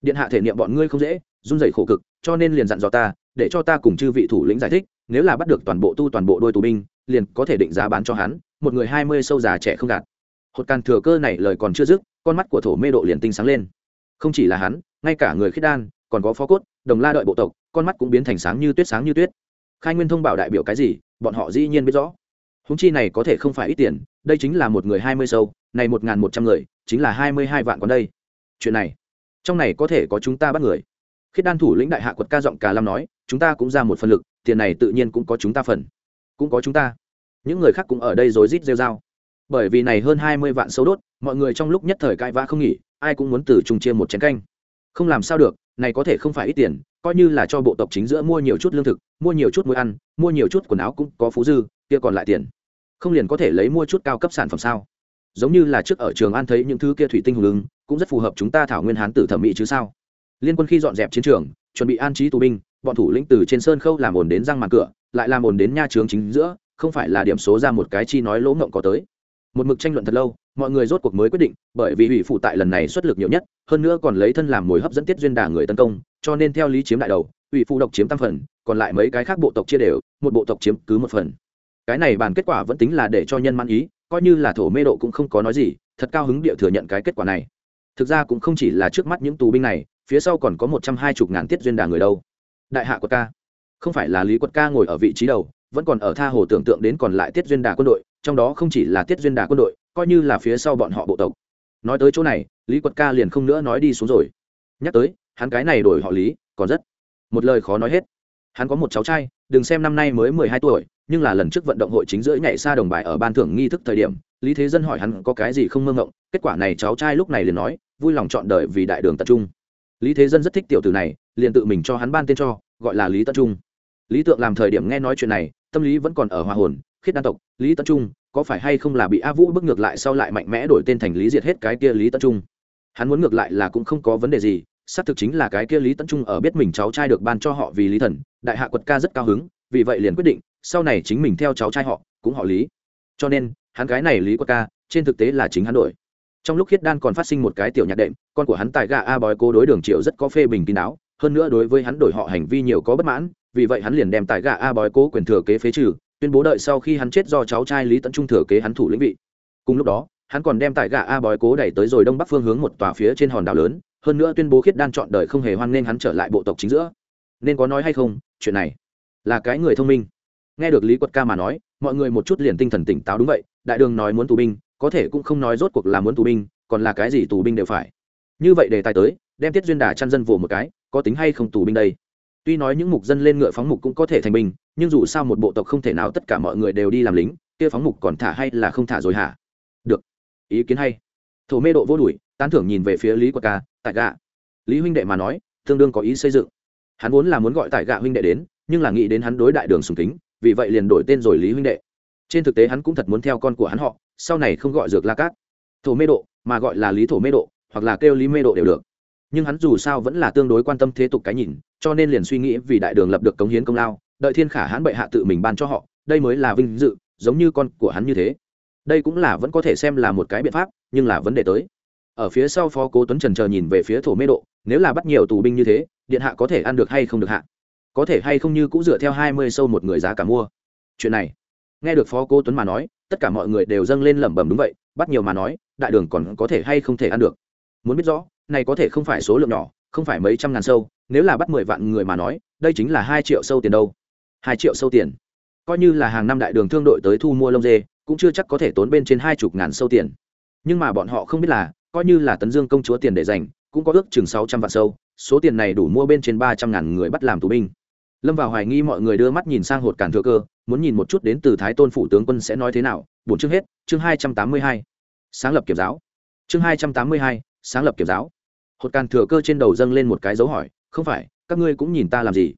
Điện hạ thể niệm bọn ngươi không dễ, run rẩy khổ cực, cho nên liền dặn dò ta, để cho ta cùng chư vị thủ lĩnh giải thích nếu là bắt được toàn bộ tu toàn bộ đôi tù binh, liền có thể định giá bán cho hắn, một người hai mươi sâu già trẻ không gạt. Hột càn thừa cơ này lời còn chưa dứt, con mắt của thổ mê độ liền tinh sáng lên. Không chỉ là hắn, ngay cả người khiết đan, còn có phó cốt, đồng la đợi bộ tộc, con mắt cũng biến thành sáng như tuyết sáng như tuyết. Khai nguyên thông bảo đại biểu cái gì, bọn họ dĩ nhiên biết rõ. Húng chi này có thể không phải ít tiền, đây chính là một người hai mươi sâu, này một n g h n một trăm người, chính là hai mươi hai vạn còn đây. Chuyện này, trong này có thể có chúng ta bắt người. Khiết đan thủ lĩnh đại hạ quật ca giọng cà lam nói, chúng ta cũng ra một phần lực tiền này tự nhiên cũng có chúng ta phần. Cũng có chúng ta. Những người khác cũng ở đây rối rít rêu r a o bởi vì này hơn hai mươi vạn sâu đốt, mọi người trong lúc nhất thời cãi vã không nghỉ, ai cũng muốn từ chung chia một chén canh. Không làm sao được, này có thể không phải ít tiền, coi như là cho bộ tộc chính giữa mua nhiều chút lương thực, mua nhiều chút muối ăn, mua nhiều chút quần áo cũng có phú dư, kia còn lại tiền. Không liền có thể lấy mua chút cao cấp sản phẩm sao? Giống như là trước ở trường an thấy những thứ kia thủy tinh hùng ứng, cũng rất phù hợp chúng ta thảo nguyên hán tử thẩm mỹ chứ sao? Liên quân khi dọn dẹp chiến trường, chuẩn bị an trí tù binh bọn thủ lĩnh từ trên sơn khâu làm ồn đến răng màn cửa, lại làm ồn đến nha trướng chính giữa, không phải là điểm số ra một cái chi nói lỗ ngộng có tới. Một mực tranh luận thật lâu, mọi người rốt cuộc mới quyết định, bởi vì ủy phụ tại lần này xuất lực nhiều nhất, hơn nữa còn lấy thân làm mồi hấp dẫn tiết duyên đà người tấn công, cho nên theo lý chiếm đại đầu, ủy phụ độc chiếm tam phần, còn lại mấy cái khác bộ tộc chia đều, một bộ tộc chiếm cứ một phần. Cái này bàn kết quả vẫn tính là để cho nhân mãn ý, coi như là thổ mê độ cũng không có nói gì, thật cao hứng địa thừa nhận cái kết quả này. Thực ra cũng không chỉ là trước mắt những tù binh này, phía sau còn có một trăm hai mươi ngàn tiết duyên đà người đâu đại hạ quật ca. Không phải là lý quật ca ngồi ở vị trí đầu, vẫn còn ở tha hồ tưởng tượng đến còn lại tiết duyên đà quân đội, trong đó không chỉ là tiết duyên đà quân đội, coi như là phía sau bọn họ bộ tộc. Nói tới chỗ này, lý quật ca liền không nữa nói đi xuống rồi. Nhắc tới, hắn cái này đổi họ lý, còn rất, một lời khó nói hết. Hắn có một cháu trai, đừng xem năm nay mới mười hai tuổi, nhưng là lần trước vận động hội chính giữa nhảy xa đồng bài ở ban thưởng nghi thức thời điểm, lý thế dân hỏi hắn có cái gì không mơ ngộng, kết quả này cháu trai lúc này liền nói, vui lòng chọn đời vì đại đường tập trung. Lý thế dân rất thích tiểu tử này liền tự mình cho hắn ban tên cho, gọi là lý tập trung. Lý tượng làm thời điểm nghe nói chuyện này, tâm lý vẫn còn ở hòa hồn, khiết đan tộc. Lý tập trung, có phải hay không là bị a vũ bước ngược lại sau lại mạnh mẽ đổi tên thành lý diệt hết cái kia lý tập trung? Hắn muốn ngược lại là cũng không có vấn đề gì, xác thực chính là cái kia lý tấn trung ở biết mình cháu trai được ban cho họ vì lý thần, đại hạ quật ca rất cao hứng, vì vậy liền quyết định, sau này chính mình theo cháu trai họ, cũng họ lý. Cho nên, hắn cái này lý quật ca, trên thực tế là chính hắn đổi. Trong lúc khiết đan còn phát sinh một cái tiểu nhạc đệm, con của hắn tài gà a bói cô đối đường triệu rất có phê bình kín đáo hơn nữa đối với hắn đổi họ hành vi nhiều có bất mãn, vì vậy hắn liền đem tài gà a bói cố quyền thừa kế phế trừ, tuyên bố đợi sau khi hắn chết do cháu trai lý tấn trung thừa kế hắn thủ lĩnh vị. Cùng lúc đó, hắn còn đem tài gà a bói cố đẩy tới rồi đông bắc phương hướng một tòa phía trên hòn đảo lớn, hơn nữa tuyên bố khiết đan chọn đời không hề hoan nên hắn trở lại bộ tộc chính giữa. Nên có nói hay không, chuyện này là cái người thông minh. Nghe được lý quật ca mà nói, mọi người một chút liền tinh thần tỉnh táo đúng vậy, đại đường nói muốn tù binh, có thể cũng không nói rốt cuộc là muốn tù binh, còn là cái gì tù binh đều phải. Như vậy đề tài tới, đem tiết duyên đà chăn dân vồ một cái có tính hay không tù binh đây? Tuy nói những mục dân lên ngựa phóng mục cũng có thể thành binh nhưng dù sao một bộ tộc không thể nào tất cả mọi người đều đi làm lính kia phóng mục còn thả hay là không thả rồi hả? Được. Ý kiến hay. Thổ mê độ vô đùi, tán thưởng nhìn về phía lý quật ca tại gạ. Lý huynh đệ mà nói tương đương có ý xây dựng. Hắn vốn là muốn gọi tại gạ huynh đệ đến nhưng là nghĩ đến hắn đối đại đường sùng kính vì vậy liền đổi tên rồi lý huynh đệ. Trên thực tế hắn cũng thật muốn theo con của hắn họ sau này không gọi dược la cát. Thổ mê độ mà gọi là lý thổ mê độ hoặc là kêu lý mê độ đều được nhưng hắn dù sao vẫn là tương đối quan tâm thế tục cái nhìn, cho nên liền suy nghĩ vì đại đường lập được cống hiến công lao, đợi thiên khả hãn bệ hạ tự mình ban cho họ, đây mới là vinh dự, giống như con của hắn như thế. Đây cũng là vẫn có thể xem là một cái biện pháp, nhưng là vấn đề tới. Ở phía sau phó cố tuấn trần chờ nhìn về phía thổ mê độ, nếu là bắt nhiều tù binh như thế, điện hạ có thể ăn được hay không được hạ? Có thể hay không như cũng dựa theo hai mươi sâu một người giá cả mua? Chuyện này, nghe được phó cố tuấn mà nói, tất cả mọi người đều dâng lên lẩm bẩm đúng vậy, bắt nhiều mà nói, đại đường còn có thể hay không thể ăn được? Muốn biết rõ này có thể không phải số lượng nhỏ, không phải mấy trăm ngàn sâu, nếu là bắt mười vạn người mà nói, đây chính là hai triệu sâu tiền đâu. Hai triệu sâu tiền? Coi như là hàng năm đại đường thương đội tới thu mua lông dê, cũng chưa chắc có thể tốn bên trên hai chục ngàn sâu tiền. Nhưng mà bọn họ không biết là, coi như là tấn dương công chúa tiền để dành, cũng có ước chừng sáu trăm vạn sâu, số tiền này đủ mua bên trên ba trăm ngàn người bắt làm tù binh. Lâm vào hoài nghi mọi người đưa mắt nhìn sang hột cản thừa cơ, muốn nhìn một chút đến từ thái tôn phủ tướng quân sẽ nói thế nào. Bốn chương hết, chương hai trăm tám mươi hai. Sáng lập kiểm giáo. Chương hai trăm tám mươi hai, sáng lập kiểm giáo hột càn thừa cơ trên đầu dâng lên một cái dấu hỏi, không phải, các ngươi cũng nhìn ta làm gì?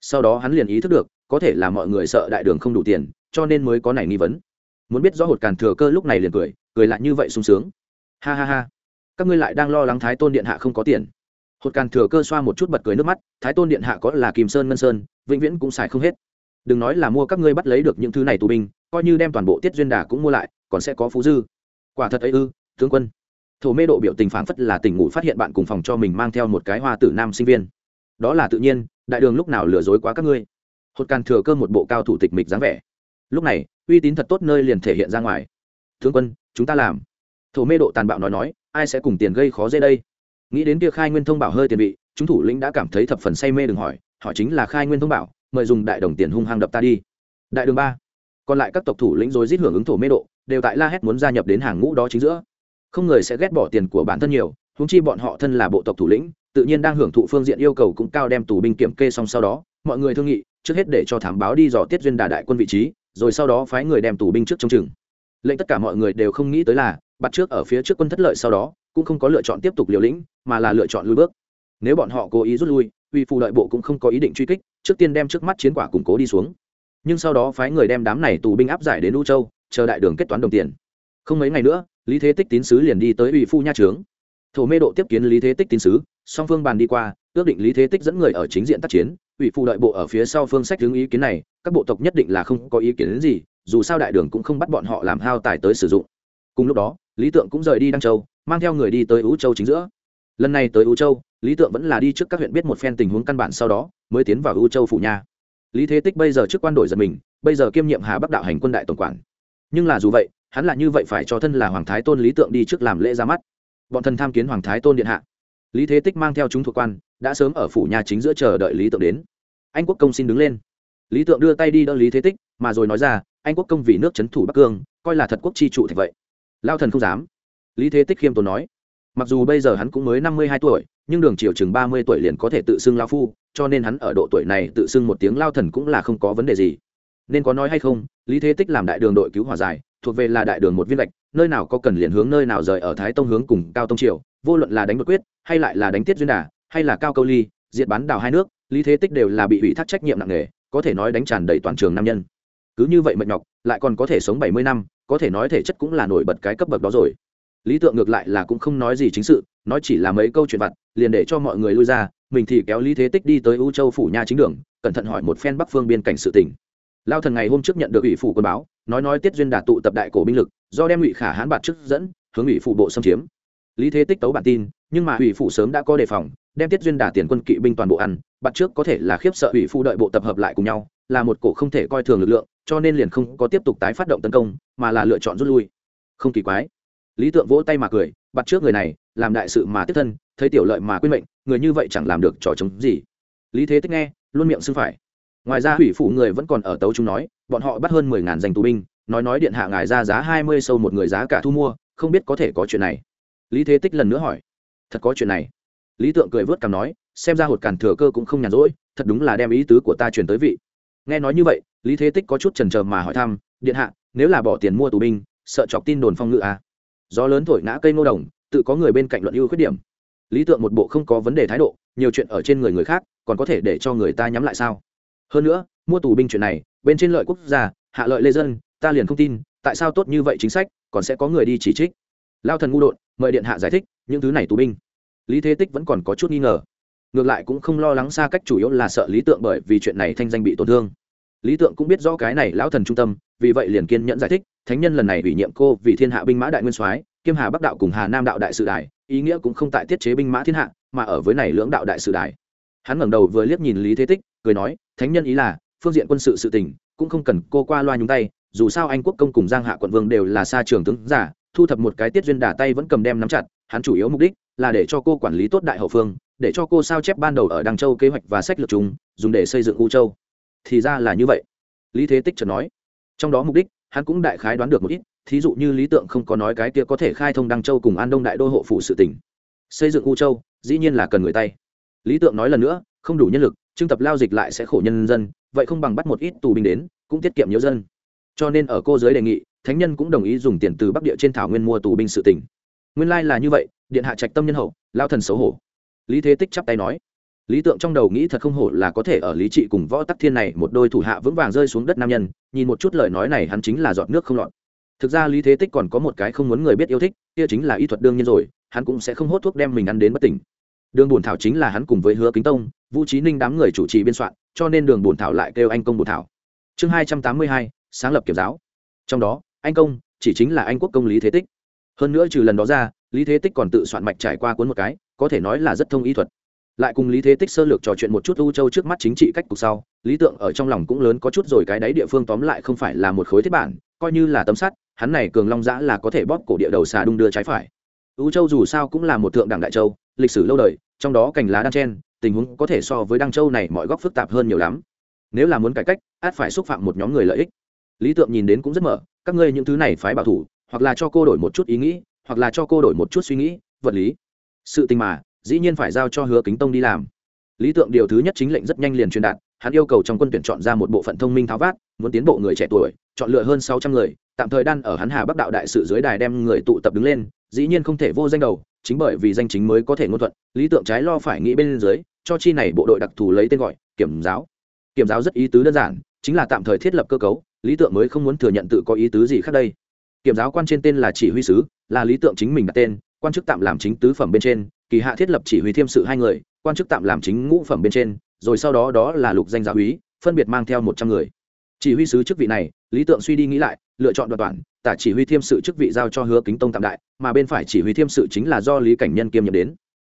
Sau đó hắn liền ý thức được, có thể là mọi người sợ đại đường không đủ tiền, cho nên mới có này nghi vấn. Muốn biết rõ hột càn thừa cơ lúc này liền cười cười lại như vậy sung sướng. Ha ha ha, các ngươi lại đang lo lắng thái tôn điện hạ không có tiền. Hột càn thừa cơ xoa một chút bật cười nước mắt, thái tôn điện hạ có là kim sơn ngân sơn, vĩnh viễn cũng xài không hết. Đừng nói là mua các ngươi bắt lấy được những thứ này tù binh, coi như đem toàn bộ tiết duyên đà cũng mua lại, còn sẽ có phú dư. Quả thật ấy ư, tướng quân thổ mê độ biểu tình phảng phất là tỉnh ngủ phát hiện bạn cùng phòng cho mình mang theo một cái hoa tử nam sinh viên. Đó là tự nhiên đại đường lúc nào lừa dối quá các ngươi. Hột càn thừa cơ một bộ cao thủ tịch mịch dáng vẻ. Lúc này uy tín thật tốt nơi liền thể hiện ra ngoài. Thương quân chúng ta làm. Thổ mê độ tàn bạo nói nói ai sẽ cùng tiền gây khó dễ đây? Nghĩ đến kia khai nguyên thông bảo hơi tiền bị, chúng thủ lĩnh đã cảm thấy thập phần say mê đừng hỏi họ chính là khai nguyên thông bảo mời dùng đại đồng tiền hung hăng đập ta đi. Đại đường ba. Còn lại các tộc thủ lĩnh rồi giết hưởng ứng thổ mê độ đều tại la hét muốn gia nhập đến hàng ngũ đó chính giữa không người sẽ ghét bỏ tiền của bản thân nhiều húng chi bọn họ thân là bộ tộc thủ lĩnh, tự nhiên đang hưởng thụ phương diện yêu cầu cũng cao đem tù binh kiểm kê xong sau đó, mọi người thương nghị, trước hết để cho thám báo đi dò tiết duyên đà đại quân vị trí, rồi sau đó phái người đem tù binh trước trong chừng. Lệnh tất cả mọi người đều không nghĩ tới là, bắt trước ở phía trước quân thất lợi sau đó, cũng không có lựa chọn tiếp tục liều lĩnh, mà là lựa chọn lui bước. Nếu bọn họ cố ý rút lui, uy phù lợi bộ cũng không có ý định truy kích, trước tiên đem trước mắt chiến quả củng cố đi xuống. Nhưng sau đó phái người đem đám này tù binh áp giải đến u châu, chờ đại đường kết toán đồng tiền. Không mấy ngày nữa lý thế tích tín sứ liền đi tới ủy phu nha trướng. Thổ mê độ tiếp kiến lý thế tích tín sứ, song phương bàn đi qua, ước định lý thế tích dẫn người ở chính diện tác chiến. Ủy phu đợi bộ ở phía sau phương sách hướng ý kiến này, các bộ tộc nhất định là không có ý kiến đến gì, dù sao đại đường cũng không bắt bọn họ làm hao tài tới sử dụng. Cùng lúc đó, lý tượng cũng rời đi đăng châu, mang theo người đi tới ú châu chính giữa. Lần này tới ú châu, lý tượng vẫn là đi trước các huyện biết một phen tình huống căn bản sau đó, mới tiến vào ú châu phủ nha. Lý thế tích bây giờ trước quan đổi giật mình, bây giờ kiêm nhiệm hà bắc đạo hành quân đại tổng quản. Nhưng là dù vậy hắn là như vậy phải cho thân là hoàng thái tôn lý tượng đi trước làm lễ ra mắt. Bọn thần tham kiến hoàng thái tôn điện hạ. Lý thế tích mang theo chúng thuộc quan, đã sớm ở phủ nhà chính giữa chờ đợi lý tượng đến. Anh quốc công xin đứng lên. Lý tượng đưa tay đi đỡ lý thế tích, mà rồi nói ra, anh quốc công vì nước c h ấ n thủ bắc cương, coi là thật quốc chi trụ thành vậy. Lao thần không dám. Lý thế tích khiêm tốn nói. Mặc dù bây giờ hắn cũng mới năm mươi hai tuổi, nhưng đường triều chừng ba mươi tuổi liền có thể tự xưng lao phu, cho nên hắn ở độ tuổi này tự xưng một tiếng lao thần cũng là không có vấn đề gì. Nên có nói hay không, lý thế tích làm đại đường đội cứu hỏa giải thuộc về là đại đường một viên lệch nơi nào có cần liền hướng nơi nào rời ở thái tông hướng cùng cao tông triều, vô luận là đánh bất quyết, hay lại là đánh tiết duyên đà, hay là cao câu ly, diệt bán đảo hai nước, lý thế tích đều là bị ủy thác trách nhiệm nặng nề, có thể nói đánh tràn đầy toàn trường nam nhân cứ như vậy mệt nhọc, lại còn có thể sống bảy mươi năm, có thể nói thể chất cũng là nổi bật cái cấp bậc đó rồi lý tượng ngược lại là cũng không nói gì chính sự, nói chỉ là mấy câu chuyện vặt, liền để cho mọi người lui ra, mình thì kéo lý thế tích đi tới u châu phủ nha chính đường, cẩn thận hỏi một phen bắc phương biên cảnh sự tình. lao thần ngày hôm trước nhận được ủy phủ quân báo nói nói tiết duyên đạt tụ tập đại cổ binh lực, do đem ủy khả hãn bạt chức dẫn, hướng ủy phụ bộ xâm chiếm. Lý thế tích tấu bản tin, nhưng mà ủy phụ sớm đã có đề phòng, đem tiết duyên đà tiền quân kỵ binh toàn bộ ăn bắt trước có thể là khiếp sợ ủy phụ đợi bộ tập hợp lại cùng nhau, là một cổ không thể coi thường lực lượng, cho nên liền không có tiếp tục tái phát động tấn công, mà là lựa chọn rút lui. Không kỳ quái. Lý tượng vỗ tay mà cười bắt trước người này, làm đại sự mà tiếp thân, thấy tiểu lợi mà quyết mệnh, người như vậy chẳng làm được trò chống gì. Lý thế tích nghe, luôn miệng xưng phải ngoài ra hủy phụ người vẫn còn ở tấu chúng nói, bọn họ bắt hơn mười ngàn danh tù binh, nói nói điện hạ ngài ra giá hai mươi sâu một người giá cả thu mua, không biết có thể có chuyện này. Lý thế tích lần nữa hỏi, thật có chuyện này? Lý tượng cười vớt cằm nói, xem ra hột cản thừa cơ cũng không nhàn rỗi, thật đúng là đem ý tứ của ta truyền tới vị. Nghe nói như vậy, lý thế tích có chút trần trờ mà hỏi thăm, điện hạ, nếu là bỏ tiền mua tù binh, sợ chọc tin đồn phong ngự à? gió lớn thổi ngã cây ngô đồng, tự có người bên cạnh luận ưu khuyết điểm. Lý tượng một bộ không có vấn đề thái độ, nhiều chuyện ở trên người người khác, còn có thể để cho người ta nhắm lại sao? Hơn nữa, mua tù binh chuyện này, bên trên lợi quốc gia, hạ lợi lê dân, ta liền không tin, tại sao tốt như vậy chính sách, còn sẽ có người đi chỉ trích. Lao thần ngu đột mời điện hạ giải thích, những thứ này tù binh. Lý thế tích vẫn còn có chút nghi ngờ. Ngược lại cũng không lo lắng xa cách chủ yếu là sợ lý tượng bởi vì chuyện này thanh danh bị tổn thương. Lý tượng cũng biết rõ cái này lão thần trung tâm, vì vậy liền kiên nhẫn giải thích, thánh nhân lần này ủy nhiệm cô vì thiên hạ binh mã đại nguyên soái, kiêm hà bắc đạo cùng hà nam đạo đại sự đài, ý nghĩa cũng không tại tiết chế binh mã thiên hạ, mà ở với này lưỡng đạo đại sự đài. Hắn ngẩng đầu vừa liếc nhìn lý thế tích, cười nói thánh nhân ý là, phương diện quân sự sự tình, cũng không cần cô qua loa nhúng tay, dù sao anh quốc công cùng giang hạ quận vương đều là xa trường tướng giả, thu thập một cái tiết duyên đả tay vẫn cầm đem nắm chặt, hắn chủ yếu mục đích là để cho cô quản lý tốt đại hậu phương, để cho cô sao chép ban đầu ở đăng châu kế hoạch và sách lược chúng, dùng để xây dựng u châu. Thì ra là như vậy. Lý thế tích chợt nói. Trong đó mục đích, hắn cũng đại khái đoán được một ít, thí dụ như lý tượng không có nói cái kia có thể khai thông đăng châu cùng an đông đại đô hộ phủ sự tỉnh xây dựng u châu, dĩ nhiên là cần người tay. Lý tượng nói lần nữa, không đủ nhân lực trưng tập lao dịch lại sẽ khổ nhân dân, vậy không bằng bắt một ít tù binh đến, cũng tiết kiệm nhiều dân. Cho nên ở cô giới đề nghị, thánh nhân cũng đồng ý dùng tiền từ bắc địa trên thảo nguyên mua tù binh sự tỉnh nguyên lai là như vậy, điện hạ trạch tâm nhân hậu, lao thần xấu hổ. Lý thế tích chắp tay nói. Lý tượng trong đầu nghĩ thật không hổ là có thể ở lý trị cùng võ tắc thiên này một đôi thủ hạ vững vàng rơi xuống đất nam nhân, nhìn một chút lời nói này hắn chính là giọt nước không lọt. Thực ra lý thế tích còn có một cái không muốn người biết yêu thích, kia chính là y thuật đương nhiên rồi, hắn cũng sẽ không hốt thuốc đem mình ăn đến bất tỉnh đường bổn thảo chính là hắn cùng với hứa kính tông, vũ trí ninh đám người chủ trì biên soạn, cho nên đường bổn thảo lại kêu anh công bổn thảo. Chương hai trăm tám mươi hai, sáng lập kiểm giáo. Trong đó, anh công chỉ chính là anh quốc công lý thế tích. Hơn nữa trừ lần đó ra, lý thế tích còn tự soạn mạch trải qua cuốn một cái, có thể nói là rất thông ý thuật. Lại cùng lý thế tích sơ lược trò chuyện một chút u châu trước mắt chính trị cách cục sau, lý tượng ở trong lòng cũng lớn có chút rồi cái đáy địa phương tóm lại không phải là một khối thiết bản, coi như là tấm sắt, hắn này cường long giã là có thể bóp cổ địa đầu xà đung đưa trái phải. U châu dù sao cũng là một thượng đẳng đại châu lịch sử lâu đời, trong đó cành lá đan chen, tình huống có thể so với đăng châu này mọi góc phức tạp hơn nhiều lắm. Nếu là muốn cải cách, át phải xúc phạm một nhóm người lợi ích. Lý tượng nhìn đến cũng rất mở, các ngươi những thứ này phái bảo thủ, hoặc là cho cô đổi một chút ý nghĩ, hoặc là cho cô đổi một chút suy nghĩ, vật lý. Sự tình mà, dĩ nhiên phải giao cho hứa kính tông đi làm. Lý tượng điều thứ nhất chính lệnh rất nhanh liền truyền đạt, hắn yêu cầu trong quân tuyển chọn ra một bộ phận thông minh tháo vát, muốn tiến bộ người trẻ tuổi, chọn lựa hơn sáu trăm người, tạm thời đan ở hắn hà bắc đạo đại sự dưới đài đem người tụ tập đứng lên, dĩ nhiên không thể vô danh đầu chính bởi vì danh chính mới có thể ngôn thuận, lý tượng trái lo phải nghĩ bên dưới, cho chi này bộ đội đặc thù lấy tên gọi, kiểm giáo. Kiểm giáo rất ý tứ đơn giản, chính là tạm thời thiết lập cơ cấu, lý tượng mới không muốn thừa nhận tự có ý tứ gì khác đây. Kiểm giáo quan trên tên là chỉ huy sứ, là lý tượng chính mình đặt tên, quan chức tạm làm chính tứ phẩm bên trên, kỳ hạ thiết lập chỉ huy thiêm sự hai người, quan chức tạm làm chính ngũ phẩm bên trên, rồi sau đó đó là lục danh giáo úy, phân biệt mang theo một trăm người. Chỉ huy sứ chức vị này, lý tượng suy đi nghĩ lại lựa chọn đoạn toàn, tả chỉ huy thiêm sự chức vị giao cho hứa kính tông tạm đại, mà bên phải chỉ huy thiêm sự chính là do lý cảnh nhân kiêm nhiệm đến.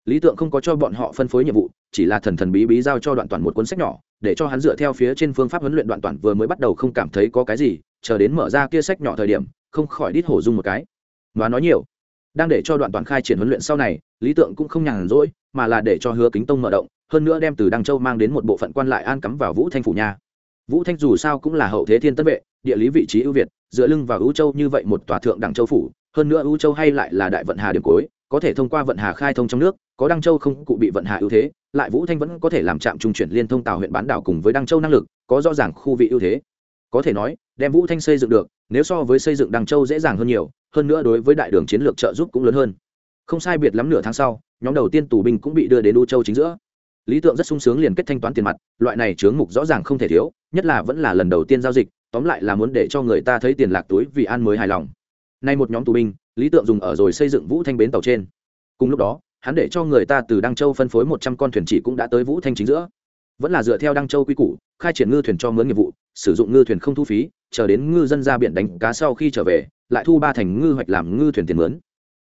Lý tượng không có cho bọn họ phân phối nhiệm vụ, chỉ là thần thần bí bí giao cho đoạn toàn một cuốn sách nhỏ, để cho hắn dựa theo phía trên phương pháp huấn luyện đoạn toàn vừa mới bắt đầu không cảm thấy có cái gì, chờ đến mở ra kia sách nhỏ thời điểm, không khỏi đít hổ dung một cái. Nói nói nhiều. Đang để cho đoạn toàn khai triển huấn luyện sau này, lý tượng cũng không nhàn rỗi, mà là để cho hứa kính tông mở động, hơn nữa đem từ đăng châu mang đến một bộ phận quan lại an cắm vào vũ thanh phủ nha. Vũ thanh dù sao cũng là hậu thế thiên tân vệ, địa lý vị trí ưu việt dựa lưng vào ưu châu như vậy một tòa thượng đẳng châu phủ, hơn nữa ưu châu hay lại là đại vận hà điểm cuối, có thể thông qua vận hà khai thông trong nước, có đăng châu không cụ bị vận hà ưu thế, lại vũ thanh vẫn có thể làm trạm trung chuyển liên thông tàu huyện bán đảo cùng với đăng châu năng lực, có rõ ràng khu vị ưu thế. Có thể nói, đem vũ thanh xây dựng được, nếu so với xây dựng đăng châu dễ dàng hơn nhiều, hơn nữa đối với đại đường chiến lược trợ giúp cũng lớn hơn. Không sai biệt lắm nửa tháng sau, nhóm đầu tiên tù binh cũng bị đưa đến ưu châu chính giữa. Lý tượng rất sung sướng liền kết thanh toán tiền mặt, loại này chướng mục rõ ràng không thể thiếu, nhất là vẫn là lần đầu tiên giao dịch tóm lại là muốn để cho người ta thấy tiền lạc túi vì an mới hài lòng. Nay một nhóm tù binh, lý tượng dùng ở rồi xây dựng vũ thanh bến tàu trên. Cùng lúc đó, hắn để cho người ta từ đăng châu phân phối một trăm con thuyền chỉ cũng đã tới vũ thanh chính giữa. Vẫn là dựa theo đăng châu quy củ, khai triển ngư thuyền cho mướn nghiệp vụ, sử dụng ngư thuyền không thu phí, chờ đến ngư dân ra biển đánh cá sau khi trở về, lại thu ba thành ngư hoạch làm ngư thuyền tiền mướn.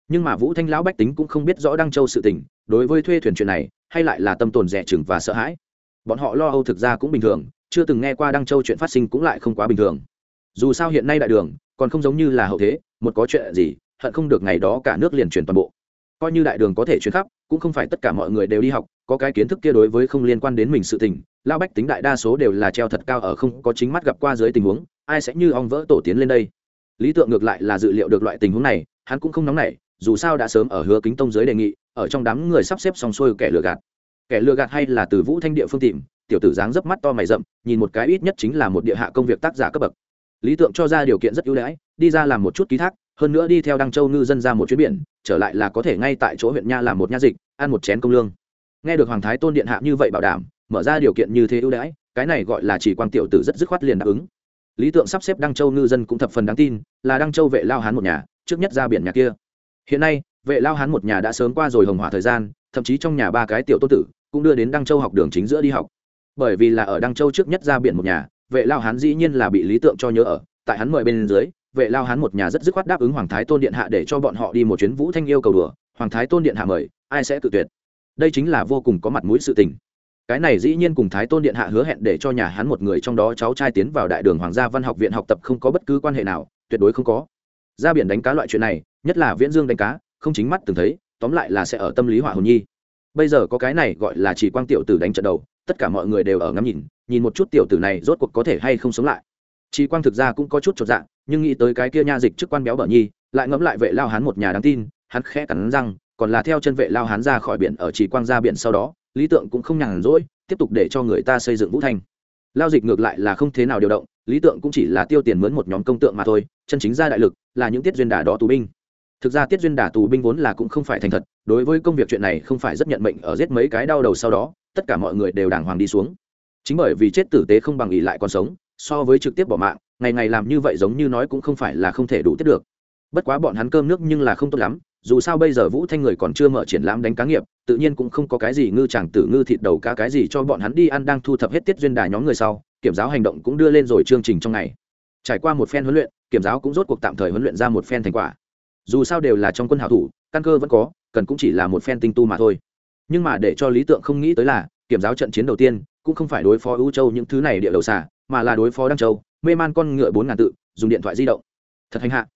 Nhưng mà vũ thanh lão bách tính cũng không biết rõ đăng châu sự tình, đối với thuê thuyền chuyện này, hay lại là tâm tồn rẻ chừng và sợ hãi. Bọn họ lo âu thực ra cũng bình thường chưa từng nghe qua đăng châu chuyện phát sinh cũng lại không quá bình thường. Dù sao hiện nay đại đường, còn không giống như là hậu thế, một có chuyện gì, hận không được ngày đó cả nước liền truyền toàn bộ. Coi như đại đường có thể truyền khắp, cũng không phải tất cả mọi người đều đi học, có cái kiến thức kia đối với không liên quan đến mình sự tình lao bách tính đại đa số đều là treo thật cao ở không có chính mắt gặp qua dưới tình huống, ai sẽ như ong vỡ tổ tiến lên đây? Lý tượng ngược lại là dự liệu được loại tình huống này, hắn cũng không nóng nảy, dù sao đã sớm ở hứa kính tông giới đề nghị, ở trong đám người sắp xếp xong xuôi kẻ lừa gạt. Kẻ lừa gạt hay là từ vũ thanh địa phương tìm tiểu tử dáng dấp mắt to mày rậm, nhìn một cái ít nhất chính là một địa hạ công việc tác giả cấp bậc. Lý tượng cho ra điều kiện rất ưu đãi, đi ra làm một chút ký thác, hơn nữa đi theo đăng châu ngư dân ra một chuyến biển, trở lại là có thể ngay tại chỗ huyện nha làm một nha dịch, ăn một chén công lương. Nghe được hoàng thái tôn điện hạ như vậy bảo đảm, mở ra điều kiện như thế ưu đãi, cái này gọi là chỉ quang tiểu tử rất dứt khoát liền đáp ứng. Lý tượng sắp xếp đăng châu ngư dân cũng thập phần đáng tin, là đăng châu vệ lao hán một nhà, trước nhất ra biển nhà kia. Hiện nay, vệ lao hán một nhà đã sớm qua rồi hồng hỏa thời gian, thậm chí trong nhà ba cái tiểu tôn tử cũng đưa đến đăng châu học đường chính giữa đi học bởi vì là ở đăng châu trước nhất ra biển một nhà, vệ lao hán dĩ nhiên là bị lý tượng cho nhớ ở. Tại hắn mời bên dưới, vệ lao hán một nhà rất dứt khoát đáp ứng hoàng thái tôn điện hạ để cho bọn họ đi một chuyến vũ thanh yêu cầu đùa. Hoàng thái tôn điện hạ mời, ai sẽ tự tuyệt? Đây chính là vô cùng có mặt mũi sự tình. Cái này dĩ nhiên cùng thái tôn điện hạ hứa hẹn để cho nhà hắn một người trong đó cháu trai tiến vào đại đường hoàng gia văn học viện học tập không có bất cứ quan hệ nào, tuyệt đối không có. Ra biển đánh cá loại chuyện này, nhất là viễn dương đánh cá, không chính mắt từng thấy, tóm lại là sẽ ở tâm lý hỏa hồn nhi. Bây giờ có cái này gọi là chỉ quang tiểu tử đánh trận đầu tất cả mọi người đều ở ngắm nhìn nhìn một chút tiểu tử này rốt cuộc có thể hay không sống lại chỉ quang thực ra cũng có chút chột dạ nhưng nghĩ tới cái kia nha dịch chức quan béo bở nhi, lại ngẫm lại vệ lao hán một nhà đáng tin, hắn khẽ cắn răng, còn là theo chân vệ lao hán ra khỏi biển ở chỉ quang ra biển sau đó, lý tượng cũng không nhàn rỗi, tiếp tục để cho người ta xây dựng vũ thành. lao dịch ngược lại là không thế nào điều động, lý tượng cũng chỉ là tiêu tiền mướn một nhóm công tượng mà thôi, chân chính ra đại lực là những tiết duyên đà đó tù binh thực ra tiết duyên đà tù binh vốn là cũng không phải thành thật, đối với công việc chuyện này không phải rất nhận mệnh ở giết mấy cái đau đầu sau đó tất cả mọi người đều đàng hoàng đi xuống. Chính bởi vì chết tử tế không bằng ỉ lại còn sống, so với trực tiếp bỏ mạng, ngày ngày làm như vậy giống như nói cũng không phải là không thể đủ tiết được. Bất quá bọn hắn cơm nước nhưng là không tốt lắm, dù sao bây giờ vũ thanh người còn chưa mở triển lãm đánh cá nghiệp, tự nhiên cũng không có cái gì ngư chẳng tử ngư thịt đầu cá cái gì cho bọn hắn đi ăn đang thu thập hết tiết duyên đài nhóm người sau, kiểm giáo hành động cũng đưa lên rồi chương trình trong ngày. Trải qua một phen huấn luyện, kiểm giáo cũng rốt cuộc tạm thời huấn luyện ra một phen thành quả. Dù sao đều là trong quân hảo thủ, căn cơ vẫn có, cần cũng chỉ là một phen tinh tu mà thôi nhưng mà để cho lý tượng không nghĩ tới là, kiểm giáo trận chiến đầu tiên, cũng không phải đối phó ưu châu những thứ này địa đầu xả mà là đối phó đăng châu, mê man con ngựa bốn ngàn tự, dùng điện thoại di động. Thật hành hạ.